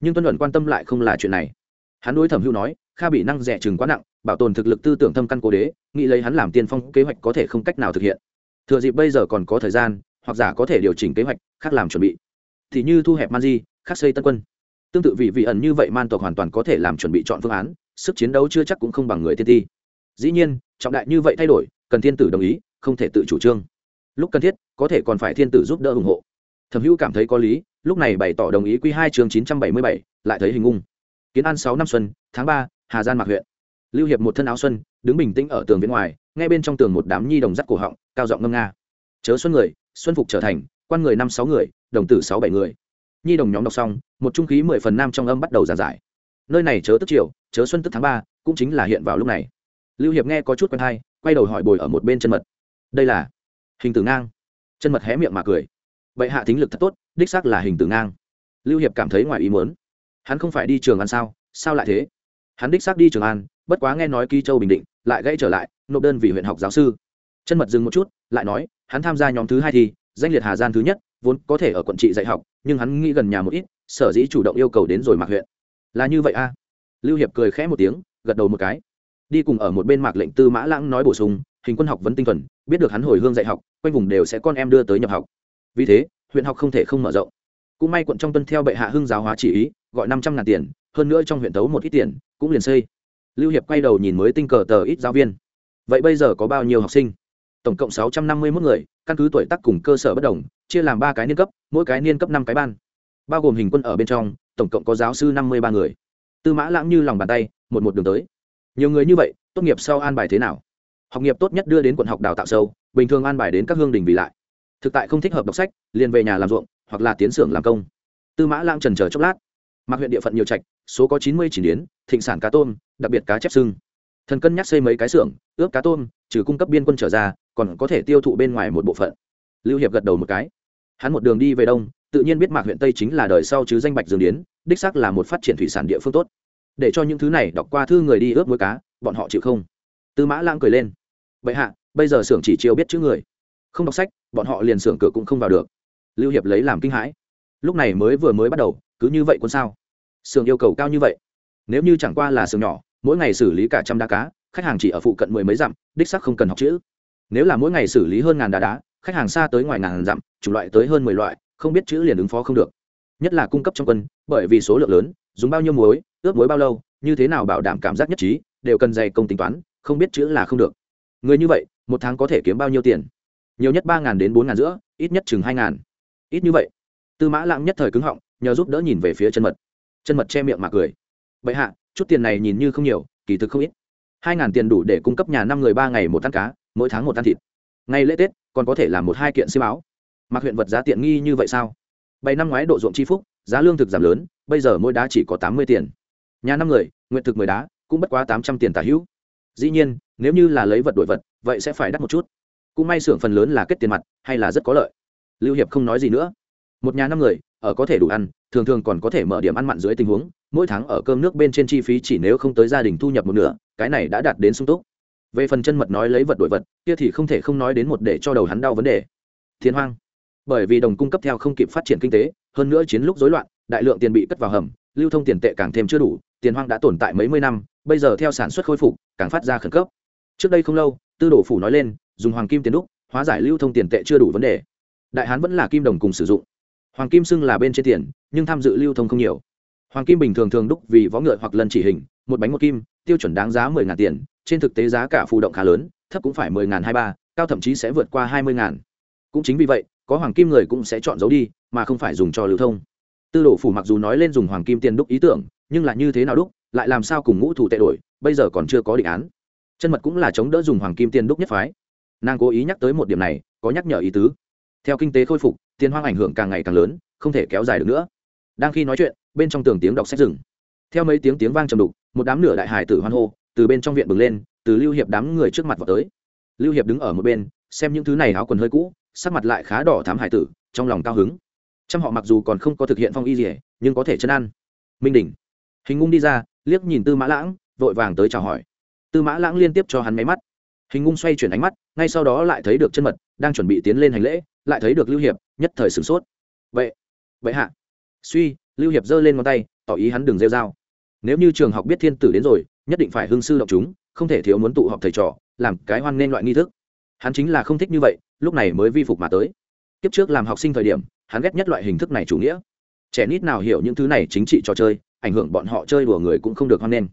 Nhưng tuân luận quan tâm lại không là chuyện này. Hắn đối thẩm hữu nói, kha bị năng rẻ chừng quá nặng bảo tồn thực lực tư tưởng thâm căn cố đế, nghĩ lấy hắn làm tiên phong kế hoạch có thể không cách nào thực hiện. Thừa dịp bây giờ còn có thời gian, hoặc giả có thể điều chỉnh kế hoạch, khác làm chuẩn bị. Thì như thu hẹp man di, khác xây tân quân. Tương tự vị vị ẩn như vậy man tộc hoàn toàn có thể làm chuẩn bị chọn phương án, sức chiến đấu chưa chắc cũng không bằng người tiên ti. Dĩ nhiên, trọng đại như vậy thay đổi, cần thiên tử đồng ý, không thể tự chủ trương. Lúc cần thiết, có thể còn phải thiên tử giúp đỡ ủng hộ. Thẩm hữu cảm thấy có lý, lúc này bày tỏ đồng ý q hai chương chín trăm bảy mươi bảy, lại thấy hình ung kiến an sáu năm xuân, tháng ba, hà giang mạc huyện lưu hiệp một thân áo xuân, đứng bình tĩnh ở tường bên ngoài, ngay bên trong tường một đám nhi đồng dắt cổ họng, cao giọng ngâm nga. Chớ xuân người, xuân phục trở thành, quan người năm sáu người, đồng tử sáu bảy người. Nhi đồng nhóm đọc xong, một trung khí mười phần nam trong âm bắt đầu giảng giải. Nơi này chớ tức chiều chớ xuân tức tháng ba, cũng chính là hiện vào lúc này. Lưu hiệp nghe có chút quen hay, quay đầu hỏi bồi ở một bên chân mật. Đây là hình tử ngang. Chân mật hé miệng mà cười. Bệ hạ thính lực thật tốt, đích xác là hình tử ngang. Lưu hiệp cảm thấy ngoài ý muốn. Hắn không phải đi trường ăn sao? Sao lại thế? Hắn đích xác đi trường an bất quá nghe nói ký châu bình định, lại gãy trở lại, nộp đơn vì huyện học giáo sư. Chân mật dừng một chút, lại nói, hắn tham gia nhóm thứ hai thì, danh liệt hà gian thứ nhất, vốn có thể ở quận trị dạy học, nhưng hắn nghĩ gần nhà một ít, sở dĩ chủ động yêu cầu đến rồi mạc huyện. Là như vậy a? Lưu hiệp cười khẽ một tiếng, gật đầu một cái. Đi cùng ở một bên mạc lệnh tư mã lãng nói bổ sung, hình quân học vẫn tinh thuần, biết được hắn hồi hương dạy học, quanh vùng đều sẽ con em đưa tới nhập học. Vì thế, huyện học không thể không mở rộng. Cũng may quận trong tuân theo bệ hạ hưng giáo hóa chỉ ý, gọi năm trăm ngàn tiền, hơn nữa trong huyện tấu một ít tiền, cũng liền xây lưu hiệp quay đầu nhìn mới tinh cờ tờ ít giáo viên. Vậy bây giờ có bao nhiêu học sinh? Tổng cộng sáu trăm năm mươi 651 người, căn cứ tuổi tác cùng cơ sở bất đồng, chia làm ba cái niên cấp, mỗi cái niên cấp năm cái ban. Bao gồm hình quân ở bên trong, tổng cộng có giáo sư năm mươi ba người. Tư mã lãng như lòng bàn tay, một một đường tới. Nhiều người như vậy, tốt nghiệp sau an bài thế nào? Học nghiệp tốt nhất đưa đến quận học đào tạo sâu, bình thường an bài đến các hương đình vì lại. Thực tại không thích hợp đọc sách, liền về nhà làm ruộng, hoặc là tiến xưởng làm công. Tư mã lãng trần chờ chốc lát mặc huyện địa phận nhiều trạch, số có chín mươi chỉ điến, thịnh sản cá tôm, đặc biệt cá chép sưng thần cân nhắc xây mấy cái xưởng, ướp cá tôm, trừ cung cấp biên quân trở ra, còn có thể tiêu thụ bên ngoài một bộ phận. Lưu hiệp gật đầu một cái. Hắn một đường đi về đông, tự nhiên biết mạc huyện tây chính là đời sau chứ danh bạch dương điến, đích xác là một phát triển thủy sản địa phương tốt. Để cho những thứ này đọc qua thư người đi ướp muối cá, bọn họ chịu không? Tư mã lãng cười lên. Vậy hạ, bây giờ xưởng chỉ chiêu biết chữ người. Không đọc sách, bọn họ liền xưởng cửa cũng không vào được. Lưu hiệp lấy làm kinh hãi. Lúc này mới vừa mới bắt đầu cứ như vậy quân sao? Xưởng yêu cầu cao như vậy? Nếu như chẳng qua là xưởng nhỏ, mỗi ngày xử lý cả trăm đá cá, khách hàng chỉ ở phụ cận mười mấy dặm, đích sắc không cần học chữ. Nếu là mỗi ngày xử lý hơn ngàn đá đá, khách hàng xa tới ngoài ngàn dặm, chủng loại tới hơn mười loại, không biết chữ liền ứng phó không được. Nhất là cung cấp trong quân, bởi vì số lượng lớn, dùng bao nhiêu muối, ướp muối bao lâu, như thế nào bảo đảm cảm giác nhất trí, đều cần dày công tính toán, không biết chữ là không được. Người như vậy, một tháng có thể kiếm bao nhiêu tiền? Nhiều nhất ba đến bốn ngàn giữa, ít nhất chừng hai ngàn. Ít như vậy tư mã lãng nhất thời cứng họng, nhờ giúp đỡ nhìn về phía chân mật. Chân mật che miệng mà cười. Bệ hạ, chút tiền này nhìn như không nhiều, kỳ thực không ít. Hai ngàn tiền đủ để cung cấp nhà năm người ba ngày một ăn cá, mỗi tháng một ăn thịt. Ngày lễ tết, còn có thể làm một hai kiện xiêm áo. Mặc huyện vật giá tiện nghi như vậy sao? Bảy năm ngoái độ ruộng chi phúc, giá lương thực giảm lớn, bây giờ mỗi đá chỉ có tám mươi tiền. Nhà năm người, nguyện thực mười đá, cũng bất quá tám trăm tiền tả hữu. Dĩ nhiên, nếu như là lấy vật đổi vật, vậy sẽ phải đắt một chút. Cũng may xưởng phần lớn là kết tiền mặt, hay là rất có lợi. Lưu hiệp không nói gì nữa một nhà năm người, ở có thể đủ ăn, thường thường còn có thể mở điểm ăn mặn dưới tình huống, mỗi tháng ở cơm nước bên trên chi phí chỉ nếu không tới gia đình thu nhập một nửa, cái này đã đạt đến sung túc. Về phần chân mật nói lấy vật đổi vật, kia thì không thể không nói đến một để cho đầu hắn đau vấn đề. Thiên hoang. Bởi vì đồng cung cấp theo không kịp phát triển kinh tế, hơn nữa chiến lúc rối loạn, đại lượng tiền bị cất vào hầm, lưu thông tiền tệ càng thêm chưa đủ, tiền hoang đã tồn tại mấy mươi năm, bây giờ theo sản xuất khôi phục, càng phát ra khẩn cấp. Trước đây không lâu, tư đồ phủ nói lên, dùng hoàng kim tiền đúc, hóa giải lưu thông tiền tệ chưa đủ vấn đề. Đại hán vẫn là kim đồng cùng sử dụng hoàng kim xưng là bên trên tiền, nhưng tham dự lưu thông không nhiều. Hoàng kim bình thường thường đúc vì võ ngựa hoặc lần chỉ hình, một bánh một kim, tiêu chuẩn đáng giá mười ngàn tiền, trên thực tế giá cả phụ động khá lớn, thấp cũng phải mười ngàn hai ba, cao thậm chí sẽ vượt qua hai mươi ngàn. Cũng chính vì vậy, có hoàng kim người cũng sẽ chọn giấu đi, mà không phải dùng cho lưu thông. Tư đồ phủ mặc dù nói lên dùng hoàng kim tiền đúc ý tưởng, nhưng là như thế nào đúc, lại làm sao cùng ngũ thủ tệ đổi, bây giờ còn chưa có định án. Chân mật cũng là chống đỡ dùng hoàng kim tiền đúc nhất phái. Nàng cố ý nhắc tới một điểm này, có nhắc nhở ý tứ theo kinh tế khôi phục, tiền hoang ảnh hưởng càng ngày càng lớn, không thể kéo dài được nữa. Đang khi nói chuyện, bên trong tường tiếng đọc sách rừng theo mấy tiếng tiếng vang trầm đục, một đám nửa đại hải tử hoan hô, từ bên trong viện bừng lên, từ lưu hiệp đám người trước mặt vào tới. Lưu hiệp đứng ở một bên, xem những thứ này áo quần hơi cũ, sắc mặt lại khá đỏ thám hải tử, trong lòng cao hứng. Trăm họ mặc dù còn không có thực hiện phong y gì nhưng có thể chân ăn. Minh đỉnh hình ngung đi ra, liếc nhìn tư mã lãng, vội vàng tới chào hỏi. Tư mã lãng liên tiếp cho hắn máy mắt hình ngung xoay chuyển ánh mắt, ngay sau đó lại thấy được chân mật đang chuẩn bị tiến lên hành lễ, lại thấy được lưu hiệp, nhất thời sửng sốt. Vậy vậy hạ. Suy, lưu hiệp giơ lên ngón tay, tỏ ý hắn đừng rêu dao nếu như trường học biết thiên tử đến rồi, nhất định phải hưng sư động chúng, không thể thiếu muốn tụ họp thầy trò, làm cái hoan nên loại nghi thức. Hắn chính là không thích như vậy, lúc này mới vi phục mà tới. Kiếp trước làm học sinh thời điểm, hắn ghét nhất loại hình thức này chủ nghĩa. Trẻ nít nào hiểu những thứ này chính trị trò chơi, ảnh hưởng bọn họ chơi đùa người cũng không được hoan nên.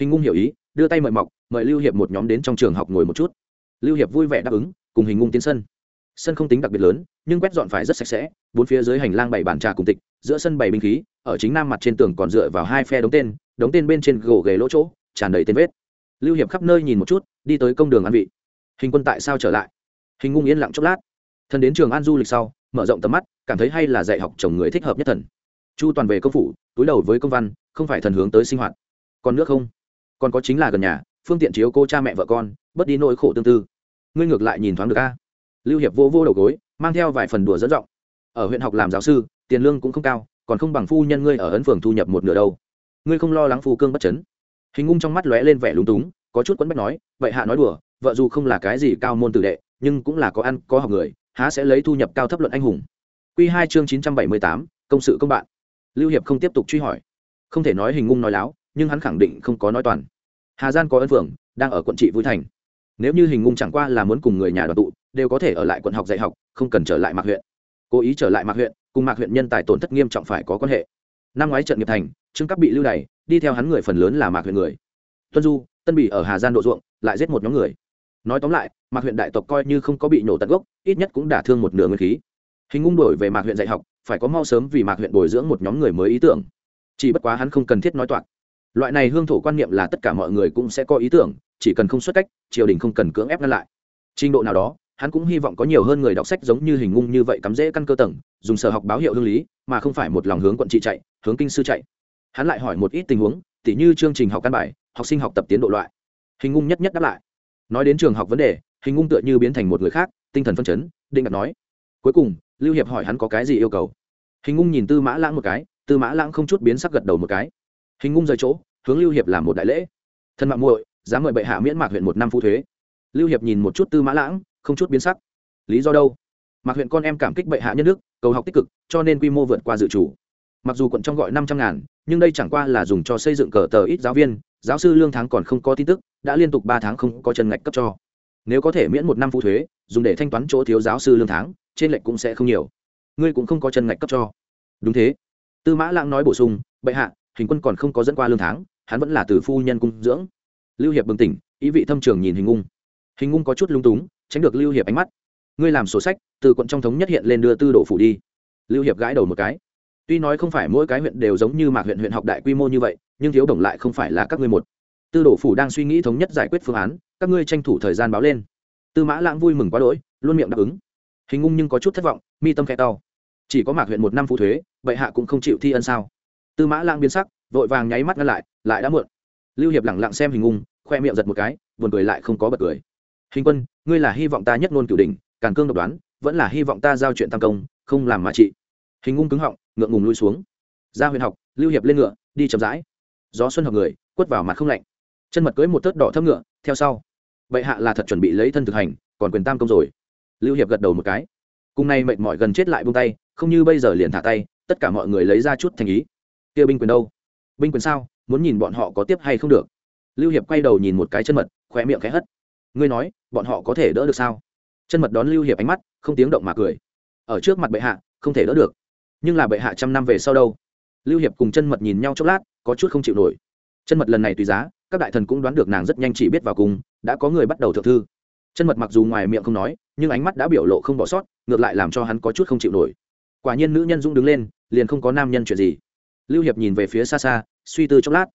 hình ngung hiểu ý, đưa tay mời mọc mời lưu hiệp một nhóm đến trong trường học ngồi một chút. Lưu hiệp vui vẻ đáp ứng, cùng hình ngung tiến sân. Sân không tính đặc biệt lớn, nhưng quét dọn phải rất sạch sẽ, bốn phía dưới hành lang bảy bàn trà cùng tịch, giữa sân bảy binh khí, ở chính nam mặt trên tường còn dựa vào hai phe đống tên đống tên bên trên gỗ ghề lỗ chỗ, tràn đầy tên vết. Lưu hiệp khắp nơi nhìn một chút, đi tới công đường ăn vị. Hình quân tại sao trở lại? Hình ngung yên lặng chốc lát. Thân đến trường an du lịch sau, mở rộng tầm mắt, cảm thấy hay là dạy học chồng người thích hợp nhất thần. Chu toàn về công phủ, túi đầu với công văn, không phải thần hướng tới sinh hoạt. Còn nước không? Còn có chính là gần nhà phương tiện chiếu cô cha mẹ vợ con, bớt đi nỗi khổ tương tư. Ngươi ngược lại nhìn thoáng được a? Lưu hiệp vô vô đầu gối, mang theo vài phần đùa dẫn giọng. Ở huyện học làm giáo sư, tiền lương cũng không cao, còn không bằng phu nhân ngươi ở ấn phường thu nhập một nửa đâu. Ngươi không lo lắng phu cương bất chấn. Hình ngung trong mắt lóe lên vẻ lúng túng, có chút quấn bách nói, vậy hạ nói đùa, vợ dù không là cái gì cao môn tử đệ, nhưng cũng là có ăn, có học người, há sẽ lấy thu nhập cao thấp luận anh hùng. Quy hai chương chín trăm bảy mươi tám, công sự công bạn. Lưu hiệp không tiếp tục truy hỏi. Không thể nói hình ngung nói láo, nhưng hắn khẳng định không có nói toàn hà gian có ân phường đang ở quận trị vui thành. Nếu như hình ngung chẳng qua là muốn cùng người nhà đoàn tụ, đều có thể ở lại quận học dạy học, không cần trở lại mạc huyện. Cố ý trở lại mạc huyện, cùng mạc huyện nhân tài tổn thất nghiêm trọng phải có quan hệ. Năm ngoái trận nghiệp thành, trương các bị lưu đày, đi theo hắn người phần lớn là mạc huyện người. Tuân du, tân bỉ ở hà gian độ ruộng, lại giết một nhóm người. Nói tóm lại, mạc huyện đại tộc coi như không có bị nổ tận gốc, ít nhất cũng đả thương một nửa nguyên khí. Hình ngung đổi về mạc huyện dạy học, phải có mau sớm vì mạc huyện bồi dưỡng một nhóm người mới ý tưởng. Chỉ bất quá hắn không cần thiết nói toạc loại này hương thổ quan niệm là tất cả mọi người cũng sẽ có ý tưởng, chỉ cần không xuất cách, triều đình không cần cưỡng ép ngăn lại. Trình độ nào đó, hắn cũng hy vọng có nhiều hơn người đọc sách giống như hình ngung như vậy cắm dễ căn cơ tầng, dùng sở học báo hiệu hương lý, mà không phải một lòng hướng quận trị chạy, hướng kinh sư chạy. Hắn lại hỏi một ít tình huống, tỉ như chương trình học căn bài, học sinh học tập tiến độ loại. Hình ngung nhất nhất đáp lại. Nói đến trường học vấn đề, hình ngung tựa như biến thành một người khác, tinh thần phân chấn, định đặt nói. Cuối cùng, lưu hiệp hỏi hắn có cái gì yêu cầu. Hình ngung nhìn tư mã lãng một cái, tư mã lãng không chút biến sắc gật đầu một cái hình ngung rời chỗ, hướng lưu hiệp làm một đại lễ. Thân mạng muội, dám mời bệ hạ miễn mạc huyện một năm phu thuế. Lưu hiệp nhìn một chút tư mã lãng, không chút biến sắc. Lý do đâu? Mạc huyện con em cảm kích bệ hạ nhân đức, cầu học tích cực, cho nên quy mô vượt qua dự chủ mặc dù quận trong gọi năm trăm ngàn, nhưng đây chẳng qua là dùng cho xây dựng cờ tờ ít giáo viên, giáo sư lương tháng còn không có tin tức, đã liên tục ba tháng không có chân ngạch cấp cho. Nếu có thể miễn một năm phụ thuế, dùng để thanh toán chỗ thiếu giáo sư lương tháng, trên lệnh cũng sẽ không nhiều. Ngươi cũng không có chân ngạch cấp cho. Đúng thế. Tư mã lãng nói bổ sung, bệ hạ hình quân còn không có dẫn qua lương tháng, hắn vẫn là từ phu nhân cung dưỡng. Lưu hiệp bừng tỉnh, ý vị thâm trường nhìn hình ngung. Hình ngung có chút lung túng, tránh được lưu hiệp ánh mắt. Ngươi làm sổ sách, từ quận trong thống nhất hiện lên đưa tư đổ phủ đi. Lưu hiệp gãi đầu một cái. Tuy nói không phải mỗi cái huyện đều giống như mạc huyện huyện học đại quy mô như vậy, nhưng thiếu đồng lại không phải là các ngươi một. Tư đổ phủ đang suy nghĩ thống nhất giải quyết phương án, các ngươi tranh thủ thời gian báo lên. Tư mã lãng vui mừng quá đỗi, luôn miệng đáp ứng. Hình ngung nhưng có chút thất vọng, mi tâm khẽ to. Chỉ có mạc huyện một năm phụ thuế, bệ hạ cũng không chịu thi ân sao? Tư mã lãng biến sắc, vội vàng nháy mắt ngăn lại lại đã muộn. Lưu hiệp lẳng lặng xem hình ngung, khoe miệng giật một cái, buồn cười lại không có bật cười. Hình quân, ngươi là hy vọng ta nhất ngôn cửu đình càng cương độc đoán, vẫn là hy vọng ta giao chuyện tam công, không làm mà trị. Hình ngung cứng họng, ngượng ngùng lui xuống. Ra huyền học, lưu hiệp lên ngựa, đi chậm rãi. Gió xuân học người, quất vào mặt không lạnh. Chân mật cưới một tớt đỏ thấp ngựa, theo sau. Bệ hạ là thật chuẩn bị lấy thân thực hành, còn quyền tam công rồi. Lưu hiệp gật đầu một cái. Cùng nay mệt mỏi gần chết lại buông tay, không như bây giờ liền thả tay, tất cả mọi người lấy ra chút thành ý kia binh quyền đâu? Binh quyền sao? Muốn nhìn bọn họ có tiếp hay không được? Lưu hiệp quay đầu nhìn một cái chân mật, khóe miệng khẽ hất. Ngươi nói, bọn họ có thể đỡ được sao? Chân mật đón lưu hiệp ánh mắt, không tiếng động mà cười. Ở trước mặt bệ hạ, không thể đỡ được. Nhưng là bệ hạ trăm năm về sau đâu? Lưu hiệp cùng chân mật nhìn nhau chốc lát, có chút không chịu nổi. Chân mật lần này tùy giá, các đại thần cũng đoán được nàng rất nhanh chỉ biết vào cùng, đã có người bắt đầu thượng thư. Chân mật mặc dù ngoài miệng không nói, nhưng ánh mắt đã biểu lộ không bỏ sót, ngược lại làm cho hắn có chút không chịu nổi. Quả nhiên nữ nhân dũng đứng lên, liền không có nam nhân chuyện gì lưu hiệp nhìn về phía xa xa, suy tư chốc lát.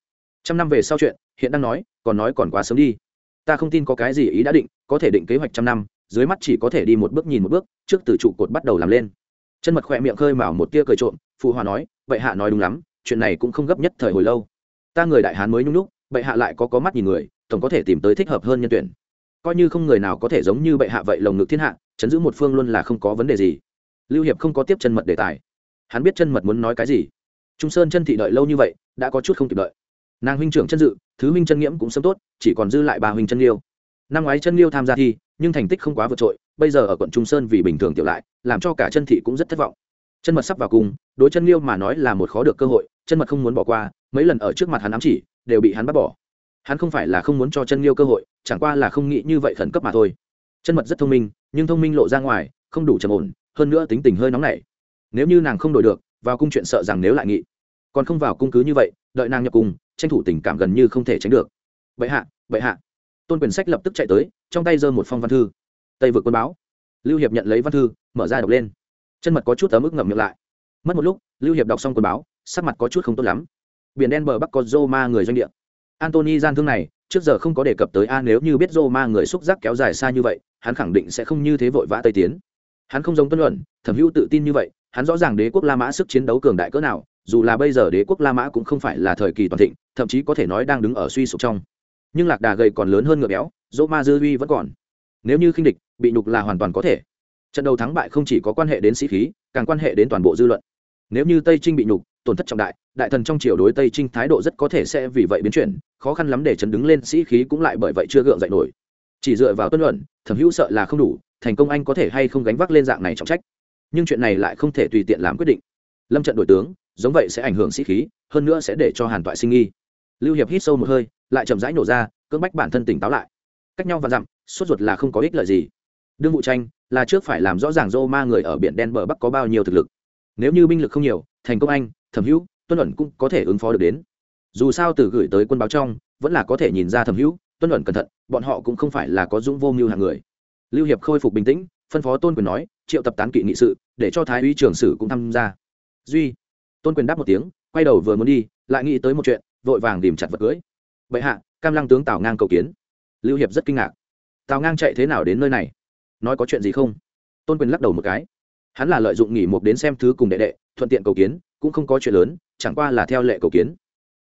Trăm năm về sau chuyện, hiện đang nói, còn nói còn quá sớm đi. Ta không tin có cái gì ý đã định, có thể định kế hoạch trăm năm, dưới mắt chỉ có thể đi một bước nhìn một bước, trước từ trụ cột bắt đầu làm lên. Chân mật khỏe miệng khơi mào một tia cười trộm, phụ hòa nói vậy hạ nói đúng lắm, chuyện này cũng không gấp nhất thời hồi lâu. Ta người đại hán mới nhung lúc bệ hạ lại có có mắt nhìn người, tổng có thể tìm tới thích hợp hơn nhân tuyển. Coi như không người nào có thể giống như bệ hạ vậy lồng ngực thiên hạ, chấn giữ một phương luôn là không có vấn đề gì. Lưu hiệp không có tiếp chân mật đề tài. Hắn biết chân mật muốn nói cái gì trung sơn chân thị đợi lâu như vậy, đã có chút không kịp đợi. Nàng huynh trưởng chân dự, thứ huynh chân nghiễm cũng sớm tốt, chỉ còn dư lại bà huynh chân liêu năm ngoái chân liêu tham gia thi, nhưng thành tích không quá vượt trội, bây giờ ở quận trung sơn vì bình thường tiểu lại, làm cho cả chân thị cũng rất thất vọng. Chân mật sắp vào cùng, đối chân liêu mà nói là một khó được cơ hội, chân mật không muốn bỏ qua, mấy lần ở trước mặt hắn ám chỉ, đều bị hắn bắt bỏ. Hắn không phải là không muốn cho chân liêu cơ hội, chẳng qua là không nghĩ như vậy khẩn cấp mà thôi. Chân mật rất thông minh, nhưng thông minh lộ ra ngoài, không đủ trầm ổn, hơn nữa tính tình hơi nóng nảy. Nếu như nàng không đổi được vào cung chuyện sợ rằng nếu lại nghị. Còn không vào cung cứ như vậy, đợi nàng nhập cung, tranh thủ tình cảm gần như không thể tránh được. Vậy hạ vậy hạ. Tôn quyền sách lập tức chạy tới, trong tay giơ một phong văn thư. Tây vượt quân báo. Lưu hiệp nhận lấy văn thư, mở ra đọc lên. Chân mật có chút ấm ức ngậm miệng lại. Mất một lúc, lưu hiệp đọc xong quân báo, sắc mặt có chút không tốt lắm. Biển đen bờ bắc có Roma người doanh địa. Antony gian thương này, trước giờ không có đề cập tới a, nếu như biết Roma người xúc giác kéo dài xa như vậy, hắn khẳng định sẽ không như thế vội vã tây tiến. Hắn không giống tuân luận, thẩm hữu tự tin như vậy hắn rõ ràng đế quốc la mã sức chiến đấu cường đại cỡ nào, dù là bây giờ đế quốc la mã cũng không phải là thời kỳ toàn thịnh, thậm chí có thể nói đang đứng ở suy sụp trong. Nhưng lạc đà gầy còn lớn hơn ngựa béo, dỗ ma dư uy vẫn còn. Nếu như khinh địch, bị nhục là hoàn toàn có thể. Trận đầu thắng bại không chỉ có quan hệ đến sĩ khí, càng quan hệ đến toàn bộ dư luận. Nếu như tây trinh bị nhục, tổn thất trọng đại đại thần trong triều đối tây trinh thái độ rất có thể sẽ vì vậy biến chuyển, khó khăn lắm để chấn đứng lên sĩ khí cũng lại bởi vậy chưa gượng dậy nổi. Chỉ dựa vào tuân luận, thẩm hữu sợ là không đủ, thành công anh có thể hay không gánh vác lên dạng này trọng trách nhưng chuyện này lại không thể tùy tiện làm quyết định. Lâm trận đổi tướng, giống vậy sẽ ảnh hưởng sĩ khí, hơn nữa sẽ để cho hàn toại sinh nghi. Lưu hiệp hít sâu một hơi, lại chậm rãi nổ ra, cưỡng bách bản thân tỉnh táo lại. Cách nhau và dặm, sốt ruột là không có ích lợi gì. Đương vụ tranh, là trước phải làm rõ ràng rô ma người ở biển đen bờ bắc có bao nhiêu thực lực. Nếu như binh lực không nhiều, thành công anh, thẩm hữu, tuân ẩn cũng có thể ứng phó được đến. Dù sao từ gửi tới quân báo trong, vẫn là có thể nhìn ra thẩm hữu, tuân ẩn cẩn thận, bọn họ cũng không phải là có dũng vô mưu hàng người. Lưu hiệp khôi phục bình tĩnh, phân phó tôn quyền nói, triệu tập tán kỵ nghị sự để cho thái úy trưởng sử cũng tham gia. Duy, tôn quyền đáp một tiếng, quay đầu vừa muốn đi, lại nghĩ tới một chuyện, vội vàng tìm chặt vật cưới. Bệ hạ, cam lăng tướng tào ngang cầu kiến. Lưu hiệp rất kinh ngạc. Tào ngang chạy thế nào đến nơi này? Nói có chuyện gì không? Tôn quyền lắc đầu một cái. Hắn là lợi dụng nghỉ một đến xem thứ cùng đệ đệ, thuận tiện cầu kiến, cũng không có chuyện lớn, chẳng qua là theo lệ cầu kiến.